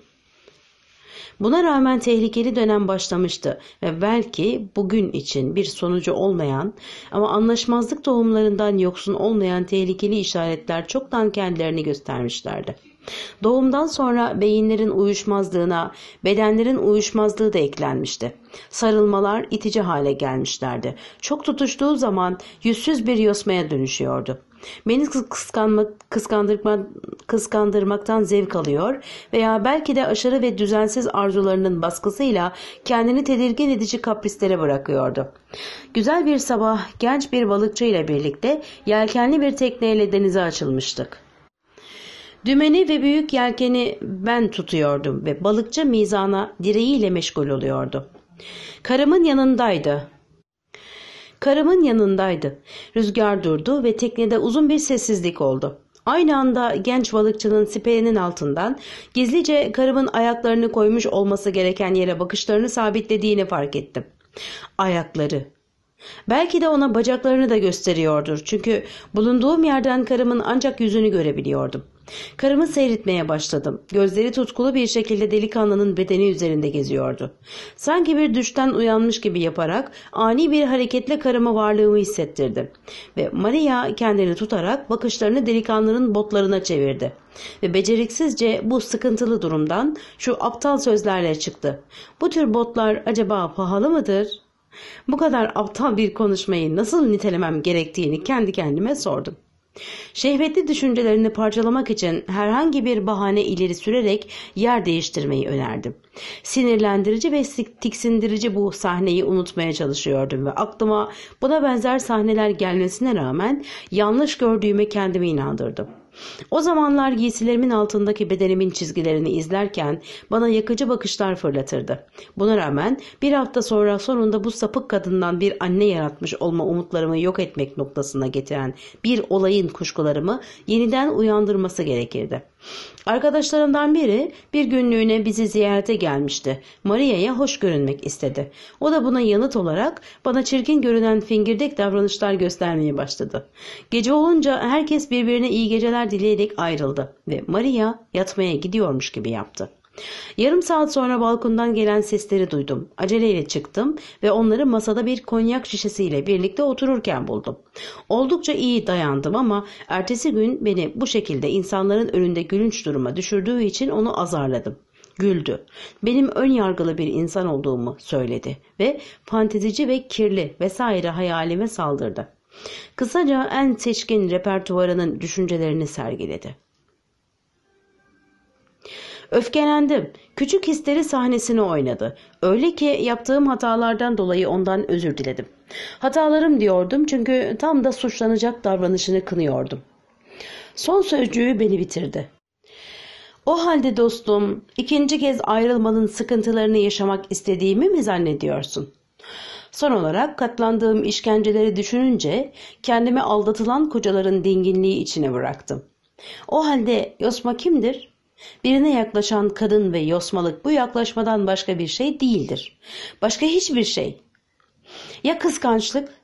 Buna rağmen tehlikeli dönem başlamıştı ve belki bugün için bir sonucu olmayan ama anlaşmazlık tohumlarından yoksun olmayan tehlikeli işaretler çoktan kendilerini göstermişlerdi.'' Doğumdan sonra beyinlerin uyuşmazlığına bedenlerin uyuşmazlığı da eklenmişti. Sarılmalar itici hale gelmişlerdi. Çok tutuştuğu zaman yüzsüz bir yosmaya dönüşüyordu. Beni kıskanmak, kıskandırma, kıskandırmaktan zevk alıyor veya belki de aşırı ve düzensiz arzularının baskısıyla kendini tedirgin edici kaprislere bırakıyordu. Güzel bir sabah genç bir balıkçı ile birlikte yelkenli bir tekneyle denize açılmıştık. Dümeni ve büyük yelkeni ben tutuyordum ve balıkçı mizana direğiyle meşgul oluyordu. Karımın yanındaydı. Karımın yanındaydı. Rüzgar durdu ve teknede uzun bir sessizlik oldu. Aynı anda genç balıkçının siperinin altından gizlice karımın ayaklarını koymuş olması gereken yere bakışlarını sabitlediğini fark ettim. Ayakları. Belki de ona bacaklarını da gösteriyordur çünkü bulunduğum yerden karımın ancak yüzünü görebiliyordum. Karımı seyretmeye başladım. Gözleri tutkulu bir şekilde delikanlının bedeni üzerinde geziyordu. Sanki bir düşten uyanmış gibi yaparak ani bir hareketle karıma varlığımı hissettirdi. Ve Maria kendini tutarak bakışlarını delikanlının botlarına çevirdi. Ve beceriksizce bu sıkıntılı durumdan şu aptal sözlerle çıktı. Bu tür botlar acaba pahalı mıdır? Bu kadar aptal bir konuşmayı nasıl nitelemem gerektiğini kendi kendime sordum. Şehvetli düşüncelerini parçalamak için herhangi bir bahane ileri sürerek yer değiştirmeyi önerdim. Sinirlendirici ve tiksindirici bu sahneyi unutmaya çalışıyordum ve aklıma buna benzer sahneler gelmesine rağmen yanlış gördüğüme kendimi inandırdım. O zamanlar giysilerimin altındaki bedenimin çizgilerini izlerken bana yakıcı bakışlar fırlatırdı. Buna rağmen bir hafta sonra sonunda bu sapık kadından bir anne yaratmış olma umutlarımı yok etmek noktasına getiren bir olayın kuşkularımı yeniden uyandırması gerekirdi. Arkadaşlarından biri bir günlüğüne bizi ziyarete gelmişti. Maria'ya hoş görünmek istedi. O da buna yanıt olarak bana çirkin görünen fingirdek davranışlar göstermeye başladı. Gece olunca herkes birbirine iyi geceler dileyerek ayrıldı ve Maria yatmaya gidiyormuş gibi yaptı. Yarım saat sonra balkondan gelen sesleri duydum. Aceleyle çıktım ve onları masada bir konyak şişesiyle birlikte otururken buldum. Oldukça iyi dayandım ama ertesi gün beni bu şekilde insanların önünde gülünç duruma düşürdüğü için onu azarladım güldü. Benim ön yargılı bir insan olduğumu söyledi ve fantezici ve kirli vesaire hayalime saldırdı. Kısaca en seçkin repertuvarının düşüncelerini sergiledi. Öfkelendim. Küçük hisleri sahnesini oynadı. Öyle ki yaptığım hatalardan dolayı ondan özür diledim. Hatalarım diyordum çünkü tam da suçlanacak davranışını kınıyordum. Son sözcüğü beni bitirdi. O halde dostum, ikinci kez ayrılmanın sıkıntılarını yaşamak istediğimi mi zannediyorsun? Son olarak katlandığım işkenceleri düşününce kendimi aldatılan kocaların dinginliği içine bıraktım. O halde Yosma kimdir? Birine yaklaşan kadın ve yosmalık bu yaklaşmadan başka bir şey değildir. Başka hiçbir şey. Ya kıskançlık?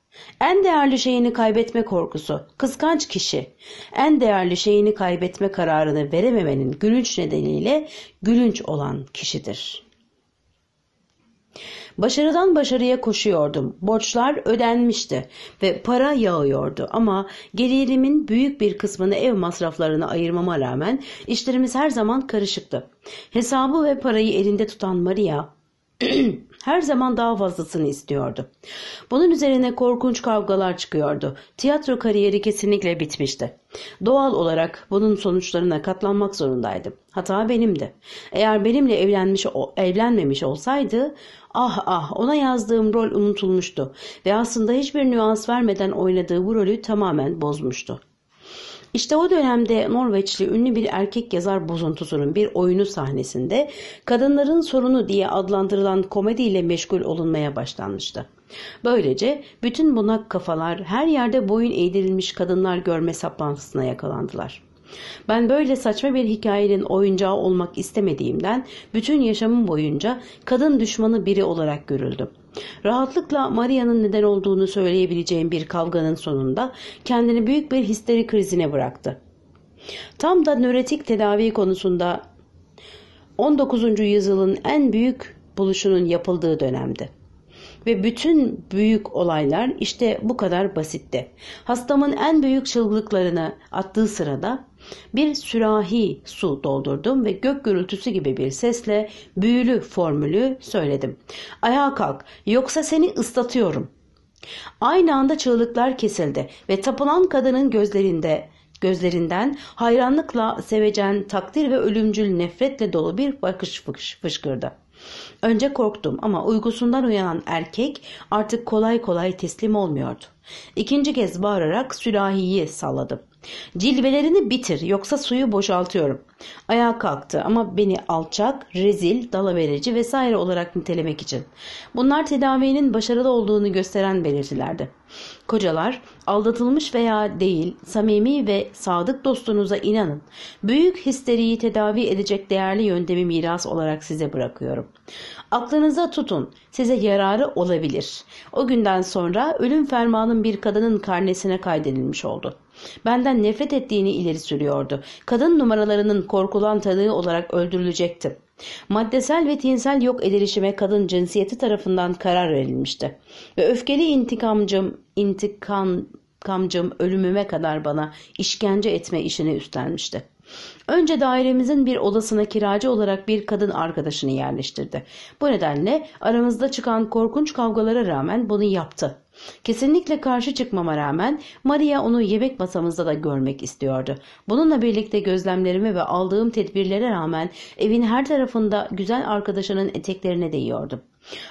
En değerli şeyini kaybetme korkusu, kıskanç kişi, en değerli şeyini kaybetme kararını verememenin gülünç nedeniyle gülünç olan kişidir. Başarıdan başarıya koşuyordum. Borçlar ödenmişti ve para yağıyordu ama gelirimin büyük bir kısmını ev masraflarına ayırmama rağmen işlerimiz her zaman karışıktı. Hesabı ve parayı elinde tutan Maria [CLEARS THROAT] her zaman daha fazlasını istiyordu. Bunun üzerine korkunç kavgalar çıkıyordu. Tiyatro kariyeri kesinlikle bitmişti. Doğal olarak bunun sonuçlarına katlanmak zorundaydım. Hata benimdi. Eğer benimle evlenmiş evlenmemiş olsaydı, ah ah ona yazdığım rol unutulmuştu ve aslında hiçbir nüans vermeden oynadığı bu rolü tamamen bozmuştu. İşte o dönemde Norveçli ünlü bir erkek yazar bozuntusunun bir oyunu sahnesinde kadınların sorunu diye adlandırılan komediyle meşgul olunmaya başlanmıştı. Böylece bütün bunak kafalar her yerde boyun eğdirilmiş kadınlar görme saplantısına yakalandılar. Ben böyle saçma bir hikayenin oyuncağı olmak istemediğimden bütün yaşamım boyunca kadın düşmanı biri olarak görüldüm. Rahatlıkla Maria'nın neden olduğunu söyleyebileceğim bir kavganın sonunda kendini büyük bir histeri krizine bıraktı. Tam da nöretik tedavi konusunda 19. yüzyılın en büyük buluşunun yapıldığı dönemdi. Ve bütün büyük olaylar işte bu kadar basitti. Hastamın en büyük çılgınlıklarını attığı sırada bir sürahi su doldurdum ve gök gürültüsü gibi bir sesle büyülü formülü söyledim. Ayağa kalk yoksa seni ıslatıyorum. Aynı anda çığlıklar kesildi ve tapılan kadının gözlerinde gözlerinden hayranlıkla sevecen takdir ve ölümcül nefretle dolu bir bakış fışkırdı. Önce korktum ama uykusundan uyanan erkek artık kolay kolay teslim olmuyordu. İkinci kez bağırarak sürahiyi salladım. Cilvelerini bitir yoksa suyu boşaltıyorum. Ayağa kalktı ama beni alçak, rezil, dalavereci vesaire olarak nitelemek için. Bunlar tedavinin başarılı olduğunu gösteren belirtilerdi. Kocalar, aldatılmış veya değil, samimi ve sadık dostunuza inanın. Büyük histeriyi tedavi edecek değerli yöntemi miras olarak size bırakıyorum. Aklınıza tutun, size yararı olabilir. O günden sonra ölüm fermanın bir kadının karnesine kaydedilmiş oldu. Benden nefret ettiğini ileri sürüyordu. Kadın numaralarının korkulan tanığı olarak öldürülecektim. Maddesel ve tinsel yok edilişime kadın cinsiyeti tarafından karar verilmişti. Ve öfkeli intikamcım, intikamcım ölümüme kadar bana işkence etme işini üstlenmişti. Önce dairemizin bir odasına kiracı olarak bir kadın arkadaşını yerleştirdi. Bu nedenle aramızda çıkan korkunç kavgalara rağmen bunu yaptı. Kesinlikle karşı çıkmama rağmen Maria onu yemek masamızda da görmek istiyordu. Bununla birlikte gözlemlerimi ve aldığım tedbirlere rağmen evin her tarafında güzel arkadaşının eteklerine değiyordum.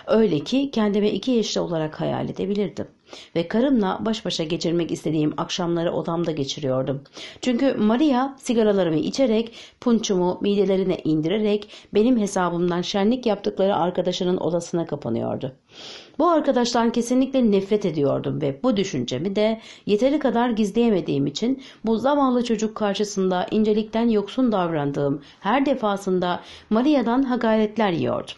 Öyle ki kendimi iki yaşlı olarak hayal edebilirdim ve karımla baş başa geçirmek istediğim akşamları odamda geçiriyordum. Çünkü Maria sigaralarımı içerek, punçumu midelerine indirerek benim hesabımdan şenlik yaptıkları arkadaşının odasına kapanıyordu. Bu arkadaştan kesinlikle nefret ediyordum ve bu düşüncemi de yeteri kadar gizleyemediğim için bu zavallı çocuk karşısında incelikten yoksun davrandığım her defasında Maria'dan hakaretler yiyordum.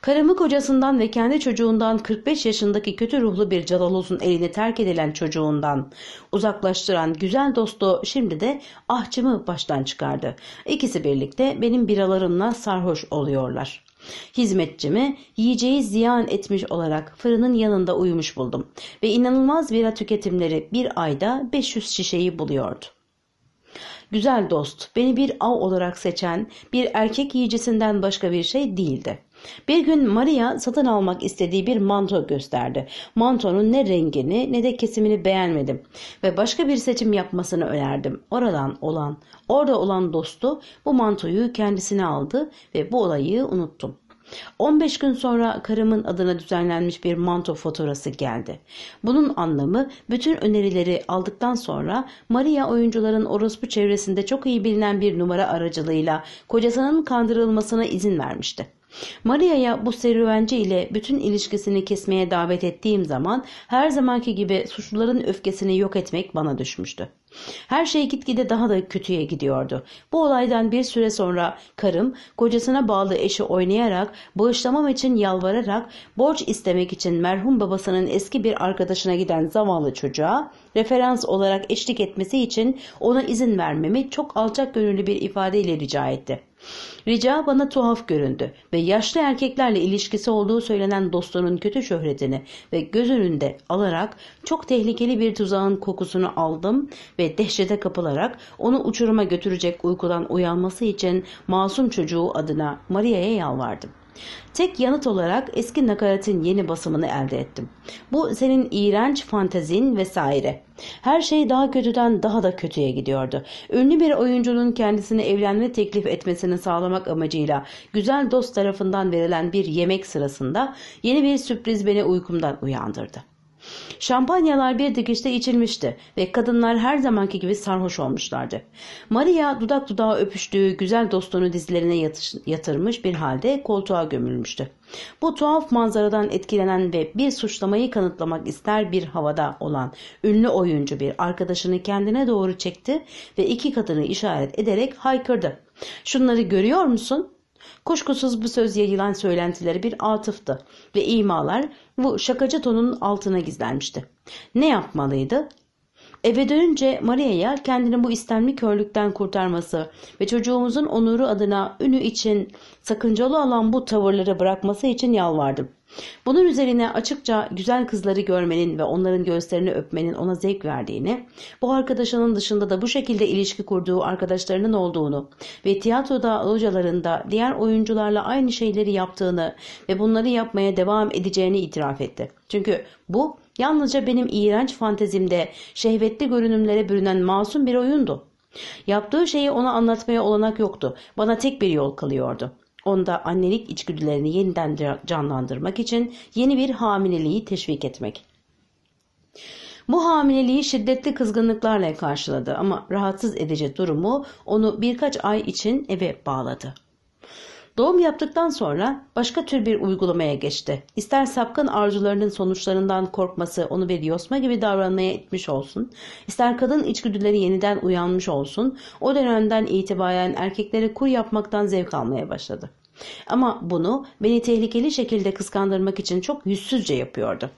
Karımı kocasından ve kendi çocuğundan 45 yaşındaki kötü ruhlu bir cadalozun elini terk edilen çocuğundan uzaklaştıran güzel dostu şimdi de ahçımı baştan çıkardı. İkisi birlikte benim biralarımla sarhoş oluyorlar. Hizmetçimi yiyeceği ziyan etmiş olarak fırının yanında uyumuş buldum ve inanılmaz bira tüketimleri bir ayda 500 şişeyi buluyordu. Güzel dost, beni bir av olarak seçen bir erkek yiyicisinden başka bir şey değildi. Bir gün Maria satın almak istediği bir manto gösterdi. Mantonun ne rengini ne de kesimini beğenmedim ve başka bir seçim yapmasını önerdim. Oradan olan Orada olan dostu bu mantoyu kendisine aldı ve bu olayı unuttum. 15 gün sonra karımın adına düzenlenmiş bir manto fotoğrafı geldi. Bunun anlamı bütün önerileri aldıktan sonra Maria oyuncuların orospu çevresinde çok iyi bilinen bir numara aracılığıyla kocasının kandırılmasına izin vermişti. Maria'ya bu serüvenci ile bütün ilişkisini kesmeye davet ettiğim zaman her zamanki gibi suçluların öfkesini yok etmek bana düşmüştü. Her şey gitgide daha da kötüye gidiyordu. Bu olaydan bir süre sonra karım kocasına bağlı eşi oynayarak, bağışlamam için yalvararak, borç istemek için merhum babasının eski bir arkadaşına giden zavallı çocuğa referans olarak eşlik etmesi için ona izin vermemi çok alçak gönüllü bir ifadeyle rica etti.'' Rica bana tuhaf göründü ve yaşlı erkeklerle ilişkisi olduğu söylenen dostların kötü şöhretini ve göz önünde alarak çok tehlikeli bir tuzağın kokusunu aldım ve dehşete kapılarak onu uçuruma götürecek uykudan uyanması için masum çocuğu adına Maria'ya yalvardım. Tek yanıt olarak eski nakaratın yeni basımını elde ettim. Bu senin iğrenç fantezin vesaire. Her şey daha kötüden daha da kötüye gidiyordu. Ünlü bir oyuncunun kendisine evlenme teklif etmesini sağlamak amacıyla güzel dost tarafından verilen bir yemek sırasında yeni bir sürpriz beni uykumdan uyandırdı. Şampanyalar bir dikişte içilmişti ve kadınlar her zamanki gibi sarhoş olmuşlardı. Maria dudak dudağa öpüştüğü güzel dostunu dizlerine yatış, yatırmış bir halde koltuğa gömülmüştü. Bu tuhaf manzaradan etkilenen ve bir suçlamayı kanıtlamak ister bir havada olan ünlü oyuncu bir arkadaşını kendine doğru çekti ve iki kadını işaret ederek haykırdı. Şunları görüyor musun? Kuşkusuz bu söz yayılan söylentileri bir atıftı ve imalar bu şakacı tonun altına gizlenmişti. Ne yapmalıydı? Eve dönünce Maria'ya kendini bu istenli körlükten kurtarması ve çocuğumuzun onuru adına ünü için sakıncalı alan bu tavırları bırakması için yalvardım. Bunun üzerine açıkça güzel kızları görmenin ve onların gözlerini öpmenin ona zevk verdiğini, bu arkadaşının dışında da bu şekilde ilişki kurduğu arkadaşlarının olduğunu ve tiyatroda localarında diğer oyuncularla aynı şeyleri yaptığını ve bunları yapmaya devam edeceğini itiraf etti. Çünkü bu yalnızca benim iğrenç fantezimde şehvetli görünümlere bürünen masum bir oyundu. Yaptığı şeyi ona anlatmaya olanak yoktu. Bana tek bir yol kalıyordu. Onda annelik içgüdülerini yeniden canlandırmak için yeni bir hamileliği teşvik etmek. Bu hamileliği şiddetli kızgınlıklarla karşıladı ama rahatsız edici durumu onu birkaç ay için eve bağladı. Doğum yaptıktan sonra başka tür bir uygulamaya geçti. İster sapkın arzularının sonuçlarından korkması onu bir yosma gibi davranmaya itmiş olsun, ister kadın içgüdüleri yeniden uyanmış olsun, o dönemden itibaren erkeklere kur yapmaktan zevk almaya başladı. Ama bunu beni tehlikeli şekilde kıskandırmak için çok yüzsüzce yapıyordu.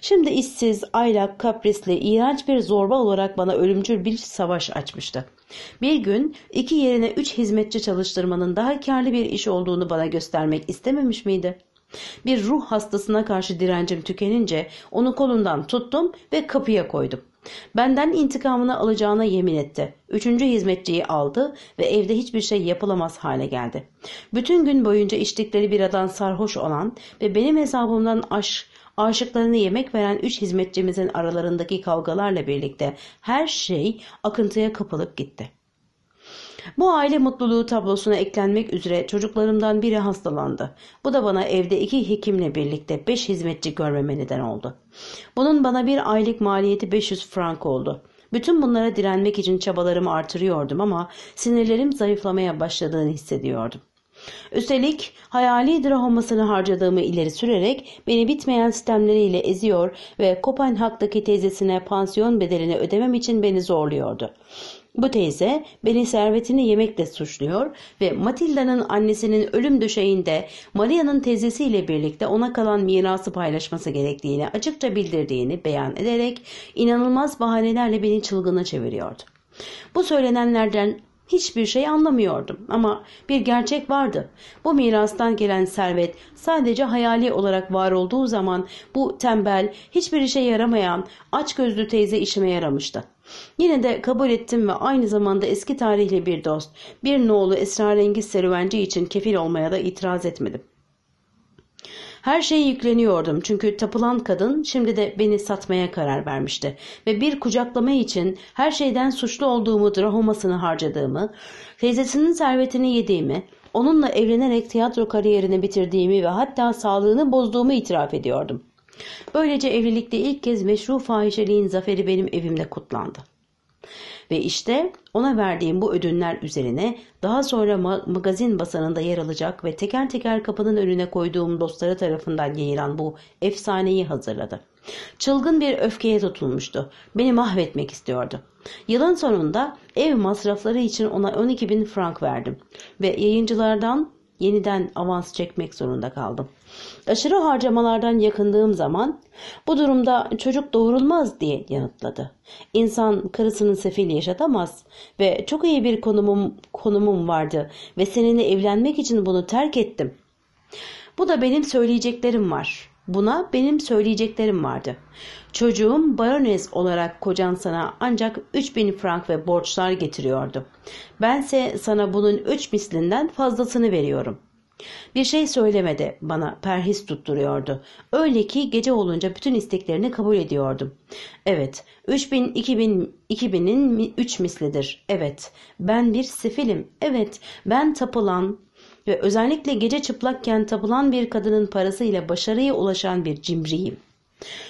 Şimdi işsiz, aylak, kaprisli, iğrenç bir zorba olarak bana ölümcül bir savaş açmıştı. Bir gün iki yerine üç hizmetçi çalıştırmanın daha karlı bir iş olduğunu bana göstermek istememiş miydi? Bir ruh hastasına karşı direncim tükenince onu kolundan tuttum ve kapıya koydum. Benden intikamını alacağına yemin etti. Üçüncü hizmetçiyi aldı ve evde hiçbir şey yapılamaz hale geldi. Bütün gün boyunca içtikleri biradan sarhoş olan ve benim hesabımdan aşk Aşıklarını yemek veren üç hizmetçimizin aralarındaki kavgalarla birlikte her şey akıntıya kapılıp gitti. Bu aile mutluluğu tablosuna eklenmek üzere çocuklarımdan biri hastalandı. Bu da bana evde iki hekimle birlikte beş hizmetçi görmeme neden oldu. Bunun bana bir aylık maliyeti 500 frank oldu. Bütün bunlara direnmek için çabalarımı artırıyordum ama sinirlerim zayıflamaya başladığını hissediyordum. Üstelik hayali drahomasını harcadığımı ileri sürerek beni bitmeyen sistemleriyle eziyor ve Kopenhag'daki teyzesine pansiyon bedelini ödemem için beni zorluyordu. Bu teyze beni servetini yemekle suçluyor ve Matilda'nın annesinin ölüm döşeğinde Maria'nın teyzesiyle birlikte ona kalan mirası paylaşması gerektiğini açıkça bildirdiğini beyan ederek inanılmaz bahanelerle beni çılgına çeviriyordu. Bu söylenenlerden Hiçbir şey anlamıyordum ama bir gerçek vardı. Bu mirastan gelen servet sadece hayali olarak var olduğu zaman bu tembel, hiçbir işe yaramayan, açgözlü teyze işime yaramıştı. Yine de kabul ettim ve aynı zamanda eski tarihli bir dost, bir noğlu esrarengiz serüvenci için kefil olmaya da itiraz etmedim. Her şeye yükleniyordum çünkü tapılan kadın şimdi de beni satmaya karar vermişti ve bir kucaklama için her şeyden suçlu olduğumu drahomasını harcadığımı, teyzesinin servetini yediğimi, onunla evlenerek tiyatro kariyerini bitirdiğimi ve hatta sağlığını bozduğumu itiraf ediyordum. Böylece evlilikte ilk kez meşru fahişeliğin zaferi benim evimde kutlandı. Ve işte ona verdiğim bu ödünler üzerine daha sonra magazin basanında yer alacak ve teker teker kapının önüne koyduğum dostları tarafından yayılan bu efsaneyi hazırladı. Çılgın bir öfkeye tutulmuştu. Beni mahvetmek istiyordu. Yılın sonunda ev masrafları için ona 12 bin frank verdim ve yayıncılardan yeniden avans çekmek zorunda kaldım. Aşırı harcamalardan yakındığım zaman bu durumda çocuk doğurulmaz diye yanıtladı. İnsan karısının sefil yaşatamaz ve çok iyi bir konumum, konumum vardı ve seninle evlenmek için bunu terk ettim. Bu da benim söyleyeceklerim var. Buna benim söyleyeceklerim vardı. Çocuğum baronez olarak kocan sana ancak 3000 frank ve borçlar getiriyordu. Bense sana bunun 3 mislinden fazlasını veriyorum.'' Bir şey söylemedi bana perhis tutturuyordu. Öyle ki gece olunca bütün isteklerini kabul ediyordum. Evet 3000 2000 2000'in 3 mislidir. Evet ben bir sefilim. Evet ben tapılan ve özellikle gece çıplakken tapılan bir kadının parasıyla başarıya ulaşan bir cimriyim.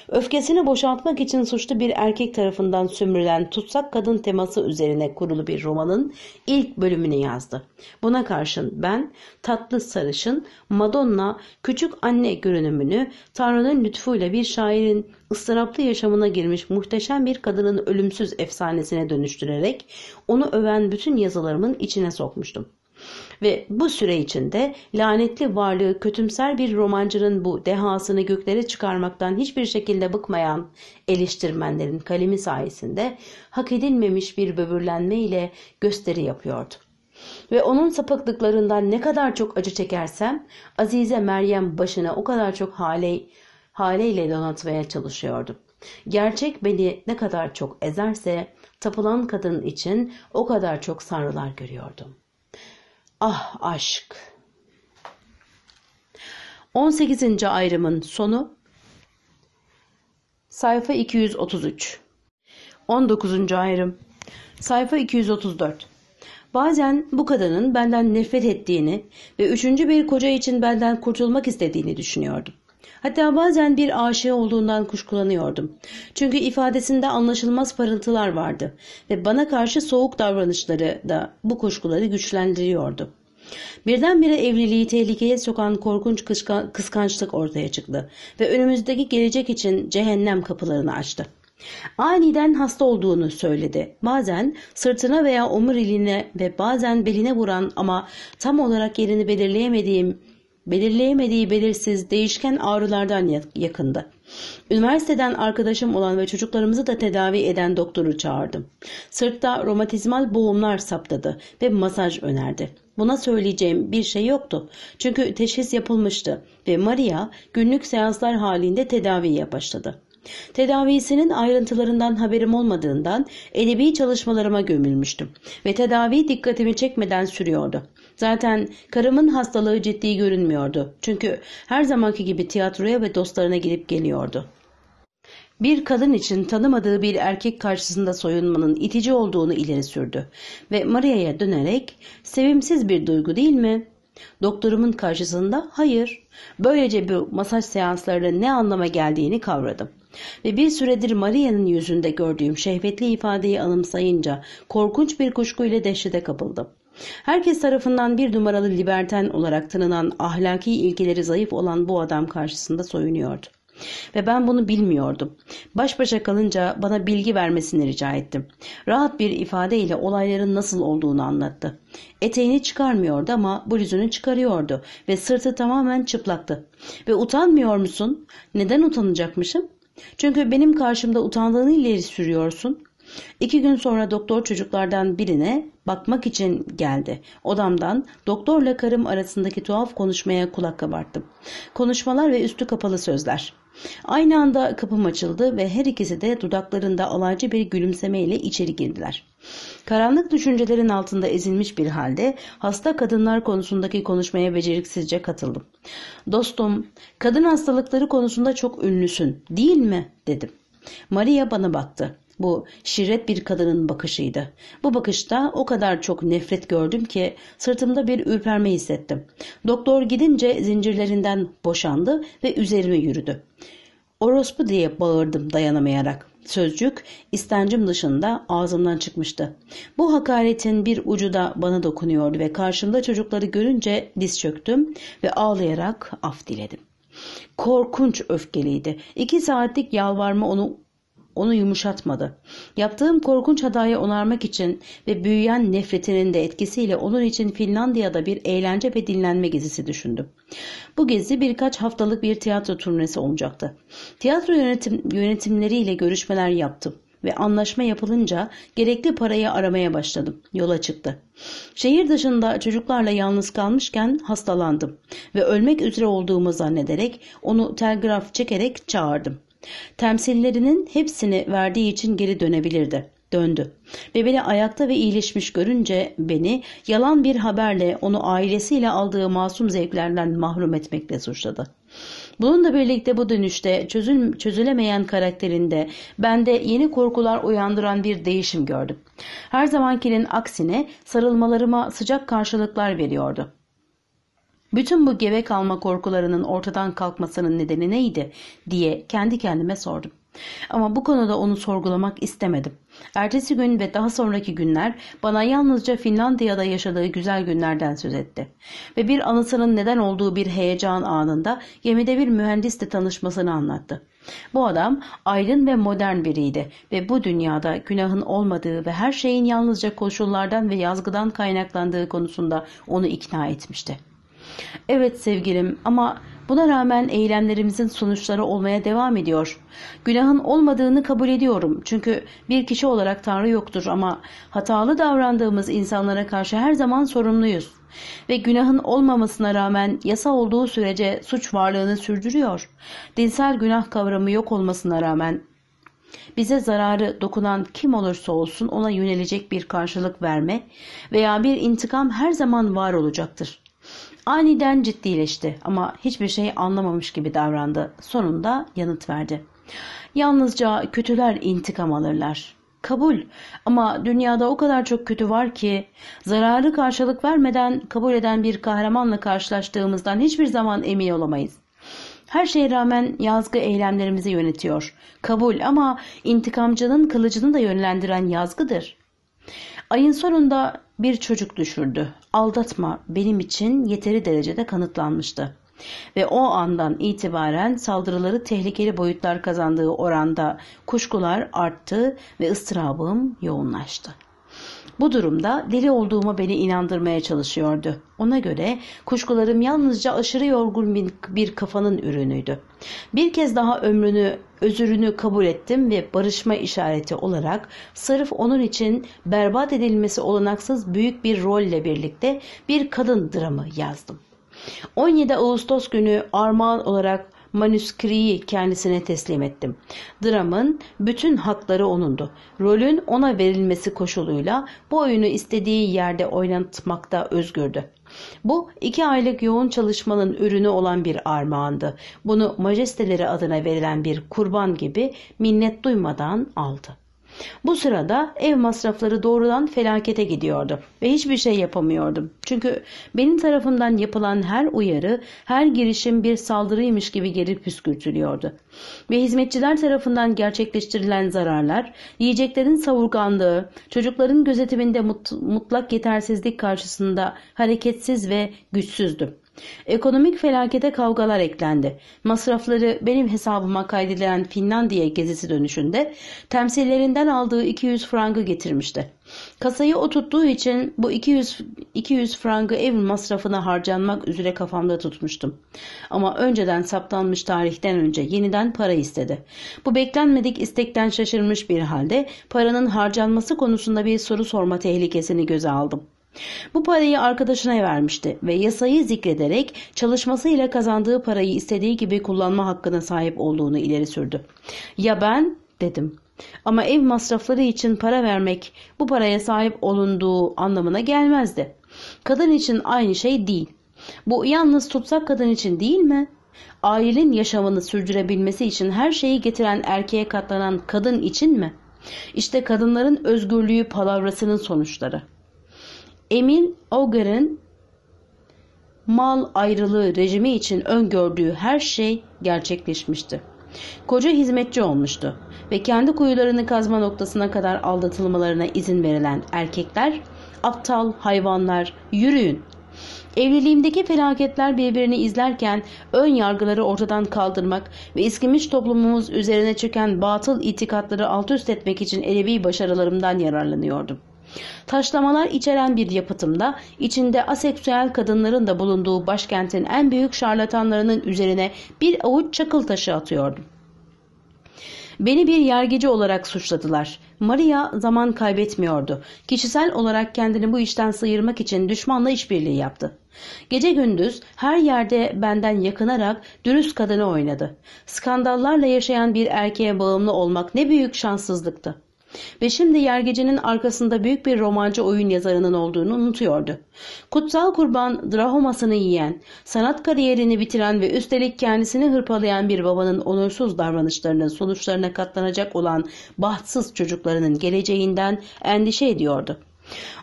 Öfkesini boşaltmak için suçlu bir erkek tarafından sömürülen tutsak kadın teması üzerine kurulu bir romanın ilk bölümünü yazdı. Buna karşın ben tatlı sarışın Madonna küçük anne görünümünü Tanrı'nın lütfuyla bir şairin ıstıraplı yaşamına girmiş muhteşem bir kadının ölümsüz efsanesine dönüştürerek onu öven bütün yazılarımın içine sokmuştum. Ve bu süre içinde lanetli varlığı kötümser bir romancının bu dehasını göklere çıkarmaktan hiçbir şekilde bıkmayan eleştirmenlerin kalemi sayesinde hak edilmemiş bir böbürlenme ile gösteri yapıyordu ve onun sapıklıklarından ne kadar çok acı çekersem Azize Meryem başına o kadar çok hale, haleyle donatmaya çalışıyordum. Gerçek beni ne kadar çok ezerse tapılan kadın için o kadar çok sarılar görüyordum. Ah aşk. 18. ayrımın sonu sayfa 233. 19. ayrım sayfa 234. Bazen bu kadının benden nefret ettiğini ve üçüncü bir koca için benden kurtulmak istediğini düşünüyordum. Hatta bazen bir aşığı olduğundan kuşkulanıyordum. Çünkü ifadesinde anlaşılmaz parıltılar vardı ve bana karşı soğuk davranışları da bu kuşkuları güçlendiriyordu. Birdenbire evliliği tehlikeye sokan korkunç kıskançlık ortaya çıktı ve önümüzdeki gelecek için cehennem kapılarını açtı. Aniden hasta olduğunu söyledi. Bazen sırtına veya omuriline ve bazen beline vuran ama tam olarak yerini belirleyemediğim belirleyemediği belirsiz, değişken ağrılardan yakındı. Üniversiteden arkadaşım olan ve çocuklarımızı da tedavi eden doktoru çağırdım. Sırtta romatizmal boğumlar saptadı ve masaj önerdi. Buna söyleyeceğim bir şey yoktu. Çünkü teşhis yapılmıştı ve Maria günlük seanslar halinde tedaviye başladı. Tedavisinin ayrıntılarından haberim olmadığından edebi çalışmalarıma gömülmüştüm ve tedavi dikkatimi çekmeden sürüyordu. Zaten karımın hastalığı ciddi görünmüyordu. Çünkü her zamanki gibi tiyatroya ve dostlarına gidip geliyordu. Bir kadın için tanımadığı bir erkek karşısında soyunmanın itici olduğunu ileri sürdü ve Maria'ya dönerek sevimsiz bir duygu değil mi? Doktorumun karşısında hayır. Böylece bu masaj seanslarının ne anlama geldiğini kavradım. Ve bir süredir Maria'nın yüzünde gördüğüm şehvetli ifadeyi anımsayınca korkunç bir kuşkuyla dehşete kapıldım. Herkes tarafından bir numaralı liberten olarak tanınan ahlaki ilkeleri zayıf olan bu adam karşısında soyunuyordu. Ve ben bunu bilmiyordum. Baş başa kalınca bana bilgi vermesini rica ettim. Rahat bir ifadeyle olayların nasıl olduğunu anlattı. Eteğini çıkarmıyordu ama bluzunu çıkarıyordu ve sırtı tamamen çıplaktı. Ve utanmıyor musun? Neden utanacakmışım? Çünkü benim karşımda utandığını ileri sürüyorsun. İki gün sonra doktor çocuklardan birine bakmak için geldi. Odamdan doktorla karım arasındaki tuhaf konuşmaya kulak kabarttım. Konuşmalar ve üstü kapalı sözler. Aynı anda kapım açıldı ve her ikisi de dudaklarında alaycı bir gülümsemeyle içeri girdiler. Karanlık düşüncelerin altında ezilmiş bir halde hasta kadınlar konusundaki konuşmaya beceriksizce katıldım. Dostum, kadın hastalıkları konusunda çok ünlüsün değil mi dedim. Maria bana baktı. Bu şirret bir kadının bakışıydı. Bu bakışta o kadar çok nefret gördüm ki sırtımda bir ürperme hissettim. Doktor gidince zincirlerinden boşandı ve üzerime yürüdü. Orospu diye bağırdım dayanamayarak. Sözcük istencim dışında ağzımdan çıkmıştı. Bu hakaretin bir ucu da bana dokunuyordu ve karşımda çocukları görünce diz çöktüm ve ağlayarak af diledim. Korkunç öfkeliydi. İki saatlik yalvarma onu onu yumuşatmadı. Yaptığım korkunç hatayı onarmak için ve büyüyen nefretinin de etkisiyle onun için Finlandiya'da bir eğlence ve dinlenme gezisi düşündüm. Bu gezi birkaç haftalık bir tiyatro turnesi olacaktı. Tiyatro yönetim, yönetimleriyle görüşmeler yaptım ve anlaşma yapılınca gerekli parayı aramaya başladım. Yola çıktı. Şehir dışında çocuklarla yalnız kalmışken hastalandım ve ölmek üzere olduğumu zannederek onu telgraf çekerek çağırdım. Temsillerinin hepsini verdiği için geri dönebilirdi. Döndü. Bebeli ayakta ve iyileşmiş görünce beni yalan bir haberle onu ailesiyle aldığı masum zevklerden mahrum etmekle suçladı. Bununla birlikte bu dönüşte çözül çözülemeyen karakterinde bende yeni korkular uyandıran bir değişim gördüm. Her zamankinin aksine sarılmalarıma sıcak karşılıklar veriyordu. Bütün bu gebe kalma korkularının ortadan kalkmasının nedeni neydi diye kendi kendime sordum. Ama bu konuda onu sorgulamak istemedim. Ertesi gün ve daha sonraki günler bana yalnızca Finlandiya'da yaşadığı güzel günlerden söz etti. Ve bir anısının neden olduğu bir heyecan anında gemide bir mühendisle tanışmasını anlattı. Bu adam aydın ve modern biriydi ve bu dünyada günahın olmadığı ve her şeyin yalnızca koşullardan ve yazgıdan kaynaklandığı konusunda onu ikna etmişti. Evet sevgilim ama buna rağmen eylemlerimizin sonuçları olmaya devam ediyor. Günahın olmadığını kabul ediyorum. Çünkü bir kişi olarak Tanrı yoktur ama hatalı davrandığımız insanlara karşı her zaman sorumluyuz. Ve günahın olmamasına rağmen yasa olduğu sürece suç varlığını sürdürüyor. Dinsel günah kavramı yok olmasına rağmen bize zararı dokunan kim olursa olsun ona yönelecek bir karşılık verme veya bir intikam her zaman var olacaktır. Aniden ciddileşti ama hiçbir şey anlamamış gibi davrandı. Sonunda yanıt verdi. Yalnızca kötüler intikam alırlar. Kabul ama dünyada o kadar çok kötü var ki zararı karşılık vermeden kabul eden bir kahramanla karşılaştığımızdan hiçbir zaman emin olamayız. Her şeye rağmen yazgı eylemlerimizi yönetiyor. Kabul ama intikamcının kılıcını da yönlendiren yazgıdır. Ayın sonunda bir çocuk düşürdü aldatma benim için yeteri derecede kanıtlanmıştı. Ve o andan itibaren saldırıları tehlikeli boyutlar kazandığı oranda kuşkular arttı ve ıstırabım yoğunlaştı. Bu durumda deli olduğumu beni inandırmaya çalışıyordu. Ona göre kuşkularım yalnızca aşırı yorgun bir kafanın ürünüydü. Bir kez daha ömrünü, özürünü kabul ettim ve barışma işareti olarak sırf onun için berbat edilmesi olanaksız büyük bir rolle birlikte bir kadın dramı yazdım. 17 Ağustos günü armağan olarak manuskriyi kendisine teslim ettim. Dramın bütün hatları onundu. Rolün ona verilmesi koşuluyla bu oyunu istediği yerde oynatmakta özgürdü. Bu iki aylık yoğun çalışmanın ürünü olan bir armağandı. Bunu majesteleri adına verilen bir kurban gibi minnet duymadan aldı. Bu sırada ev masrafları doğrudan felakete gidiyordu ve hiçbir şey yapamıyordum. Çünkü benim tarafımdan yapılan her uyarı, her girişim bir saldırıymış gibi geri püskürtülüyordu. Ve hizmetçiler tarafından gerçekleştirilen zararlar, yiyeceklerin savurganlığı, çocukların gözetiminde mutlak yetersizlik karşısında hareketsiz ve güçsüzdüm. Ekonomik felakete kavgalar eklendi. Masrafları benim hesabıma kaydedilen Finlandiya gezisi dönüşünde temsillerinden aldığı 200 frangı getirmişti. Kasayı oturttuğu için bu 200, 200 frangı ev masrafına harcanmak üzere kafamda tutmuştum. Ama önceden saptanmış tarihten önce yeniden para istedi. Bu beklenmedik istekten şaşırmış bir halde paranın harcanması konusunda bir soru sorma tehlikesini göze aldım. Bu parayı arkadaşına vermişti ve yasayı zikrederek çalışmasıyla kazandığı parayı istediği gibi kullanma hakkına sahip olduğunu ileri sürdü. Ya ben dedim. Ama ev masrafları için para vermek bu paraya sahip olunduğu anlamına gelmezdi. Kadın için aynı şey değil. Bu yalnız tutsak kadın için değil mi? Ailenin yaşamını sürdürebilmesi için her şeyi getiren erkeğe katlanan kadın için mi? İşte kadınların özgürlüğü palavrasının sonuçları. Emin Ogar'ın mal ayrılığı rejimi için öngördüğü her şey gerçekleşmişti. Koca hizmetçi olmuştu ve kendi kuyularını kazma noktasına kadar aldatılmalarına izin verilen erkekler, aptal hayvanlar yürüyün. Evliliğimdeki felaketler birbirini izlerken ön yargıları ortadan kaldırmak ve eskimiş toplumumuz üzerine çöken batıl itikatları alt üst etmek için edebi başarılarımdan yararlanıyordum. Taşlamalar içeren bir yapıtımda içinde aseksüel kadınların da bulunduğu başkentin en büyük şarlatanlarının üzerine bir avuç çakıl taşı atıyordum. Beni bir yergeci olarak suçladılar. Maria zaman kaybetmiyordu. Kişisel olarak kendini bu işten sıyırmak için düşmanla işbirliği yaptı. Gece gündüz her yerde benden yakınarak dürüst kadını oynadı. Skandallarla yaşayan bir erkeğe bağımlı olmak ne büyük şanssızlıktı. Ve şimdi yergecenin arkasında büyük bir romancı oyun yazarının olduğunu unutuyordu. Kutsal kurban drahomasını yiyen, sanat kariyerini bitiren ve üstelik kendisini hırpalayan bir babanın onursuz davranışlarının sonuçlarına katlanacak olan bahtsız çocuklarının geleceğinden endişe ediyordu.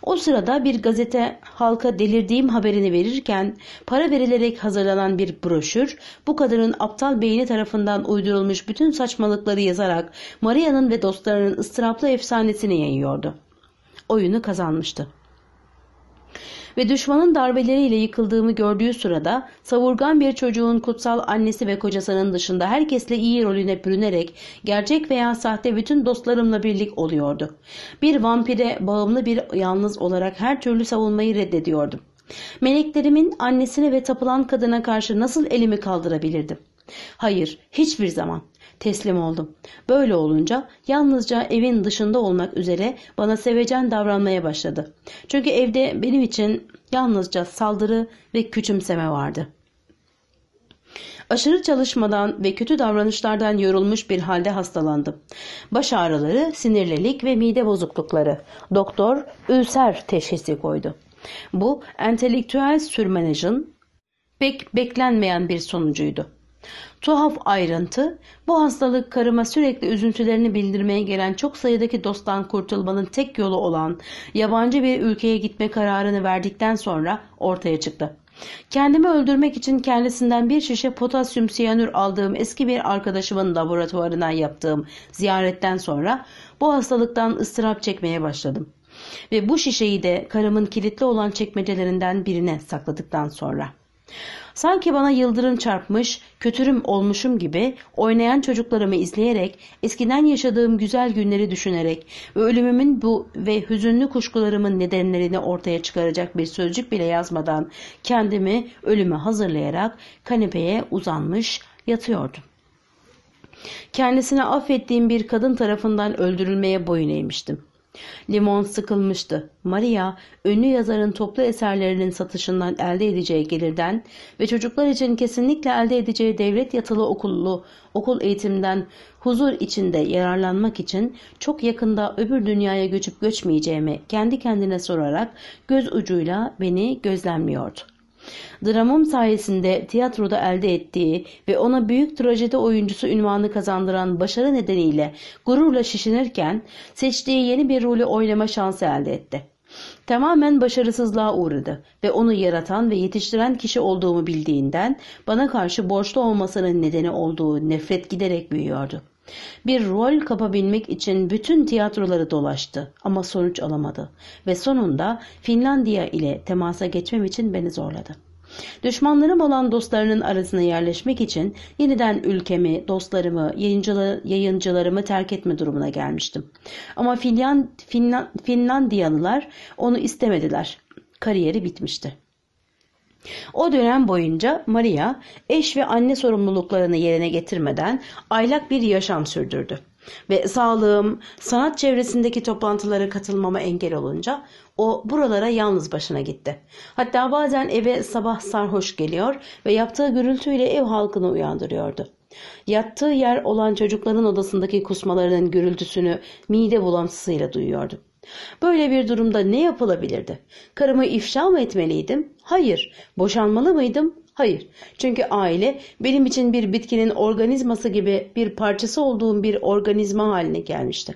O sırada bir gazete halka delirdiğim haberini verirken para verilerek hazırlanan bir broşür bu kadının aptal beyni tarafından uydurulmuş bütün saçmalıkları yazarak Maria'nın ve dostlarının ıstıraplı efsanesini yayıyordu. Oyunu kazanmıştı ve düşmanın darbeleriyle yıkıldığımı gördüğü sırada savurgan bir çocuğun kutsal annesi ve kocasının dışında herkesle iyi rolüne bürünerek gerçek veya sahte bütün dostlarımla birlik oluyordu. Bir vampire bağımlı bir yalnız olarak her türlü savunmayı reddediyordum. Meleklerimin annesine ve tapılan kadına karşı nasıl elimi kaldırabilirdim? Hayır, hiçbir zaman teslim oldum. Böyle olunca yalnızca evin dışında olmak üzere bana sevecen davranmaya başladı. Çünkü evde benim için yalnızca saldırı ve küçümseme vardı.'' Aşırı çalışmadan ve kötü davranışlardan yorulmuş bir halde hastalandım. Baş ağrıları, sinirlilik ve mide bozuklukları. Doktor ülser teşhisi koydu. Bu entelektüel sürmenajın pek beklenmeyen bir sonucuydu. Tuhaf ayrıntı, bu hastalık karıma sürekli üzüntülerini bildirmeye gelen çok sayıdaki dosttan kurtulmanın tek yolu olan yabancı bir ülkeye gitme kararını verdikten sonra ortaya çıktı. Kendimi öldürmek için kendisinden bir şişe potasyum siyanür aldığım eski bir arkadaşımın laboratuvarına yaptığım ziyaretten sonra bu hastalıktan ıstırap çekmeye başladım. Ve bu şişeyi de karımın kilitli olan çekmecelerinden birine sakladıktan sonra. Sanki bana yıldırım çarpmış, kötürüm olmuşum gibi oynayan çocuklarımı izleyerek, eskiden yaşadığım güzel günleri düşünerek ve ölümümün bu ve hüzünlü kuşkularımın nedenlerini ortaya çıkaracak bir sözcük bile yazmadan kendimi ölüme hazırlayarak kanepeye uzanmış yatıyordum. Kendisine affettiğim bir kadın tarafından öldürülmeye boyun eğmiştim. Limon sıkılmıştı. Maria, ünlü yazarın toplu eserlerinin satışından elde edeceği gelirden ve çocuklar için kesinlikle elde edeceği devlet yatılı okullu okul eğitimden huzur içinde yararlanmak için çok yakında öbür dünyaya göçüp göçmeyeceğimi kendi kendine sorarak göz ucuyla beni gözlemliyordu. Dramım sayesinde tiyatroda elde ettiği ve ona büyük trajedi oyuncusu ünvanı kazandıran başarı nedeniyle gururla şişinirken seçtiği yeni bir rolü oynama şansı elde etti. Tamamen başarısızlığa uğradı ve onu yaratan ve yetiştiren kişi olduğumu bildiğinden bana karşı borçlu olmasının nedeni olduğu nefret giderek büyüyordu. Bir rol kapabilmek için bütün tiyatroları dolaştı ama sonuç alamadı ve sonunda Finlandiya ile temasa geçmem için beni zorladı. Düşmanlarım olan dostlarının arasına yerleşmek için yeniden ülkemi, dostlarımı, yayıncılarımı terk etme durumuna gelmiştim. Ama Finland, Finland, Finlandiyalılar onu istemediler. Kariyeri bitmişti. O dönem boyunca Maria eş ve anne sorumluluklarını yerine getirmeden aylak bir yaşam sürdürdü. Ve sağlığım sanat çevresindeki toplantılara katılmama engel olunca o buralara yalnız başına gitti. Hatta bazen eve sabah sarhoş geliyor ve yaptığı gürültüyle ev halkını uyandırıyordu. Yattığı yer olan çocukların odasındaki kusmalarının gürültüsünü mide bulantısıyla duyuyordu. Böyle bir durumda ne yapılabilirdi? Karımı ifşa mı etmeliydim? Hayır. Boşanmalı mıydım? Hayır. Çünkü aile benim için bir bitkinin organizması gibi bir parçası olduğum bir organizma haline gelmişti.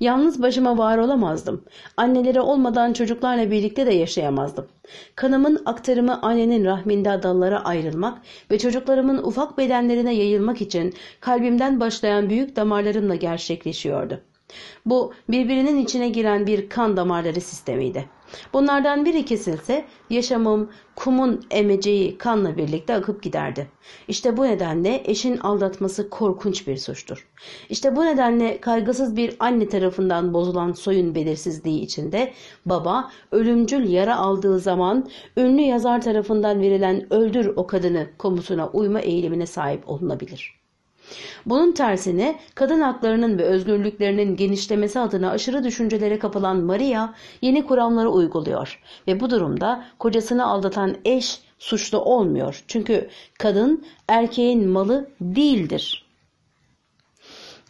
Yalnız başıma var olamazdım. Annelere olmadan çocuklarla birlikte de yaşayamazdım. Kanımın aktarımı annenin rahminde dallara ayrılmak ve çocuklarımın ufak bedenlerine yayılmak için kalbimden başlayan büyük damarlarımla gerçekleşiyordu. Bu birbirinin içine giren bir kan damarları sistemiydi. Bunlardan biri kesilse yaşamım kumun emeceği kanla birlikte akıp giderdi. İşte bu nedenle eşin aldatması korkunç bir suçtur. İşte bu nedenle kaygısız bir anne tarafından bozulan soyun belirsizliği içinde baba ölümcül yara aldığı zaman ünlü yazar tarafından verilen öldür o kadını komutuna uyma eğilimine sahip olunabilir.'' Bunun tersine kadın haklarının ve özgürlüklerinin genişlemesi adına aşırı düşüncelere kapılan Maria yeni kuramları uyguluyor ve bu durumda kocasını aldatan eş suçlu olmuyor. Çünkü kadın erkeğin malı değildir.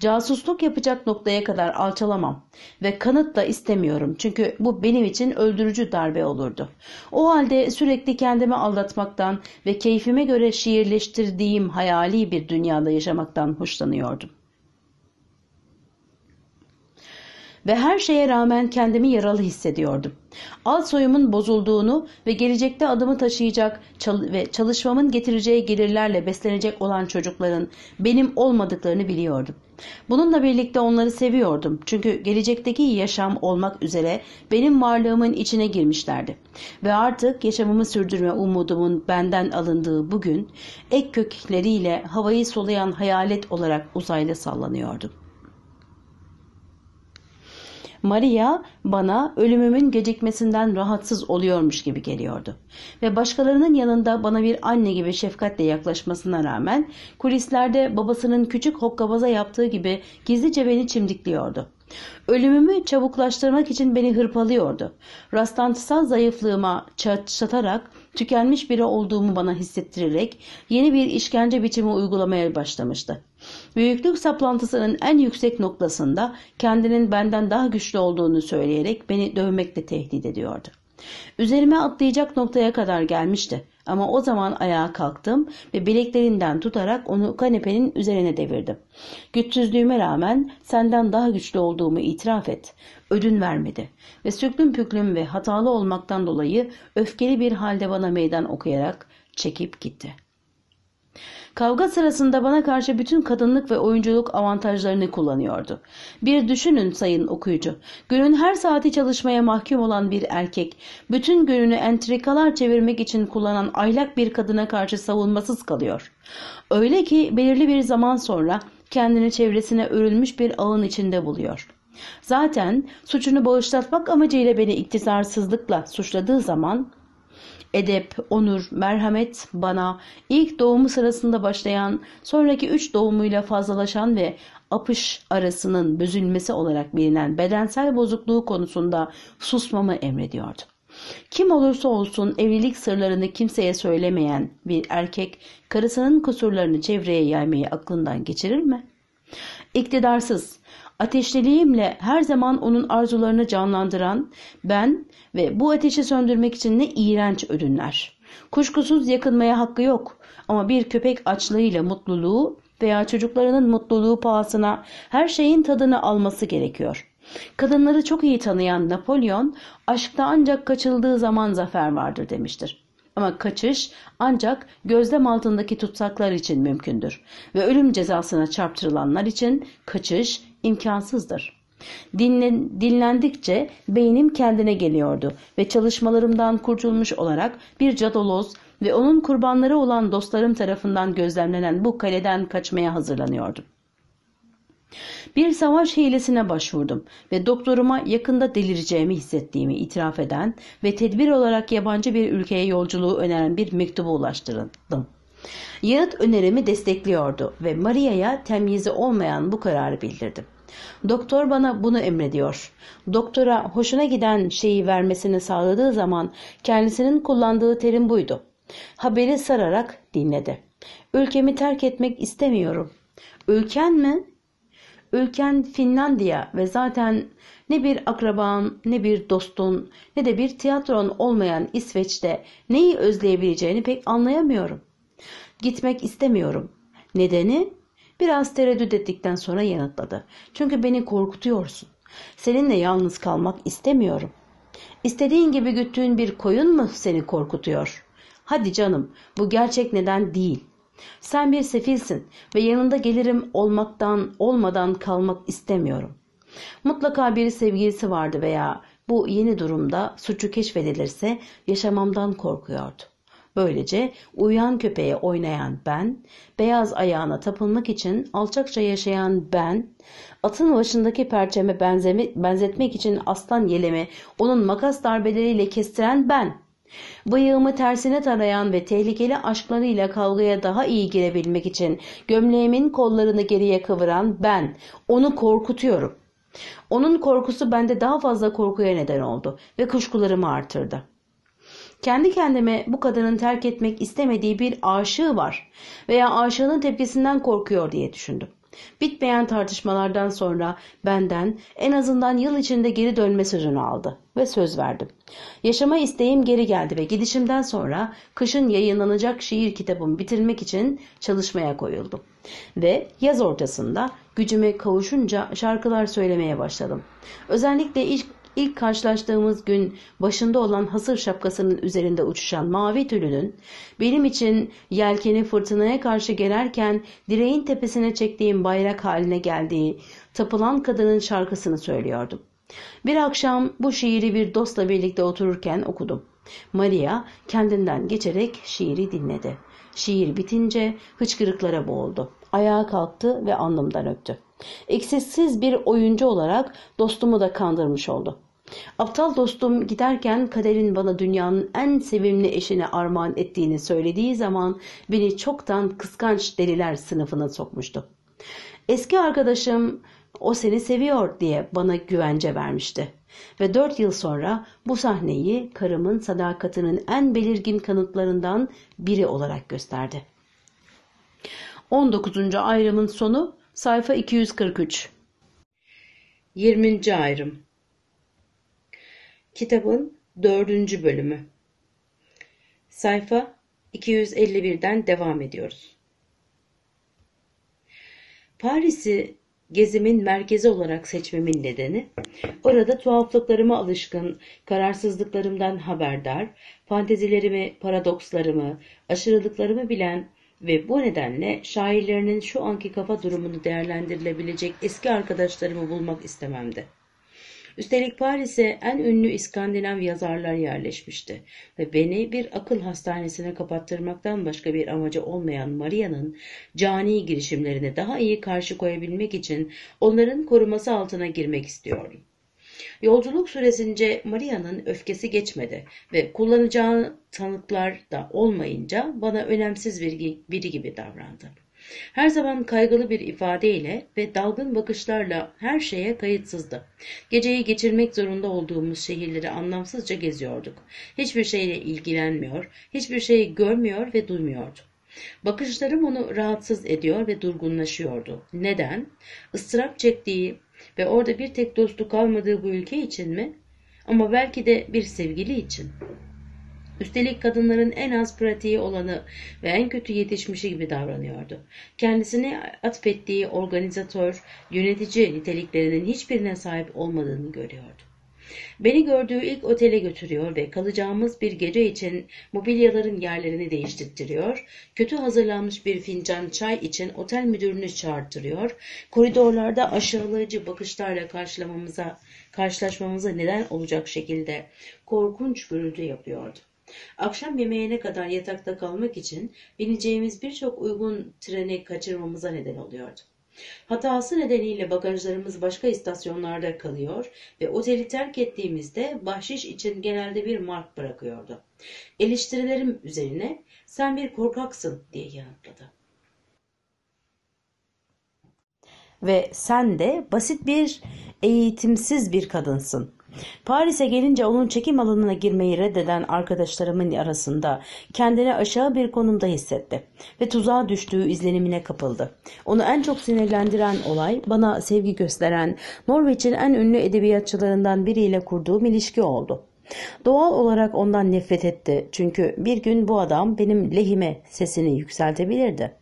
Casusluk yapacak noktaya kadar alçalamam ve kanıt da istemiyorum çünkü bu benim için öldürücü darbe olurdu. O halde sürekli kendimi aldatmaktan ve keyfime göre şiirleştirdiğim hayali bir dünyada yaşamaktan hoşlanıyordum. ve her şeye rağmen kendimi yaralı hissediyordum. Alt soyumun bozulduğunu ve gelecekte adımı taşıyacak ve çalışmamın getireceği gelirlerle beslenecek olan çocukların benim olmadıklarını biliyordum. Bununla birlikte onları seviyordum. Çünkü gelecekteki yaşam olmak üzere benim varlığımın içine girmişlerdi. Ve artık yaşamımı sürdürme umudumun benden alındığı bugün ek kökleriyle havayı solayan hayalet olarak uzayda sallanıyordum. Maria bana ölümümün gecikmesinden rahatsız oluyormuş gibi geliyordu. Ve başkalarının yanında bana bir anne gibi şefkatle yaklaşmasına rağmen kulislerde babasının küçük hokkabaza yaptığı gibi gizlice beni çimdikliyordu. Ölümümü çabuklaştırmak için beni hırpalıyordu. Rastlantısal zayıflığıma çatarak tükenmiş biri olduğumu bana hissettirerek yeni bir işkence biçimi uygulamaya başlamıştı büyüklük saplantısının en yüksek noktasında kendinin benden daha güçlü olduğunu söyleyerek beni dövmekle tehdit ediyordu. Üzerime atlayacak noktaya kadar gelmişti ama o zaman ayağa kalktım ve bileklerinden tutarak onu kanepenin üzerine devirdim. Güçsüzlüğüme rağmen senden daha güçlü olduğumu itiraf et. Ödün vermedi ve süklüm püklüm ve hatalı olmaktan dolayı öfkeli bir halde bana meydan okuyarak çekip gitti.'' Kavga sırasında bana karşı bütün kadınlık ve oyunculuk avantajlarını kullanıyordu. Bir düşünün sayın okuyucu. Günün her saati çalışmaya mahkum olan bir erkek, bütün gününü entrikalar çevirmek için kullanan aylak bir kadına karşı savunmasız kalıyor. Öyle ki belirli bir zaman sonra kendini çevresine örülmüş bir ağın içinde buluyor. Zaten suçunu bağışlatmak amacıyla beni iktisarsızlıkla suçladığı zaman edep, onur, merhamet bana ilk doğumu sırasında başlayan, sonraki üç doğumuyla fazlalaşan ve apış arasının büzülmesi olarak bilinen bedensel bozukluğu konusunda susmamı emrediyordu. Kim olursa olsun evlilik sırlarını kimseye söylemeyen bir erkek karısının kusurlarını çevreye yaymayı aklından geçirir mi? İktidarsız, ateşliliğimle her zaman onun arzularını canlandıran, ben ve bu ateşi söndürmek için ne iğrenç ödünler. Kuşkusuz yakınmaya hakkı yok. Ama bir köpek açlığıyla mutluluğu veya çocuklarının mutluluğu pahasına her şeyin tadını alması gerekiyor. Kadınları çok iyi tanıyan Napolyon, aşkta ancak kaçıldığı zaman zafer vardır demiştir. Ama kaçış ancak gözlem altındaki tutsaklar için mümkündür ve ölüm cezasına çarptırılanlar için kaçış imkansızdır. Dinlen, dinlendikçe beynim kendine geliyordu ve çalışmalarımdan kurtulmuş olarak bir cadoloz ve onun kurbanları olan dostlarım tarafından gözlemlenen bu kaleden kaçmaya hazırlanıyordum. Bir savaş hilesine başvurdum ve doktoruma yakında delireceğimi hissettiğimi itiraf eden ve tedbir olarak yabancı bir ülkeye yolculuğu öneren bir mektubu ulaştırdım. Yanıt önerimi destekliyordu ve Maria'ya temyizi olmayan bu kararı bildirdim. Doktor bana bunu emrediyor. Doktora hoşuna giden şeyi vermesini sağladığı zaman kendisinin kullandığı terim buydu. Haberi sararak dinledi. Ülkemi terk etmek istemiyorum. Ülken mi? Ülken Finlandiya ve zaten ne bir akraban, ne bir dostun, ne de bir tiyatron olmayan İsveç'te neyi özleyebileceğini pek anlayamıyorum. Gitmek istemiyorum. Nedeni Biraz tereddüt ettikten sonra yanıtladı. Çünkü beni korkutuyorsun. Seninle yalnız kalmak istemiyorum. İstediğin gibi güttüğün bir koyun mu seni korkutuyor? Hadi canım bu gerçek neden değil. Sen bir sefilsin ve yanında gelirim olmaktan olmadan kalmak istemiyorum. Mutlaka bir sevgilisi vardı veya bu yeni durumda suçu keşfedilirse yaşamamdan korkuyordu. Böylece uyuyan köpeğe oynayan ben, beyaz ayağına tapılmak için alçakça yaşayan ben, atın başındaki perçeme benzeme, benzetmek için aslan yelemi onun makas darbeleriyle kestiren ben.'' Bıyığımı tersine tarayan ve tehlikeli aşklarıyla kavgaya daha iyi girebilmek için gömleğimin kollarını geriye kıvıran ben. Onu korkutuyorum. Onun korkusu bende daha fazla korkuya neden oldu ve kuşkularımı artırdı. Kendi kendime bu kadının terk etmek istemediği bir aşığı var veya aşığının tepkisinden korkuyor diye düşündüm. Bitmeyen tartışmalardan sonra benden en azından yıl içinde geri dönme sözünü aldı ve söz verdim. Yaşama isteğim geri geldi ve gidişimden sonra kışın yayınlanacak şiir kitabımı bitirmek için çalışmaya koyuldum. Ve yaz ortasında gücüme kavuşunca şarkılar söylemeye başladım. Özellikle ilk İlk karşılaştığımız gün başında olan hasır şapkasının üzerinde uçuşan mavi tülünün, benim için yelkeni fırtınaya karşı gelerken direğin tepesine çektiğim bayrak haline geldiği tapılan kadının şarkısını söylüyordum. Bir akşam bu şiiri bir dostla birlikte otururken okudum. Maria kendinden geçerek şiiri dinledi. Şiir bitince hıçkırıklara boğuldu. Ayağa kalktı ve alnımdan öptü. Eksiksiz bir oyuncu olarak dostumu da kandırmış oldu. Aptal dostum giderken kaderin bana dünyanın en sevimli eşine armağan ettiğini söylediği zaman beni çoktan kıskanç deliler sınıfına sokmuştu. Eski arkadaşım o seni seviyor diye bana güvence vermişti. Ve dört yıl sonra bu sahneyi karımın sadakatinin en belirgin kanıtlarından biri olarak gösterdi. 19. ayrımın sonu sayfa 243 20. ayrım Kitabın dördüncü bölümü. Sayfa 251'den devam ediyoruz. Paris'i gezimin merkezi olarak seçmemin nedeni, orada tuhaflıklarıma alışkın, kararsızlıklarımdan haberdar, fantezilerimi, paradokslarımı, aşırılıklarımı bilen ve bu nedenle şairlerinin şu anki kafa durumunu değerlendirilebilecek eski arkadaşlarımı bulmak istememdi. Üstelik Paris'e en ünlü İskandinav yazarlar yerleşmişti ve beni bir akıl hastanesine kapattırmaktan başka bir amaca olmayan Maria'nın cani girişimlerine daha iyi karşı koyabilmek için onların koruması altına girmek istiyordum. Yolculuk süresince Maria'nın öfkesi geçmedi ve kullanacağı tanıklar da olmayınca bana önemsiz biri gibi davrandı. Her zaman kaygılı bir ifadeyle ve dalgın bakışlarla her şeye kayıtsızdı. Geceyi geçirmek zorunda olduğumuz şehirleri anlamsızca geziyorduk. Hiçbir şeyle ilgilenmiyor, hiçbir şeyi görmüyor ve duymuyordu. Bakışlarım onu rahatsız ediyor ve durgunlaşıyordu. Neden? Istırap çektiği ve orada bir tek dostu kalmadığı bu ülke için mi? Ama belki de bir sevgili için. Üstelik kadınların en az pratiği olanı ve en kötü yetişmişi gibi davranıyordu. Kendisini atfettiği organizatör, yönetici niteliklerinin hiçbirine sahip olmadığını görüyordu. Beni gördüğü ilk otele götürüyor ve kalacağımız bir gece için mobilyaların yerlerini değiştirtiriyor, kötü hazırlanmış bir fincan çay için otel müdürünü çağırtırıyor, koridorlarda aşağılayıcı bakışlarla karşılamamıza, karşılaşmamıza neden olacak şekilde korkunç gürültü yapıyordu. Akşam yemeğine kadar yatakta kalmak için bineceğimiz birçok uygun treni kaçırmamıza neden oluyordu. Hatası nedeniyle bagajlarımız başka istasyonlarda kalıyor ve oteli terk ettiğimizde bahşiş için genelde bir mark bırakıyordu. Eleştirilerim üzerine sen bir korkaksın diye yanıtladı. Ve sen de basit bir eğitimsiz bir kadınsın. Paris'e gelince onun çekim alanına girmeyi reddeden arkadaşlarımın arasında kendini aşağı bir konumda hissetti ve tuzağa düştüğü izlenimine kapıldı. Onu en çok sinirlendiren olay bana sevgi gösteren Norveç'in en ünlü edebiyatçılarından biriyle kurduğum ilişki oldu. Doğal olarak ondan nefret etti çünkü bir gün bu adam benim lehime sesini yükseltebilirdi.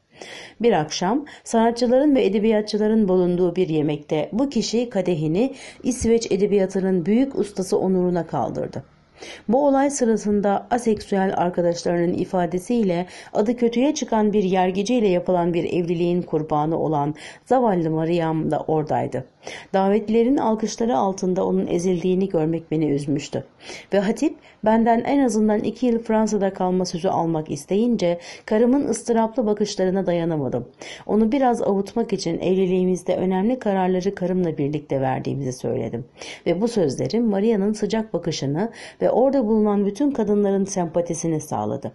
Bir akşam sanatçıların ve edebiyatçıların bulunduğu bir yemekte bu kişi kadehini İsveç edebiyatının büyük ustası onuruna kaldırdı. Bu olay sırasında aseksüel arkadaşlarının ifadesiyle adı kötüye çıkan bir yergeciyle yapılan bir evliliğin kurbanı olan zavallı Mariam da oradaydı. Davetlilerin alkışları altında onun ezildiğini görmek beni üzmüştü. Ve hatip benden en azından iki yıl Fransa'da kalma sözü almak isteyince karımın ıstıraplı bakışlarına dayanamadım. Onu biraz avutmak için evliliğimizde önemli kararları karımla birlikte verdiğimizi söyledim. Ve bu sözlerim Maria'nın sıcak bakışını ve orada bulunan bütün kadınların sempatisini sağladı.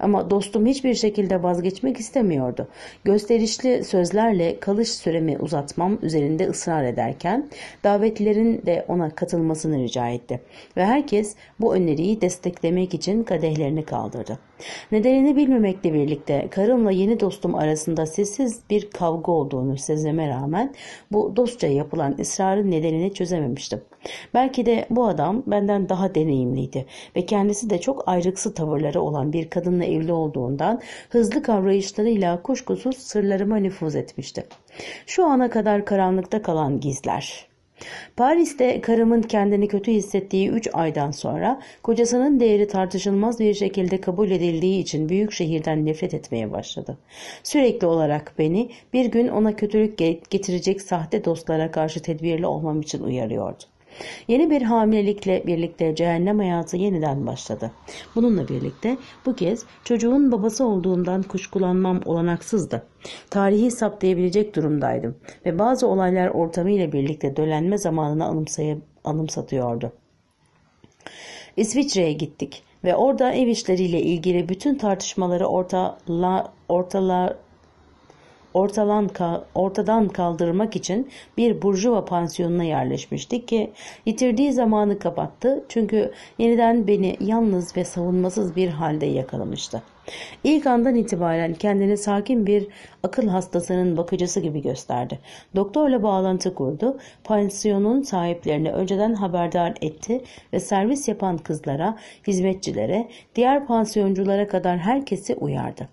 Ama dostum hiçbir şekilde vazgeçmek istemiyordu. Gösterişli sözlerle kalış süremi uzatmam üzerinde ısrar ederken davetlilerin de ona katılmasını rica etti. Ve herkes bu öneriyi desteklemek için kadehlerini kaldırdı. Nedenini bilmemekle birlikte karımla yeni dostum arasında sessiz bir kavga olduğunu sezmeme rağmen bu dostça yapılan ısrarın nedenini çözememiştim. Belki de bu adam benden daha deneyimliydi ve kendisi de çok ayrıksı tavırları olan bir kadınla evli olduğundan hızlı kavrayışlarıyla kuşkusuz sırlarıma nüfuz etmişti. Şu ana kadar karanlıkta kalan gizler Paris'te karımın kendini kötü hissettiği 3 aydan sonra kocasının değeri tartışılmaz bir şekilde kabul edildiği için büyük şehirden nefret etmeye başladı. Sürekli olarak beni bir gün ona kötülük getirecek sahte dostlara karşı tedbirli olmam için uyarıyordu. Yeni bir hamilelikle birlikte cehennem hayatı yeniden başladı. Bununla birlikte bu kez çocuğun babası olduğundan kuşkulanmam olanaksızdı. Tarihi saptayabilecek durumdaydım ve bazı olaylar ortamıyla birlikte dölenme zamanını anımsatıyordu. İsviçre'ye gittik ve orada ev işleriyle ilgili bütün tartışmaları ortala, ortala, ortalan, ortadan kaldırmak için bir burjuva pansiyonuna yerleşmişti ki yitirdiği zamanı kapattı çünkü yeniden beni yalnız ve savunmasız bir halde yakalamıştı. İlk andan itibaren kendini sakin bir akıl hastasının bakıcısı gibi gösterdi. Doktorla bağlantı kurdu, pansiyonun sahiplerini önceden haberdar etti ve servis yapan kızlara, hizmetçilere, diğer pansiyonculara kadar herkesi uyardı.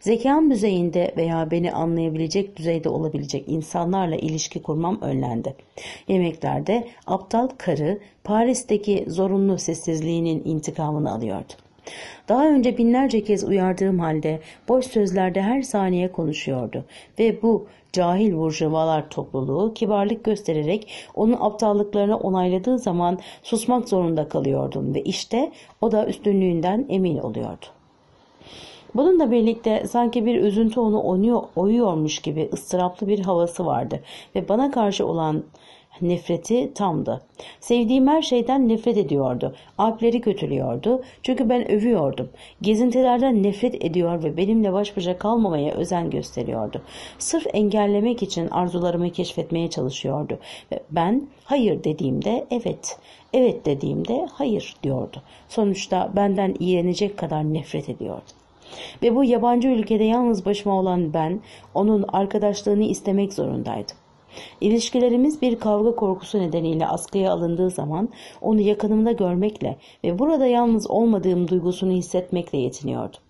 Zekam düzeyinde veya beni anlayabilecek düzeyde olabilecek insanlarla ilişki kurmam önlendi. Yemeklerde aptal karı Paris'teki zorunlu sessizliğinin intikamını alıyordu. Daha önce binlerce kez uyardığım halde boş sözlerde her saniye konuşuyordu ve bu cahil burjuvalar topluluğu kibarlık göstererek onun aptallıklarını onayladığı zaman susmak zorunda kalıyordum ve işte o da üstünlüğünden emin oluyordu. Bununla birlikte sanki bir üzüntü onu oyuyor, oyuyormuş gibi ıstıraplı bir havası vardı ve bana karşı olan nefreti tamdı. Sevdiğim her şeyden nefret ediyordu. Alpleri kötülüyordu. Çünkü ben övüyordum. Gezintilerden nefret ediyor ve benimle baş başa kalmamaya özen gösteriyordu. Sırf engellemek için arzularımı keşfetmeye çalışıyordu. Ve ben hayır dediğimde evet, evet dediğimde hayır diyordu. Sonuçta benden iğrenecek kadar nefret ediyordu. Ve bu yabancı ülkede yalnız başıma olan ben onun arkadaşlığını istemek zorundaydım. İlişkilerimiz bir kavga korkusu nedeniyle askıya alındığı zaman onu yakınımda görmekle ve burada yalnız olmadığım duygusunu hissetmekle yetiniyordum.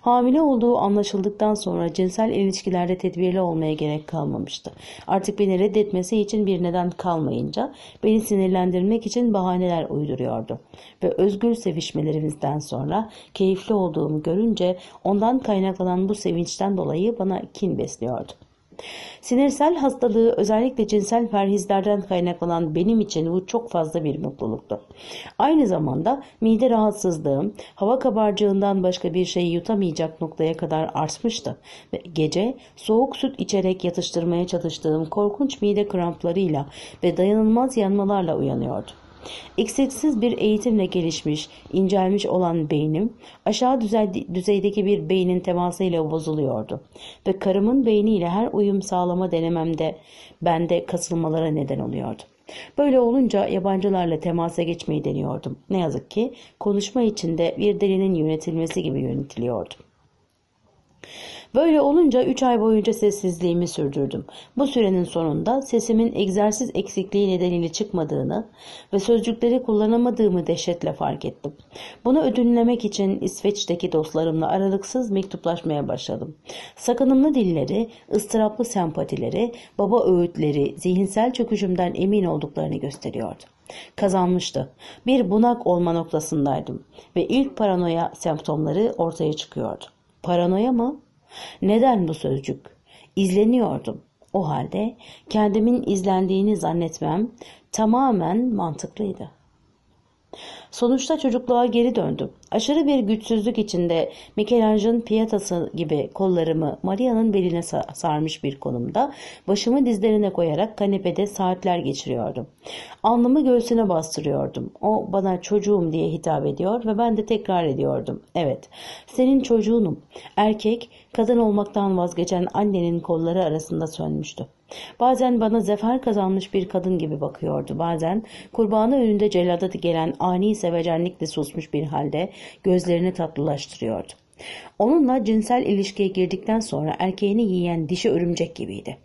Hamile olduğu anlaşıldıktan sonra cinsel ilişkilerde tedbirli olmaya gerek kalmamıştı. Artık beni reddetmesi için bir neden kalmayınca beni sinirlendirmek için bahaneler uyduruyordu. Ve özgür sevişmelerimizden sonra keyifli olduğumu görünce ondan kaynaklanan bu sevinçten dolayı bana kin besliyordu. Sinirsel hastalığı özellikle cinsel perhizlerden kaynaklanan benim için bu çok fazla bir mutluluktu. Aynı zamanda mide rahatsızlığım hava kabarcığından başka bir şey yutamayacak noktaya kadar artmıştı ve gece soğuk süt içerek yatıştırmaya çalıştığım korkunç mide kramplarıyla ve dayanılmaz yanmalarla uyanıyordum. Eksiksiz bir eğitimle gelişmiş, incelmiş olan beynim aşağı düzeydeki bir beynin temasıyla bozuluyordu ve karımın beyniyle her uyum sağlama denememde bende kasılmalara neden oluyordu. Böyle olunca yabancılarla temasa geçmeyi deniyordum. Ne yazık ki konuşma içinde bir dilinin yönetilmesi gibi yönetiliyordu. Böyle olunca 3 ay boyunca sessizliğimi sürdürdüm. Bu sürenin sonunda sesimin egzersiz eksikliği nedeniyle çıkmadığını ve sözcükleri kullanamadığımı dehşetle fark ettim. Bunu ödünlemek için İsveç'teki dostlarımla aralıksız mektuplaşmaya başladım. Sakınımlı dilleri, ıstıraplı sempatileri, baba öğütleri zihinsel çöküşümden emin olduklarını gösteriyordu. Kazanmıştı. Bir bunak olma noktasındaydım ve ilk paranoya semptomları ortaya çıkıyordu. Paranoya mı? Neden bu sözcük? İzleniyordum. O halde kendimin izlendiğini zannetmem tamamen mantıklıydı. Sonuçta çocukluğa geri döndüm. Aşırı bir güçsüzlük içinde Michelangelo'nun piyatası gibi kollarımı Maria'nın beline sarmış bir konumda başımı dizlerine koyarak kanepede saatler geçiriyordum. Alnımı göğsüne bastırıyordum. O bana çocuğum diye hitap ediyor ve ben de tekrar ediyordum. Evet, senin çocuğunum. Erkek, kadın olmaktan vazgeçen annenin kolları arasında sönmüştü. Bazen bana zafer kazanmış bir kadın gibi bakıyordu. Bazen kurbanı önünde celada gelen ani sevecenlikle susmuş bir halde gözlerini tatlılaştırıyordu. Onunla cinsel ilişkiye girdikten sonra erkeğini yiyen dişi örümcek gibiydi.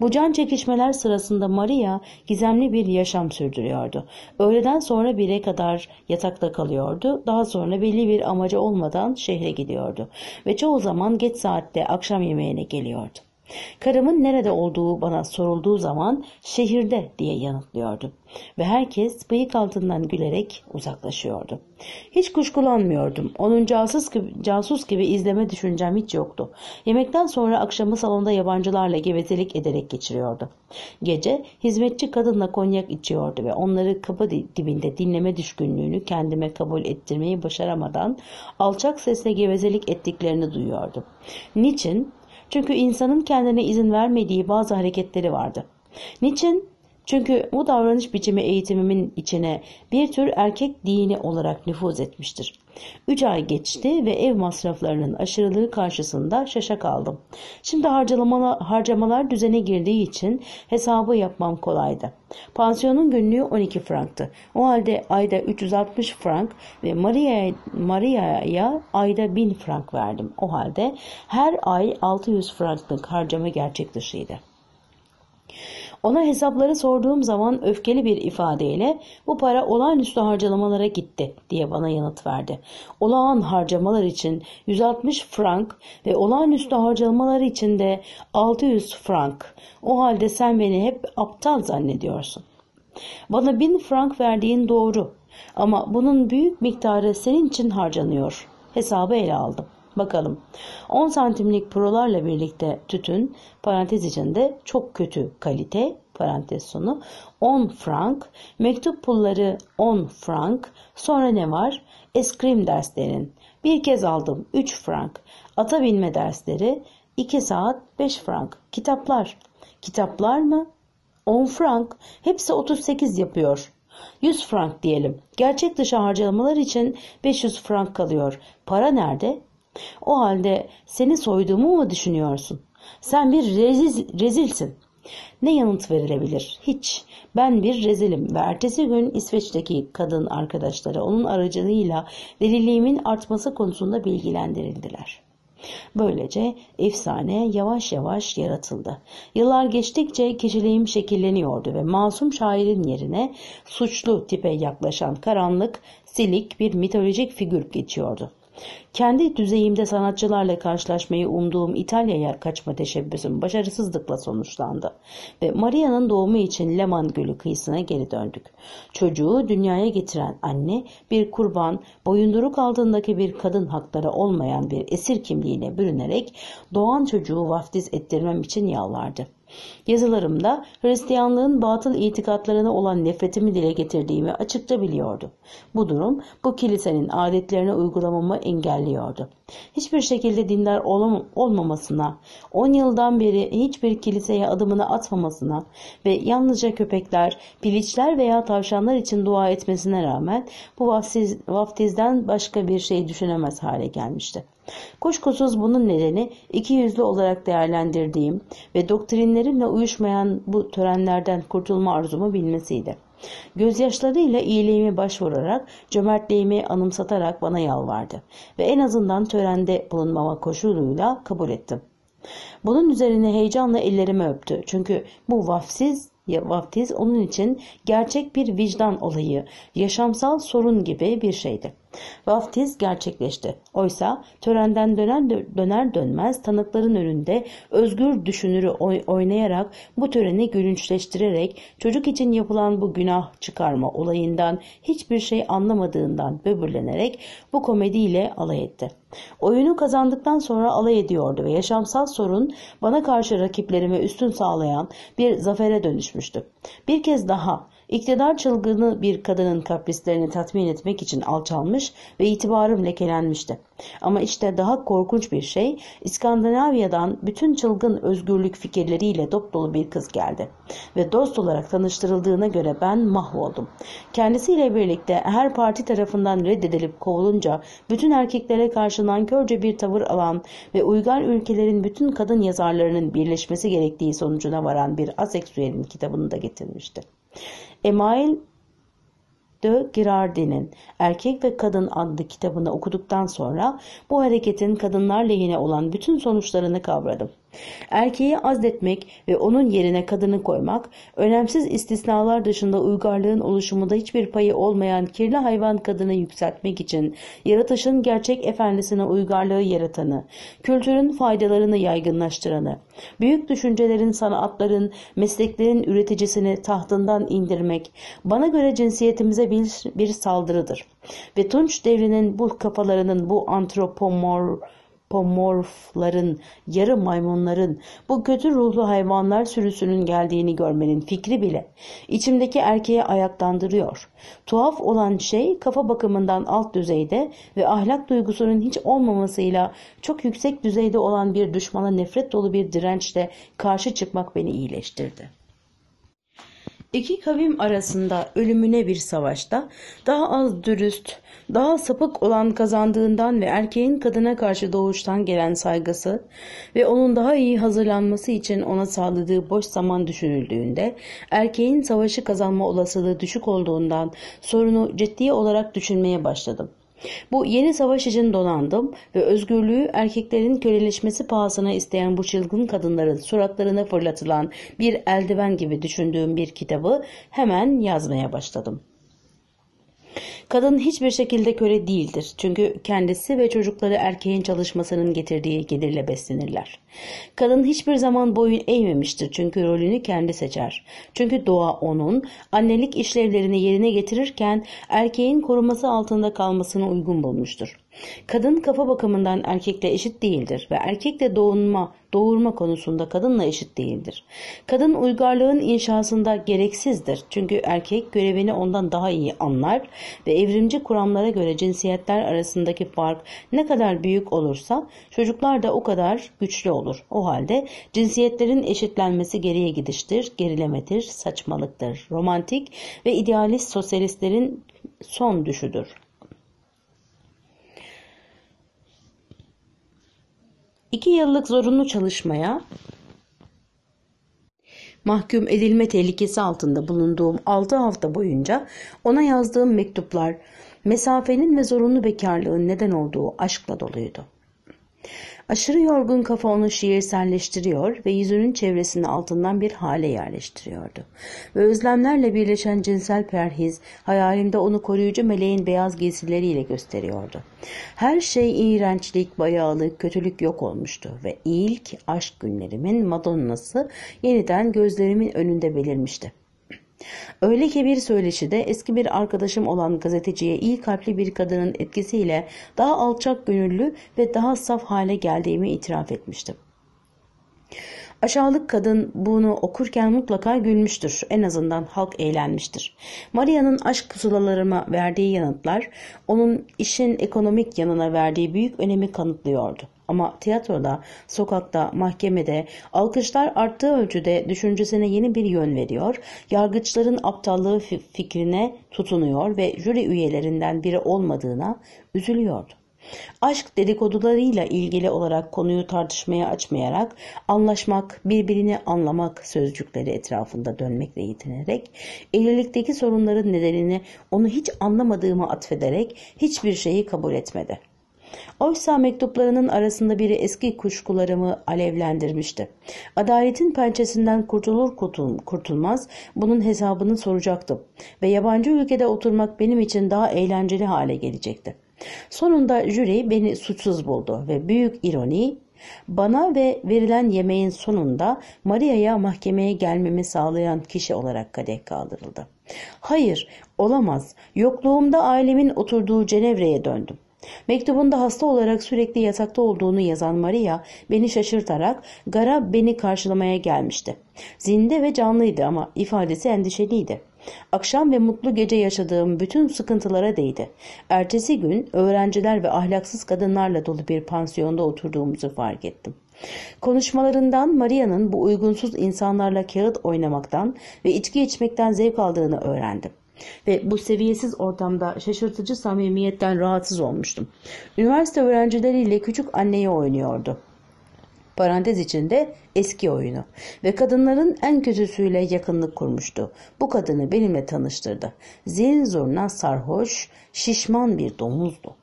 Bu can çekişmeler sırasında Maria gizemli bir yaşam sürdürüyordu. Öğleden sonra bire kadar yatakta kalıyordu. Daha sonra belli bir amaca olmadan şehre gidiyordu. Ve çoğu zaman geç saatte akşam yemeğine geliyordu. Karımın nerede olduğu bana sorulduğu zaman şehirde diye yanıtlıyordum ve herkes bıyık altından gülerek uzaklaşıyordu. Hiç kuşkulanmıyordum. Onun casus gibi, casus gibi izleme düşüncem hiç yoktu. Yemekten sonra akşamı salonda yabancılarla gevezelik ederek geçiriyordu. Gece hizmetçi kadınla konyak içiyordu ve onları kapı dibinde dinleme düşkünlüğünü kendime kabul ettirmeyi başaramadan alçak sesle gevezelik ettiklerini duyuyordum. Niçin? Çünkü insanın kendine izin vermediği bazı hareketleri vardı. Niçin? Çünkü bu davranış biçimi eğitimimin içine bir tür erkek dini olarak nüfuz etmiştir. Üç ay geçti ve ev masraflarının aşırılığı karşısında şaşa kaldım. Şimdi harcamalar, düzene girdiği için hesabı yapmam kolaydı. Pansiyonun günlüğü 12 franktı. O halde ayda 360 frank ve Maria'ya Maria ayda 1000 frank verdim. O halde her ay 600 franklık harcama gerçek dışıydı. Ona hesapları sorduğum zaman öfkeli bir ifadeyle bu para olağanüstü harcamalara gitti diye bana yanıt verdi. Olağan harcamalar için 160 frank ve olağanüstü harcamalar için de 600 frank. O halde sen beni hep aptal zannediyorsun. Bana bin frank verdiğin doğru ama bunun büyük miktarı senin için harcanıyor. Hesabı ele aldım. Bakalım. 10 santimlik prolarla birlikte tütün parantez içinde çok kötü kalite parantez sonu 10 frank mektup pulları 10 frank sonra ne var eskrim derslerin bir kez aldım 3 frank ata binme dersleri 2 saat 5 frank kitaplar kitaplar mı 10 frank hepsi 38 yapıyor 100 frank diyelim. Gerçek dışı harcamalar için 500 frank kalıyor. Para nerede? O halde seni soyduğumu mu düşünüyorsun? Sen bir rezil, rezilsin. Ne yanıt verilebilir? Hiç. Ben bir rezilim ve ertesi gün İsveç'teki kadın arkadaşları onun aracılığıyla deliliğimin artması konusunda bilgilendirildiler.'' Böylece efsane yavaş yavaş yaratıldı. Yıllar geçtikçe kişiliğim şekilleniyordu ve masum şairin yerine suçlu tipe yaklaşan karanlık, silik bir mitolojik figür geçiyordu. Kendi düzeyimde sanatçılarla karşılaşmayı umduğum İtalya'ya kaçma teşebbüsüm başarısızlıkla sonuçlandı ve Maria'nın doğumu için Leman Gölü kıyısına geri döndük. Çocuğu dünyaya getiren anne bir kurban, boyunduruk altındaki bir kadın hakları olmayan bir esir kimliğine bürünerek doğan çocuğu vaftiz ettirmem için yalvardı. Yazılarımda Hristiyanlığın batıl itikatlarına olan nefretimi dile getirdiğimi açıkça biliyordu. Bu durum bu kilisenin adetlerine uygulamamı engelliyordu. Hiçbir şekilde dindar olam olmamasına, 10 yıldan beri hiçbir kiliseye adımını atmamasına ve yalnızca köpekler, piliçler veya tavşanlar için dua etmesine rağmen bu vaftizden başka bir şey düşünemez hale gelmişti. Kuşkusuz bunun nedeni iki yüzlü olarak değerlendirdiğim ve doktrinlerimle uyuşmayan bu törenlerden kurtulma arzumu bilmesiydi. Gözyaşlarıyla iyiliğimi başvurarak, cömertliğimi anımsatarak bana yalvardı ve en azından törende bulunmama koşuluyla kabul ettim. Bunun üzerine heyecanla ellerimi öptü çünkü bu vafsiz ya vaftiz onun için gerçek bir vicdan olayı, yaşamsal sorun gibi bir şeydi. Vaftiz gerçekleşti. Oysa törenden dönen döner dönmez tanıkların önünde özgür düşünürü oynayarak bu töreni gülünçleştirerek çocuk için yapılan bu günah çıkarma olayından hiçbir şey anlamadığından böbürlenerek bu komediyle alay etti. Oyunu kazandıktan sonra alay ediyordu ve yaşamsal sorun bana karşı rakiplerime üstün sağlayan bir zafere dönüşmüştü. Bir kez daha İktidar çılgını bir kadının kaprislerini tatmin etmek için alçalmış ve itibarım lekelenmişti. Ama işte daha korkunç bir şey, İskandinavya'dan bütün çılgın özgürlük fikirleriyle dopdolu bir kız geldi. Ve dost olarak tanıştırıldığına göre ben mahvoldum. Kendisiyle birlikte her parti tarafından reddedilip kovulunca bütün erkeklere karşı nankörce bir tavır alan ve uygar ülkelerin bütün kadın yazarlarının birleşmesi gerektiği sonucuna varan bir aseksüelin kitabını da getirmişti. Emile de Girardi'nin Erkek ve Kadın adlı kitabını okuduktan sonra bu hareketin kadınlar lehine olan bütün sonuçlarını kavradım. Erkeği azletmek ve onun yerine kadını koymak, önemsiz istisnalar dışında uygarlığın oluşumunda hiçbir payı olmayan kirli hayvan kadını yükseltmek için yaratışın gerçek efendisine uygarlığı yaratanı, kültürün faydalarını yaygınlaştıranı, büyük düşüncelerin, sanatların, mesleklerin üreticisini tahtından indirmek, bana göre cinsiyetimize bir, bir saldırıdır. Ve Tunç devrinin bu kafalarının bu antropomor Pomorfların, yarı maymunların, bu kötü ruhlu hayvanlar sürüsünün geldiğini görmenin fikri bile içimdeki erkeği ayaklandırıyor. Tuhaf olan şey kafa bakımından alt düzeyde ve ahlak duygusunun hiç olmamasıyla çok yüksek düzeyde olan bir düşmana nefret dolu bir dirençle karşı çıkmak beni iyileştirdi. İki kavim arasında ölümüne bir savaşta daha az dürüst, daha sapık olan kazandığından ve erkeğin kadına karşı doğuştan gelen saygısı ve onun daha iyi hazırlanması için ona sağladığı boş zaman düşünüldüğünde erkeğin savaşı kazanma olasılığı düşük olduğundan sorunu ciddi olarak düşünmeye başladım. Bu yeni savaş için donandım ve özgürlüğü erkeklerin köleleşmesi pahasına isteyen bu çılgın kadınların suratlarına fırlatılan bir eldiven gibi düşündüğüm bir kitabı hemen yazmaya başladım.'' Kadın hiçbir şekilde köle değildir. Çünkü kendisi ve çocukları erkeğin çalışmasının getirdiği gelirle beslenirler. Kadın hiçbir zaman boyun eğmemiştir. Çünkü rolünü kendi seçer. Çünkü doğa onun annelik işlevlerini yerine getirirken erkeğin koruması altında kalmasını uygun bulmuştur. Kadın kafa bakımından erkekle eşit değildir ve erkekle doğunma doğurma konusunda kadınla eşit değildir. Kadın uygarlığın inşasında gereksizdir. Çünkü erkek görevini ondan daha iyi anlar ve evrimci kuramlara göre cinsiyetler arasındaki fark ne kadar büyük olursa çocuklar da o kadar güçlü olur. O halde cinsiyetlerin eşitlenmesi geriye gidiştir, gerilemedir, saçmalıktır. Romantik ve idealist sosyalistlerin son düşüdür. 2 yıllık zorunlu çalışmaya mahkum edilme tehlikesi altında bulunduğum 6 hafta boyunca ona yazdığım mektuplar mesafenin ve zorunlu bekarlığın neden olduğu aşkla doluydu. Aşırı yorgun kafa onu şiirselleştiriyor ve yüzünün çevresini altından bir hale yerleştiriyordu. Ve özlemlerle birleşen cinsel perhiz hayalimde onu koruyucu meleğin beyaz giysileriyle gösteriyordu. Her şey iğrençlik, bayağılık, kötülük yok olmuştu ve ilk aşk günlerimin Madonna'sı yeniden gözlerimin önünde belirmişti. Öyle ki bir söyleşide eski bir arkadaşım olan gazeteciye iyi kalpli bir kadının etkisiyle daha alçak gönüllü ve daha saf hale geldiğimi itiraf etmiştim. Aşağılık kadın bunu okurken mutlaka gülmüştür. En azından halk eğlenmiştir. Maria'nın aşk pusulalarıma verdiği yanıtlar, onun işin ekonomik yanına verdiği büyük önemi kanıtlıyordu. Ama tiyatroda, sokakta, mahkemede alkışlar arttığı ölçüde düşüncesine yeni bir yön veriyor, yargıçların aptallığı fikrine tutunuyor ve jüri üyelerinden biri olmadığına üzülüyordu. Aşk dedikodularıyla ilgili olarak konuyu tartışmaya açmayarak anlaşmak, birbirini anlamak sözcükleri etrafında dönmekle yetinerek, evlilikteki sorunların nedenini onu hiç anlamadığımı atfederek hiçbir şeyi kabul etmedi.'' Oysa mektuplarının arasında biri eski kuşkularımı alevlendirmişti. Adaletin pençesinden kurtulur kurtulmaz bunun hesabını soracaktım ve yabancı ülkede oturmak benim için daha eğlenceli hale gelecekti. Sonunda jüri beni suçsuz buldu ve büyük ironi bana ve verilen yemeğin sonunda Maria'ya mahkemeye gelmemi sağlayan kişi olarak kadeh kaldırıldı. Hayır, olamaz. Yokluğumda ailemin oturduğu Cenevre'ye döndüm. Mektubunda hasta olarak sürekli yatakta olduğunu yazan Maria beni şaşırtarak Gara beni karşılamaya gelmişti. Zinde ve canlıydı ama ifadesi endişeliydi. Akşam ve mutlu gece yaşadığım bütün sıkıntılara değdi. Ertesi gün öğrenciler ve ahlaksız kadınlarla dolu bir pansiyonda oturduğumuzu fark ettim. Konuşmalarından Maria'nın bu uygunsuz insanlarla kağıt oynamaktan ve içki içmekten zevk aldığını öğrendim ve bu seviyesiz ortamda şaşırtıcı samimiyetten rahatsız olmuştum. Üniversite öğrencileriyle küçük anneyi oynuyordu. Parantez içinde eski oyunu ve kadınların en kötüsüyle yakınlık kurmuştu. Bu kadını benimle tanıştırdı. Zilin zoruna sarhoş, şişman bir domuzdu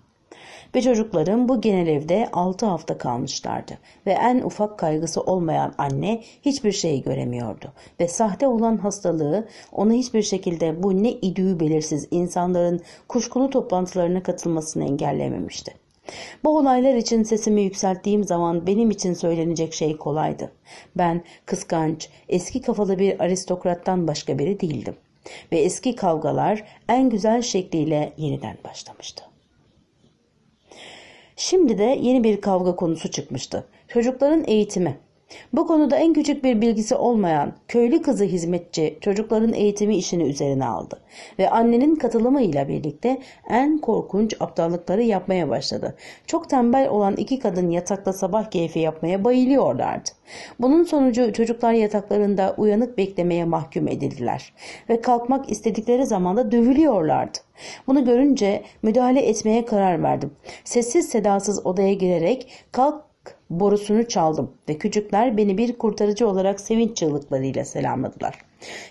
ve çocukların bu genel evde 6 hafta kalmışlardı ve en ufak kaygısı olmayan anne hiçbir şeyi göremiyordu ve sahte olan hastalığı ona hiçbir şekilde bu ne idüğü belirsiz insanların kuşkulu toplantılarına katılmasını engellememişti. Bu olaylar için sesimi yükselttiğim zaman benim için söylenecek şey kolaydı. Ben kıskanç, eski kafalı bir aristokrattan başka biri değildim ve eski kavgalar en güzel şekliyle yeniden başlamıştı. Şimdi de yeni bir kavga konusu çıkmıştı. Çocukların eğitimi. Bu konuda en küçük bir bilgisi olmayan köylü kızı hizmetçi çocukların eğitimi işini üzerine aldı ve annenin katılımıyla birlikte en korkunç aptallıkları yapmaya başladı. Çok tembel olan iki kadın yatakta sabah keyfi yapmaya bayılıyorlardı. Bunun sonucu çocuklar yataklarında uyanık beklemeye mahkum edildiler ve kalkmak istedikleri zamanda dövülüyorlardı. Bunu görünce müdahale etmeye karar verdim. Sessiz sedasız odaya girerek kalk borusunu çaldım ve küçükler beni bir kurtarıcı olarak sevinç çığlıklarıyla selamladılar.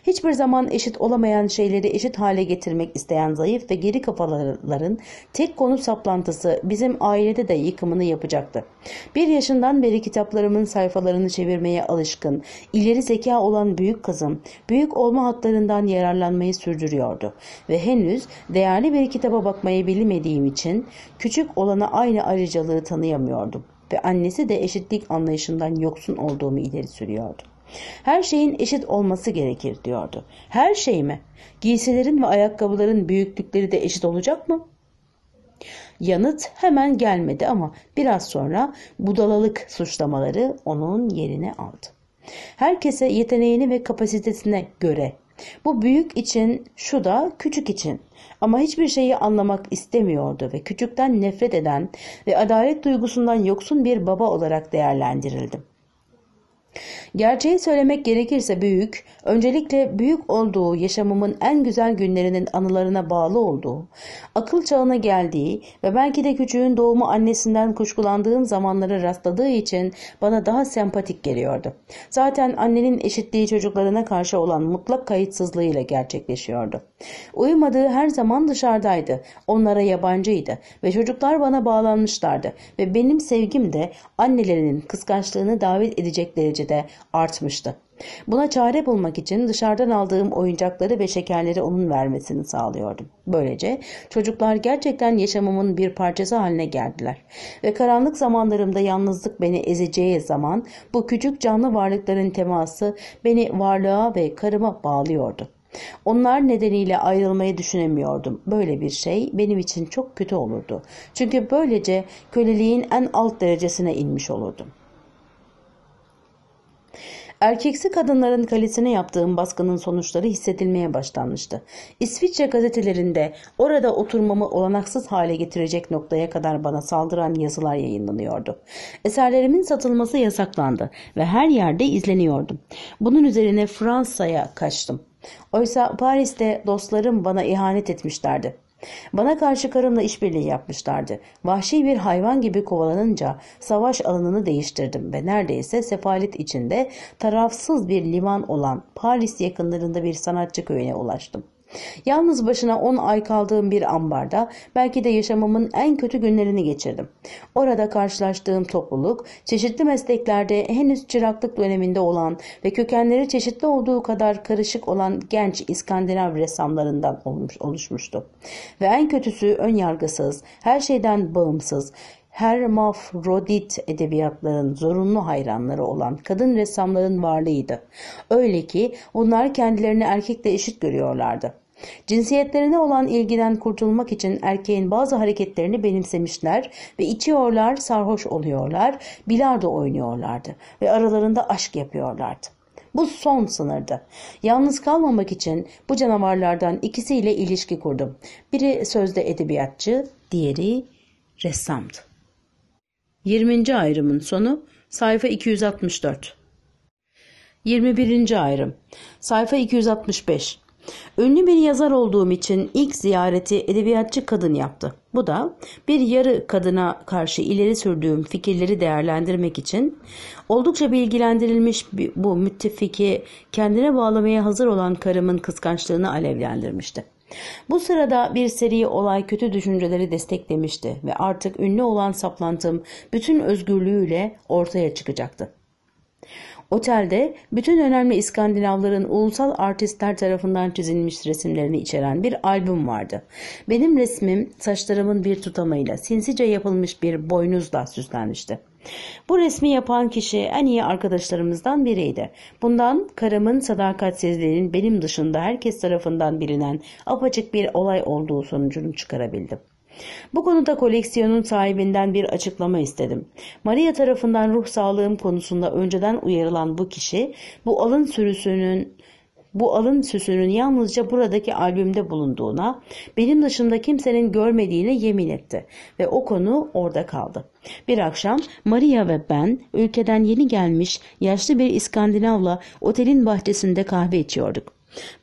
Hiçbir zaman eşit olamayan şeyleri eşit hale getirmek isteyen zayıf ve geri kafaların tek konu saplantısı bizim ailede de yıkımını yapacaktı. Bir yaşından beri kitaplarımın sayfalarını çevirmeye alışkın, ileri zeka olan büyük kızım, büyük olma hatlarından yararlanmayı sürdürüyordu. Ve henüz değerli bir kitaba bakmayı bilmediğim için küçük olana aynı ayrıcalığı tanıyamıyordum ve annesi de eşitlik anlayışından yoksun olduğumu ileri sürüyordu. Her şeyin eşit olması gerekir diyordu. Her şey mi? Giysilerin ve ayakkabıların büyüklükleri de eşit olacak mı? Yanıt hemen gelmedi ama biraz sonra budalalık suçlamaları onun yerine aldı. Herkese yeteneğini ve kapasitesine göre. Bu büyük için, şu da küçük için. Ama hiçbir şeyi anlamak istemiyordu ve küçükten nefret eden ve adalet duygusundan yoksun bir baba olarak değerlendirildim. Gerçeği söylemek gerekirse büyük, öncelikle büyük olduğu yaşamımın en güzel günlerinin anılarına bağlı olduğu, akıl çağına geldiği ve belki de küçüğün doğumu annesinden kuşkulandığım zamanlara rastladığı için bana daha sempatik geliyordu. Zaten annenin eşitliği çocuklarına karşı olan mutlak kayıtsızlığıyla gerçekleşiyordu. Uyumadığı her zaman dışarıdaydı, onlara yabancıydı ve çocuklar bana bağlanmışlardı ve benim sevgim de annelerinin kıskançlığını davet edecek derecede derecede artmıştı. Buna çare bulmak için dışarıdan aldığım oyuncakları ve şekerleri onun vermesini sağlıyordum. Böylece çocuklar gerçekten yaşamımın bir parçası haline geldiler. Ve karanlık zamanlarımda yalnızlık beni ezeceği zaman bu küçük canlı varlıkların teması beni varlığa ve karıma bağlıyordu. Onlar nedeniyle ayrılmayı düşünemiyordum. Böyle bir şey benim için çok kötü olurdu. Çünkü böylece köleliğin en alt derecesine inmiş olurdum. Erkeksi kadınların kalesine yaptığım baskının sonuçları hissedilmeye başlanmıştı. İsviçre gazetelerinde orada oturmamı olanaksız hale getirecek noktaya kadar bana saldıran yazılar yayınlanıyordu. Eserlerimin satılması yasaklandı ve her yerde izleniyordum. Bunun üzerine Fransa'ya kaçtım. Oysa Paris'te dostlarım bana ihanet etmişlerdi. Bana karşı karımla işbirliği yapmışlardı. Vahşi bir hayvan gibi kovalanınca savaş alanını değiştirdim ve neredeyse sefalet içinde tarafsız bir liman olan Paris yakınlarında bir sanatçı köyüne ulaştım. Yalnız başına 10 ay kaldığım bir ambarda belki de yaşamımın en kötü günlerini geçirdim. Orada karşılaştığım topluluk çeşitli mesleklerde henüz çıraklık döneminde olan ve kökenleri çeşitli olduğu kadar karışık olan genç İskandinav ressamlarından olmuş, oluşmuştu. Ve en kötüsü ön yargısız, her şeyden bağımsız, hermafrodit edebiyatların zorunlu hayranları olan kadın ressamların varlığıydı. Öyle ki onlar kendilerini erkekle eşit görüyorlardı. Cinsiyetlerine olan ilgiden kurtulmak için erkeğin bazı hareketlerini benimsemişler ve içiyorlar, sarhoş oluyorlar, bilardo oynuyorlardı ve aralarında aşk yapıyorlardı. Bu son sınırdı. Yalnız kalmamak için bu canavarlardan ikisiyle ilişki kurdum. Biri sözde edebiyatçı, diğeri ressamdı. 20. ayrımın sonu sayfa 264. 21. ayrım sayfa 265. Ünlü bir yazar olduğum için ilk ziyareti edebiyatçı kadın yaptı. Bu da bir yarı kadına karşı ileri sürdüğüm fikirleri değerlendirmek için oldukça bilgilendirilmiş bu müttefiki kendine bağlamaya hazır olan karımın kıskançlığını alevlendirmişti. Bu sırada bir seri olay kötü düşünceleri desteklemişti ve artık ünlü olan saplantım bütün özgürlüğüyle ortaya çıkacaktı. Otelde bütün önemli İskandinavların ulusal artistler tarafından çizilmiş resimlerini içeren bir albüm vardı. Benim resmim saçlarımın bir tutamıyla sinsice yapılmış bir boynuzla süslenmişti. Bu resmi yapan kişi en iyi arkadaşlarımızdan biriydi. Bundan karımın sadakatsizliğinin benim dışında herkes tarafından bilinen apaçık bir olay olduğu sonucunu çıkarabildim. Bu konuda koleksiyonun sahibinden bir açıklama istedim. Maria tarafından ruh sağlığım konusunda önceden uyarılan bu kişi bu alın sürüsünün bu alın süsünün yalnızca buradaki albümde bulunduğuna, benim dışında kimsenin görmediğine yemin etti ve o konu orada kaldı. Bir akşam Maria ve ben ülkeden yeni gelmiş yaşlı bir İskandinavla otelin bahçesinde kahve içiyorduk.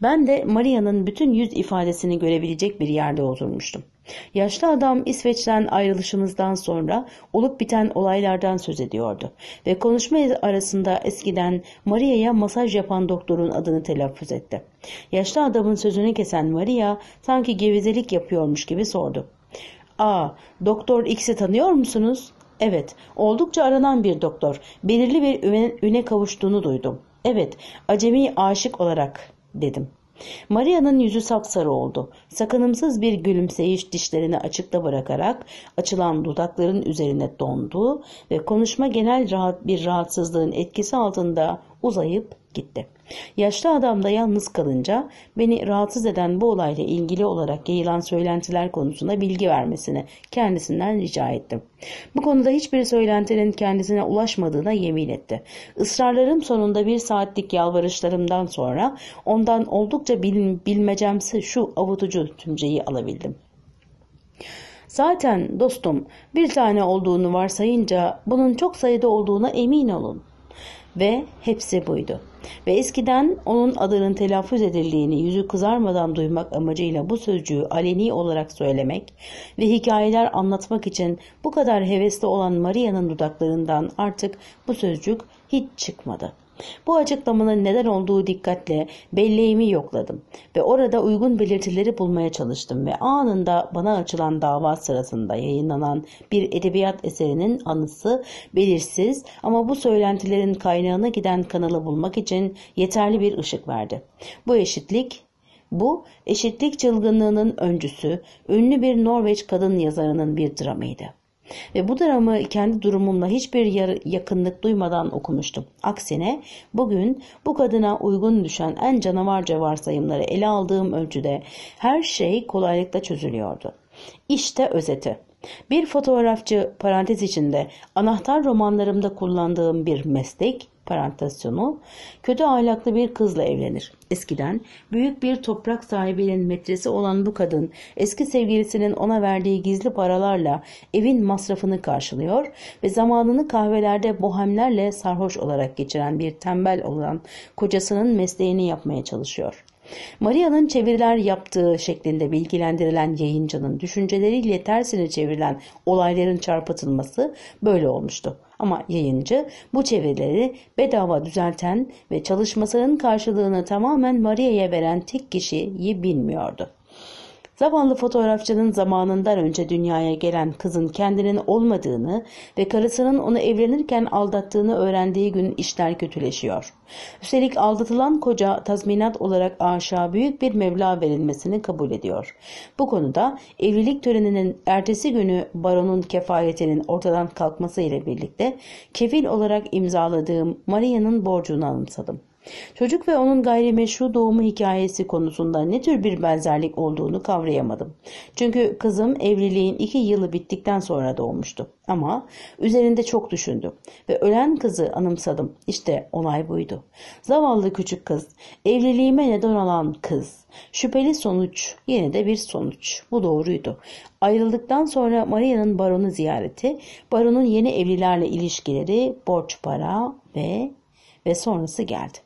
Ben de Maria'nın bütün yüz ifadesini görebilecek bir yerde oturmuştum. Yaşlı adam İsveç'ten ayrılışımızdan sonra olup biten olaylardan söz ediyordu ve konuşma arasında eskiden Maria'ya masaj yapan doktorun adını telaffuz etti. Yaşlı adamın sözünü kesen Maria sanki gevezelik yapıyormuş gibi sordu. ''Aa, Doktor X'i tanıyor musunuz?'' Evet, oldukça aranan bir doktor. Belirli bir üne, üne kavuştuğunu duydum. Evet, acemi aşık olarak dedim. Maria'nın yüzü sapsarı oldu. Sakınımsız bir gülümseyiş dişlerini açıkta bırakarak açılan dudakların üzerine dondu ve konuşma genel rahat bir rahatsızlığın etkisi altında uzayıp gitti.'' Yaşlı adamda yalnız kalınca beni rahatsız eden bu olayla ilgili olarak yayılan söylentiler konusunda bilgi vermesini kendisinden rica ettim. Bu konuda hiçbir söylentinin kendisine ulaşmadığına yemin etti. Israrlarım sonunda bir saatlik yalvarışlarımdan sonra ondan oldukça bil, bilmecemsi şu avutucu tümceyi alabildim. Zaten dostum bir tane olduğunu varsayınca bunun çok sayıda olduğuna emin olun. Ve hepsi buydu. Ve eskiden onun adının telaffuz edildiğini yüzü kızarmadan duymak amacıyla bu sözcüğü aleni olarak söylemek ve hikayeler anlatmak için bu kadar hevesli olan Maria'nın dudaklarından artık bu sözcük hiç çıkmadı. Bu açıklamanın neden olduğu dikkatle belleğimi yokladım ve orada uygun belirtileri bulmaya çalıştım ve anında bana açılan dava sırasında yayınlanan bir edebiyat eserinin anısı belirsiz ama bu söylentilerin kaynağına giden kanalı bulmak için yeterli bir ışık verdi. Bu eşitlik bu eşitlik çılgınlığının öncüsü, ünlü bir Norveç kadın yazarının bir dramıydı. Ve bu dramı kendi durumumla hiçbir yakınlık duymadan okumuştum. Aksine bugün bu kadına uygun düşen en canavarca varsayımları ele aldığım ölçüde her şey kolaylıkla çözülüyordu. İşte özeti. Bir fotoğrafçı parantez içinde anahtar romanlarımda kullandığım bir meslek parantez kötü ahlaklı bir kızla evlenir. Eskiden büyük bir toprak sahibinin metresi olan bu kadın eski sevgilisinin ona verdiği gizli paralarla evin masrafını karşılıyor ve zamanını kahvelerde bohemlerle sarhoş olarak geçiren bir tembel olan kocasının mesleğini yapmaya çalışıyor. Maria'nın çeviriler yaptığı şeklinde bilgilendirilen yayıncının düşünceleriyle tersine çevrilen olayların çarpıtılması böyle olmuştu. Ama yayıncı bu çevirileri bedava düzelten ve çalışmasının karşılığını tamamen Maria'ya veren tek kişiyi bilmiyordu. Zavallı fotoğrafçının zamanından önce dünyaya gelen kızın kendinin olmadığını ve karısının onu evlenirken aldattığını öğrendiği gün işler kötüleşiyor. Üstelik aldatılan koca tazminat olarak aşağı büyük bir mevla verilmesini kabul ediyor. Bu konuda evlilik töreninin ertesi günü baronun kefaletinin ortadan kalkması ile birlikte kefil olarak imzaladığım Maria'nın borcunu anımsadım. Çocuk ve onun gayrimeşru doğumu hikayesi konusunda ne tür bir benzerlik olduğunu kavrayamadım. Çünkü kızım evliliğin iki yılı bittikten sonra doğmuştu. Ama üzerinde çok düşündüm ve ölen kızı anımsadım. İşte olay buydu. Zavallı küçük kız, evliliğime neden olan kız. Şüpheli sonuç, yine de bir sonuç. Bu doğruydu. Ayrıldıktan sonra Maria'nın baronu ziyareti, baronun yeni evlilerle ilişkileri, borç para ve ve sonrası geldi.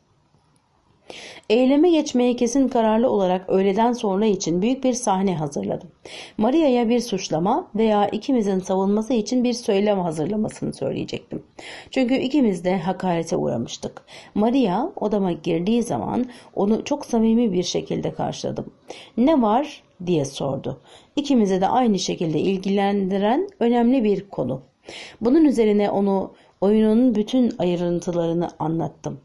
Eyleme geçmeye kesin kararlı olarak öğleden sonra için büyük bir sahne hazırladım. Maria'ya bir suçlama veya ikimizin savunması için bir söylem hazırlamasını söyleyecektim. Çünkü ikimiz de hakarete uğramıştık. Maria odama girdiği zaman onu çok samimi bir şekilde karşıladım. Ne var diye sordu. İkimize de aynı şekilde ilgilendiren önemli bir konu. Bunun üzerine onu oyunun bütün ayrıntılarını anlattım.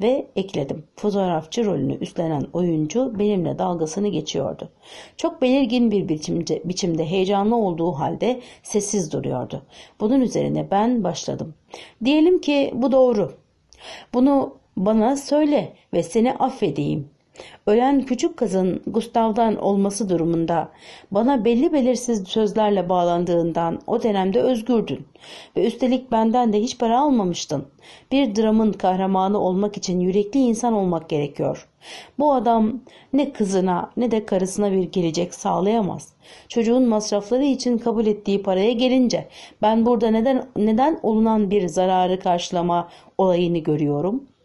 Ve ekledim. Fotoğrafçı rolünü üstlenen oyuncu benimle dalgasını geçiyordu. Çok belirgin bir biçimde, biçimde heyecanlı olduğu halde sessiz duruyordu. Bunun üzerine ben başladım. Diyelim ki bu doğru. Bunu bana söyle ve seni affedeyim Ölen küçük kızın Gustav'dan olması durumunda bana belli belirsiz sözlerle bağlandığından o dönemde özgürdün ve üstelik benden de hiç para almamıştın. Bir dramın kahramanı olmak için yürekli insan olmak gerekiyor. Bu adam ne kızına ne de karısına bir gelecek sağlayamaz. Çocuğun masrafları için kabul ettiği paraya gelince ben burada neden neden olunan bir zararı karşılama olayını görüyorum.''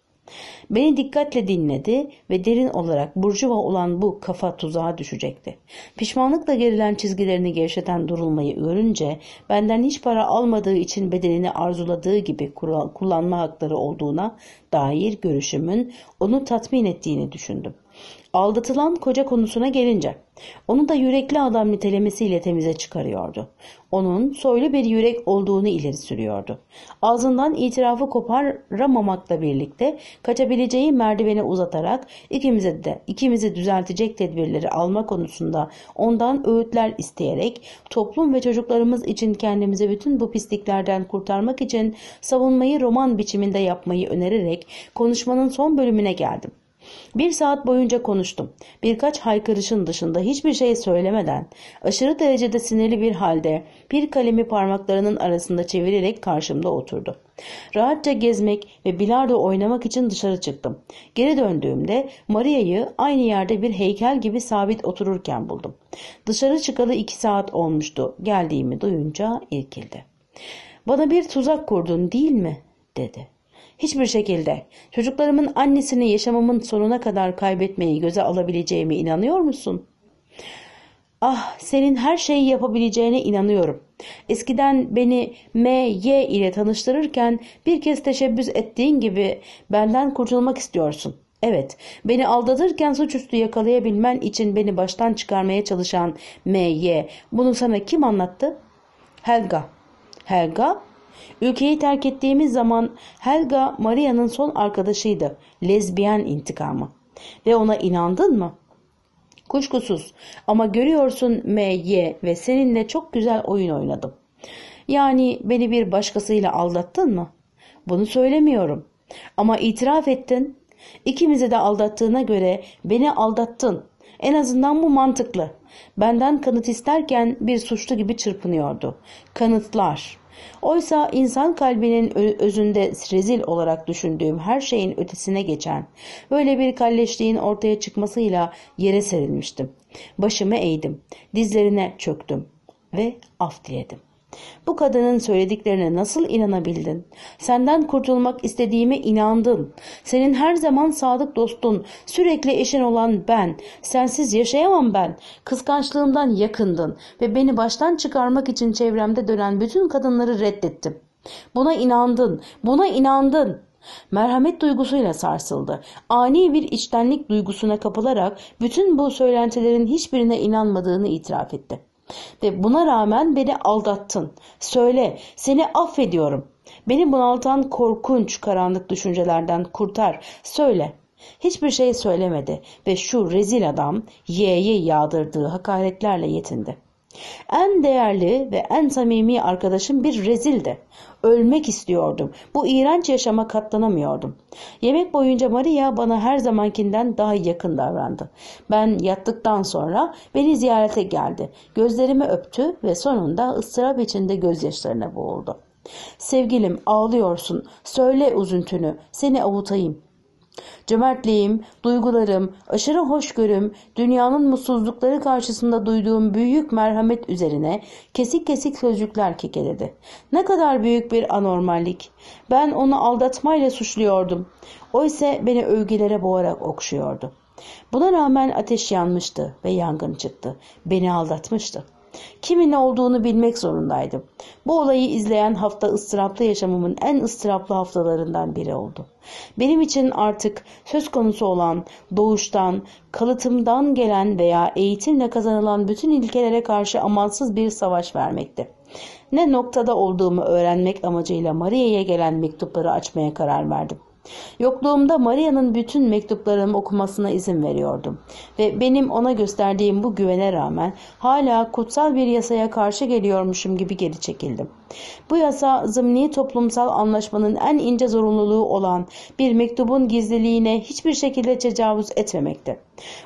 Beni dikkatle dinledi ve derin olarak burcuva olan bu kafa tuzağa düşecekti. Pişmanlıkla gerilen çizgilerini gevşeten durulmayı görünce benden hiç para almadığı için bedenini arzuladığı gibi kullanma hakları olduğuna dair görüşümün onu tatmin ettiğini düşündüm. Aldatılan koca konusuna gelince onu da yürekli adam nitelemesiyle temize çıkarıyordu. Onun soylu bir yürek olduğunu ileri sürüyordu. Ağzından itirafı koparamamakla birlikte kaçabileceği merdivene uzatarak ikimizi de ikimizi düzeltecek tedbirleri alma konusunda ondan öğütler isteyerek toplum ve çocuklarımız için kendimizi bütün bu pisliklerden kurtarmak için savunmayı roman biçiminde yapmayı önererek konuşmanın son bölümüne geldim. Bir saat boyunca konuştum. Birkaç haykırışın dışında hiçbir şey söylemeden, aşırı derecede sinirli bir halde bir kalemi parmaklarının arasında çevirerek karşımda oturdu. Rahatça gezmek ve bilardo oynamak için dışarı çıktım. Geri döndüğümde Maria'yı aynı yerde bir heykel gibi sabit otururken buldum. Dışarı çıkalı iki saat olmuştu. Geldiğimi duyunca irkildi. ''Bana bir tuzak kurdun değil mi?'' dedi. Hiçbir şekilde. Çocuklarımın annesini yaşamamın sonuna kadar kaybetmeyi göze alabileceğime inanıyor musun? Ah senin her şeyi yapabileceğine inanıyorum. Eskiden beni M.Y. ile tanıştırırken bir kez teşebbüs ettiğin gibi benden kurtulmak istiyorsun. Evet, beni aldatırken suçüstü yakalayabilmen için beni baştan çıkarmaya çalışan M.Y. Bunu sana kim anlattı? Helga. Helga Ülkeyi terk ettiğimiz zaman Helga Maria'nın son arkadaşıydı. Lezbiyen intikamı. Ve ona inandın mı? Kuşkusuz ama görüyorsun M, Y ve seninle çok güzel oyun oynadım. Yani beni bir başkasıyla aldattın mı? Bunu söylemiyorum. Ama itiraf ettin. İkimizi de aldattığına göre beni aldattın. En azından bu mantıklı. Benden kanıt isterken bir suçlu gibi çırpınıyordu. Kanıtlar. Oysa insan kalbinin özünde rezil olarak düşündüğüm her şeyin ötesine geçen böyle bir kalleşliğin ortaya çıkmasıyla yere serilmiştim. Başımı eğdim, dizlerine çöktüm ve af diledim. Bu kadının söylediklerine nasıl inanabildin? Senden kurtulmak istediğime inandın. Senin her zaman sadık dostun, sürekli eşin olan ben. Sensiz yaşayamam ben. Kıskançlığımdan yakındın ve beni baştan çıkarmak için çevremde dönen bütün kadınları reddettim. Buna inandın, buna inandın.'' Merhamet duygusuyla sarsıldı. Ani bir içtenlik duygusuna kapılarak bütün bu söylentilerin hiçbirine inanmadığını itiraf etti. Ve buna rağmen beni aldattın. Söyle, seni affediyorum. Beni bunaltan korkunç karanlık düşüncelerden kurtar. Söyle. Hiçbir şey söylemedi ve şu rezil adam yeğe yağdırdığı hakaretlerle yetindi.'' En değerli ve en samimi arkadaşım bir rezildi. Ölmek istiyordum. Bu iğrenç yaşama katlanamıyordum. Yemek boyunca Maria bana her zamankinden daha yakın davrandı. Ben yattıktan sonra beni ziyarete geldi. Gözlerimi öptü ve sonunda ıstırap içinde gözyaşlarına boğuldu. Sevgilim ağlıyorsun. Söyle üzüntünü. Seni avutayım. Cömertliğim, duygularım, aşırı hoşgörüm, dünyanın mutsuzlukları karşısında duyduğum büyük merhamet üzerine kesik kesik sözcükler kekeledi. Ne kadar büyük bir anormallik. Ben onu aldatmayla suçluyordum. O ise beni övgülere boğarak okşuyordu. Buna rağmen ateş yanmıştı ve yangın çıktı. Beni aldatmıştı.'' Kimin ne olduğunu bilmek zorundaydım. Bu olayı izleyen hafta ıstıraplı yaşamımın en ıstıraplı haftalarından biri oldu. Benim için artık söz konusu olan doğuştan, kalıtımdan gelen veya eğitimle kazanılan bütün ilkelere karşı amansız bir savaş vermekti. Ne noktada olduğumu öğrenmek amacıyla Maria'ya gelen mektupları açmaya karar verdim. Yokluğumda Maria'nın bütün mektuplarımı okumasına izin veriyordum. Ve benim ona gösterdiğim bu güvene rağmen hala kutsal bir yasaya karşı geliyormuşum gibi geri çekildim. Bu yasa zımni toplumsal anlaşmanın en ince zorunluluğu olan bir mektubun gizliliğine hiçbir şekilde tecavüz etmemekti.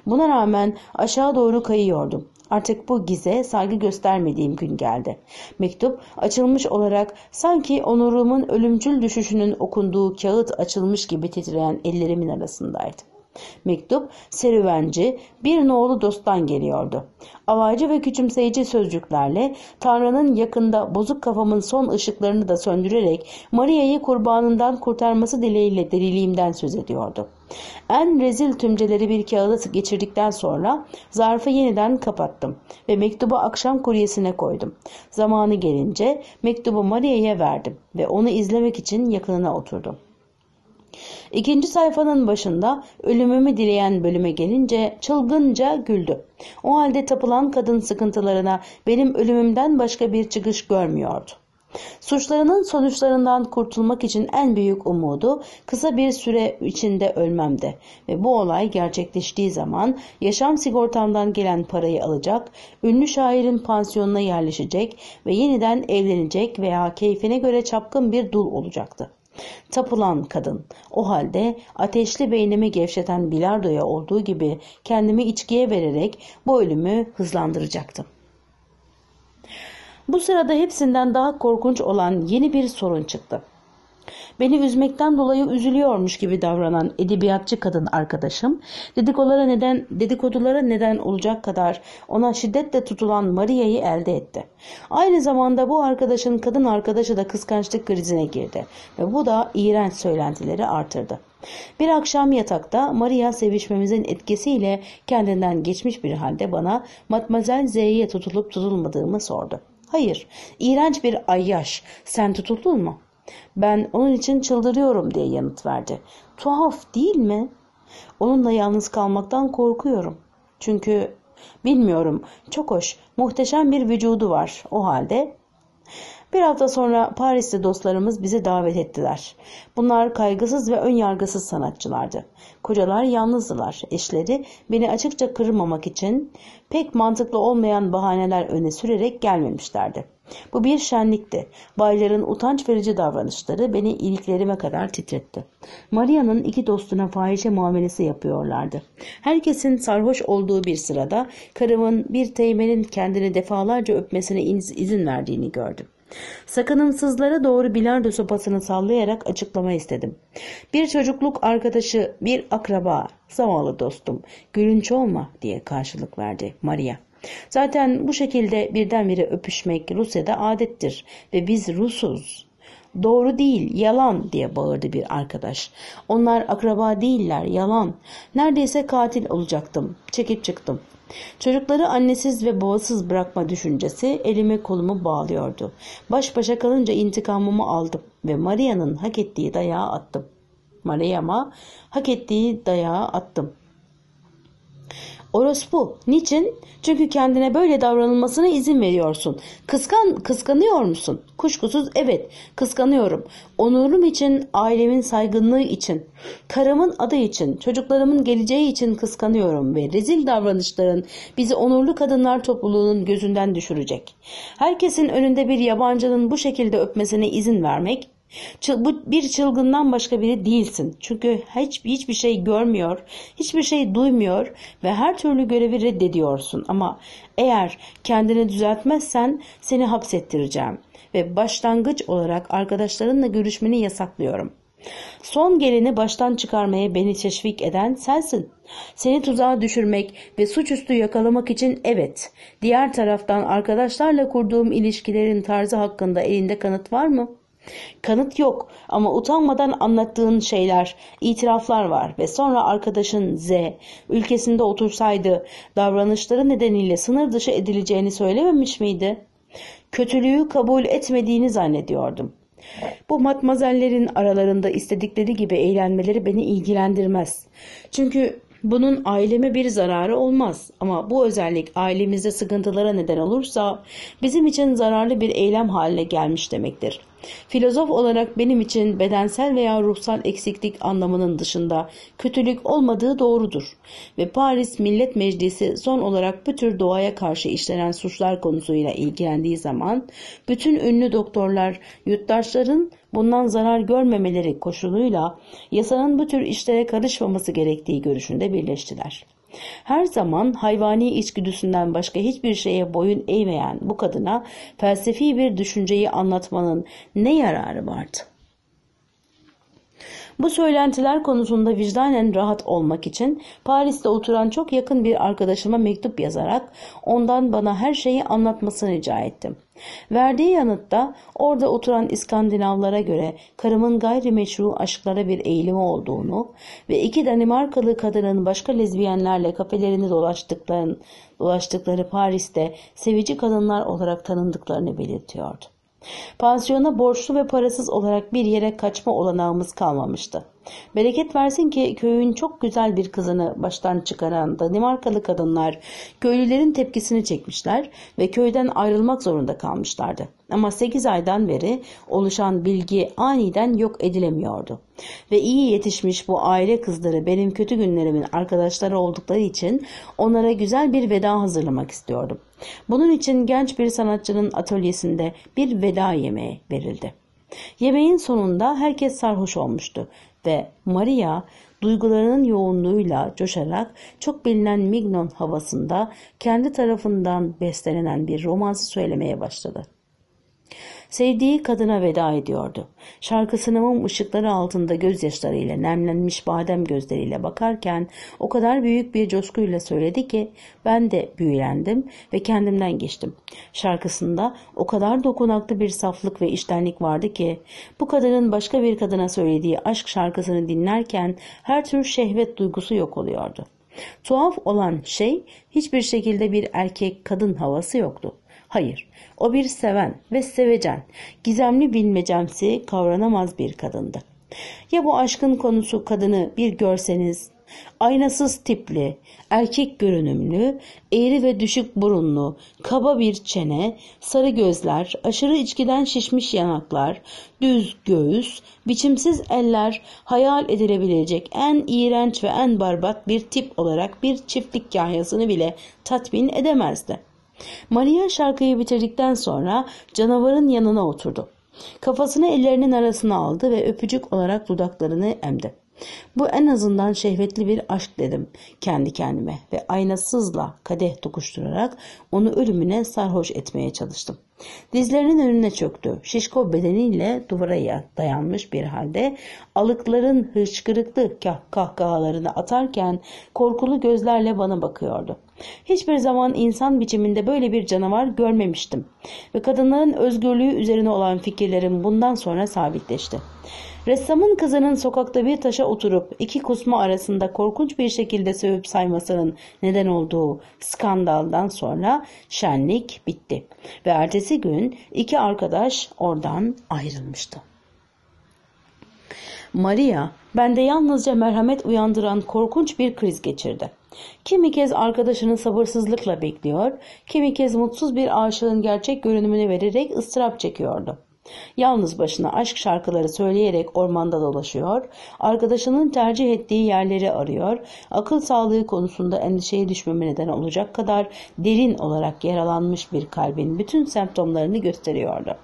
Buna rağmen aşağı doğru kayıyordum. Artık bu gize saygı göstermediğim gün geldi. Mektup açılmış olarak sanki onurumun ölümcül düşüşünün okunduğu kağıt açılmış gibi titreyen ellerimin arasındaydı. Mektup serüvenci bir nolu dosttan geliyordu. Avaycı ve küçümseyici sözcüklerle Tanrı'nın yakında bozuk kafamın son ışıklarını da söndürerek Maria'yı kurbanından kurtarması dileğiyle deliliğimden söz ediyordu. En rezil tümceleri bir kağıda geçirdikten sonra zarfı yeniden kapattım ve mektubu akşam kuryesine koydum. Zamanı gelince mektubu Maria'ya verdim ve onu izlemek için yakınına oturdum. İkinci sayfanın başında ölümümü dileyen bölüme gelince çılgınca güldü. O halde tapılan kadın sıkıntılarına benim ölümümden başka bir çıkış görmüyordu. Suçlarının sonuçlarından kurtulmak için en büyük umudu kısa bir süre içinde ölmemdi ve bu olay gerçekleştiği zaman yaşam sigortamdan gelen parayı alacak, ünlü şairin pansiyonuna yerleşecek ve yeniden evlenecek veya keyfine göre çapkın bir dul olacaktı. Tapulan kadın. O halde ateşli beynimi gevşeten bilardoya olduğu gibi kendimi içkiye vererek bu ölümü hızlandıracaktım. Bu sırada hepsinden daha korkunç olan yeni bir sorun çıktı. Beni üzmekten dolayı üzülüyormuş gibi davranan edebiyatçı kadın arkadaşım, dedikodulara neden, dedikodulara neden olacak kadar ona şiddetle tutulan Maria'yı elde etti. Aynı zamanda bu arkadaşın kadın arkadaşı da kıskançlık krizine girdi ve bu da iğrenç söylentileri artırdı. Bir akşam yatakta Maria sevişmemizin etkisiyle kendinden geçmiş bir halde bana Matmazel Z'ye tutulup tutulmadığımı sordu. Hayır, iğrenç bir ayyaş. Sen tutuldun mu? Ben onun için çıldırıyorum diye yanıt verdi. Tuhaf değil mi? Onunla yalnız kalmaktan korkuyorum. Çünkü bilmiyorum çok hoş muhteşem bir vücudu var o halde. Bir hafta sonra Paris'te dostlarımız bizi davet ettiler. Bunlar kaygısız ve ön yargısız sanatçılardı. Kocalar yalnızdılar. Eşleri beni açıkça kırmamak için pek mantıklı olmayan bahaneler öne sürerek gelmemişlerdi. Bu bir şenlikti. Bayların utanç verici davranışları beni iliklerime kadar titretti. Maria'nın iki dostuna fahişe muamelesi yapıyorlardı. Herkesin sarhoş olduğu bir sırada karımın bir teğmenin kendini defalarca öpmesine izin verdiğini gördüm. Sakınımsızlara doğru bilardo sopasını sallayarak açıklama istedim. Bir çocukluk arkadaşı, bir akraba, zavallı dostum, gülünç olma diye karşılık verdi Maria. Zaten bu şekilde birdenbire öpüşmek Rusya'da adettir ve biz Rusuz. Doğru değil, yalan diye bağırdı bir arkadaş. Onlar akraba değiller, yalan. Neredeyse katil olacaktım. Çekip çıktım. Çocukları annesiz ve babasız bırakma düşüncesi elimi kolumu bağlıyordu. Baş başa kalınca intikamımı aldım ve Maria'nın hak ettiği dayağı attım. Maria'ma hak ettiği dayağı attım. Orospu. Niçin? Çünkü kendine böyle davranılmasına izin veriyorsun. Kıskan, kıskanıyor musun? Kuşkusuz evet. Kıskanıyorum. Onurum için, ailemin saygınlığı için, karımın adı için, çocuklarımın geleceği için kıskanıyorum ve rezil davranışların bizi onurlu kadınlar topluluğunun gözünden düşürecek. Herkesin önünde bir yabancının bu şekilde öpmesine izin vermek, bu bir çılgından başka biri değilsin. Çünkü hiç, hiçbir şey görmüyor, hiçbir şey duymuyor ve her türlü görevi reddediyorsun. Ama eğer kendini düzeltmezsen seni hapsettireceğim ve başlangıç olarak arkadaşlarınla görüşmeni yasaklıyorum. Son geleni baştan çıkarmaya beni teşvik eden sensin. Seni tuzağa düşürmek ve suçüstü yakalamak için evet. Diğer taraftan arkadaşlarla kurduğum ilişkilerin tarzı hakkında elinde kanıt var mı?'' Kanıt yok ama utanmadan anlattığın şeyler, itiraflar var ve sonra arkadaşın Z ülkesinde otursaydı davranışları nedeniyle sınır dışı edileceğini söylememiş miydi? Kötülüğü kabul etmediğini zannediyordum. Bu matmazellerin aralarında istedikleri gibi eğlenmeleri beni ilgilendirmez. Çünkü bunun aileme bir zararı olmaz ama bu özellik ailemizde sıkıntılara neden olursa bizim için zararlı bir eylem haline gelmiş demektir.'' Filozof olarak benim için bedensel veya ruhsal eksiklik anlamının dışında kötülük olmadığı doğrudur. Ve Paris Millet Meclisi son olarak bu tür doğaya karşı işlenen suçlar konusuyla ilgilendiği zaman bütün ünlü doktorlar yurttaşların bundan zarar görmemeleri koşuluyla yasanın bu tür işlere karışmaması gerektiği görüşünde birleştiler. Her zaman hayvani içgüdüsünden başka hiçbir şeye boyun eğmeyen bu kadına felsefi bir düşünceyi anlatmanın ne yararı vardı? Bu söylentiler konusunda vicdanen rahat olmak için Paris'te oturan çok yakın bir arkadaşıma mektup yazarak ondan bana her şeyi anlatmasını rica ettim. Verdiği yanıtta orada oturan İskandinavlara göre karımın gayrimeşru aşklara bir eğilimi olduğunu ve iki Danimarkalı kadının başka lezbiyenlerle kafelerini dolaştıkları Paris'te sevici kadınlar olarak tanındıklarını belirtiyordu. Pansiyona borçlu ve parasız olarak bir yere kaçma olanağımız kalmamıştı. Bereket versin ki köyün çok güzel bir kızını baştan çıkaran Danimarkalı kadınlar köylülerin tepkisini çekmişler ve köyden ayrılmak zorunda kalmışlardı. Ama 8 aydan beri oluşan bilgi aniden yok edilemiyordu. Ve iyi yetişmiş bu aile kızları benim kötü günlerimin arkadaşları oldukları için onlara güzel bir veda hazırlamak istiyordum. Bunun için genç bir sanatçının atölyesinde bir veda yemeği verildi. Yemeğin sonunda herkes sarhoş olmuştu ve Maria duygularının yoğunluğuyla coşarak çok bilinen Mignon havasında kendi tarafından beslenilen bir romansı söylemeye başladı. Sevdiği kadına veda ediyordu. Şarkısının mum ışıkları altında gözyaşlarıyla nemlenmiş badem gözleriyle bakarken o kadar büyük bir coşkuyla söyledi ki ben de büyülendim ve kendimden geçtim. Şarkısında o kadar dokunaklı bir saflık ve iştenlik vardı ki bu kadının başka bir kadına söylediği aşk şarkısını dinlerken her tür şehvet duygusu yok oluyordu. Tuhaf olan şey hiçbir şekilde bir erkek kadın havası yoktu. Hayır, o bir seven ve sevecen, gizemli bilmecemsi kavranamaz bir kadındı. Ya bu aşkın konusu kadını bir görseniz, aynasız tipli, erkek görünümlü, eğri ve düşük burunlu, kaba bir çene, sarı gözler, aşırı içkiden şişmiş yanaklar, düz göğüs, biçimsiz eller hayal edilebilecek en iğrenç ve en barbat bir tip olarak bir çiftlik kahyasını bile tatmin edemezdi.'' Maria şarkıyı bitirdikten sonra canavarın yanına oturdu. Kafasını ellerinin arasına aldı ve öpücük olarak dudaklarını emdi. Bu en azından şehvetli bir aşk dedim kendi kendime ve aynasızla kadeh tokuşturarak onu ölümüne sarhoş etmeye çalıştım. Dizlerinin önüne çöktü. Şişko bedeniyle duvara dayanmış bir halde alıkların hıçkırıklı kah kahkahalarını atarken korkulu gözlerle bana bakıyordu. Hiçbir zaman insan biçiminde böyle bir canavar görmemiştim ve kadınların özgürlüğü üzerine olan fikirlerim bundan sonra sabitleşti. Ressamın kızının sokakta bir taşa oturup iki kusma arasında korkunç bir şekilde sövüp saymasının neden olduğu skandaldan sonra şenlik bitti. Ve ertesi gün iki arkadaş oradan ayrılmıştı. Maria bende yalnızca merhamet uyandıran korkunç bir kriz geçirdi. Kimi kez arkadaşını sabırsızlıkla bekliyor, kimi kez mutsuz bir aşığın gerçek görünümünü vererek ıstırap çekiyordu. Yalnız başına aşk şarkıları söyleyerek ormanda dolaşıyor, arkadaşının tercih ettiği yerleri arıyor, akıl sağlığı konusunda endişeye düşmeme neden olacak kadar derin olarak yaralanmış bir kalbin bütün semptomlarını gösteriyordu.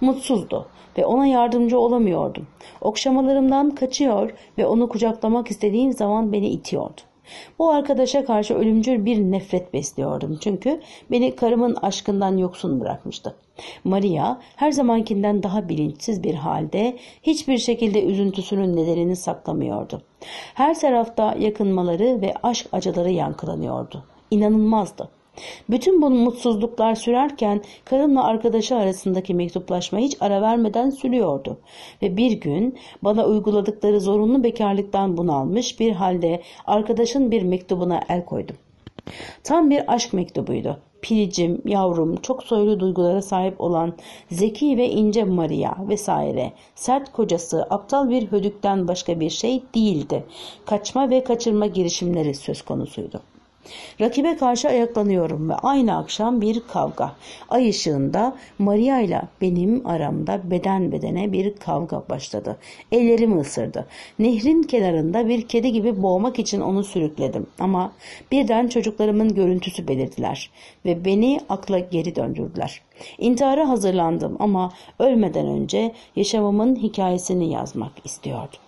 Mutsuzdu ve ona yardımcı olamıyordum. Okşamalarımdan kaçıyor ve onu kucaklamak istediğim zaman beni itiyordu. Bu arkadaşa karşı ölümcül bir nefret besliyordum çünkü beni karımın aşkından yoksun bırakmıştı. Maria her zamankinden daha bilinçsiz bir halde hiçbir şekilde üzüntüsünün nedenini saklamıyordu. Her tarafta yakınmaları ve aşk acıları yankılanıyordu. İnanılmazdı. Bütün bu mutsuzluklar sürerken karımla arkadaşı arasındaki mektuplaşma hiç ara vermeden sürüyordu. Ve bir gün bana uyguladıkları zorunlu bekarlıktan bunalmış bir halde arkadaşın bir mektubuna el koydum. Tam bir aşk mektubuydu. Piricim, yavrum, çok soylu duygulara sahip olan zeki ve ince Maria vesaire sert kocası aptal bir hödükten başka bir şey değildi. Kaçma ve kaçırma girişimleri söz konusuydu. Rakibe karşı ayaklanıyorum ve aynı akşam bir kavga. Ay ışığında Maria ile benim aramda beden bedene bir kavga başladı. Ellerimi ısırdı. Nehrin kenarında bir kedi gibi boğmak için onu sürükledim. Ama birden çocuklarımın görüntüsü belirdiler ve beni akla geri döndürdüler. İntihara hazırlandım ama ölmeden önce yaşamamın hikayesini yazmak istiyordum.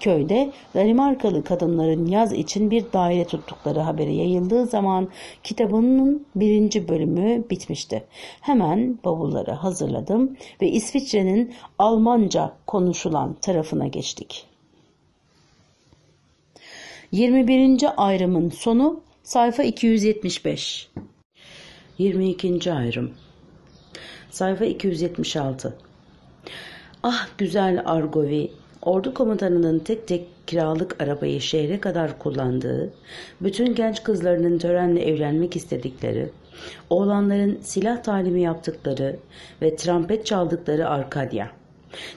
Köyde Danimarkalı kadınların yaz için bir daire tuttukları haberi yayıldığı zaman kitabının birinci bölümü bitmişti. Hemen bavulları hazırladım ve İsviçre'nin Almanca konuşulan tarafına geçtik. 21. ayrımın sonu sayfa 275. 22. ayrım sayfa 276. Ah güzel Argovi, ordu komutanının tek tek kiralık arabayı şehre kadar kullandığı, bütün genç kızlarının törenle evlenmek istedikleri, oğlanların silah talimi yaptıkları ve trompet çaldıkları Arkadya.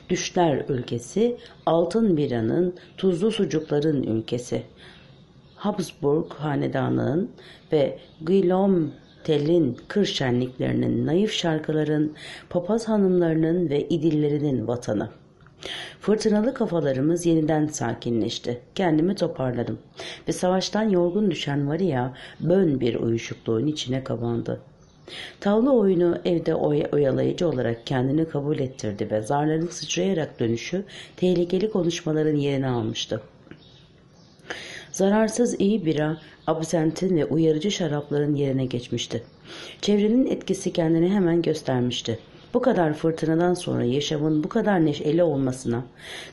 Düşler ülkesi, altın biranın, tuzlu sucukların ülkesi. Habsburg hanedanının ve Guillaume telin, kır şenliklerinin, naif şarkıların, papaz hanımlarının ve idillerinin vatanı. Fırtınalı kafalarımız yeniden sakinleşti. Kendimi toparladım ve savaştan yorgun düşen Maria bön bir uyuşukluğun içine kapandı. Tavla oyunu evde oy oyalayıcı olarak kendini kabul ettirdi ve zarların sıçrayarak dönüşü tehlikeli konuşmaların yerini almıştı. Zararsız iyi bira, absentin ve uyarıcı şarapların yerine geçmişti. Çevrenin etkisi kendini hemen göstermişti. Bu kadar fırtınadan sonra yaşamın bu kadar neşeli olmasına,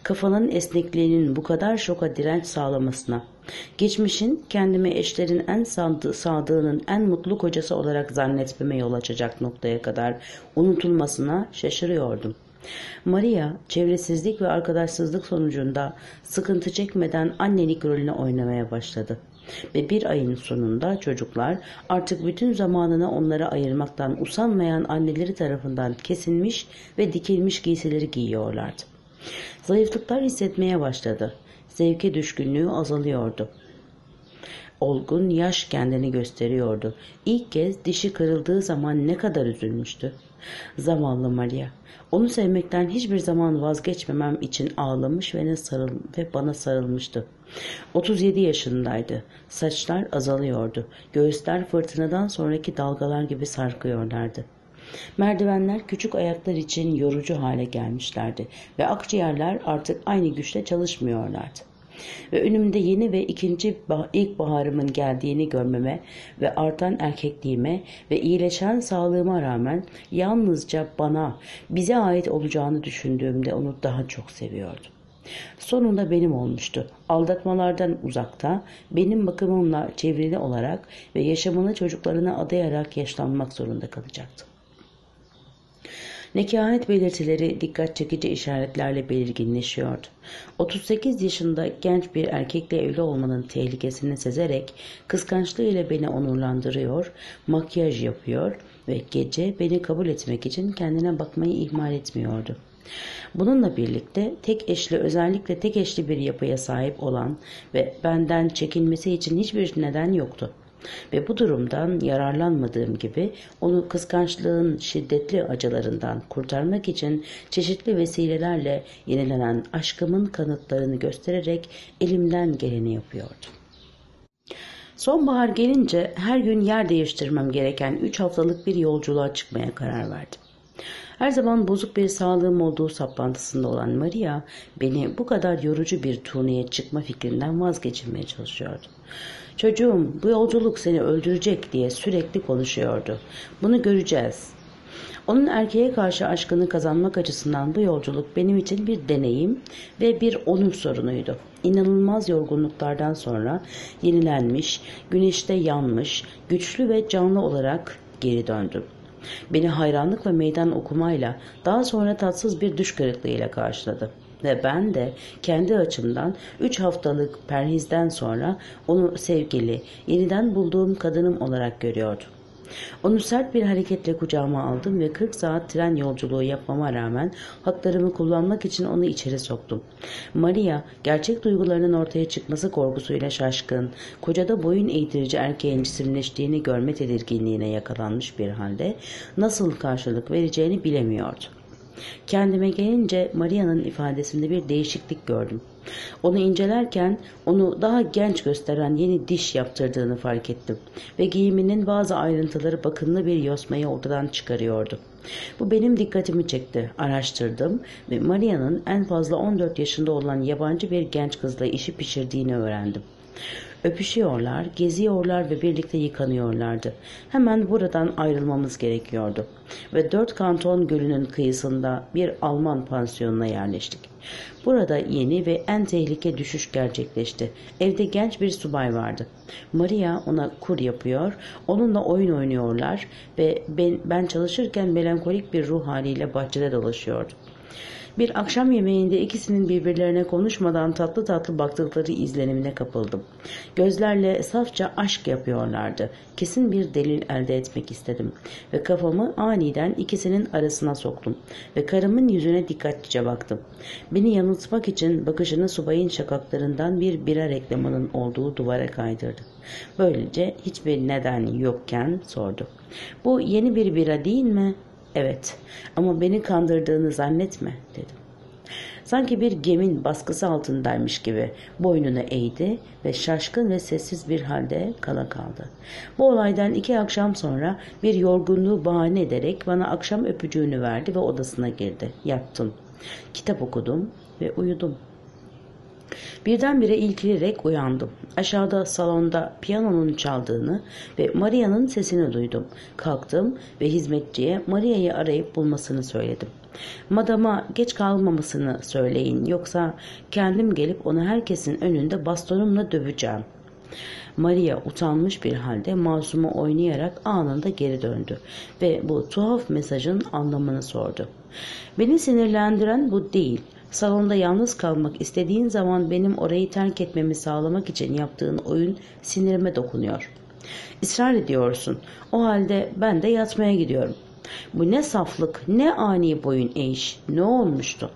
kafanın esnekliğinin bu kadar şoka direnç sağlamasına, geçmişin kendimi eşlerin en sadığının en mutlu kocası olarak zannetmeme yol açacak noktaya kadar unutulmasına şaşırıyordum.'' Maria çevresizlik ve arkadaşsızlık sonucunda sıkıntı çekmeden annelik rolünü oynamaya başladı. Ve bir ayın sonunda çocuklar artık bütün zamanını onlara ayırmaktan usanmayan anneleri tarafından kesilmiş ve dikilmiş giysileri giyiyorlardı. Zayıflıklar hissetmeye başladı. Zevke düşkünlüğü azalıyordu olgun yaş kendini gösteriyordu. İlk kez dişi kırıldığı zaman ne kadar üzülmüştü. Zavallı Maria. Onu sevmekten hiçbir zaman vazgeçmemem için ağlamış ve, ne sarıl ve bana sarılmıştı. 37 yaşındaydı. Saçlar azalıyordu. Göğüsler fırtınadan sonraki dalgalar gibi sarkıyorlardı. Merdivenler küçük ayaklar için yorucu hale gelmişlerdi ve akciğerler artık aynı güçle çalışmıyorlardı. Ve önümde yeni ve ikinci ilk baharımın geldiğini görmeme ve artan erkekliğime ve iyileşen sağlığıma rağmen yalnızca bana, bize ait olacağını düşündüğümde onu daha çok seviyordum. Sonunda benim olmuştu. Aldatmalardan uzakta, benim bakımımla çevrili olarak ve yaşamını çocuklarına adayarak yaşlanmak zorunda kalacaktı. Nekahet belirtileri dikkat çekici işaretlerle belirginleşiyordu. 38 yaşında genç bir erkekle evli olmanın tehlikesini sezerek kıskançlığıyla beni onurlandırıyor, makyaj yapıyor ve gece beni kabul etmek için kendine bakmayı ihmal etmiyordu.'' Bununla birlikte tek eşli özellikle tek eşli bir yapıya sahip olan ve benden çekinmesi için hiçbir neden yoktu. Ve bu durumdan yararlanmadığım gibi onu kıskançlığın şiddetli acılarından kurtarmak için çeşitli vesilelerle yenilenen aşkımın kanıtlarını göstererek elimden geleni yapıyordum. Sonbahar gelince her gün yer değiştirmem gereken 3 haftalık bir yolculuğa çıkmaya karar verdim. Her zaman bozuk bir sağlığım olduğu saplantısında olan Maria beni bu kadar yorucu bir turneye çıkma fikrinden vazgeçirmeye çalışıyordu. Çocuğum bu yolculuk seni öldürecek diye sürekli konuşuyordu. Bunu göreceğiz. Onun erkeğe karşı aşkını kazanmak açısından bu yolculuk benim için bir deneyim ve bir onur sorunuydu. İnanılmaz yorgunluklardan sonra yenilenmiş, güneşte yanmış, güçlü ve canlı olarak geri döndüm. Beni hayranlıkla meydan okumayla, daha sonra tatsız bir düş kırıklığıyla karşıladı ve ben de kendi açımdan 3 haftalık perhizden sonra onu sevgili, yeniden bulduğum kadınım olarak görüyordum. Onu sert bir hareketle kucağıma aldım ve 40 saat tren yolculuğu yapmama rağmen haklarımı kullanmak için onu içeri soktum. Maria gerçek duygularının ortaya çıkması korkusuyla şaşkın, kocada boyun eğdirici erkeğin cisimleştiğini görme tedirginliğine yakalanmış bir halde nasıl karşılık vereceğini bilemiyordu. Kendime gelince Maria'nın ifadesinde bir değişiklik gördüm. Onu incelerken onu daha genç gösteren yeni diş yaptırdığını fark ettim ve giyiminin bazı ayrıntıları bakımlı bir yosmayı ortadan çıkarıyordu. Bu benim dikkatimi çekti. Araştırdım ve Maria'nın en fazla 14 yaşında olan yabancı bir genç kızla işi pişirdiğini öğrendim. Öpüşüyorlar, geziyorlar ve birlikte yıkanıyorlardı. Hemen buradan ayrılmamız gerekiyordu. Ve dört kanton gölünün kıyısında bir Alman pansiyonuna yerleştik. Burada yeni ve en tehlike düşüş gerçekleşti. Evde genç bir subay vardı. Maria ona kur yapıyor, onunla oyun oynuyorlar ve ben, ben çalışırken melankolik bir ruh haliyle bahçede dolaşıyordu. Bir akşam yemeğinde ikisinin birbirlerine konuşmadan tatlı tatlı baktıkları izlenimine kapıldım. Gözlerle safça aşk yapıyorlardı. Kesin bir delil elde etmek istedim ve kafamı aniden ikisinin arasına soktum ve karımın yüzüne dikkatlice baktım. Beni yanıltmak için bakışını subayın şakaklarından bir bira reklamının olduğu duvara kaydırdı. Böylece hiçbir neden yokken sordu. Bu yeni bir bira değil mi? Evet ama beni kandırdığını zannetme dedim. Sanki bir gemin baskısı altındaymış gibi boynunu eğdi ve şaşkın ve sessiz bir halde kala kaldı. Bu olaydan iki akşam sonra bir yorgunluğu bahane ederek bana akşam öpücüğünü verdi ve odasına girdi. Yattım. Kitap okudum ve uyudum. Birdenbire ilkilerek uyandım. Aşağıda salonda piyanonun çaldığını ve Maria'nın sesini duydum. Kalktım ve hizmetçiye Maria'yı arayıp bulmasını söyledim. Madama geç kalmamasını söyleyin yoksa kendim gelip onu herkesin önünde bastonumla döveceğim. Maria utanmış bir halde masumu oynayarak anında geri döndü ve bu tuhaf mesajın anlamını sordu. Beni sinirlendiren bu değil.'' Salonda yalnız kalmak istediğin zaman benim orayı terk etmemi sağlamak için yaptığın oyun sinirime dokunuyor. İsrar ediyorsun. O halde ben de yatmaya gidiyorum. Bu ne saflık, ne ani boyun eğiş, ne olmuştu?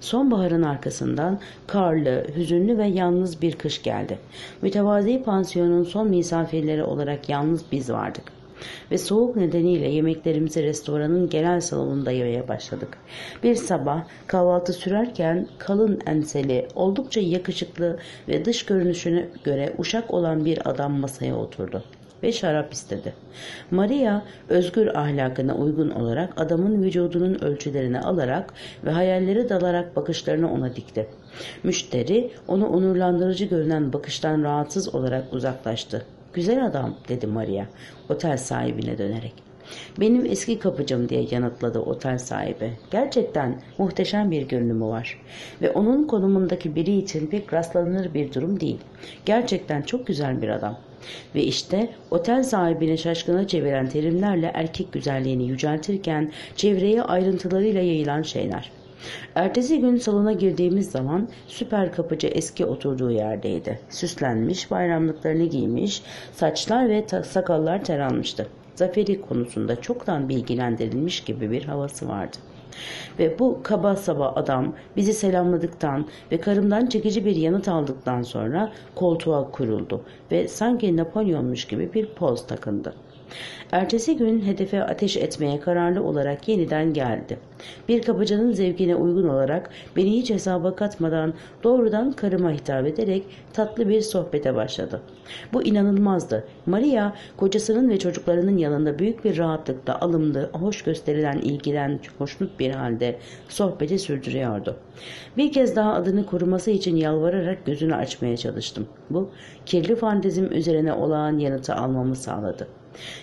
Sonbaharın arkasından karlı, hüzünlü ve yalnız bir kış geldi. Mütevazi pansiyonun son misafirleri olarak yalnız biz vardık ve soğuk nedeniyle yemeklerimizi restoranın genel salonunda yemeye başladık. Bir sabah kahvaltı sürerken kalın enseli, oldukça yakışıklı ve dış görünüşüne göre uşak olan bir adam masaya oturdu ve şarap istedi. Maria özgür ahlakına uygun olarak adamın vücudunun ölçülerini alarak ve hayallere dalarak bakışlarını ona dikti. Müşteri onu onurlandırıcı görünen bakıştan rahatsız olarak uzaklaştı. Güzel adam dedi Maria otel sahibine dönerek. Benim eski kapıcım diye yanıtladı otel sahibi. Gerçekten muhteşem bir görünümü var ve onun konumundaki biri için pek rastlanır bir durum değil. Gerçekten çok güzel bir adam. Ve işte otel sahibini şaşkına çeviren terimlerle erkek güzelliğini yüceltirken çevreye ayrıntılarıyla yayılan şeyler.'' Ertesi gün salona girdiğimiz zaman süper kapıcı eski oturduğu yerdeydi. Süslenmiş, bayramlıklarını giymiş, saçlar ve sakallar teranmıştı. Zaferi konusunda çoktan bilgilendirilmiş gibi bir havası vardı. Ve bu kaba saba adam bizi selamladıktan ve karımdan çekici bir yanıt aldıktan sonra koltuğa kuruldu ve sanki Napolyonmuş gibi bir poz takındı. Ertesi gün hedefe ateş etmeye kararlı olarak yeniden geldi. Bir kapıcının zevkine uygun olarak beni hiç hesaba katmadan doğrudan karıma hitap ederek tatlı bir sohbete başladı. Bu inanılmazdı. Maria kocasının ve çocuklarının yanında büyük bir rahatlıkla alımlı, hoş gösterilen ilgiden hoşnut bir halde sohbeti sürdürüyordu. Bir kez daha adını koruması için yalvararak gözünü açmaya çalıştım. Bu kirli fantezim üzerine olağan yanıtı almamı sağladı.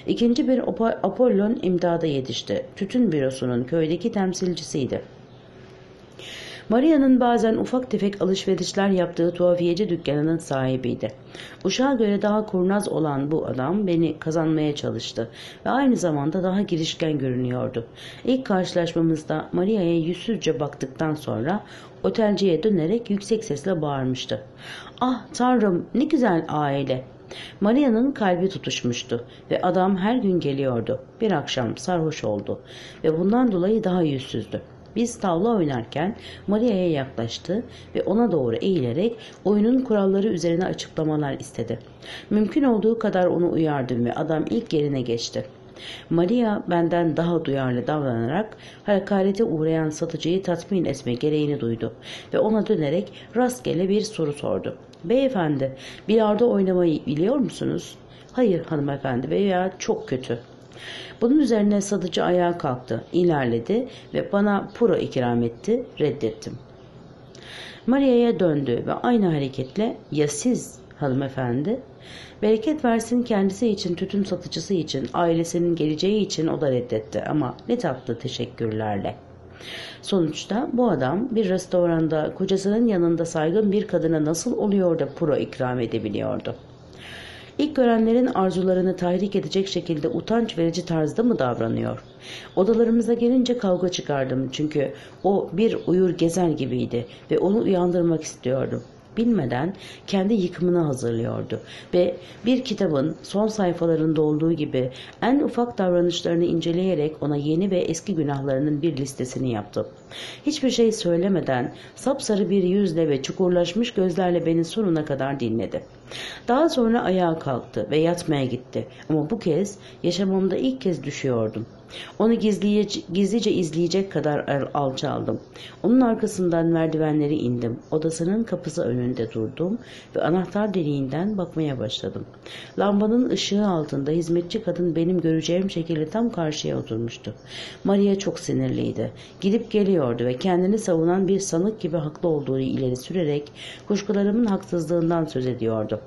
İkinci bir Apollon imdada yetişti. Tütün bürosunun köydeki temsilcisiydi. Maria'nın bazen ufak tefek alışverişler yaptığı tuhafiyeci dükkanının sahibiydi. Uşağa göre daha kurnaz olan bu adam beni kazanmaya çalıştı ve aynı zamanda daha girişken görünüyordu. İlk karşılaşmamızda Maria'ya yüzsüzce baktıktan sonra otelciye dönerek yüksek sesle bağırmıştı. ''Ah tanrım ne güzel aile Maria'nın kalbi tutuşmuştu ve adam her gün geliyordu. Bir akşam sarhoş oldu ve bundan dolayı daha yüzsüzdü. Biz tavla oynarken Maria'ya yaklaştı ve ona doğru eğilerek oyunun kuralları üzerine açıklamalar istedi. Mümkün olduğu kadar onu uyardım ve adam ilk yerine geçti. Maria benden daha duyarlı davranarak hakarete uğrayan satıcıyı tatmin etme gereğini duydu ve ona dönerek rastgele bir soru sordu. Beyefendi, bilardo oynamayı biliyor musunuz? Hayır hanımefendi veya çok kötü. Bunun üzerine satıcı ayağa kalktı, ilerledi ve bana puro ikram etti, reddettim. Maria'ya döndü ve aynı hareketle ya siz hanımefendi. Bereket versin kendisi için, tütün satıcısı için, ailesinin geleceği için o da reddetti ama ne tatlı teşekkürlerle.'' Sonuçta bu adam bir restoranda kocasının yanında saygın bir kadına nasıl oluyor da pro ikram edebiliyordu? İlk görenlerin arzularını tahrik edecek şekilde utanç verici tarzda mı davranıyor? Odalarımıza gelince kavga çıkardım çünkü o bir uyur gezer gibiydi ve onu uyandırmak istiyordum bilmeden kendi yıkımını hazırlıyordu ve bir kitabın son sayfalarında olduğu gibi en ufak davranışlarını inceleyerek ona yeni ve eski günahlarının bir listesini yaptı. Hiçbir şey söylemeden sapsarı bir yüzle ve çukurlaşmış gözlerle beni sonuna kadar dinledi. Daha sonra ayağa kalktı ve yatmaya gitti ama bu kez yaşamamda ilk kez düşüyordum. Onu gizlice, gizlice izleyecek kadar alçaldım. Onun arkasından merdivenleri indim. Odasının kapısı önünde durdum ve anahtar deliğinden bakmaya başladım. Lambanın ışığı altında hizmetçi kadın benim göreceğim şekilde tam karşıya oturmuştu. Maria çok sinirliydi. Gidip geliyordu ve kendini savunan bir sanık gibi haklı olduğunu ileri sürerek kuşkularımın haksızlığından söz ediyordu.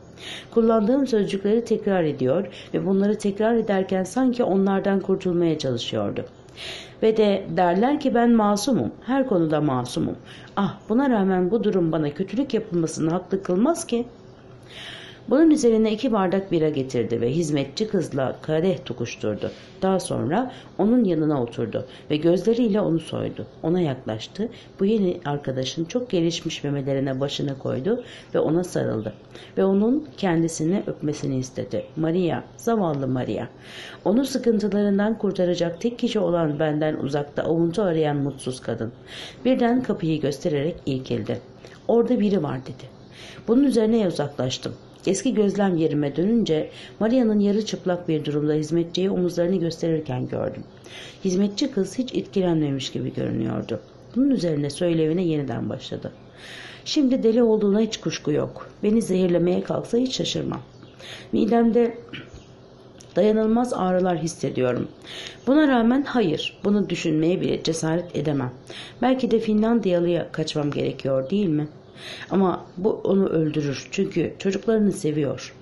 Kullandığım sözcükleri tekrar ediyor ve bunları tekrar ederken sanki onlardan kurtulmaya çalışıyordu. Ve de derler ki ben masumum, her konuda masumum. Ah buna rağmen bu durum bana kötülük yapılmasını haklı kılmaz ki.'' Bunun üzerine iki bardak bira getirdi ve hizmetçi kızla kadeh tokuşturdu. Daha sonra onun yanına oturdu ve gözleriyle onu soydu. Ona yaklaştı. Bu yeni arkadaşın çok gelişmiş memelerine başını koydu ve ona sarıldı. Ve onun kendisini öpmesini istedi. Maria, zavallı Maria. Onu sıkıntılarından kurtaracak tek kişi olan benden uzakta avuntu arayan mutsuz kadın. Birden kapıyı göstererek ilkildi. Orada biri var dedi. Bunun üzerine uzaklaştım. Eski gözlem yerime dönünce Maria'nın yarı çıplak bir durumda hizmetçiye omuzlarını gösterirken gördüm. Hizmetçi kız hiç etkilenmemiş gibi görünüyordu. Bunun üzerine söylevine yeniden başladı. Şimdi deli olduğuna hiç kuşku yok. Beni zehirlemeye kalksa hiç şaşırmam. Midemde dayanılmaz ağrılar hissediyorum. Buna rağmen hayır, bunu düşünmeye bile cesaret edemem. Belki de Finlandiyalı'ya kaçmam gerekiyor değil mi?'' Ama bu onu öldürür çünkü çocuklarını seviyor.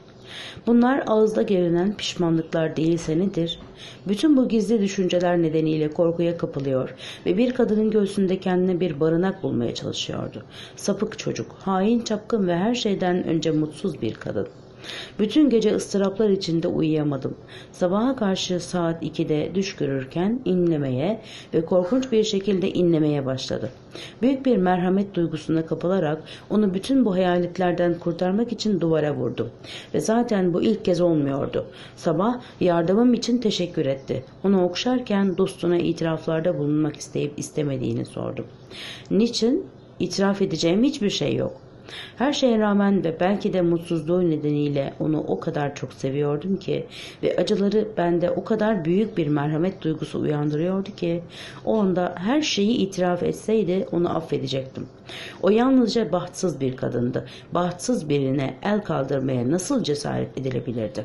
Bunlar ağızda gelinen pişmanlıklar değilse nedir? Bütün bu gizli düşünceler nedeniyle korkuya kapılıyor ve bir kadının göğsünde kendine bir barınak bulmaya çalışıyordu. Sapık çocuk, hain çapkın ve her şeyden önce mutsuz bir kadın. Bütün gece ıstıraplar içinde uyuyamadım. Sabaha karşı saat 2'de düş görürken inlemeye ve korkunç bir şekilde inlemeye başladı. Büyük bir merhamet duygusuna kapılarak onu bütün bu hayaletlerden kurtarmak için duvara vurdum. Ve zaten bu ilk kez olmuyordu. Sabah yardımım için teşekkür etti. Onu okşarken dostuna itiraflarda bulunmak isteyip istemediğini sordum. Niçin? İtiraf edeceğim hiçbir şey yok. Her şeye rağmen ve belki de mutsuzluğu nedeniyle onu o kadar çok seviyordum ki ve acıları bende o kadar büyük bir merhamet duygusu uyandırıyordu ki o anda her şeyi itiraf etseydi onu affedecektim. O yalnızca bahtsız bir kadındı. Bahtsız birine el kaldırmaya nasıl cesaret edilebilirdi?''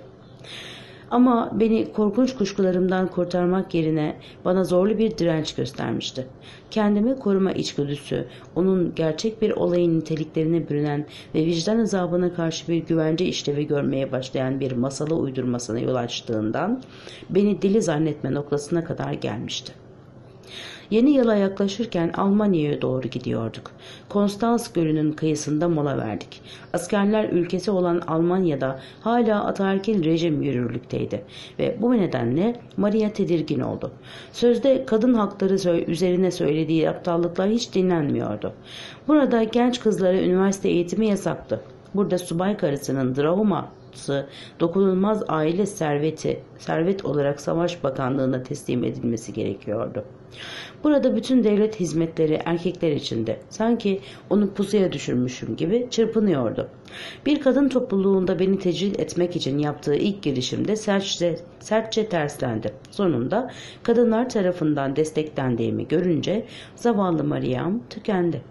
Ama beni korkunç kuşkularımdan kurtarmak yerine bana zorlu bir direnç göstermişti. Kendimi koruma içgüdüsü, onun gerçek bir olayın niteliklerine bürünen ve vicdan azabına karşı bir güvence işlevi görmeye başlayan bir masala uydurmasına yol açtığından beni dili zannetme noktasına kadar gelmişti. Yeni yıla yaklaşırken Almanya'ya doğru gidiyorduk. Konstans Gölü'nün kıyısında mola verdik. Askerler ülkesi olan Almanya'da hala atarkil rejim yürürlükteydi ve bu nedenle Maria tedirgin oldu. Sözde kadın hakları üzerine söylediği aptallıklar hiç dinlenmiyordu. Burada genç kızlara üniversite eğitimi yasaktı. Burada subay karısının Drahuma dokunulmaz aile serveti, servet olarak Savaş Bakanlığı'na teslim edilmesi gerekiyordu. Burada bütün devlet hizmetleri erkekler içinde sanki onu pusuya düşürmüşüm gibi çırpınıyordu. Bir kadın topluluğunda beni tecil etmek için yaptığı ilk girişimde sertçe, sertçe terslendi. Sonunda kadınlar tarafından desteklendiğimi görünce zavallı Mariam tükendi.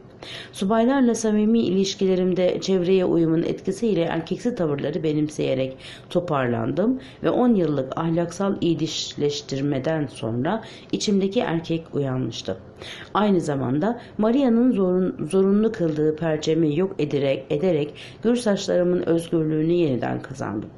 Subaylarla samimi ilişkilerimde çevreye uyumun etkisiyle erkeksi tavırları benimseyerek toparlandım ve 10 yıllık ahlaksal iyilişleştirmeden sonra içimdeki erkek uyanmıştı. Aynı zamanda Maria'nın zorun, zorunlu kıldığı perçemi yok ederek, ederek gür saçlarımın özgürlüğünü yeniden kazandım.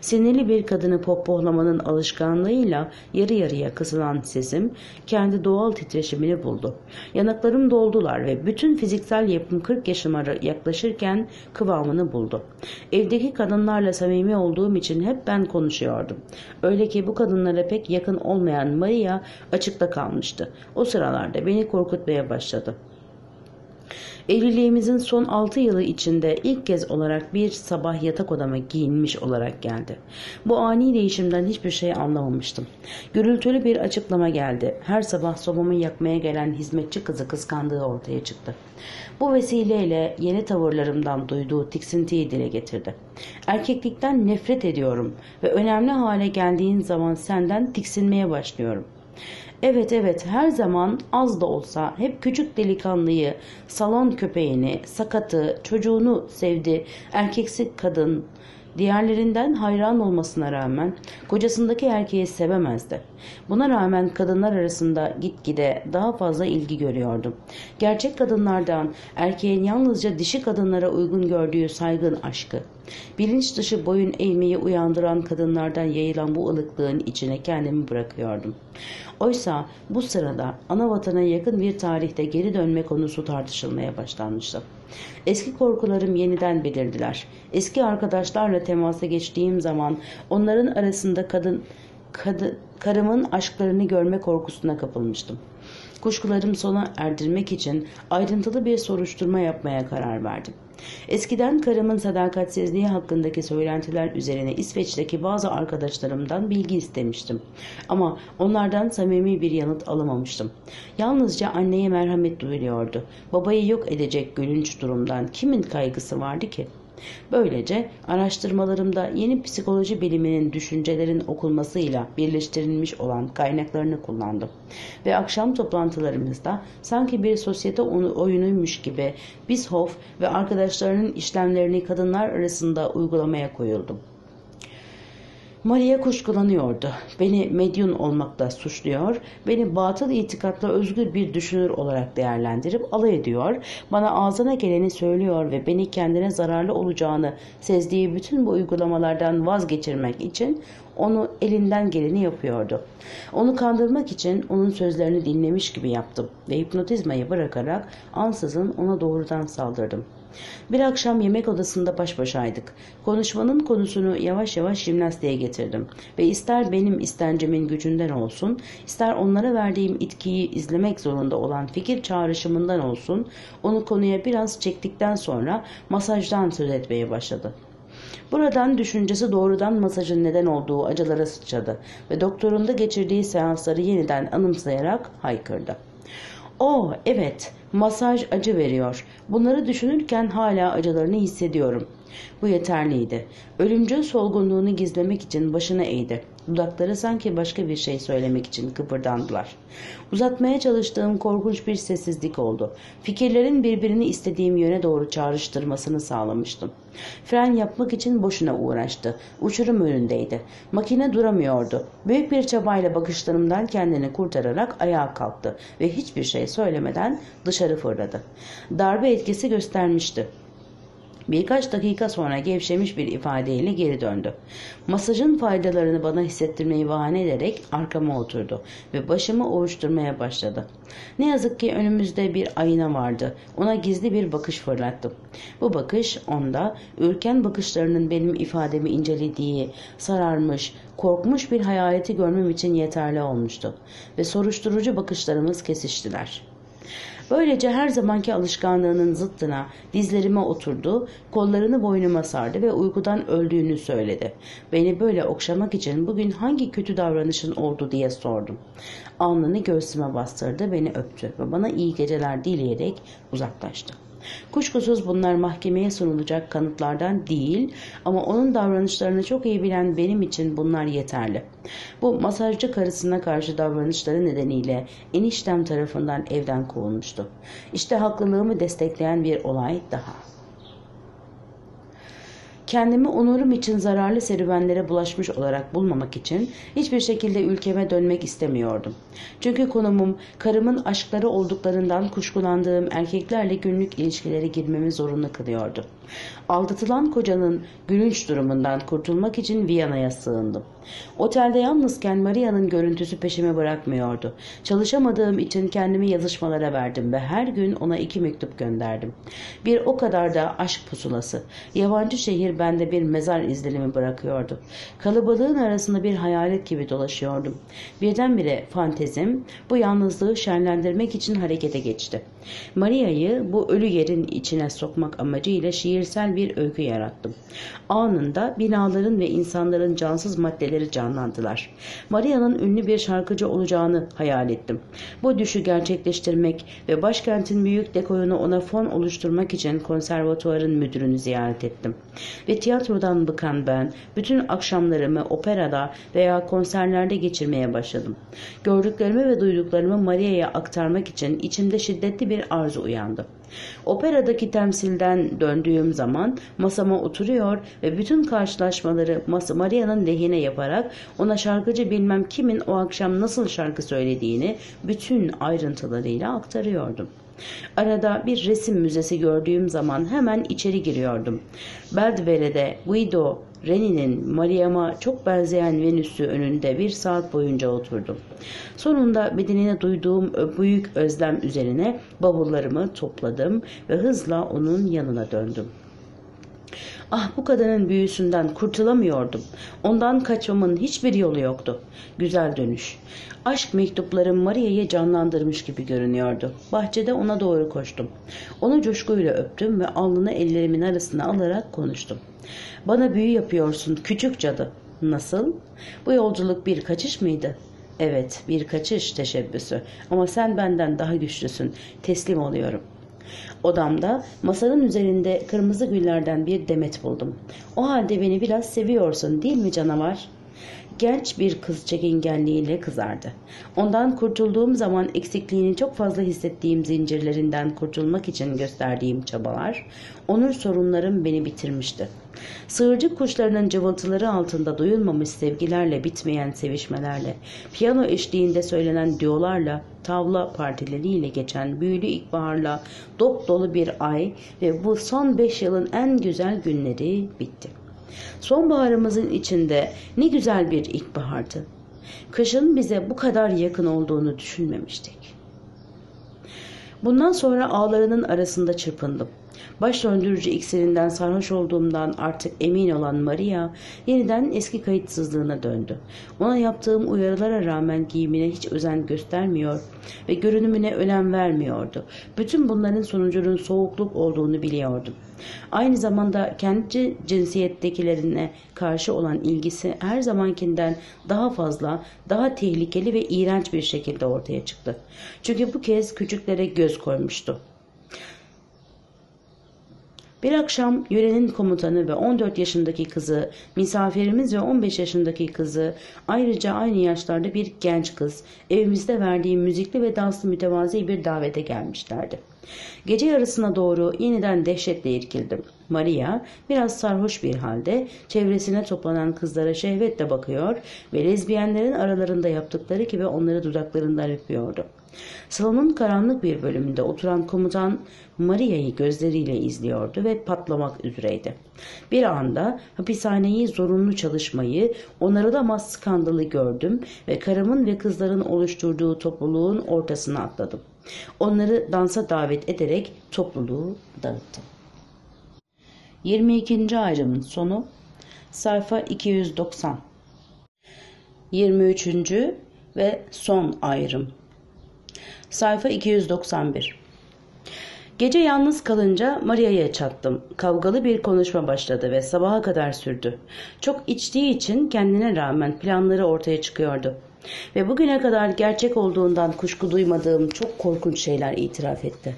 Sinirli bir kadını pohpohlamanın alışkanlığıyla yarı yarıya kısılan sesim kendi doğal titreşimini buldu. Yanaklarım doldular ve bütün fiziksel yapım 40 yaşıma yaklaşırken kıvamını buldu. Evdeki kadınlarla samimi olduğum için hep ben konuşuyordum. Öyle ki bu kadınlara pek yakın olmayan Maria açıkta kalmıştı. O sıralarda beni korkutmaya başladı. Evliliğimizin son 6 yılı içinde ilk kez olarak bir sabah yatak odama giyinmiş olarak geldi. Bu ani değişimden hiçbir şey anlamamıştım. Gürültülü bir açıklama geldi. Her sabah sobamı yakmaya gelen hizmetçi kızı kıskandığı ortaya çıktı. Bu vesileyle yeni tavırlarımdan duyduğu tiksintiyi dile getirdi. Erkeklikten nefret ediyorum ve önemli hale geldiğin zaman senden tiksinmeye başlıyorum.'' Evet evet her zaman az da olsa hep küçük delikanlıyı, salon köpeğini, sakatı, çocuğunu sevdi. Erkeksi kadın Diğerlerinden hayran olmasına rağmen kocasındaki erkeği sevemezdi. Buna rağmen kadınlar arasında gitgide daha fazla ilgi görüyordum. Gerçek kadınlardan erkeğin yalnızca dişi kadınlara uygun gördüğü saygın aşkı. Bilinç dışı boyun eğmeyi uyandıran kadınlardan yayılan bu ılıklığın içine kendimi bırakıyordum. Oysa bu sırada ana vatana yakın bir tarihte geri dönme konusu tartışılmaya başlanmıştı. Eski korkularım yeniden belirdiler. Eski arkadaşlarla temasa geçtiğim zaman onların arasında kadın, kadın, karımın aşklarını görme korkusuna kapılmıştım. Kuşkularım sona erdirmek için ayrıntılı bir soruşturma yapmaya karar verdim. Eskiden karımın sadakatsizliği hakkındaki söylentiler üzerine İsveç'teki bazı arkadaşlarımdan bilgi istemiştim. Ama onlardan samimi bir yanıt alamamıştım. Yalnızca anneye merhamet duyuluyordu. Babayı yok edecek gülünç durumdan kimin kaygısı vardı ki?'' Böylece araştırmalarımda yeni psikoloji biliminin düşüncelerin okunmasıyla birleştirilmiş olan kaynaklarını kullandım. Ve akşam toplantılarımızda sanki bir sosyete oyunuymuş gibi Bishoff ve arkadaşlarının işlemlerini kadınlar arasında uygulamaya koyuldum. Maria kuşkulanıyordu. Beni medyun olmakla suçluyor, beni batıl itikatla özgür bir düşünür olarak değerlendirip alay ediyor, bana ağzına geleni söylüyor ve beni kendine zararlı olacağını sezdiği bütün bu uygulamalardan vazgeçirmek için onu elinden geleni yapıyordu. Onu kandırmak için onun sözlerini dinlemiş gibi yaptım ve hipnotizmayı bırakarak ansızın ona doğrudan saldırdım. Bir akşam yemek odasında baş başaydık. Konuşmanın konusunu yavaş yavaş jimnastiğe getirdim ve ister benim istencemin gücünden olsun, ister onlara verdiğim itkiyi izlemek zorunda olan fikir çağrışımından olsun, onu konuya biraz çektikten sonra masajdan söz etmeye başladı. Buradan düşüncesi doğrudan masajın neden olduğu acılara sıçradı ve doktorunda geçirdiği seansları yeniden anımsayarak haykırdı. O oh, evet Masaj acı veriyor. Bunları düşünürken hala acılarını hissediyorum. Bu yeterliydi. Ölümcül solgunluğunu gizlemek için başını eğdi. Dudakları sanki başka bir şey söylemek için kıpırdandılar. Uzatmaya çalıştığım korkunç bir sessizlik oldu. Fikirlerin birbirini istediğim yöne doğru çağrıştırmasını sağlamıştım. Fren yapmak için boşuna uğraştı. Uçurum önündeydi. Makine duramıyordu. Büyük bir çabayla bakışlarımdan kendini kurtararak ayağa kalktı ve hiçbir şey söylemeden dışarı fırladı. Darbe etkisi göstermişti. Birkaç dakika sonra gevşemiş bir ifadeyle geri döndü. Masajın faydalarını bana hissettirmeyi bahane ederek arkama oturdu ve başımı ovuşturmaya başladı. Ne yazık ki önümüzde bir ayna vardı. Ona gizli bir bakış fırlattım. Bu bakış onda ürken bakışlarının benim ifademi incelediği, sararmış, korkmuş bir hayaleti görmem için yeterli olmuştu ve soruşturucu bakışlarımız kesiştiler.'' Böylece her zamanki alışkanlığının zıttına dizlerime oturdu, kollarını boynuma sardı ve uykudan öldüğünü söyledi. Beni böyle okşamak için bugün hangi kötü davranışın oldu diye sordum. Alnını göğsüme bastırdı, beni öptü ve bana iyi geceler dileyerek uzaklaştı. Kuşkusuz bunlar mahkemeye sunulacak kanıtlardan değil ama onun davranışlarını çok iyi bilen benim için bunlar yeterli. Bu masajcı karısına karşı davranışları nedeniyle eniştem tarafından evden kovulmuştu. İşte haklılığımı destekleyen bir olay daha.'' kendimi onurum için zararlı serüvenlere bulaşmış olarak bulmamak için hiçbir şekilde ülkeme dönmek istemiyordum. Çünkü konumum karımın aşkları olduklarından kuşkulandığım erkeklerle günlük ilişkilere girmemi zorunlu kılıyordu. Aldatılan kocanın gülünç durumundan kurtulmak için Viyana'ya sığındım. Otelde yalnızken Maria'nın görüntüsü peşime bırakmıyordu. Çalışamadığım için kendimi yazışmalara verdim ve her gün ona iki mektup gönderdim. Bir o kadar da aşk pusulası. Yabancı şehir bende bir mezar izlenimi bırakıyordu. Kalabalığın arasında bir hayalet gibi dolaşıyordum. Birdenbire fantezim bu yalnızlığı şenlendirmek için harekete geçti. Maria'yı bu ölü yerin içine sokmak amacıyla şiirsel bir öykü yarattım. Anında binaların ve insanların cansız maddeleri canlandılar. Maria'nın ünlü bir şarkıcı olacağını hayal ettim. Bu düşü gerçekleştirmek ve başkentin büyük dekorunu ona fon oluşturmak için konservatuvarın müdürünü ziyaret ettim. Ve tiyatrodan bıkan ben bütün akşamlarımı operada veya konserlerde geçirmeye başladım. Gördüklerimi ve duyduklarımı Maria'ya aktarmak için içimde şiddetli bir arzu uyandı. Operadaki temsilden döndüğüm zaman masama oturuyor ve bütün karşılaşmaları Mas Maria'nın lehine yaparak ona şarkıcı bilmem kimin o akşam nasıl şarkı söylediğini bütün ayrıntılarıyla aktarıyordum. Arada bir resim müzesi gördüğüm zaman hemen içeri giriyordum. Beldvere'de Guido Reni'nin Mariam'a çok benzeyen Venüs'ü önünde bir saat boyunca oturdum. Sonunda bedenine duyduğum büyük özlem üzerine bavullarımı topladım ve hızla onun yanına döndüm. Ah bu kadının büyüsünden kurtulamıyordum. Ondan kaçmamın hiçbir yolu yoktu. Güzel dönüş. Aşk mektupları Maria'yı canlandırmış gibi görünüyordu. Bahçede ona doğru koştum. Onu coşkuyla öptüm ve alnını ellerimin arasına alarak konuştum. Bana büyü yapıyorsun küçük cadı. Nasıl? Bu yolculuk bir kaçış mıydı? Evet, bir kaçış teşebbüsü. Ama sen benden daha güçlüsün. Teslim oluyorum. Odamda masanın üzerinde kırmızı güllerden bir demet buldum. O halde beni biraz seviyorsun değil mi canavar?'' genç bir kız çekingenliğiyle kızardı. Ondan kurtulduğum zaman eksikliğini çok fazla hissettiğim zincirlerinden kurtulmak için gösterdiğim çabalar, onur sorunlarım beni bitirmişti. Sığırcık kuşlarının cıvıltıları altında duyulmamış sevgilerle bitmeyen sevişmelerle, piyano eşliğinde söylenen diyolarla, tavla partileriyle geçen büyülü ilkbaharla dop dolu bir ay ve bu son beş yılın en güzel günleri bitti. Sonbaharımızın içinde ne güzel bir ilkbahardı. Kışın bize bu kadar yakın olduğunu düşünmemiştik. Bundan sonra ağlarının arasında çırpındım baş döndürücü iksirinden sarhoş olduğumdan artık emin olan Maria yeniden eski kayıtsızlığına döndü. Ona yaptığım uyarılara rağmen giyimine hiç özen göstermiyor ve görünümüne önem vermiyordu. Bütün bunların sonucunun soğukluk olduğunu biliyordum. Aynı zamanda kendi cinsiyettekilerine karşı olan ilgisi her zamankinden daha fazla, daha tehlikeli ve iğrenç bir şekilde ortaya çıktı. Çünkü bu kez küçüklere göz koymuştu. Bir akşam yörenin komutanı ve 14 yaşındaki kızı, misafirimiz ve 15 yaşındaki kızı, ayrıca aynı yaşlarda bir genç kız, evimizde verdiği müzikli ve danslı mütevazi bir davete gelmişlerdi. Gece yarısına doğru yeniden dehşetle irkildim. Maria biraz sarhoş bir halde çevresine toplanan kızlara şehvetle bakıyor ve lezbiyenlerin aralarında yaptıkları gibi onları dudaklarından öpüyordu. Salonun karanlık bir bölümünde oturan komutan Maria'yı gözleriyle izliyordu ve patlamak üzereydi. Bir anda hapishaneyi zorunlu çalışmayı, onarılamaz skandalı gördüm ve karımın ve kızların oluşturduğu topluluğun ortasına atladım. Onları dansa davet ederek topluluğu dağıttım. 22. ayrımın sonu sayfa 290 23. ve son ayrım sayfa 291 Gece yalnız kalınca Maria'ya çattım. Kavgalı bir konuşma başladı ve sabaha kadar sürdü. Çok içtiği için kendine rağmen planları ortaya çıkıyordu. Ve bugüne kadar gerçek olduğundan kuşku duymadığım çok korkunç şeyler itiraf etti.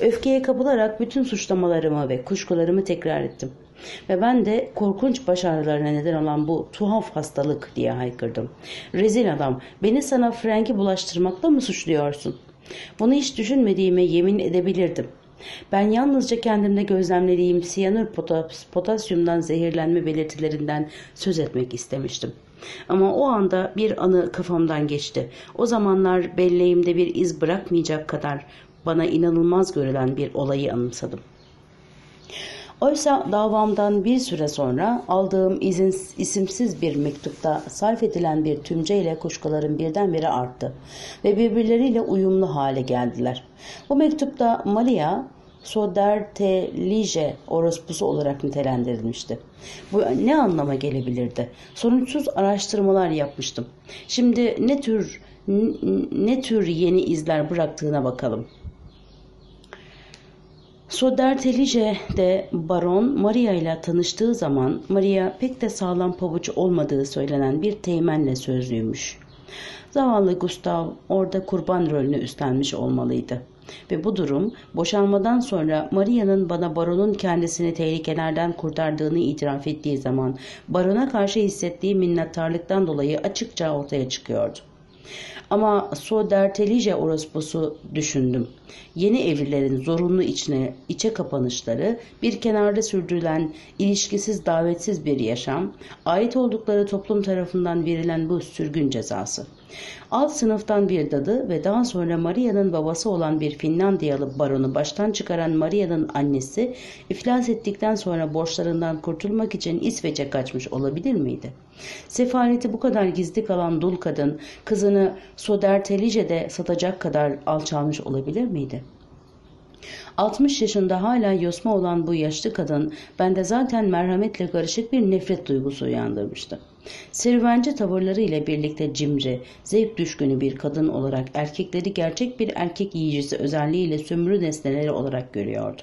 Öfkeye kapılarak bütün suçlamalarımı ve kuşkularımı tekrar ettim. Ve ben de korkunç baş ağrılarına neden olan bu tuhaf hastalık diye haykırdım. Rezil adam beni sana Frank'i bulaştırmakla mı suçluyorsun? Bunu hiç düşünmediğime yemin edebilirdim. Ben yalnızca kendimde gözlemlediğim siyanür potasyumdan zehirlenme belirtilerinden söz etmek istemiştim. Ama o anda bir anı kafamdan geçti. O zamanlar belleğimde bir iz bırakmayacak kadar bana inanılmaz görülen bir olayı anımsadım.'' Oysa davamdan bir süre sonra aldığım izin, isimsiz bir mektupta sarf edilen bir tümceyle kuşkularım birdenbire arttı ve birbirleriyle uyumlu hale geldiler. Bu mektupta Malia Sodertelije orospusu olarak nitelendirilmişti. Bu ne anlama gelebilirdi? Sonuçsuz araştırmalar yapmıştım. Şimdi ne tür ne tür yeni izler bıraktığına bakalım. Sodertelice de Baron Maria ile tanıştığı zaman Maria pek de sağlam pabuç olmadığı söylenen bir teğmenle sözlüymüş. Zavallı Gustav orada kurban rolünü üstlenmiş olmalıydı. Ve bu durum boşanmadan sonra Maria'nın bana baronun kendisini tehlikelerden kurtardığını itiraf ettiği zaman barona karşı hissettiği minnettarlıktan dolayı açıkça ortaya çıkıyordu. Ama so dertelice orosposu düşündüm. Yeni evlilerin zorunlu içine, içe kapanışları, bir kenarda sürdürülen ilişkisiz davetsiz bir yaşam, ait oldukları toplum tarafından verilen bu sürgün cezası. Alt sınıftan bir dadı ve daha sonra Maria'nın babası olan bir Finlandiyalı baronu baştan çıkaran Maria'nın annesi iflas ettikten sonra borçlarından kurtulmak için İsveç'e kaçmış olabilir miydi? Sefaleti bu kadar gizli kalan dul kadın kızını Sodertelice'de satacak kadar alçalmış olabilir miydi? 60 yaşında hala yosma olan bu yaşlı kadın bende zaten merhametle karışık bir nefret duygusu uyandırmıştı. Serüvenci tavırları ile birlikte cimri, zevk düşkünü bir kadın olarak erkekleri gerçek bir erkek yiyicisi özelliğiyle sömürü nesneleri olarak görüyordu.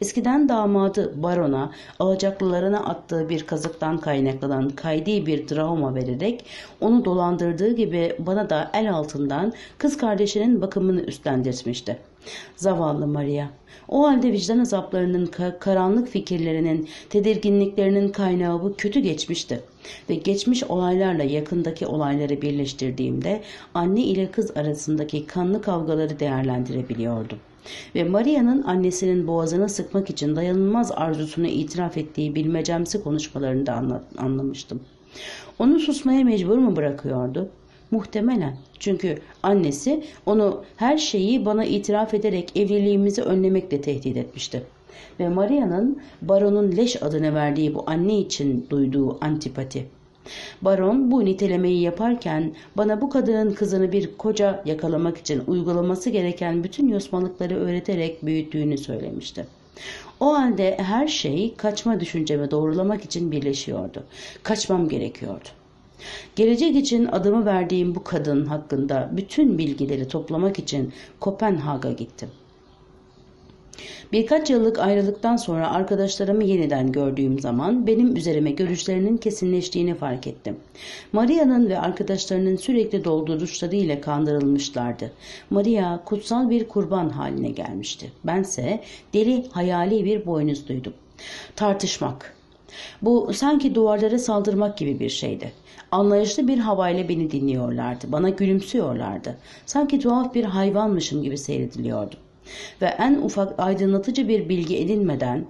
Eskiden damadı barona alacaklılarına attığı bir kazıktan kaynaklanan kaydi bir travma vererek onu dolandırdığı gibi bana da el altından kız kardeşinin bakımını üstlendirmişti. Zavallı Maria. O halde vicdan azaplarının, karanlık fikirlerinin, tedirginliklerinin kaynağı bu kötü geçmişti. Ve geçmiş olaylarla yakındaki olayları birleştirdiğimde anne ile kız arasındaki kanlı kavgaları değerlendirebiliyordum. Ve Maria'nın annesinin boğazına sıkmak için dayanılmaz arzusunu itiraf ettiği bilmecemsi konuşmalarında anlamıştım. Onu susmaya mecbur mu bırakıyordu? Muhtemelen. Çünkü annesi onu her şeyi bana itiraf ederek evliliğimizi önlemekle tehdit etmişti. Ve Maria'nın baronun leş adını verdiği bu anne için duyduğu antipati. Baron bu nitelemeyi yaparken bana bu kadının kızını bir koca yakalamak için uygulaması gereken bütün yosmalıkları öğreterek büyüttüğünü söylemişti. O halde her şey kaçma düşünceme doğrulamak için birleşiyordu. Kaçmam gerekiyordu. Gelecek için adımı verdiğim bu kadın hakkında bütün bilgileri toplamak için Kopenhag'a gittim. Birkaç yıllık ayrılıktan sonra arkadaşlarımı yeniden gördüğüm zaman benim üzerime görüşlerinin kesinleştiğini fark ettim. Maria'nın ve arkadaşlarının sürekli dolduruşları ile kandırılmışlardı. Maria kutsal bir kurban haline gelmişti. Bense deli hayali bir boynuz duydum. Tartışmak, bu sanki duvarlara saldırmak gibi bir şeydi. Anlayışlı bir havayla beni dinliyorlardı. Bana gülümsüyorlardı. Sanki tuhaf bir hayvanmışım gibi seyrediliyordum. Ve en ufak aydınlatıcı bir bilgi edinmeden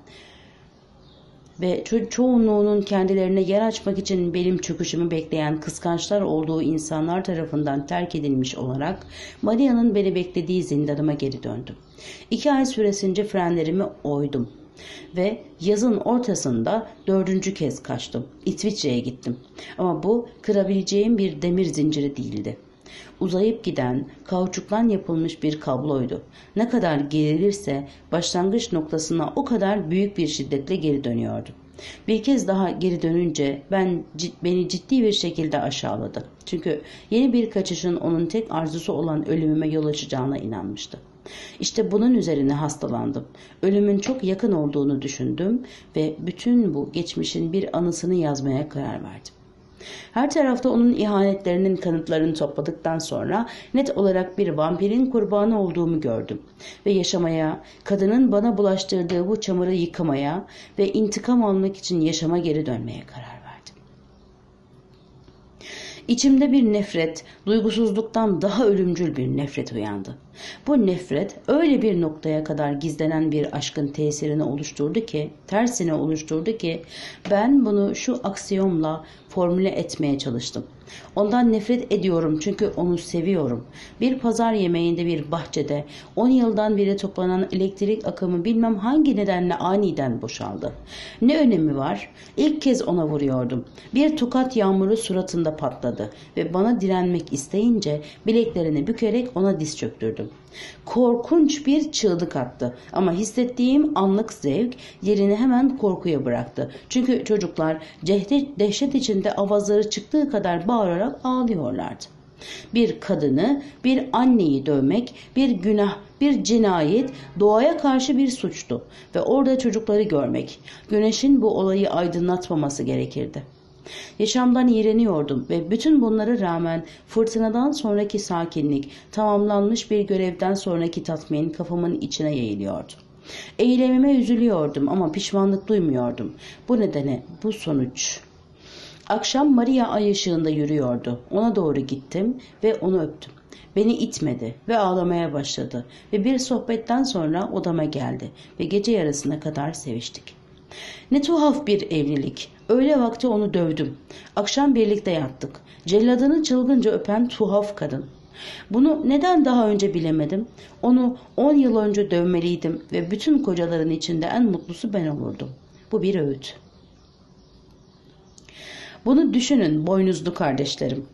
ve ço- çoğunluğunun kendilerine yer açmak için benim çöküşümü bekleyen kıskançlar olduğu insanlar tarafından terk edilmiş olarak Maria'nın beni beklediği zindanıma geri döndüm. İki ay süresince frenlerimi oydum ve yazın ortasında dördüncü kez kaçtım. İsviçre'ye gittim ama bu kırabileceğim bir demir zinciri değildi uzayıp giden kauçuktan yapılmış bir kabloydu. Ne kadar gerilirse başlangıç noktasına o kadar büyük bir şiddetle geri dönüyordu. Bir kez daha geri dönünce ben beni ciddi bir şekilde aşağıladı. Çünkü yeni bir kaçışın onun tek arzusu olan ölümüme yol açacağına inanmıştı. İşte bunun üzerine hastalandım. Ölümün çok yakın olduğunu düşündüm ve bütün bu geçmişin bir anısını yazmaya karar verdim. Her tarafta onun ihanetlerinin kanıtlarını topladıktan sonra net olarak bir vampirin kurbanı olduğumu gördüm. Ve yaşamaya, kadının bana bulaştırdığı bu çamuru yıkamaya ve intikam almak için yaşama geri dönmeye karar verdim. İçimde bir nefret, duygusuzluktan daha ölümcül bir nefret uyandı. Bu nefret öyle bir noktaya kadar gizlenen bir aşkın tesirini oluşturdu ki, tersine oluşturdu ki ben bunu şu aksiyomla formüle etmeye çalıştım. Ondan nefret ediyorum çünkü onu seviyorum. Bir pazar yemeğinde bir bahçede 10 yıldan beri toplanan elektrik akımı bilmem hangi nedenle aniden boşaldı. Ne önemi var? İlk kez ona vuruyordum. Bir tokat yağmuru suratında patladı ve bana direnmek isteyince bileklerini bükerek ona diz çöktürdüm. Korkunç bir çığlık attı ama hissettiğim anlık zevk yerini hemen korkuya bıraktı. Çünkü çocuklar cehde, dehşet içinde avazları çıktığı kadar bağırarak ağlıyorlardı. Bir kadını, bir anneyi dövmek, bir günah, bir cinayet, doğaya karşı bir suçtu ve orada çocukları görmek, güneşin bu olayı aydınlatmaması gerekirdi. Yaşamdan iğreniyordum ve bütün bunlara rağmen fırtınadan sonraki sakinlik, tamamlanmış bir görevden sonraki tatmin kafamın içine yayılıyordu. Eylemime üzülüyordum ama pişmanlık duymuyordum. Bu nedene bu sonuç. Akşam Maria ay ışığında yürüyordu. Ona doğru gittim ve onu öptüm. Beni itmedi ve ağlamaya başladı ve bir sohbetten sonra odama geldi ve gece yarısına kadar seviştik. Ne tuhaf bir evlilik. Öğle vakti onu dövdüm. Akşam birlikte yattık. Celladını çılgınca öpen tuhaf kadın. Bunu neden daha önce bilemedim? Onu 10 yıl önce dövmeliydim ve bütün kocaların içinde en mutlusu ben olurdum. Bu bir öğüt. Bunu düşünün boynuzlu kardeşlerim.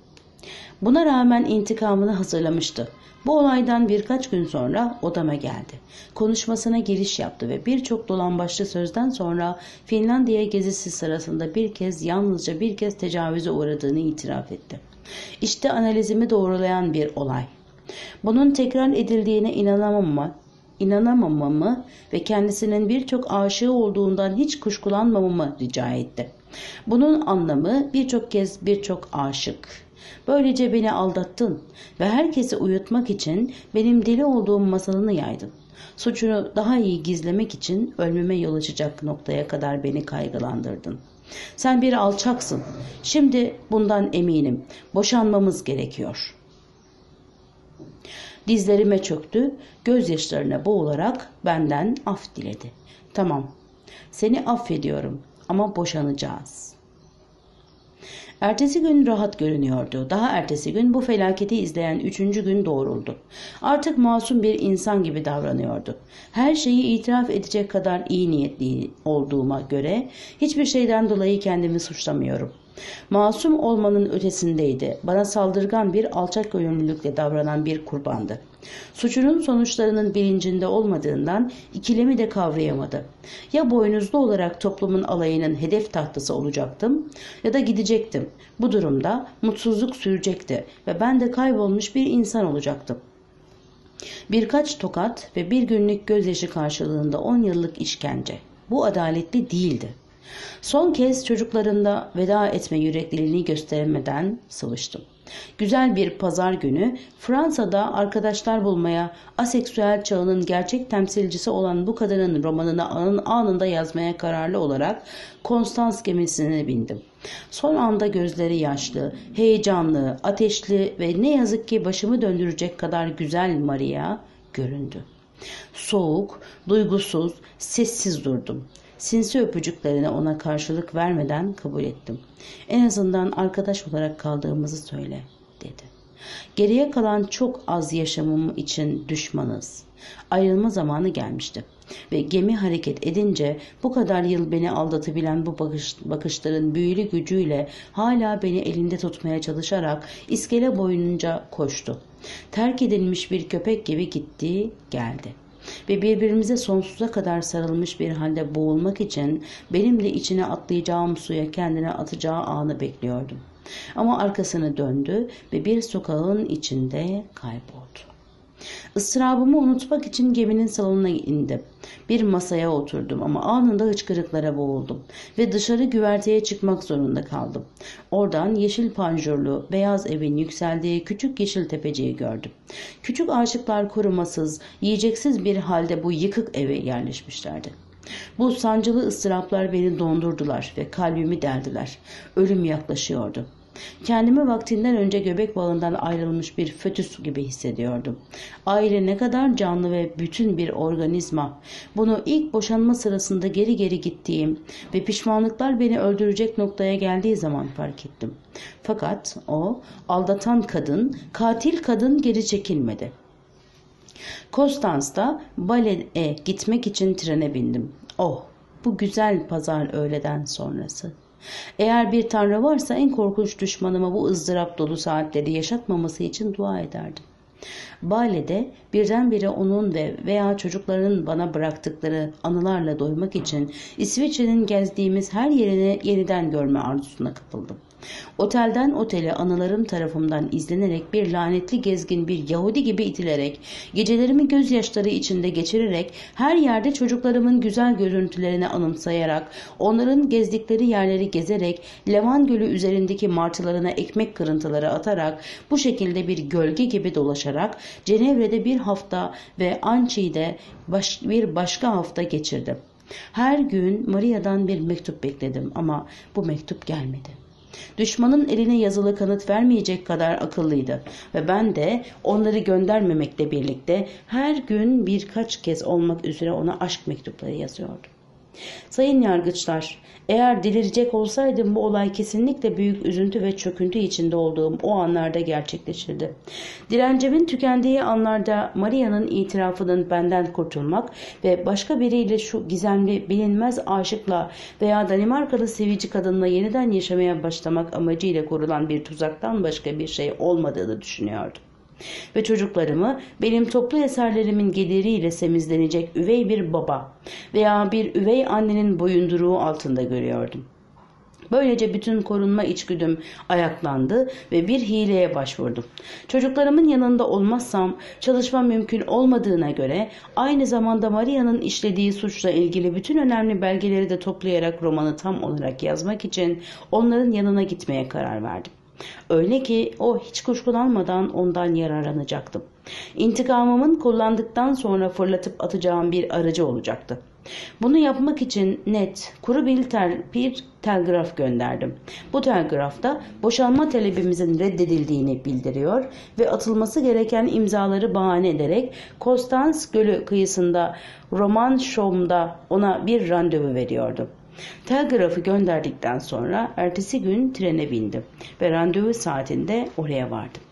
Buna rağmen intikamını hazırlamıştı. Bu olaydan birkaç gün sonra odama geldi. Konuşmasına giriş yaptı ve birçok dolan dolambaçlı sözden sonra Finlandiya gezisi sırasında bir kez yalnızca bir kez tecavüze uğradığını itiraf etti. İşte analizimi doğrulayan bir olay. Bunun tekrar edildiğine inanamama, inanamamamı ve kendisinin birçok aşığı olduğundan hiç kuşkulanmamamı rica etti. Bunun anlamı birçok kez birçok aşık Böylece beni aldattın ve herkesi uyutmak için benim deli olduğum masalını yaydın. Suçunu daha iyi gizlemek için ölmeme yol açacak noktaya kadar beni kaygılandırdın. Sen bir alçaksın. Şimdi bundan eminim. Boşanmamız gerekiyor.'' Dizlerime çöktü, gözyaşlarına boğularak benden af diledi. Tamam, seni affediyorum ama boşanacağız. Ertesi gün rahat görünüyordu. Daha ertesi gün bu felaketi izleyen üçüncü gün doğruldu. Artık masum bir insan gibi davranıyordu. Her şeyi itiraf edecek kadar iyi niyetli olduğuma göre hiçbir şeyden dolayı kendimi suçlamıyorum. Masum olmanın ötesindeydi. Bana saldırgan bir alçak gönüllülükle davranan bir kurbandı. Suçunun sonuçlarının bilincinde olmadığından ikilemi de kavrayamadı. Ya boynuzlu olarak toplumun alayının hedef tahtası olacaktım ya da gidecektim. Bu durumda mutsuzluk sürecekti ve ben de kaybolmuş bir insan olacaktım. Birkaç tokat ve bir günlük gözyaşı karşılığında on yıllık işkence. Bu adaletli değildi. Son kez çocuklarında veda etme yürekliliğini göstermeden sıvıştım. Güzel bir pazar günü Fransa'da arkadaşlar bulmaya, aseksüel çağının gerçek temsilcisi olan bu kadının romanını anın anında yazmaya kararlı olarak Konstans gemisine bindim. Son anda gözleri yaşlı, heyecanlı, ateşli ve ne yazık ki başımı döndürecek kadar güzel Maria göründü. Soğuk, duygusuz, sessiz durdum. Sinsi öpücüklerini ona karşılık vermeden kabul ettim. En azından arkadaş olarak kaldığımızı söyle dedi. Geriye kalan çok az yaşamım için düşmanız. Ayrılma zamanı gelmişti ve gemi hareket edince bu kadar yıl beni aldatabilen bu bakış, bakışların büyülü gücüyle hala beni elinde tutmaya çalışarak iskele boyunca koştu. Terk edilmiş bir köpek gibi gitti geldi.'' ve birbirimize sonsuza kadar sarılmış bir halde boğulmak için benim de içine atlayacağım suya kendine atacağı anı bekliyordum. Ama arkasını döndü ve bir sokağın içinde kayboldu. Israbımı unutmak için geminin salonuna indim. Bir masaya oturdum ama anında hıçkırıklara boğuldum ve dışarı güverteye çıkmak zorunda kaldım. Oradan yeşil panjurlu beyaz evin yükseldiği küçük yeşil tepeciyi gördüm. Küçük aşıklar korumasız, yiyeceksiz bir halde bu yıkık eve yerleşmişlerdi. Bu sancılı ıstıraplar beni dondurdular ve kalbimi deldiler. Ölüm yaklaşıyordu. Kendimi vaktinden önce göbek bağından ayrılmış bir fötüs gibi hissediyordum. Aile ne kadar canlı ve bütün bir organizma. Bunu ilk boşanma sırasında geri geri gittiğim ve pişmanlıklar beni öldürecek noktaya geldiği zaman fark ettim. Fakat o aldatan kadın, katil kadın geri çekilmedi. Konstans'ta Balen'e gitmek için trene bindim. Oh, bu güzel pazar öğleden sonrası. Eğer bir tanrı varsa en korkunç düşmanıma bu ızdırap dolu saatleri yaşatmaması için dua ederdim. Bale'de birdenbire onun ve veya çocukların bana bıraktıkları anılarla doymak için İsviçre'nin gezdiğimiz her yerini yeniden görme arzusuna kapıldım. Otelden otele anılarım tarafımdan izlenerek bir lanetli gezgin bir Yahudi gibi itilerek, gecelerimi gözyaşları içinde geçirerek, her yerde çocuklarımın güzel görüntülerini anımsayarak, onların gezdikleri yerleri gezerek, Levan Gölü üzerindeki martılarına ekmek kırıntıları atarak, bu şekilde bir gölge gibi dolaşarak, Cenevre'de bir hafta ve Anchi'de baş, bir başka hafta geçirdim. Her gün Maria'dan bir mektup bekledim ama bu mektup gelmedi. Düşmanın eline yazılı kanıt vermeyecek kadar akıllıydı ve ben de onları göndermemekle birlikte her gün birkaç kez olmak üzere ona aşk mektupları yazıyordum. Sayın yargıçlar, eğer delirecek olsaydım bu olay kesinlikle büyük üzüntü ve çöküntü içinde olduğum o anlarda gerçekleşirdi. Direncemin tükendiği anlarda Maria'nın itirafının benden kurtulmak ve başka biriyle şu gizemli bilinmez aşıkla veya Danimarkalı sevici kadınla yeniden yaşamaya başlamak amacıyla kurulan bir tuzaktan başka bir şey olmadığını düşünüyordum. Ve çocuklarımı benim toplu eserlerimin geliriyle semizlenecek üvey bir baba veya bir üvey annenin boyunduruğu altında görüyordum. Böylece bütün korunma içgüdüm ayaklandı ve bir hileye başvurdum. Çocuklarımın yanında olmazsam çalışma mümkün olmadığına göre aynı zamanda Maria'nın işlediği suçla ilgili bütün önemli belgeleri de toplayarak romanı tam olarak yazmak için onların yanına gitmeye karar verdim. Öyle ki o hiç kuşkulanmadan ondan yararlanacaktım. İntikamımın kullandıktan sonra fırlatıp atacağım bir aracı olacaktı. Bunu yapmak için net, kuru bir, tel, bir telgraf gönderdim. Bu telgrafta boşanma talebimizin reddedildiğini bildiriyor ve atılması gereken imzaları bahane ederek Kostans Gölü kıyısında Roman Şom'da ona bir randevu veriyordum. Telgrafı gönderdikten sonra ertesi gün trene bindim ve randevu saatinde oraya vardım.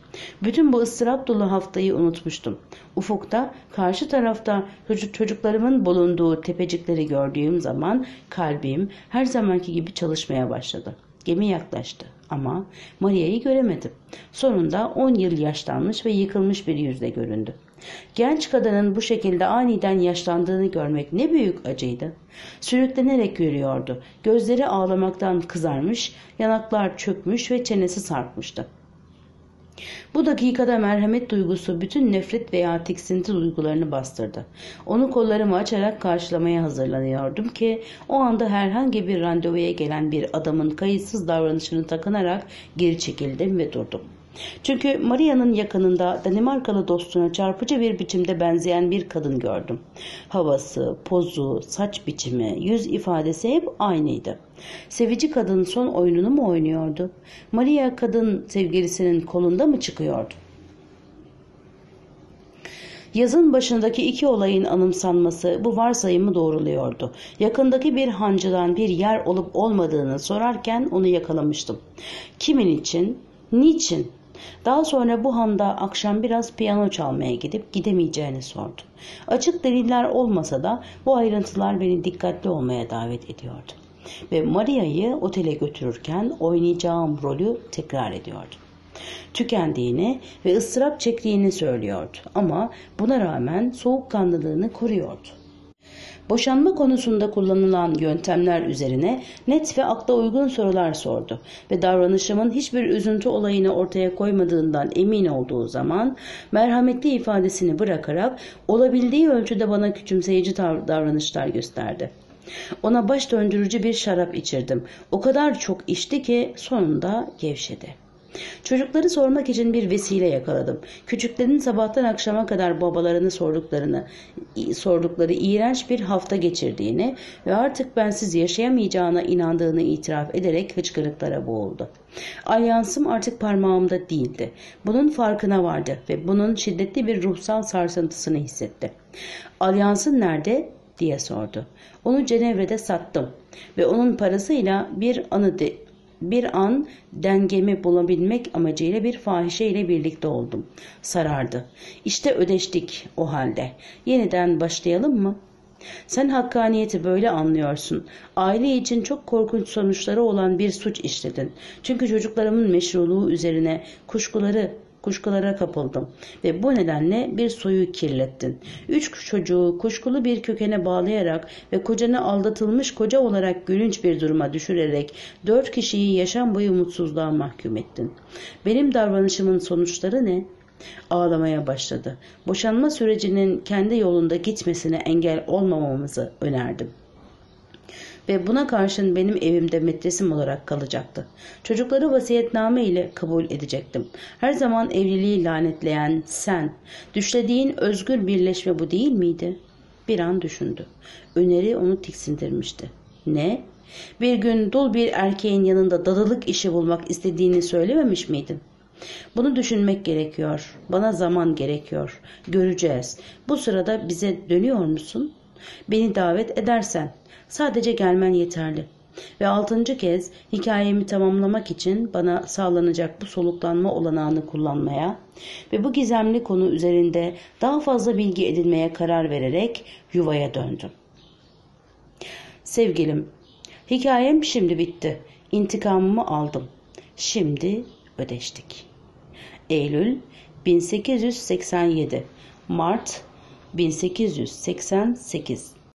Bütün bu ıstırap dolu haftayı unutmuştum. Ufukta karşı tarafta çocuk çocuklarımın bulunduğu tepecikleri gördüğüm zaman kalbim her zamanki gibi çalışmaya başladı. Gemi yaklaştı ama Maria'yı göremedim. Sonunda 10 yıl yaşlanmış ve yıkılmış bir yüzle göründü. Genç kadının bu şekilde aniden yaşlandığını görmek ne büyük acıydı. Sürüklenerek yürüyordu. Gözleri ağlamaktan kızarmış, yanaklar çökmüş ve çenesi sarkmıştı. Bu dakikada merhamet duygusu bütün nefret veya tiksinti duygularını bastırdı. Onu kollarımı açarak karşılamaya hazırlanıyordum ki o anda herhangi bir randevuya gelen bir adamın kayıtsız davranışını takınarak geri çekildim ve durdum. Çünkü Maria'nın yakınında Danimarkalı dostuna çarpıcı bir biçimde benzeyen bir kadın gördüm. Havası, pozu, saç biçimi, yüz ifadesi hep aynıydı. Sevici kadın son oyununu mu oynuyordu? Maria kadın sevgilisinin kolunda mı çıkıyordu? Yazın başındaki iki olayın anımsanması bu varsayımı doğruluyordu. Yakındaki bir hancıdan bir yer olup olmadığını sorarken onu yakalamıştım. Kimin için? Niçin? Daha sonra bu handa akşam biraz piyano çalmaya gidip gidemeyeceğini sordu. Açık deliller olmasa da bu ayrıntılar beni dikkatli olmaya davet ediyordu. Ve Maria'yı otele götürürken oynayacağım rolü tekrar ediyordu tükendiğini ve ıstırap çektiğini söylüyordu. Ama buna rağmen soğukkanlılığını koruyordu boşanma konusunda kullanılan yöntemler üzerine net ve akla uygun sorular sordu ve davranışımın hiçbir üzüntü olayını ortaya koymadığından emin olduğu zaman merhametli ifadesini bırakarak olabildiği ölçüde bana küçümseyici davranışlar gösterdi. Ona baş döndürücü bir şarap içirdim. O kadar çok içti ki sonunda gevşedi.'' Çocukları sormak için bir vesile yakaladım. Küçüklerin sabahtan akşama kadar babalarını sorduklarını, sordukları iğrenç bir hafta geçirdiğini ve artık bensiz yaşayamayacağına inandığını itiraf ederek hıçkırıklara boğuldu. Alyansım artık parmağımda değildi. Bunun farkına vardı ve bunun şiddetli bir ruhsal sarsıntısını hissetti. Alyansın nerede? diye sordu. Onu Cenevre'de sattım ve onun parasıyla bir anı bir an dengemi bulabilmek amacıyla bir fahişe ile birlikte oldum. Sarardı. İşte ödeştik o halde. Yeniden başlayalım mı? Sen hakkaniyeti böyle anlıyorsun. Aile için çok korkunç sonuçları olan bir suç işledin. Çünkü çocuklarımın meşruluğu üzerine kuşkuları kuşkulara kapıldım ve bu nedenle bir soyu kirlettin. Üç çocuğu kuşkulu bir kökene bağlayarak ve kocanı aldatılmış koca olarak gülünç bir duruma düşürerek dört kişiyi yaşam boyu mutsuzluğa mahkum ettin. Benim davranışımın sonuçları ne? Ağlamaya başladı. Boşanma sürecinin kendi yolunda gitmesine engel olmamamızı önerdim.'' ve buna karşın benim evimde metresim olarak kalacaktı. Çocukları vasiyetname ile kabul edecektim. Her zaman evliliği lanetleyen sen, düşlediğin özgür birleşme bu değil miydi? Bir an düşündü. Öneri onu tiksindirmişti. Ne? Bir gün dul bir erkeğin yanında dadılık işi bulmak istediğini söylememiş miydin? Bunu düşünmek gerekiyor. Bana zaman gerekiyor. Göreceğiz. Bu sırada bize dönüyor musun? Beni davet edersen Sadece gelmen yeterli. Ve altıncı kez hikayemi tamamlamak için bana sağlanacak bu soluklanma olanağını kullanmaya ve bu gizemli konu üzerinde daha fazla bilgi edinmeye karar vererek yuvaya döndüm. Sevgilim, hikayem şimdi bitti. İntikamımı aldım. Şimdi ödeştik. Eylül 1887 Mart 1888